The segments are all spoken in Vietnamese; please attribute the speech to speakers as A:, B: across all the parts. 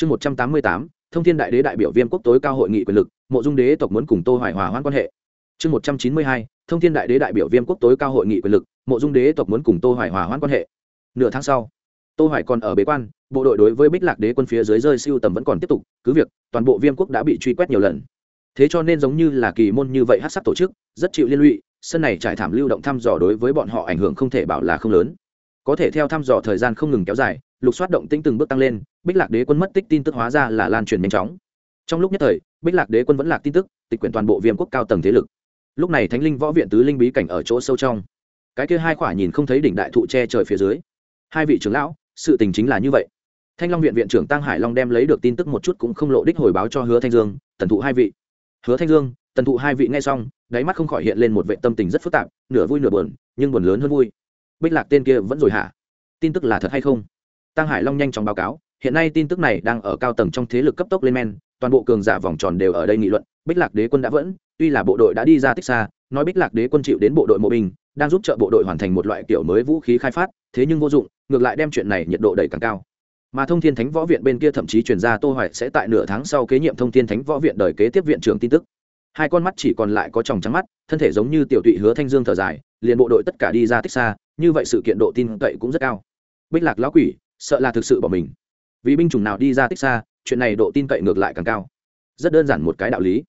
A: chương một trăm tám mươi tám, thông thiên đại đế đại biểu viêm quốc tối cao hội nghị quyền lực, mộ dung đế tộc muốn cùng tô hoài hòa hoãn quan hệ. Chương một trăm chín mươi hai, thông thiên đại đế đại biểu viêm quốc tối cao hội nghị quyền lực, mộ dung đế tộc muốn cùng tô hoài hòa hoãn quan hệ. Nửa tháng sau, tô hoài còn ở bế quan, bộ đội đối với bích lạc đế quân phía dưới rơi siêu tầm vẫn còn tiếp tục, cứ việc, toàn bộ viêm quốc đã bị truy quét nhiều lần. Thế cho nên giống như là kỳ môn như vậy hát sắc tổ chức, rất chịu liên lụy, sân này trải thảm lưu động thăm dò đối với bọn họ ảnh hưởng không thể bảo là không lớn. Có thể theo thăm dò thời gian không ngừng kéo dài lục soát động tĩnh từng bước tăng lên, bích lạc đế quân mất tích tin tức hóa ra là lan truyền nhanh chóng. Trong lúc nhất thời, bích lạc đế quân vẫn lạc tin tức, tịch quyển toàn bộ viêm quốc cao tầng thế lực. Lúc này thánh linh võ viện tứ linh bí cảnh ở chỗ sâu trong. Cái kia hai khỏa nhìn không thấy đỉnh đại thụ che trời phía dưới. Hai vị trưởng lão, sự tình chính là như vậy. Thanh long viện viện trưởng tăng hải long đem lấy được tin tức một chút cũng không lộ đích hồi báo cho hứa thanh dương, tần thụ hai vị. Hứa thanh dương, tần thụ hai vị nghe xong, đáy mắt không khỏi hiện lên một vệ tâm tình rất phức tạp, nửa vui nửa buồn, nhưng buồn lớn hơn vui. Bích lạc tên kia vẫn rồi hả? Tin tức là thật hay không? Tăng hải long nhanh chóng báo cáo, hiện nay tin tức này đang ở cao tầng trong thế lực cấp tốc lên men, toàn bộ cường giả vòng tròn đều ở đây nghị luận, bích lạc đế quân đã vẫn, tuy là bộ đội đã đi ra tích xa, nói bích lạc đế quân chịu đến bộ đội mộ binh, đang giúp trợ bộ đội hoàn thành một loại kiểu mới vũ khí khai phát, thế nhưng vô dụng, ngược lại đem chuyện này nhiệt độ đẩy càng cao. Mà thông thiên thánh võ viện bên kia thậm chí chuyển ra tô hoài sẽ tại nửa tháng sau kế nhiệm thông thiên thánh võ viện đời kế tiếp viện trưởng tin tức. Hai con mắt chỉ còn lại có tròng trắng mắt, thân thể giống như tiểu tụy hứa thanh dương thở dài, liền bộ đội tất cả đi ra tích xa, như vậy sự kiện độ tin cậy cũng rất cao. Bích lạc lão quỷ sợ là thực sự bỏ mình. Vì binh chủng nào đi ra tích xa, chuyện này độ tin cậy ngược lại càng cao. Rất đơn giản một cái đạo lý.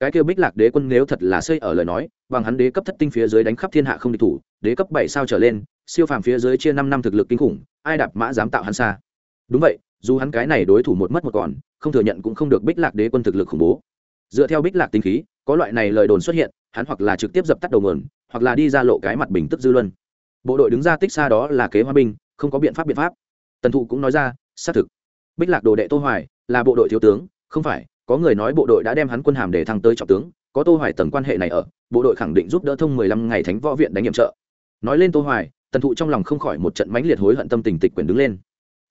A: Cái kêu bích lạc đế quân nếu thật là xây ở lời nói, bằng hắn đế cấp thất tinh phía dưới đánh khắp thiên hạ không địch thủ, đế cấp bảy sao trở lên, siêu phàm phía dưới chia năm năm thực lực kinh khủng, ai đạp mã dám tạo hắn xa. Đúng vậy, dù hắn cái này đối thủ một mất một còn, không thừa nhận cũng không được bích lạc đế quân thực lực khủng bố. Dựa theo bích lạc tinh khí, có loại này lời đồn xuất hiện, hắn hoặc là trực tiếp dập tắt đầu mườn hoặc là đi ra lộ cái mặt bình tức dư luân. Bộ đội đứng ra tích xa đó là kế hoa binh, không có biện pháp biện pháp tần thụ cũng nói ra, xác thực. Bích lạc đồ đệ tô hoài là bộ đội thiếu tướng, không phải, có người nói bộ đội đã đem hắn quân hàm để thăng tới trọng tướng, có tô hoài tầng quan hệ này ở, bộ đội khẳng định giúp đỡ thông 15 ngày thánh võ viện đánh nhiệm trợ. Nói lên tô hoài, tần thụ trong lòng không khỏi một trận mãnh liệt hối hận tâm tình tịch quyền đứng lên.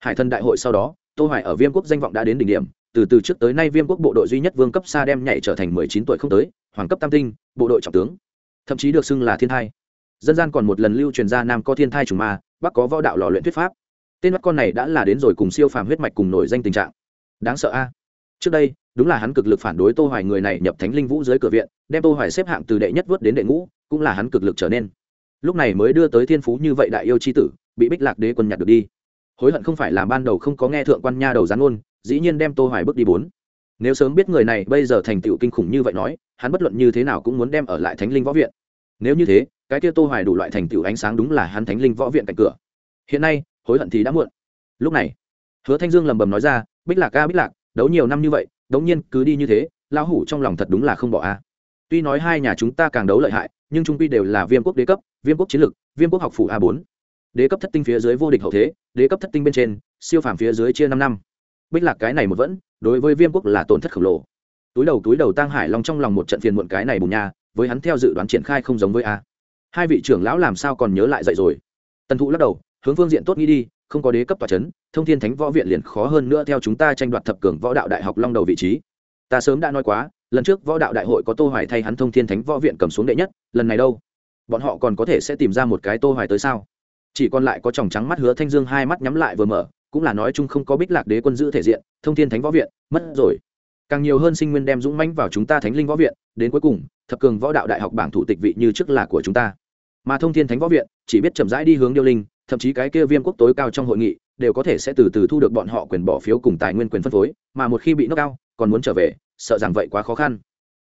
A: Hải thần đại hội sau đó, tô hoài ở viêm quốc danh vọng đã đến đỉnh điểm, từ từ trước tới nay viêm quốc bộ đội duy nhất vương cấp xa đem nhảy trở thành 19 tuổi không tới, hoàng cấp tam tinh, bộ đội trọng tướng. Thậm chí được xưng là thiên thai. Dân gian còn một lần lưu truyền ra nam có thiên thai trùng ma, bắc có võ đạo lò luyện thuyết pháp tên mắt con này đã là đến rồi cùng siêu phàm huyết mạch cùng nổi danh tình trạng. Đáng sợ a. Trước đây, đúng là hắn cực lực phản đối tô hoài người này nhập thánh linh vũ dưới cửa viện, đem tô hoài xếp hạng từ đệ nhất vớt đến đệ ngũ, cũng là hắn cực lực trở nên. Lúc này mới đưa tới thiên phú như vậy đại yêu chi tử, bị bích lạc đế quân nhặt được đi. Hối hận không phải là ban đầu không có nghe thượng quan nha đầu gián ôn dĩ nhiên đem tô hoài bước đi bốn. Nếu sớm biết người này bây giờ thành tựu kinh khủng như vậy nói, hắn bất luận như thế nào cũng muốn đem ở lại thánh linh võ viện. Nếu như thế, cái kia tô hoài đủ loại thành tựu ánh sáng đúng là hắn thánh linh võ viện cạnh cửa. Hiện nay hối hận thì đã muộn. Lúc này, hứa thanh dương lầm bầm nói ra, bích lạc ca bích lạc, đấu nhiều năm như vậy, đống nhiên cứ đi như thế, lão hủ trong lòng thật đúng là không bỏ a. Tuy nói hai nhà chúng ta càng đấu lợi hại, nhưng trung quy đều là viêm quốc đế cấp, viêm quốc chiến lực viêm quốc học phủ a bốn. Đế cấp thất tinh phía dưới vô địch hậu thế, đế cấp thất tinh bên trên, siêu phàm phía dưới chia năm năm. Bích lạc cái này một vẫn, đối với viêm quốc là tổn thất khổng lồ. Túi đầu túi đầu tăng hải long trong lòng một trận phiền muộn cái này bùn nha, với hắn theo dự đoán triển khai không giống với a. Hai vị trưởng lão làm sao còn nhớ lại dậy rồi? Tần thụ lắc đầu hướng phương diện tốt nghĩ đi, không có đế cấp tòa c h ấ n thông thiên thánh võ viện liền khó hơn nữa theo chúng ta tranh đoạt thập cường võ đạo đại học long đầu vị trí. Ta sớm đã nói quá, lần trước võ đạo đại hội có tô hoài thay hắn thông thiên thánh võ viện cầm xuống đệ nhất, lần này đâu? Bọn họ còn có thể sẽ tìm ra một cái tô hoài tới sao? Chỉ còn lại có tròng trắng mắt hứa thanh dương hai mắt nhắm lại vừa mở, cũng là nói chung không có bích lạc đế quân giữ thể diện, thông thiên thánh võ viện, mất rồi. Càng nhiều hơn sinh nguyên đem dũng mãnh vào chúng ta thánh linh võ viện, đến cuối cùng, thập cường võ đạo đại học bảng thủ tịch vị như trước là của chúng ta. Mà thông thiên thánh võ viện, chỉ biết chậm rãi đi hướng điêu linh thậm chí cái kia viêm quốc tối cao trong hội nghị đều có thể sẽ từ từ thu được bọn họ quyền bỏ phiếu cùng tài nguyên quyền phân phối, mà một khi bị nước cao còn muốn trở về, sợ rằng vậy quá khó khăn.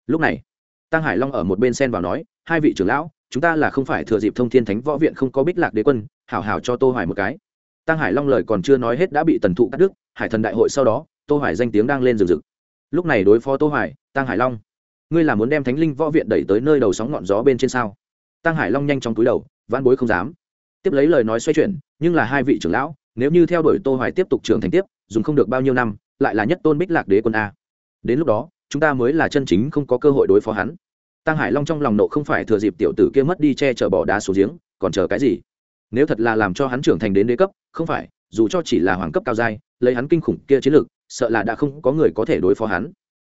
A: Lúc này, tăng hải long ở một bên sen vào nói, hai vị trưởng lão, chúng ta là không phải thừa dịp thông thiên thánh võ viện không có bích lạc đế quân, hảo hảo cho tô hoài một cái. Tăng hải long lời còn chưa nói hết đã bị tần thụ cắt đứt, hải thần đại hội sau đó, tô hoài danh tiếng đang lên rừng rực. Lúc này đối phó tô hoài, tăng hải long, ngươi là muốn đem thánh linh võ viện đẩy tới nơi đầu sóng ngọn gió bên trên sao? Tăng hải long nhanh trong túi đầu văn bối không dám tiếp lấy lời nói xoay chuyển, nhưng là hai vị trưởng lão, nếu như theo đuổi tô hoài tiếp tục trưởng thành tiếp, dùng không được bao nhiêu năm, lại là nhất tôn bích lạc đế quân a. Đến lúc đó, chúng ta mới là chân chính không có cơ hội đối phó hắn. Tăng hải long trong lòng nộ không phải thừa dịp tiểu tử kia mất đi che chở bỏ đá xuống giếng, còn chờ cái gì? Nếu thật là làm cho hắn trưởng thành đến đế cấp, không phải, dù cho chỉ là hoàng cấp cao giai, lấy hắn kinh khủng kia chiến lược sợ là đã không có người có thể đối phó hắn.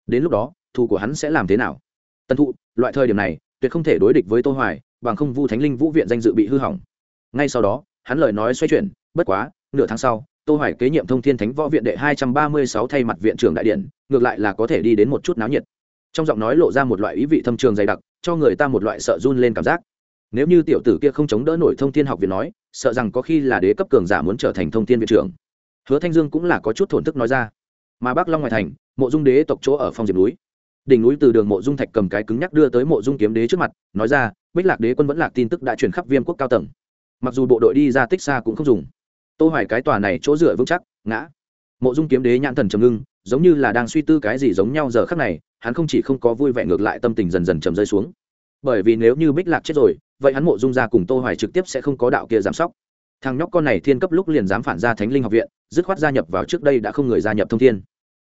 A: Đến lúc đó, thù của hắn sẽ làm thế nào? Tân thụ, loại thời điểm này, tuyệt không thể đối địch với tô hoài, bằng không vu thánh linh vũ viện danh dự bị hư hỏng ngay sau đó, hắn lời nói xoay chuyển, bất quá, nửa tháng sau, tô hoài kế nhiệm thông thiên thánh võ viện đệ 236 thay mặt viện trưởng đại điện, ngược lại là có thể đi đến một chút náo nhiệt. Trong giọng nói lộ ra một loại ý vị thâm trường dày đặc, cho người ta một loại sợ run lên cảm giác. Nếu như tiểu tử kia không chống đỡ nổi thông thiên học viện nói, sợ rằng có khi là đế cấp cường giả muốn trở thành thông thiên viện trưởng. Hứa thanh dương cũng là có chút thổn thức nói ra. Mà bắc long ngoài thành, mộ dung đế tộc chỗ ở phong diệp núi. Đỉnh núi từ đường mộ dung thạch cầm cái cứng nhắc đưa tới mộ dung kiếm đế trước mặt, nói ra, bích lạc đế quân vẫn lạc tin tức đã truyền khắp viêm quốc cao tầng mặc dù bộ đội đi ra tích xa cũng không dùng. Tô hoài cái tòa này chỗ dựa vững chắc, ngã. Mộ dung kiếm đế nhãn thần trầm ngưng, giống như là đang suy tư cái gì giống nhau giờ khắc này, hắn không chỉ không có vui vẻ ngược lại tâm tình dần dần trầm rơi xuống. Bởi vì nếu như bích lạc chết rồi, vậy hắn mộ dung ra cùng tô hoài trực tiếp sẽ không có đạo kia giám sóc. Thằng nhóc con này thiên cấp lúc liền dám phản ra thánh linh học viện, dứt khoát gia nhập vào trước đây đã không người gia nhập thông thiên.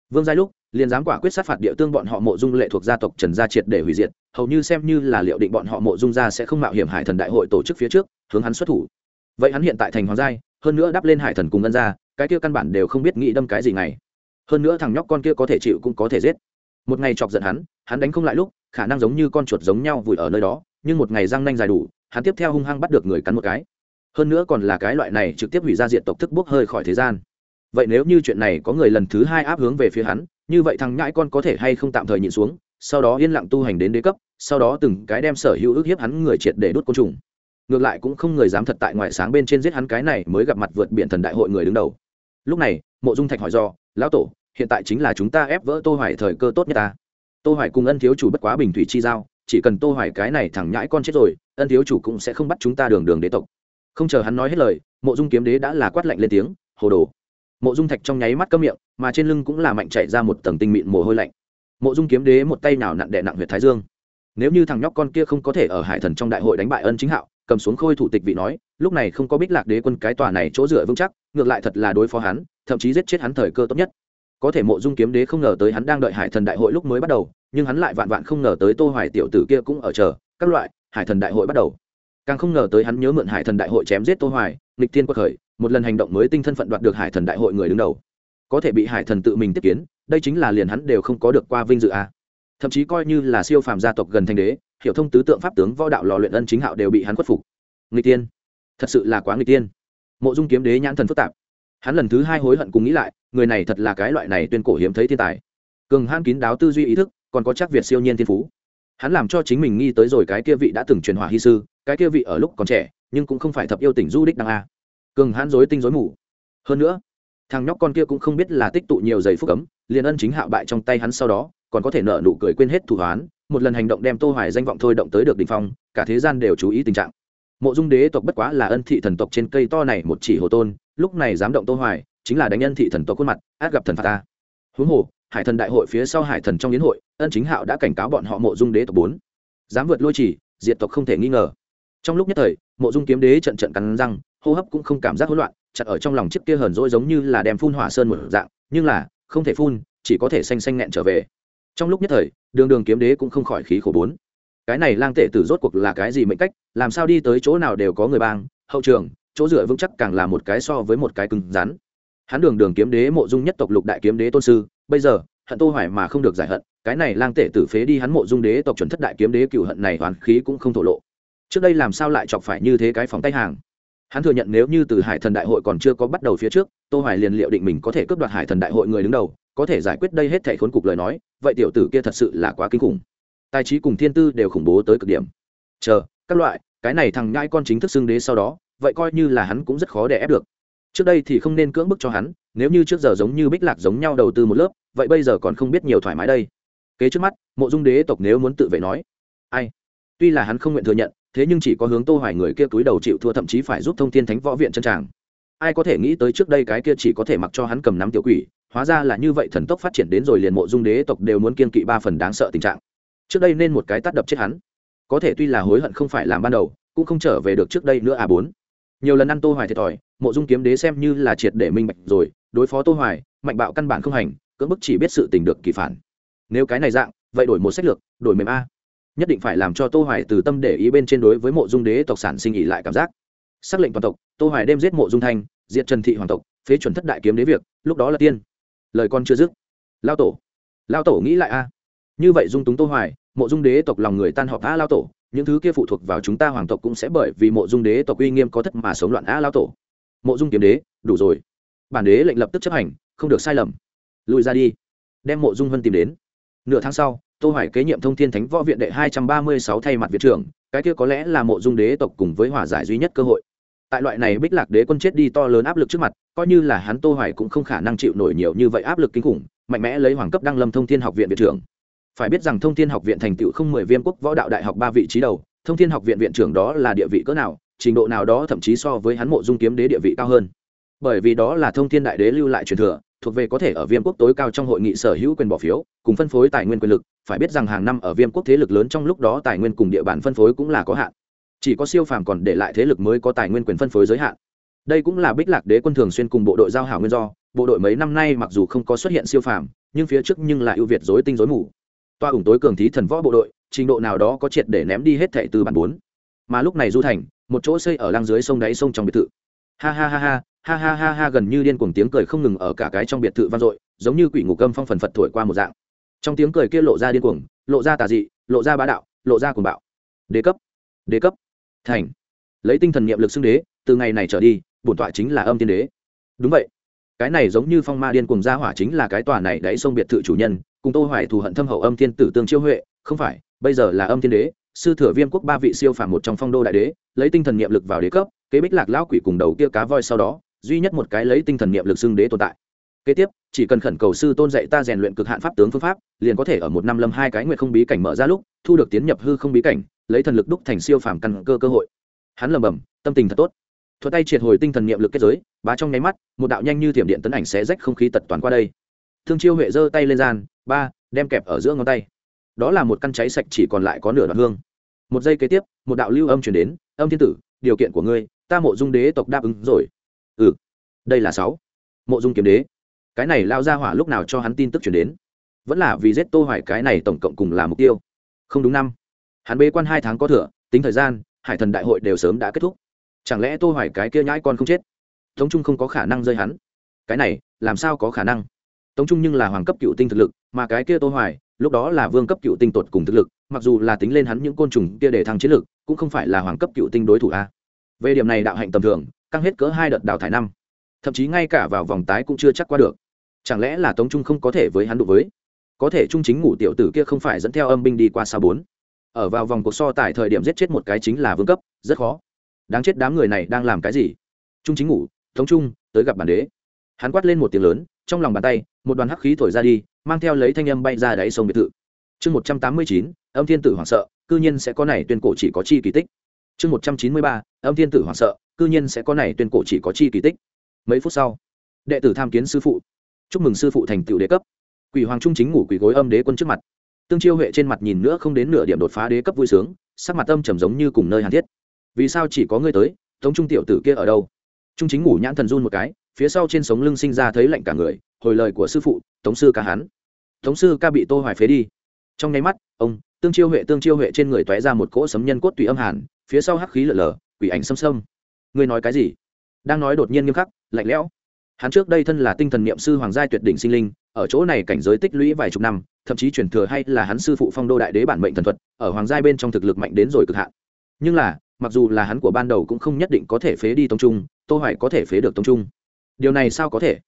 A: Vương giai lúc, liền dám quả quyết sát phạt địa tương bọn họ mộ dung lệ thuộc gia tộc trần gia triệt để hủy diệt hầu như xem như là liệu định bọn họ mộ dung ra sẽ không mạo hiểm hải thần đại hội tổ chức phía trước, hướng hắn xuất thủ. Vậy hắn hiện tại thành hoàng giai, hơn nữa đắp lên hải thần cùng ngân gia, cái kia căn bản đều không biết nghĩ đâm cái gì ngày hơn nữa thằng nhóc con kia có thể chịu cũng có thể giết. Một ngày chọc giận hắn hắn đánh không lại lúc, khả năng giống như con chuột giống nhau vùi ở nơi đó, nhưng một ngày răng nanh dài đủ, hắn tiếp theo hung hăng bắt được người cắn một cái. Hơn nữa còn là cái loại này trực tiếp hủy ra diện tộc thức bốc hơi khỏi thế gian. Vậy nếu như chuyện này có người lần thứ hai áp hướng về phía hắn, như vậy thằng nhãi con có thể hay không tạm thời nhịn xuống sau đó yên lặng tu hành đến đế cấp, sau đó từng cái đem sở hữu ước hiếp hắn người triệt để đốt côn trùng. Ngược lại cũng không người dám thật tại ngoại sáng bên trên giết hắn cái này mới gặp mặt vượt biển thần đại hội người đứng đầu. Lúc này, mộ dung thạch hỏi do, lão tổ, hiện tại chính là chúng ta ép vỡ tô hoài thời cơ tốt nhất ta. Tô hoài cùng ân thiếu chủ bất quá bình thủy chi giao, chỉ cần tô hoài cái này thẳng nhãi con chết rồi, ân thiếu chủ cũng sẽ không bắt chúng ta đường đường đế tộc. Không chờ hắn nói hết lời, mộ dung kiếm đế đã là quát lạnh lên tiếng, hồ đồ. Mộ dung thạch trong nháy mắt cấm miệng, mà trên lưng cũng là mạnh chạy ra một tầng tinh mịn mồ hôi lạnh mộ dung kiếm đế một tay nào nặn đệ nặng huyệt thái dương. Nếu như thằng nhóc con kia không có thể ở hải thần trong đại hội đánh bại ân chính hạo, cầm xuống khôi thủ tịch vị nói, lúc này không có bích lạc đế quân cái tòa này chỗ dựa vững chắc, ngược lại thật là đối phó hắn, thậm chí giết chết hắn thời cơ tốt nhất. Có thể mộ dung kiếm đế không ngờ tới hắn đang đợi hải thần đại hội lúc mới bắt đầu, nhưng hắn lại vạn vạn không ngờ tới tô hoài tiểu tử kia cũng ở chờ, các loại, hải thần đại hội bắt đầu. Càng không ngờ tới hắn nhớ mượn hải thần đại hội chém giết tô hoài, nghịch thiên quật khởi, một lần hành động mới tinh thân phận đoạt được hải thần đại hội người đứng đầu. Có thể bị hải thần tự mình tiếp kiến đây chính là liền hắn đều không có được qua vinh dự a à. thậm chí coi như là siêu phàm gia tộc gần thành đế, hiểu thông tứ tượng pháp tướng võ đạo lò luyện ân chính hạo đều bị hắn khuất phục. Ngụy tiên. Thật sự là quá ngụy tiên. Mộ dung kiếm đế nhãn thần phức tạp. Hắn lần thứ hai hối hận cùng nghĩ lại, người này thật là cái loại này tuyên cổ hiếm thấy thiên tài. Cường han kín đáo tư duy ý thức, còn có chắc việt siêu nhiên thiên phú. Hắn làm cho chính mình nghi tới rồi cái kia vị đã từng truyền hỏa hy sư, cái kia vị ở lúc còn trẻ, nhưng cũng không phải thập yêu tỉnh du đích đăng a. Cường hãn dối tinh dối mù. Hơn nữa, thằng nhóc con kia cũng không biết là tích tụ nhiều giày phúc cấm liền ân chính hạo bại trong tay hắn sau đó, còn có thể nợ nụ cười quên hết thủ hoán, một lần hành động đem tô hoài danh vọng thôi động tới được đỉnh phong, cả thế gian đều chú ý tình trạng. Mộ dung đế tộc bất quá là ân thị thần tộc trên cây to này một chỉ hồ tôn, lúc này dám động tô hoài, chính là đánh ân thị thần tộc khuôn mặt, át gặp thần phạt ta. Huống hồ, hải thần đại hội phía sau hải thần trong yến hội, ân chính hạo đã cảnh cáo bọn họ mộ dung đế tộc bốn. Dám vượt lôi chỉ, diệt tộc không thể nghi ngờ. Trong lúc nhất thời, mộ dung kiếm đế trận trận cắn răng, hô hấp cũng không cảm giác hỗn loạn, chặt ở trong lòng chiếc kia hờn dỗi giống như là đem phun hỏa sơn một dạng, nhưng là không thể phun, chỉ có thể xanh xanh nghẹn trở về. Trong lúc nhất thời, đường đường kiếm đế cũng không khỏi khí khổ bốn. Cái này lang tể tử rốt cuộc là cái gì mệnh cách, làm sao đi tới chỗ nào đều có người bang, hậu trường, chỗ dựa vững chắc càng là một cái so với một cái cứng rắn. Hắn đường đường kiếm đế mộ dung nhất tộc lục đại kiếm đế tôn sư, bây giờ, hận tô hoài mà không được giải hận, cái này lang tể tử phế đi hắn mộ dung đế tộc chuẩn thất đại kiếm đế cựu hận này hoàn khí cũng không thổ lộ. Trước đây làm sao lại chọc phải như thế cái phòng tay hàng? Hắn thừa nhận nếu như từ hải thần đại hội còn chưa có bắt đầu phía trước, tô hoài liền liệu định mình có thể cướp đoạt hải thần đại hội người đứng đầu, có thể giải quyết đây hết thảy khốn cục lời nói, vậy tiểu tử kia thật sự là quá kinh khủng. Tài trí cùng thiên tư đều khủng bố tới cực điểm. Chờ, các loại, cái này thằng nhãi con chính thức xưng đế sau đó, vậy coi như là hắn cũng rất khó để ép được. Trước đây thì không nên cưỡng bức cho hắn, nếu như trước giờ giống như bích lạc giống nhau đầu tư một lớp, vậy bây giờ còn không biết nhiều thoải mái đây. Kế trước mắt, mộ dung đế tộc nếu muốn tự vệ nói, ai? Tuy là hắn không nguyện thừa nhận thế nhưng chỉ có hướng tô hoài người kia túi đầu chịu thua thậm chí phải giúp thông thiên thánh võ viện chân tràng. Ai có thể nghĩ tới trước đây cái kia chỉ có thể mặc cho hắn cầm nắm tiểu quỷ, hóa ra là như vậy thần tốc phát triển đến rồi liền mộ dung đế tộc đều muốn kiên kỵ ba phần đáng sợ tình trạng. Trước đây nên một cái tát đập chết hắn. Có thể tuy là hối hận không phải làm ban đầu, cũng không trở về được trước đây nữa à bốn. Nhiều lần ăn tô hoài thiệt thòi, mộ dung kiếm đế xem như là triệt để minh bạch rồi, đối phó tô hoài, mạnh bạo căn bản không hành, cưỡng bức chỉ biết sự tình được kỳ phản. Nếu cái này dạng, vậy đổi một sách lược, đổi mềm a nhất định phải làm cho tô hoài từ tâm để ý bên trên đối với mộ dung đế tộc sản sinh ý lại cảm giác. Xác lệnh toàn tộc, tô hoài đem giết mộ dung thanh, diệt trần thị hoàng tộc, phế chuẩn thất đại kiếm đế việc, lúc đó là tiên. Lời con chưa dứt. Lao tổ. Lao tổ nghĩ lại a. Như vậy dung túng tô hoài, mộ dung đế tộc lòng người tan họp a lao tổ, những thứ kia phụ thuộc vào chúng ta hoàng tộc cũng sẽ bởi vì mộ dung đế tộc uy nghiêm có thất mà sống loạn a lao tổ. Mộ dung kiếm đế, đủ rồi. Bản đế lệnh lập tức chấp hành, không được sai lầm. Lùi ra đi. Đem mộ dung vân tìm đến. Nửa tháng sau tô hoài kế nhiệm thông thiên thánh võ viện đệ 236 thay mặt viện trưởng, cái kia có lẽ là mộ dung đế tộc cùng với hòa giải duy nhất cơ hội. Tại loại này bích lạc đế quân chết đi to lớn áp lực trước mặt, coi như là hắn tô hoài cũng không khả năng chịu nổi nhiều như vậy áp lực kinh khủng, mạnh mẽ lấy hoàng cấp đăng lâm thông thiên học viện viện trưởng. Phải biết rằng thông thiên học viện thành tựu không mười viêm quốc võ đạo đại học ba vị trí đầu, thông thiên học viện viện trưởng đó là địa vị cỡ nào, trình độ nào đó thậm chí so với hắn mộ dung kiếm đế địa vị cao hơn. Bởi vì đó là thông thiên đại đế lưu lại truyền thừa, thuộc về có thể ở viêm quốc tối cao trong hội nghị sở hữu quyền bỏ phiếu, cùng phân phối tài nguyên quyền lực phải biết rằng hàng năm ở viêm quốc thế lực lớn trong lúc đó tài nguyên cùng địa bàn phân phối cũng là có hạn. Chỉ có siêu phàm còn để lại thế lực mới có tài nguyên quyền phân phối giới hạn. Đây cũng là bích lạc đế quân thường xuyên cùng bộ đội giao hảo nguyên do. Bộ đội mấy năm nay mặc dù không có xuất hiện siêu phàm, nhưng phía trước nhưng là ưu việt dối tinh dối mù. Toa ủng tối cường thí thần võ bộ đội, trình độ nào đó có triệt để ném đi hết thệ từ bản bốn. Mà lúc này du thành, một chỗ xây ở lăng dưới sông đáy sông trong biệt thự. Ha ha ha ha ha ha ha ha, gần như điên cuồng tiếng cười không ngừng ở cả cái trong biệt thự vang dội, giống như quỷ ngục âm phong phần phật thổi qua một dạng trong tiếng cười kia lộ ra điên cuồng, lộ ra tà dị, lộ ra bá đạo, lộ ra cuồng bạo. Đế cấp đế cấp. Thành. Lấy tinh thần niệm lực xưng đế, từ ngày này trở đi, bổn tọa chính là âm tiên đế. Đúng vậy. Cái này giống như phong ma điên cuồng gia hỏa chính là cái tòa này đáy sông biệt thự chủ nhân, cùng tô hoài thù hận thâm hậu âm thiên tử tương chiêu huệ, không phải, bây giờ là âm thiên đế, sư thừa viêm quốc ba vị siêu phàm một trong phong đô đại đế, lấy tinh thần niệm lực vào đế cấp, kế bích lạc lão quỷ cùng đầu kia cá voi sau đó, duy nhất một cái lấy tinh thần niệm lực xưng đế tồn tại kế tiếp, chỉ cần khẩn cầu sư tôn dạy ta rèn luyện cực hạn pháp tướng phương pháp, liền có thể ở một năm lâm hai cái nguyệt không bí cảnh mở ra lúc, thu được tiến nhập hư không bí cảnh, lấy thần lực đúc thành siêu phàm căn cơ cơ hội. Hắn lầm bầm tâm tình thật tốt. Thuật tay triệt hồi tinh thần niệm lực kết giới, bá trong nháy mắt, một đạo nhanh như thiểm điện tấn ảnh xé rách không khí tật toàn qua đây. Thương chiêu huệ giơ tay lên gian, ba, đem kẹp ở giữa ngón tay. Đó là một căn cháy sạch chỉ còn lại có nửa đoạn hương. Một giây kế tiếp, một đạo lưu âm chuyển đến, âm thiên tử, điều kiện của ngươi, ta mộ dung đế tộc đáp ứng rồi. Ừ đây là sáu. Mộ dung kiếm đế cái này lao ra hỏa lúc nào cho hắn tin tức chuyển đến? Vẫn là vì giết tô hoài cái này tổng cộng cùng là mục tiêu. Không đúng năm. Hắn bế quan hai tháng có thừa, tính thời gian, hải thần đại hội đều sớm đã kết thúc. Chẳng lẽ tô hoài cái kia nhãi con không chết? Tống trung không có khả năng rơi hắn. Cái này, làm sao có khả năng? Tống trung nhưng là hoàng cấp cựu tinh thực lực, mà cái kia tô hoài, lúc đó là vương cấp cựu tinh tột cùng thực lực, mặc dù là tính lên hắn những côn trùng kia để thăng chiến lực, cũng không phải là hoàng cấp cựu tinh đối thủ a. Về điểm này đạo hạnh tầm thường, căng hết cỡ hai đợt đào thải năm. Thậm chí ngay cả vào vòng tái cũng chưa chắc qua được chẳng lẽ là tống trung không có thể với hắn đụng với? Có thể trung chính ngủ tiểu tử kia không phải dẫn theo âm binh đi qua sao bốn. Ở vào vòng cuộc so tại thời điểm giết chết một cái chính là vương cấp, rất khó. Đáng chết đám người này đang làm cái gì? Trung chính ngủ, tống trung, tới gặp bản đế. Hắn quát lên một tiếng lớn, trong lòng bàn tay, một đoàn hắc khí thổi ra đi, mang theo lấy thanh âm bay ra đáy sông biệt thự. Chương một trăm tám mươi chín, âm thiên tử hoảng sợ, cư nhiên sẽ có này tuyên cổ chỉ có chi kỳ tích. Chương một trăm chín mươi ba, âm thiên tử hoảng sợ, cư nhiên sẽ có này tuyên cổ chỉ có chi kỳ tích. Mấy phút sau, đệ tử tham kiến sư phụ chúc mừng sư phụ thành tựu đế cấp. Quỷ hoàng trung chính ngủ quỷ gối âm đế quân trước mặt. Tương chiêu huệ trên mặt nhìn nữa không đến nửa điểm đột phá đế cấp vui sướng, sắc mặt âm trầm giống như cùng nơi hàn thiết. Vì sao chỉ có ngươi tới, tống trung tiểu tử kia ở đâu? Trung chính ngủ nhãn thần run một cái, phía sau trên sống lưng sinh ra thấy lạnh cả người, hồi lời của sư phụ, tống sư ca hắn. Tống sư ca bị tô hoài phế đi. Trong nháy mắt, ông, tương chiêu huệ, tương chiêu huệ trên người tóe ra một cỗ sấm nhân cốt tùy âm hàn, phía sau hắc khí lở lở, quỷ ảnh xâm xâm ngươi nói cái gì? Đang nói đột nhiên nghiêm khắc, lạnh lẽo hắn trước đây thân là tinh thần niệm sư hoàng giai tuyệt đỉnh sinh linh, ở chỗ này cảnh giới tích lũy vài chục năm, thậm chí truyền thừa hay là hắn sư phụ phong đô đại đế bản mệnh thần thuật, ở hoàng giai bên trong thực lực mạnh đến rồi cực hạn. Nhưng là, mặc dù là hắn của ban đầu cũng không nhất định có thể phế đi tông trung, tô hoài có thể phế được tông trung. Điều này sao có thể?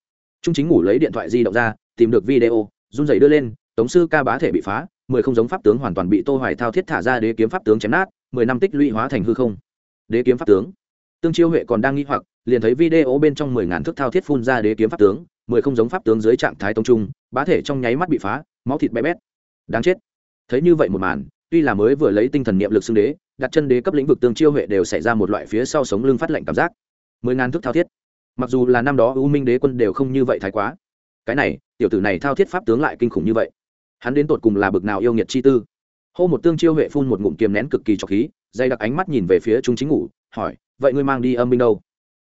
A: Trung chính ngủ lấy điện thoại di động ra, tìm được video, run rẩy đưa lên, tống sư ca bá thể bị phá, mười không giống pháp tướng hoàn toàn bị tô hoài thao thiết thả ra đế kiếm pháp tướng chém nát, mười năm tích lũy hóa thành hư không. Đế kiếm pháp tướng. Tương chiêu huệ còn đang nghi hoặc liền thấy video bên trong mười ngàn thước thao thiết phun ra đế kiếm pháp tướng, mười không giống pháp tướng dưới trạng thái tông trung, bá thể trong nháy mắt bị phá, máu thịt bé bét. Đáng chết. Thấy như vậy một màn, tuy là mới vừa lấy tinh thần niệm lực xưng đế, đặt chân đế cấp lĩnh vực tương chiêu huệ đều xảy ra một loại phía sau sống lưng phát lạnh cảm giác. Mười ngàn thước thao thiết. Mặc dù là năm đó u minh đế quân đều không như vậy thái quá. Cái này, tiểu tử này thao thiết pháp tướng lại kinh khủng như vậy. Hắn đến tột cùng là bực nào yêu nghiệt chi tư? Hô một tương chiêu huệ phun một ngụm kiềm nén cực kỳ trọc khí dây đặc ánh mắt nhìn về phía trung chính ngủ, hỏi, vậy ngươi mang đi âm binh đâu?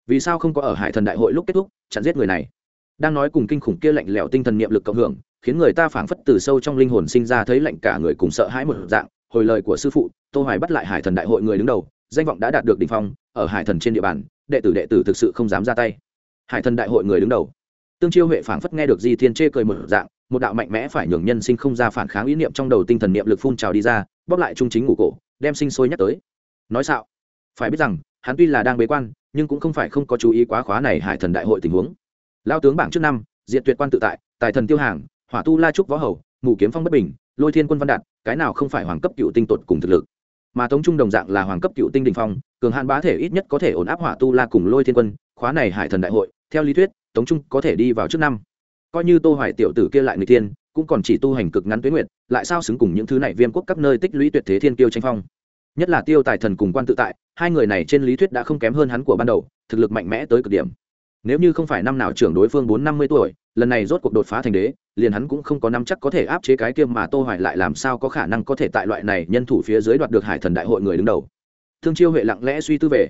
A: Vì sao không có ở hải thần đại hội lúc kết thúc, chặn giết người này? Đang nói cùng kinh khủng kia lạnh lẽo tinh thần niệm lực cộng hưởng, khiến người ta phảng phất từ sâu trong linh hồn sinh ra thấy lạnh cả người cùng sợ hãi một dạng, hồi lời của sư phụ, tô hoài bắt lại hải thần đại hội người đứng đầu, danh vọng đã đạt được đỉnh phong, ở hải thần trên địa bàn, đệ tử đệ tử thực sự không dám ra tay. Hải thần đại hội người đứng đầu. Tương chiêu huệ phảng phất nghe được di thiên chê cười một dạng, một đạo mạnh mẽ phải nhường nhân sinh không ra phản kháng ý niệm trong đầu tinh thần niệm lực phun trào đi ra, bóp lại trung chính ngủ cổ, đem sinh sôi nhắc tới. Nói sao phải biết rằng hắn tuy là đang bế quan, nhưng cũng không phải không có chú ý quá khóa này hải thần đại hội tình huống. Lao tướng bảng trước năm diện tuyệt quan tự tại, tài thần tiêu hàng, hỏa tu la trúc võ hầu, mù kiếm phong bất bình, lôi thiên quân văn đạt, cái nào không phải hoàng cấp cựu tinh tột cùng thực lực. Mà tống trung đồng dạng là hoàng cấp cựu tinh đình phong, cường hạn bá thể ít nhất có thể ổn áp hỏa tu la cùng lôi thiên quân, khóa này hải thần đại hội, theo lý thuyết, tống trung có thể đi vào trước năm. Coi như tô hoài tiểu tử kia lại người tiên, cũng còn chỉ tu hành cực ngắn tuyến nguyện lại sao xứng cùng những thứ này viêm quốc các nơi tích lũy tuyệt thế thiên kiêu tranh phong nhất là tiêu tài thần cùng quan tự tại, hai người này trên lý thuyết đã không kém hơn hắn của ban đầu, thực lực mạnh mẽ tới cực điểm. Nếu như không phải năm nào trưởng đối phương bốn năm mươi tuổi, lần này rốt cuộc đột phá thành đế, liền hắn cũng không có năm chắc có thể áp chế cái kia mà tô hoài lại làm sao có khả năng có thể tại loại này nhân thủ phía dưới đoạt được hải thần đại hội người đứng đầu. Thương chiêu huệ lặng lẽ suy tư về.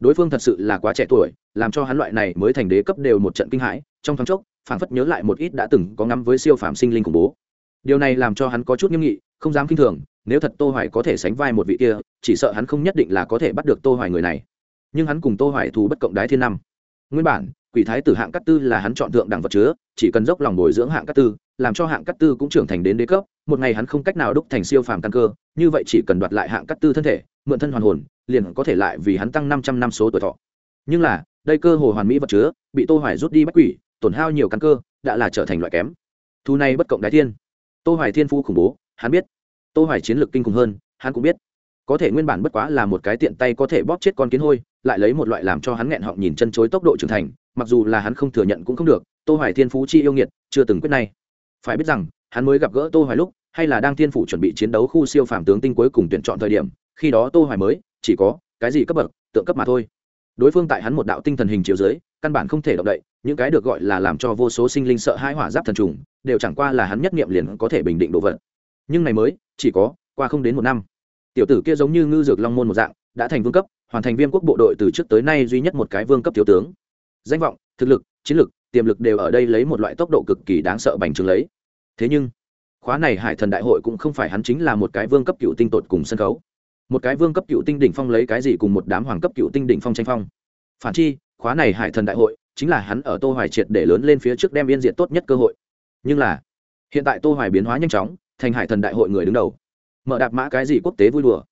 A: Đối phương thật sự là quá trẻ tuổi, làm cho hắn loại này mới thành đế cấp đều một trận kinh hãi, trong thoáng chốc, phảng phất nhớ lại một ít đã từng có ngắm với siêu phàm sinh linh khủng bố. Điều này làm cho hắn có chút nghiêm nghị, không dám kinh thường nếu thật tô hoài có thể sánh vai một vị kia, chỉ sợ hắn không nhất định là có thể bắt được tô hoài người này. Nhưng hắn cùng tô hoài thù bất cộng đái thiên năm. Nguyên bản, quỷ thái tử hạng cát tư là hắn chọn thượng đẳng vật chứa, chỉ cần dốc lòng bồi dưỡng hạng cát tư, làm cho hạng cát tư cũng trưởng thành đến đế cấp, một ngày hắn không cách nào đúc thành siêu phàm căn cơ, như vậy chỉ cần đoạt lại hạng cát tư thân thể, mượn thân hoàn hồn, liền có thể lại vì hắn tăng 500 năm số tuổi thọ. Nhưng là, đây cơ hồ hoàn mỹ vật chứa, bị tô hoài rút đi bách quỷ, tổn hao nhiều căn cơ, đã là trở thành loại kém. Thu này bất cộng đái thiên. Tô hoài thiên phu khủng bố, hắn biết tô hoài chiến lược kinh khủng hơn, hắn cũng biết. Có thể nguyên bản bất quá là một cái tiện tay có thể bóp chết con kiến hôi, lại lấy một loại làm cho hắn nghẹn họng nhìn chân chối tốc độ trưởng thành, mặc dù là hắn không thừa nhận cũng không được, tô hoài thiên phú chi yêu nghiệt, chưa từng quyết này. Phải biết rằng, hắn mới gặp gỡ tô hoài lúc, hay là đang thiên phủ chuẩn bị chiến đấu khu siêu phàm tướng tinh cuối cùng tuyển chọn thời điểm, khi đó tô hoài mới, chỉ có, cái gì cấp bậc, tượng cấp mà thôi. Đối phương tại hắn một đạo tinh thần hình chiếu dưới, căn bản không thể động đậy, những cái được gọi là làm cho vô số sinh linh sợ hãi hỏa giáp thần trùng, đều chẳng qua là hắn nhất niệm liền có thể bình định đồ vật. Nhưng này mới chỉ có, qua không đến một năm. Tiểu tử kia giống như ngư dược long môn một dạng, đã thành vương cấp, hoàn thành viêm quốc bộ đội từ trước tới nay duy nhất một cái vương cấp thiếu tướng. Danh vọng, thực lực, chiến lực, tiềm lực đều ở đây lấy một loại tốc độ cực kỳ đáng sợ bành trướng lấy. Thế nhưng, khóa này hải thần đại hội cũng không phải hắn chính là một cái vương cấp cựu tinh tột cùng sân khấu. Một cái vương cấp cựu tinh đỉnh phong lấy cái gì cùng một đám hoàng cấp cựu tinh đỉnh phong tranh phong. Phản chi, khóa này hải thần đại hội chính là hắn ở tô hoài triệt để lớn lên phía trước đem yên diện tốt nhất cơ hội. Nhưng là, hiện tại tô hoài biến hóa nhanh chóng thành hải thần đại hội người đứng đầu. Mở đạp mã cái gì quốc tế vui đùa.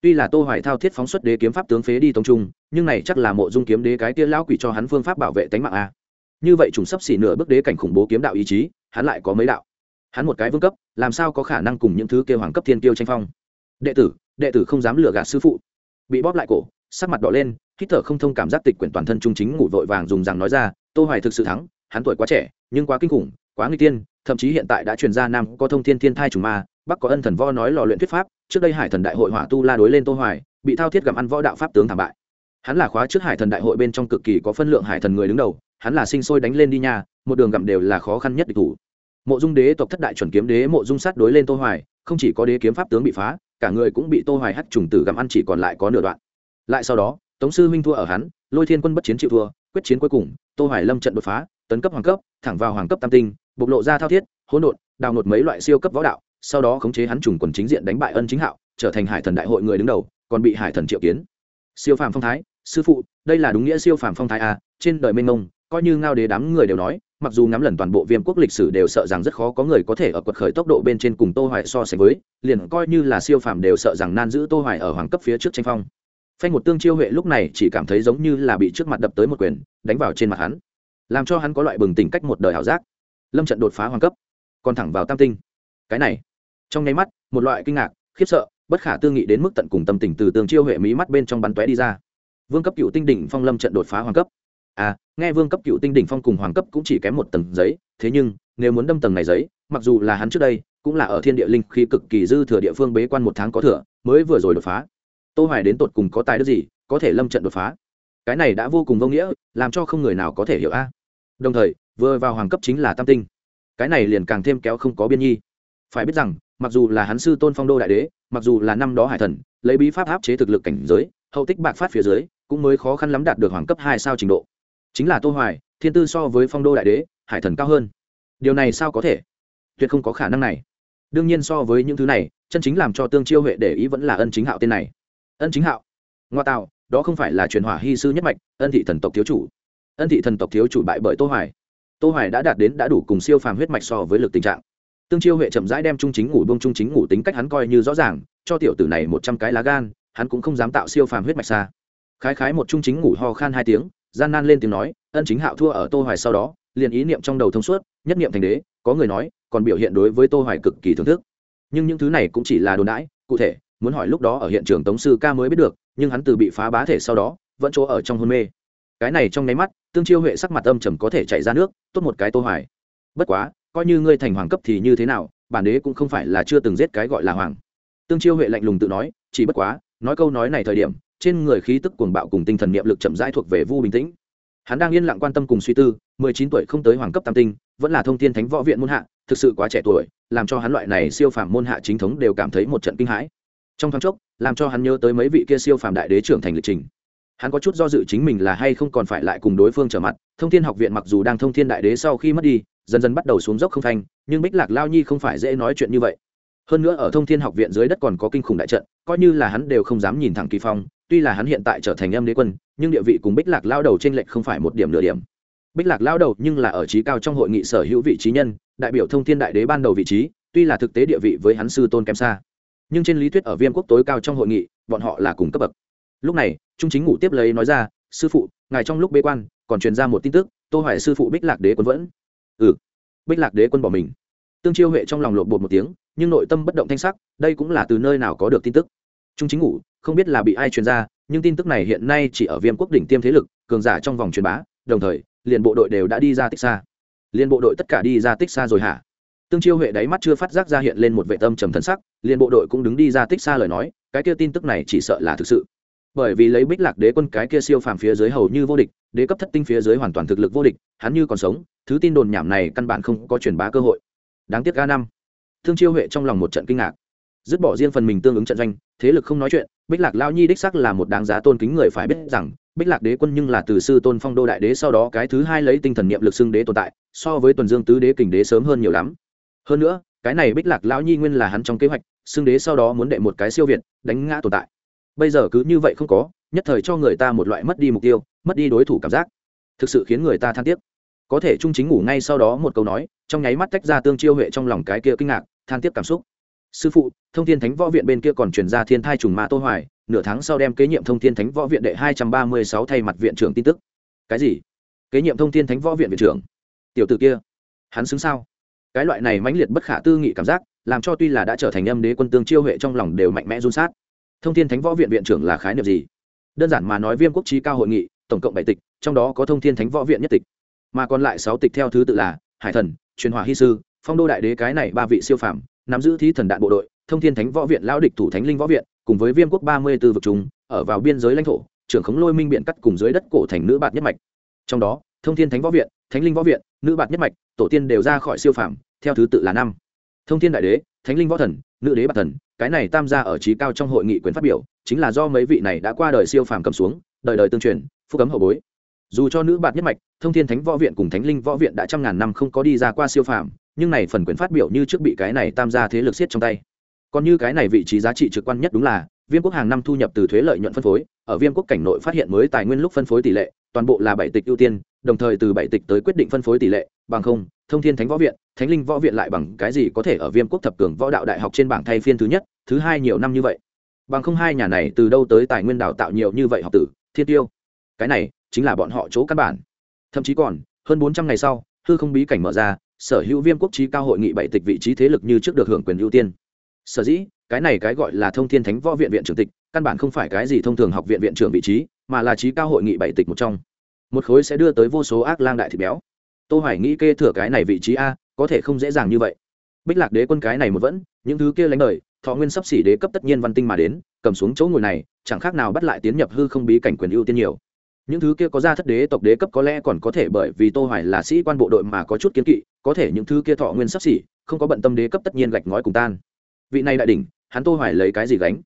A: Tuy là tô hoài thao thiết phóng xuất đế kiếm pháp tướng phế đi tông trung, nhưng này chắc là mộ dung kiếm đế cái kia lão quỷ cho hắn phương pháp bảo vệ tính mạng a. Như vậy trùng sắp xỉ nửa bước đế cảnh khủng bố kiếm đạo ý chí, hắn lại có mấy đạo. Hắn một cái vương cấp, làm sao có khả năng cùng những thứ kia hoàng cấp thiên tiêu tranh phong? Đệ tử đệ tử không dám lừa gạt sư phụ. Bị bóp lại cổ, sắc mặt đỏ lên, hít thở không thông cảm giác tịch quyển toàn thân trung chính ngủ vội vàng dùng rằng nói ra, tô hoài thực sự thắng, hắn tuổi quá trẻ, nhưng quá kinh khủng, quá nguy tiên thậm chí hiện tại đã truyền ra nam có thông thiên thiên thai trùng ma, bắc có ân thần võ nói lò luyện thuyết pháp, trước đây hải thần đại hội hỏa tu la đối lên tô hoài, bị thao thiết gặm ăn võ đạo pháp tướng thảm bại. Hắn là khóa trước hải thần đại hội bên trong cực kỳ có phân lượng hải thần người đứng đầu, hắn là sinh sôi đánh lên đi nha, một đường gặm đều là khó khăn nhất địch thủ. Mộ dung đế tộc thất đại chuẩn kiếm đế mộ dung sát đối lên tô hoài, không chỉ có đế kiếm pháp tướng bị phá, cả người cũng bị tô hoài hất trùng tử gặm ăn chỉ còn lại có nửa đoạn. Lại sau đó, tống sư minh thua ở hắn, lôi thiên quân bất chiến chịu thua, quyết chiến cuối cùng, tô hoài lâm trận đột phá, tấn cấp hoàng cấp, thẳng vào hoàng cấp tam tinh bộc lộ ra thao thiết, hỗn độn, đào nột mấy loại siêu cấp võ đạo, sau đó khống chế hắn trùng quần chính diện đánh bại ân chính hạo, trở thành hải thần đại hội người đứng đầu, còn bị hải thần triệu kiến. Siêu phàm phong thái, sư phụ, đây là đúng nghĩa siêu phàm phong thái a trên đời mênh mông, coi như ngao đế đám người đều nói, mặc dù ngắm lần toàn bộ viêm quốc lịch sử đều sợ rằng rất khó có người có thể ở quật khởi tốc độ bên trên cùng tô hoài so sánh với, liền coi như là siêu phàm đều sợ rằng nan giữ tô hoài ở hoàng cấp phía trước tranh phong. Phanh một tương chiêu huệ lúc này chỉ cảm thấy giống như là bị trước mặt đập tới một quyền, đánh vào trên mặt hắn. Làm cho hắn có loại bừng tỉnh cách một đời hảo giác lâm trận đột phá hoàng cấp, còn thẳng vào tam tinh. Cái này, trong nháy mắt, một loại kinh ngạc, khiếp sợ, bất khả tư nghị đến mức tận cùng tâm tình từ tường chiêu huệ mỹ mắt bên trong bắn tóe đi ra. Vương cấp cựu tinh đỉnh phong lâm trận đột phá hoàng cấp. À nghe vương cấp cựu tinh đỉnh phong cùng hoàng cấp cũng chỉ kém một tầng giấy, thế nhưng, nếu muốn đâm tầng này giấy, mặc dù là hắn trước đây, cũng là ở thiên địa linh khi cực kỳ dư thừa địa phương bế quan một tháng có thừa, mới vừa rồi đột phá. Tô hoài đến tột cùng có tài đức gì, có thể lâm trận đột phá? Cái này đã vô cùng vô nghĩa, làm cho không người nào có thể hiểu a. Đồng thời vừa vào hoàng cấp chính là tam tinh. Cái này liền càng thêm kéo không có biên nhi. Phải biết rằng, mặc dù là hắn sư tôn phong đô đại đế, mặc dù là năm đó hải thần, lấy bí pháp áp chế thực lực cảnh giới, hậu tích bạc phát phía dưới, cũng mới khó khăn lắm đạt được hoàng cấp hai sao trình độ. Chính là tô hoài, thiên tư so với phong đô đại đế, hải thần cao hơn. Điều này sao có thể? Tuyệt không có khả năng này. Đương nhiên so với những thứ này, chân chính làm cho tương chiêu huệ để ý vẫn là ân chính hạo tên này. Ân chính hạo? Ngoa tạo, đó không phải là truyền hỏa hy sư nhất mạch, ân thị thần tộc thiếu chủ. Ân thị thần tộc thiếu chủ bại bởi tô hoài tô hoài đã đạt đến đã đủ cùng siêu phàm huyết mạch so với lực tình trạng. Tương chiêu huệ chậm rãi đem trung chính ngủ bông trung chính ngủ tính cách hắn coi như rõ ràng, cho tiểu tử này một trăm cái lá gan, hắn cũng không dám tạo siêu phàm huyết mạch xa. Khái khái một trung chính ngủ ho khan hai tiếng, gian nan lên tiếng nói, ân chính hạo thua ở tô hoài sau đó, liền ý niệm trong đầu thông suốt, nhất niệm thành đế, có người nói, còn biểu hiện đối với tô hoài cực kỳ thưởng thức. Nhưng những thứ này cũng chỉ là đồn đãi, cụ thể, muốn hỏi lúc đó ở hiện trường tống sư ca mới biết được, nhưng hắn từ bị phá bá thể sau đó, vẫn chỗ ở trong hôn mê. Cái này trong nháy mắt tương chiêu huệ sắc mặt âm trầm có thể chảy ra nước, tốt một cái tô hoài. Bất quá, coi như ngươi thành hoàng cấp thì như thế nào, bản đế cũng không phải là chưa từng giết cái gọi là hoàng. Tương chiêu huệ lạnh lùng tự nói, chỉ bất quá, nói câu nói này thời điểm, trên người khí tức cuồng bạo cùng tinh thần niệm lực chậm rãi thuộc về vu bình tĩnh. Hắn đang yên lặng quan tâm cùng suy tư, mười chín tuổi không tới hoàng cấp tam tinh, vẫn là thông thiên thánh võ viện môn hạ, thực sự quá trẻ tuổi, làm cho hắn loại này siêu phàm môn hạ chính thống đều cảm thấy một trận kinh hãi. Trong thoáng chốc, làm cho hắn nhớ tới mấy vị kia siêu phàm đại đế trưởng thành lịch trình hắn có chút do dự chính mình là hay không còn phải lại cùng đối phương trở mặt, thông thiên học viện mặc dù đang thông thiên đại đế sau khi mất đi, dần dần bắt đầu xuống dốc không thanh, nhưng bích lạc lao nhi không phải dễ nói chuyện như vậy. Hơn nữa ở thông thiên học viện dưới đất còn có kinh khủng đại trận, coi như là hắn đều không dám nhìn thẳng kỳ phong, tuy là hắn hiện tại trở thành Em đế quân, nhưng địa vị cùng bích lạc lao đầu trên lệnh không phải một điểm nửa điểm. Bích lạc lao đầu nhưng là ở trí cao trong hội nghị sở hữu vị trí nhân, đại biểu thông thiên đại đế ban đầu vị trí, tuy là thực tế địa vị với hắn sư tôn kém xa. Nhưng trên lý thuyết ở viêm quốc tối cao trong hội nghị, bọn họ là cùng cấp bậc lúc này, trung chính ngủ tiếp lấy nói ra, sư phụ, ngài trong lúc bế quan, còn truyền ra một tin tức tô hoài sư phụ bích lạc đế quân vẫn. Ừ. Bích lạc đế quân bỏ mình. Tương chiêu huệ trong lòng lộn bột một tiếng, nhưng nội tâm bất động thanh sắc, đây cũng là từ nơi nào có được tin tức. Trung chính ngủ không biết là bị ai truyền ra, nhưng tin tức này hiện nay chỉ ở viêm quốc đỉnh tiêm thế lực, cường giả trong vòng truyền bá, đồng thời, liền bộ đội đều đã đi ra tích xa. Liền bộ đội tất cả đi ra tích xa rồi hả? Tương chiêu huệ đáy mắt chưa phát giác ra hiện lên một vệ tâm trầm thân sắc, liền bộ đội cũng đứng đi ra tích xa lời nói, cái kia tin tức này chỉ sợ là thực sự bởi vì lấy bích lạc đế quân cái kia siêu phàm phía dưới hầu như vô địch, đế cấp thất tinh phía dưới hoàn toàn thực lực vô địch, hắn như còn sống, thứ tin đồn nhảm này căn bản không có truyền bá cơ hội. Đáng tiếc ga năm. Thương chiêu huệ trong lòng một trận kinh ngạc. Dứt bỏ riêng phần mình tương ứng trận doanh, thế lực không nói chuyện, bích lạc lao nhi đích sắc là một đáng giá tôn kính người phải biết rằng, bích lạc đế quân nhưng là từ sư tôn phong đô đại đế sau đó cái thứ hai lấy tinh thần niệm lực xưng đế tồn tại, so với tuần dương tứ đế kình đế sớm hơn nhiều lắm. Hơn nữa, cái này bích lạc lão nhi nguyên là hắn trong kế hoạch, xưng đế sau đó muốn đệ một cái siêu việt, đánh ngã tồn tại bây giờ cứ như vậy không có, nhất thời cho người ta một loại mất đi mục tiêu, mất đi đối thủ cảm giác. Thực sự khiến người ta than tiếc. Có thể trung chính ngủ ngay sau đó một câu nói, trong nháy mắt tách ra tương chiêu huệ trong lòng cái kia kinh ngạc, than tiếc cảm xúc. Sư phụ, thông thiên thánh võ viện bên kia còn truyền ra thiên thai trùng ma tô hoài, nửa tháng sau đem kế nhiệm thông thiên thánh võ viện đệ 236 thay mặt viện trưởng tin tức. Cái gì? Kế nhiệm thông thiên thánh võ viện viện trưởng? Tiểu tử kia, hắn xứng sao? Cái loại này mãnh liệt bất khả tư nghị cảm giác, làm cho tuy là đã trở thành âm đế quân tương chiêu huệ trong lòng đều mạnh mẽ run sát thông thiên thánh võ viện viện trưởng là khái niệm gì? Đơn giản mà nói viêm quốc trí cao hội nghị, tổng cộng bảy tịch, trong đó có thông thiên thánh võ viện nhất tịch. Mà còn lại sáu tịch theo thứ tự là hải thần, truyền hòa hy sư, phong đô đại đế cái này ba vị siêu phàm, nắm giữ thí thần đạn bộ đội, thông thiên thánh võ viện lão địch thủ thánh linh võ viện, cùng với viêm quốc ba mươi b ố vực chúng, ở vào biên giới lãnh thổ, trưởng khống lôi minh biện cắt cùng dưới đất cổ thành nữ bạt nhất mạch. Trong đó, thông thiên thánh võ viện, thánh linh võ viện, nữ bạt nhất mạch, tổ tiên đều ra khỏi siêu phàm, theo thứ tự là năm. Thông thiên đại đế, thánh linh võ thần nữ đế bạc thần, cái này tam gia ở trí cao trong hội nghị quyền phát biểu, chính là do mấy vị này đã qua đời siêu phàm cầm xuống, đời đời tương truyền, phúc cấm hậu bối. Dù cho nữ bạt nhất mạch, thông thiên thánh võ viện cùng thánh linh võ viện đã trăm ngàn năm không có đi ra qua siêu phàm, nhưng này phần quyền phát biểu như trước bị cái này tam gia thế lực siết trong tay. Còn như cái này vị trí giá trị trực quan nhất đúng là viêm quốc hàng năm thu nhập từ thuế lợi nhuận phân phối, ở viêm quốc cảnh nội phát hiện mới tài nguyên lúc phân phối tỷ lệ, toàn bộ là bảy tịch ưu tiên, đồng thời từ bảy tịch tới quyết định phân phối tỷ lệ, bằng không, thông thiên thánh võ viện, thánh linh võ viện lại bằng cái gì có thể ở viêm quốc thập cường võ đạo đại học trên bảng thay phiên thứ nhất, thứ hai nhiều năm như vậy. Bằng không hai nhà này từ đâu tới tài nguyên đào tạo nhiều như vậy học tử, thiên tiêu? Cái này chính là bọn họ chỗ căn bản. Thậm chí còn, hơn bốn trăm ngày sau, hư không bí cảnh mở ra, sở hữu viêm quốc trí cao hội nghị bảy tịch vị trí thế lực như trước được hưởng quyền ưu tiên sở dĩ, cái này cái gọi là thông thiên thánh võ viện viện trưởng tịch, căn bản không phải cái gì thông thường học viện viện trưởng vị trí, mà là trí cao hội nghị bảy tịch một trong. Một khối sẽ đưa tới vô số ác lang đại thịt béo. Tôi hoài nghĩ kê thừa cái này vị trí a, có thể không dễ dàng như vậy. Bích lạc đế quân cái này một vẫn, những thứ kia lánh đời, thọ nguyên sắp xỉ đế cấp tất nhiên văn tinh mà đến, cầm xuống chỗ ngồi này, chẳng khác nào bắt lại tiến nhập hư không bí cảnh quyền ưu tiên nhiều. Những thứ kia có ra thất đế, tộc đế cấp có lẽ còn có thể bởi vì tô hoài là sĩ quan bộ đội mà có chút kiến kỵ, có thể những thứ kia thọ nguyên sắp xỉ, không có bận tâm đế cấp tất nhiên gạch ngói cùng tan vị này đại đỉnh, hắn tô hoài lấy cái gì gánh?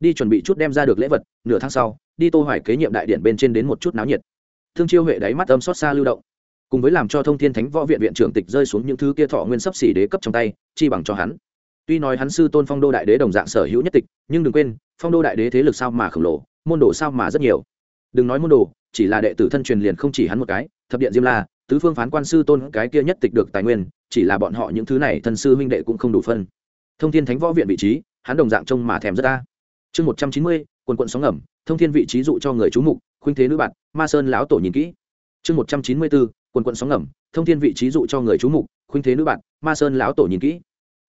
A: Đi chuẩn bị chút đem ra được lễ vật, nửa tháng sau, đi tô hoài kế nhiệm đại điện bên trên đến một chút náo nhiệt. Thương chiêu huệ đáy mắt âm xót xa lưu động. Cùng với làm cho thông thiên thánh võ viện viện trưởng tịch rơi xuống những thứ kia thọ nguyên sắp xỉ đế cấp trong tay, chi bằng cho hắn. Tuy nói hắn sư tôn phong đô đại đế đồng dạng sở hữu nhất tịch, nhưng đừng quên, phong đô đại đế thế lực sao mà khổng lồ, môn đồ sao mà rất nhiều. Đừng nói môn đồ, chỉ là đệ tử thân truyền liền không chỉ hắn một cái, thập điện diêm la, tứ phương phán quan sư tôn cái kia nhất tịch được tài nguyên, chỉ là bọn họ những thứ này thân sư huynh đệ cũng không đủ phân thông thiên thánh võ viện vị trí, hắn đồng dạng trông mà thèm rất ta chương một trăm chín mươi, quần quận sóng ngầm, thông thiên vị trí dụ cho người chú mục, khuynh thế nữ bạn ma sơn lão tổ nhìn kỹ. Chương một trăm chín mươi bốn, quần quận sóng ngầm, thông thiên vị trí dụ cho người chú mục, khuynh thế nữ bạn ma sơn lão tổ nhìn kỹ.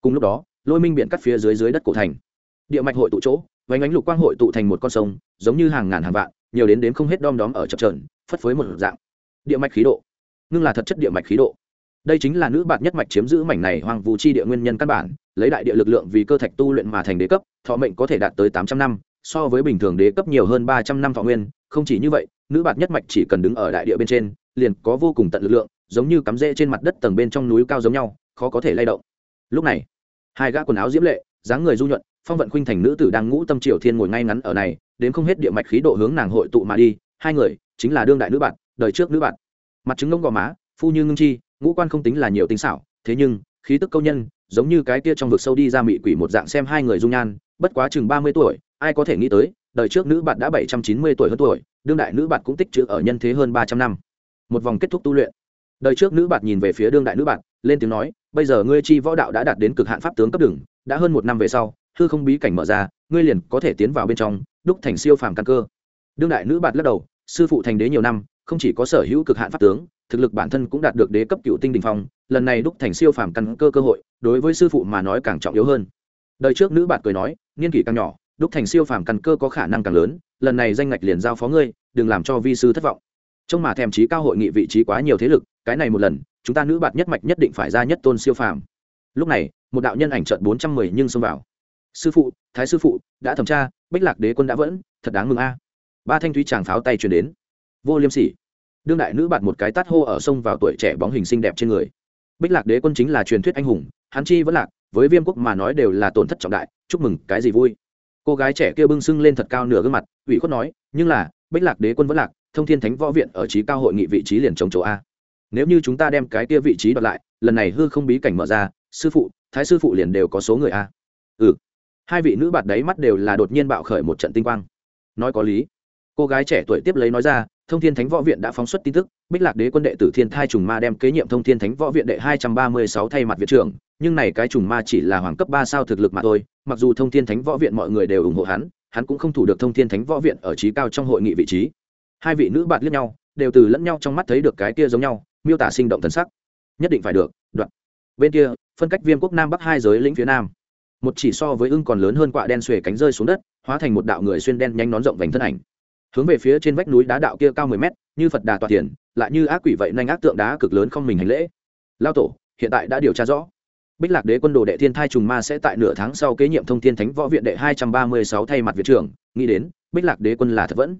A: Cùng lúc đó, lôi minh biện cắt phía dưới dưới đất cổ thành. Địa mạch hội tụ chỗ vánh ánh lục quang hội tụ thành một con sông, giống như hàng ngàn hàng vạn, nhiều đến đến không hết đom đóm ở chập trờn phất phới một dạng. Địa mạch khí độ. Ngưng là thật chất địa mạch khí độ. Đây chính là nữ bạn nhất mạch chiếm giữ mảnh này hoàng vũ chi địa nguyên nhân căn bản lấy đại địa lực lượng vì cơ thạch tu luyện mà thành đế cấp, thọ mệnh có thể đạt tới tám trăm năm, so với bình thường đế cấp nhiều hơn ba trăm năm thọ nguyên, không chỉ như vậy, nữ bạt nhất mạch chỉ cần đứng ở đại địa bên trên, liền có vô cùng tận lực lượng, giống như cắm rễ trên mặt đất tầng bên trong núi cao giống nhau, khó có thể lay động. Lúc này, hai gã quần áo diễm lệ, dáng người du nhuận, phong vận khuynh thành nữ tử đang ngũ tâm triều thiên ngồi ngay ngắn ở này, đến không hết địa mạch khí độ hướng nàng hội tụ mà đi, hai người, chính là đương đại nữ bạn đời trước nữ bạn mặt trứng ngông gò má, phu như ngưng chi, ngũ quan không tính là nhiều tính xảo, thế nhưng khí tức câu nhân, giống như cái kia trong vực sâu đi ra mị quỷ một dạng xem hai người dung nhan, bất quá chừng ba mươi tuổi, ai có thể nghĩ tới, đời trước nữ bạn đã bảy trăm chín mươi tuổi hơn tuổi, đương đại nữ bạn cũng tích trữ ở nhân thế hơn ba trăm năm. Một vòng kết thúc tu luyện. Đời trước nữ bạn nhìn về phía đương đại nữ bạn, lên tiếng nói, bây giờ ngươi chi võ đạo đã đạt đến cực hạn pháp tướng cấp đường, đã hơn một năm về sau, hư không bí cảnh mở ra, ngươi liền có thể tiến vào bên trong, đúc thành siêu phàm căn cơ. Đương đại nữ bạn lắc đầu, sư phụ thành đế nhiều năm không chỉ có sở hữu cực hạn pháp tướng, thực lực bản thân cũng đạt được đế cấp cựu tinh đình phong, lần này đúc thành siêu phàm căn cơ cơ hội, đối với sư phụ mà nói càng trọng yếu hơn. Đời trước nữ bạn cười nói, niên kỷ càng nhỏ, đúc thành siêu phàm căn cơ có khả năng càng lớn, lần này danh ngạch liền giao phó ngươi, đừng làm cho vi sư thất vọng. Trong mà thèm trí cao hội nghị vị trí quá nhiều thế lực, cái này một lần, chúng ta nữ bạn nhất mạch nhất định phải ra nhất tôn siêu phàm. Lúc này, một đạo nhân ảnh trận bốn trăm mười nhưng xông vào. Sư phụ, thái sư phụ, đã thẩm tra, bích lạc đế quân đã vẫn, thật đáng mừng a. Ba thanh thúy chàng pháo tay truyền đến vô liêm sỉ. Đương đại nữ bạn một cái tát hô ở sông vào tuổi trẻ bóng hình xinh đẹp trên người. Bích lạc đế quân chính là truyền thuyết anh hùng, hắn chi vẫn lạc, với viêm quốc mà nói đều là tổn thất trọng đại, chúc mừng, cái gì vui. Cô gái trẻ kia bưng sưng lên thật cao nửa gương mặt, ủy khuất nói, nhưng là, bích lạc đế quân vẫn lạc, thông thiên thánh võ viện ở trí cao hội nghị vị trí liền chống chỗ a. Nếu như chúng ta đem cái kia vị trí đoạt lại, lần này hư không bí cảnh mở ra, sư phụ, thái sư phụ liền đều có số người a. Ừ. Hai vị nữ bạt đấy mắt đều là đột nhiên bạo khởi một trận tinh quang. Nói có lý. Cô gái trẻ tuổi tiếp lấy nói ra thông thiên thánh võ viện đã phóng xuất tin tức, bích lạc đế quân đệ tử thiên thai trùng ma đem kế nhiệm thông thiên thánh võ viện đệ hai trăm ba mươi sáu thay mặt viện trưởng, nhưng này cái trùng ma chỉ là hoàng cấp ba sao thực lực mà thôi, mặc dù thông thiên thánh võ viện mọi người đều ủng hộ hắn hắn cũng không thủ được thông thiên thánh võ viện ở trí cao trong hội nghị vị trí. Hai vị nữ bạn liếc nhau, đều từ lẫn nhau trong mắt thấy được cái kia giống nhau, miêu tả sinh động thần sắc. Nhất định phải được, đoạn. Bên kia, phân cách viêm quốc nam bắc hai giới lĩnh phía nam. Một chỉ so với ưng còn lớn hơn quạ đen xuề cánh rơi xuống đất, hóa thành một đạo người xuyên đen nhanh nón rộng vành thân ảnh hướng về phía trên vách núi đá đạo kia cao mười mét như phật đà tọa thiền, lại như ác quỷ vậy nhanh ác tượng đá cực lớn không mình hành lễ. Lao tổ hiện tại đã điều tra rõ. Bích lạc đế quân đồ đệ thiên thai trùng ma sẽ tại nửa tháng sau kế nhiệm thông thiên thánh võ viện đệ hai trăm ba mươi sáu thay mặt viện trưởng nghĩ đến bích lạc đế quân là thật vẫn.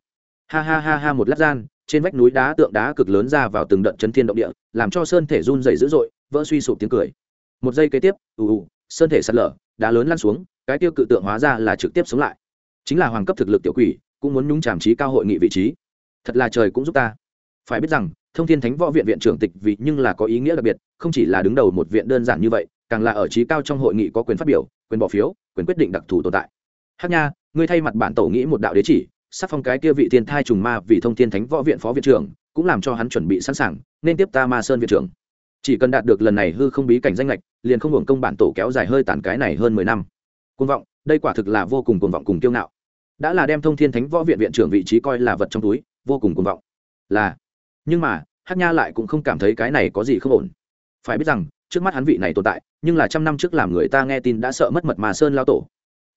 A: Ha ha ha ha một lát gian trên vách núi đá tượng đá cực lớn ra vào từng đợt chấn thiên động địa làm cho sơn thể run dày dữ dội vỡ suy sụp tiếng cười. Một giây kế tiếp ù ù sơn thể sạt lở đá lớn lăn xuống cái tiêu cự tượng hóa ra là trực tiếp sống lại. Chính là hoàng cấp thực lực tiểu quỷ cũng muốn nhúng trảm trí cao hội nghị vị trí. Thật là trời cũng giúp ta. Phải biết rằng, thông thiên thánh võ viện viện trưởng tịch vị nhưng là có ý nghĩa đặc biệt, không chỉ là đứng đầu một viện đơn giản như vậy, càng là ở trí cao trong hội nghị có quyền phát biểu, quyền bỏ phiếu, quyền quyết định đặc thù tồn tại. Hát nha, ngươi thay mặt bản tổ nghĩ một đạo đế chỉ sắc phong cái kia vị thiên thai trùng ma vì thông thiên thánh võ viện phó viện trưởng, cũng làm cho hắn chuẩn bị sẵn sàng, nên tiếp ta ma sơn viện trưởng. Chỉ cần đạt được lần này hư không bí cảnh danh lệch liền không hưởng công bản tổ kéo dài hơi tàn cái này hơn mười năm. Côn vọng, đây quả thực là vô cùng côn vọng cùng kiêu ngạo đã là đem thông thiên thánh võ viện viện trưởng vị trí coi là vật trong túi, vô cùng cuồng vọng. Là, nhưng mà hát nha lại cũng không cảm thấy cái này có gì không ổn. Phải biết rằng, trước mắt hắn vị này tồn tại, nhưng là trăm năm trước làm người ta nghe tin đã sợ mất mật mà sơn lao tổ.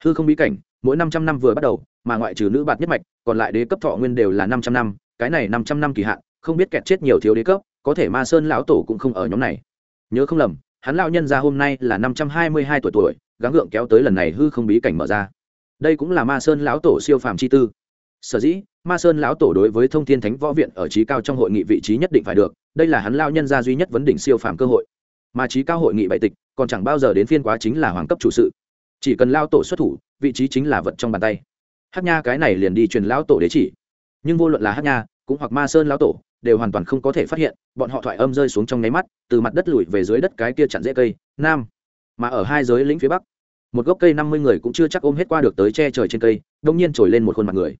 A: Hư không bí cảnh, mỗi năm trăm năm vừa bắt đầu, mà ngoại trừ nữ bạt nhất mạch, còn lại đế cấp thọ nguyên đều là năm trăm năm, cái này năm trăm năm kỳ hạn, không biết kẹt chết nhiều thiếu đế cấp, có thể ma sơn lão tổ cũng không ở nhóm này. Nhớ không lầm, hắn lão nhân ra hôm nay là năm trăm hai mươi hai tuổi tuổi, gắng gượng kéo tới lần này hư không bí cảnh mở ra đây cũng là ma sơn lão tổ siêu phàm chi tư. Sở dĩ, ma sơn lão tổ đối với thông thiên thánh võ viện ở trí cao trong hội nghị vị trí nhất định phải được, đây là hắn lao nhân gia duy nhất vấn đỉnh siêu phàm cơ hội. Mà trí cao hội nghị bại tịch, còn chẳng bao giờ đến phiên quá chính là hoàng cấp chủ sự. Chỉ cần lao tổ xuất thủ, vị trí chính là vật trong bàn tay. Hát nha cái này liền đi truyền lão tổ đế chỉ. Nhưng vô luận là hát nha, cũng hoặc ma sơn lão tổ, đều hoàn toàn không có thể phát hiện, bọn họ thoại âm rơi xuống trong nháy mắt, từ mặt đất lùi về dưới đất cái kia chặn dễ cây, nam. Mà ở hai giới lĩnh phía bắc một gốc cây năm mươi người cũng chưa chắc ôm hết qua được tới che trời trên cây, đông nhiên trồi lên một khuôn mặt người.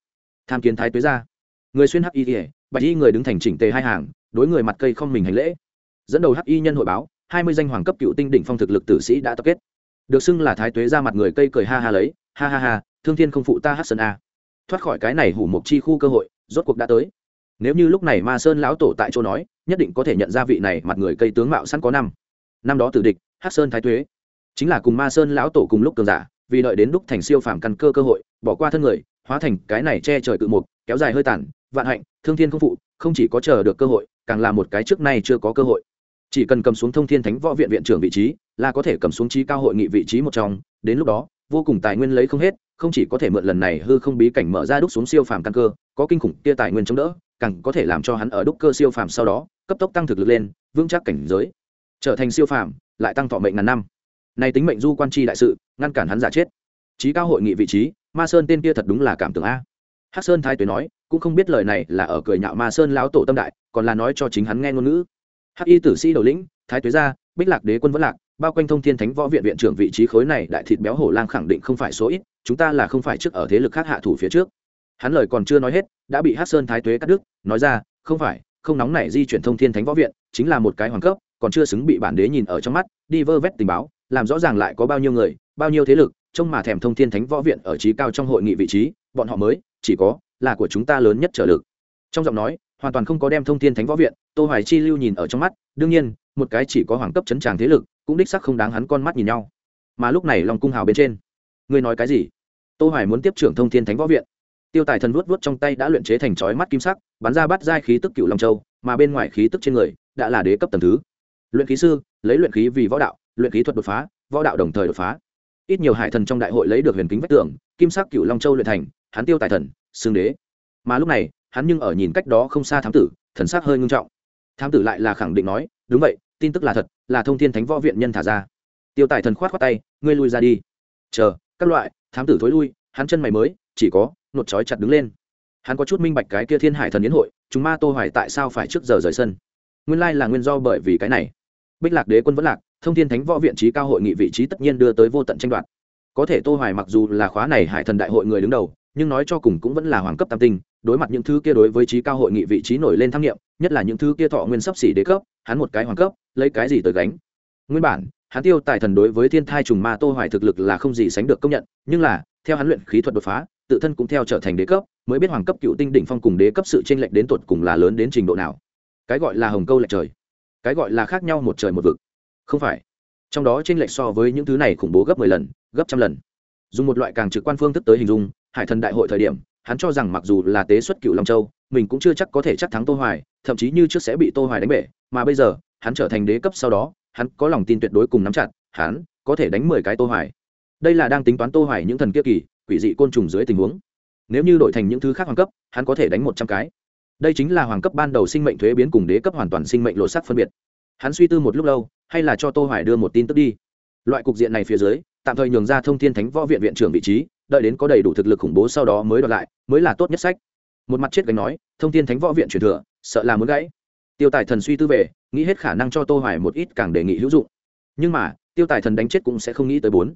A: Tham kiến thái tuế ra người xuyên hắc y ỉa bạch y người đứng thành chỉnh tề hai hàng, đối người mặt cây không mình hành lễ. Dẫn đầu hắc y nhân hội báo, hai mươi danh hoàng cấp cựu tinh đỉnh phong thực lực tử sĩ đã tập kết. Được xưng là thái tuế ra mặt người cây cười ha ha lấy, ha ha ha, thương thiên không phụ ta hát sơn a. Thoát khỏi cái này hủ mộc chi khu cơ hội, rốt cuộc đã tới. Nếu như lúc này ma sơn lão tổ tại chỗ nói, nhất định có thể nhận ra vị này mặt người cây tướng mạo sẵn có năm. Năm đó tử địch hắc sơn thái tuế chính là cùng ma sơn lão tổ cùng lúc cường giả, vì đợi đến lúc thành siêu phàm căn cơ cơ hội, bỏ qua thân người, hóa thành cái này che trời cự mục, kéo dài hơi tàn, vạn hạnh, thương thiên không phụ, không chỉ có chờ được cơ hội, càng là một cái trước nay chưa có cơ hội. Chỉ cần cầm xuống thông thiên thánh võ viện viện trưởng vị trí, là có thể cầm xuống trí cao hội nghị vị trí một trong, đến lúc đó, vô cùng tài nguyên lấy không hết, không chỉ có thể mượn lần này hư không bí cảnh mở ra đúc xuống siêu phàm căn cơ, có kinh khủng kia tài nguyên chống đỡ, càng có thể làm cho hắn ở đúc cơ siêu phàm sau đó, cấp tốc tăng thực lực lên, vững chắc cảnh giới. Trở thành siêu phàm, lại tăng thọ mệnh ngàn năm nay tính mệnh du quan tri đại sự, ngăn cản hắn giả chết. Trí cao hội nghị vị trí, ma sơn tên kia thật đúng là cảm tưởng a. Hắc sơn thái tuế nói, cũng không biết lời này là ở cười nhạo ma sơn lão tổ tâm đại, còn là nói cho chính hắn nghe ngôn ngữ. Hắc y tử sĩ đầu lĩnh, thái tuế gia bích lạc đế quân vẫn lạc, bao quanh thông thiên thánh võ viện viện trưởng vị trí khối này đại thịt béo hổ lang khẳng định không phải số ít, chúng ta là không phải trước ở thế lực khác hạ thủ phía trước. Hắn lời còn chưa nói hết, đã bị hắc sơn thái tuế cắt đứt, nói ra, không phải, không nóng này di chuyển thông thiên thánh võ viện, chính là một cái hoàng cấp còn chưa xứng bị bản đế nhìn ở trong mắt, đi vơ vét tình báo, làm rõ ràng lại có bao nhiêu người, bao nhiêu thế lực, trông mà thèm thông thiên thánh võ viện ở trí cao trong hội nghị vị trí, bọn họ mới, chỉ có, là của chúng ta lớn nhất trở lực. Trong giọng nói, hoàn toàn không có đem thông thiên thánh võ viện, tô hoài chi lưu nhìn ở trong mắt, đương nhiên, một cái chỉ có hoàng cấp chấn tràng thế lực, cũng đích sắc không đáng hắn con mắt nhìn nhau. Mà lúc này long cung hào bên trên, ngươi nói cái gì? Tô hoài muốn tiếp trưởng thông thiên thánh võ viện. Tiêu tài thần vuốt vuốt trong tay đã luyện chế thành chói mắt kim sắc, bắn ra bắt giai khí tức cựu long châu, mà bên ngoài khí tức trên người, đã là đế cấp tầng thứ luyện khí sư, lấy luyện khí vì võ đạo, luyện khí thuật đột phá, võ đạo đồng thời đột phá. Ít nhiều hải thần trong đại hội lấy được huyền kính vách tường, kim sắc cựu long châu luyện thành, hắn tiêu tài thần, xương đế. Mà lúc này, hắn nhưng ở nhìn cách đó không xa thám tử, thần sắc hơi ngưng trọng. Thám tử lại là khẳng định nói, đúng vậy, tin tức là thật, là thông thiên thánh võ viện nhân thả ra. Tiêu tài thần khoát khoát tay, ngươi lui ra đi. Chờ, các loại. Thám tử thối lui, hắn chân mày mới, chỉ có, nột trói chặt đứng lên. Hắn có chút minh bạch cái kia thiên hải thần yến hội, chúng ma tô hoài tại sao phải trước giờ rời sân? Nguyên lai là nguyên do bởi vì cái này bích lạc đế quân vẫn lạc, thông thiên thánh võ viện trí cao hội nghị vị trí tất nhiên đưa tới vô tận tranh đoạt. Có thể tô hoài mặc dù là khóa này hải thần đại hội người đứng đầu, nhưng nói cho cùng cũng vẫn là hoàng cấp tam tinh, đối mặt những thứ kia đối với trí cao hội nghị vị trí nổi lên tham nghiệm nhất là những thứ kia thọ nguyên sắp xỉ đế cấp, hắn một cái hoàng cấp, lấy cái gì tới gánh? Nguyên bản, hắn tiêu tài thần đối với thiên thai trùng ma tô hoài thực lực là không gì sánh được công nhận, nhưng là, theo hắn luyện khí thuật đột phá, tự thân cũng theo trở thành đế cấp, mới biết hoàng cấp cựu tinh đỉnh phong cùng đế cấp sự tranh lệch đến tuột cùng là lớn đến trình độ nào. Cái gọi là hồng câu lệch trời cái gọi là khác nhau một trời một vực. Không phải. Trong đó tranh lệch so với những thứ này khủng bố gấp 10 lần, gấp trăm lần. Dùng một loại càng trực quan phương thức tới hình dung, hải thần đại hội thời điểm, hắn cho rằng mặc dù là tế xuất cựu long châu, mình cũng chưa chắc có thể chắc thắng tô hoài, thậm chí như trước sẽ bị tô hoài đánh bể, mà bây giờ, hắn trở thành đế cấp sau đó, hắn có lòng tin tuyệt đối cùng nắm chặt, hắn có thể đánh 10 cái tô hoài. Đây là đang tính toán tô hoài những thần kia kỳ, quỷ dị côn trùng dưới tình huống. Nếu như đổi thành những thứ khác hoàng cấp, hắn có thể đánh 100 cái đây chính là hoàng cấp ban đầu sinh mệnh thuế biến cùng đế cấp hoàn toàn sinh mệnh lộ sắc phân biệt. Hắn suy tư một lúc lâu, hay là cho tô hoài đưa một tin tức đi. Loại cục diện này phía dưới, tạm thời nhường ra thông thiên thánh võ viện viện trưởng vị trí, đợi đến có đầy đủ thực lực khủng bố sau đó mới đoạt lại, mới là tốt nhất sách. Một mặt chết gánh nói, thông thiên thánh võ viện truyền thừa, sợ là muốn gãy. Tiêu tài thần suy tư về, nghĩ hết khả năng cho tô hoài một ít càng đề nghị hữu dụng. Nhưng mà, tiêu tài thần đánh chết cũng sẽ không nghĩ tới bốn.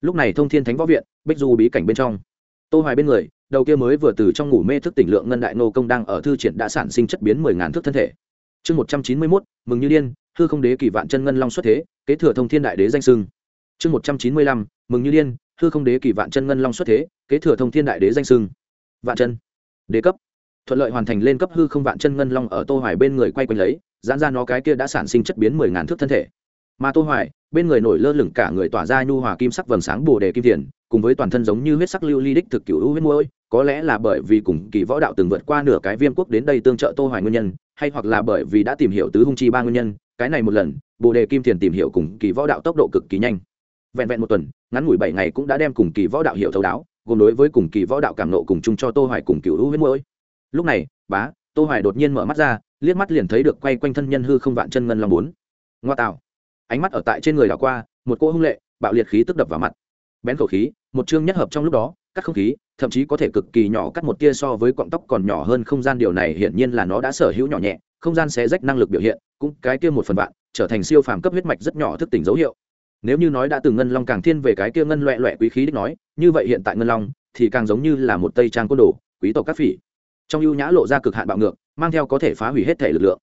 A: Lúc này thông thiên thánh võ viện, bích du bí cảnh bên trong tô hoài bên người đầu kia mới vừa từ trong ngủ mê thức tỉnh lượng ngân đại nô công đang ở thư triển đã sản sinh chất biến mười ngàn thước thân thể. Chương 191, mừng như điên hư không đế kỳ vạn chân ngân long xuất thế kế thừa thông thiên đại đế danh sưng. Chương 195, mừng như điên hư không đế kỳ vạn chân ngân long xuất thế kế thừa thông thiên đại đế danh sưng. Vạn chân. Đế cấp. Thuận lợi hoàn thành lên cấp hư không vạn chân ngân long ở tô hoài bên người quay quanh lấy giãn ra nó cái kia đã sản sinh chất biến mười ngàn thước thân thể. Mà tô hoài bên người nổi lơ lửng cả người tỏa ra nhu hòa kim sắc vầng sáng bồ đề kim tiền cùng với toàn thân giống như huyết sắc lưu ly đích thực cửu u huyết môi, có lẽ là bởi vì cùng kỳ võ đạo từng vượt qua nửa cái viêm quốc đến đây tương trợ tô hoài nguyên nhân, hay hoặc là bởi vì đã tìm hiểu tứ hung chi ba nguyên nhân, cái này một lần, bồ đề kim tiền tìm hiểu cùng kỳ võ đạo tốc độ cực kỳ nhanh. Vẹn vẹn một tuần, ngắn ngủi bảy ngày cũng đã đem cùng kỳ võ đạo hiểu thấu đáo, gồm đối với cùng kỳ võ đạo cảm nộ cùng chung cho tô hoài cùng cửu u huyết môi. Lúc này, bá, tô hoài đột nhiên mở mắt ra, liếc mắt liền thấy được quay quanh thân nhân hư không vạn chân ngân long bốn. Ngoa tạo. Ánh mắt ở tại trên người đảo qua, một cô hung lệ, bạo liệt khí tức đập vào mặt bén khẩu khí, một chương nhất hợp trong lúc đó, cắt không khí, thậm chí có thể cực kỳ nhỏ cắt một tia so với cọng tóc còn nhỏ hơn không gian điều này hiển nhiên là nó đã sở hữu nhỏ nhẹ, không gian sẽ rách năng lực biểu hiện, cũng cái kia một phần vạn, trở thành siêu phàm cấp huyết mạch rất nhỏ thức tỉnh dấu hiệu. Nếu như nói đã từng ngân long càng thiên về cái kia ngân loẹ loẹ quý khí đích nói, như vậy hiện tại ngân long thì càng giống như là một tây trang côn đồ, quý tộc các phỉ. Trong ưu nhã lộ ra cực hạn bạo ngược, mang theo có thể phá hủy hết thể lực lượng.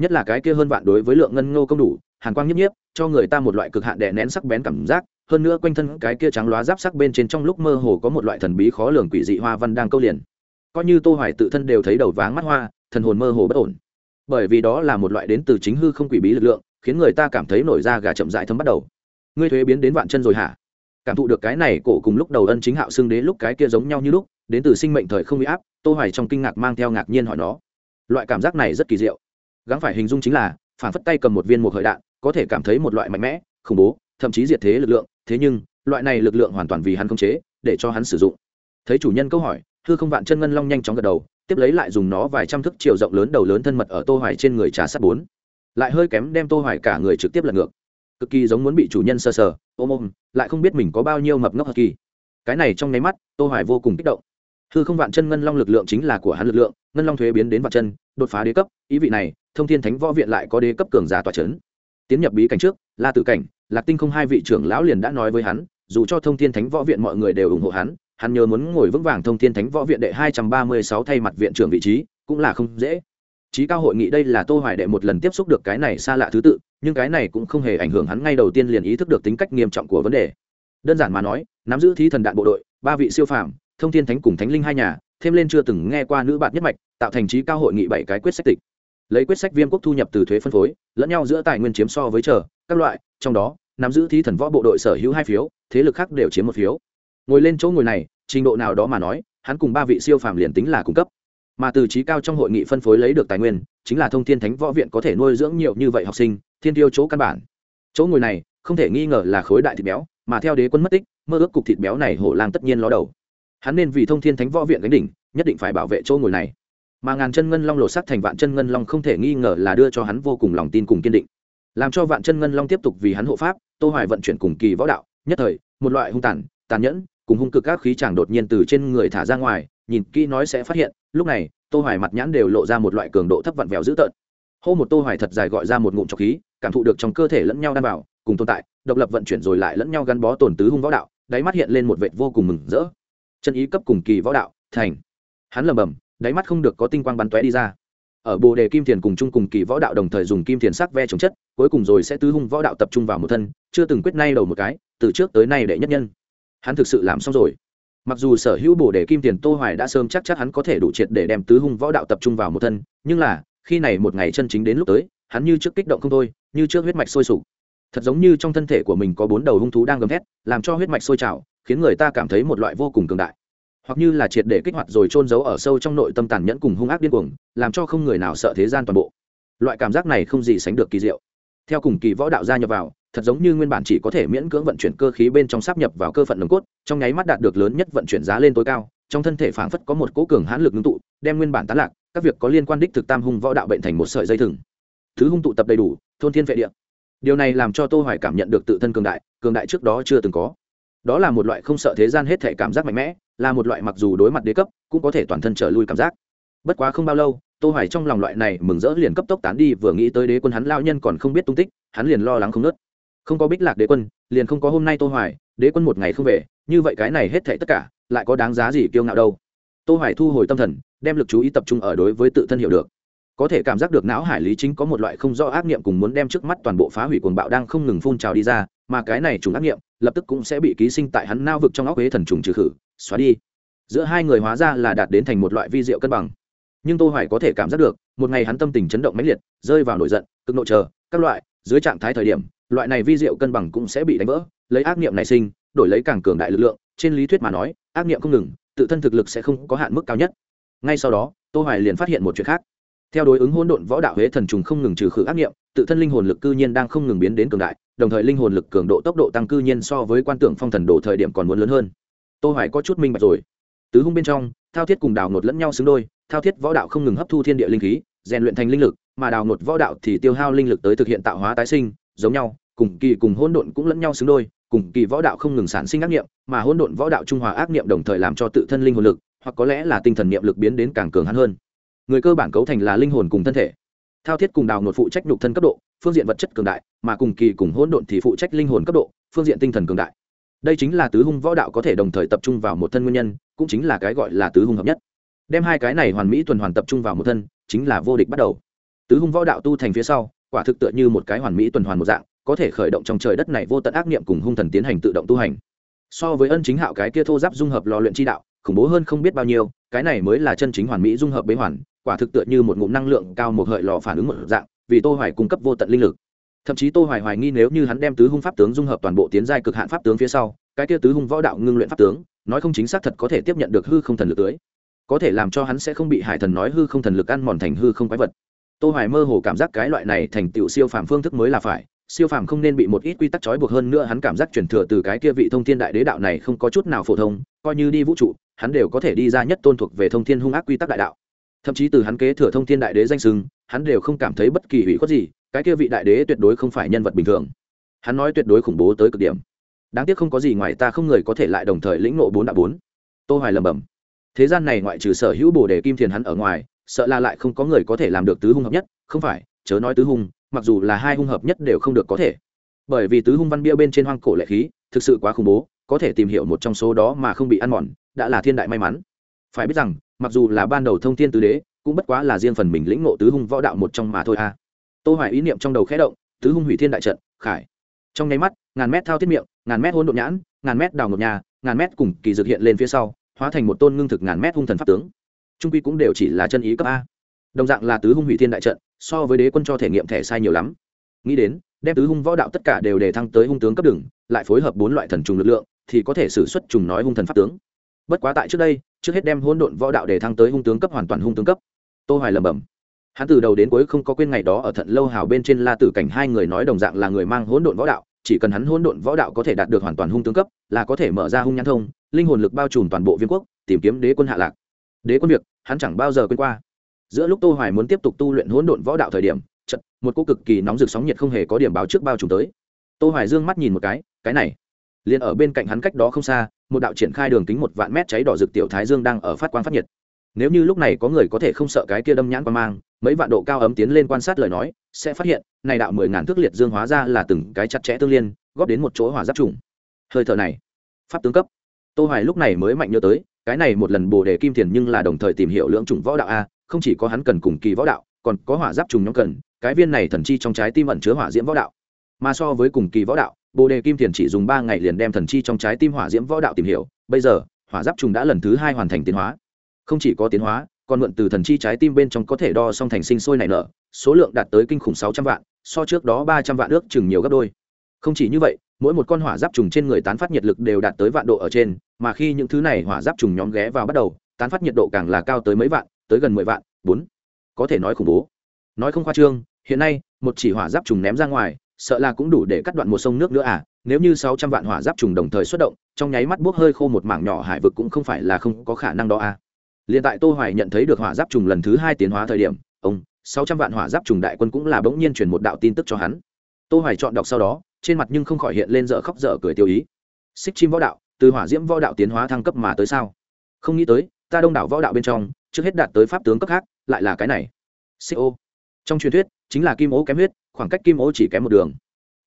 A: Nhất là cái kia hơn vạn đối với lượng ngân ngô công đủ, hàn quang nhấp nhiếp, cho người ta một loại cực hạn đè nén sắc bén cảm giác hơn nữa quanh thân cái kia trắng loá giáp sắc bên trên trong lúc mơ hồ có một loại thần bí khó lường quỷ dị hoa văn đang câu liền. Coi như tô hoài tự thân đều thấy đầu váng mắt hoa, thần hồn mơ hồ bất ổn. Bởi vì đó là một loại đến từ chính hư không quỷ bí lực lượng, khiến người ta cảm thấy nổi da gà chậm rãi thấm bắt đầu. Ngươi thuế biến đến vạn chân rồi hả? Cảm thụ được cái này cổ cùng lúc đầu ân chính hạo xương đế lúc cái kia giống nhau như lúc, đến từ sinh mệnh thời không bị áp, tô hoài trong kinh ngạc mang theo ngạc nhiên hỏi nó. Loại cảm giác này rất kỳ diệu. Gắng phải hình dung chính là, phản phất tay cầm một viên một hợi đạn, có thể cảm thấy một loại mạnh mẽ, khủng bố, thậm chí diệt thế lực lượng thế nhưng, loại này lực lượng hoàn toàn vì hắn không chế, để cho hắn sử dụng. Thấy chủ nhân câu hỏi, hư không vạn chân ngân long nhanh chóng gật đầu, tiếp lấy lại dùng nó vài trăm thước chiều rộng lớn đầu lớn thân mật ở tô hoài trên người trà sát bốn. Lại hơi kém đem tô hoài cả người trực tiếp lật ngược. Cực kỳ giống muốn bị chủ nhân sờ sờ, ôm ôm, lại không biết mình có bao nhiêu mập ngốc hợp kỳ. Cái này trong nháy mắt, tô hoài vô cùng kích động. Hư không vạn chân ngân long lực lượng chính là của hắn lực lượng, ngân long thuế biến đến vạn chân, đột phá đế cấp, ý vị này, thông thiên thánh võ viện lại có đế cấp cường giả tỏa chấn. Tiến nhập bí cảnh trước, la tử cảnh lạc tinh không hai vị trưởng lão liền đã nói với hắn, dù cho thông thiên thánh võ viện mọi người đều ủng hộ hắn hắn nhớ muốn ngồi vững vàng thông thiên thánh võ viện đệ hai trăm ba mươi sáu thay mặt viện trưởng vị trí, cũng là không dễ. Trí cao hội nghị đây là tô hoài đệ một lần tiếp xúc được cái này xa lạ thứ tự, nhưng cái này cũng không hề ảnh hưởng hắn ngay đầu tiên liền ý thức được tính cách nghiêm trọng của vấn đề. Đơn giản mà nói, nắm giữ thí thần đạn bộ đội, ba vị siêu phàm, thông thiên thánh cùng thánh linh hai nhà, thêm lên chưa từng nghe qua nữ bạn nhất mạch, tạo thành trí cao hội nghị bảy cái quyết sách tịch lấy quyết sách viêm quốc thu nhập từ thuế phân phối, lẫn nhau giữa tài nguyên chiếm so với chờ, các loại, trong đó, nắm giữ thí thần võ bộ đội sở hữu hai phiếu, thế lực khác đều chiếm một phiếu. Ngồi lên chỗ ngồi này, trình độ nào đó mà nói, hắn cùng ba vị siêu phàm liền tính là cung cấp. Mà từ trí cao trong hội nghị phân phối lấy được tài nguyên, chính là thông thiên thánh võ viện có thể nuôi dưỡng nhiều như vậy học sinh, thiên tiêu chỗ căn bản. Chỗ ngồi này, không thể nghi ngờ là khối đại thịt béo, mà theo đế quân mất tích, mơ ước cục thịt béo này hổ lang tất nhiên ló đầu. Hắn nên vì thông thiên thánh võ viện gánh đỉnh, nhất định phải bảo vệ chỗ ngồi này mà ngàn chân ngân long lột sắc thành vạn chân ngân long không thể nghi ngờ là đưa cho hắn vô cùng lòng tin cùng kiên định. Làm cho vạn chân ngân long tiếp tục vì hắn hộ pháp, tô hoài vận chuyển cùng kỳ võ đạo, nhất thời, một loại hung tàn tàn nhẫn, cùng hung cực các khí chàng đột nhiên từ trên người thả ra ngoài, nhìn kỹ nói sẽ phát hiện, lúc này, tô hoài mặt nhãn đều lộ ra một loại cường độ thấp vặn vẹo dữ tợn. Hô một tô hoài thật dài gọi ra một ngụm trọc khí, cảm thụ được trong cơ thể lẫn nhau đan vào, cùng tồn tại, độc lập vận chuyển rồi lại lẫn nhau gắn bó tổn tứ hung võ đạo, đáy mắt hiện lên một vệt vô cùng mừng rỡ. Chân ý cấp cùng kỳ võ đạo, thành. Hắn lầm bầm đáy mắt không được có tinh quang bắn tóe đi ra. Ở bồ đề kim thiền cùng chung cùng kỳ võ đạo đồng thời dùng kim thiền sắc ve chống chất, cuối cùng rồi sẽ tứ hung võ đạo tập trung vào một thân, chưa từng quyết nay đầu một cái, từ trước tới nay đệ nhất nhân. Hắn thực sự làm xong rồi. Mặc dù sở hữu bồ đề kim tiền tô hoài đã sớm chắc chắc hắn có thể đủ triệt để đem tứ hung võ đạo tập trung vào một thân, nhưng là, khi này một ngày chân chính đến lúc tới, hắn như trước kích động không thôi, như trước huyết mạch sôi sục. Thật giống như trong thân thể của mình có bốn đầu hung thú đang gầm thét, làm cho huyết mạch sôi trào, khiến người ta cảm thấy một loại vô cùng cường đại hoặc như là triệt để kích hoạt rồi trôn giấu ở sâu trong nội tâm tàn nhẫn cùng hung ác điên cuồng, làm cho không người nào sợ thế gian toàn bộ. Loại cảm giác này không gì sánh được kỳ diệu. Theo cùng kỳ võ đạo gia nhập vào, thật giống như nguyên bản chỉ có thể miễn cưỡng vận chuyển cơ khí bên trong sáp nhập vào cơ phận nồng cốt, trong nháy mắt đạt được lớn nhất vận chuyển giá lên tối cao, trong thân thể phảng phất có một cố cường hãn lực ngưng tụ, đem nguyên bản tán lạc, các việc có liên quan đích thực tam hung võ đạo bệnh thành một sợi dây thừng. Thứ hung tụ tập đầy đủ, thôn thiên vệ địa. Điều này làm cho tô hoài cảm nhận được tự thân cường đại cường đại trước đó chưa từng có đó là một loại không sợ thế gian hết thể cảm giác mạnh mẽ, là một loại mặc dù đối mặt đế cấp, cũng có thể toàn thân trở lui cảm giác. Bất quá không bao lâu, tô hoài trong lòng loại này mừng rỡ liền cấp tốc tán đi, vừa nghĩ tới đế quân hắn lao nhân còn không biết tung tích, hắn liền lo lắng không nớt. Không có bích lạc đế quân, liền không có hôm nay tô hoài, đế quân một ngày không về, như vậy cái này hết thảy tất cả, lại có đáng giá gì kiêu ngạo đâu. Tô hoài thu hồi tâm thần, đem lực chú ý tập trung ở đối với tự thân hiểu được có thể cảm giác được não hải lý chính có một loại không rõ ác niệm cùng muốn đem trước mắt toàn bộ phá hủy cuồng bạo đang không ngừng phun trào đi ra, mà cái này trùng ác niệm, lập tức cũng sẽ bị ký sinh tại hắn nao vực trong óc huế thần trùng trừ khử, xóa đi. Giữa hai người hóa ra là đạt đến thành một loại vi diệu cân bằng. Nhưng tô hoài có thể cảm giác được, một ngày hắn tâm tình chấn động mãnh liệt, rơi vào nổi giận, cực nộ chờ các loại, dưới trạng thái thời điểm, loại này vi diệu cân bằng cũng sẽ bị đánh vỡ, lấy ác niệm này sinh, đổi lấy càng cường đại lực lượng, trên lý thuyết mà nói, ác niệm không ngừng, tự thân thực lực sẽ không có hạn mức cao nhất. Ngay sau đó, tô hoài liền phát hiện một chuyện khác theo đối ứng hỗn độn võ đạo huế thần trùng không ngừng trừ khử ác niệm, tự thân linh hồn lực cư nhiên đang không ngừng biến đến cường đại, đồng thời linh hồn lực cường độ tốc độ tăng cư nhiên so với quan tưởng phong thần đồ thời điểm còn muốn lớn hơn. Tô hoài có chút minh bạch rồi. Tứ hung bên trong, thao thiết cùng đào nột lẫn nhau xứng đôi, thao thiết võ đạo không ngừng hấp thu thiên địa linh khí, rèn luyện thành linh lực, mà đào nột võ đạo thì tiêu hao linh lực tới thực hiện tạo hóa tái sinh, giống nhau, cùng kỳ cùng hỗn độn cũng lẫn nhau xứng đôi, cùng kỳ võ đạo không ngừng sản sinh ác niệm, mà hỗn độn võ đạo trung hòa ác niệm đồng thời làm cho tự thân linh hồn lực, hoặc có lẽ là tinh thần niệm lực biến đến càng cường hắn hơn người cơ bản cấu thành là linh hồn cùng thân thể. Thao thiết cùng đào nột phụ trách nhục thân cấp độ, phương diện vật chất cường đại, mà cùng kỳ cùng hỗn độn thì phụ trách linh hồn cấp độ, phương diện tinh thần cường đại. Đây chính là tứ hung võ đạo có thể đồng thời tập trung vào một thân nguyên nhân, cũng chính là cái gọi là tứ hung hợp nhất. Đem hai cái này hoàn mỹ tuần hoàn tập trung vào một thân, chính là vô địch bắt đầu. Tứ hung võ đạo tu thành phía sau, quả thực tựa như một cái hoàn mỹ tuần hoàn một dạng, có thể khởi động trong trời đất này vô tận ác niệm cùng hung thần tiến hành tự động tu hành. So với ân chính hạo cái kia thô giáp dung hợp lò luyện chi đạo, khủng bố hơn không biết bao nhiêu, cái này mới là chân chính hoàn mỹ dung hợp bế hoàn quả thực tựa như một ngụm năng lượng cao một hợi lò phản ứng một dạng, vì tô hoài cung cấp vô tận linh lực. Thậm chí tô hoài hoài nghi nếu như hắn đem tứ hung pháp tướng dung hợp toàn bộ tiến giai cực hạn pháp tướng phía sau, cái kia tứ hung võ đạo ngưng luyện pháp tướng, nói không chính xác thật có thể tiếp nhận được hư không thần lực tưới. Có thể làm cho hắn sẽ không bị hải thần nói hư không thần lực ăn mòn thành hư không quái vật. Tô hoài mơ hồ cảm giác cái loại này thành tựu siêu phàm phương thức mới là phải, siêu phàm không nên bị một ít quy tắc trói buộc hơn nữa hắn cảm giác truyền thừa từ cái kia vị thông thiên đại đế đạo này không có chút nào phổ thông, coi như đi vũ trụ, hắn đều có thể đi ra nhất tôn thuộc về thông thiên hung ác quy tắc đại đạo thậm chí từ hắn kế thừa thông thiên đại đế danh sưng hắn đều không cảm thấy bất kỳ ủy khuất gì, cái kia vị đại đế tuyệt đối không phải nhân vật bình thường. Hắn nói tuyệt đối khủng bố tới cực điểm. Đáng tiếc không có gì ngoài ta không người có thể lại đồng thời lĩnh ngộ bốn đạo bốn. Tô hoài lẩm bẩm. Thế gian này ngoại trừ sở hữu bồ đề kim thiền hắn ở ngoài, sợ là lại không có người có thể làm được tứ hung hợp nhất, không phải, chớ nói tứ hung, mặc dù là hai hung hợp nhất đều không được có thể. Bởi vì tứ hung văn bia bên trên hoang cổ lệ khí, thực sự quá khủng bố, có thể tìm hiểu một trong số đó mà không bị ăn mòn, đã là thiên đại may mắn. Phải biết rằng mặc dù là ban đầu thông thiên tứ đế, cũng bất quá là riêng phần mình lĩnh ngộ tứ hung võ đạo một trong mà thôi a à. tô hoài ý niệm trong đầu khẽ động, tứ hung hủy thiên đại trận, khải. Trong nháy mắt, ngàn mét thao thiết miệng, ngàn mét hôn độn nhãn, ngàn mét đào ngột nhà, ngàn mét cùng kỳ dược hiện lên phía sau, hóa thành một tôn ngưng thực ngàn mét hung thần pháp tướng. Trung quy cũng đều chỉ là chân ý cấp a. Đồng dạng là tứ hung hủy thiên đại trận, so với đế quân cho thể nghiệm thẻ sai nhiều lắm. Nghĩ đến, đem tứ hung võ đạo tất cả đều đề thăng tới hung tướng cấp đường lại phối hợp bốn loại thần trùng lực lượng, thì có thể xử xuất trùng nói hung thần pháp tướng bất quá tại trước đây, trước hết đem hỗn độn võ đạo để thăng tới hung tướng cấp hoàn toàn hung tướng cấp. Tô hoài lẩm bẩm. Hắn từ đầu đến cuối không có quên ngày đó ở thận lâu hào bên trên la tử cảnh hai người nói đồng dạng là người mang hỗn độn võ đạo, chỉ cần hắn hỗn độn võ đạo có thể đạt được hoàn toàn hung tướng cấp, là có thể mở ra hung nhãn thông, linh hồn lực bao trùm toàn bộ viên quốc, tìm kiếm đế quân hạ lạc. Đế quân việc, hắn chẳng bao giờ quên qua. Giữa lúc tô hoài muốn tiếp tục tu luyện hỗn độn võ đạo thời điểm chật một cú cực kỳ nóng rực sóng nhiệt không hề có điểm báo trước bao trùm tới. Tô hoài dương mắt nhìn một cái cái này, liền ở bên cạnh hắn cách đó không xa một đạo triển khai đường kính một vạn mét cháy đỏ rực tiểu thái dương đang ở phát quang phát nhiệt. Nếu như lúc này có người có thể không sợ cái kia đâm nhãn quan mang, mấy vạn độ cao ấm tiến lên quan sát lời nói, sẽ phát hiện, này đạo mười ngàn thước liệt dương hóa ra là từng cái chặt chẽ tương liên, góp đến một chỗ hỏa giáp trùng. Hơi thở này, pháp tướng cấp. Tô hoài lúc này mới mạnh nhớ tới, cái này một lần bồ đề kim thiền nhưng là đồng thời tìm hiểu lưỡng trùng võ đạo a, không chỉ có hắn cần cùng kỳ võ đạo, còn có hỏa giáp trùng nhóm cần, cái viên này thần chi trong trái tim ẩn chứa hỏa diễm võ đạo. Mà so với cùng kỳ võ đạo bồ đề kim thiền chỉ dùng ba ngày liền đem thần chi trong trái tim hỏa diễm võ đạo tìm hiểu. Bây giờ, hỏa giáp trùng đã lần thứ hai hoàn thành tiến hóa. Không chỉ có tiến hóa, còn mượn từ thần chi trái tim bên trong có thể đo song thành sinh sôi nảy nở, số lượng đạt tới kinh khủng sáu trăm vạn, so trước đó ba trăm vạn ước chừng nhiều gấp đôi. Không chỉ như vậy, mỗi một con hỏa giáp trùng trên người tán phát nhiệt lực đều đạt tới vạn độ ở trên, mà khi những thứ này hỏa giáp trùng nhóm ghé vào bắt đầu, tán phát nhiệt độ càng là cao tới mấy vạn, tới gần mười vạn, bốn. Có thể nói khủng bố. Nói không khoa trương, hiện nay, một chỉ hỏa giáp trùng ném ra ngoài sợ là cũng đủ để cắt đoạn một sông nước nữa à nếu như sáu trăm vạn hỏa giáp trùng đồng thời xuất động, trong nháy mắt bốc hơi khô một mảng nhỏ hải vực cũng không phải là không có khả năng đó à. Liền tại tô hoài nhận thấy được hỏa giáp trùng lần thứ hai tiến hóa thời điểm, ông, sáu trăm vạn hỏa giáp trùng đại quân cũng là bỗng nhiên truyền một đạo tin tức cho hắn. Tô hoài chọn đọc sau đó, trên mặt nhưng không khỏi hiện lên dở khóc dở cười tiêu ý. Xích chim võ đạo, từ hỏa diễm võ đạo tiến hóa thăng cấp mà tới sao? Không nghĩ tới, ta đông đảo võ đạo bên trong, trước hết đạt tới pháp tướng cấp khác, lại là cái này. Xích ô. Trong truyền thuyết chính là kim ô kém huyết, khoảng cách kim ô chỉ kém một đường.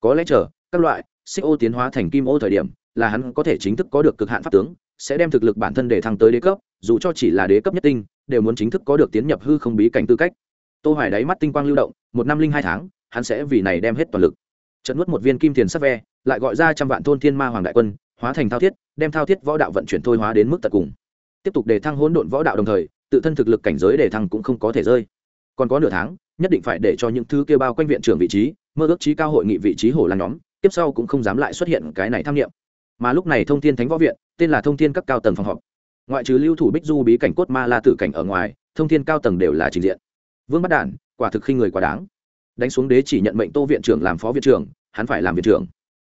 A: Có lẽ chờ, các loại, xích ô tiến hóa thành kim ô thời điểm, là hắn có thể chính thức có được cực hạn pháp tướng, sẽ đem thực lực bản thân để thăng tới đế cấp, dù cho chỉ là đế cấp nhất tinh, đều muốn chính thức có được tiến nhập hư không bí cảnh tư cách. Tô hoài đáy mắt tinh quang lưu động, một năm linh hai tháng, hắn sẽ vì này đem hết toàn lực. Trận nuốt một viên kim tiền sắt ve, lại gọi ra trăm vạn thôn thiên ma hoàng đại quân, hóa thành thao thiết, đem thao thiết võ đạo vận chuyển thôi hóa đến mức tận cùng. Tiếp tục để thăng hỗn độn võ đạo đồng thời, tự thân thực lực cảnh giới để thăng cũng không có thể rơi. Còn có nửa tháng nhất định phải để cho những thứ kêu bao quanh viện trưởng vị trí, mơ ước trí cao hội nghị vị trí hổ lan nhóm, tiếp sau cũng không dám lại xuất hiện cái này tham nghiệm mà lúc này thông thiên thánh võ viện, tên là thông thiên các cao tầng phòng họp. Ngoại trừ lưu thủ bích du bí cảnh cốt ma la tử cảnh ở ngoài, thông thiên cao tầng đều là trình diện. Vương bắt đản, quả thực khi người quá đáng. Đánh xuống đế chỉ nhận mệnh tô viện trưởng làm phó viện trưởng, hắn phải làm viện trưởng.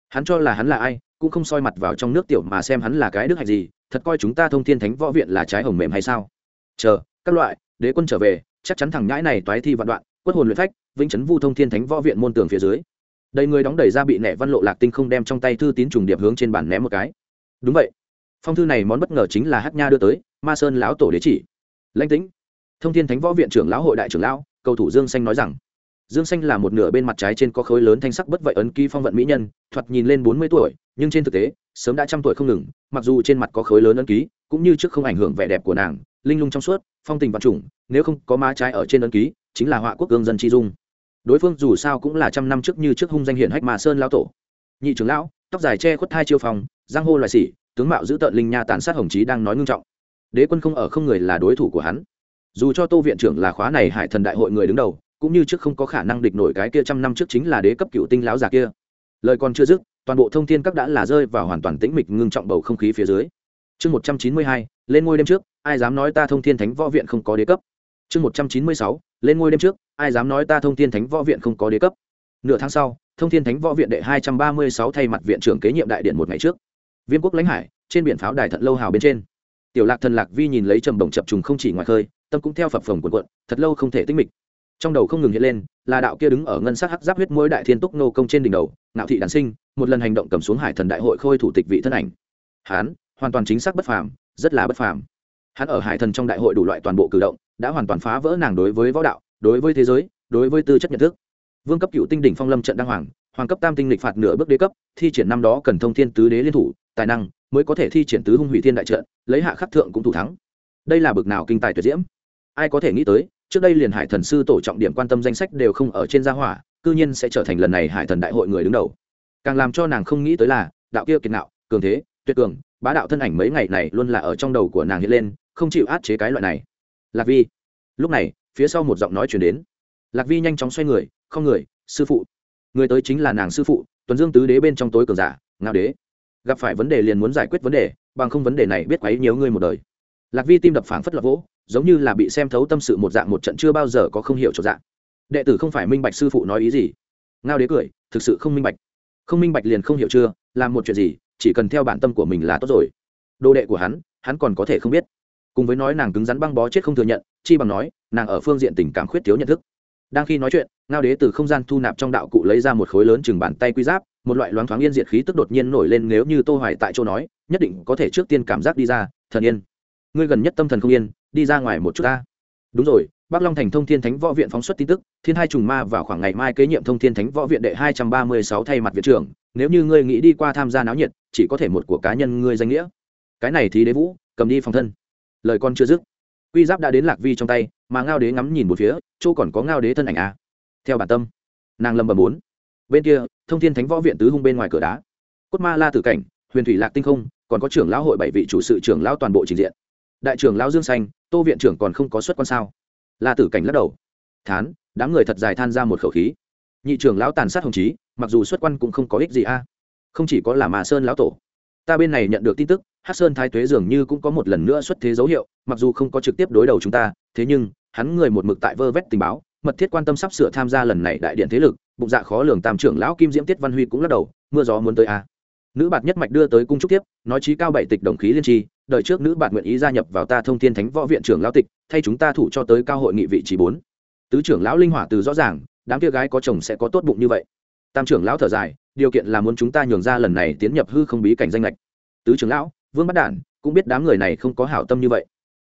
A: Hắn cho là hắn là ai, cũng không soi mặt vào trong nước tiểu mà xem hắn là cái đức hạnh gì, thật coi chúng ta thông thiên thánh võ viện là trái hồng mềm hay sao? Chờ, các loại, đế quân trở về, chắc chắn thằng nhãi này toái thi vạn đoạn quất hồn luyện phách, vĩnh chấn vu thông thiên thánh võ viện môn tường phía dưới. Đầy người đóng đầy ra bị nẻ văn lộ lạc tinh không đem trong tay thư tín trùng điệp hướng trên bàn ném một cái. Đúng vậy. Phong thư này món bất ngờ chính là hát nha đưa tới, ma sơn lão tổ đế chỉ. Lãnh tĩnh. Thông thiên thánh võ viện trưởng lão hội đại trưởng lão, cầu thủ dương xanh nói rằng, dương xanh là một nửa bên mặt trái trên có khối lớn thanh sắc bất vậy ấn ký phong vận mỹ nhân, thoạt nhìn lên bốn mươi tuổi, nhưng trên thực tế, sớm đã trăm tuổi không ngừng, mặc dù trên mặt có khối lớn ấn ký, cũng như trước không ảnh hưởng vẻ đẹp của nàng, linh lung trong suốt, phong tình vạn trùng, nếu không có má trái ở trên ấn ký chính là họa quốc cương dân chi dung. Đối phương dù sao cũng là trăm năm trước như trước hung danh hiển hách mà sơn lão tổ. Nhị trưởng lão, tóc dài che khuất hai chiêu phòng giang hô loài xỉ tướng mạo giữ tợn linh nha tàn sát hồng chí đang nói ngưng trọng. Đế quân không ở không người là đối thủ của hắn. Dù cho tô viện trưởng là khóa này hải thần đại hội người đứng đầu, cũng như trước không có khả năng địch nổi cái kia trăm năm trước chính là đế cấp cựu tinh láo già kia. Lời còn chưa dứt, toàn bộ thông thiên các đã là rơi vào hoàn toàn tĩnh mịch ngưng trọng bầu không khí phía dưới. Chương một trăm chín mươi hai, lên ngôi đêm trước, ai dám nói ta thông thiên thánh võ viện không có đế cấp? Chương một trăm chín mươi sáu lên ngôi đêm trước, ai dám nói ta thông thiên thánh võ viện không có đế cấp. Nửa tháng sau, thông thiên thánh võ viện đệ hai trăm ba mươi sáu thay mặt viện trưởng kế nhiệm đại điện một ngày trước. Viêm quốc lãnh hải, trên biển pháo đài thận lâu hào bên trên. Tiểu lạc thần lạc vi nhìn lấy trầm đồng chập trùng không chỉ ngoài khơi, tâm cũng theo phập phồng quần quận thật lâu không thể tinh mịch. Trong đầu không ngừng hiện lên, là đạo kia đứng ở ngân sắc hắc giáp huyết mỗi đại thiên túc nô công trên đỉnh đầu, ngạo thị đàn sinh, một lần hành động cầm xuống hải thần đại hội khôi thủ tịch vị thân ảnh. Hán, hoàn toàn chính xác bất phàm, rất là bất phàm. Hắn ở hải thần trong đại hội đủ loại toàn bộ cử động đã hoàn toàn phá vỡ nàng đối với võ đạo, đối với thế giới, đối với tư chất nhận thức. Vương cấp cựu tinh đỉnh phong lâm trận đăng hoàng hoàng cấp tam tinh lịch phạt nửa bước đế cấp, thi triển năm đó cần thông thiên tứ đế liên thủ, tài năng mới có thể thi triển tứ hung hủy thiên đại trận, lấy hạ khắc thượng cũng thủ thắng. Đây là bực nào kinh tài tuyệt diễm. Ai có thể nghĩ tới, trước đây liền hải thần sư tổ trọng điểm quan tâm danh sách đều không ở trên gia hỏa, cư nhiên sẽ trở thành lần này hải thần đại hội người đứng đầu. Càng làm cho nàng không nghĩ tới là, đạo kia kiệt nạo cường thế, tuyệt cường, bá đạo thân ảnh mấy ngày này luôn là ở trong đầu của nàng hiện lên, không chịu át chế cái loại này lạc vi. Lúc này, phía sau một giọng nói chuyển đến. Lạc vi nhanh chóng xoay người, không người, sư phụ. Người tới chính là nàng sư phụ, tuần dương tứ đế bên trong tối cường giả ngao đế. Gặp phải vấn đề liền muốn giải quyết vấn đề, bằng không vấn đề này biết quấy nhiều ngươi một đời. Lạc vi tim đập phảng phất lập vỗ, giống như là bị xem thấu tâm sự một dạng một trận chưa bao giờ có không hiểu chỗ dạng. Đệ tử không phải minh bạch sư phụ nói ý gì. Ngao đế cười, thực sự không minh bạch. Không minh bạch liền không hiểu chưa, làm một chuyện gì, chỉ cần theo bản tâm của mình là tốt rồi. Đồ đệ của hắn hắn còn có thể không biết cùng với nói nàng cứng rắn băng bó chết không thừa nhận, chi bằng nói, nàng ở phương diện tình cảm khuyết thiếu nhận thức. Đang khi nói chuyện, ngao đế từ không gian thu nạp trong đạo cụ lấy ra một khối lớn chừng bàn tay quy giáp, một loại loáng thoáng yên diệt khí tức đột nhiên nổi lên nếu như tô hoài tại chỗ nói, nhất định có thể trước tiên cảm giác đi ra, thần yên. Ngươi gần nhất tâm thần không yên, đi ra ngoài một chút ta. Đúng rồi, bắc long thành thông thiên thánh võ viện phóng xuất tin tức, thiên hai trùng ma vào khoảng ngày mai kế nhiệm thông thiên thánh võ viện đệ 236 thay mặt viện trưởng, nếu như ngươi nghĩ đi qua tham gia náo nhiệt, chỉ có thể một của cá nhân ngươi danh nghĩa. Cái này thì đế vũ, cầm đi phòng thân lời con chưa dứt. Quy giáp đã đến lạc vi trong tay, mà ngao đế ngắm nhìn một phía, chỗ còn có ngao đế thân ảnh a theo bản tâm, nàng lâm bầm bốn. Bên kia, thông thiên thánh võ viện tứ hung bên ngoài cửa đá. Cốt ma la tử cảnh, huyền thủy lạc tinh không, còn có trưởng lão hội bảy vị chủ sự trưởng lão toàn bộ trình diện. Đại trưởng lão dương xanh, tô viện trưởng còn không có xuất quan sao? La tử cảnh lắc đầu. Thán, đám người thật dài than ra một khẩu khí. Nhị trưởng lão tàn sát hồng chí, mặc dù xuất quan cũng không có ích gì a. Không chỉ có là mà sơn lão tổ. Ta bên này nhận được tin tức hát sơn thái tuế dường như cũng có một lần nữa xuất thế dấu hiệu, mặc dù không có trực tiếp đối đầu chúng ta, thế nhưng, hắn người một mực tại vơ vét tình báo, mật thiết quan tâm sắp sửa tham gia lần này đại điện thế lực, bụng dạ khó lường tam trưởng lão kim diễm tiết văn huy cũng lắc đầu, mưa gió muốn tới a nữ bạt nhất mạch đưa tới cung trúc tiếp, nói chí cao bảy tịch đồng khí liên tri, đợi trước nữ bạt nguyện ý gia nhập vào ta thông thiên thánh võ viện trưởng lão tịch, thay chúng ta thủ cho tới cao hội nghị vị trí bốn. Tứ trưởng lão linh hỏa từ rõ ràng, đám kia gái có chồng sẽ có tốt bụng như vậy. Tam trưởng lão thở dài, điều kiện là muốn chúng ta nhường ra lần này tiến nhập hư không bí cảnh danh lệch tứ trưởng lão vương bắt đản, cũng biết đám người này không có hảo tâm như vậy.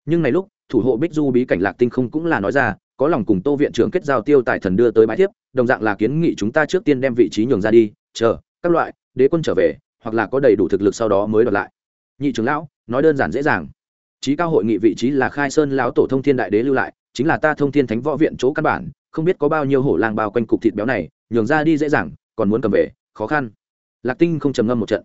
A: Nhưng này lúc, thủ hộ bích du bí cảnh lạc tinh không cũng là nói ra, có lòng cùng tô viện trưởng kết giao tiêu tài thần đưa tới bãi thiếp, đồng dạng là kiến nghị chúng ta trước tiên đem vị trí nhường ra đi, chờ, các loại, đế quân trở về, hoặc là có đầy đủ thực lực sau đó mới đoạt lại. Nhị trưởng lão, nói đơn giản dễ dàng. Trí cao hội nghị vị trí là khai sơn lão tổ thông thiên đại đế lưu lại, chính là ta thông thiên thánh võ viện chỗ căn bản, không biết có bao nhiêu hổ lang bao quanh cục thịt béo này, nhường ra đi dễ dàng, còn muốn cầm về, khó khăn. Lạc tinh không trầm ngâm một trận.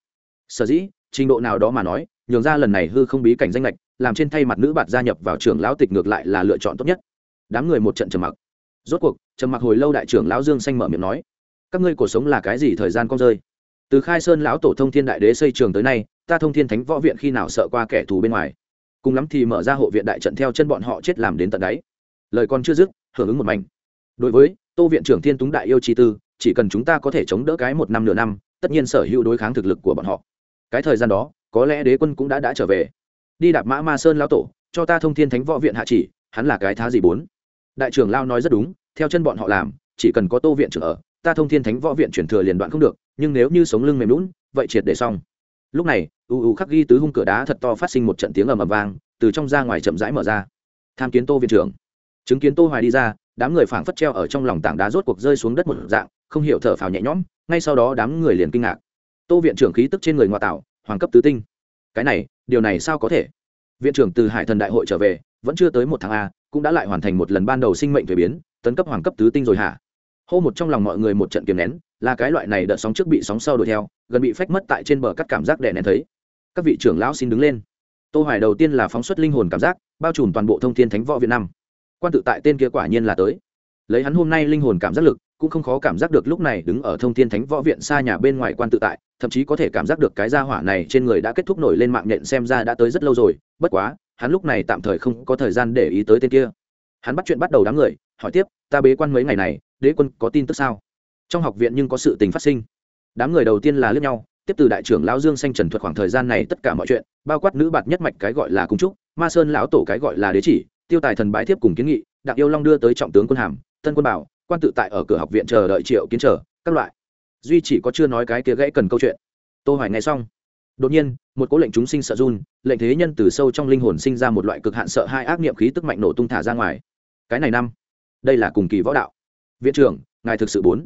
A: Sở dĩ trình độ nào đó mà nói, nhường ra lần này hư không bí cảnh danh lệch, làm trên thay mặt nữ bạt gia nhập vào trưởng lão tịch ngược lại là lựa chọn tốt nhất. Đám người một trận trầm mặc. Rốt cuộc, trầm mặc hồi lâu đại trưởng lão dương xanh mở miệng nói, các ngươi cuộc sống là cái gì thời gian con rơi? Từ khai sơn lão tổ thông thiên đại đế xây trường tới nay, ta thông thiên thánh võ viện khi nào sợ qua kẻ thù bên ngoài? Cùng lắm thì mở ra hộ viện đại trận theo chân bọn họ chết làm đến tận đáy. Lời con chưa dứt, hưởng ứng một mảnh. Đối với tô viện trưởng thiên túng đại yêu chi tư, chỉ cần chúng ta có thể chống đỡ cái một năm nửa năm, tất nhiên sở hữu đối kháng thực lực của bọn họ cái thời gian đó, có lẽ đế quân cũng đã đã trở về. Đi đạp mã ma sơn lao tổ, cho ta thông thiên thánh võ viện hạ chỉ, hắn là cái thá gì bốn? Đại trưởng lao nói rất đúng, theo chân bọn họ làm, chỉ cần có tô viện trưởng ở, ta thông thiên thánh võ viện chuyển thừa liền đoạn không được, nhưng nếu như sống lưng mềm lún vậy triệt để xong. Lúc này, u u khắc ghi tứ hung cửa đá thật to phát sinh một trận tiếng ầm ầm vang, từ trong ra ngoài chậm rãi mở ra. Tham kiến tô viện trưởng. Chứng kiến tô hoài đi ra, đám người phảng phất treo ở trong lòng tảng đá rốt cuộc rơi xuống đất một dạng, không hiểu thở phào nhẹ nhõm, ngay sau đó đám người liền kinh ngạc tô viện trưởng khí tức trên người ngoại tạo, hoàng cấp tứ tinh. Cái này, điều này sao có thể? Viện trưởng từ hải thần đại hội trở về, vẫn chưa tới một tháng a, cũng đã lại hoàn thành một lần ban đầu sinh mệnh thuế biến, tấn cấp hoàng cấp tứ tinh rồi hả? Hô một trong lòng mọi người một trận kiềm nén, là cái loại này đợt sóng trước bị sóng sau đuổi theo, gần bị phách mất tại trên bờ cắt cảm giác đè nén thấy. Các vị trưởng lão xin đứng lên. Tô hoài đầu tiên là phóng xuất linh hồn cảm giác, bao trùm toàn bộ thông thiên thánh võ việt nam. Quan tự tại tên kia quả nhiên là tới. Lấy hắn hôm nay linh hồn cảm giác lực cũng không khó cảm giác được lúc này đứng ở thông thiên thánh võ viện xa nhà bên ngoài quan tự tại, thậm chí có thể cảm giác được cái gia hỏa này trên người đã kết thúc nổi lên mạng nhện xem ra đã tới rất lâu rồi, bất quá, hắn lúc này tạm thời không có thời gian để ý tới tên kia. Hắn bắt chuyện bắt đầu đám người, hỏi tiếp, ta bế quan mấy ngày này, đế quân có tin tức sao? Trong học viện nhưng có sự tình phát sinh. Đám người đầu tiên là lướt nhau, tiếp từ đại trưởng lão dương xanh trần thuật khoảng thời gian này tất cả mọi chuyện, bao quát nữ bạt nhất mạch cái gọi là cung trúc, ma sơn lão tổ cái gọi là đế chỉ, tiêu tài thần bái thiếp cùng kiến nghị, đặng yêu long đưa tới trọng tướng quân hàm tân quân bảo quan tự tại ở cửa học viện chờ đợi triệu kiến chờ các loại. Duy chỉ có chưa nói cái kia gãy cần câu chuyện. Tô hoài nghe xong. Đột nhiên, một cố lệnh chúng sinh sợ run, lệnh thế nhân từ sâu trong linh hồn sinh ra một loại cực hạn sợ hai ác niệm khí tức mạnh nổ tung thả ra ngoài. Cái này năm, đây là cùng kỳ võ đạo. Viện trưởng, ngài thực sự bốn.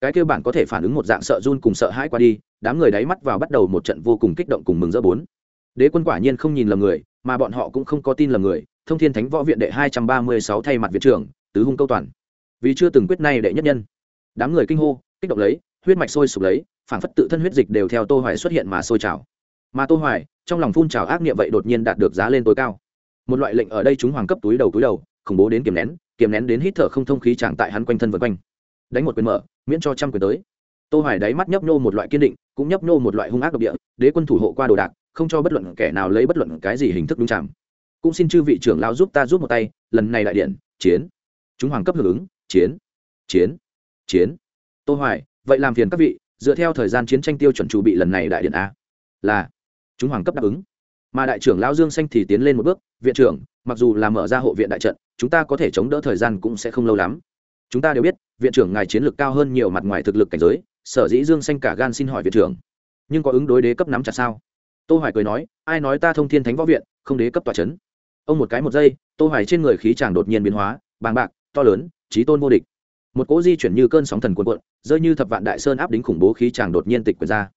A: Cái kia bản có thể phản ứng một dạng sợ run cùng sợ hãi qua đi, đám người đáy mắt vào bắt đầu một trận vô cùng kích động cùng mừng rỡ bốn. Đế quân quả nhiên không nhìn lầm người, mà bọn họ cũng không có tin lầm người, thông thiên thánh võ viện đệ hai trăm ba mươi sáu thay mặt viện trưởng, tứ hung câu toàn vì chưa từng quyết nay đệ nhất nhân. Đám người kinh hô, kích động lấy, huyết mạch sôi sục lấy, phản phất tự thân huyết dịch đều theo tô hoài xuất hiện mà sôi trào. Mà tô hoài, trong lòng phun trào ác niệm vậy đột nhiên đạt được giá lên tối cao. Một loại lệnh ở đây chúng hoàng cấp túi đầu túi đầu, khủng bố đến kiềm nén kiềm nén đến hít thở không thông khí trạng tại hắn quanh thân vây quanh. Đánh một quyền mở, miễn cho trăm quyền tới. Tô hoài đáy mắt nhấp nhô một loại kiên định, cũng nhấp nhô một loại hung ác độc địa, đế quân thủ hộ qua đồ đạc, không cho bất luận kẻ nào lấy bất luận cái gì hình thức đúng chạm. Cũng xin chư vị trưởng lão giúp ta giúp một tay, lần này đại điện, chiến. Chúng hoàng cấp hưởng ứng chiến chiến chiến. Tô hoài, vậy làm phiền các vị, dựa theo thời gian chiến tranh tiêu chuẩn chuẩn bị lần này đại điện a. Là, chúng hoàng cấp đáp ứng. Mà đại trưởng lão dương xanh thì tiến lên một bước, viện trưởng, mặc dù là mở ra hộ viện đại trận, chúng ta có thể chống đỡ thời gian cũng sẽ không lâu lắm. Chúng ta đều biết, viện trưởng ngài chiến lược cao hơn nhiều mặt ngoài thực lực cảnh giới, sở dĩ dương xanh cả gan xin hỏi viện trưởng. Nhưng có ứng đối đế cấp nắm chặt sao? Tô hoài cười nói, ai nói ta thông thiên thánh võ viện, không đế cấp tòa chấn? Ông một cái một giây, tô hoài trên người khí chàng đột nhiên biến hóa, bàng bạc, to lớn trí tôn vô địch. Một cỗ di chuyển như cơn sóng thần cuộn cuộn, rơi như thập vạn đại sơn áp đính khủng bố khí chàng đột nhiên tịch quyệt ra.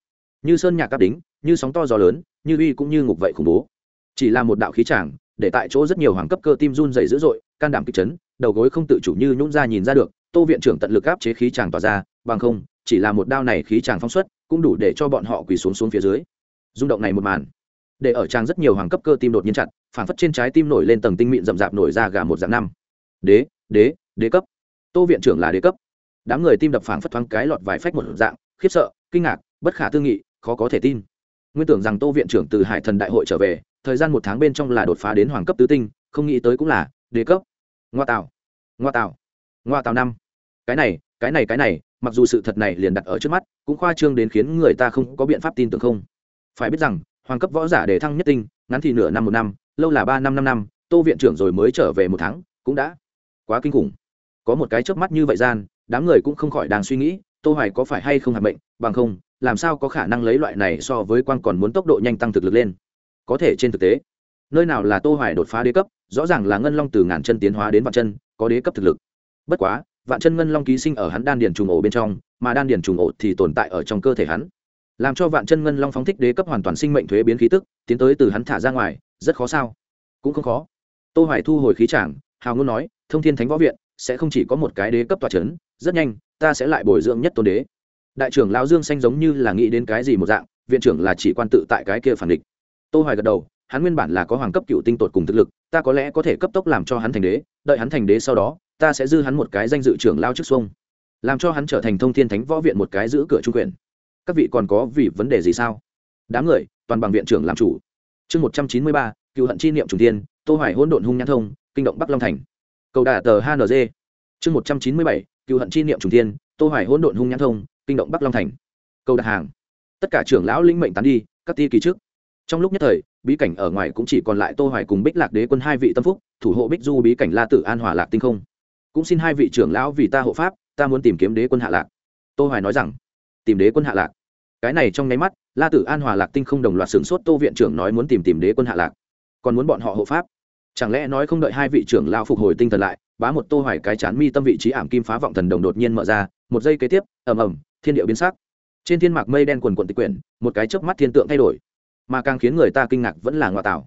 A: Như sơn nhạc áp đính, như sóng to gió lớn, như uy cũng như ngục vậy khủng bố. Chỉ là một đạo khí chàng để tại chỗ rất nhiều hoàng cấp cơ tim run dày dữ dội, can đảm kịch chấn, đầu gối không tự chủ như nhún ra nhìn ra được, tô viện trưởng tận lực áp chế khí chàng tỏa ra, bằng không, chỉ là một đao này khí chàng phóng xuất, cũng đủ để cho bọn họ quỳ xuống xuống phía dưới. Rung động này một màn, để ở trang rất nhiều hoàng cấp cơ tim đột nhiên chặt, phản phất trên trái tim nổi lên tầng tinh mịn rậm rạp nổi ra gà một dạng năm. Đế đế đế cấp. Tô viện trưởng là đế cấp. Đám người tim đập phảng phất thoáng cái lọt vài phách một dạng, khiếp sợ, kinh ngạc, bất khả tư nghị, khó có thể tin. Nguyên tưởng rằng tô viện trưởng từ hải thần đại hội trở về, thời gian một tháng bên trong là đột phá đến hoàng cấp tứ tinh, không nghĩ tới cũng là đế cấp. Ngoa tạo. Ngoa tạo. Ngoa tạo năm. Cái này cái này cái này, mặc dù sự thật này liền đặt ở trước mắt, cũng khoa trương đến khiến người ta không có biện pháp tin tưởng không. Phải biết rằng, hoàng cấp võ giả đề thăng nhất tinh, ngắn thì nửa năm một năm, lâu là ba năm năm năm, tô viện trưởng rồi mới trở về một tháng, cũng đã quá kinh khủng có một cái chớp mắt như vậy gian, đám người cũng không khỏi đang suy nghĩ, tô hoài có phải hay không hạt bệnh, bằng không, làm sao có khả năng lấy loại này so với quan còn muốn tốc độ nhanh tăng thực lực lên? Có thể trên thực tế, nơi nào là tô hoài đột phá đế cấp, rõ ràng là ngân long từ ngàn chân tiến hóa đến vạn chân, có đế cấp thực lực. Bất quá, vạn chân ngân long ký sinh ở hắn đan điền trùng ổ bên trong, mà đan điền trùng ổ thì tồn tại ở trong cơ thể hắn. Làm cho vạn chân ngân long phóng thích đế cấp hoàn toàn sinh mệnh thuế biến khí tức, tiến tới từ hắn thả ra ngoài, rất khó sao? Cũng không khó. Tô hoài thu hồi khí tràng hào ngôn nói, thông thiên thánh võ viện sẽ không chỉ có một cái đế cấp tòa chấn, rất nhanh, ta sẽ lại bồi dưỡng nhất tôn đế. Đại trưởng lão dương xanh giống như là nghĩ đến cái gì một dạng, viện trưởng là chỉ quan tự tại cái kia phản địch. Tô hoài gật đầu, hắn nguyên bản là có hoàng cấp cựu tinh tột cùng thực lực, ta có lẽ có thể cấp tốc làm cho hắn thành đế, đợi hắn thành đế sau đó, ta sẽ dư hắn một cái danh dự trưởng lao trước xuông, làm cho hắn trở thành thông thiên thánh võ viện một cái giữ cửa trung quyền. Các vị còn có vì vấn đề gì sao? Đám người, toàn bằng viện trưởng làm chủ. Chương một trăm chín mươi ba, cựu hận chi niệm trùng tiên tô hoài hỗn độn hung nhãn thông, kinh động bắc long thành cầu đà tờ hng chương một trăm chín mươi bảy, cựu hận chi niệm trùng tiên tô hoài hỗn độn hung nhãn thông, kinh động bắc long thành. Cầu đặt hàng. Tất cả trưởng lão linh mệnh tán đi, các ti kỳ trước. Trong lúc nhất thời, bí cảnh ở ngoài cũng chỉ còn lại tô hoài cùng bích lạc đế quân hai vị tâm phúc, thủ hộ bích du bí cảnh la tử an hòa lạc tinh không. Cũng xin hai vị trưởng lão vì ta hộ pháp, ta muốn tìm kiếm đế quân hạ lạc. Tô hoài nói rằng, tìm đế quân hạ lạc. Cái này trong nháy mắt, la tử an hòa lạc tinh không đồng loạt sửng sốt, tô viện trưởng nói muốn tìm tìm đế quân hạ lạc. Còn muốn bọn họ hộ pháp chẳng lẽ nói không đợi hai vị trưởng lao phục hồi tinh thần lại, bá một tô hoài cái chán mi tâm vị trí ảm kim phá vọng thần đồng đột nhiên mở ra, một giây kế tiếp, ầm ầm, thiên địa biến sắc. Trên thiên mạc mây đen quần quần tịch quyển, một cái chớp mắt thiên tượng thay đổi. Mà càng khiến người ta kinh ngạc vẫn là ngoại tảo.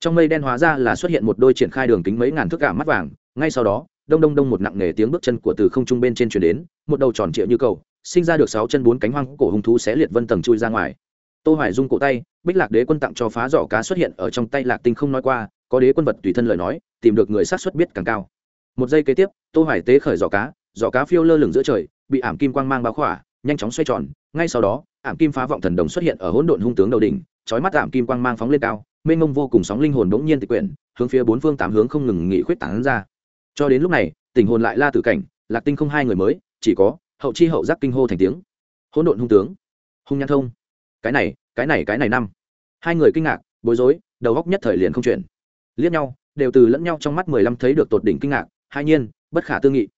A: Trong mây đen hóa ra là xuất hiện một đôi triển khai đường kính mấy ngàn thước cả mắt vàng, ngay sau đó, đông đông đông một nặng nề tiếng bước chân của từ không trung bên trên truyền đến, một đầu tròn trịa như cầu, sinh ra được sáu chân bốn cánh hoang cổ hung thú xé liệt vân tầng chui ra ngoài. Tô hoài dung cổ tay, bích lạc đế quân tặng cho phá giỏ cá xuất hiện ở trong tay lạc tinh không nói qua có đế quân vật tùy thân lời nói, tìm được người sát xuất biết càng cao. Một giây kế tiếp, tô hoài tế khởi giỏ cá giỏ cá phiêu lơ lửng giữa trời, bị ảm kim quang mang bao khỏa, nhanh chóng xoay tròn. Ngay sau đó, ảm kim phá vọng thần đồng xuất hiện ở hỗn độn hung tướng đầu đỉnh, chói mắt ảm kim quang mang phóng lên cao, mênh mông vô cùng sóng linh hồn đống nhiên tịch quyển, hướng phía bốn phương tám hướng không ngừng nghỉ khuyết tán ra. Cho đến lúc này, tình hồn lại la tử cảnh, lạc tinh không hai người mới, chỉ có hậu chi hậu giác kinh hô thành tiếng. Hỗn độn hung tướng. Hung nhan thông. Cái này cái này cái này năm. Hai người kinh ngạc, bối rối, đầu góc nhất thời liền không chuyển liếc nhau, đều từ lẫn nhau trong mắt mười lăm thấy được tột đỉnh kinh ngạc, hai nhiên, bất khả tư nghị.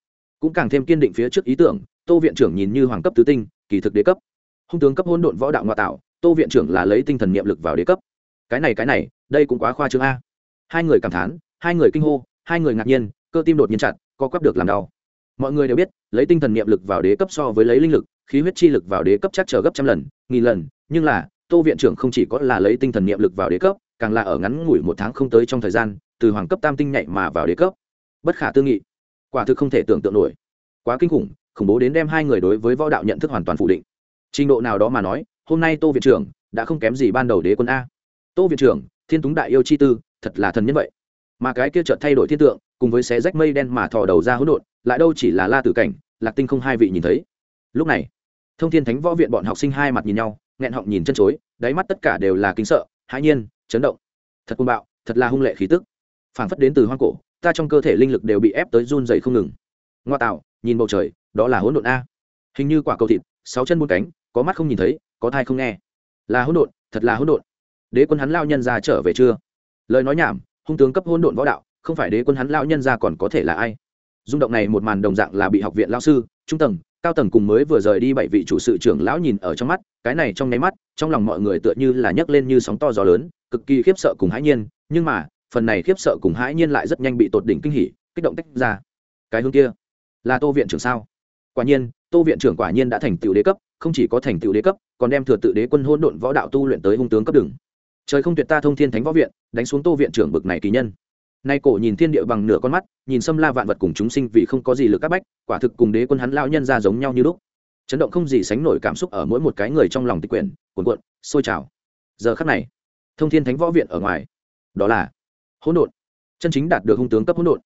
A: Cũng càng thêm kiên định phía trước ý tưởng, tô viện trưởng nhìn như hoàng cấp tứ tinh, kỳ thực đế cấp. Hung tướng cấp hôn độn võ đạo ngoại tạo, tô viện trưởng là lấy tinh thần niệm lực vào đế cấp. Cái này cái này, đây cũng quá khoa trương a. Hai người cảm thán, hai người kinh hô, hai người ngạc nhiên, cơ tim đột nhiên chặt, co quắp được làm đau. Mọi người đều biết, lấy tinh thần niệm lực vào đế cấp so với lấy linh lực, khí huyết chi lực vào đế cấp chắc trở gấp trăm lần, nghìn lần, nhưng là, tô viện trưởng không chỉ có là lấy tinh thần niệm lực vào đế cấp càng là ở ngắn ngủi một tháng không tới trong thời gian, từ hoàng cấp tam tinh nhạy mà vào đế cấp. Bất khả tư nghị. Quả thực không thể tưởng tượng nổi. Quá kinh khủng khủng bố đến đem hai người đối với võ đạo nhận thức hoàn toàn phủ định. Trình độ nào đó mà nói, hôm nay tô viện trưởng đã không kém gì ban đầu đế quân a. Tô viện trưởng, thiên túng đại yêu chi tư, thật là thần nhân vậy. Mà cái kia chợt thay đổi thiên tượng, cùng với xé rách mây đen mà thò đầu ra hỗn độn, lại đâu chỉ là la tử cảnh, lạc tinh không hai vị nhìn thấy. Lúc này, thông thiên thánh võ viện bọn học sinh hai mặt nhìn nhau, nghẹn họng nhìn chân chối, đáy mắt tất cả đều là kính sợ hãi nhiên, chấn động. Thật côn bạo, thật là hung lệ khí tức. Phảng phất đến từ hoang cổ, ta trong cơ thể linh lực đều bị ép tới run dày không ngừng. Ngoa tạo, nhìn bầu trời, đó là hỗn độn a. Hình như quả cầu thịt, sáu chân bốn cánh, có mắt không nhìn thấy, có thai không nghe. Là hỗn độn, thật là hỗn độn. Đế quân hắn lao nhân ra trở về chưa? Lời nói nhảm, hung tướng cấp hỗn độn võ đạo, không phải đế quân hắn lao nhân ra còn có thể là ai? Rung động này một màn đồng dạng là bị học viện lao sư, trung tầng cao tầng cùng mới vừa rời đi bảy vị chủ sự trưởng lão nhìn ở trong mắt, cái này trong nháy mắt, trong lòng mọi người tựa như là nhấc lên như sóng to gió lớn, cực kỳ khiếp sợ cùng hãi nhiên, nhưng mà, phần này khiếp sợ cùng hãi nhiên lại rất nhanh bị tột đỉnh kinh hỉ, kích động tách ra. Cái hướng kia, là tô viện trưởng sao? Quả nhiên, tô viện trưởng quả nhiên đã thành tựu đế cấp, không chỉ có thành tựu đế cấp, còn đem thừa tự đế quân hôn độn võ đạo tu luyện tới hung tướng cấp đường. Trời không tuyệt ta thông thiên thánh võ viện, đánh xuống tô viện trưởng bực này kỳ nhân nay cổ nhìn thiên địa bằng nửa con mắt, nhìn xâm la vạn vật cùng chúng sinh vì không có gì lực các bách, quả thực cùng đế quân hắn lao nhân ra giống nhau như lúc. Chấn động không gì sánh nổi cảm xúc ở mỗi một cái người trong lòng tịch quyển, cuồn cuộn, sôi trào. Giờ khắc này, thông thiên thánh võ viện ở ngoài. Đó là hỗn độn. Chân chính đạt được hung tướng cấp hỗn độn,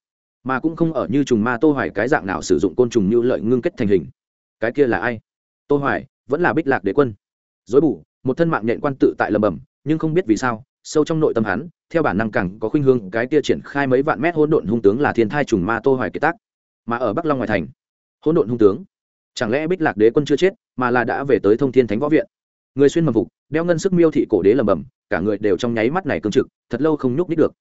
A: mà cũng không ở như trùng ma tô hoài cái dạng nào sử dụng côn trùng như lợi ngưng kết thành hình. Cái kia là ai? Tô hoài vẫn là bích lạc đế quân. Dối bù, một thân mạng nhện quan tự tại lầm bầm, nhưng không biết vì sao sâu trong nội tâm hắn, theo bản năng càng có khuynh hướng, cái kia triển khai mấy vạn mét hỗn độn hung tướng là thiên thai trùng ma tô hoài kiệt tác, mà ở bắc long ngoài thành, hỗn độn hung tướng, chẳng lẽ bích lạc đế quân chưa chết, mà là đã về tới thông thiên thánh võ viện? Người xuyên mầm phục, đeo ngân sức miêu thị cổ đế lầm bầm cả người đều trong nháy mắt này cương trực, thật lâu không nhúc nít được.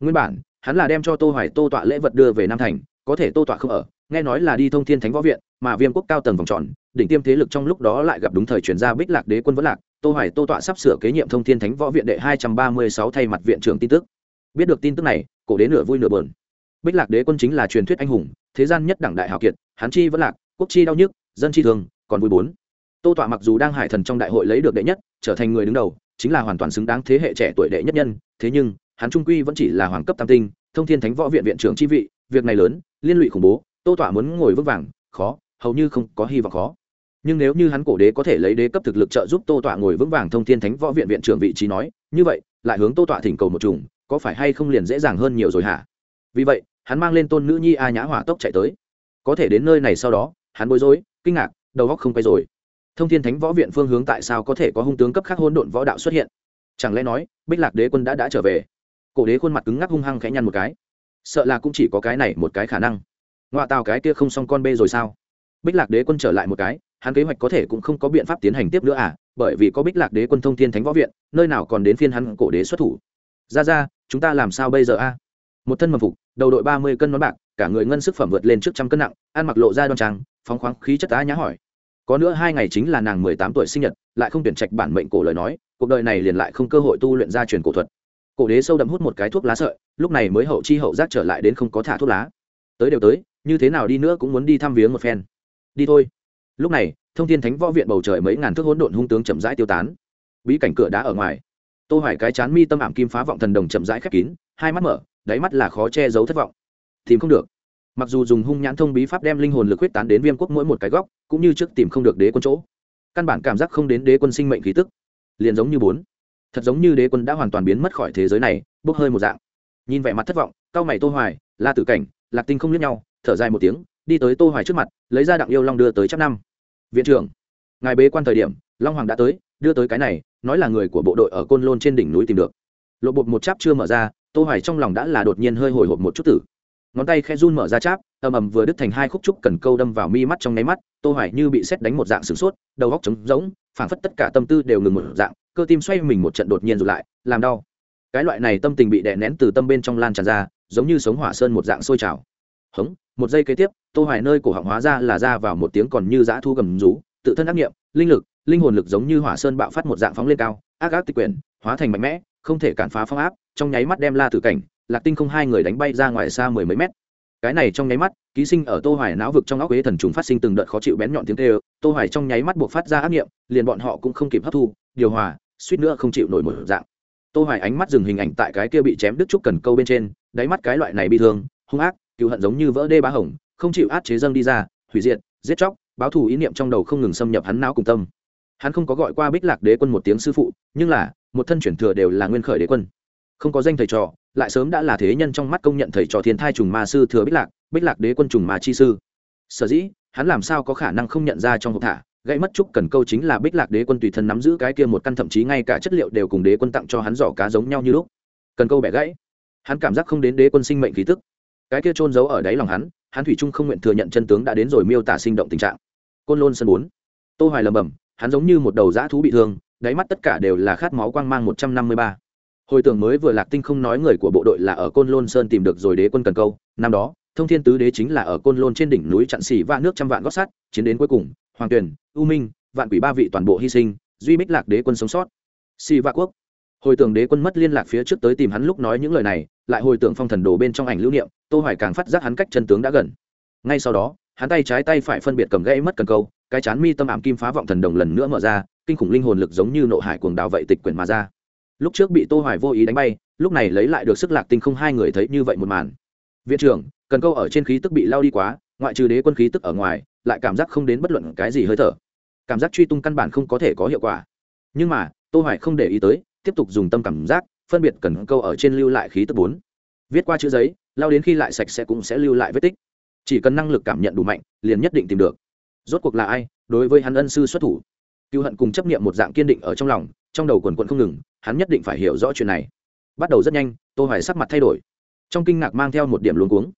A: Nguyên bản, hắn là đem cho tô hoài tô tọa lễ vật đưa về nam thành, có thể tô tọa không ở, nghe nói là đi thông thiên thánh võ viện, mà viêm quốc cao tầng vòng tròn, đỉnh tiêm thế lực trong lúc đó lại gặp đúng thời chuyển ra bích lạc đế quân vẫn lạc tô hoài tô tọa sắp sửa kế nhiệm thông thiên thánh võ viện đệ 236 thay mặt viện trưởng tin tức. Biết được tin tức này, cổ đế nửa vui nửa buồn. Bích lạc đế quân chính là truyền thuyết anh hùng, thế gian nhất đẳng đại hào kiệt, hắn chi vẫn lạc, quốc chi đau nhức, dân chi thường, còn vui bốn. Tô tọa mặc dù đang hải thần trong đại hội lấy được đệ nhất, trở thành người đứng đầu, chính là hoàn toàn xứng đáng thế hệ trẻ tuổi đệ nhất nhân, thế nhưng, hắn trung quy vẫn chỉ là hoàng cấp tam tinh, thông thiên thánh võ viện viện trưởng chi vị, việc này lớn, liên lụy khủng bố, tô tọa muốn ngồi vững vàng, khó, hầu như không có hy vọng khó nhưng nếu như hắn cổ đế có thể lấy đế cấp thực lực trợ giúp tô tọa ngồi vững vàng thông thiên thánh võ viện viện trưởng vị trí nói, như vậy, lại hướng tô tọa thỉnh cầu một chủng, có phải hay không liền dễ dàng hơn nhiều rồi hả? Vì vậy, hắn mang lên tôn nữ nhi a nhã hỏa tốc chạy tới. Có thể đến nơi này sau đó, hắn bối rối, kinh ngạc, đầu góc không quay rồi. Thông thiên thánh võ viện phương hướng tại sao có thể có hung tướng cấp khác hôn độn võ đạo xuất hiện? Chẳng lẽ nói, bích lạc đế quân đã đã trở về? Cổ đế khuôn mặt cứng ngắc hung hăng khẽ nhăn một cái. Sợ là cũng chỉ có cái này một cái khả năng. Ngoại tào cái kia không xong con bê rồi sao? Bích lạc đế quân trở lại một cái hắn kế hoạch có thể cũng không có biện pháp tiến hành tiếp nữa à bởi vì có bích lạc đế quân thông thiên thánh võ viện, nơi nào còn đến phiên hắn cổ đế xuất thủ. Ra ra, chúng ta làm sao bây giờ a một thân mầm phục, đầu đội ba mươi cân nón bạc, cả người ngân sức phẩm vượt lên trước trăm cân nặng, ăn mặc lộ ra đoan trang, phóng khoáng khí chất á nhã hỏi. Có nữa hai ngày chính là nàng mười tám tuổi sinh nhật, lại không tuyển trạch bản mệnh cổ lời nói, cuộc đời này liền lại không cơ hội tu luyện gia truyền cổ thuật. Cổ đế sâu đậm hút một cái thuốc lá sợi, lúc này mới hậu chi hậu giác trở lại đến không có thả thuốc lá. Tới đều tới, như thế nào đi nữa cũng muốn đi thăm viếng một phen. Đi thôi lúc này, thông thiên thánh võ viện bầu trời mấy ngàn thước hỗn độn hung tướng chậm rãi tiêu tán. Bí cảnh cửa đá ở ngoài. Tô hoài cái chán mi tâm ảm kim phá vọng thần đồng chậm rãi khép kín, hai mắt mở, đáy mắt là khó che giấu thất vọng. Tìm không được. Mặc dù dùng hung nhãn thông bí pháp đem linh hồn lực huyết tán đến viêm quốc mỗi một cái góc, cũng như trước tìm không được đế quân chỗ. Căn bản cảm giác không đến đế quân sinh mệnh khí tức. Liền giống như bốn. Thật giống như đế quân đã hoàn toàn biến mất khỏi thế giới này, bốc hơi một dạng. Nhìn vẻ mặt thất vọng cao mày tô hoài, la tử cảnh, lạc tinh không liếc nhau, thở dài một tiếng, đi tới tô hoài trước mặt, lấy ra đặng yêu long đưa tới trăm năm viện trưởng, ngài bế quan thời điểm, long hoàng đã tới, đưa tới cái này, nói là người của bộ đội ở côn lôn trên đỉnh núi tìm được. Lộ bột một cháp chưa mở ra, tô hoài trong lòng đã là đột nhiên hơi hồi hộp một chút tử. Ngón tay khe run mở ra cháp, ầm ầm vừa đứt thành hai khúc trúc cần câu đâm vào mi mắt trong nháy mắt, tô hoài như bị xét đánh một dạng sửng sốt, đầu óc trống rỗng, phảng phất tất cả tâm tư đều ngừng một dạng, cơ tim xoay mình một trận đột nhiên rụt lại, làm đau. Cái loại này tâm tình bị đè nén từ tâm bên trong lan tràn ra, giống như sống hỏa sơn một dạng sôi trào hống, một giây kế tiếp, tô hoài nơi cổ họng hóa ra là ra vào một tiếng còn như dã thu gầm rú, tự thân ác nghiệm, linh lực, linh hồn lực giống như hỏa sơn bạo phát một dạng phóng lên cao, ác ác tịch quyển, hóa thành mạnh mẽ, không thể cản phá phong áp, trong nháy mắt đem la tử cảnh, lạc tinh không hai người đánh bay ra ngoài xa mười mấy mét. Cái này trong nháy mắt, ký sinh ở tô hoài não vực trong óc quế thần trùng phát sinh từng đợt khó chịu bén nhọn tiếng kêu, tô hoài trong nháy mắt buộc phát ra ác nghiệm, liền bọn họ cũng không kịp hấp thu, điều hòa, suýt nữa không chịu nổi một dạng. Tô hoài ánh mắt dừng hình ảnh tại cái kia bị chém đứt trúc cần câu bên trên, đáy mắt cái loại này bị thương, hung ác cựu hận giống như vỡ đê bá hồng, không chịu át chế dâng đi ra, hủy diệt, giết chóc, báo thù ý niệm trong đầu không ngừng xâm nhập hắn não cùng tâm. Hắn không có gọi qua bích lạc đế quân một tiếng sư phụ, nhưng là, một thân chuyển thừa đều là nguyên khởi đế quân. Không có danh thầy trò, lại sớm đã là thế nhân trong mắt công nhận thầy trò thiên thai trùng ma sư thừa bích lạc bích lạc đế quân trùng ma chi sư. Sở dĩ, hắn làm sao có khả năng không nhận ra trong hộp thả, gãy mất chúc cần câu chính là bích lạc đế quân tùy thân nắm giữ cái kia một căn thậm chí ngay cả chất liệu đều cùng đế quân tặng cho hắn giỏ cá giống nhau như lúc. Cần câu bẻ gãy. Hắn cảm giác không đến đế quân sinh mệnh khí tức cái kia trôn giấu ở đáy lòng hắn hắn thủy trung không nguyện thừa nhận chân tướng đã đến rồi miêu tả sinh động tình trạng. Côn lôn sân bốn. Tô hoài lầm bầm hắn giống như một đầu dã thú bị thương, đáy mắt tất cả đều là khát máu quang mang một trăm năm mươi ba. Hồi tưởng mới vừa lạc tinh không nói người của bộ đội là ở côn lôn sơn tìm được rồi đế quân cần câu, năm đó, thông thiên tứ đế chính là ở côn lôn trên đỉnh núi chặn xỉ và nước trăm vạn gót sắt, chiến đến cuối cùng, hoàng tuyền, u minh, vạn quỷ ba vị toàn bộ hy sinh, duy bích lạc đế quân sống sót. Xỉ vạn quốc. Hồi tưởng đế quân mất liên lạc phía trước tới tìm hắn lúc nói những lời này, lại hồi tưởng phong thần đồ bên trong ảnh lưu niệm tô hoài càng phát giác hắn cách chân tướng đã gần. Ngay sau đó, hắn tay trái tay phải phân biệt cầm gãy mất cần câu, cái chán mi tâm ảm kim phá vọng thần đồng lần nữa mở ra, kinh khủng linh hồn lực giống như nộ hải cuồng đào vậy tịch quyển mà ra. Lúc trước bị tô hoài vô ý đánh bay, lúc này lấy lại được sức lạc tinh không hai người thấy như vậy một màn. Viện trưởng, cần câu ở trên khí tức bị lao đi quá, ngoại trừ đế quân khí tức ở ngoài, lại cảm giác không đến bất luận cái gì hơi thở. Cảm giác truy tung căn bản không có thể có hiệu quả. Nhưng mà, tô hoài không để ý tới, tiếp tục dùng tâm cảm giác, phân biệt cần câu ở trên lưu lại khí tức bốn viết qua chữ giấy, lao đến khi lại sạch sẽ cũng sẽ lưu lại vết tích. Chỉ cần năng lực cảm nhận đủ mạnh, liền nhất định tìm được. Rốt cuộc là ai, đối với hắn ân sư xuất thủ? Cựu hận cùng chấp niệm một dạng kiên định ở trong lòng, trong đầu quần quận không ngừng, hắn nhất định phải hiểu rõ chuyện này. Bắt đầu rất nhanh, tô hoài sắc mặt thay đổi. Trong kinh ngạc mang theo một điểm luống cuống.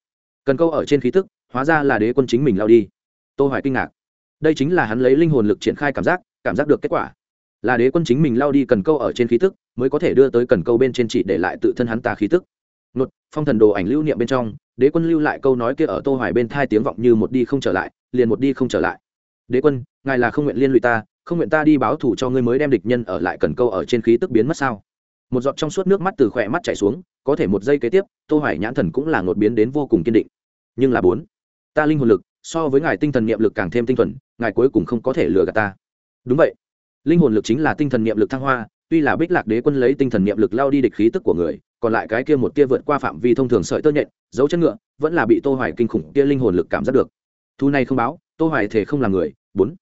A: Cần câu ở trên khí tức, hóa ra là đế quân chính mình lao đi. Tô hoài kinh ngạc. Đây chính là hắn lấy linh hồn lực triển khai cảm giác cảm giác được kết quả. Là đế quân chính mình lao đi cần câu ở trên khí tức, mới có thể đưa tới cần câu bên trên chỉ để lại tự thân hắn ta khí tức nột, phong thần đồ ảnh lưu niệm bên trong, đế quân lưu lại câu nói kia ở tô hoài bên thai tiếng vọng như một đi không trở lại, liền một đi không trở lại. Đế quân, ngài là không nguyện liên lụy ta, không nguyện ta đi báo thù cho ngươi mới đem địch nhân ở lại cần câu ở trên khí tức biến mất sao? Một giọt trong suốt nước mắt từ khỏe mắt chảy xuống, có thể một giây kế tiếp, tô hoài nhãn thần cũng là ngột biến đến vô cùng kiên định. Nhưng là bốn, ta linh hồn lực, so với ngài tinh thần niệm lực càng thêm tinh thuần, ngài cuối cùng không có thể lừa gạt ta. Đúng vậy, linh hồn lực chính là tinh thần niệm lực thăng hoa, tuy là bích lạc đế quân lấy tinh thần niệm lực lao đi địch khí tức của người còn lại cái kia một kia vượt qua phạm vi thông thường sợi tơ nhện dấu chân ngựa vẫn là bị tô hoài kinh khủng kia linh hồn lực cảm giác được. Thu này không báo tô hoài thể không là người. Bốn.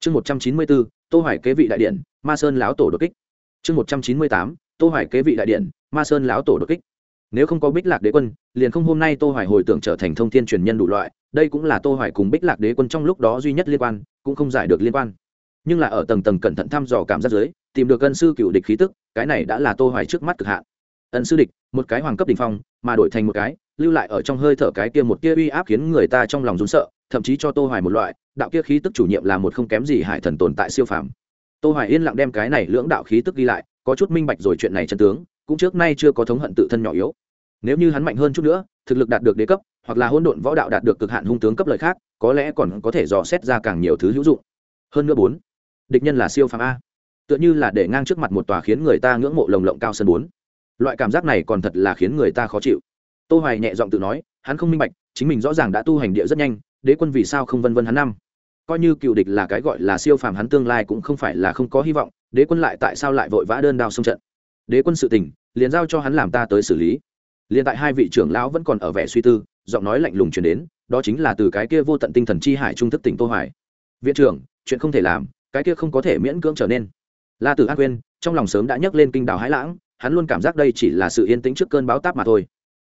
A: Chương 194, tô hoài kế vị đại điện ma sơn lão tổ đột kích. Chương 198, tô hoài kế vị đại điện ma sơn lão tổ đột kích. Nếu không có bích lạc đế quân liền không hôm nay tô hoài hồi tưởng trở thành thông thiên truyền nhân đủ loại đây cũng là tô hoài cùng bích lạc đế quân trong lúc đó duy nhất liên quan cũng không giải được liên quan. Nhưng là ở tầng tầng cẩn thận thăm dò cảm giác dưới tìm được ngân sư cựu địch khí tức cái này đã là tô hoài trước mắt cực hạn ẩn sư địch, một cái hoàng cấp đỉnh phong, mà đổi thành một cái, lưu lại ở trong hơi thở cái kia một kia uy áp khiến người ta trong lòng rún sợ, thậm chí cho tô hoài một loại, đạo kia khí tức chủ nhiệm là một không kém gì hải thần tồn tại siêu phàm. Tô hoài yên lặng đem cái này lưỡng đạo khí tức ghi lại, có chút minh bạch rồi chuyện này chân tướng, cũng trước nay chưa có thống hận tự thân nhỏ yếu. Nếu như hắn mạnh hơn chút nữa, thực lực đạt được đế cấp, hoặc là hỗn độn võ đạo đạt được cực hạn hung tướng cấp lợi khác, có lẽ còn có thể dò xét ra càng nhiều thứ hữu dụng. Hơn nữa bốn, địch nhân là siêu phàm a. Tựa như là để ngang trước mặt một tòa khiến người ta ngưỡng mộ lồng lộng cao sân bốn loại cảm giác này còn thật là khiến người ta khó chịu. Tô hoài nhẹ giọng tự nói, hắn không minh bạch, chính mình rõ ràng đã tu hành địa rất nhanh, đế quân vì sao không vân vân hắn năm? Coi như cựu địch là cái gọi là siêu phàm hắn tương lai cũng không phải là không có hy vọng, đế quân lại tại sao lại vội vã đơn đao xông trận? Đế quân sự tình, liền giao cho hắn làm ta tới xử lý. Liền tại hai vị trưởng lão vẫn còn ở vẻ suy tư, giọng nói lạnh lùng truyền đến, đó chính là từ cái kia vô tận tinh thần chi hải trung thức tỉnh tô hoài. Viện trưởng, chuyện không thể làm, cái kia không có thể miễn cưỡng trở nên. La tử an quên trong lòng sớm đã nhấc lên kinh đảo hãi lãng hắn luôn cảm giác đây chỉ là sự yên tĩnh trước cơn báo táp mà thôi.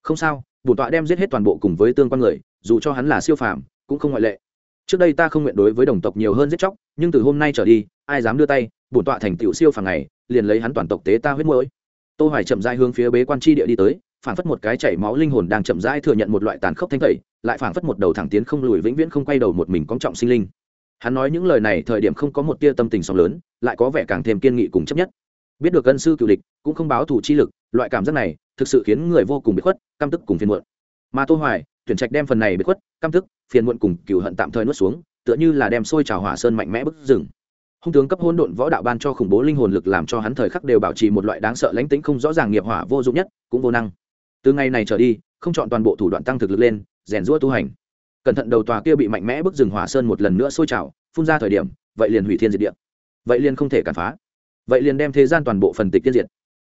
A: Không sao, bổn tọa đem giết hết toàn bộ cùng với tương quan người, dù cho hắn là siêu phàm, cũng không ngoại lệ. Trước đây ta không nguyện đối với đồng tộc nhiều hơn giết chóc, nhưng từ hôm nay trở đi, ai dám đưa tay, bổn tọa thành tựu siêu phàm này, liền lấy hắn toàn tộc tế ta huyết mũi tô hoài chậm rãi hướng phía bế quan chi địa đi tới, phảng phất một cái chảy máu linh hồn đang chậm rãi thừa nhận một loại tàn khốc thanh tẩy, lại phảng phất một đầu thẳng tiến không lùi vĩnh viễn không quay đầu một mình cong trọng sinh linh. Hắn nói những lời này thời điểm không có một tia tâm tình sóng lớn, lại có vẻ càng thêm kiên nghị cùng chấp nhất biết được ân sư cựu địch, cũng không báo thủ chi lực, loại cảm giác này thực sự khiến người vô cùng bị khuất, căm tức cùng phiền muộn. Mà tô hoài, tuyển trạch đem phần này bị khuất, căm tức, phiền muộn cùng cựu hận tạm thời nuốt xuống, tựa như là đem sôi trào hỏa sơn mạnh mẽ bức rừng. Hung tướng cấp hỗn độn võ đạo ban cho khủng bố linh hồn lực làm cho hắn thời khắc đều bảo trì một loại đáng sợ lãnh tĩnh không rõ ràng nghiệp hỏa vô dụng nhất, cũng vô năng. Từ ngày này trở đi, không chọn toàn bộ thủ đoạn tăng thực lực lên, rèn rũa tu hành. Cẩn thận đầu tòa kia bị mạnh mẽ bức rừng hỏa sơn một lần nữa sôi trào, phun ra thời điểm, vậy liền hủy thiên diệt địa. Vậy liền không thể cản phá vậy liền đem thế gian toàn bộ phần tịch tiên diệt.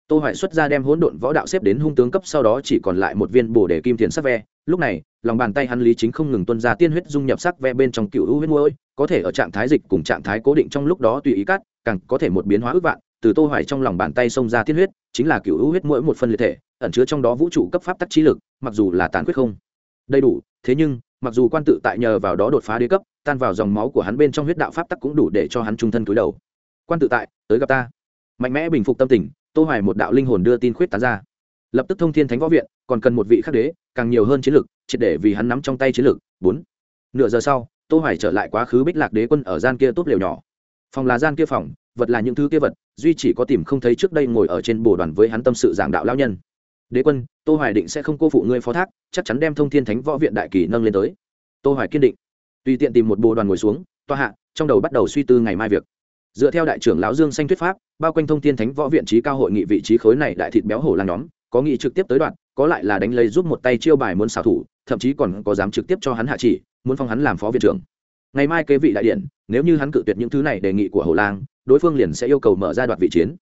A: Tô hoài xuất ra đem hỗn độn võ đạo xếp đến hung tướng cấp sau đó chỉ còn lại một viên bổ để kim tiền sắc ve. Lúc này, lòng bàn tay hắn lý chính không ngừng tuôn ra tiên huyết dung nhập sắc ve bên trong cựu u huyết mũi có thể ở trạng thái dịch cùng trạng thái cố định trong lúc đó tùy ý cắt, càng có thể một biến hóa ước vạn. Từ tô hoài trong lòng bàn tay xông ra tiên huyết, chính là cựu u huyết mũi một phân liệt thể, ẩn chứa trong đó vũ trụ cấp pháp tắc trí lực, mặc dù là tàn quyết không đầy đủ, thế nhưng, mặc dù quan tự tại nhờ vào đó đột phá đế cấp, tan vào dòng máu của hắn bên trong huyết đạo pháp tắc cũng đủ để cho hắn trung thân cúi đầu quan tự tại, tới gặp ta. Mạnh mẽ bình phục tâm tình, tô hoài một đạo linh hồn đưa tin khuyết tán ra. Lập tức thông thiên thánh võ viện, còn cần một vị khắc đế, càng nhiều hơn chiến lực, triệt để vì hắn nắm trong tay chiến lực. Bốn. Nửa giờ sau, tô hoài trở lại quá khứ bích lạc đế quân ở gian kia tốt liều nhỏ. Phòng là gian kia phòng, vật là những thứ kia vật, duy chỉ có tìm không thấy trước đây ngồi ở trên bồ đoàn với hắn tâm sự giảng đạo lão nhân. Đế quân, tô hoài định sẽ không cô phụ ngươi phó thác, chắc chắn đem thông thiên thánh võ viện đại kỳ nâng lên tới. Tô hoài kiên định. Tùy tiện tìm một bồ đoàn ngồi xuống toa hạ, trong đầu bắt đầu suy tư ngày mai việc dựa theo đại trưởng lão dương xanh thuyết pháp, bao quanh thông thiên thánh võ viện trí cao hội nghị vị trí khối này đại thịt béo hổ lang nhóm, có nghị trực tiếp tới đoạn, có lại là đánh lấy giúp một tay chiêu bài muốn xảo thủ, thậm chí còn có dám trực tiếp cho hắn hạ chỉ, muốn phong hắn làm phó viện trưởng. Ngày mai kế vị đại điện, nếu như hắn cự tuyệt những thứ này đề nghị của hổ lang, đối phương liền sẽ yêu cầu mở ra đoạt vị chiến.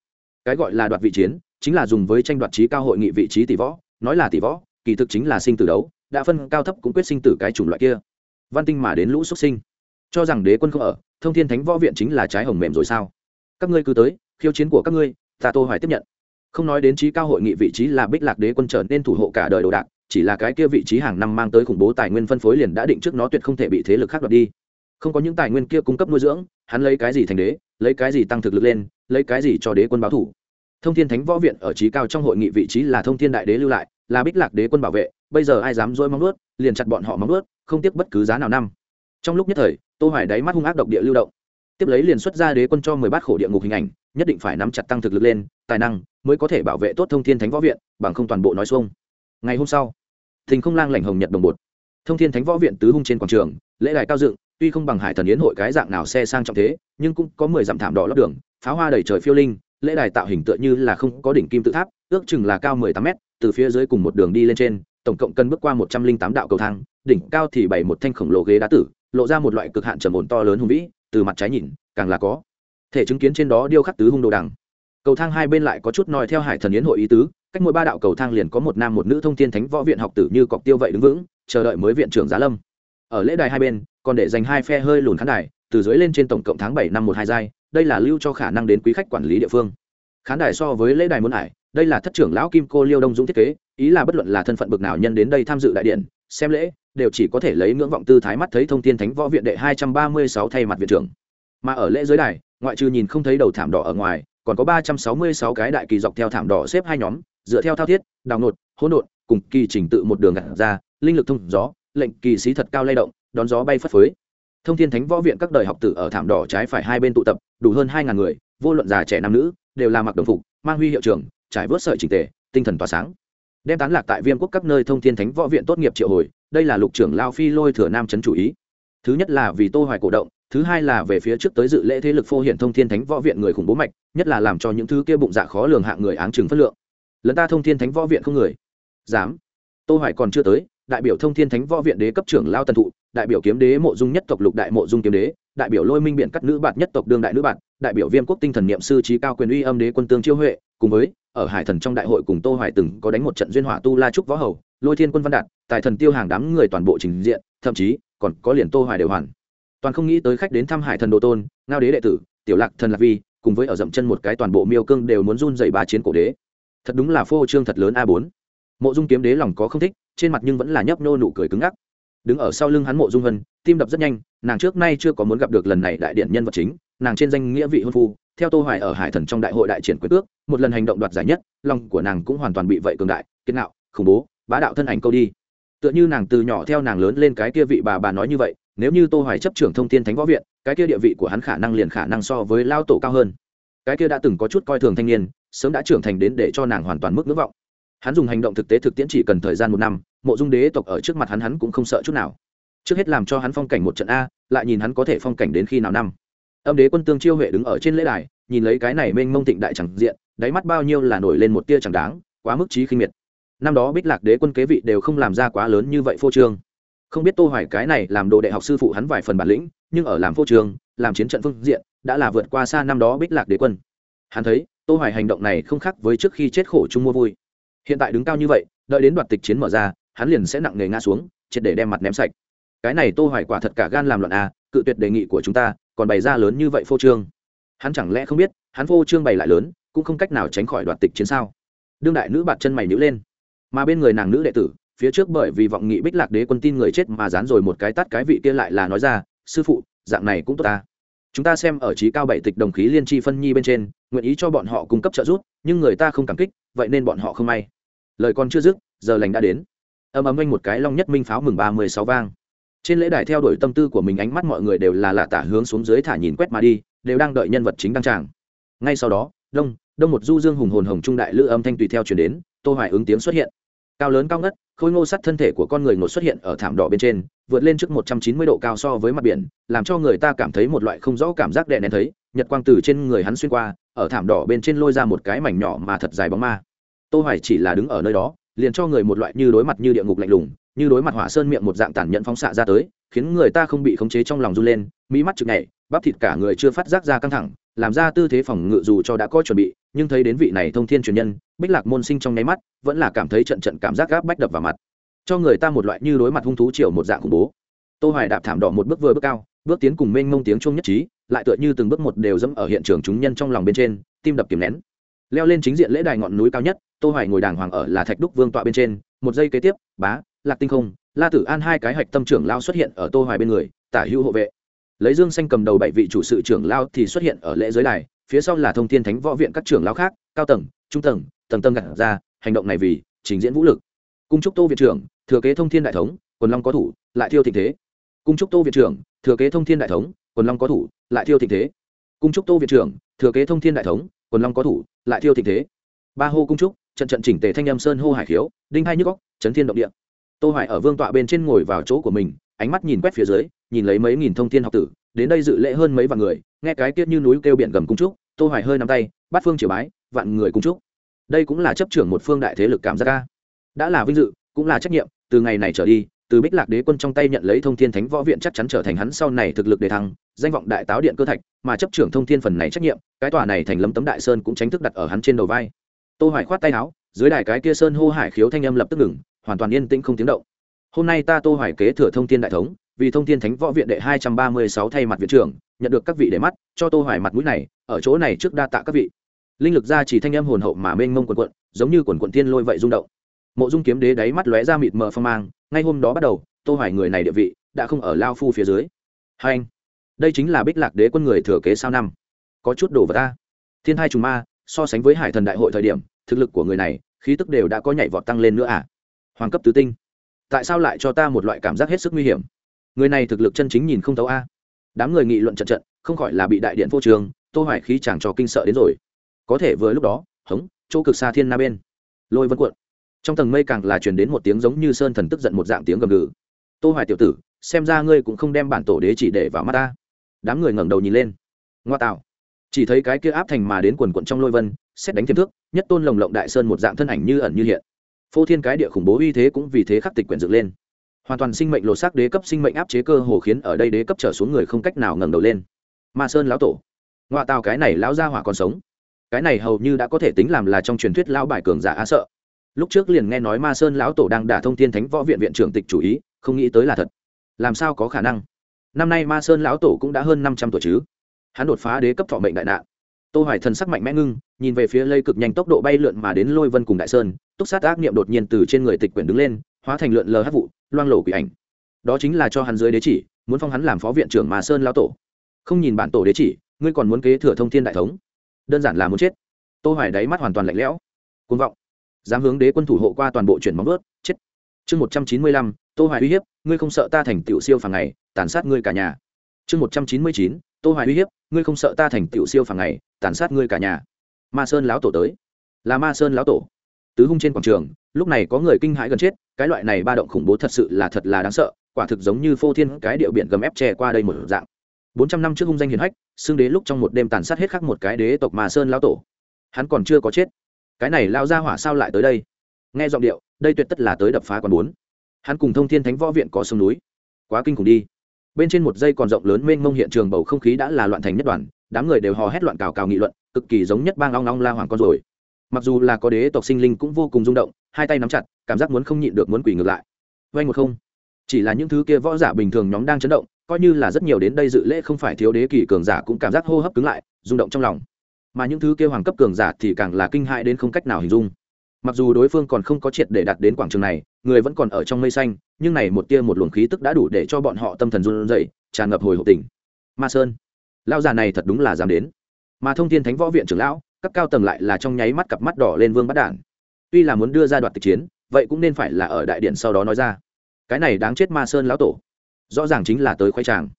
A: Cái gọi là đoạt vị chiến, chính là dùng với tranh đoạt trí cao hội nghị vị trí tỷ võ, nói là tỷ võ, kỳ thực chính là sinh tử đấu, đã phân cao thấp cũng quyết sinh tử cái chủng loại kia. Văn tinh mà đến lũ xuất sinh cho rằng đế quân không ở, thông thiên thánh võ viện chính là trái hồng mềm rồi sao? Các ngươi cứ tới, khiêu chiến của các ngươi, ta tô hoài tiếp nhận. Không nói đến trí cao hội nghị vị trí là bích lạc đế quân trở nên thủ hộ cả đời đồ đạc, chỉ là cái kia vị trí hàng năm mang tới khủng bố tài nguyên phân phối liền đã định trước nó tuyệt không thể bị thế lực khác đoạt đi. Không có những tài nguyên kia cung cấp nuôi dưỡng, hắn lấy cái gì thành đế, lấy cái gì tăng thực lực lên, lấy cái gì cho đế quân báo thủ? Thông thiên thánh võ viện ở trí cao trong hội nghị vị trí là thông thiên đại đế lưu lại, là bích lạc đế quân bảo vệ, bây giờ ai dám dỗi móng nuốt liền chặt bọn họ móng nuốt không tiếc bất cứ giá nào năm. Trong lúc nhất thời tô hoài đáy mắt hung ác độc địa lưu động. Tiếp lấy liền xuất ra đế quân cho mười bát khổ địa ngục hình ảnh, nhất định phải nắm chặt tăng thực lực lên, tài năng mới có thể bảo vệ tốt thông thiên thánh võ viện, bằng không toàn bộ nói xuông. Ngày hôm sau, thình không lang lảnh hồng nhật đồng bột. Thông thiên thánh võ viện tứ hung trên quảng trường, lễ đài cao dựng, tuy không bằng hải thần yến hội cái dạng nào xe sang trọng thế, nhưng cũng có mười dặm thảm đỏ lót đường pháo hoa đầy trời phiêu linh, lễ đài tạo hình tựa như là không có đỉnh kim tự tháp, ước chừng là cao mười tám mét, từ phía dưới cùng một đường đi lên trên, tổng cộng cần bước qua một trăm linh tám đạo cầu thang, đỉnh cao thì bảy một thanh khổng lồ ghế đá tử lộ ra một loại cực hạn trầm ổn to lớn hùng vĩ, từ mặt trái nhìn, càng là có thể chứng kiến trên đó điêu khắc tứ hung đồ đằng. Cầu thang hai bên lại có chút nói theo hải thần yến hội ý tứ, cách mỗi ba đạo cầu thang liền có một nam một nữ thông thiên thánh võ viện học tử như cọc tiêu vậy đứng vững, chờ đợi mới viện trưởng giá lâm. Ở lễ đài hai bên, còn để dành hai phe hơi lùn khán đài, từ dưới lên trên tổng cộng tháng bảy năm một hai giai, đây là lưu cho khả năng đến quý khách quản lý địa phương. Khán đài so với lễ đài muốn ải, đây là thất trưởng lão kim cô liêu đông dũng thiết kế, ý là bất luận là thân phận bực nào nhân đến đây tham dự đại điện, xem lễ đều chỉ có thể lấy ngưỡng vọng tư thái mắt thấy thông tin thánh võ viện đệ hai trăm ba mươi sáu thay mặt viện trưởng. Mà ở lễ giới đài, ngoại trừ nhìn không thấy đầu thảm đỏ ở ngoài, còn có ba trăm sáu mươi sáu cái đại kỳ dọc theo thảm đỏ xếp hai nhóm, dựa theo thao thiết, đào nột, hỗn nộn cùng kỳ trình tự một đường gạt ra, linh lực thông gió, lệnh kỳ sĩ thật cao lay động, đón gió bay phất phới. Thông thiên thánh võ viện các đời học tử ở thảm đỏ trái phải hai bên tụ tập, đủ hơn hai ngàn người, vô luận già trẻ nam nữ, đều là mặc đồng phục, mang huy hiệu trưởng, trải vớt sợi trình tề, tinh thần tỏa sáng đem tán lạc tại viêm quốc các nơi thông thiên thánh võ viện tốt nghiệp triệu hồi, đây là lục trưởng lao phi lôi thừa nam trấn chủ ý. Thứ nhất là vì tô hoài cổ động, thứ hai là về phía trước tới dự lễ thế lực phô hiện thông thiên thánh võ viện người khủng bố mạch, nhất là làm cho những thứ kia bụng dạ khó lường hạng người áng chừng phất lượng. Lần ta thông thiên thánh võ viện không người. Dám. Tô hoài còn chưa tới, đại biểu thông thiên thánh võ viện đế cấp trưởng lao tần thụ, đại biểu kiếm đế mộ dung nhất tộc lục đại mộ dung kiếm đế, đại biểu lôi minh biện cắt nữ bạn nhất tộc đương đại nữ bạn đại biểu viêm quốc tinh thần niệm sư trí cao quyền uy âm đế quân tương chiêu huệ cùng với, ở hải thần trong đại hội cùng tô hoài từng có đánh một trận duyên hỏa tu la trúc võ hầu, lôi thiên quân văn đạt, tài thần tiêu hàng đám người toàn bộ trình diện, thậm chí, còn có liền tô hoài đều hoàn. Toàn không nghĩ tới khách đến thăm hải thần đồ tôn, ngao đế đệ tử, tiểu lạc thần lạc vi, cùng với ở dậm chân một cái toàn bộ miêu cương đều muốn run dậy bá chiến cổ đế. Thật đúng là phô trương thật lớn a bốn. Mộ dung kiếm đế lòng có không thích, trên mặt nhưng vẫn là nhấp nô nụ cười cứng ngắc. Đứng ở sau lưng hắn mộ dung hân, tim đập rất nhanh, nàng trước nay chưa có muốn gặp được lần này đại điện nhân vật chính, nàng trên danh nghĩa vị hôn phu theo tô hoài ở hải thần trong đại hội đại triển quyết ước, một lần hành động đoạt giải nhất, lòng của nàng cũng hoàn toàn bị vậy cường đại, kiên nạo khủng bố, bá đạo thân ảnh câu đi. Tựa như nàng từ nhỏ theo nàng lớn lên cái kia vị bà bà nói như vậy, nếu như tô hoài chấp trưởng thông thiên thánh võ viện, cái kia địa vị của hắn khả năng liền khả năng so với lao tổ cao hơn. Cái kia đã từng có chút coi thường thanh niên, sớm đã trưởng thành đến để cho nàng hoàn toàn mức ngưỡng vọng. Hắn dùng hành động thực tế thực tiễn chỉ cần thời gian một năm, mộ dung đế tộc ở trước mặt hắn hắn cũng không sợ chút nào. Trước hết làm cho hắn phong cảnh một trận a, lại nhìn hắn có thể phong cảnh đến khi nào năm âm đế quân tương chiêu huệ đứng ở trên lễ đài, nhìn lấy cái này mênh mông thịnh đại chẳng diện, đáy mắt bao nhiêu là nổi lên một tia chẳng đáng, quá mức trí khinh miệt. Năm đó bích lạc đế quân kế vị đều không làm ra quá lớn như vậy phô trương. Không biết tô hoài cái này làm đồ đại học sư phụ hắn vài phần bản lĩnh, nhưng ở làm phô trương, làm chiến trận phương diện, đã là vượt qua xa năm đó bích lạc đế quân. Hắn thấy, tô hoài hành động này không khác với trước khi chết khổ chung mua vui. Hiện tại đứng cao như vậy, đợi đến đoạt tịch chiến mở ra, hắn liền sẽ nặng nề ngã xuống, triệt để đem mặt ném sạch. Cái này tô hoài quả thật cả gan làm loạn à cự tuyệt đề nghị của chúng ta còn bày ra lớn như vậy phô trương. Hắn chẳng lẽ không biết, hắn phô trương bày lại lớn, cũng không cách nào tránh khỏi đoạt tịch chiến sao? Đương đại nữ bạt chân mày nhữ lên. Mà bên người nàng nữ đệ tử, phía trước bởi vì vọng nghị bích lạc đế quân tin người chết mà dán rồi một cái tắt cái vị kia lại là nói ra, sư phụ, dạng này cũng tốt ta. Chúng ta xem ở trí cao bảy tịch đồng khí liên tri phân nhi bên trên, nguyện ý cho bọn họ cung cấp trợ giúp, nhưng người ta không cảm kích, vậy nên bọn họ không may. Lời còn chưa dứt, giờ lành đã đến. Âm ấm anh một cái long nhất minh pháo mừng ba mươi sáu vang trên lễ đài theo đuổi tâm tư của mình, ánh mắt mọi người đều là lạ tả hướng xuống dưới thả nhìn quét mà đi, đều đang đợi nhân vật chính đăng tràng. Ngay sau đó, đông đông một du dương hùng hồn hồng trung đại lữ âm thanh tùy theo chuyển đến, tô hoài ứng tiếng xuất hiện. Cao lớn cao ngất, khôi ngô sắt thân thể của con người ngột xuất hiện ở thảm đỏ bên trên, vượt lên trước 190 độ cao so với mặt biển, làm cho người ta cảm thấy một loại không rõ cảm giác đè nén thấy, nhật quang từ trên người hắn xuyên qua, ở thảm đỏ bên trên lôi ra một cái mảnh nhỏ mà thật dài bóng ma. Tô hoài chỉ là đứng ở nơi đó, liền cho người một loại như đối mặt như địa ngục lạnh lùng như đối mặt hỏa sơn miệng một dạng tàn nhẫn phóng xạ ra tới, khiến người ta không bị khống chế trong lòng run lên, mỹ mắt chực nhảy, bắp thịt cả người chưa phát giác ra căng thẳng, làm ra tư thế phòng ngự dù cho đã có chuẩn bị, nhưng thấy đến vị này thông thiên truyền nhân, bích lạc môn sinh trong nháy mắt, vẫn là cảm thấy trận trận cảm giác gáp bách đập vào mặt. Cho người ta một loại như đối mặt hung thú triệu một dạng khủng bố. Tô hoài đạp thảm đỏ một bước vừa bước cao, bước tiến cùng mênh mông tiếng chuông nhất trí, lại tựa như từng bước một đều dẫm ở hiện trường chúng nhân trong lòng bên trên, tim đập kiềm nén. Leo lên chính diện lễ đài ngọn núi cao nhất, tô hoài ngồi đàng hoàng ở là thạch đúc vương tọa bên trên, một giây kế tiếp, bá lạc tinh không, la tử an hai cái hạch tâm trưởng lao xuất hiện ở tô hoài bên người, tả hữu hộ vệ. Lấy dương xanh cầm đầu bảy vị chủ sự trưởng lao thì xuất hiện ở lễ giới đài, phía sau là thông thiên thánh võ viện các trưởng lao khác, cao tầng, trung tầng tầng tầng gặt ra, hành động này vì trình diễn vũ lực. Cung trúc tô viện trưởng, thừa kế thông thiên đại thống, quần long có thủ, lại thiêu thịnh thế. Cung trúc tô viện trưởng, thừa kế thông thiên đại thống, quần long có thủ, lại thiêu thịnh thế. Cung trúc tô viện trưởng, thừa kế thông thiên đại thống, quần long có thủ, lại thiêu thịnh thế. Ba hô cung trúc, trận trận chỉnh tề thanh âm sơn hô hải khiếu, đinh hai nhức góc chấn thiên động địa tô hoài ở vương tọa bên trên ngồi vào chỗ của mình, ánh mắt nhìn quét phía dưới, nhìn lấy mấy nghìn thông thiên học tử, đến đây dự lễ hơn mấy vạn người, nghe cái tiết như núi kêu biển gầm cung trúc, tô hoài hơi nắm tay, bắt phương triều bái, vạn người cung trúc. Đây cũng là chấp trưởng một phương đại thế lực cảm giác ca đã là vinh dự, cũng là trách nhiệm, từ ngày này trở đi, từ bích lạc đế quân trong tay nhận lấy thông thiên thánh võ viện chắc chắn trở thành hắn sau này thực lực đề thăng, danh vọng đại táo điện cơ thạch, mà chấp trưởng thông thiên phần này trách nhiệm, cái tòa này thành lâm tấm đại sơn cũng tránh thức đặt ở hắn trên đầu vai. Tô hoài khoát tay áo, dưới đài cái kia sơn hô hải khiếu thanh âm lập tức ngừng hoàn toàn yên tĩnh không tiếng động. Hôm nay ta tô hoài kế thừa thông thiên đại thống, vì thông thiên thánh võ viện đệ 236 thay mặt viện trưởng, nhận được các vị để mắt, cho tô hoài mặt mũi này, ở chỗ này trước đa tạ các vị. Linh lực ra chỉ thanh âm hồn hậu mà mênh mông quần quận, giống như quần quận tiên lôi vậy rung động. Mộ dung kiếm đế đáy mắt lóe ra mịt mờ phong mang, ngay hôm đó bắt đầu, tô hoài người này địa vị đã không ở lao phu phía dưới. Hai anh, đây chính là bích lạc đế quân người thừa kế sao năm. Có chút đồ vật ta thiên hai trùng ma, so sánh với hải thần đại hội thời điểm, thực lực của người này, khí tức đều đã có nhảy vọt tăng lên nữa à? Hoàng cấp tứ tinh. Tại sao lại cho ta một loại cảm giác hết sức nguy hiểm? Người này thực lực chân chính nhìn không thấu a. Đám người nghị luận trận trận, không khỏi là bị đại điện vô trường, tô hoài khí chẳng cho kinh sợ đến rồi. Có thể vừa lúc đó, hống, chỗ cực xa thiên na bên. Lôi vân cuộn. Trong tầng mây càng là truyền đến một tiếng giống như sơn thần tức giận một dạng tiếng gầm gừ. Tô hoài tiểu tử, xem ra ngươi cũng không đem bản tổ đế chỉ để vào mắt ta. Đám người ngẩng đầu nhìn lên. Ngoa tạo. Chỉ thấy cái kia áp thành mà đến quần quận trong lôi vân, xét đánh thiên thước, nhất tôn lồng lộng đại sơn một dạng thân ảnh như ẩn như hiện phô thiên cái địa khủng bố uy thế cũng vì thế khắc tịch quyển dựng lên. Hoàn toàn sinh mệnh lột xác đế cấp sinh mệnh áp chế cơ hồ khiến ở đây đế cấp trở xuống người không cách nào ngẩng đầu lên. Ma sơn lão tổ. Ngoạ tào cái này lão gia hỏa còn sống. Cái này hầu như đã có thể tính làm là trong truyền thuyết lão bài cường giả á sợ. Lúc trước liền nghe nói ma sơn lão tổ đang đả thông thiên thánh võ viện viện trưởng tịch chủ ý, không nghĩ tới là thật. Làm sao có khả năng? Năm nay ma sơn lão tổ cũng đã hơn năm trăm tuổi chứ. Hắn đột phá đế cấp thọ mệnh đại nạn tô hoài thần sắc mạnh mẽ ngưng nhìn về phía lây cực nhanh tốc độ bay lượn mà đến lôi vân cùng đại sơn túc sát ác niệm đột nhiên từ trên người tịch quyển đứng lên hóa thành lượn lờ hắc vụ loang lổ quỷ ảnh. Đó chính là cho hắn dưới đế chỉ muốn phong hắn làm phó viện trưởng mà sơn lao tổ. Không nhìn bản tổ đế chỉ ngươi còn muốn kế thừa thông thiên đại thống. Đơn giản là muốn chết. Tô hoài đáy mắt hoàn toàn lạnh lẽo. Cuồng vọng. Dám hướng đế quân thủ hộ qua toàn bộ chuyển móng ướt chết. Chương 195, tô hoài uy hiếp ngươi không sợ ta thành tiểu siêu phàm ngày tàn sát ngươi cả nhà. Chương 199, tô hoài uy hiếp ngươi không sợ ta thành tiểu siêu phàm ngày tàn sát ngươi cả nhà. Ma sơn lão tổ tới. Là ma sơn lão tổ. Tứ hung trên quảng trường, lúc này có người kinh hãi gần chết, cái loại này ba động khủng bố thật sự là thật là đáng sợ, quả thực giống như phô thiên cái điệu biển gầm ép tre qua đây một dạng. Bốn trăm năm trước hung danh hiền hách xương đế lúc trong một đêm tàn sát hết khắc một cái đế tộc ma sơn lão tổ. Hắn còn chưa có chết. Cái này lao ra hỏa sao lại tới đây? Nghe giọng điệu, đây tuyệt tất là tới đập phá còn bốn. Hắn cùng thông thiên thánh võ viện có sông núi. Quá kinh khủng đi. Bên trên một dây còn rộng lớn mênh mông hiện trường bầu không khí đã là loạn thành nhất đoàn đám người đều hò hét loạn cào cào nghị luận, cực kỳ giống nhất bang long long la hoàng con rồi. Mặc dù là có đế tộc sinh linh cũng vô cùng rung động, hai tay nắm chặt, cảm giác muốn không nhịn được muốn quỳ ngược lại. Vay một không. Chỉ là những thứ kia võ giả bình thường nhóm đang chấn động, coi như là rất nhiều đến đây dự lễ không phải thiếu đế kỳ cường giả cũng cảm giác hô hấp cứng lại, rung động trong lòng. Mà những thứ kia hoàng cấp cường giả thì càng là kinh hại đến không cách nào hình dung. Mặc dù đối phương còn không có triệt để đạt đến quảng trường này, người vẫn còn ở trong mây xanh, nhưng này một tia một luồng khí tức đã đủ để cho bọn họ tâm thần run rẩy, tràn ngập hồi hộp tỉnh. Ma sơn lao già này thật đúng là dám đến. Mà thông thiên thánh võ viện trưởng lão, các cao tầng lại là trong nháy mắt cặp mắt đỏ lên vương bắt đản tuy là muốn đưa ra đoạt tịch chiến, vậy cũng nên phải là ở đại điện sau đó nói ra. Cái này đáng chết ma sơn lão tổ. Rõ ràng chính là tới khoái tràng.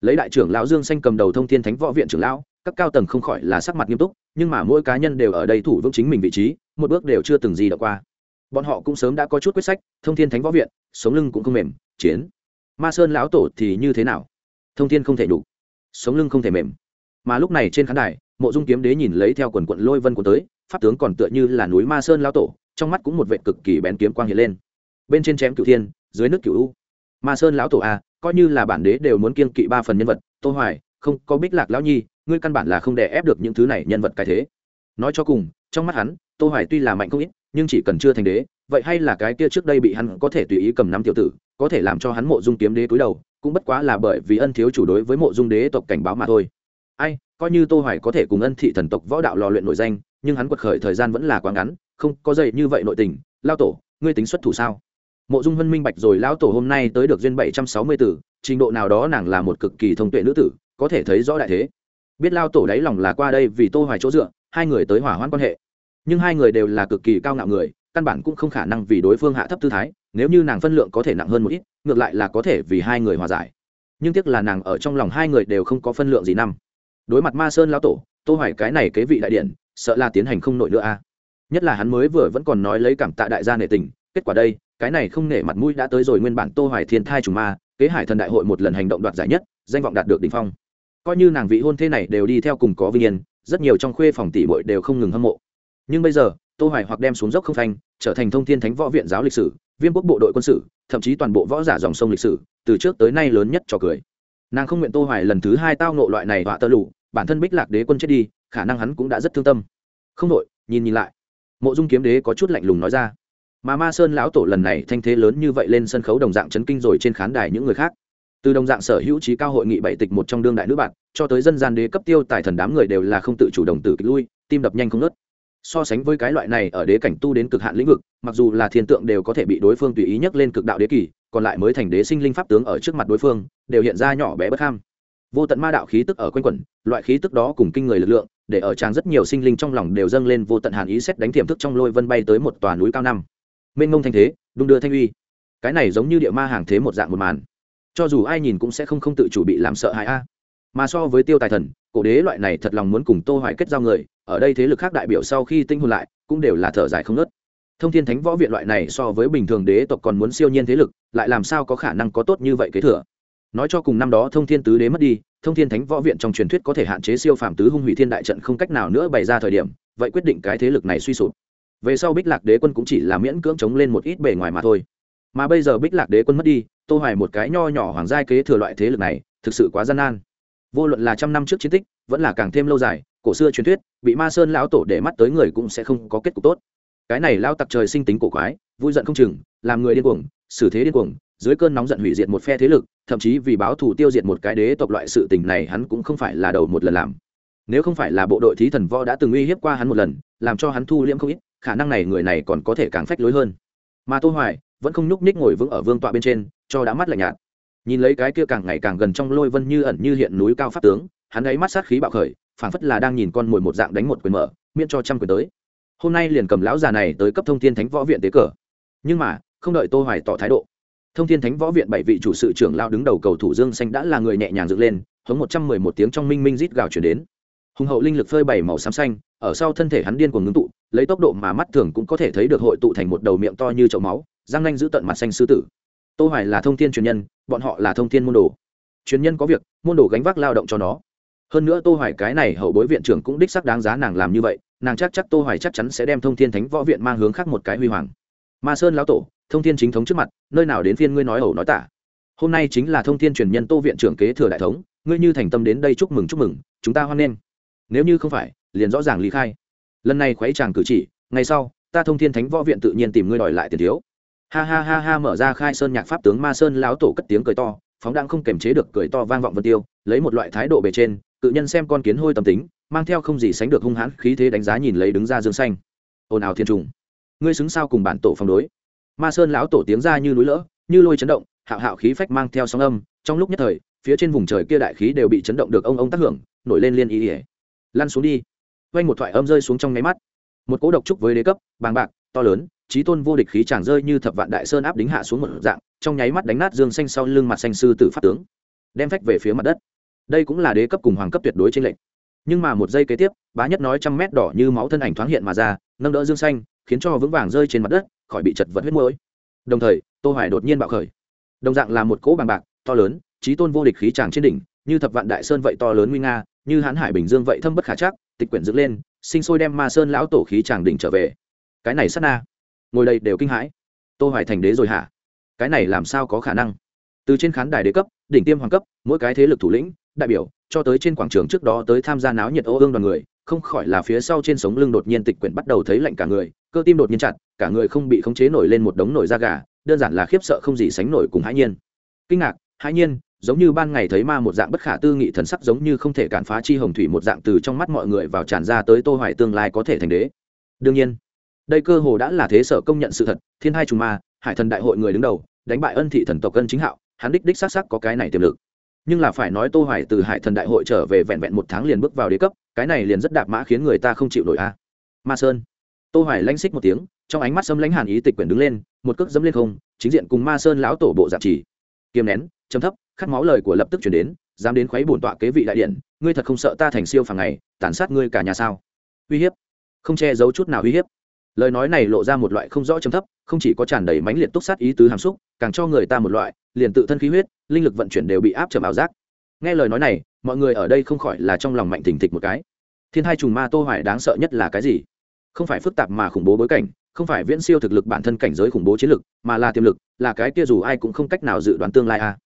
A: Lấy đại trưởng lão dương xanh cầm đầu thông thiên thánh võ viện trưởng lão, các cao tầng không khỏi là sắc mặt nghiêm túc, nhưng mà mỗi cá nhân đều ở đây thủ vững chính mình vị trí, một bước đều chưa từng gì đọc qua. Bọn họ cũng sớm đã có chút quyết sách, thông thiên thánh võ viện, sống lưng cũng không mềm, chiến. Ma sơn lão tổ thì như thế nào? Thông thiên không thể đủ sống lưng không thể mềm. Mà lúc này trên khán đài, mộ dung kiếm đế nhìn lấy theo quần quận lôi vân của tới, pháp tướng còn tựa như là núi ma sơn lão tổ, trong mắt cũng một vệ cực kỳ bén kiếm quang hiện lên. Bên trên chém cửu thiên, dưới nước cửu u. Ma sơn lão tổ a coi như là bản đế đều muốn kiêng kỵ ba phần nhân vật, tô hoài, không, có bích lạc lão nhi, ngươi căn bản là không đè ép được những thứ này nhân vật cái thế. Nói cho cùng, trong mắt hắn, tô hoài tuy là mạnh không ít, nhưng chỉ cần chưa thành đế, vậy hay là cái kia trước đây bị hắn có thể tùy ý cầm nắm tiểu tử, có thể làm cho hắn mộ dung kiếm đế cúi đầu cũng bất quá là bởi vì ân thiếu chủ đối với mộ dung đế tộc cảnh báo mà thôi. Ai, coi như tô hoài có thể cùng ân thị thần tộc võ đạo lò luyện nổi danh, nhưng hắn quật khởi thời gian vẫn là quá ngắn, không có dậy như vậy nội tình. Lao tổ, ngươi tính xuất thủ sao? Mộ dung hân minh bạch rồi lão tổ hôm nay tới được duyên 760 tử, trình độ nào đó nàng là một cực kỳ thông tuệ nữ tử, có thể thấy rõ đại thế. Biết lao tổ đáy lòng là qua đây vì tô hoài chỗ dựa, hai người tới hỏa hoãn quan hệ. Nhưng hai người đều là cực kỳ cao ngạo người, căn bản cũng không khả năng vì đối phương hạ thấp tư thái, nếu như nàng phân lượng có thể nặng hơn một ít ngược lại là có thể vì hai người hòa giải. Nhưng tiếc là nàng ở trong lòng hai người đều không có phân lượng gì năm. Đối mặt ma sơn lão tổ, tô hoài cái này kế vị đại điện, sợ là tiến hành không nổi nữa a. Nhất là hắn mới vừa vẫn còn nói lấy cảm tạ đại gia nể tình, kết quả đây, cái này không nể mặt mũi đã tới rồi nguyên bản tô hoài thiên thai trùng ma, kế hải thần đại hội một lần hành động đoạt giải nhất, danh vọng đạt được đỉnh phong. Coi như nàng vị hôn thế này đều đi theo cùng có vinh yên, rất nhiều trong khuê phòng tỷ bội đều không ngừng hâm mộ. Nhưng bây giờ, tô hoài hoặc đem xuống dốc không phanh, trở thành thông thiên thánh võ viện giáo lịch sử Viêm quốc bộ đội quân sự, thậm chí toàn bộ võ giả dòng sông lịch sử, từ trước tới nay lớn nhất cho cười. Nàng không nguyện tô hoài lần thứ hai tao nộ loại này họa tơ lụ, bản thân bích lạc đế quân chết đi, khả năng hắn cũng đã rất thương tâm. Không nội nhìn nhìn lại. Mộ dung kiếm đế có chút lạnh lùng nói ra. Mà ma sơn lão tổ lần này thanh thế lớn như vậy lên sân khấu đồng dạng chấn kinh rồi trên khán đài những người khác. Từ đồng dạng sở hữu trí cao hội nghị bảy tịch một trong đương đại nữ bạn, cho tới dân gian đế cấp tiêu tài thần đám người đều là không tự chủ động từ kịch lui, tim đập nhanh không nớt so sánh với cái loại này ở đế cảnh tu đến cực hạn lĩnh vực, mặc dù là thiên tượng đều có thể bị đối phương tùy ý nhắc lên cực đạo đế kỳ, còn lại mới thành đế sinh linh pháp tướng ở trước mặt đối phương, đều hiện ra nhỏ bé bất ham. Vô tận ma đạo khí tức ở quanh quẩn, loại khí tức đó cùng kinh người lực lượng, để ở trang rất nhiều sinh linh trong lòng đều dâng lên vô tận hàn ý xét đánh tiềm thức trong lôi vân bay tới một tòa núi cao năm. Mênh ngông thanh thế, đung đưa thanh uy. Cái này giống như địa ma hàng thế một dạng một màn. Cho dù ai nhìn cũng sẽ không không tự chủ bị làm sợ hãi a. Mà so với tiêu tài thần, cổ đế loại này thật lòng muốn cùng tô hoài kết giao người ở đây thế lực khác đại biểu sau khi tinh hồn lại, cũng đều là thở dài không nớt thông thiên thánh võ viện loại này so với bình thường đế tộc còn muốn siêu nhiên thế lực, lại làm sao có khả năng có tốt như vậy kế thừa? Nói cho cùng năm đó thông thiên tứ đế mất đi, thông thiên thánh võ viện trong truyền thuyết có thể hạn chế siêu phàm tứ hung hủy thiên đại trận không cách nào nữa bày ra thời điểm, vậy quyết định cái thế lực này suy sụp. Về sau bích lạc đế quân cũng chỉ là miễn cưỡng chống lên một ít bề ngoài mà thôi. Mà bây giờ bích lạc đế quân mất đi, tô hoài một cái nho nhỏ hoàng giai kế thừa loại thế lực này, thực sự quá gian nan. Vô luận là trăm năm trước chiến tích, vẫn là càng thêm lâu dài cổ xưa truyền thuyết, bị ma sơn lão tổ để mắt tới người cũng sẽ không có kết cục tốt. Cái này lao tặc trời sinh tính cổ quái, vui giận không chừng, làm người điên cuồng, xử thế điên cuồng, dưới cơn nóng giận hủy diệt một phe thế lực, thậm chí vì báo thù tiêu diệt một cái đế tộc loại sự tình này hắn cũng không phải là đầu một lần làm. Nếu không phải là bộ đội thí thần võ đã từng uy hiếp qua hắn một lần, làm cho hắn thu liễm không ít, khả năng này người này còn có thể càng phách lối hơn. Mà tô hoài vẫn không nhúc nhích ngồi vững ở vương tọa bên trên, cho đã mắt lạnh nhạt. Nhìn lấy cái kia càng ngày càng gần trong lôi vân như ẩn như hiện núi cao pháp tướng, hắn ấy mắt sát khí bạo khởi phảng phất là đang nhìn con mồi một dạng đánh một quyền mở, miễn cho trăm quyền tới. Hôm nay liền cầm lão già này tới cấp thông thiên thánh võ viện tế cờ. Nhưng mà, không đợi tô hoài tỏ thái độ, thông thiên thánh võ viện bảy vị chủ sự trưởng lao đứng đầu cầu thủ dương xanh đã là người nhẹ nhàng dựng lên hống một trăm mười một tiếng trong minh minh rít gào truyền đến. Hùng hậu linh lực phơi bảy màu xám xanh, ở sau thân thể hắn điên cuồng ngưng tụ, lấy tốc độ mà mắt thường cũng có thể thấy được hội tụ thành một đầu miệng to như chậu máu, răng nanh giữ tận mặt xanh sư tử. Tô hoài là thông thiên truyền nhân, bọn họ là thông thiên môn đồ. Truyền nhân có việc, môn đồ gánh vác lao động cho nó hơn nữa tô hoài cái này hậu bối viện trưởng cũng đích xác đáng giá nàng làm như vậy, nàng chắc chắc tô hoài chắc chắn sẽ đem thông thiên thánh võ viện mang hướng khác một cái huy hoàng. Ma sơn lão tổ, thông thiên chính thống trước mặt, nơi nào đến phiên ngươi nói ẩu nói tả? Hôm nay chính là thông thiên truyền nhân tô viện trưởng kế thừa đại thống, ngươi như thành tâm đến đây chúc mừng chúc mừng, chúng ta hoan nghênh. Nếu như không phải, liền rõ ràng lý khai. Lần này khuấy chàng cử chỉ, ngày sau, ta thông thiên thánh võ viện tự nhiên tìm ngươi đòi lại tiền thiếu. Ha ha ha ha mở ra khai sơn nhạc pháp tướng ma sơn lão tổ cất tiếng cười to, phóng đang không kềm chế được cười to vang vọng vân tiêu, lấy một loại thái độ bề trên tự nhân xem con kiến hôi tâm tính, mang theo không gì sánh được hung hãn khí thế đánh giá nhìn lấy đứng ra dương xanh. Ồn ào thiên trùng. Ngươi xứng sao cùng bản tổ phong đối? Ma sơn lão tổ tiếng ra như núi lỡ, như lôi chấn động, hạo hạo khí phách mang theo sóng âm, trong lúc nhất thời, phía trên vùng trời kia đại khí đều bị chấn động được ông ông tác hưởng, nổi lên liên ý ỉa lăn xuống đi. Quanh một thoại âm rơi xuống trong nháy mắt. Một cỗ độc trúc với đế cấp, bàng bạc, to lớn trí tôn vô địch khí chàng rơi như thập vạn đại sơn áp đính hạ xuống một dạng, trong nháy mắt đánh nát dương xanh sau lưng mặt xanh sư tử phát tướng, đem phách về phía mặt đất đây cũng là đế cấp cùng hoàng cấp tuyệt đối trên lệnh nhưng mà một giây kế tiếp, bá nhất nói trăm mét đỏ như máu thân ảnh thoáng hiện mà ra, nâng đỡ dương xanh, khiến cho vững vàng rơi trên mặt đất, khỏi bị chật vật huyết mũi đồng thời, tô hoài đột nhiên bạo khởi. Đồng dạng là một cỗ bằng bạc, to lớn trí tôn vô địch khí tràng trên đỉnh, như thập vạn đại sơn vậy to lớn nguy nga, như hán hải bình dương vậy thâm bất khả chắc, tịch quyển dựng lên, sinh sôi đem ma sơn lão tổ khí tràng đỉnh trở về. Cái này sát na. Ngồi đây đều kinh hãi. Tô hoài thành đế rồi hả? Cái này làm sao có khả năng? Từ trên khán đài đế cấp, đỉnh tiêm hoàng cấp, mỗi cái thế lực thủ lĩnh đại biểu, cho tới trên quảng trường trước đó tới tham gia náo nhiệt ô ương đoàn người, không khỏi là phía sau trên sống lưng đột nhiên tịch quyển bắt đầu thấy lạnh cả người, cơ tim đột nhiên chặt, cả người không bị khống chế nổi lên một đống nổi da gà, đơn giản là khiếp sợ không gì sánh nổi cùng hãi nhiên. Kinh ngạc, hãi nhiên, giống như ban ngày thấy ma một dạng bất khả tư nghị thần sắc giống như không thể cản phá chi hồng thủy một dạng từ trong mắt mọi người vào tràn ra tới tô hoài tương lai có thể thành đế. Đương nhiên, đây cơ hồ đã là thế sở công nhận sự thật, thiên hai trùng ma, hải thần đại hội người đứng đầu, đánh bại ân thị thần tộc ân chính hạo, hắn đích đích xác xác có cái này tiềm lực nhưng là phải nói tô hoài từ hải thần đại hội trở về vẹn vẹn một tháng liền bước vào đế cấp, cái này liền rất đạp mã khiến người ta không chịu nổi a. Ma sơn. Tô hoài lanh xích một tiếng, trong ánh mắt sâm lãnh hàn ý tịch quyển đứng lên, một cước dẫm lên không, chính diện cùng ma sơn lão tổ bộ dạng chỉ. Kiềm nén chấm thấp, khát máu lời của lập tức chuyển đến, dám đến khuấy bổn tọa kế vị đại điện, ngươi thật không sợ ta thành siêu phàm này, tàn sát ngươi cả nhà sao? Uy hiếp. Không che giấu chút nào uy hiếp lời nói này lộ ra một loại không rõ chấm thấp, không chỉ có tràn đầy mãnh liệt túc sát ý tứ hàm xúc, càng cho người ta một loại, liền tự thân khí huyết, linh lực vận chuyển đều bị áp chậm ảo giác. Nghe lời nói này, mọi người ở đây không khỏi là trong lòng mạnh thình thịch một cái. Thiên hai trùng ma tô hoài đáng sợ nhất là cái gì? Không phải phức tạp mà khủng bố bối cảnh, không phải viễn siêu thực lực bản thân cảnh giới khủng bố chiến lực, mà là tiềm lực, là cái kia dù ai cũng không cách nào dự đoán tương lai a.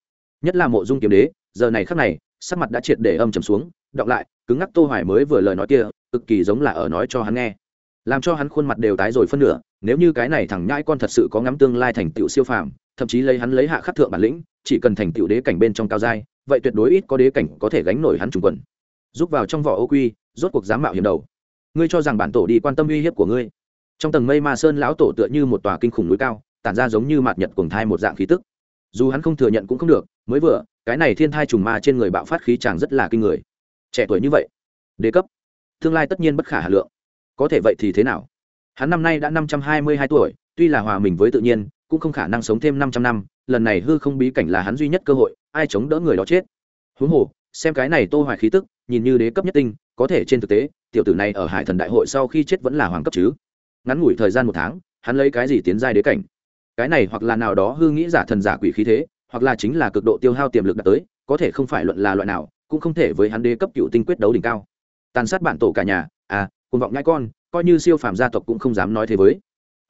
A: Nhất là mộ dung kiếm đế, giờ này khắc này, sắc mặt đã triệt để âm trầm xuống, đọc lại, cứng ngắc tô hoài mới vừa lời nói kia, cực kỳ giống là ở nói cho hắn nghe làm cho hắn khuôn mặt đều tái rồi phân nửa, nếu như cái này thằng nhãi con thật sự có ngắm tương lai thành tựu siêu phàm, thậm chí lấy hắn lấy hạ khắc thượng bản lĩnh, chỉ cần thành tựu đế cảnh bên trong cao giai, vậy tuyệt đối ít có đế cảnh có thể gánh nổi hắn trùng quần. Giúp vào trong vỏ ô quy, rốt cuộc dám mạo hiểm đầu. Ngươi cho rằng bản tổ đi quan tâm uy hiếp của ngươi? Trong tầng mây ma sơn lão tổ tựa như một tòa kinh khủng núi cao, tản ra giống như mạt nhật cùng thai một dạng khí tức. Dù hắn không thừa nhận cũng không được, mới vừa, cái này thiên thai trùng ma trên người bạo phát khí chàng rất là kinh người. Trẻ tuổi như vậy đề cấp, tương lai tất nhiên bất khả hà lượng có thể vậy thì thế nào? Hắn năm nay đã năm trăm hai mươi hai tuổi, tuy là hòa mình với tự nhiên, cũng không khả năng sống thêm năm trăm năm, lần này hư không bí cảnh là hắn duy nhất cơ hội, ai chống đỡ người đó chết. Huống hồ, xem cái này tô hoài khí tức, nhìn như đế cấp nhất tinh, có thể trên thực tế, tiểu tử này ở hải thần đại hội sau khi chết vẫn là hoàng cấp chứ. Ngắn ngủi thời gian một tháng, hắn lấy cái gì tiến giai đế cảnh? Cái này hoặc là nào đó hư nghĩ giả thần giả quỷ khí thế, hoặc là chính là cực độ tiêu hao tiềm lực đạt tới, có thể không phải luận là loại nào, cũng không thể với hắn đế cấp cựu tinh quyết đấu đỉnh cao. Tàn sát bản tổ cả nhà à cùng vọng nhãi con, coi như siêu phàm gia tộc cũng không dám nói thế với.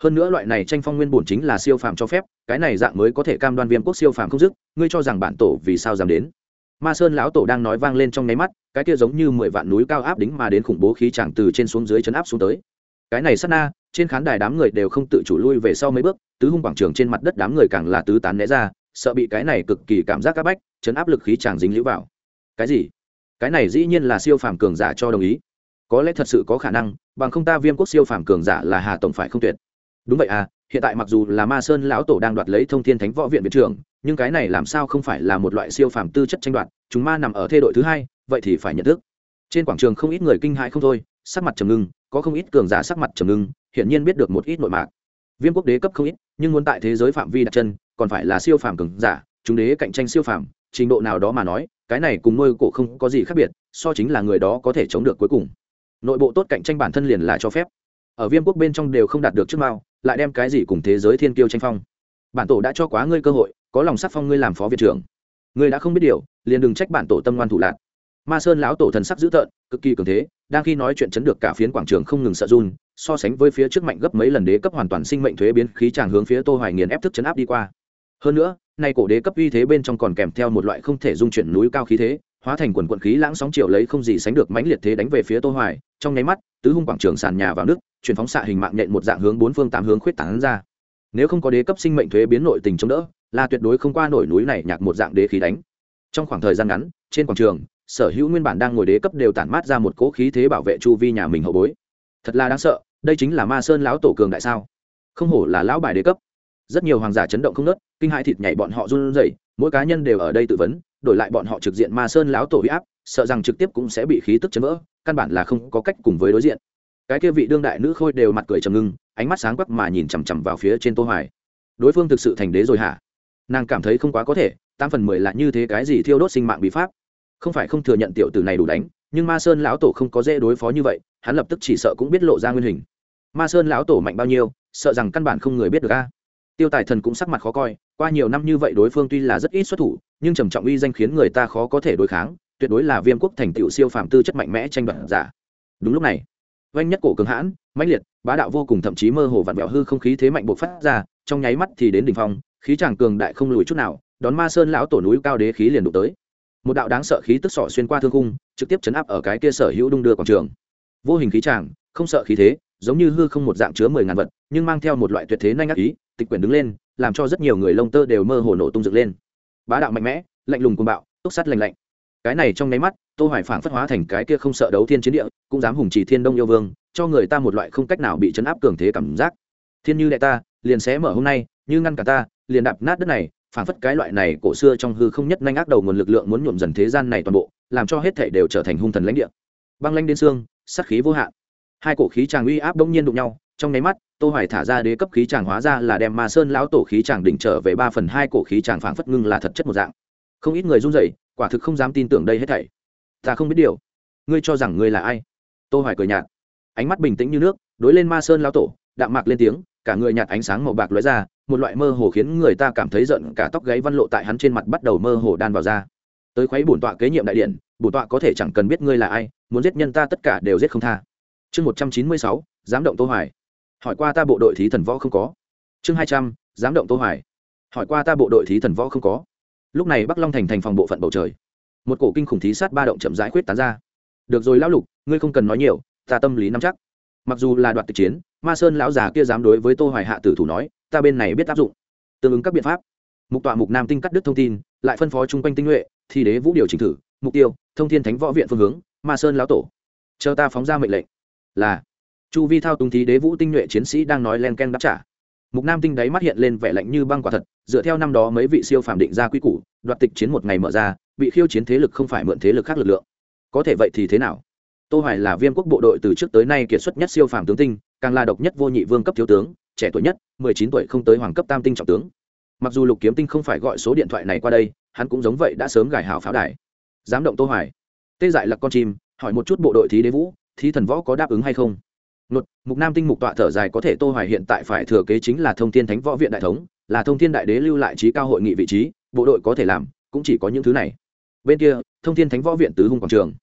A: Hơn nữa loại này tranh phong nguyên bổn chính là siêu phàm cho phép, cái này dạng mới có thể cam đoan viêm quốc siêu phàm không dứt, ngươi cho rằng bản tổ vì sao dám đến? Ma sơn lão tổ đang nói vang lên trong nháy mắt, cái kia giống như mười vạn núi cao áp đính mà đến khủng bố khí chẳng từ trên xuống dưới chấn áp xuống tới. Cái này sát na, trên khán đài đám người đều không tự chủ lui về sau mấy bước, tứ hung quảng trường trên mặt đất đám người càng là tứ tán né ra, sợ bị cái này cực kỳ cảm giác áp bách, chấn áp lực khí chàng dính lũ vào. Cái gì? Cái này dĩ nhiên là siêu phàm cường giả cho đồng ý có lẽ thật sự có khả năng, bằng không ta viêm quốc siêu phàm cường giả là hà tổng phải không tuyệt. Đúng vậy à hiện tại mặc dù là ma sơn lão tổ đang đoạt lấy thông thiên thánh võ viện viện trưởng, nhưng cái này làm sao không phải là một loại siêu phàm tư chất tranh đoạt, chúng ma nằm ở thê đội thứ hai, vậy thì phải nhận thức. Trên quảng trường không ít người kinh hãi không thôi, sắc mặt trầm ngưng, có không ít cường giả sắc mặt trầm ngưng, hiển nhiên biết được một ít nội mạc. Viêm quốc đế cấp không ít, nhưng muốn tại thế giới phạm vi đặt chân, còn phải là siêu phàm cường giả, chúng đế cạnh tranh siêu phàm, trình độ nào đó mà nói, cái này cùng nuôi cổ không có gì khác biệt, so chính là người đó có thể chống được cuối cùng nội bộ tốt cạnh tranh bản thân liền là cho phép. Ở viêm quốc bên trong đều không đạt được trước mao, lại đem cái gì cùng thế giới thiên kiêu tranh phong. Bản tổ đã cho quá ngươi cơ hội, có lòng sắc phong ngươi làm phó viện trưởng. Ngươi đã không biết điều, liền đừng trách bản tổ tâm ngoan thủ lạc. Ma sơn lão tổ thần sắc dữ tợn, cực kỳ cường thế, đang khi nói chuyện chấn được cả phiến quảng trường không ngừng sợ run, so sánh với phía trước mạnh gấp mấy lần đế cấp hoàn toàn sinh mệnh thuế biến khí tràng hướng phía tô hoài nghiền ép thức chấn áp đi qua. Hơn nữa, nay cổ đế cấp uy thế bên trong còn kèm theo một loại không thể dung chuyển núi cao khí thế hóa thành quần quận khí lãng sóng chiều lấy không gì sánh được mãnh liệt thế đánh về phía tô hoài. Trong nháy mắt, tứ hung quảng trường sàn nhà vào nước chuyển phóng xạ hình mạng nhện một dạng hướng bốn phương tám hướng khuyết tán ra. Nếu không có đế cấp sinh mệnh thuế biến nội tình chống đỡ, là tuyệt đối không qua nổi núi này nhạc một dạng đế khí đánh. Trong khoảng thời gian ngắn, trên quảng trường, sở hữu nguyên bản đang ngồi đế cấp đều tản mát ra một cỗ khí thế bảo vệ chu vi nhà mình hậu bối. Thật là đáng sợ, đây chính là ma sơn lão tổ cường đại sao? Không hổ là lão bài đế cấp. Rất nhiều hoàng giả chấn động không nớt, kinh hãi thịt nhảy bọn họ run rẩy, mỗi cá nhân đều ở đây tự vấn đổi lại bọn họ trực diện ma sơn lão tổ huy áp, sợ rằng trực tiếp cũng sẽ bị khí tức chấn vỡ, căn bản là không có cách cùng với đối diện. Cái kia vị đương đại nữ khôi đều mặt cười trầm ngưng, ánh mắt sáng quắc mà nhìn chằm chằm vào phía trên tô hoài. Đối phương thực sự thành đế rồi hả? Nàng cảm thấy không quá có thể, tám phần mười là như thế cái gì thiêu đốt sinh mạng bí pháp? Không phải không thừa nhận tiểu tử này đủ đánh, nhưng ma sơn lão tổ không có dễ đối phó như vậy, hắn lập tức chỉ sợ cũng biết lộ ra nguyên hình. Ma sơn lão tổ mạnh bao nhiêu, sợ rằng căn bản không người biết được a. Tiêu tài thần cũng sắc mặt khó coi qua nhiều năm như vậy đối phương tuy là rất ít xuất thủ, nhưng trầm trọng uy danh khiến người ta khó có thể đối kháng, tuyệt đối là viêm quốc thành tựu siêu phàm tư chất mạnh mẽ tranh đoạt giả. Đúng lúc này vanh nhất cổ cường hãn, mãnh liệt, bá đạo vô cùng thậm chí mơ hồ vặn vẹo hư không khí thế mạnh bộc phát ra, trong nháy mắt thì đến đỉnh phong, khí tràng cường đại không lùi chút nào, đón ma sơn lão tổ núi cao đế khí liền đụng tới. Một đạo đáng sợ khí tức sỏ xuyên qua thương cung trực tiếp chấn áp ở cái kia sở hữu đung đưa quảng trường. Vô hình khí tràng không sợ khí thế, giống như hư không một dạng chứa mười ngàn vật, nhưng mang theo một loại tuyệt thế nhanh ác ý, tịch quyển đứng lên làm cho rất nhiều người lông tơ đều mơ hồ nổ tung dựng lên. Bá đạo mạnh mẽ, lạnh lùng cuồng bạo, túc sắt lành lạnh. Cái này trong nháy mắt, tô hoài phảng phất hóa thành cái kia không sợ đấu thiên chiến địa, cũng dám hùng chỉ thiên đông yêu vương, cho người ta một loại không cách nào bị chấn áp cường thế cảm giác. Thiên như đệ ta, liền xé mở hôm nay, như ngăn cả ta, liền đạp nát đất này, phảng phất cái loại này cổ xưa trong hư không nhất nhanh ác đầu nguồn lực lượng muốn nhuộm dần thế gian này toàn bộ, làm cho hết thể đều trở thành hung thần lãnh địa. Băng lãnh đến xương, sát khí vô hạn. Hai cổ khí tràng uy áp đông nhiên đụng nhau trong nháy mắt, tô hoài thả ra đế cấp khí tràng hóa ra là đem ma sơn lão tổ khí tràng đỉnh trở về ba phần hai cổ khí tràng phảng phất ngưng là thật chất một dạng. Không ít người run rẩy, quả thực không dám tin tưởng đây hết thảy. Ta không biết điều. Ngươi cho rằng ngươi là ai? Tô hoài cười nhạt. Ánh mắt bình tĩnh như nước, đối lên ma sơn lão tổ, đạm mạc lên tiếng, cả người nhạt ánh sáng màu bạc lóe ra, một loại mơ hồ khiến người ta cảm thấy giận, cả tóc gáy văn lộ tại hắn trên mặt bắt đầu mơ hồ đan vào ra. Tới khuấy bổn tọa kế nhiệm đại điện, bổn tọa có thể chẳng cần biết ngươi là ai, muốn giết nhân ta tất cả đều giết không tha. Chương một trăm chín mươi sáu dám động tô hoài hỏi qua ta bộ đội thí thần võ không có? Chương hai trăm dám động tô hoài. Hỏi qua ta bộ đội thí thần võ không có? Lúc này bắc long thành thành phòng bộ phận bầu trời. Một cổ kinh khủng thí sát ba động chậm rãi khuyết tán ra. Được rồi lão lục, ngươi không cần nói nhiều, ta tâm lý nắm chắc. Mặc dù là đoạt tịch chiến, ma sơn lão già kia dám đối với tô hoài hạ tử thủ nói, ta bên này biết áp dụng. Tương ứng các biện pháp. Mục tọa mục nam tinh cắt đứt thông tin, lại phân phó chung quanh tinh nhuệ, thi đế vũ điều chỉnh thử, mục tiêu, thông thiên thánh võ viện phương hướng, ma sơn lão tổ. Chờ ta phóng ra mệnh lệnh. Là chu vi thao túng thí đế vũ tinh nhuệ chiến sĩ đang nói len ken đáp trả. Mục nam tinh đáy mắt hiện lên vẻ lạnh như băng quả thật, dựa theo năm đó mấy vị siêu phạm định ra quy củ, đoạt tịch chiến một ngày mở ra, bị khiêu chiến thế lực không phải mượn thế lực khác lực lượng. Có thể vậy thì thế nào? Tô hoài là viêm quốc bộ đội từ trước tới nay kiệt xuất nhất siêu phàm tướng tinh, càng là độc nhất vô nhị vương cấp thiếu tướng, trẻ tuổi nhất 19 tuổi không tới hoàng cấp tam tinh trọng tướng. Mặc dù lục kiếm tinh không phải gọi số điện thoại này qua đây, hắn cũng giống vậy đã sớm gài hảo pháo đài. Dám động tô hoài. Tê dại là con chim, hỏi một chút bộ đội thí đế vũ, thí thần võ có đáp ứng hay không? Nột, mục nam tinh mục tọa thở dài có thể tô hoài hiện tại phải thừa kế chính là thông thiên thánh võ viện đại thống là thông thiên đại đế lưu lại trí cao hội nghị vị trí bộ đội có thể làm cũng chỉ có những thứ này. Bên kia thông thiên thánh võ viện tứ hung quảng trường.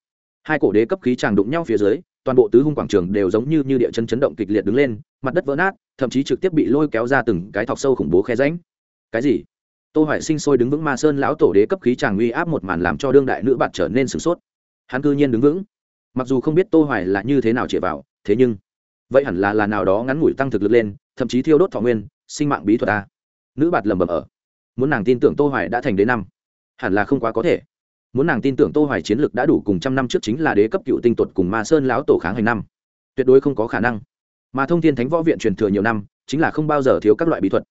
A: Hai cổ đế cấp khí chàng đụng nhau phía dưới toàn bộ tứ hung quảng trường đều giống như như địa chân chấn động kịch liệt đứng lên mặt đất vỡ nát thậm chí trực tiếp bị lôi kéo ra từng cái thọc sâu khủng bố khe ránh cái gì? Tô hoài sinh sôi đứng vững ma sơn lão tổ đế cấp khí chàng uy áp một màn làm cho đương đại nữ bạn trở nên sửng sốt. Hắn cư nhiên đứng vững. Mặc dù không biết tô hoài là như thế nào chạy vào thế nhưng vậy hẳn là là nào đó ngắn ngủi tăng thực lực lên, thậm chí thiêu đốt thọ nguyên, sinh mạng bí thuật ta nữ bạt lẩm bẩm ở. Muốn nàng tin tưởng tô hoài đã thành đế năm. Hẳn là không quá có thể. Muốn nàng tin tưởng tô hoài chiến lực đã đủ cùng trăm năm trước chính là đế cấp cựu tinh tuột cùng ma sơn lão tổ kháng hành năm. Tuyệt đối không có khả năng. Mà thông thiên thánh võ viện truyền thừa nhiều năm, chính là không bao giờ thiếu các loại bí thuật.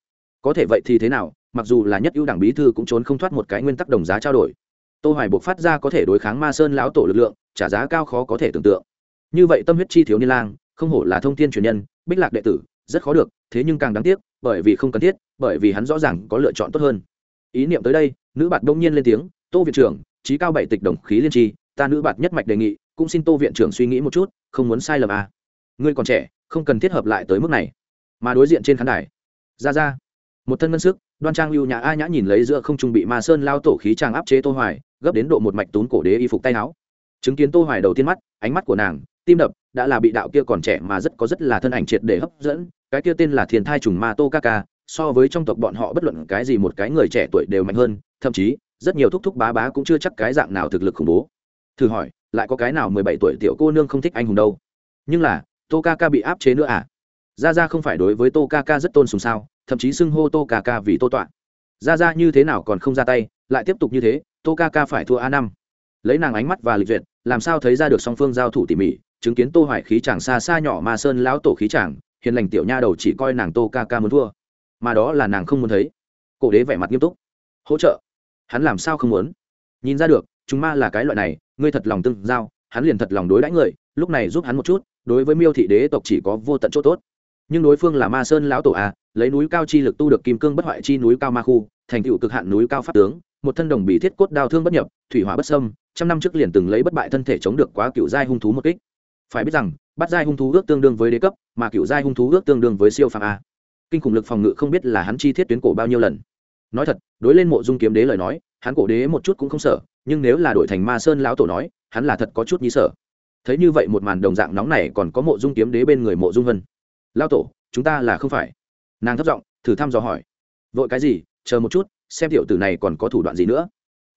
A: Có thể vậy thì thế nào, mặc dù là nhất ưu đảng bí thư cũng trốn không thoát một cái nguyên tắc đồng giá trao đổi. Tô hoài buộc phát ra có thể đối kháng ma sơn lão tổ lực lượng, trả giá cao khó có thể tưởng tượng. Như vậy tâm huyết chi thiếu niên lang không hổ là thông thiên truyền nhân, bích lạc đệ tử, rất khó được, thế nhưng càng đáng tiếc, bởi vì không cần thiết, bởi vì hắn rõ ràng có lựa chọn tốt hơn. Ý niệm tới đây, nữ bạt đông nhiên lên tiếng, tô viện trưởng, trí cao bảy tịch đồng khí liên tri, ta nữ bạt nhất mạch đề nghị, cũng xin tô viện trưởng suy nghĩ một chút, không muốn sai lầm à. ngươi còn trẻ, không cần thiết hợp lại tới mức này. Mà đối diện trên khán đài ra ra một thân ngân sức, đoan trang lưu nhà a nhã nhìn lấy giữa không trung bị ma sơn lao tổ khí trang áp chế tô hoài, gấp đến độ một mạch tún cổ đế y phục tay áo. Chứng kiến tô hoài đầu tiên mắt, ánh mắt của nàng, tim đập đã là bị đạo kia còn trẻ mà rất có rất là thân ảnh triệt để hấp dẫn, cái kia tên là thiền thai trùng ma tô ca ca, so với trong tộc bọn họ bất luận cái gì một cái người trẻ tuổi đều mạnh hơn, thậm chí, rất nhiều thúc thúc bá bá cũng chưa chắc cái dạng nào thực lực khủng bố. Thử hỏi, lại có cái nào mười bảy tuổi tiểu cô nương không thích anh hùng đâu? Nhưng là, tô ca ca bị áp chế nữa à? Ra ra không phải đối với tô ca ca rất tôn sùng sao, thậm chí xưng hô tô ca ca vì tô tọa. Ra ra như thế nào còn không ra tay, lại tiếp tục như thế, tô ca ca phải thua a năm. Lấy nàng ánh mắt và lịch duyệt, làm sao thấy ra được song phương giao thủ tỉ mỉ chứng kiến tô hoài khí chàng xa xa nhỏ mà sơn lão tổ khí chàng, hiền lành tiểu nha đầu chỉ coi nàng tô ca ca muốn thua. Mà đó là nàng không muốn thấy. Cổ đế vẻ mặt nghiêm túc. Hỗ trợ. Hắn làm sao không muốn? Nhìn ra được, chúng ma là cái loại này, ngươi thật lòng tương giao, hắn liền thật lòng đối đãi người, lúc này giúp hắn một chút, đối với miêu thị đế tộc chỉ có vô tận chỗ tốt. Nhưng đối phương là ma sơn lão tổ a, lấy núi cao chi lực tu được kim cương bất hoại chi núi cao ma khu, thành tựu cực hạn núi cao pháp tướng, một thân đồng bị thiết cốt đao thương bất nhập, thủy hỏa bất sâm trăm năm trước liền từng lấy bất bại thân thể chống được quá cựu giai hung thú một kích phải biết rằng, bắt giai hung thú ước tương đương với đế cấp, mà cựu giai hung thú ước tương đương với siêu phàm a. Kinh khủng lực phòng ngự không biết là hắn chi thiết tuyến cổ bao nhiêu lần. Nói thật, đối lên mộ dung kiếm đế lời nói, hắn cổ đế một chút cũng không sợ, nhưng nếu là đổi thành ma sơn lão tổ nói, hắn là thật có chút nhi sợ. Thấy như vậy một màn đồng dạng nóng này còn có mộ dung kiếm đế bên người mộ dung vân. Lao tổ, chúng ta là không phải. Nàng thất giọng, thử thăm dò hỏi. Vội cái gì? Chờ một chút, xem tiểu tử này còn có thủ đoạn gì nữa.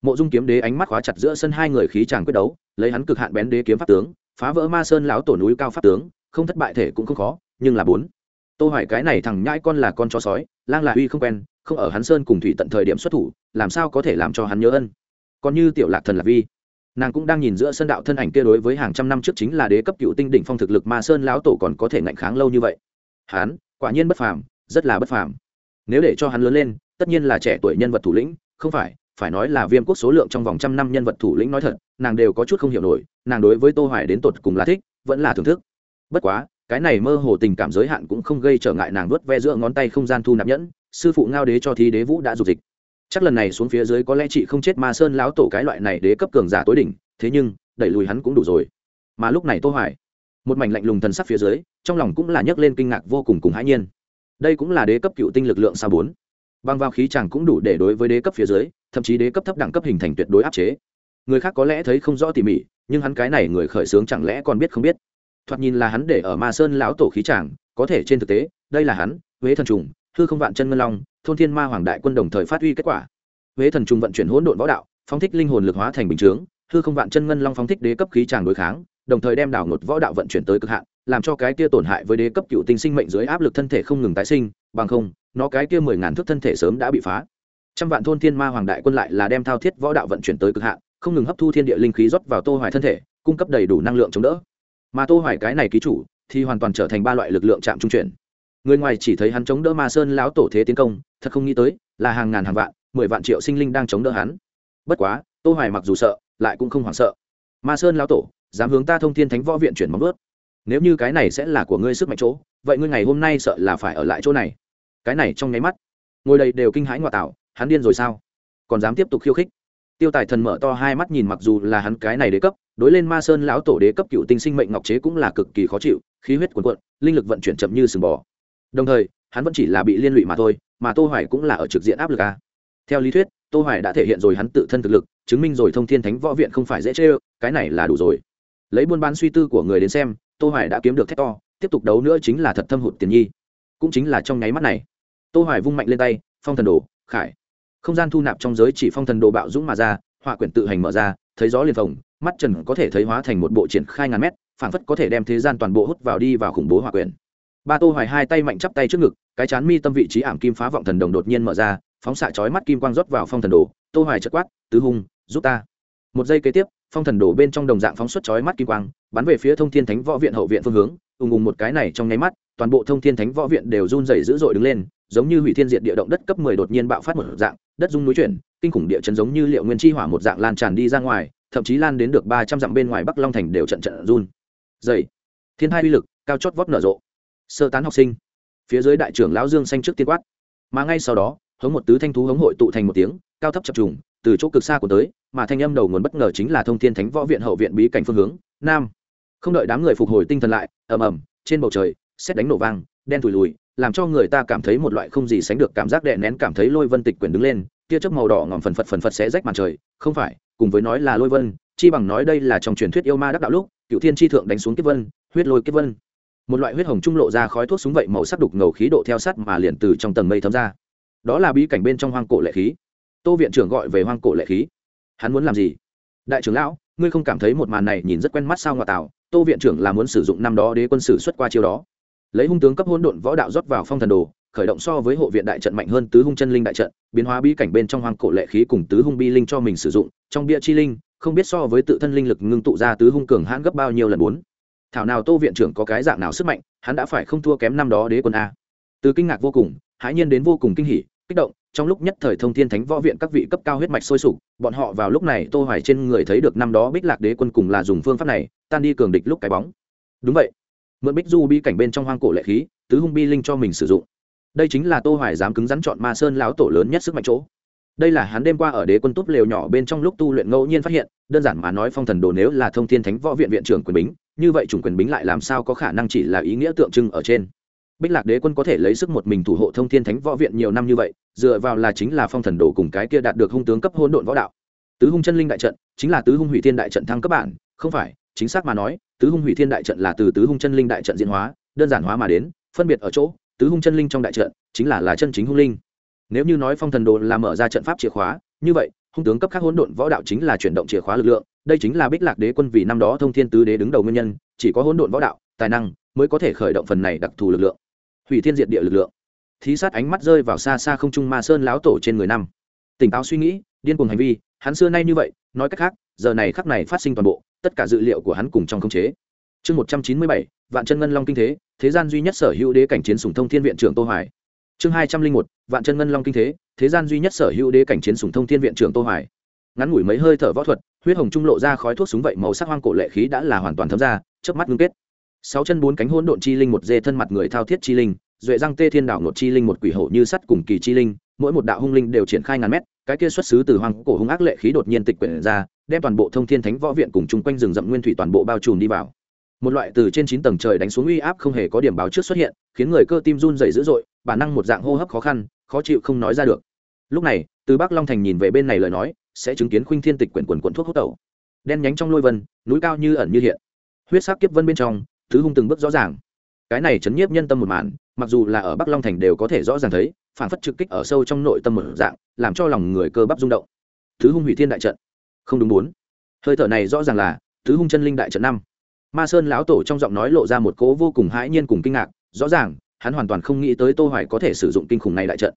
A: Mộ dung kiếm đế ánh mắt khóa chặt giữa sân hai người khí tràng quyết đấu, lấy hắn cực hạn bén đế kiếm pháp tướng phá vỡ ma sơn lão tổ núi cao pháp tướng, không thất bại thể cũng không khó, nhưng là bốn. Tô hỏi cái này thằng nhãi con là con chó sói, lang là uy không quen, không ở hắn sơn cùng thủy tận thời điểm xuất thủ, làm sao có thể làm cho hắn nhớ ân. Còn như tiểu lạc thần là vi. Nàng cũng đang nhìn giữa sân đạo thân ảnh kia đối với hàng trăm năm trước chính là đế cấp cựu tinh đỉnh phong thực lực ma sơn lão tổ còn có thể ngạnh kháng lâu như vậy. Hắn, quả nhiên bất phàm, rất là bất phàm. Nếu để cho hắn lớn lên, tất nhiên là trẻ tuổi nhân vật thủ lĩnh, không phải phải nói là viêm quốc số lượng trong vòng trăm năm nhân vật thủ lĩnh nói thật, nàng đều có chút không hiểu nổi, nàng đối với tô hoài đến tột cùng là thích, vẫn là thưởng thức. Bất quá, cái này mơ hồ tình cảm giới hạn cũng không gây trở ngại nàng vớt ve giữa ngón tay không gian thu nạp nhẫn, sư phụ ngao đế cho thí đế vũ đã dục dịch. Chắc lần này xuống phía dưới có lẽ chị không chết ma sơn láo tổ cái loại này đế cấp cường giả tối đỉnh, thế nhưng, đẩy lùi hắn cũng đủ rồi. Mà lúc này tô hoài, một mảnh lạnh lùng thần sắc phía dưới, trong lòng cũng là nhấc lên kinh ngạc vô cùng cùng hãi nhiên. Đây cũng là đế cấp cựu tinh lực lượng sao bốn băng vào khí chàng cũng đủ để đối với đế cấp phía dưới, thậm chí đế cấp thấp đẳng cấp hình thành tuyệt đối áp chế. Người khác có lẽ thấy không rõ tỉ mỉ, nhưng hắn cái này người khởi sướng chẳng lẽ còn biết không biết. Thoạt nhìn là hắn để ở ma sơn lão tổ khí chàng, có thể trên thực tế, đây là hắn, huế thần trùng, hư không vạn chân ngân long, thôn thiên ma hoàng đại quân đồng thời phát huy kết quả. Huế thần trùng vận chuyển hỗn độn võ đạo, phóng thích linh hồn lực hóa thành bình chướng, hư không vạn chân ngân long phóng thích đế cấp khí tràng đối kháng, đồng thời đem đảo ngột võ đạo vận chuyển tới cực hạn, làm cho cái kia tổn hại với đế cấp cựu tinh sinh mệnh dưới áp lực thân thể không ngừng tái sinh, bằng không nó cái kia mười ngàn thước thân thể sớm đã bị phá. Trăm vạn thôn thiên ma hoàng đại quân lại là đem thao thiết võ đạo vận chuyển tới cực hạn, không ngừng hấp thu thiên địa linh khí rót vào tô hoài thân thể, cung cấp đầy đủ năng lượng chống đỡ. Mà tô hoài cái này ký chủ thì hoàn toàn trở thành ba loại lực lượng chạm trung chuyển. Người ngoài chỉ thấy hắn chống đỡ ma sơn lão tổ thế tiến công, thật không nghĩ tới là hàng ngàn hàng vạn, mười vạn triệu sinh linh đang chống đỡ hắn. Bất quá, tô hoài mặc dù sợ, lại cũng không hoảng sợ. Ma sơn lão tổ, dám hướng ta thông thiên thánh võ viện chuyển móng ướt nếu như cái này sẽ là của ngươi sức mạnh chỗ, vậy ngươi ngày hôm nay sợ là phải ở lại chỗ này cái này trong nháy mắt, ngồi đây đều kinh hãi ngoại tạo, hắn điên rồi sao? Còn dám tiếp tục khiêu khích? Tiêu tài thần mở to hai mắt nhìn mặc dù là hắn cái này đế cấp, đối lên ma sơn lão tổ đế cấp cựu tinh sinh mệnh ngọc chế cũng là cực kỳ khó chịu, khí huyết cuồn cuộn, linh lực vận chuyển chậm như sừng bò. Đồng thời, hắn vẫn chỉ là bị liên lụy mà thôi, mà tô hoài cũng là ở trực diện áp lực a. Theo lý thuyết, tô hoài đã thể hiện rồi hắn tự thân thực lực, chứng minh rồi thông thiên thánh võ viện không phải dễ chơi cái này là đủ rồi. Lấy buôn bán suy tư của người đến xem, tô hoài đã kiếm được thét to, tiếp tục đấu nữa chính là thật thâm hụt tiền nhi cũng chính là trong nháy mắt này. Tô hoài vung mạnh lên tay, phong thần đồ, khải. Không gian thu nạp trong giới chỉ phong thần đồ bạo dũng mà ra, hỏa quyển tự hành mở ra, thấy gió liền phồng, mắt trần có thể thấy hóa thành một bộ triển khai ngàn mét, phảng phất có thể đem thế gian toàn bộ hút vào đi vào khủng bố hỏa quyển. Ba tô hoài hai tay mạnh chắp tay trước ngực, cái chán mi tâm vị trí ảm kim phá vọng thần đồng đột nhiên mở ra, phóng xạ chói mắt kim quang rót vào phong thần đồ, tô hoài chợt quát, tứ hung, giúp ta. Một giây kế tiếp, phong thần đồ bên trong đồng dạng phóng xuất chói mắt kim quang, bắn về phía thông thiên thánh võ viện hậu viện phương hướng, ùng ùng một cái này trong nháy mắt toàn bộ thông thiên thánh võ viện đều run rẩy dữ dội đứng lên, giống như hủy thiên diệt địa động đất cấp 10 đột nhiên bạo phát một dạng, đất rung núi chuyển, kinh khủng địa chấn giống như liệu nguyên chi hỏa một dạng lan tràn đi ra ngoài, thậm chí lan đến được ba trăm dặm bên ngoài bắc long thành đều trận trận run. Dày thiên hai uy lực, cao chót vót nở rộ. Sơ tán học sinh. Phía dưới đại trưởng lão dương xanh trước tiên quát. Mà ngay sau đó hống một tứ thanh thú hống hội tụ thành một tiếng, cao thấp chập trùng, từ chỗ cực xa của tới, mà thanh âm đầu nguồn bất ngờ chính là thông thiên thánh võ viện hậu viện bí cảnh phương hướng, nam. Không đợi đám người phục hồi tinh thần lại, ầm ầm, trên bầu trời xét đánh nổ vang, đen thùi lùi, làm cho người ta cảm thấy một loại không gì sánh được cảm giác đè nén, cảm thấy lôi vân tịch quyển đứng lên, tia chớp màu đỏ ngòm phần phật phần phật sẽ rách màn trời. Không phải, cùng với nói là lôi vân, chi bằng nói đây là trong truyền thuyết yêu ma đắc đạo lúc cựu thiên chi thượng đánh xuống kiếp vân, huyết lôi kiếp vân. Một loại huyết hồng trung lộ ra khói thuốc súng vậy màu sắc đục ngầu khí độ theo sắt mà liền từ trong tầng mây thấm ra. Đó là bí cảnh bên trong hoang cổ lệ khí. Tô viện trưởng gọi về hoang cổ lệ khí. Hắn muốn làm gì? Đại trưởng lão, ngươi không cảm thấy một màn này nhìn rất quen mắt sao ngoại tạo tô viện trưởng là muốn sử dụng năm đó đế quân sử xuất qua chiêu đó lấy hung tướng cấp hỗn độn võ đạo rót vào phong thần đồ, khởi động so với hộ viện đại trận mạnh hơn tứ hung chân linh đại trận, biến hóa bí cảnh bên trong hoang cổ lệ khí cùng tứ hung bi linh cho mình sử dụng, trong bia chi linh, không biết so với tự thân linh lực ngưng tụ ra tứ hung cường hãn gấp bao nhiêu lần bốn. Thảo nào tô viện trưởng có cái dạng nào sức mạnh, hắn đã phải không thua kém năm đó đế quân a. Từ kinh ngạc vô cùng, hãi nhiên đến vô cùng kinh hỉ, kích động, trong lúc nhất thời thông thiên thánh võ viện các vị cấp cao huyết mạch sôi sục, bọn họ vào lúc này tô hoài trên người thấy được năm đó bích lạc đế quân cùng là dùng phương pháp này, tan đi cường địch lúc cái bóng. Đúng vậy mượn bích du bi cảnh bên trong hoang cổ lệ khí, tứ hung bi linh cho mình sử dụng. Đây chính là tô hoài dám cứng rắn chọn ma sơn lão tổ lớn nhất sức mạnh chỗ. Đây là hắn đêm qua ở đế quân túp lều nhỏ bên trong lúc tu luyện ngẫu nhiên phát hiện, đơn giản mà nói phong thần đồ nếu là thông thiên thánh võ viện viện trưởng quyền bính, như vậy chủng quyền bính lại làm sao có khả năng chỉ là ý nghĩa tượng trưng ở trên. Bích lạc đế quân có thể lấy sức một mình thủ hộ thông thiên thánh võ viện nhiều năm như vậy, dựa vào là chính là phong thần đồ cùng cái kia đạt được hung tướng cấp hôn độn võ đạo. Tứ hung chân linh đại trận, chính là tứ hung hủy thiên đại trận thăng cấp bản, không phải chính xác mà nói, tứ hung hủy thiên đại trận là từ tứ hung chân linh đại trận diễn hóa, đơn giản hóa mà đến, phân biệt ở chỗ, tứ hung chân linh trong đại trận, chính là là chân chính hung linh. Nếu như nói phong thần đồ là mở ra trận pháp chìa khóa, như vậy, hung tướng cấp khác hỗn độn võ đạo chính là chuyển động chìa khóa lực lượng, đây chính là bích lạc đế quân vì năm đó thông thiên tứ đế đứng đầu nguyên nhân, chỉ có hỗn độn võ đạo, tài năng mới có thể khởi động phần này đặc thù lực lượng. Hủy thiên diệt địa lực lượng. Thí sát ánh mắt rơi vào xa xa không trung ma sơn lão tổ trên người năm. Tỉnh táo suy nghĩ, điên cuồng hành vi, hắn xưa nay như vậy, nói cách khác, giờ này khắc này phát sinh toàn bộ tất cả dữ liệu của hắn cùng trong khống chế. Chương một trăm chín mươi bảy, vạn chân ngân long kinh thế thế gian duy nhất sở hữu đế cảnh chiến sùng thông thiên viện trưởng tô hoài. Chương hai trăm linh một, vạn chân ngân long kinh thế thế gian duy nhất sở hữu đế cảnh chiến sùng thông thiên viện trưởng tô hoài. Ngắn ngủi mấy hơi thở võ thuật, huyết hồng trung lộ ra khói thuốc súng vậy màu sắc hoang cổ lệ khí đã là hoàn toàn thấm ra, chớp mắt ngưng kết. Sáu chân bốn cánh hỗn độn chi linh, một dê thân mặt người thao thiết chi linh, duệ răng tê thiên đảo nột chi linh, một quỷ hổ như sắt cùng kỳ chi linh, mỗi một đạo hung linh đều triển khai ngàn mét cái kia xuất xứ từ hoang cổ hung ác lệ khí đột nhiên tịch quyển ra, đem toàn bộ thông thiên thánh võ viện cùng chung quanh rừng rậm nguyên thủy toàn bộ bao trùm đi vào. Một loại từ trên chín tầng trời đánh xuống uy áp không hề có điểm báo trước xuất hiện, khiến người cơ tim run dày dữ dội, bản năng một dạng hô hấp khó khăn, khó chịu không nói ra được. Lúc này, từ bắc long thành nhìn về bên này lời nói, sẽ chứng kiến khuynh thiên tịch quyển quần quần thuốc hút tẩu. Đen nhánh trong lôi vân, núi cao như ẩn như hiện. Huyết sắc kiếp vân bên trong, thứ hung từng bước rõ ràng cái này chấn nhiếp nhân tâm một màn, mặc dù là ở bắc long thành đều có thể rõ ràng thấy phản phất trực kích ở sâu trong nội tâm một dạng, làm cho lòng người cơ bắp rung động. Thứ hung hủy thiên đại trận. Không đúng bốn. Hơi thở này rõ ràng là thứ hung chân linh đại trận năm. Ma sơn lão tổ trong giọng nói lộ ra một cố vô cùng hãi nhiên cùng kinh ngạc, rõ ràng, hắn hoàn toàn không nghĩ tới tô hoài có thể sử dụng kinh khủng này đại trận.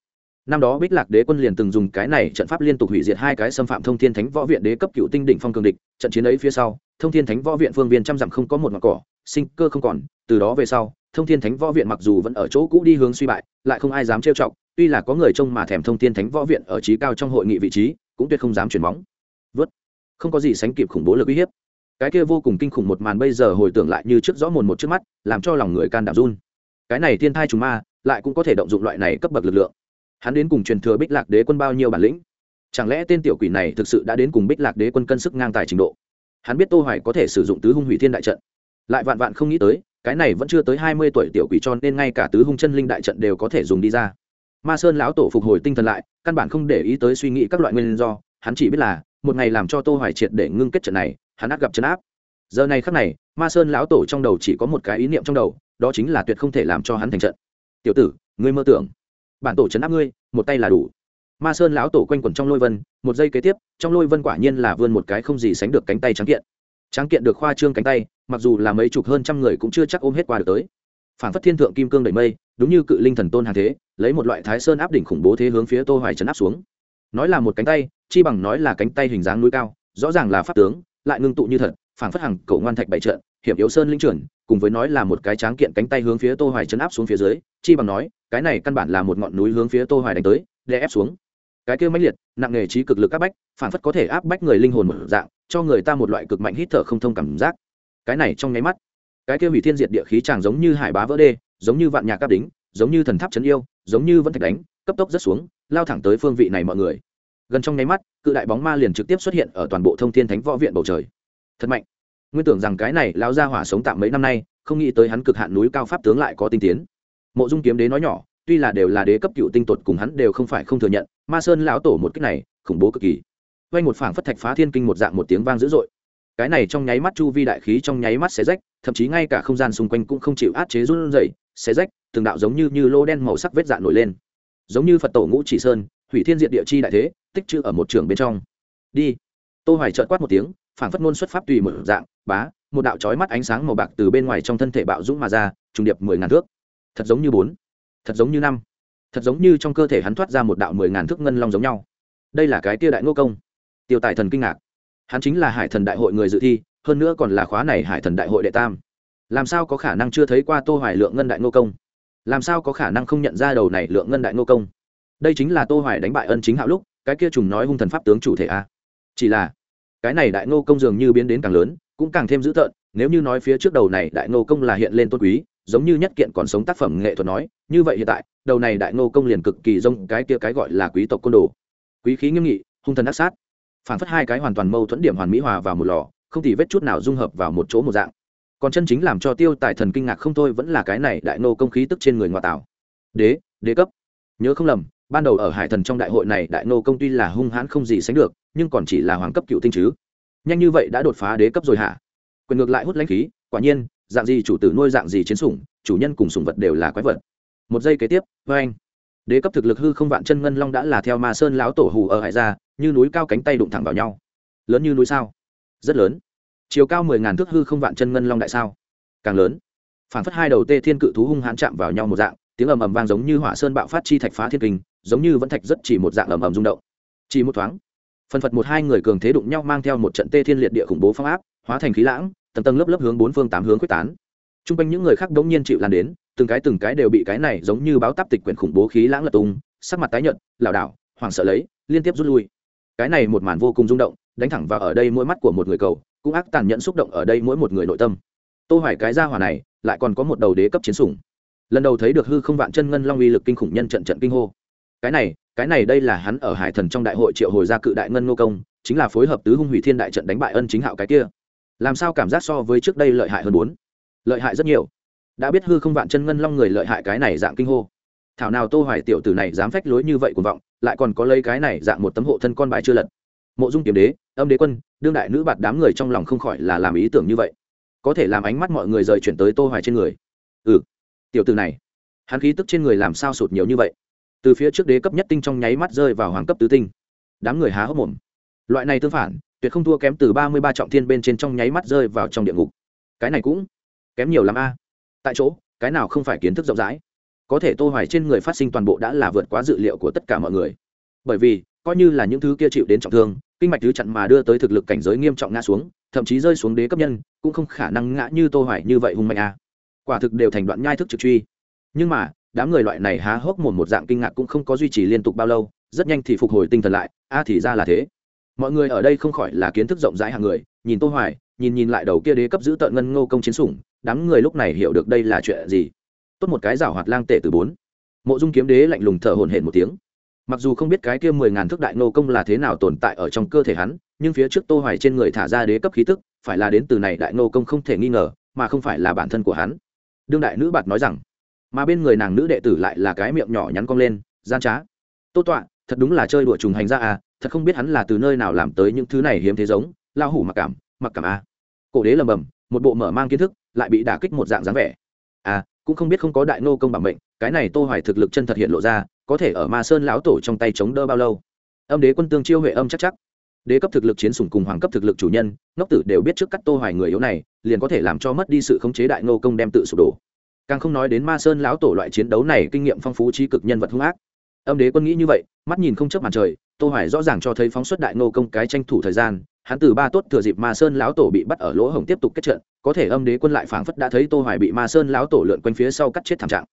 A: Năm đó bích lạc đế quân liền từng dùng cái này trận pháp liên tục hủy diệt hai cái xâm phạm thông thiên thánh võ viện đế cấp cựu tinh đỉnh phong cường địch, trận chiến ấy phía sau, thông thiên thánh võ viện phương viên trăm dặm không có một ngọn cỏ, sinh cơ không còn, từ đó về sau thông thiên thánh võ viện mặc dù vẫn ở chỗ cũ đi hướng suy bại, lại không ai dám trêu chọc, tuy là có người trông mà thèm thông thiên thánh võ viện ở trí cao trong hội nghị vị trí, cũng tuyệt không dám chuyển bóng. Vớt không có gì sánh kịp khủng bố lực uy hiếp. Cái kia vô cùng kinh khủng một màn bây giờ hồi tưởng lại như trước rõ mồn một trước mắt, làm cho lòng người can đảm run. Cái này thiên thai trùng ma, lại cũng có thể động dụng loại này cấp bậc lực lượng. Hắn đến cùng truyền thừa bích lạc đế quân bao nhiêu bản lĩnh? Chẳng lẽ tên tiểu quỷ này thực sự đã đến cùng bích lạc đế quân cân sức ngang tài trình độ? Hắn biết tô hoài có thể sử dụng tứ hung hủy thiên đại trận. Lại vạn vạn không nghĩ tới cái này vẫn chưa tới 20 tuổi tiểu quỷ cho nên ngay cả tứ hung chân linh đại trận đều có thể dùng đi ra. Ma sơn lão tổ phục hồi tinh thần lại, căn bản không để ý tới suy nghĩ các loại nguyên do, hắn chỉ biết là, một ngày làm cho tô hoài triệt để ngưng kết trận này, hắn ác gặp trận áp. Giờ này khắc này, ma sơn lão tổ trong đầu chỉ có một cái ý niệm trong đầu, đó chính là tuyệt không thể làm cho hắn thành trận. Tiểu tử, ngươi mơ tưởng. Bản tổ chấn áp ngươi, một tay là đủ. Ma sơn lão tổ quanh quẩn trong lôi vân, một giây kế tiếp, trong lôi vân quả nhiên là vươn một cái không gì sánh được cánh tay trắng kiện. Tráng kiện được khoa trương cánh tay, mặc dù là mấy chục hơn trăm người cũng chưa chắc ôm hết qua được tới. Phản phất thiên thượng kim cương đầy mây, đúng như cự linh thần tôn hàng thế, lấy một loại thái sơn áp đỉnh khủng bố thế hướng phía tô hoài chấn áp xuống. Nói là một cánh tay, chi bằng nói là cánh tay hình dáng núi cao, rõ ràng là pháp tướng, lại ngưng tụ như thật, phảng phất hằng cầu ngoan thạch bảy trận, hiểm yếu sơn linh trưởng, cùng với nói là một cái tráng kiện cánh tay hướng phía tô hoài chấn áp xuống phía dưới, chi bằng nói, cái này căn bản là một ngọn núi hướng phía tô hoài đánh tới, đè ép xuống. Cái kia mãnh liệt, nặng nghề trí cực lực áp bách, phảng phất có thể áp bách người linh hồn một dạng cho người ta một loại cực mạnh hít thở không thông cảm giác. Cái này trong nháy mắt, cái kia hủy thiên diệt địa khí chàng giống như hải bá vỡ đê, giống như vạn nhà cáp đính, giống như thần tháp chấn yêu, giống như vẫn thạch đánh, cấp tốc rất xuống, lao thẳng tới phương vị này mọi người. Gần trong nháy mắt, cự đại bóng ma liền trực tiếp xuất hiện ở toàn bộ thông thiên thánh võ viện bầu trời. Thật mạnh. Nguyên tưởng rằng cái này lao ra hỏa sống tạm mấy năm nay, không nghĩ tới hắn cực hạn núi cao pháp tướng lại có tinh tiến. Mộ dung kiếm đế nói nhỏ, tuy là đều là đế cấp cựu tinh tột cùng hắn đều không phải không thừa nhận, ma sơn lão tổ một cách này, khủng bố cực kỳ quanh một phảng phất thạch phá thiên kinh một dạng một tiếng vang dữ dội. Cái này trong nháy mắt chu vi đại khí trong nháy mắt xé rách, thậm chí ngay cả không gian xung quanh cũng không chịu át chế run rẩy, xé rách, từng đạo giống như như lô đen màu sắc vết dạn nổi lên. Giống như phật tổ ngũ chỉ sơn, hủy thiên diện địa chi đại thế, tích trữ ở một trường bên trong. Đi. Tô hoài trợn quát một tiếng, phảng phất ngôn xuất pháp tùy một dạng, bá, một đạo chói mắt ánh sáng màu bạc từ bên ngoài trong thân thể bạo dũng mà ra, trùng điệp mười ngàn thước. Thật giống như bốn, thật giống như năm, thật giống như trong cơ thể hắn thoát ra một đạo mười ngàn thước ngân long giống nhau. Đây là cái tia đại ngô công tiêu tài thần kinh ngạc. Hắn chính là hải thần đại hội người dự thi, hơn nữa còn là khóa này hải thần đại hội đệ tam. Làm sao có khả năng chưa thấy qua tô hoài lượng ngân đại ngô công? Làm sao có khả năng không nhận ra đầu này lượng ngân đại ngô công? Đây chính là tô hoài đánh bại ân chính hạo lúc, cái kia trùng nói hung thần pháp tướng chủ thể a. Chỉ là, cái này đại ngô công dường như biến đến càng lớn, cũng càng thêm dữ tợn, nếu như nói phía trước đầu này đại ngô công là hiện lên tôn quý, giống như nhất kiện còn sống tác phẩm nghệ thuật nói, như vậy hiện tại, đầu này đại ngô công liền cực kỳ rông cái kia cái gọi là quý tộc côn đồ. Quý khí nghiêm nghị, hung thần ác sát phản phất hai cái hoàn toàn mâu thuẫn điểm hoàn mỹ hòa vào một lò, không thì vết chút nào dung hợp vào một chỗ một dạng. Còn chân chính làm cho tiêu tài thần kinh ngạc không thôi vẫn là cái này đại nô công khí tức trên người ngoại tảo. Đế đế cấp. Nhớ không lầm, ban đầu ở hải thần trong đại hội này đại nô công tuy là hung hãn không gì sánh được, nhưng còn chỉ là hoàng cấp cựu tinh chứ. Nhanh như vậy đã đột phá đế cấp rồi hả? Quyền ngược lại hút lãnh khí, quả nhiên, dạng gì chủ tử nuôi dạng gì chiến sủng, chủ nhân cùng sủng vật đều là quái vật. Một giây kế tiếp vê anh đế cấp thực lực hư không vạn chân ngân long đã là theo ma sơn lão tổ hù ở hải ra, như núi cao cánh tay đụng thẳng vào nhau. Lớn như núi sao? Rất lớn. Chiều cao mười ngàn thước hư không vạn chân ngân long đại sao? Càng lớn. Phản phất hai đầu tê thiên cự thú hung hãn chạm vào nhau một dạng, tiếng ầm ầm vang giống như hỏa sơn bạo phát chi thạch phá thiên kinh, giống như vẫn thạch rất chỉ một dạng ầm ầm rung động. Chỉ một thoáng phần phật một hai người cường thế đụng nhau mang theo một trận tê thiên liệt địa khủng bố phong áp, hóa thành khí lãng, tầng tầng lớp lớp hướng bốn phương tám hướng quyết tán. T r u n g quanh những người khác đ n g nhiên chịu lan đến từng cái từng cái đều bị cái này giống như báo táp tịch quyển khủng bố khí lãng lật tung, sắc mặt tái nhợt, lảo đảo, hoảng sợ lấy, liên tiếp rút lui. Cái này một màn vô cùng rung động, đánh thẳng vào ở đây mỗi mắt của một người cầu, cũng ác tàn nhẫn xúc động ở đây mỗi một người nội tâm. Tô hoài cái gia hỏa này, lại còn có một đầu đế cấp chiến sủng. Lần đầu thấy được hư không vạn chân ngân long uy lực kinh khủng nhân trận trận kinh hô. Cái này cái này đây là hắn ở hải thần trong đại hội triệu hồi ra cự đại ngân nô công, chính là phối hợp tứ hung hủy thiên đại trận đánh bại ân chính hạo cái kia. Làm sao cảm giác so với trước đây lợi hại hơn bốn? Lợi hại rất nhiều đã biết hư không vạn chân ngân long người lợi hại cái này dạng kinh hô. Thảo nào tô hoài tiểu tử này dám phách lối như vậy cuồng vọng, lại còn có lấy cái này dạng một tấm hộ thân con bài chưa lật. Mộ dung kiếm đế, âm đế quân, đương đại nữ bạt đám người trong lòng không khỏi là làm ý tưởng như vậy. Có thể làm ánh mắt mọi người rời chuyển tới tô hoài trên người. Ừ tiểu tử này, hắn khí tức trên người làm sao sụt nhiều như vậy? Từ phía trước đế cấp nhất tinh trong nháy mắt rơi vào hoàng cấp tứ tinh. Đám người há hốc mồm. Loại này tương phản, tuyệt không thua kém từ ba mươi ba trọng thiên bên trên trong nháy mắt rơi vào trong địa ngục. Cái này cũng kém nhiều lắm a tại chỗ, cái nào không phải kiến thức rộng rãi? Có thể tô hoài trên người phát sinh toàn bộ đã là vượt quá dự liệu của tất cả mọi người. Bởi vì, coi như là những thứ kia chịu đến trọng thương, kinh mạch thứ chặn mà đưa tới thực lực cảnh giới nghiêm trọng ngã xuống, thậm chí rơi xuống đế cấp nhân, cũng không khả năng ngã như tô hoài như vậy hung mạnh a quả thực đều thành đoạn nhai thức trực truy. Nhưng mà, đám người loại này há hốc mồm một dạng kinh ngạc cũng không có duy trì liên tục bao lâu, rất nhanh thì phục hồi tinh thần lại, a thì ra là thế. Mọi người ở đây không khỏi là kiến thức rộng rãi hàng người, nhìn tô hoài, nhìn nhìn lại đầu kia đế cấp giữ tận ngân ngô công chiến sủng đám người lúc này hiểu được đây là chuyện gì. Tốt một cái rào hoạt lang tệ từ bốn. Mộ dung kiếm đế lạnh lùng thở hổn hển một tiếng. Mặc dù không biết cái kia mười ngàn thước đại nô công là thế nào tồn tại ở trong cơ thể hắn, nhưng phía trước tô hoài trên người thả ra đế cấp khí tức, phải là đến từ này đại nô công không thể nghi ngờ, mà không phải là bản thân của hắn. Đương đại nữ bạt nói rằng, mà bên người nàng nữ đệ tử lại là cái miệng nhỏ nhắn cong lên, gian trá. Tô tọa, thật đúng là chơi đùa trùng hành ra à thật không biết hắn là từ nơi nào làm tới những thứ này hiếm thế giống lao hủ mặc cảm mặc cảm à. cổ đế lầm bầm một bộ mở mang kiến thức, lại bị đả kích một dạng dáng vẻ. À cũng không biết không có đại nô công bảo mệnh, cái này tô hoài thực lực chân thật hiện lộ ra, có thể ở ma sơn lão tổ trong tay chống đỡ bao lâu? Âm đế quân tương chiêu huệ âm chắc chắc. Đế cấp thực lực chiến sủng cùng hoàng cấp thực lực chủ nhân, ngốc tử đều biết trước cắt tô hoài người yếu này, liền có thể làm cho mất đi sự khống chế đại nô công đem tự sụp đổ. Càng không nói đến ma sơn lão tổ loại chiến đấu này kinh nghiệm phong phú trí cực nhân vật hung ác. Âm đế quân nghĩ như vậy, mắt nhìn không chớp màn trời, tô hoài rõ ràng cho thấy phóng xuất đại nô công cái tranh thủ thời gian hắn từ ba tốt thừa dịp ma sơn lão tổ bị bắt ở lỗ Hồng tiếp tục kết trận, có thể âm đế quân lại phảng phất đã thấy tô hoài bị ma sơn lão tổ lượn quanh phía sau cắt chết thảm trạng.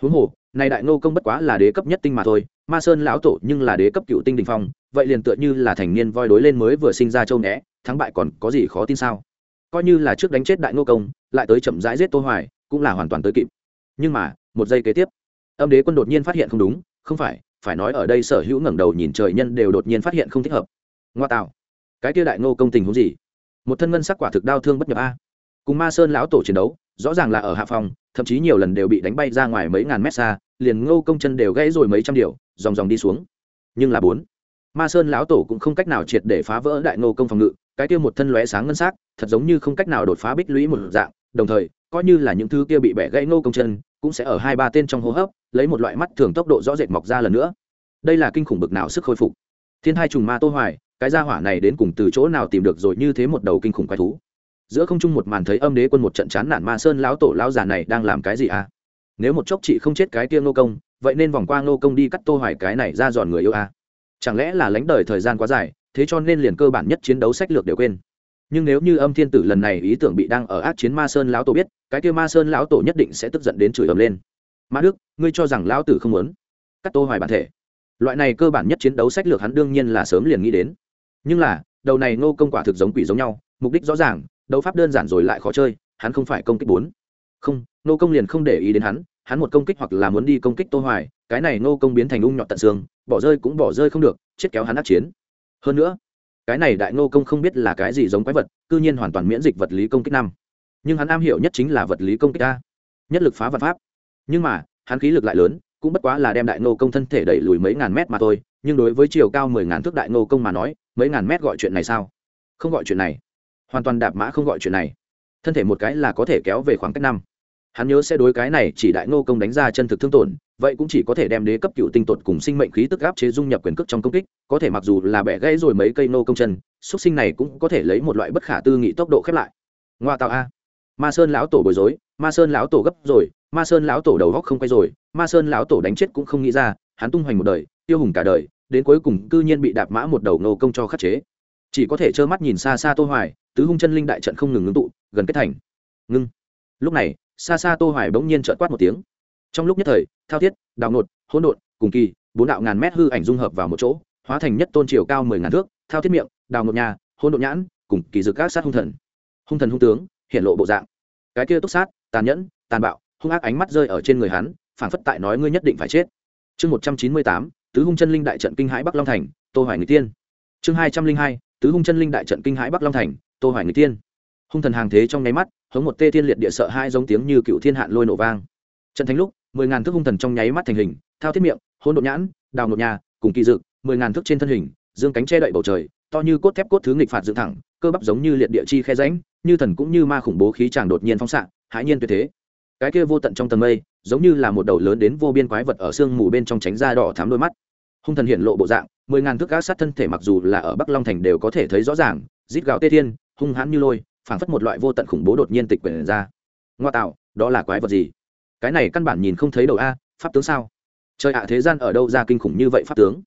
A: Huống hồ, này đại ngô công bất quá là đế cấp nhất tinh mà thôi, ma sơn lão tổ nhưng là đế cấp cựu tinh đình phong, vậy liền tựa như là thành niên voi đối lên mới vừa sinh ra châu né, thắng bại còn có gì khó tin sao? Coi như là trước đánh chết đại ngô công, lại tới chậm rãi giết tô hoài, cũng là hoàn toàn tới kịp. Nhưng mà, một giây kế tiếp, âm đế quân đột nhiên phát hiện không đúng, không phải phải nói ở đây sở hữu ngẩng đầu nhìn trời nhân đều đột nhiên phát hiện không thích hợp. Ngoa tạo cái kia đại ngô công tình huống gì? Một thân ngân sắc quả thực đau thương bất nhập a. Cùng ma sơn lão tổ chiến đấu, rõ ràng là ở hạ phòng, thậm chí nhiều lần đều bị đánh bay ra ngoài mấy ngàn mét xa, liền ngô công chân đều gãy rồi mấy trăm điều, dòng dòng đi xuống. Nhưng là bốn, ma sơn lão tổ cũng không cách nào triệt để phá vỡ đại ngô công phòng ngự, cái kia một thân lóe sáng ngân sắc, thật giống như không cách nào đột phá bích lũy một dạng, đồng thời, coi như là những thứ kia bị bẻ gãy ngô công chân, cũng sẽ ở hai ba tên trong hô hấp, lấy một loại mắt thường tốc độ rõ rệt mọc ra lần nữa. Đây là kinh khủng bực nào sức khôi phục. Thiên hai trùng ma tô hoài cái gia hỏa này đến cùng từ chỗ nào tìm được rồi như thế một đầu kinh khủng quái thú? Giữa không trung một màn thấy âm đế quân một trận chán nản ma sơn lão tổ lão già này đang làm cái gì à? Nếu một chốc chị không chết cái kia ngô công, vậy nên vòng qua ngô công đi cắt tô hoài cái này ra giòn người yêu à? Chẳng lẽ là lánh đời thời gian quá dài, thế cho nên liền cơ bản nhất chiến đấu sách lược đều quên. Nhưng nếu như âm thiên tử lần này ý tưởng bị đang ở ác chiến ma sơn lão tổ biết, cái kia ma sơn lão tổ nhất định sẽ tức giận đến chửi ầm lên. Ma đức, ngươi cho rằng lão tử không muốn cắt tô hoài bản thể? Loại này cơ bản nhất chiến đấu sách lược hắn đương nhiên là sớm liền nghĩ đến nhưng là, đầu này ngô công quả thực giống quỷ giống nhau, mục đích rõ ràng, đấu pháp đơn giản rồi lại khó chơi, hắn không phải công kích bốn. Không, ngô công liền không để ý đến hắn hắn một công kích hoặc là muốn đi công kích tô hoài, cái này ngô công biến thành ung nhọt tận xương, bỏ rơi cũng bỏ rơi không được, chết kéo hắn ác chiến. Hơn nữa, cái này đại ngô công không biết là cái gì giống quái vật, cư nhiên hoàn toàn miễn dịch vật lý công kích năm. Nhưng hắn am hiểu nhất chính là vật lý công kích a. Nhất lực phá vật pháp. Nhưng mà, hắn khí lực lại lớn, cũng bất quá là đem đại ngô công thân thể đẩy lùi mấy ngàn mét mà thôi, nhưng đối với chiều cao mười ngàn thước đại ngô công mà nói mấy ngàn mét gọi chuyện này sao? Không gọi chuyện này. Hoàn toàn đạp mã không gọi chuyện này. Thân thể một cái là có thể kéo về khoảng cách năm. Hắn nhớ sẽ đối cái này chỉ đại ngô công đánh ra chân thực thương tổn, vậy cũng chỉ có thể đem đế cấp cựu tinh tột cùng sinh mệnh khí tức áp chế dung nhập quyền cước trong công kích, có thể mặc dù là bẻ gãy rồi mấy cây nô công chân xuất sinh này cũng có thể lấy một loại bất khả tư nghị tốc độ khép lại. Ngoa tạo a. Ma sơn lão tổ bối rối, ma sơn lão tổ gấp rồi, ma sơn lão tổ đầu góc không quay rồi, ma sơn lão tổ đánh chết cũng không nghĩ ra, hắn tung hoành một đời, tiêu hùng cả đời đến cuối cùng cư nhiên bị đạp mã một đầu nô công cho khắc chế. Chỉ có thể trơ mắt nhìn xa xa tô hoài, tứ hung chân linh đại trận không ngừng ngưng tụ, gần kết thành. Ngưng. Lúc này, xa xa tô hoài bỗng nhiên trợn quát một tiếng. Trong lúc nhất thời, thao thiết, đào nột, hỗn độn, cùng kỳ, bốn đạo ngàn mét hư ảnh dung hợp vào một chỗ, hóa thành nhất tôn chiều cao mười ngàn thước, thao thiết miệng, đào nột nhà, hỗn độn nhãn, cùng kỳ dược các sát hung thần. Hung thần hung tướng, hiện lộ bộ dạng. Cái kia túc sát, tàn nhẫn, tàn bạo, hung ác ánh mắt rơi ở trên người hắn, phảng phất tại nói ngươi nhất định phải chết. Chương một trăm chín mươi tám tứ hung chân linh đại trận kinh hãi bắc long thành, tô hoài người tiên. Chương hai trăm linh hai, tứ hung chân linh đại trận kinh hãi bắc long thành, tô hoài người tiên. Hung thần hàng thế trong nháy mắt hống một tê thiên liệt địa sợ hai giống tiếng như cựu thiên hạn lôi nổ vang. Trận thánh lúc, mười ngàn thước hung thần trong nháy mắt thành hình, thao thiết miệng hôn đột nhãn, đào nột nhà, cùng kỳ dực mười ngàn thước trên thân hình, dương cánh che đậy bầu trời, to như cốt thép cốt thứ nghịch phạt dựng thẳng, cơ bắp giống như liệt địa chi khe ránh như thần cũng như ma khủng bố khí tràng đột nhiên phóng xạ, hãi nhiên tuyệt thế. Cái kia vô tận trong tầng mây giống như là một đầu lớn đến vô biên quái vật ở sương mù bên trong tránh ra đỏ thám đôi mắt. Hung thần hiện lộ bộ dạng, mười ngàn thước gác sát thân thể mặc dù là ở bắc long thành đều có thể thấy rõ ràng, rít gạo tê thiên, hung hãn như lôi, phảng phất một loại vô tận khủng bố đột nhiên tịch quyển ra. Ngoa tạo, đó là quái vật gì? Cái này căn bản nhìn không thấy đầu a, pháp tướng sao? Trời ạ, thế gian ở đâu ra kinh khủng như vậy pháp tướng?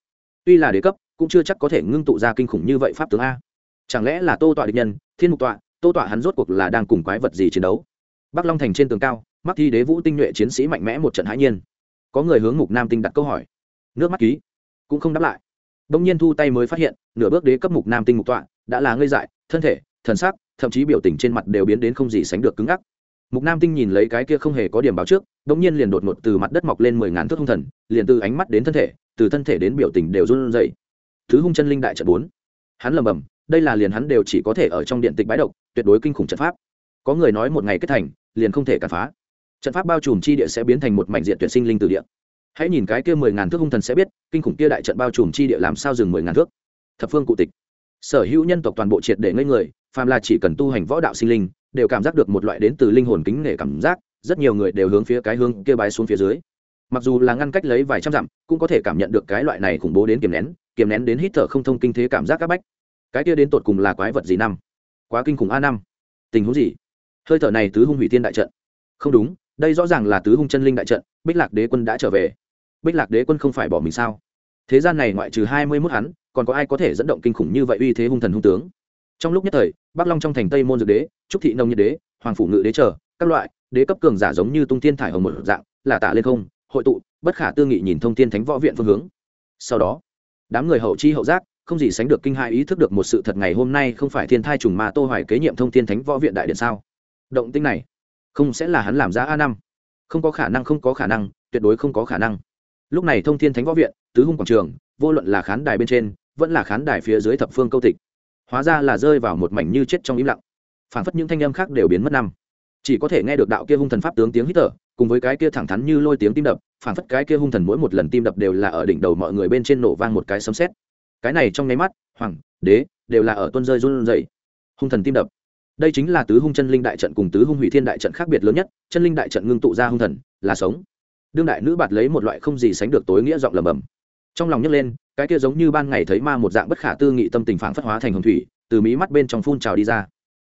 A: Tuy là đế cấp, cũng chưa chắc có thể ngưng tụ ra kinh khủng như vậy pháp tướng a. Chẳng lẽ là tô tọa địch nhân, thiên mục tọa, tô tọa hắn rốt cuộc là đang cùng quái vật gì chiến đấu? Bắc long thành trên tường cao mắc thi đế vũ tinh nhuệ chiến sĩ mạnh mẽ một trận hãi nhiên. Có người hướng mục nam tinh đặt câu hỏi. Nước mắt ký. Cũng không đáp lại. Đông nhiên thu tay mới phát hiện, nửa bước đế cấp mục nam tinh mục tọa, đã là ngây dại, thân thể, thần sắc, thậm chí biểu tình trên mặt đều biến đến không gì sánh được cứng ngắc. Mục nam tinh nhìn lấy cái kia không hề có điểm báo trước đ ỗ n g nhiên liền đột ngột từ mặt đất mọc lên mười ngàn thước hung thần, liền từ ánh mắt đến thân thể, từ thân thể đến biểu tình đều run rẩy. Thứ hung chân linh đại trận bốn. Hắn lầm bầm đây là liền hắn đều chỉ có thể ở trong điện tịch bái độc, tuyệt đối kinh khủng trận pháp. Có người nói một ngày kết thành, liền không thể cản phá trận pháp bao trùm chi địa sẽ biến thành một mảnh diện tuyệt sinh linh từ địa. Hãy nhìn cái kia mười ngàn thước hung thần sẽ biết, kinh khủng kia đại trận bao trùm chi địa làm sao dừng mười ngàn thước. Thập phương cụ tịch. Sở hữu nhân tộc toàn bộ triệt để ngây người, phàm là chỉ cần tu hành võ đạo sinh linh, đều cảm giác được một loại đến từ linh hồn kính nể cảm giác, rất nhiều người đều hướng phía cái hướng kia bái xuống phía dưới. Mặc dù là ngăn cách lấy vài trăm dặm, cũng có thể cảm nhận được cái loại này khủng bố đến kiềm nén kiềm nén đến hít thở không thông kinh thế cảm giác các bách. Cái kia đến tột cùng là quái vật gì năm? Quá kinh khủng a năm. Tình huống gì? Hơi thở này tứ hung hủy tiên đại trận. Không đúng đây rõ ràng là tứ hung chân linh đại trận, bích lạc đế quân đã trở về. Bích lạc đế quân không phải bỏ mình sao? Thế gian này ngoại trừ hai mươi mốt hắn, còn có ai có thể dẫn động kinh khủng như vậy uy thế hung thần hung tướng? Trong lúc nhất thời, bắc long trong thành tây môn dược đế, trúc thị nông nhiệt đế, hoàng phủ ngự đế trở các loại, đế cấp cường giả giống như tung tiên thải hồng một dạng, là tạ lên không, hội tụ, bất khả tư nghị nhìn thông tiên thánh võ viện phương hướng. Sau đó, đám người hậu chi hậu giác, không gì sánh được kinh hại ý thức được một sự thật ngày hôm nay không phải thiên thai trùng mà tô hoài kế nhiệm thông tiên thánh võ viện đại điện sao? Động tinh này không sẽ là hắn làm ra a năm. Không có khả năng, không có khả năng, tuyệt đối không có khả năng. Lúc này thông thiên thánh võ viện, tứ hung quảng trường, vô luận là khán đài bên trên, vẫn là khán đài phía dưới thập phương câu tịch. Hóa ra là rơi vào một mảnh như chết trong im lặng. Phảng phất những thanh âm khác đều biến mất năm. Chỉ có thể nghe được đạo kia hung thần pháp tướng tiếng hít thở, cùng với cái kia thẳng thắn như lôi tiếng tim đập phảng phất cái kia hung thần mỗi một lần tim đập đều là ở đỉnh đầu mọi người bên trên nổ vang một cái sấm sét. Cái này trong nháy mắt, hoàng, đế, đều là ở tuân rơi run rẩy. Hung thần tim đập đây chính là tứ hung chân linh đại trận cùng tứ hung hủy thiên đại trận khác biệt lớn nhất, chân linh đại trận ngưng tụ ra hung thần, là sống. Đương đại nữ bạt lấy một loại không gì sánh được tối nghĩa giọng lầm bầm trong lòng nhấc lên, cái kia giống như ban ngày thấy ma một dạng bất khả tư nghị tâm tình phản phất hóa thành hồng thủy, từ mí mắt bên trong phun trào đi ra.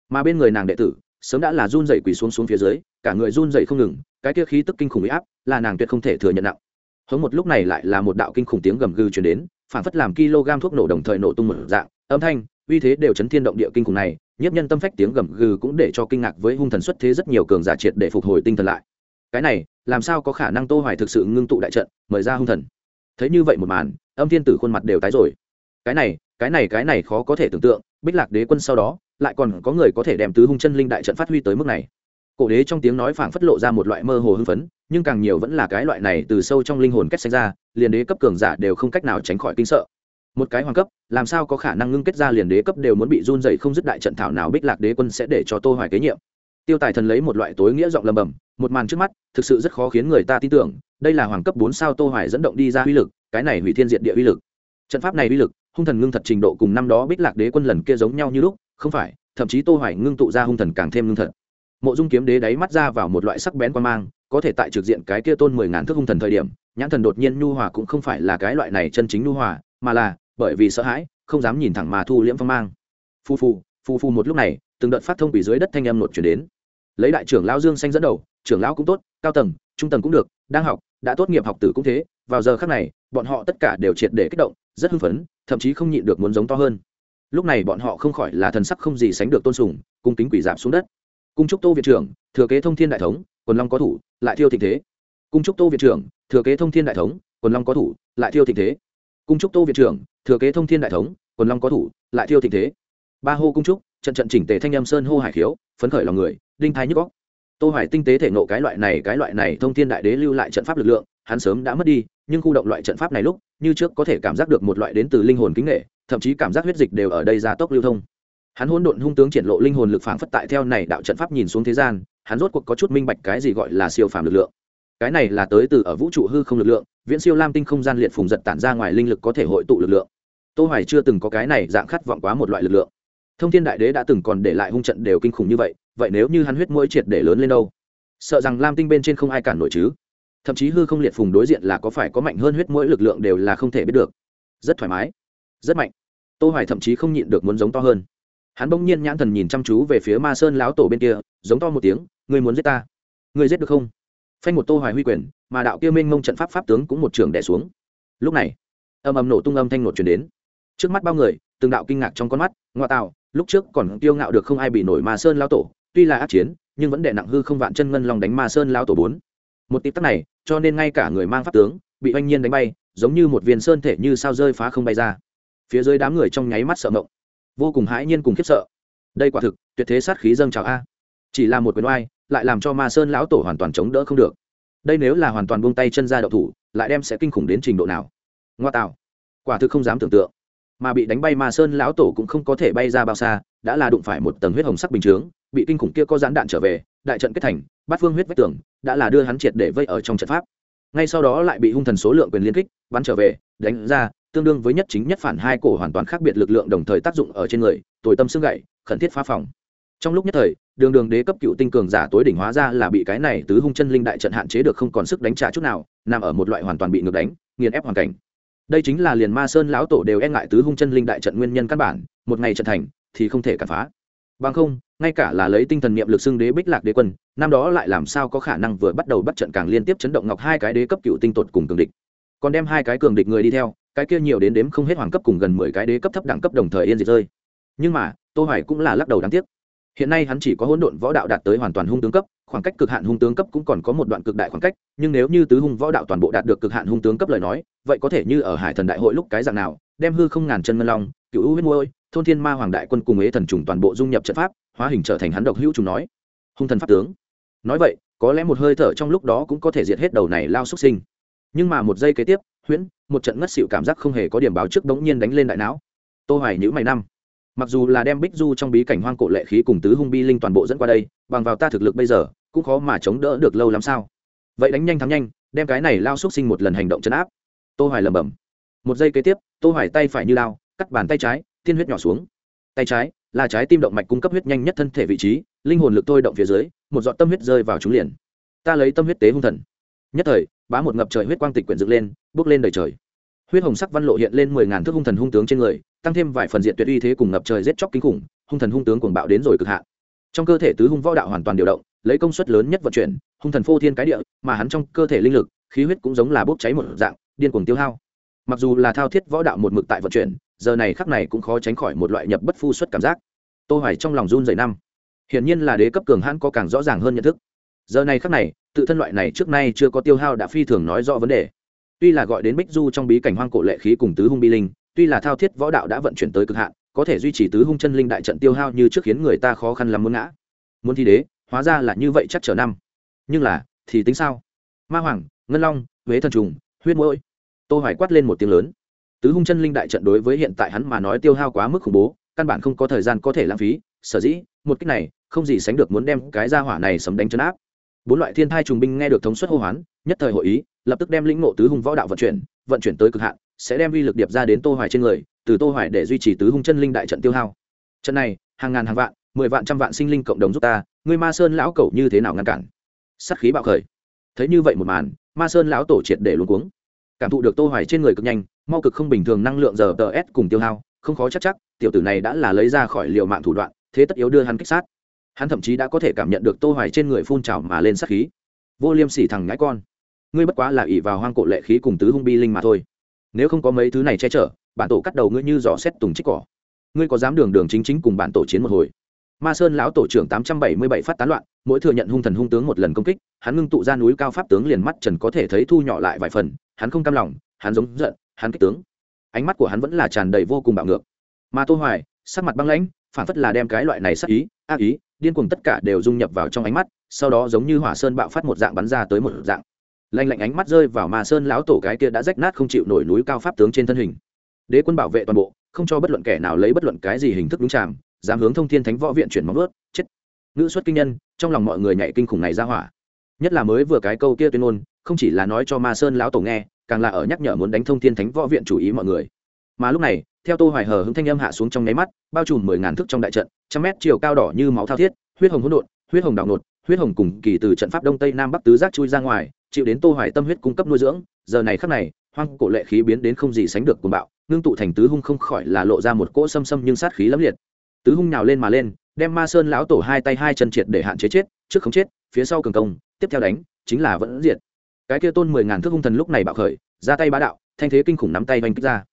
A: Mà bên người nàng đệ tử, sớm đã là run dậy quỳ xuống xuống phía dưới, cả người run dậy không ngừng, cái kia khí tức kinh khủng bị áp, là nàng tuyệt không thể thừa nhận nặng. Hống một lúc này lại là một đạo kinh khủng tiếng gầm gừ chuyển đến phản phất làm kg thuốc nổ đồng thời nổ tung một dạng, âm thanh uy thế đều chấn thiên động địa kinh khủng này, nhiếp nhân tâm phách tiếng gầm gừ cũng để cho kinh ngạc với hung thần xuất thế rất nhiều cường giả triệt để phục hồi tinh thần lại. Cái này, làm sao có khả năng tô hoài thực sự ngưng tụ đại trận, mời ra hung thần? Thấy như vậy một màn, âm thiên tử khuôn mặt đều tái rồi. Cái này cái này cái này khó có thể tưởng tượng, bích lạc đế quân sau đó, lại còn có người có thể đem tứ hung chân linh đại trận phát huy tới mức này. Cổ đế trong tiếng nói phảng phất lộ ra một loại mơ hồ hưng phấn, nhưng càng nhiều vẫn là cái loại này từ sâu trong linh hồn kết sinh ra, liền đế cấp cường giả đều không cách nào tránh khỏi kinh sợ một cái hoàng cấp, làm sao có khả năng ngưng kết ra liền đế cấp đều muốn bị run dày không dứt đại trận thảo nào bích lạc đế quân sẽ để cho tô hoài kế nhiệm. Tiêu tài thần lấy một loại tối nghĩa giọng lầm bầm, một màn trước mắt, thực sự rất khó khiến người ta tin tưởng, đây là hoàng cấp bốn sao tô hoài dẫn động đi ra uy lực, cái này hủy thiên diện địa uy lực. Trận pháp này uy lực, hung thần ngưng thật trình độ cùng năm đó bích lạc đế quân lần kia giống nhau như lúc, không phải, thậm chí tô hoài ngưng tụ ra hung thần càng thêm ngưng thật. Mộ dung kiếm đế đáy mắt ra vào một loại sắc bén quan mang, có thể tại trực diện cái kia tôn mười ngàn thước hung thần thời điểm, nhãn thần đột nhiên nhu hòa cũng không phải là cái loại này chân chính nhu hòa mà là, bởi vì sợ hãi, không dám nhìn thẳng mà thu liễm phong mang. Phu phu phu phu một lúc này, từng đợt phát thông bị dưới đất thanh âm nột chuyển đến. Lấy đại trưởng lão dương xanh dẫn đầu, trưởng lão cũng tốt, cao tầng, trung tầng cũng được, đang học, đã tốt nghiệp học tử cũng thế, vào giờ khác này, bọn họ tất cả đều triệt để kích động, rất hưng phấn, thậm chí không nhịn được muốn giống to hơn. Lúc này bọn họ không khỏi là thần sắc không gì sánh được tôn sùng, cung kính quỷ giảm xuống đất. Cung trúc tô viện trưởng, thừa kế thông thiên đại thống, quần long có thủ, lại thiêu thịnh thế. Cung trúc tô viện trưởng, thừa kế thông thiên đại thống, quần long có thủ, lại thiêu thịnh thế cung trúc tô viện trưởng, thừa kế thông thiên đại thống, quần long có thủ, lại thiêu thịnh thế. Ba hô cung trúc, trận trận chỉnh tề thanh em sơn hô hải khiếu, phấn khởi lòng người, đinh thái nhức góc tô hoài tinh tế thể nộ cái loại này, cái loại này thông thiên đại đế lưu lại trận pháp lực lượng, hắn sớm đã mất đi, nhưng khu động loại trận pháp này lúc, như trước có thể cảm giác được một loại đến từ linh hồn kính nghệ thậm chí cảm giác huyết dịch đều ở đây ra tốc lưu thông. Hắn hỗn độn hung tướng triển lộ linh hồn lực phảng phất tại theo này đạo trận pháp nhìn xuống thế gian, hắn rốt cuộc có chút minh bạch cái gì gọi là siêu phàm lực lượng cái này là tới từ ở vũ trụ hư không lực lượng, viễn siêu lam tinh không gian liệt phùng giật tản ra ngoài linh lực có thể hội tụ lực lượng. Tô hoài chưa từng có cái này dạng khát vọng quá một loại lực lượng. Thông thiên đại đế đã từng còn để lại hung trận đều kinh khủng như vậy vậy nếu như hắn huyết mũi triệt để lớn lên đâu? Sợ rằng lam tinh bên trên không ai cản nổi chứ. Thậm chí hư không liệt phùng đối diện là có phải có mạnh hơn huyết mũi lực lượng đều là không thể biết được. Rất thoải mái, rất mạnh. Tô hoài thậm chí không nhịn được muốn giống to hơn. Hắn bỗng nhiên nhãn thần nhìn chăm chú về phía ma sơn lão tổ bên kia, giống to một tiếng, ngươi muốn giết ta? Ngươi giết được không? Phanh một tô hoài huy quyền, mà đạo kia minh ngông trận pháp pháp tướng cũng một trường đè xuống. Lúc này, âm âm nổ tung âm thanh nổ truyền đến. Trước mắt bao người, từng đạo kinh ngạc trong con mắt, ngoa tạo, lúc trước còn kiêu ngạo được không ai bị nổi ma sơn lao tổ, tuy là ác chiến, nhưng vẫn đè nặng hư không vạn chân ngân long đánh ma sơn lao tổ bốn. Một tịp tắc này, cho nên ngay cả người mang pháp tướng, bị oanh nhiên đánh bay, giống như một viên sơn thể như sao rơi phá không bay ra. Phía dưới đám người trong nháy mắt sợ mộng vô cùng hãi nhiên cùng khiếp sợ. Đây quả thực, tuyệt thế sát khí dâng trào a. Chỉ là một quyền oai lại làm cho ma sơn lão tổ hoàn toàn chống đỡ không được. Đây nếu là hoàn toàn buông tay chân ra đậu thủ, lại đem sẽ kinh khủng đến trình độ nào? Ngoa tạo. Quả thực không dám tưởng tượng. Mà bị đánh bay ma sơn lão tổ cũng không có thể bay ra bao xa, đã là đụng phải một tầng huyết hồng sắc bình chướng, bị kinh khủng kia có gián đạn trở về, đại trận kết thành, bát phương huyết vách tường, đã là đưa hắn triệt để vây ở trong trận pháp. Ngay sau đó lại bị hung thần số lượng quyền liên kích, bắn trở về, đánh ra, tương đương với nhất chính nhất phản hai cổ hoàn toàn khác biệt lực lượng đồng thời tác dụng ở trên người, tồi tâm xương gậy, khẩn thiết phá phòng. Trong lúc nhất thời đường đường đế cấp cựu tinh cường giả tối đỉnh hóa ra là bị cái này tứ hung chân linh đại trận hạn chế được không còn sức đánh trả chút nào, nằm ở một loại hoàn toàn bị ngược đánh, nghiền ép hoàn cảnh. Đây chính là liền ma sơn lão tổ đều e ngại tứ hung chân linh đại trận nguyên nhân căn bản, một ngày trận thành thì không thể cản phá. Bằng không, ngay cả là lấy tinh thần niệm lực xưng đế bích lạc đế quân, năm đó lại làm sao có khả năng vừa bắt đầu bắt trận càng liên tiếp chấn động ngọc hai cái đế cấp cựu tinh tột cùng cường địch. Còn đem hai cái cường địch người đi theo, cái kia nhiều đến đếm không hết hoàng cấp cùng gần mười cái đế cấp thấp đẳng cấp đồng thời yên diệt rơi. Nhưng mà, tô hoài cũng là lắc đầu đáng tiếc hiện nay hắn chỉ có hỗn độn võ đạo đạt tới hoàn toàn hung tướng cấp, khoảng cách cực hạn hung tướng cấp cũng còn có một đoạn cực đại khoảng cách, nhưng nếu như tứ hung võ đạo toàn bộ đạt được cực hạn hung tướng cấp lời nói, vậy có thể như ở hải thần đại hội lúc cái dạng nào, đem hư không ngàn chân ngân long, cựu u huyết môi, thôn thiên ma hoàng đại quân cùng ế thần trùng toàn bộ dung nhập trận pháp, hóa hình trở thành hắn độc hữu trùng nói. Hung thần pháp tướng. Nói vậy, có lẽ một hơi thở trong lúc đó cũng có thể diệt hết đầu này lao xuất sinh. Nhưng mà một giây kế tiếp, huyễn, một trận ngất xịu cảm giác không hề có điểm báo trước bỗng nhiên đánh lên đại não. Tô hoài nhữ mày năm mặc dù là đem bích du trong bí cảnh hoang cổ lệ khí cùng tứ hung bi linh toàn bộ dẫn qua đây, bằng vào ta thực lực bây giờ, cũng khó mà chống đỡ được lâu lắm sao? Vậy đánh nhanh thắng nhanh, đem cái này lao xúc sinh một lần hành động chấn áp. Tô hoài lẩm bẩm. Một giây kế tiếp, tô hoài tay phải như lao, cắt bàn tay trái, tiên huyết nhỏ xuống. Tay trái, là trái tim động mạch cung cấp huyết nhanh nhất thân thể vị trí, linh hồn lực tôi động phía dưới, một giọt tâm huyết rơi vào trúng liền. Ta lấy tâm huyết tế hung thần. Nhất thời, bá một ngập trời huyết quang tịch quyển dựng lên, bước lên đời trời. Huyết hồng sắc văn lộ hiện lên mười ngàn thước hung thần hung tướng trên người tăng thêm vài phần diện tuyệt uy thế cùng ngập trời giết chóc kinh khủng, hung thần hung tướng cuồng bạo đến rồi cực hạn. Trong cơ thể tứ hung võ đạo hoàn toàn điều động, lấy công suất lớn nhất vận chuyển, hung thần phô thiên cái địa, mà hắn trong cơ thể linh lực, khí huyết cũng giống là bốc cháy một dạng, điên cuồng tiêu hao. Mặc dù là thao thiết võ đạo một mực tại vận chuyển, giờ này khắc này cũng khó tránh khỏi một loại nhập bất phu xuất cảm giác. Tô hoài trong lòng run rẩy năm. Hiển nhiên là đế cấp cường hãn có càng rõ ràng hơn nhận thức. Giờ này khắc này, tự thân loại này trước nay chưa có tiêu hao đã phi thường nói rõ vấn đề. Tuy là gọi đến bích du trong bí cảnh hoang cổ lệ khí cùng tứ hung bi linh tuy là thao thiết võ đạo đã vận chuyển tới cực hạn, có thể duy trì tứ hung chân linh đại trận tiêu hao như trước khiến người ta khó khăn lắm muốn ngã. Muốn thi đế, hóa ra là như vậy chắc trở năm. Nhưng là, thì tính sao? Ma hoàng, ngân long, huế thần trùng, huyết mũi tô hoài quát lên một tiếng lớn. Tứ hung chân linh đại trận đối với hiện tại hắn mà nói tiêu hao quá mức khủng bố, căn bản không có thời gian có thể lãng phí. Sở dĩ, một cách này, không gì sánh được muốn đem cái gia hỏa này sấm đánh chấn áp. Bốn loại thiên thai trùng binh nghe được thống suất hô hoán, nhất thời hội ý, lập tức đem lĩnh ngộ tứ hung võ đạo vận chuyển vận chuyển tới cực hạn sẽ đem vi lực điệp ra đến tô hoài trên người, từ tô hoài để duy trì tứ hung chân linh đại trận tiêu hao. Trận này, hàng ngàn hàng vạn, mười vạn trăm vạn sinh linh cộng đồng giúp ta, ngươi ma sơn lão cẩu như thế nào ngăn cản? Sát khí bạo khởi. Thấy như vậy một màn, ma sơn lão tổ triệt để luống cuống. Cảm thụ được tô hoài trên người cực nhanh, mau cực không bình thường năng lượng giờ tờ s cùng tiêu hao, không khó chắc chắc, tiểu tử này đã là lấy ra khỏi liều mạng thủ đoạn, thế tất yếu đưa hắn kích sát. Hắn thậm chí đã có thể cảm nhận được tô hoài trên người phun trào mà lên sát khí. Vô liêm sỉ thằng ngãi con. Ngươi bất quá là ỷ vào hoang cổ lệ khí cùng tứ hung bi linh mà thôi nếu không có mấy thứ này che chở, bản tổ cắt đầu ngươi như giỏ xét tùng trích cỏ. Ngươi có dám đường đường chính chính cùng bản tổ chiến một hồi? Ma sơn lão tổ trưởng 877 phát tán loạn, mỗi thừa nhận hung thần hung tướng một lần công kích, hắn ngưng tụ ra núi cao pháp tướng liền mắt trần có thể thấy thu nhỏ lại vài phần, hắn không cam lòng, hắn giống giận, hắn kích tướng. Ánh mắt của hắn vẫn là tràn đầy vô cùng bạo ngược. Mà tô hoài, sắc mặt băng lãnh, phản phất là đem cái loại này sắc ý, ác ý, điên cuồng tất cả đều dung nhập vào trong ánh mắt, sau đó giống như hỏa sơn bạo phát một dạng bắn ra tới một dạng lạnh lạnh ánh mắt rơi vào mà sơn lão tổ cái kia đã rách nát không chịu nổi núi cao pháp tướng trên thân hình. Đế quân bảo vệ toàn bộ, không cho bất luận kẻ nào lấy bất luận cái gì hình thức đúng chạm, dám hướng thông thiên thánh võ viện chuyển móng ướt chết. Ngữ xuất kinh nhân, trong lòng mọi người nhảy kinh khủng này ra hỏa. Nhất là mới vừa cái câu kia tuyên ngôn, không chỉ là nói cho ma sơn lão tổ nghe, càng là ở nhắc nhở muốn đánh thông thiên thánh võ viện chủ ý mọi người. Mà lúc này, theo tô hoài hờ hướng thanh âm hạ xuống trong nháy mắt, bao trùm mười ngàn thước trong đại trận, trăm mét chiều cao đỏ như máu thao thiết, huyết hồng hỗn độn, huyết hồng đảo nột huyết hồng cùng kỳ từ trận pháp đông tây nam bắc tứ giác chui ra ngoài chịu đến tô hoài tâm huyết cung cấp nuôi dưỡng, giờ này khắc này, hoang cổ lệ khí biến đến không gì sánh được cuồng bạo, ngưng tụ thành tứ hung không khỏi là lộ ra một cỗ xâm xâm nhưng sát khí lẫm liệt. Tứ hung nhào lên mà lên, đem ma sơn lão tổ hai tay hai chân triệt để hạn chế chết, trước không chết, phía sau cường công, tiếp theo đánh, chính là vẫn diệt. Cái kia tôn mười ngàn thước hung thần lúc này bạo khởi, ra tay bá đạo, thanh thế kinh khủng nắm tay vành kích ra.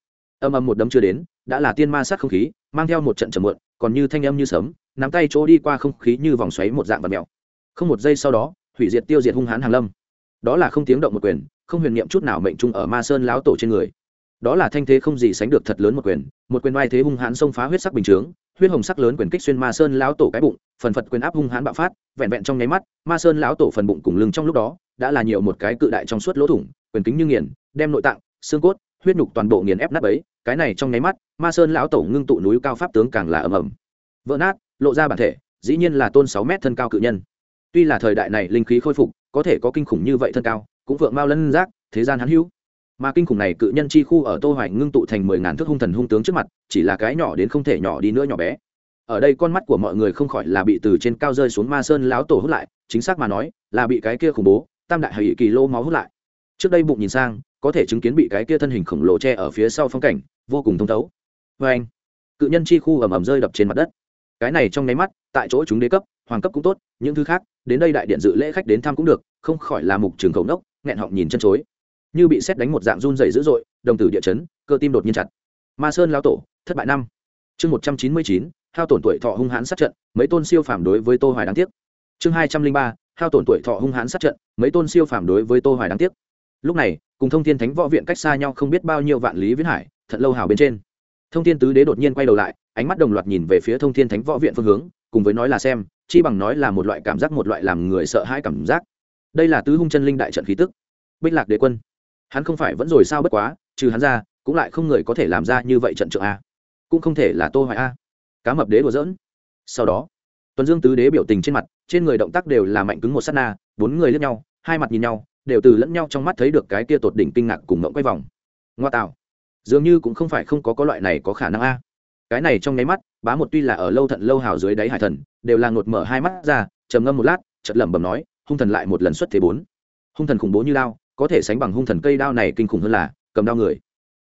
A: Âm âm một đấm chưa đến, đã là tiên ma sát không khí, mang theo một trận trầm muộn, còn như thanh âm như sấm, nắm tay chỗ đi qua không khí như vòng xoáy một dạng vật mèo không một giây sau đó, hủy diệt tiêu diệt hung hãn hàng lâm đó là không tiếng động một quyền, không huyền niệm chút nào mệnh trung ở ma sơn lão tổ trên người. Đó là thanh thế không gì sánh được thật lớn một quyền một quyền oai thế hung hãn xông phá huyết sắc bình chướng, huyết hồng sắc lớn quyền kích xuyên ma sơn lão tổ cái bụng, phần phật quyền áp hung hãn bạo phát, vẹn vẹn trong nháy mắt, ma sơn lão tổ phần bụng cùng lưng trong lúc đó, đã là nhiều một cái cự đại trong suốt lỗ thủng, quyền kính như nghiền, đem nội tạng, xương cốt, huyết nhục toàn bộ nghiền ép nát ấy cái này trong nháy mắt, ma sơn lão tổ ngưng tụ núi cao pháp tướng càng là ầm ầm. Vỡ nát, lộ ra bản thể, dĩ nhiên là tôn sáu mét thân cao cự nhân. Tuy là thời đại này linh khí khôi phục có thể có kinh khủng như vậy thân cao, cũng vượng mao lân giác, thế gian hắn hữu. Mà kinh khủng này cự nhân chi khu ở tô hoài ngưng tụ thành mười ngàn thước hung thần hung tướng trước mặt, chỉ là cái nhỏ đến không thể nhỏ đi nữa nhỏ bé. Ở đây con mắt của mọi người không khỏi là bị từ trên cao rơi xuống ma sơn lão tổ hút lại, chính xác mà nói, là bị cái kia khủng bố, tam đại hỷ kỳ lô máu hút lại. Trước đây bụng nhìn sang, có thể chứng kiến bị cái kia thân hình khổng lồ che ở phía sau phong cảnh, vô cùng thông thấu. Với anh cự nhân chi khu ầm ầm rơi đập trên mặt đất. Cái này trong nháy mắt, tại chỗ chúng đế cấp hoàng cấp cũng tốt, những thứ khác, đến đây đại điện dự lễ khách đến thăm cũng được, không khỏi là mục trường khẩu nốc, nghẹn họng nhìn chân chối. Như bị xét đánh một dạng run dày dữ dội, đồng tử địa chấn, cơ tim đột nhiên chặt. Ma sơn lao tổ, thất bại năm. Chương một trăm chín mươi chín, hao tổn tuổi thọ hung hãn sát trận, mấy tôn siêu phàm đối với tô hoài đáng tiếc. Chương hai trăm linh ba, hao tổn tuổi thọ hung hãn sát trận, mấy tôn siêu phàm đối với tô hoài đáng tiếc. Lúc này, cùng thông thiên thánh võ viện cách xa nhau không biết bao nhiêu vạn lý viễn hải, thật lâu hào bên trên. Thông thiên tứ đế đột nhiên quay đầu lại, ánh mắt đồng loạt nhìn về phía thông thiên thánh võ viện phương hướng cùng với nói là xem, chi bằng nói là một loại cảm giác một loại làm người sợ hãi cảm giác. Đây là tứ hung chân linh đại trận khí tức. Bích lạc đế quân. Hắn không phải vẫn rồi sao bất quá, trừ hắn ra, cũng lại không người có thể làm ra như vậy trận trượng a. Cũng không thể là tô hoài a. Cá mập đế đùa giỡn. Sau đó, tuần dương tứ đế biểu tình trên mặt, trên người động tác đều là mạnh cứng một sát na, bốn người liếc nhau, hai mặt nhìn nhau, đều từ lẫn nhau trong mắt thấy được cái kia tột đỉnh kinh ngạc cùng mộng quay vòng. Ngoa tạo. Dường như cũng không phải không có có loại này có khả năng a cái này trong nháy mắt, bá một tuy là ở lâu thận lâu hào dưới đáy hải thần, đều là ngột mở hai mắt ra, trầm ngâm một lát, chợt lẩm bẩm nói, hung thần lại một lần xuất thế bốn. Hung thần khủng bố như đao, có thể sánh bằng hung thần cây đao này kinh khủng hơn là cầm đao người.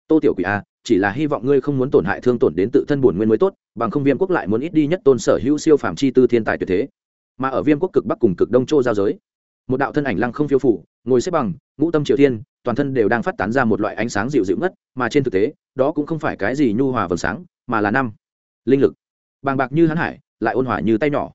A: Tô tiểu quỷ a, chỉ là hy vọng ngươi không muốn tổn hại thương tổn đến tự thân bổn nguyên mới tốt, bằng không viêm quốc lại muốn ít đi nhất tôn sở hữu siêu phạm chi tư thiên tài tuyệt thế. Mà ở viêm quốc cực bắc cùng cực đông châu giao giới, một đạo thân ảnh lăng không phiêu phủ, ngồi xếp bằng, ngũ tâm triều thiên, toàn thân đều đang phát tán ra một loại ánh sáng dịu dịu ngất, mà trên thực tế, đó cũng không phải cái gì nhu hòa vầng sáng mà là năm. Linh lực. Bàng bạc như hắn hải, lại ôn hòa như tay nhỏ.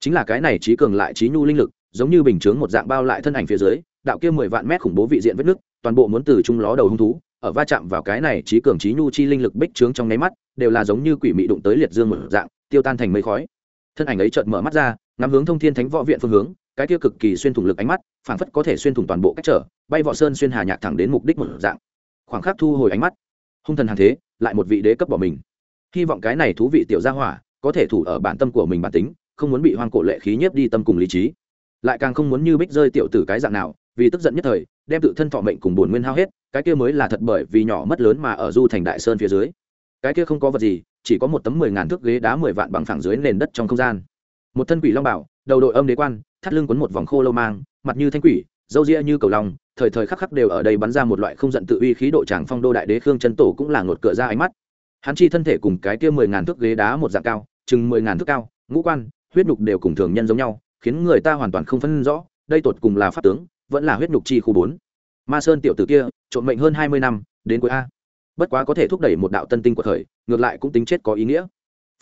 A: Chính là cái này trí cường lại trí nhu linh lực, giống như bình chướng một dạng bao lại thân ảnh phía dưới, đạo kia mười vạn mét khủng bố vị diện vết nước, toàn bộ muốn từ trung ló đầu hung thú, ở va chạm vào cái này trí cường trí nhu chi linh lực bích trướng trong nháy mắt, đều là giống như quỷ mị đụng tới liệt dương một dạng, tiêu tan thành mây khói. Thân ảnh ấy chợt mở mắt ra, ngắm hướng thông thiên thánh võ viện phương hướng, cái kia cực kỳ xuyên thủng lực ánh mắt, phảng phất có thể xuyên thủng toàn bộ cách trở, bay võ sơn xuyên hà nhạc thẳng đến mục đích một dạng. Khoảng khắc thu hồi ánh mắt, hung thần hàng thế, lại một vị đế cấp bỏ mình hy vọng cái này thú vị tiểu gia hỏa có thể thủ ở bản tâm của mình bản tính, không muốn bị hoang cổ lệ khí nhiếp đi tâm cùng lý trí. Lại càng không muốn như bích rơi tiểu tử cái dạng nào, vì tức giận nhất thời, đem tự thân thọ mệnh cùng buồn nguyên hao hết, cái kia mới là thật bởi vì nhỏ mất lớn mà ở du thành đại sơn phía dưới. Cái kia không có vật gì, chỉ có một tấm mười ngàn thước ghế đá mười vạn bằng phẳng dưới nền đất trong không gian. Một thân quỷ long bảo, đầu đội âm đế quan, thắt lưng quấn một vòng khô lâu mang, mặt như thanh quỷ dâu ria như cầu long, thời thời khắc khắc đều ở đây bắn ra một loại không giận tự uy khí độ tràng phong đô đại đế khương chân tổ cũng là ngột cửa ra ánh mắt hắn chi thân thể cùng cái kia mười ngàn thước ghế đá một dạng cao, chừng mười ngàn thước cao, ngũ quan, huyết nhục đều cùng thường nhân giống nhau, khiến người ta hoàn toàn không phân rõ, đây tột cùng là pháp tướng, vẫn là huyết nhục chi khu bốn. Ma sơn tiểu tử kia, trộn mệnh hơn hai mươi năm, đến cuối a. Bất quá có thể thúc đẩy một đạo tân tinh của thời, ngược lại cũng tính chết có ý nghĩa.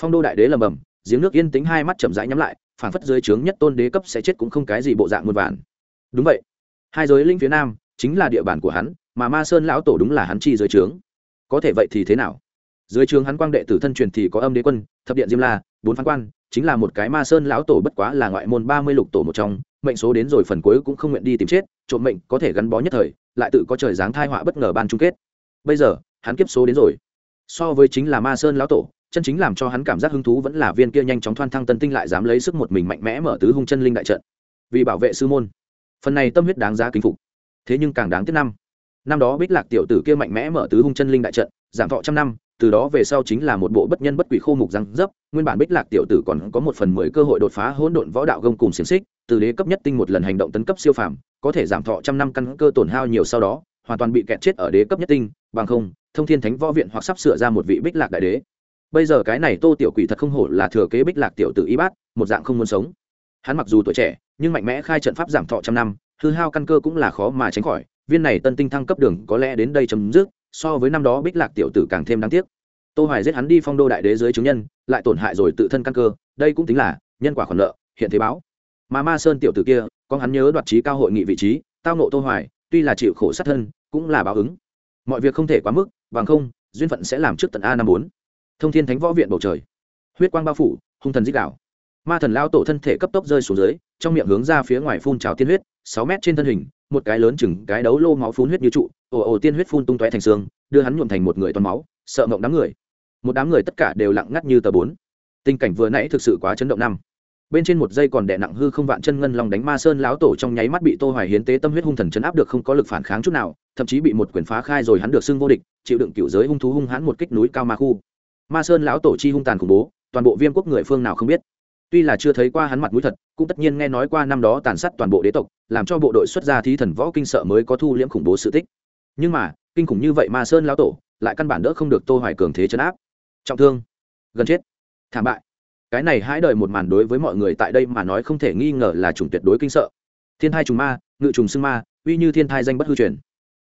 A: Phong đô đại đế lầm bầm, giếng nước yên tính hai mắt chậm rãi nhắm lại phản phất dưới trướng nhất tôn đế cấp sẽ chết cũng không cái gì bộ dạng muôn vàn. Đúng vậy. Hai giới linh phía nam, chính là địa bàn của hắn, mà ma sơn lão tổ đúng là hắn chi dưới trướng. Có thể vậy thì thế nào? Dưới trường hắn quang đệ tử thân truyền thì có âm đế quân, thập điện diêm la, bốn phán quan, chính là một cái ma sơn lão tổ bất quá là ngoại môn ba mươi lục tổ một trong, mệnh số đến rồi phần cuối cũng không nguyện đi tìm chết, trộm mệnh có thể gắn bó nhất thời, lại tự có trời dáng thai họa bất ngờ ban chung kết. Bây giờ, hắn kiếp số đến rồi. So với chính là ma sơn lão tổ, chân chính làm cho hắn cảm giác hứng thú vẫn là viên kia nhanh chóng thoan thăng tân tinh lại dám lấy sức một mình mạnh mẽ mở tứ hung chân linh đại trận. Vì bảo vệ sư môn. Phần này tâm huyết đáng giá kính phục. Thế nhưng càng đáng tiếc năm. Năm đó bích lạc tiểu tử kia mạnh mẽ mở tứ hung chân linh đại trận, giảm thọ trăm năm từ đó về sau chính là một bộ bất nhân bất quỷ khô mục răng dấp, nguyên bản bích lạc tiểu tử còn có một phần mười cơ hội đột phá hỗn độn võ đạo gông cùng xiềng xích, từ đế cấp nhất tinh một lần hành động tấn cấp siêu phàm, có thể giảm thọ trăm năm căn cơ tổn hao nhiều sau đó, hoàn toàn bị kẹt chết ở đế cấp nhất tinh, bằng không, thông thiên thánh võ viện hoặc sắp sửa ra một vị bích lạc đại đế. Bây giờ cái này tô tiểu quỷ thật không hổ là thừa kế bích lạc tiểu tử y bát, một dạng không muốn sống. Hắn mặc dù tuổi trẻ, nhưng mạnh mẽ khai trận pháp giảm thọ trăm năm, hư hao căn cơ cũng là khó mà tránh khỏi, viên này tân tinh thăng cấp đường có lẽ đến đây chấm dứt so với năm đó bích lạc tiểu tử càng thêm đáng tiếc. Tô hoài giết hắn đi phong đô đại đế dưới chứng nhân, lại tổn hại rồi tự thân căn cơ, đây cũng tính là nhân quả khoản nợ, hiện thế báo. Mà ma sơn tiểu tử kia con hắn nhớ đoạt trí cao hội nghị vị trí, tao nộ tô hoài, tuy là chịu khổ sát thân, cũng là báo ứng. Mọi việc không thể quá mức, bằng không, duyên phận sẽ làm trước tận a năm bốn. Thông thiên thánh võ viện bầu trời. Huyết quang bao phủ, hung thần dích đảo ma thần lao tổ thân thể cấp tốc rơi xuống dưới, trong miệng hướng ra phía ngoài phun trào tiên huyết, sáu mét trên thân hình một cái lớn chừng cái đấu lô máu phun huyết như trụ, ồ ồ tiên huyết phun tung tóe thành xương, đưa hắn nhuộm thành một người toàn máu, sợ mộng đám người. Một đám người tất cả đều lặng ngắt như tờ bốn. Tình cảnh vừa nãy thực sự quá chấn động năm. Bên trên một giây còn đè nặng hư không vạn chân ngân long đánh ma sơn lão tổ trong nháy mắt bị tô hoài hiến tế tâm huyết hung thần chấn áp được không có lực phản kháng chút nào, thậm chí bị một quyền phá khai rồi hắn được xưng vô địch, chịu đựng cựu giới hung thú hung hãn một kích núi cao ma khu. Ma sơn lão tổ chi hung tàn khủng bố, toàn bộ viêm quốc người phương nào không biết tuy là chưa thấy qua hắn mặt mũi thật, cũng tất nhiên nghe nói qua năm đó tàn sát toàn bộ đế tộc, làm cho bộ đội xuất gia thí thần võ kinh sợ mới có thu liễm khủng bố sự tích. Nhưng mà, kinh khủng như vậy mà sơn lão tổ lại căn bản đỡ không được tô hoài cường thế chấn áp. Trọng thương, gần chết, thảm bại. Cái này hãi đợi một màn đối với mọi người tại đây mà nói không thể nghi ngờ là chủng tuyệt đối kinh sợ. Thiên thai trùng ma, ngự trùng xưng ma, uy như thiên thai danh bất hư truyền.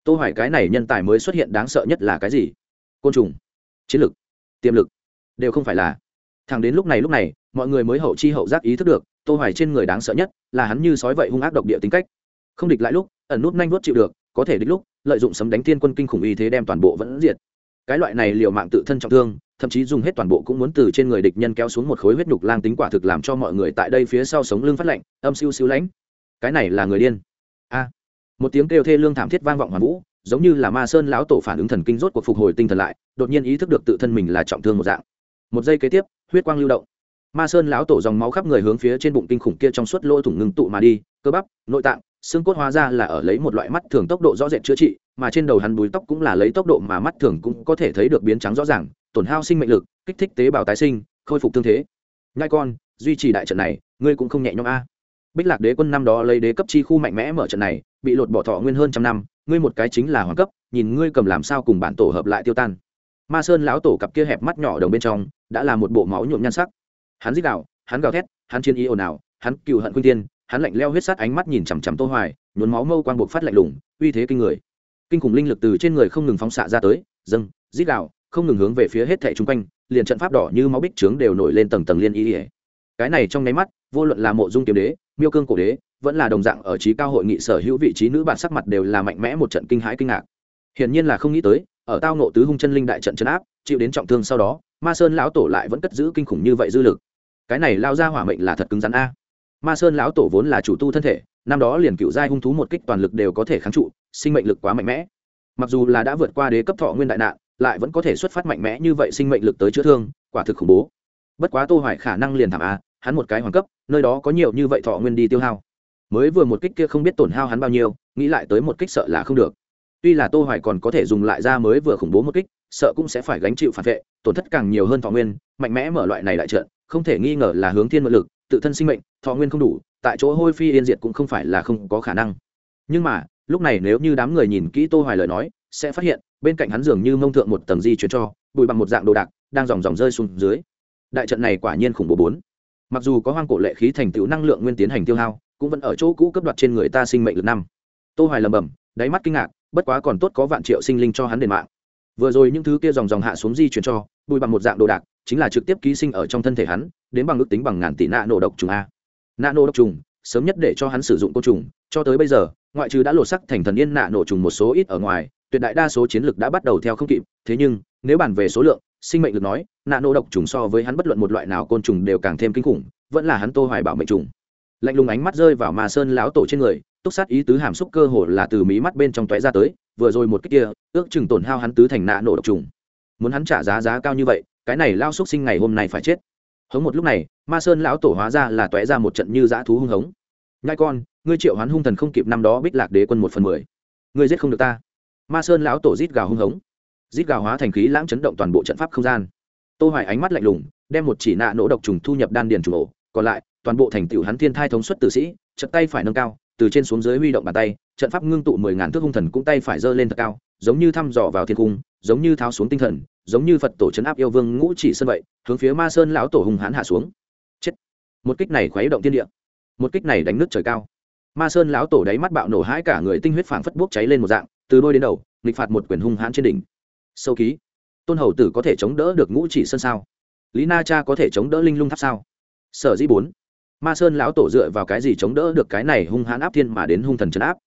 A: Tô hoài cái này nhân tài mới xuất hiện đáng sợ nhất là cái gì? Côn trùng, chiến lực, tiềm lực, đều không phải là. Thằng đến lúc này lúc này mọi người mới hậu chi hậu giác ý thức được, tô hoài trên người đáng sợ nhất là hắn như sói vậy hung ác độc địa tính cách. Không địch lại lúc, ẩn nút nhanh nuốt chịu được, có thể địch lúc, lợi dụng sấm đánh thiên quân kinh khủng y thế đem toàn bộ vẫn diệt. Cái loại này liều mạng tự thân trọng thương, thậm chí dùng hết toàn bộ cũng muốn từ trên người địch nhân kéo xuống một khối huyết nhục lang tính quả thực làm cho mọi người tại đây phía sau sống lưng phát lạnh, âm siêu siêu lãnh. Cái này là người điên. A. Một tiếng kêu thê lương thảm thiết vang vọng hoàn vũ, giống như là ma sơn lão tổ phản ứng thần kinh rốt cuộc phục hồi tinh thần lại, đột nhiên ý thức được tự thân mình là trọng thương một dạng. Một giây kế tiếp, huyết quang lưu động ma sơn lão tổ dòng máu khắp người hướng phía trên bụng kinh khủng kia trong suốt lỗ thủng ngưng tụ mà đi, cơ bắp, nội tạng, xương cốt hóa ra là ở lấy một loại mắt thường tốc độ rõ rệt chữa trị, mà trên đầu hắn búi tóc cũng là lấy tốc độ mà mắt thường cũng có thể thấy được biến trắng rõ ràng, tổn hao sinh mệnh lực, kích thích tế bào tái sinh, khôi phục thương thế. Nhai con, duy trì đại trận này, ngươi cũng không nhẹ nhõm a. Bích lạc đế quân năm đó lấy đế cấp chi khu mạnh mẽ mở trận này, bị lột bỏ thọ nguyên hơn trăm năm, ngươi một cái chính là hoàng cấp, nhìn ngươi cầm làm sao cùng bản tổ hợp lại tiêu tan. Ma sơn lão tổ cặp kia hẹp mắt nhỏ đồng bên trong, đã là một bộ máu nhuộm nhan sắc hắn dích đạo hắn gào thét, hắn chiến ý ồn ào, hắn cựu hận khuyên tiên hắn lạnh leo huyết sắt ánh mắt nhìn chằm chằm tô hoài, nhuốm máu mâu quang buộc phát lạnh lùng, uy thế kinh người. Kinh khủng linh lực từ trên người không ngừng phóng xạ ra tới, dâng dích đạo không ngừng hướng về phía hết thảy trung quanh, liền trận pháp đỏ như máu bích trướng đều nổi lên tầng tầng liên ý ý. Cái này trong nháy mắt, vô luận là mộ dung kiếm đế, miêu cương cổ đế, vẫn là đồng dạng ở trí cao hội nghị sở hữu vị trí nữ bản sắc mặt đều là mạnh mẽ một trận kinh hãi kinh ngạc. Hiển nhiên là không nghĩ tới, ở tao nộ tứ hung chân linh đại trận chấn áp, chịu đến trọng thương sau đó ma sơn lão tổ lại vẫn cất giữ kinh khủng như vậy dư lực. Cái này lao ra hỏa mệnh là thật cứng rắn a. Ma sơn lão tổ vốn là chủ tu thân thể, năm đó liền cựu giai hung thú một kích toàn lực đều có thể kháng trụ, sinh mệnh lực quá mạnh mẽ. Mặc dù là đã vượt qua đế cấp thọ nguyên đại nạn, lại vẫn có thể xuất phát mạnh mẽ như vậy sinh mệnh lực tới chữa thương, quả thực khủng bố. Bất quá tô hoài khả năng liền thảm a, hắn một cái hoàng cấp, nơi đó có nhiều như vậy thọ nguyên đi tiêu hao. Mới vừa một kích kia không biết tổn hao hắn bao nhiêu, nghĩ lại tới một kích sợ là không được. Tuy là tô hoài còn có thể dùng lại ra mới vừa khủng bố một kích sợ cũng sẽ phải gánh chịu phản vệ, tổn thất càng nhiều hơn thọ nguyên, mạnh mẽ mở loại này lại trận, không thể nghi ngờ là hướng thiên mượn lực, tự thân sinh mệnh, thọ nguyên không đủ, tại chỗ hôi phi yên diệt cũng không phải là không có khả năng. Nhưng mà, lúc này nếu như đám người nhìn kỹ tô hoài lời nói, sẽ phát hiện, bên cạnh hắn dường như mông thượng một tầng di chuyển cho, bụi bằng một dạng đồ đạc, đang dòng dòng rơi xuống dưới. Đại trận này quả nhiên khủng bố bốn. Mặc dù có hoang cổ lệ khí thành tựu năng lượng nguyên tiến hành tiêu hao, cũng vẫn ở chỗ cũ cấp đoạt trên người ta sinh mệnh lực năm. Tô hoài lầm bầm đáy mắt kinh ngạc, bất quá còn tốt có vạn triệu sinh linh cho hắn đền mạng vừa rồi những thứ kia dòng dòng hạ xuống di chuyển cho bùi bằng một dạng đồ đạc, chính là trực tiếp ký sinh ở trong thân thể hắn, đến bằng ước tính bằng ngàn tỷ nạ nổ độc trùng a. Nạ nổ độc trùng, sớm nhất để cho hắn sử dụng côn trùng, cho tới bây giờ, ngoại trừ đã lột sắc thành thần yên nạ nổ trùng một số ít ở ngoài, tuyệt đại đa số chiến lược đã bắt đầu theo không kịp, thế nhưng, nếu bàn về số lượng, sinh mệnh lực nói, nạ nổ độc trùng so với hắn bất luận một loại nào côn trùng đều càng thêm kinh khủng, vẫn là hắn tô hoài bảo mệnh trùng lạnh lùng ánh mắt rơi vào ma sơn lão tổ trên người, túc sát ý tứ hàm xúc cơ hồ là từ mí mắt bên trong tóe ra tới, vừa rồi một cái kia, ước chừng tổn hao hắn tứ thành nạ nổ độc trùng. Muốn hắn trả giá giá cao như vậy, cái này lao xúc sinh ngày hôm nay phải chết. Hống một lúc này, ma sơn lão tổ hóa ra là tóe ra một trận như dã thú hung hống. Nhai con, ngươi triệu hoán hung thần không kịp năm đó bích lạc đế quân một phần mười. Ngươi giết không được ta. Ma sơn lão tổ rít gào hung hống. Rít gào hóa thành khí lãng chấn động toàn bộ trận pháp không gian. Tô hoài ánh mắt lạnh lùng, đem một chỉ nạ nổ độc trùng thu nhập đan điền trùng ổ còn lại toàn bộ thành tựu hắn thiên thai thống suất tử sĩ trận tay phải nâng cao, từ trên xuống dưới huy động bàn tay, trận pháp ngưng tụ mười ngàn thước hung thần cũng tay phải giơ lên thật cao, giống như thăm dò vào thiên cung, giống như tháo xuống tinh thần, giống như phật tổ chấn áp yêu vương ngũ chỉ sơn vậy, hướng phía ma sơn lão tổ hùng hãn hạ xuống. Chết. Một kích này khuấy động thiên địa. Một kích này đánh nước trời cao. Ma sơn lão tổ đáy mắt bạo nổ hãi cả người tinh huyết phảng phất bốc cháy lên một dạng, từ đôi đến đầu, nghịch phạt một quyền hung hãn trên đỉnh. Sâu ký. Tôn hầu tử có thể chống đỡ được ngũ chỉ sơn sao? Lý na cha có thể chống đỡ linh lung tháp sao? Sở dĩ bốn ma sơn lão tổ dựa vào cái gì chống đỡ được cái này hung hãn áp thiên mà đến hung thần trấn áp?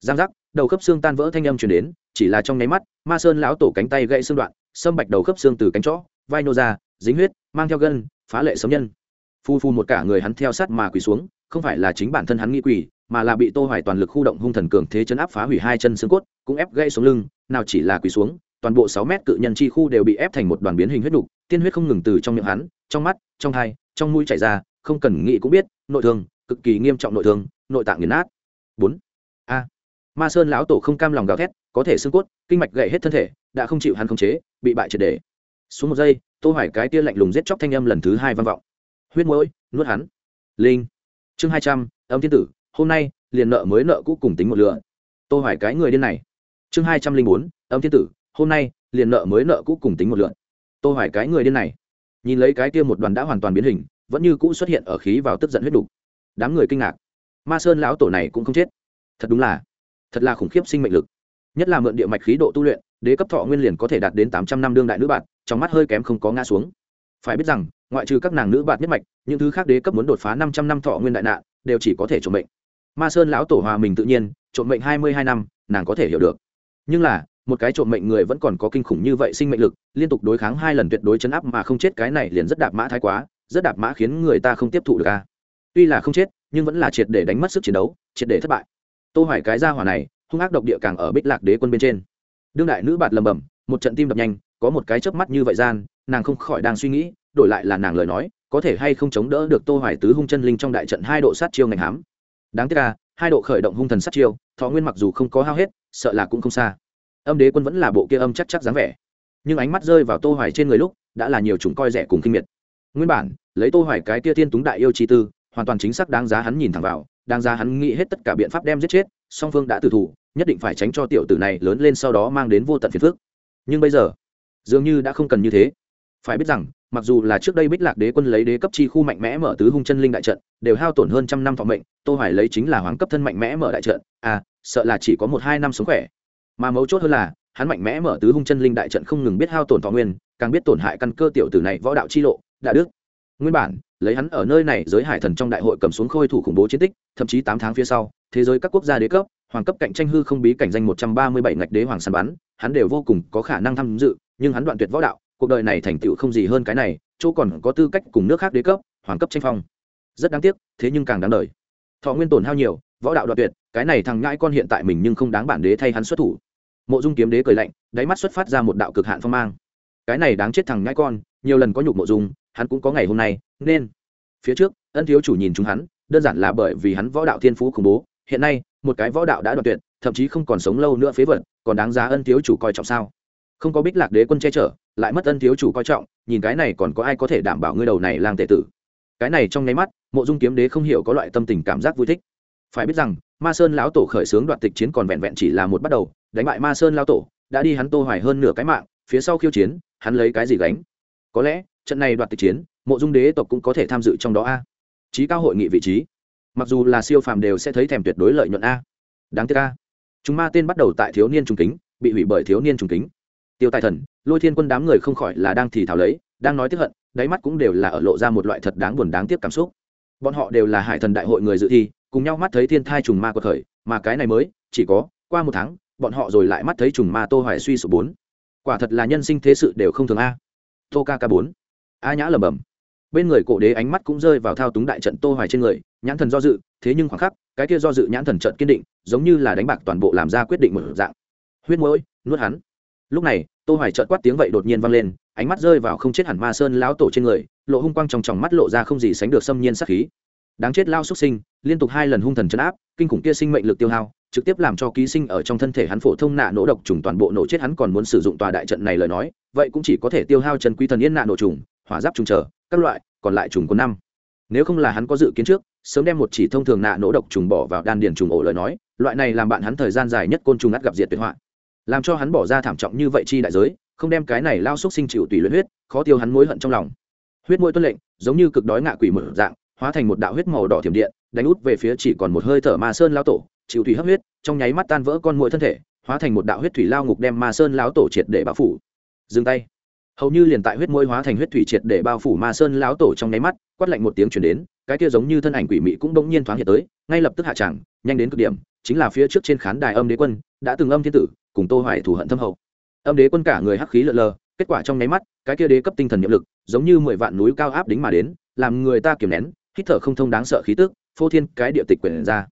A: Giang giác, đầu khớp xương tan vỡ thanh âm truyền đến, chỉ là trong nháy mắt, ma sơn lão tổ cánh tay gãy xương đoạn xâm bạch đầu khớp xương từ cánh chó, vai nô ra, dính huyết, mang theo gân, phá lệ sống nhân. Phu phu một cả người hắn theo sát mà quỳ xuống, không phải là chính bản thân hắn nghĩ quỳ, mà là bị tô hoài toàn lực khu động hung thần cường thế chấn áp phá hủy hai chân xương cốt, cũng ép gãy xuống lưng, nào chỉ là quỳ xuống, toàn bộ 6 mét cự nhân chi khu đều bị ép thành một đoàn biến hình huyết nục tiên huyết không ngừng từ trong miệng hắn, trong mắt, trong hai, trong mũi chảy ra không cần nghĩ cũng biết, nội thương, cực kỳ nghiêm trọng nội thương, nội tạng nghiền nát. Bốn. A. Ma sơn lão tổ không cam lòng gào thét, có thể xương cốt, kinh mạch gãy hết thân thể, đã không chịu hắn khống chế, bị bại triệt để xuống một giây, tô hoài cái tia lạnh lùng giết chóc thanh âm lần thứ hai vang vọng. Huyết mũi nuốt hắn. Linh. Chương hai trăm, âm thiên tử, hôm nay, liền nợ mới nợ cũ cùng tính một lựa. Tô hoài cái người điên này. Chương hai trăm linh bốn, âm thiên tử, hôm nay, liền nợ mới nợ cũ cùng tính một lượn tô hoài cái người điên này. Nhìn lấy cái kia một đoàn đã hoàn toàn biến hình vẫn như cũ xuất hiện ở khí vào tức giận huyết đục. Đám người kinh ngạc. Ma sơn lão tổ này cũng không chết. Thật đúng là, thật là khủng khiếp sinh mệnh lực. Nhất là mượn địa mạch khí độ tu luyện, đế cấp thọ nguyên liền có thể đạt đến tám trăm năm đương đại nữ bạn trong mắt hơi kém không có ngã xuống. Phải biết rằng, ngoại trừ các nàng nữ bạt nhất mạch, những thứ khác đế cấp muốn đột phá năm trăm năm thọ nguyên đại nạn, đều chỉ có thể trộm mệnh. Ma sơn lão tổ hòa mình tự nhiên, trộm mệnh hai mươi hai năm, nàng có thể hiểu được. Nhưng là, một cái trộm mệnh người vẫn còn có kinh khủng như vậy sinh mệnh lực, liên tục đối kháng hai lần tuyệt đối chấn áp mà không chết cái này liền rất đạp mã thái quá rất đạp mã khiến người ta không tiếp thụ được a tuy là không chết, nhưng vẫn là triệt để đánh mất sức chiến đấu, triệt để thất bại. Tô hoài cái gia hỏa này, hung ác độc địa càng ở bích lạc đế quân bên trên. Đương đại nữ bạt lầm bầm một trận tim đập nhanh, có một cái chớp mắt như vậy gian, nàng không khỏi đang suy nghĩ, đổi lại là nàng lời nói, có thể hay không chống đỡ được tô hoài tứ hung chân linh trong đại trận hai độ sát chiêu ngành hám. Đáng tiếc là hai độ khởi động hung thần sát chiêu, thọ nguyên mặc dù không có hao hết, sợ là cũng không xa. Âm đế quân vẫn là bộ kia âm chắc chắc dáng vẻ. Nhưng ánh mắt rơi vào tô hoài trên người lúc, đã là nhiều chúng coi rẻ cùng kinh miệt nguyên bản, lấy tô hoài cái kia thiên túng đại yêu chi tư, hoàn toàn chính xác đáng giá hắn nhìn thẳng vào, đáng giá hắn nghĩ hết tất cả biện pháp đem giết chết, song phương đã từ thủ, nhất định phải tránh cho tiểu tử này lớn lên sau đó mang đến vô tận phiền phức. Nhưng bây giờ, dường như đã không cần như thế. Phải biết rằng, mặc dù là trước đây bích lạc đế quân lấy đế cấp chi khu mạnh mẽ mở tứ hung chân linh đại trận, đều hao tổn hơn trăm năm thọ mệnh, tô hoài lấy chính là hoàng cấp thân mạnh mẽ mở đại trận à sợ là chỉ có một hai năm sống khỏe. Mà mấu chốt hơn là, hắn mạnh mẽ mở tứ hung chân linh đại trận không ngừng biết hao tổn thọ nguyên, càng biết tổn hại căn cơ tiểu tử này võ đạo chi lộ đã đức. Nguyên bản, lấy hắn ở nơi này giới hải thần trong đại hội cầm xuống khôi thủ khủng bố chiến tích, thậm chí tám tháng phía sau, thế giới các quốc gia đế cấp, hoàng cấp cạnh tranh hư không bí cảnh danh một trăm ba mươi bảy ngạch đế hoàng săn bắn, hắn đều vô cùng có khả năng tham dự, nhưng hắn đoạn tuyệt võ đạo, cuộc đời này thành tựu không gì hơn cái này, chỗ còn có tư cách cùng nước khác đế cấp, hoàng cấp tranh phong. Rất đáng tiếc, thế nhưng càng đáng đời. Thọ nguyên tổn hao nhiều, võ đạo đoạn tuyệt, cái này thằng ngãi con hiện tại mình nhưng không đáng bản đế thay hắn xuất thủ. Mộ dung kiếm đế cười lạnh, đáy mắt xuất phát ra một đạo cực hạn phong mang. Cái này đáng chết thằng ngãi con, nhiều lần có nhục mộ dung hắn cũng có ngày hôm nay, nên phía trước, ân thiếu chủ nhìn chúng hắn, đơn giản là bởi vì hắn võ đạo thiên phú khủng bố, hiện nay, một cái võ đạo đã đoạn tuyệt, thậm chí không còn sống lâu nữa phế vật, còn đáng giá ân thiếu chủ coi trọng sao? Không có bích lạc đế quân che chở, lại mất ân thiếu chủ coi trọng, nhìn cái này còn có ai có thể đảm bảo ngươi đầu này lang tệ tử? Cái này trong nháy mắt, mộ dung kiếm đế không hiểu có loại tâm tình cảm giác vui thích. Phải biết rằng, ma sơn lão tổ khởi xướng đoạn tịch chiến còn vẹn vẹn chỉ là một bắt đầu, đánh bại ma sơn lão tổ, đã đi hắn tô hoài hơn nửa cái mạng, phía sau khiêu chiến, hắn lấy cái gì gánh? Có lẽ trận này đoạt tịch chiến, mộ dung đế tộc cũng có thể tham dự trong đó a. Trí cao hội nghị vị trí. Mặc dù là siêu phàm đều sẽ thấy thèm tuyệt đối lợi nhuận a. Đáng tiếc a. Chúng ma tên bắt đầu tại thiếu niên trung kính, bị hủy bởi thiếu niên trung kính. Tiêu tài thần, lôi thiên quân đám người không khỏi là đang thì thảo lấy, đang nói tiếp hận, đáy mắt cũng đều là ở lộ ra một loại thật đáng buồn đáng tiếc cảm xúc. Bọn họ đều là hải thần đại hội người dự thi, cùng nhau mắt thấy thiên thai trùng ma của khởi, mà cái này mới, chỉ có, qua một tháng, bọn họ rồi lại mắt thấy trùng ma tô hoài suy sụp bốn. Quả thật là nhân sinh thế sự đều không thường a. Tô ca ca bốn a nhã lẩm bẩm. Bên người cổ đế ánh mắt cũng rơi vào thao túng đại trận tô hoài trên người, nhãn thần do dự, thế nhưng khoảng khắc, cái kia do dự nhãn thần trận kiên định, giống như là đánh bạc toàn bộ làm ra quyết định một dạng. Huyết mũi, nuốt hắn. Lúc này, tô hoài trợn quát tiếng vậy đột nhiên vang lên, ánh mắt rơi vào không chết hẳn ma sơn lão tổ trên người, lộ hung quang trong tròng mắt lộ ra không gì sánh được xâm nhiên sát khí. Đáng chết lao xuất sinh, liên tục hai lần hung thần chấn áp, kinh khủng kia sinh mệnh lực tiêu hao, trực tiếp làm cho ký sinh ở trong thân thể hắn phổ thông nạ nổ độc trùng toàn bộ nổ chết hắn còn muốn sử dụng tòa đại trận này lời nói, vậy cũng chỉ có thể tiêu hao chân quý thần yên nạ nổ trùng hỏa giáp trùng trở, các loại, còn lại trùng có năm. Nếu không là hắn có dự kiến trước, sớm đem một chỉ thông thường nạ nỗ độc trùng bỏ vào đan điền trùng ổ lời nói, loại này làm bạn hắn thời gian dài nhất côn trùng ngắt gặp diệt tuyệt họa. Làm cho hắn bỏ ra thảm trọng như vậy chi đại giới, không đem cái này lao xúc sinh chịu tùy luyện huyết, khó tiêu hắn mối hận trong lòng. Huyết mũi tuân lệnh, giống như cực đói ngạ quỷ mở dạng, hóa thành một đạo huyết màu đỏ thiểm điện, đánh út về phía chỉ còn một hơi thở ma sơn lao tổ, chịu thủy hấp huyết, trong nháy mắt tan vỡ con mũi thân thể, hóa thành một đạo huyết thủy lao ngục đem ma sơn lao tổ triệt để bao phủ. Dừng tay hầu như liền tại huyết môi hóa thành huyết thủy triệt để bao phủ ma sơn lão tổ trong nháy mắt, quát lạnh một tiếng chuyển đến, cái kia giống như thân ảnh quỷ mị cũng bỗng nhiên thoáng hiện tới, ngay lập tức hạ tràng nhanh đến cực điểm, chính là phía trước trên khán đài âm đế quân, đã từng âm thiên tử, cùng tô hoài thù hận thâm hậu. Âm đế quân cả người hắc khí lợn lờ, kết quả trong nháy mắt, cái kia đế cấp tinh thần nhiệm lực, giống như mười vạn núi cao áp đính mà đến, làm người ta kiềm nén, hít thở không thông đáng sợ khí tức, phô thiên cái địa tịch quyển ra.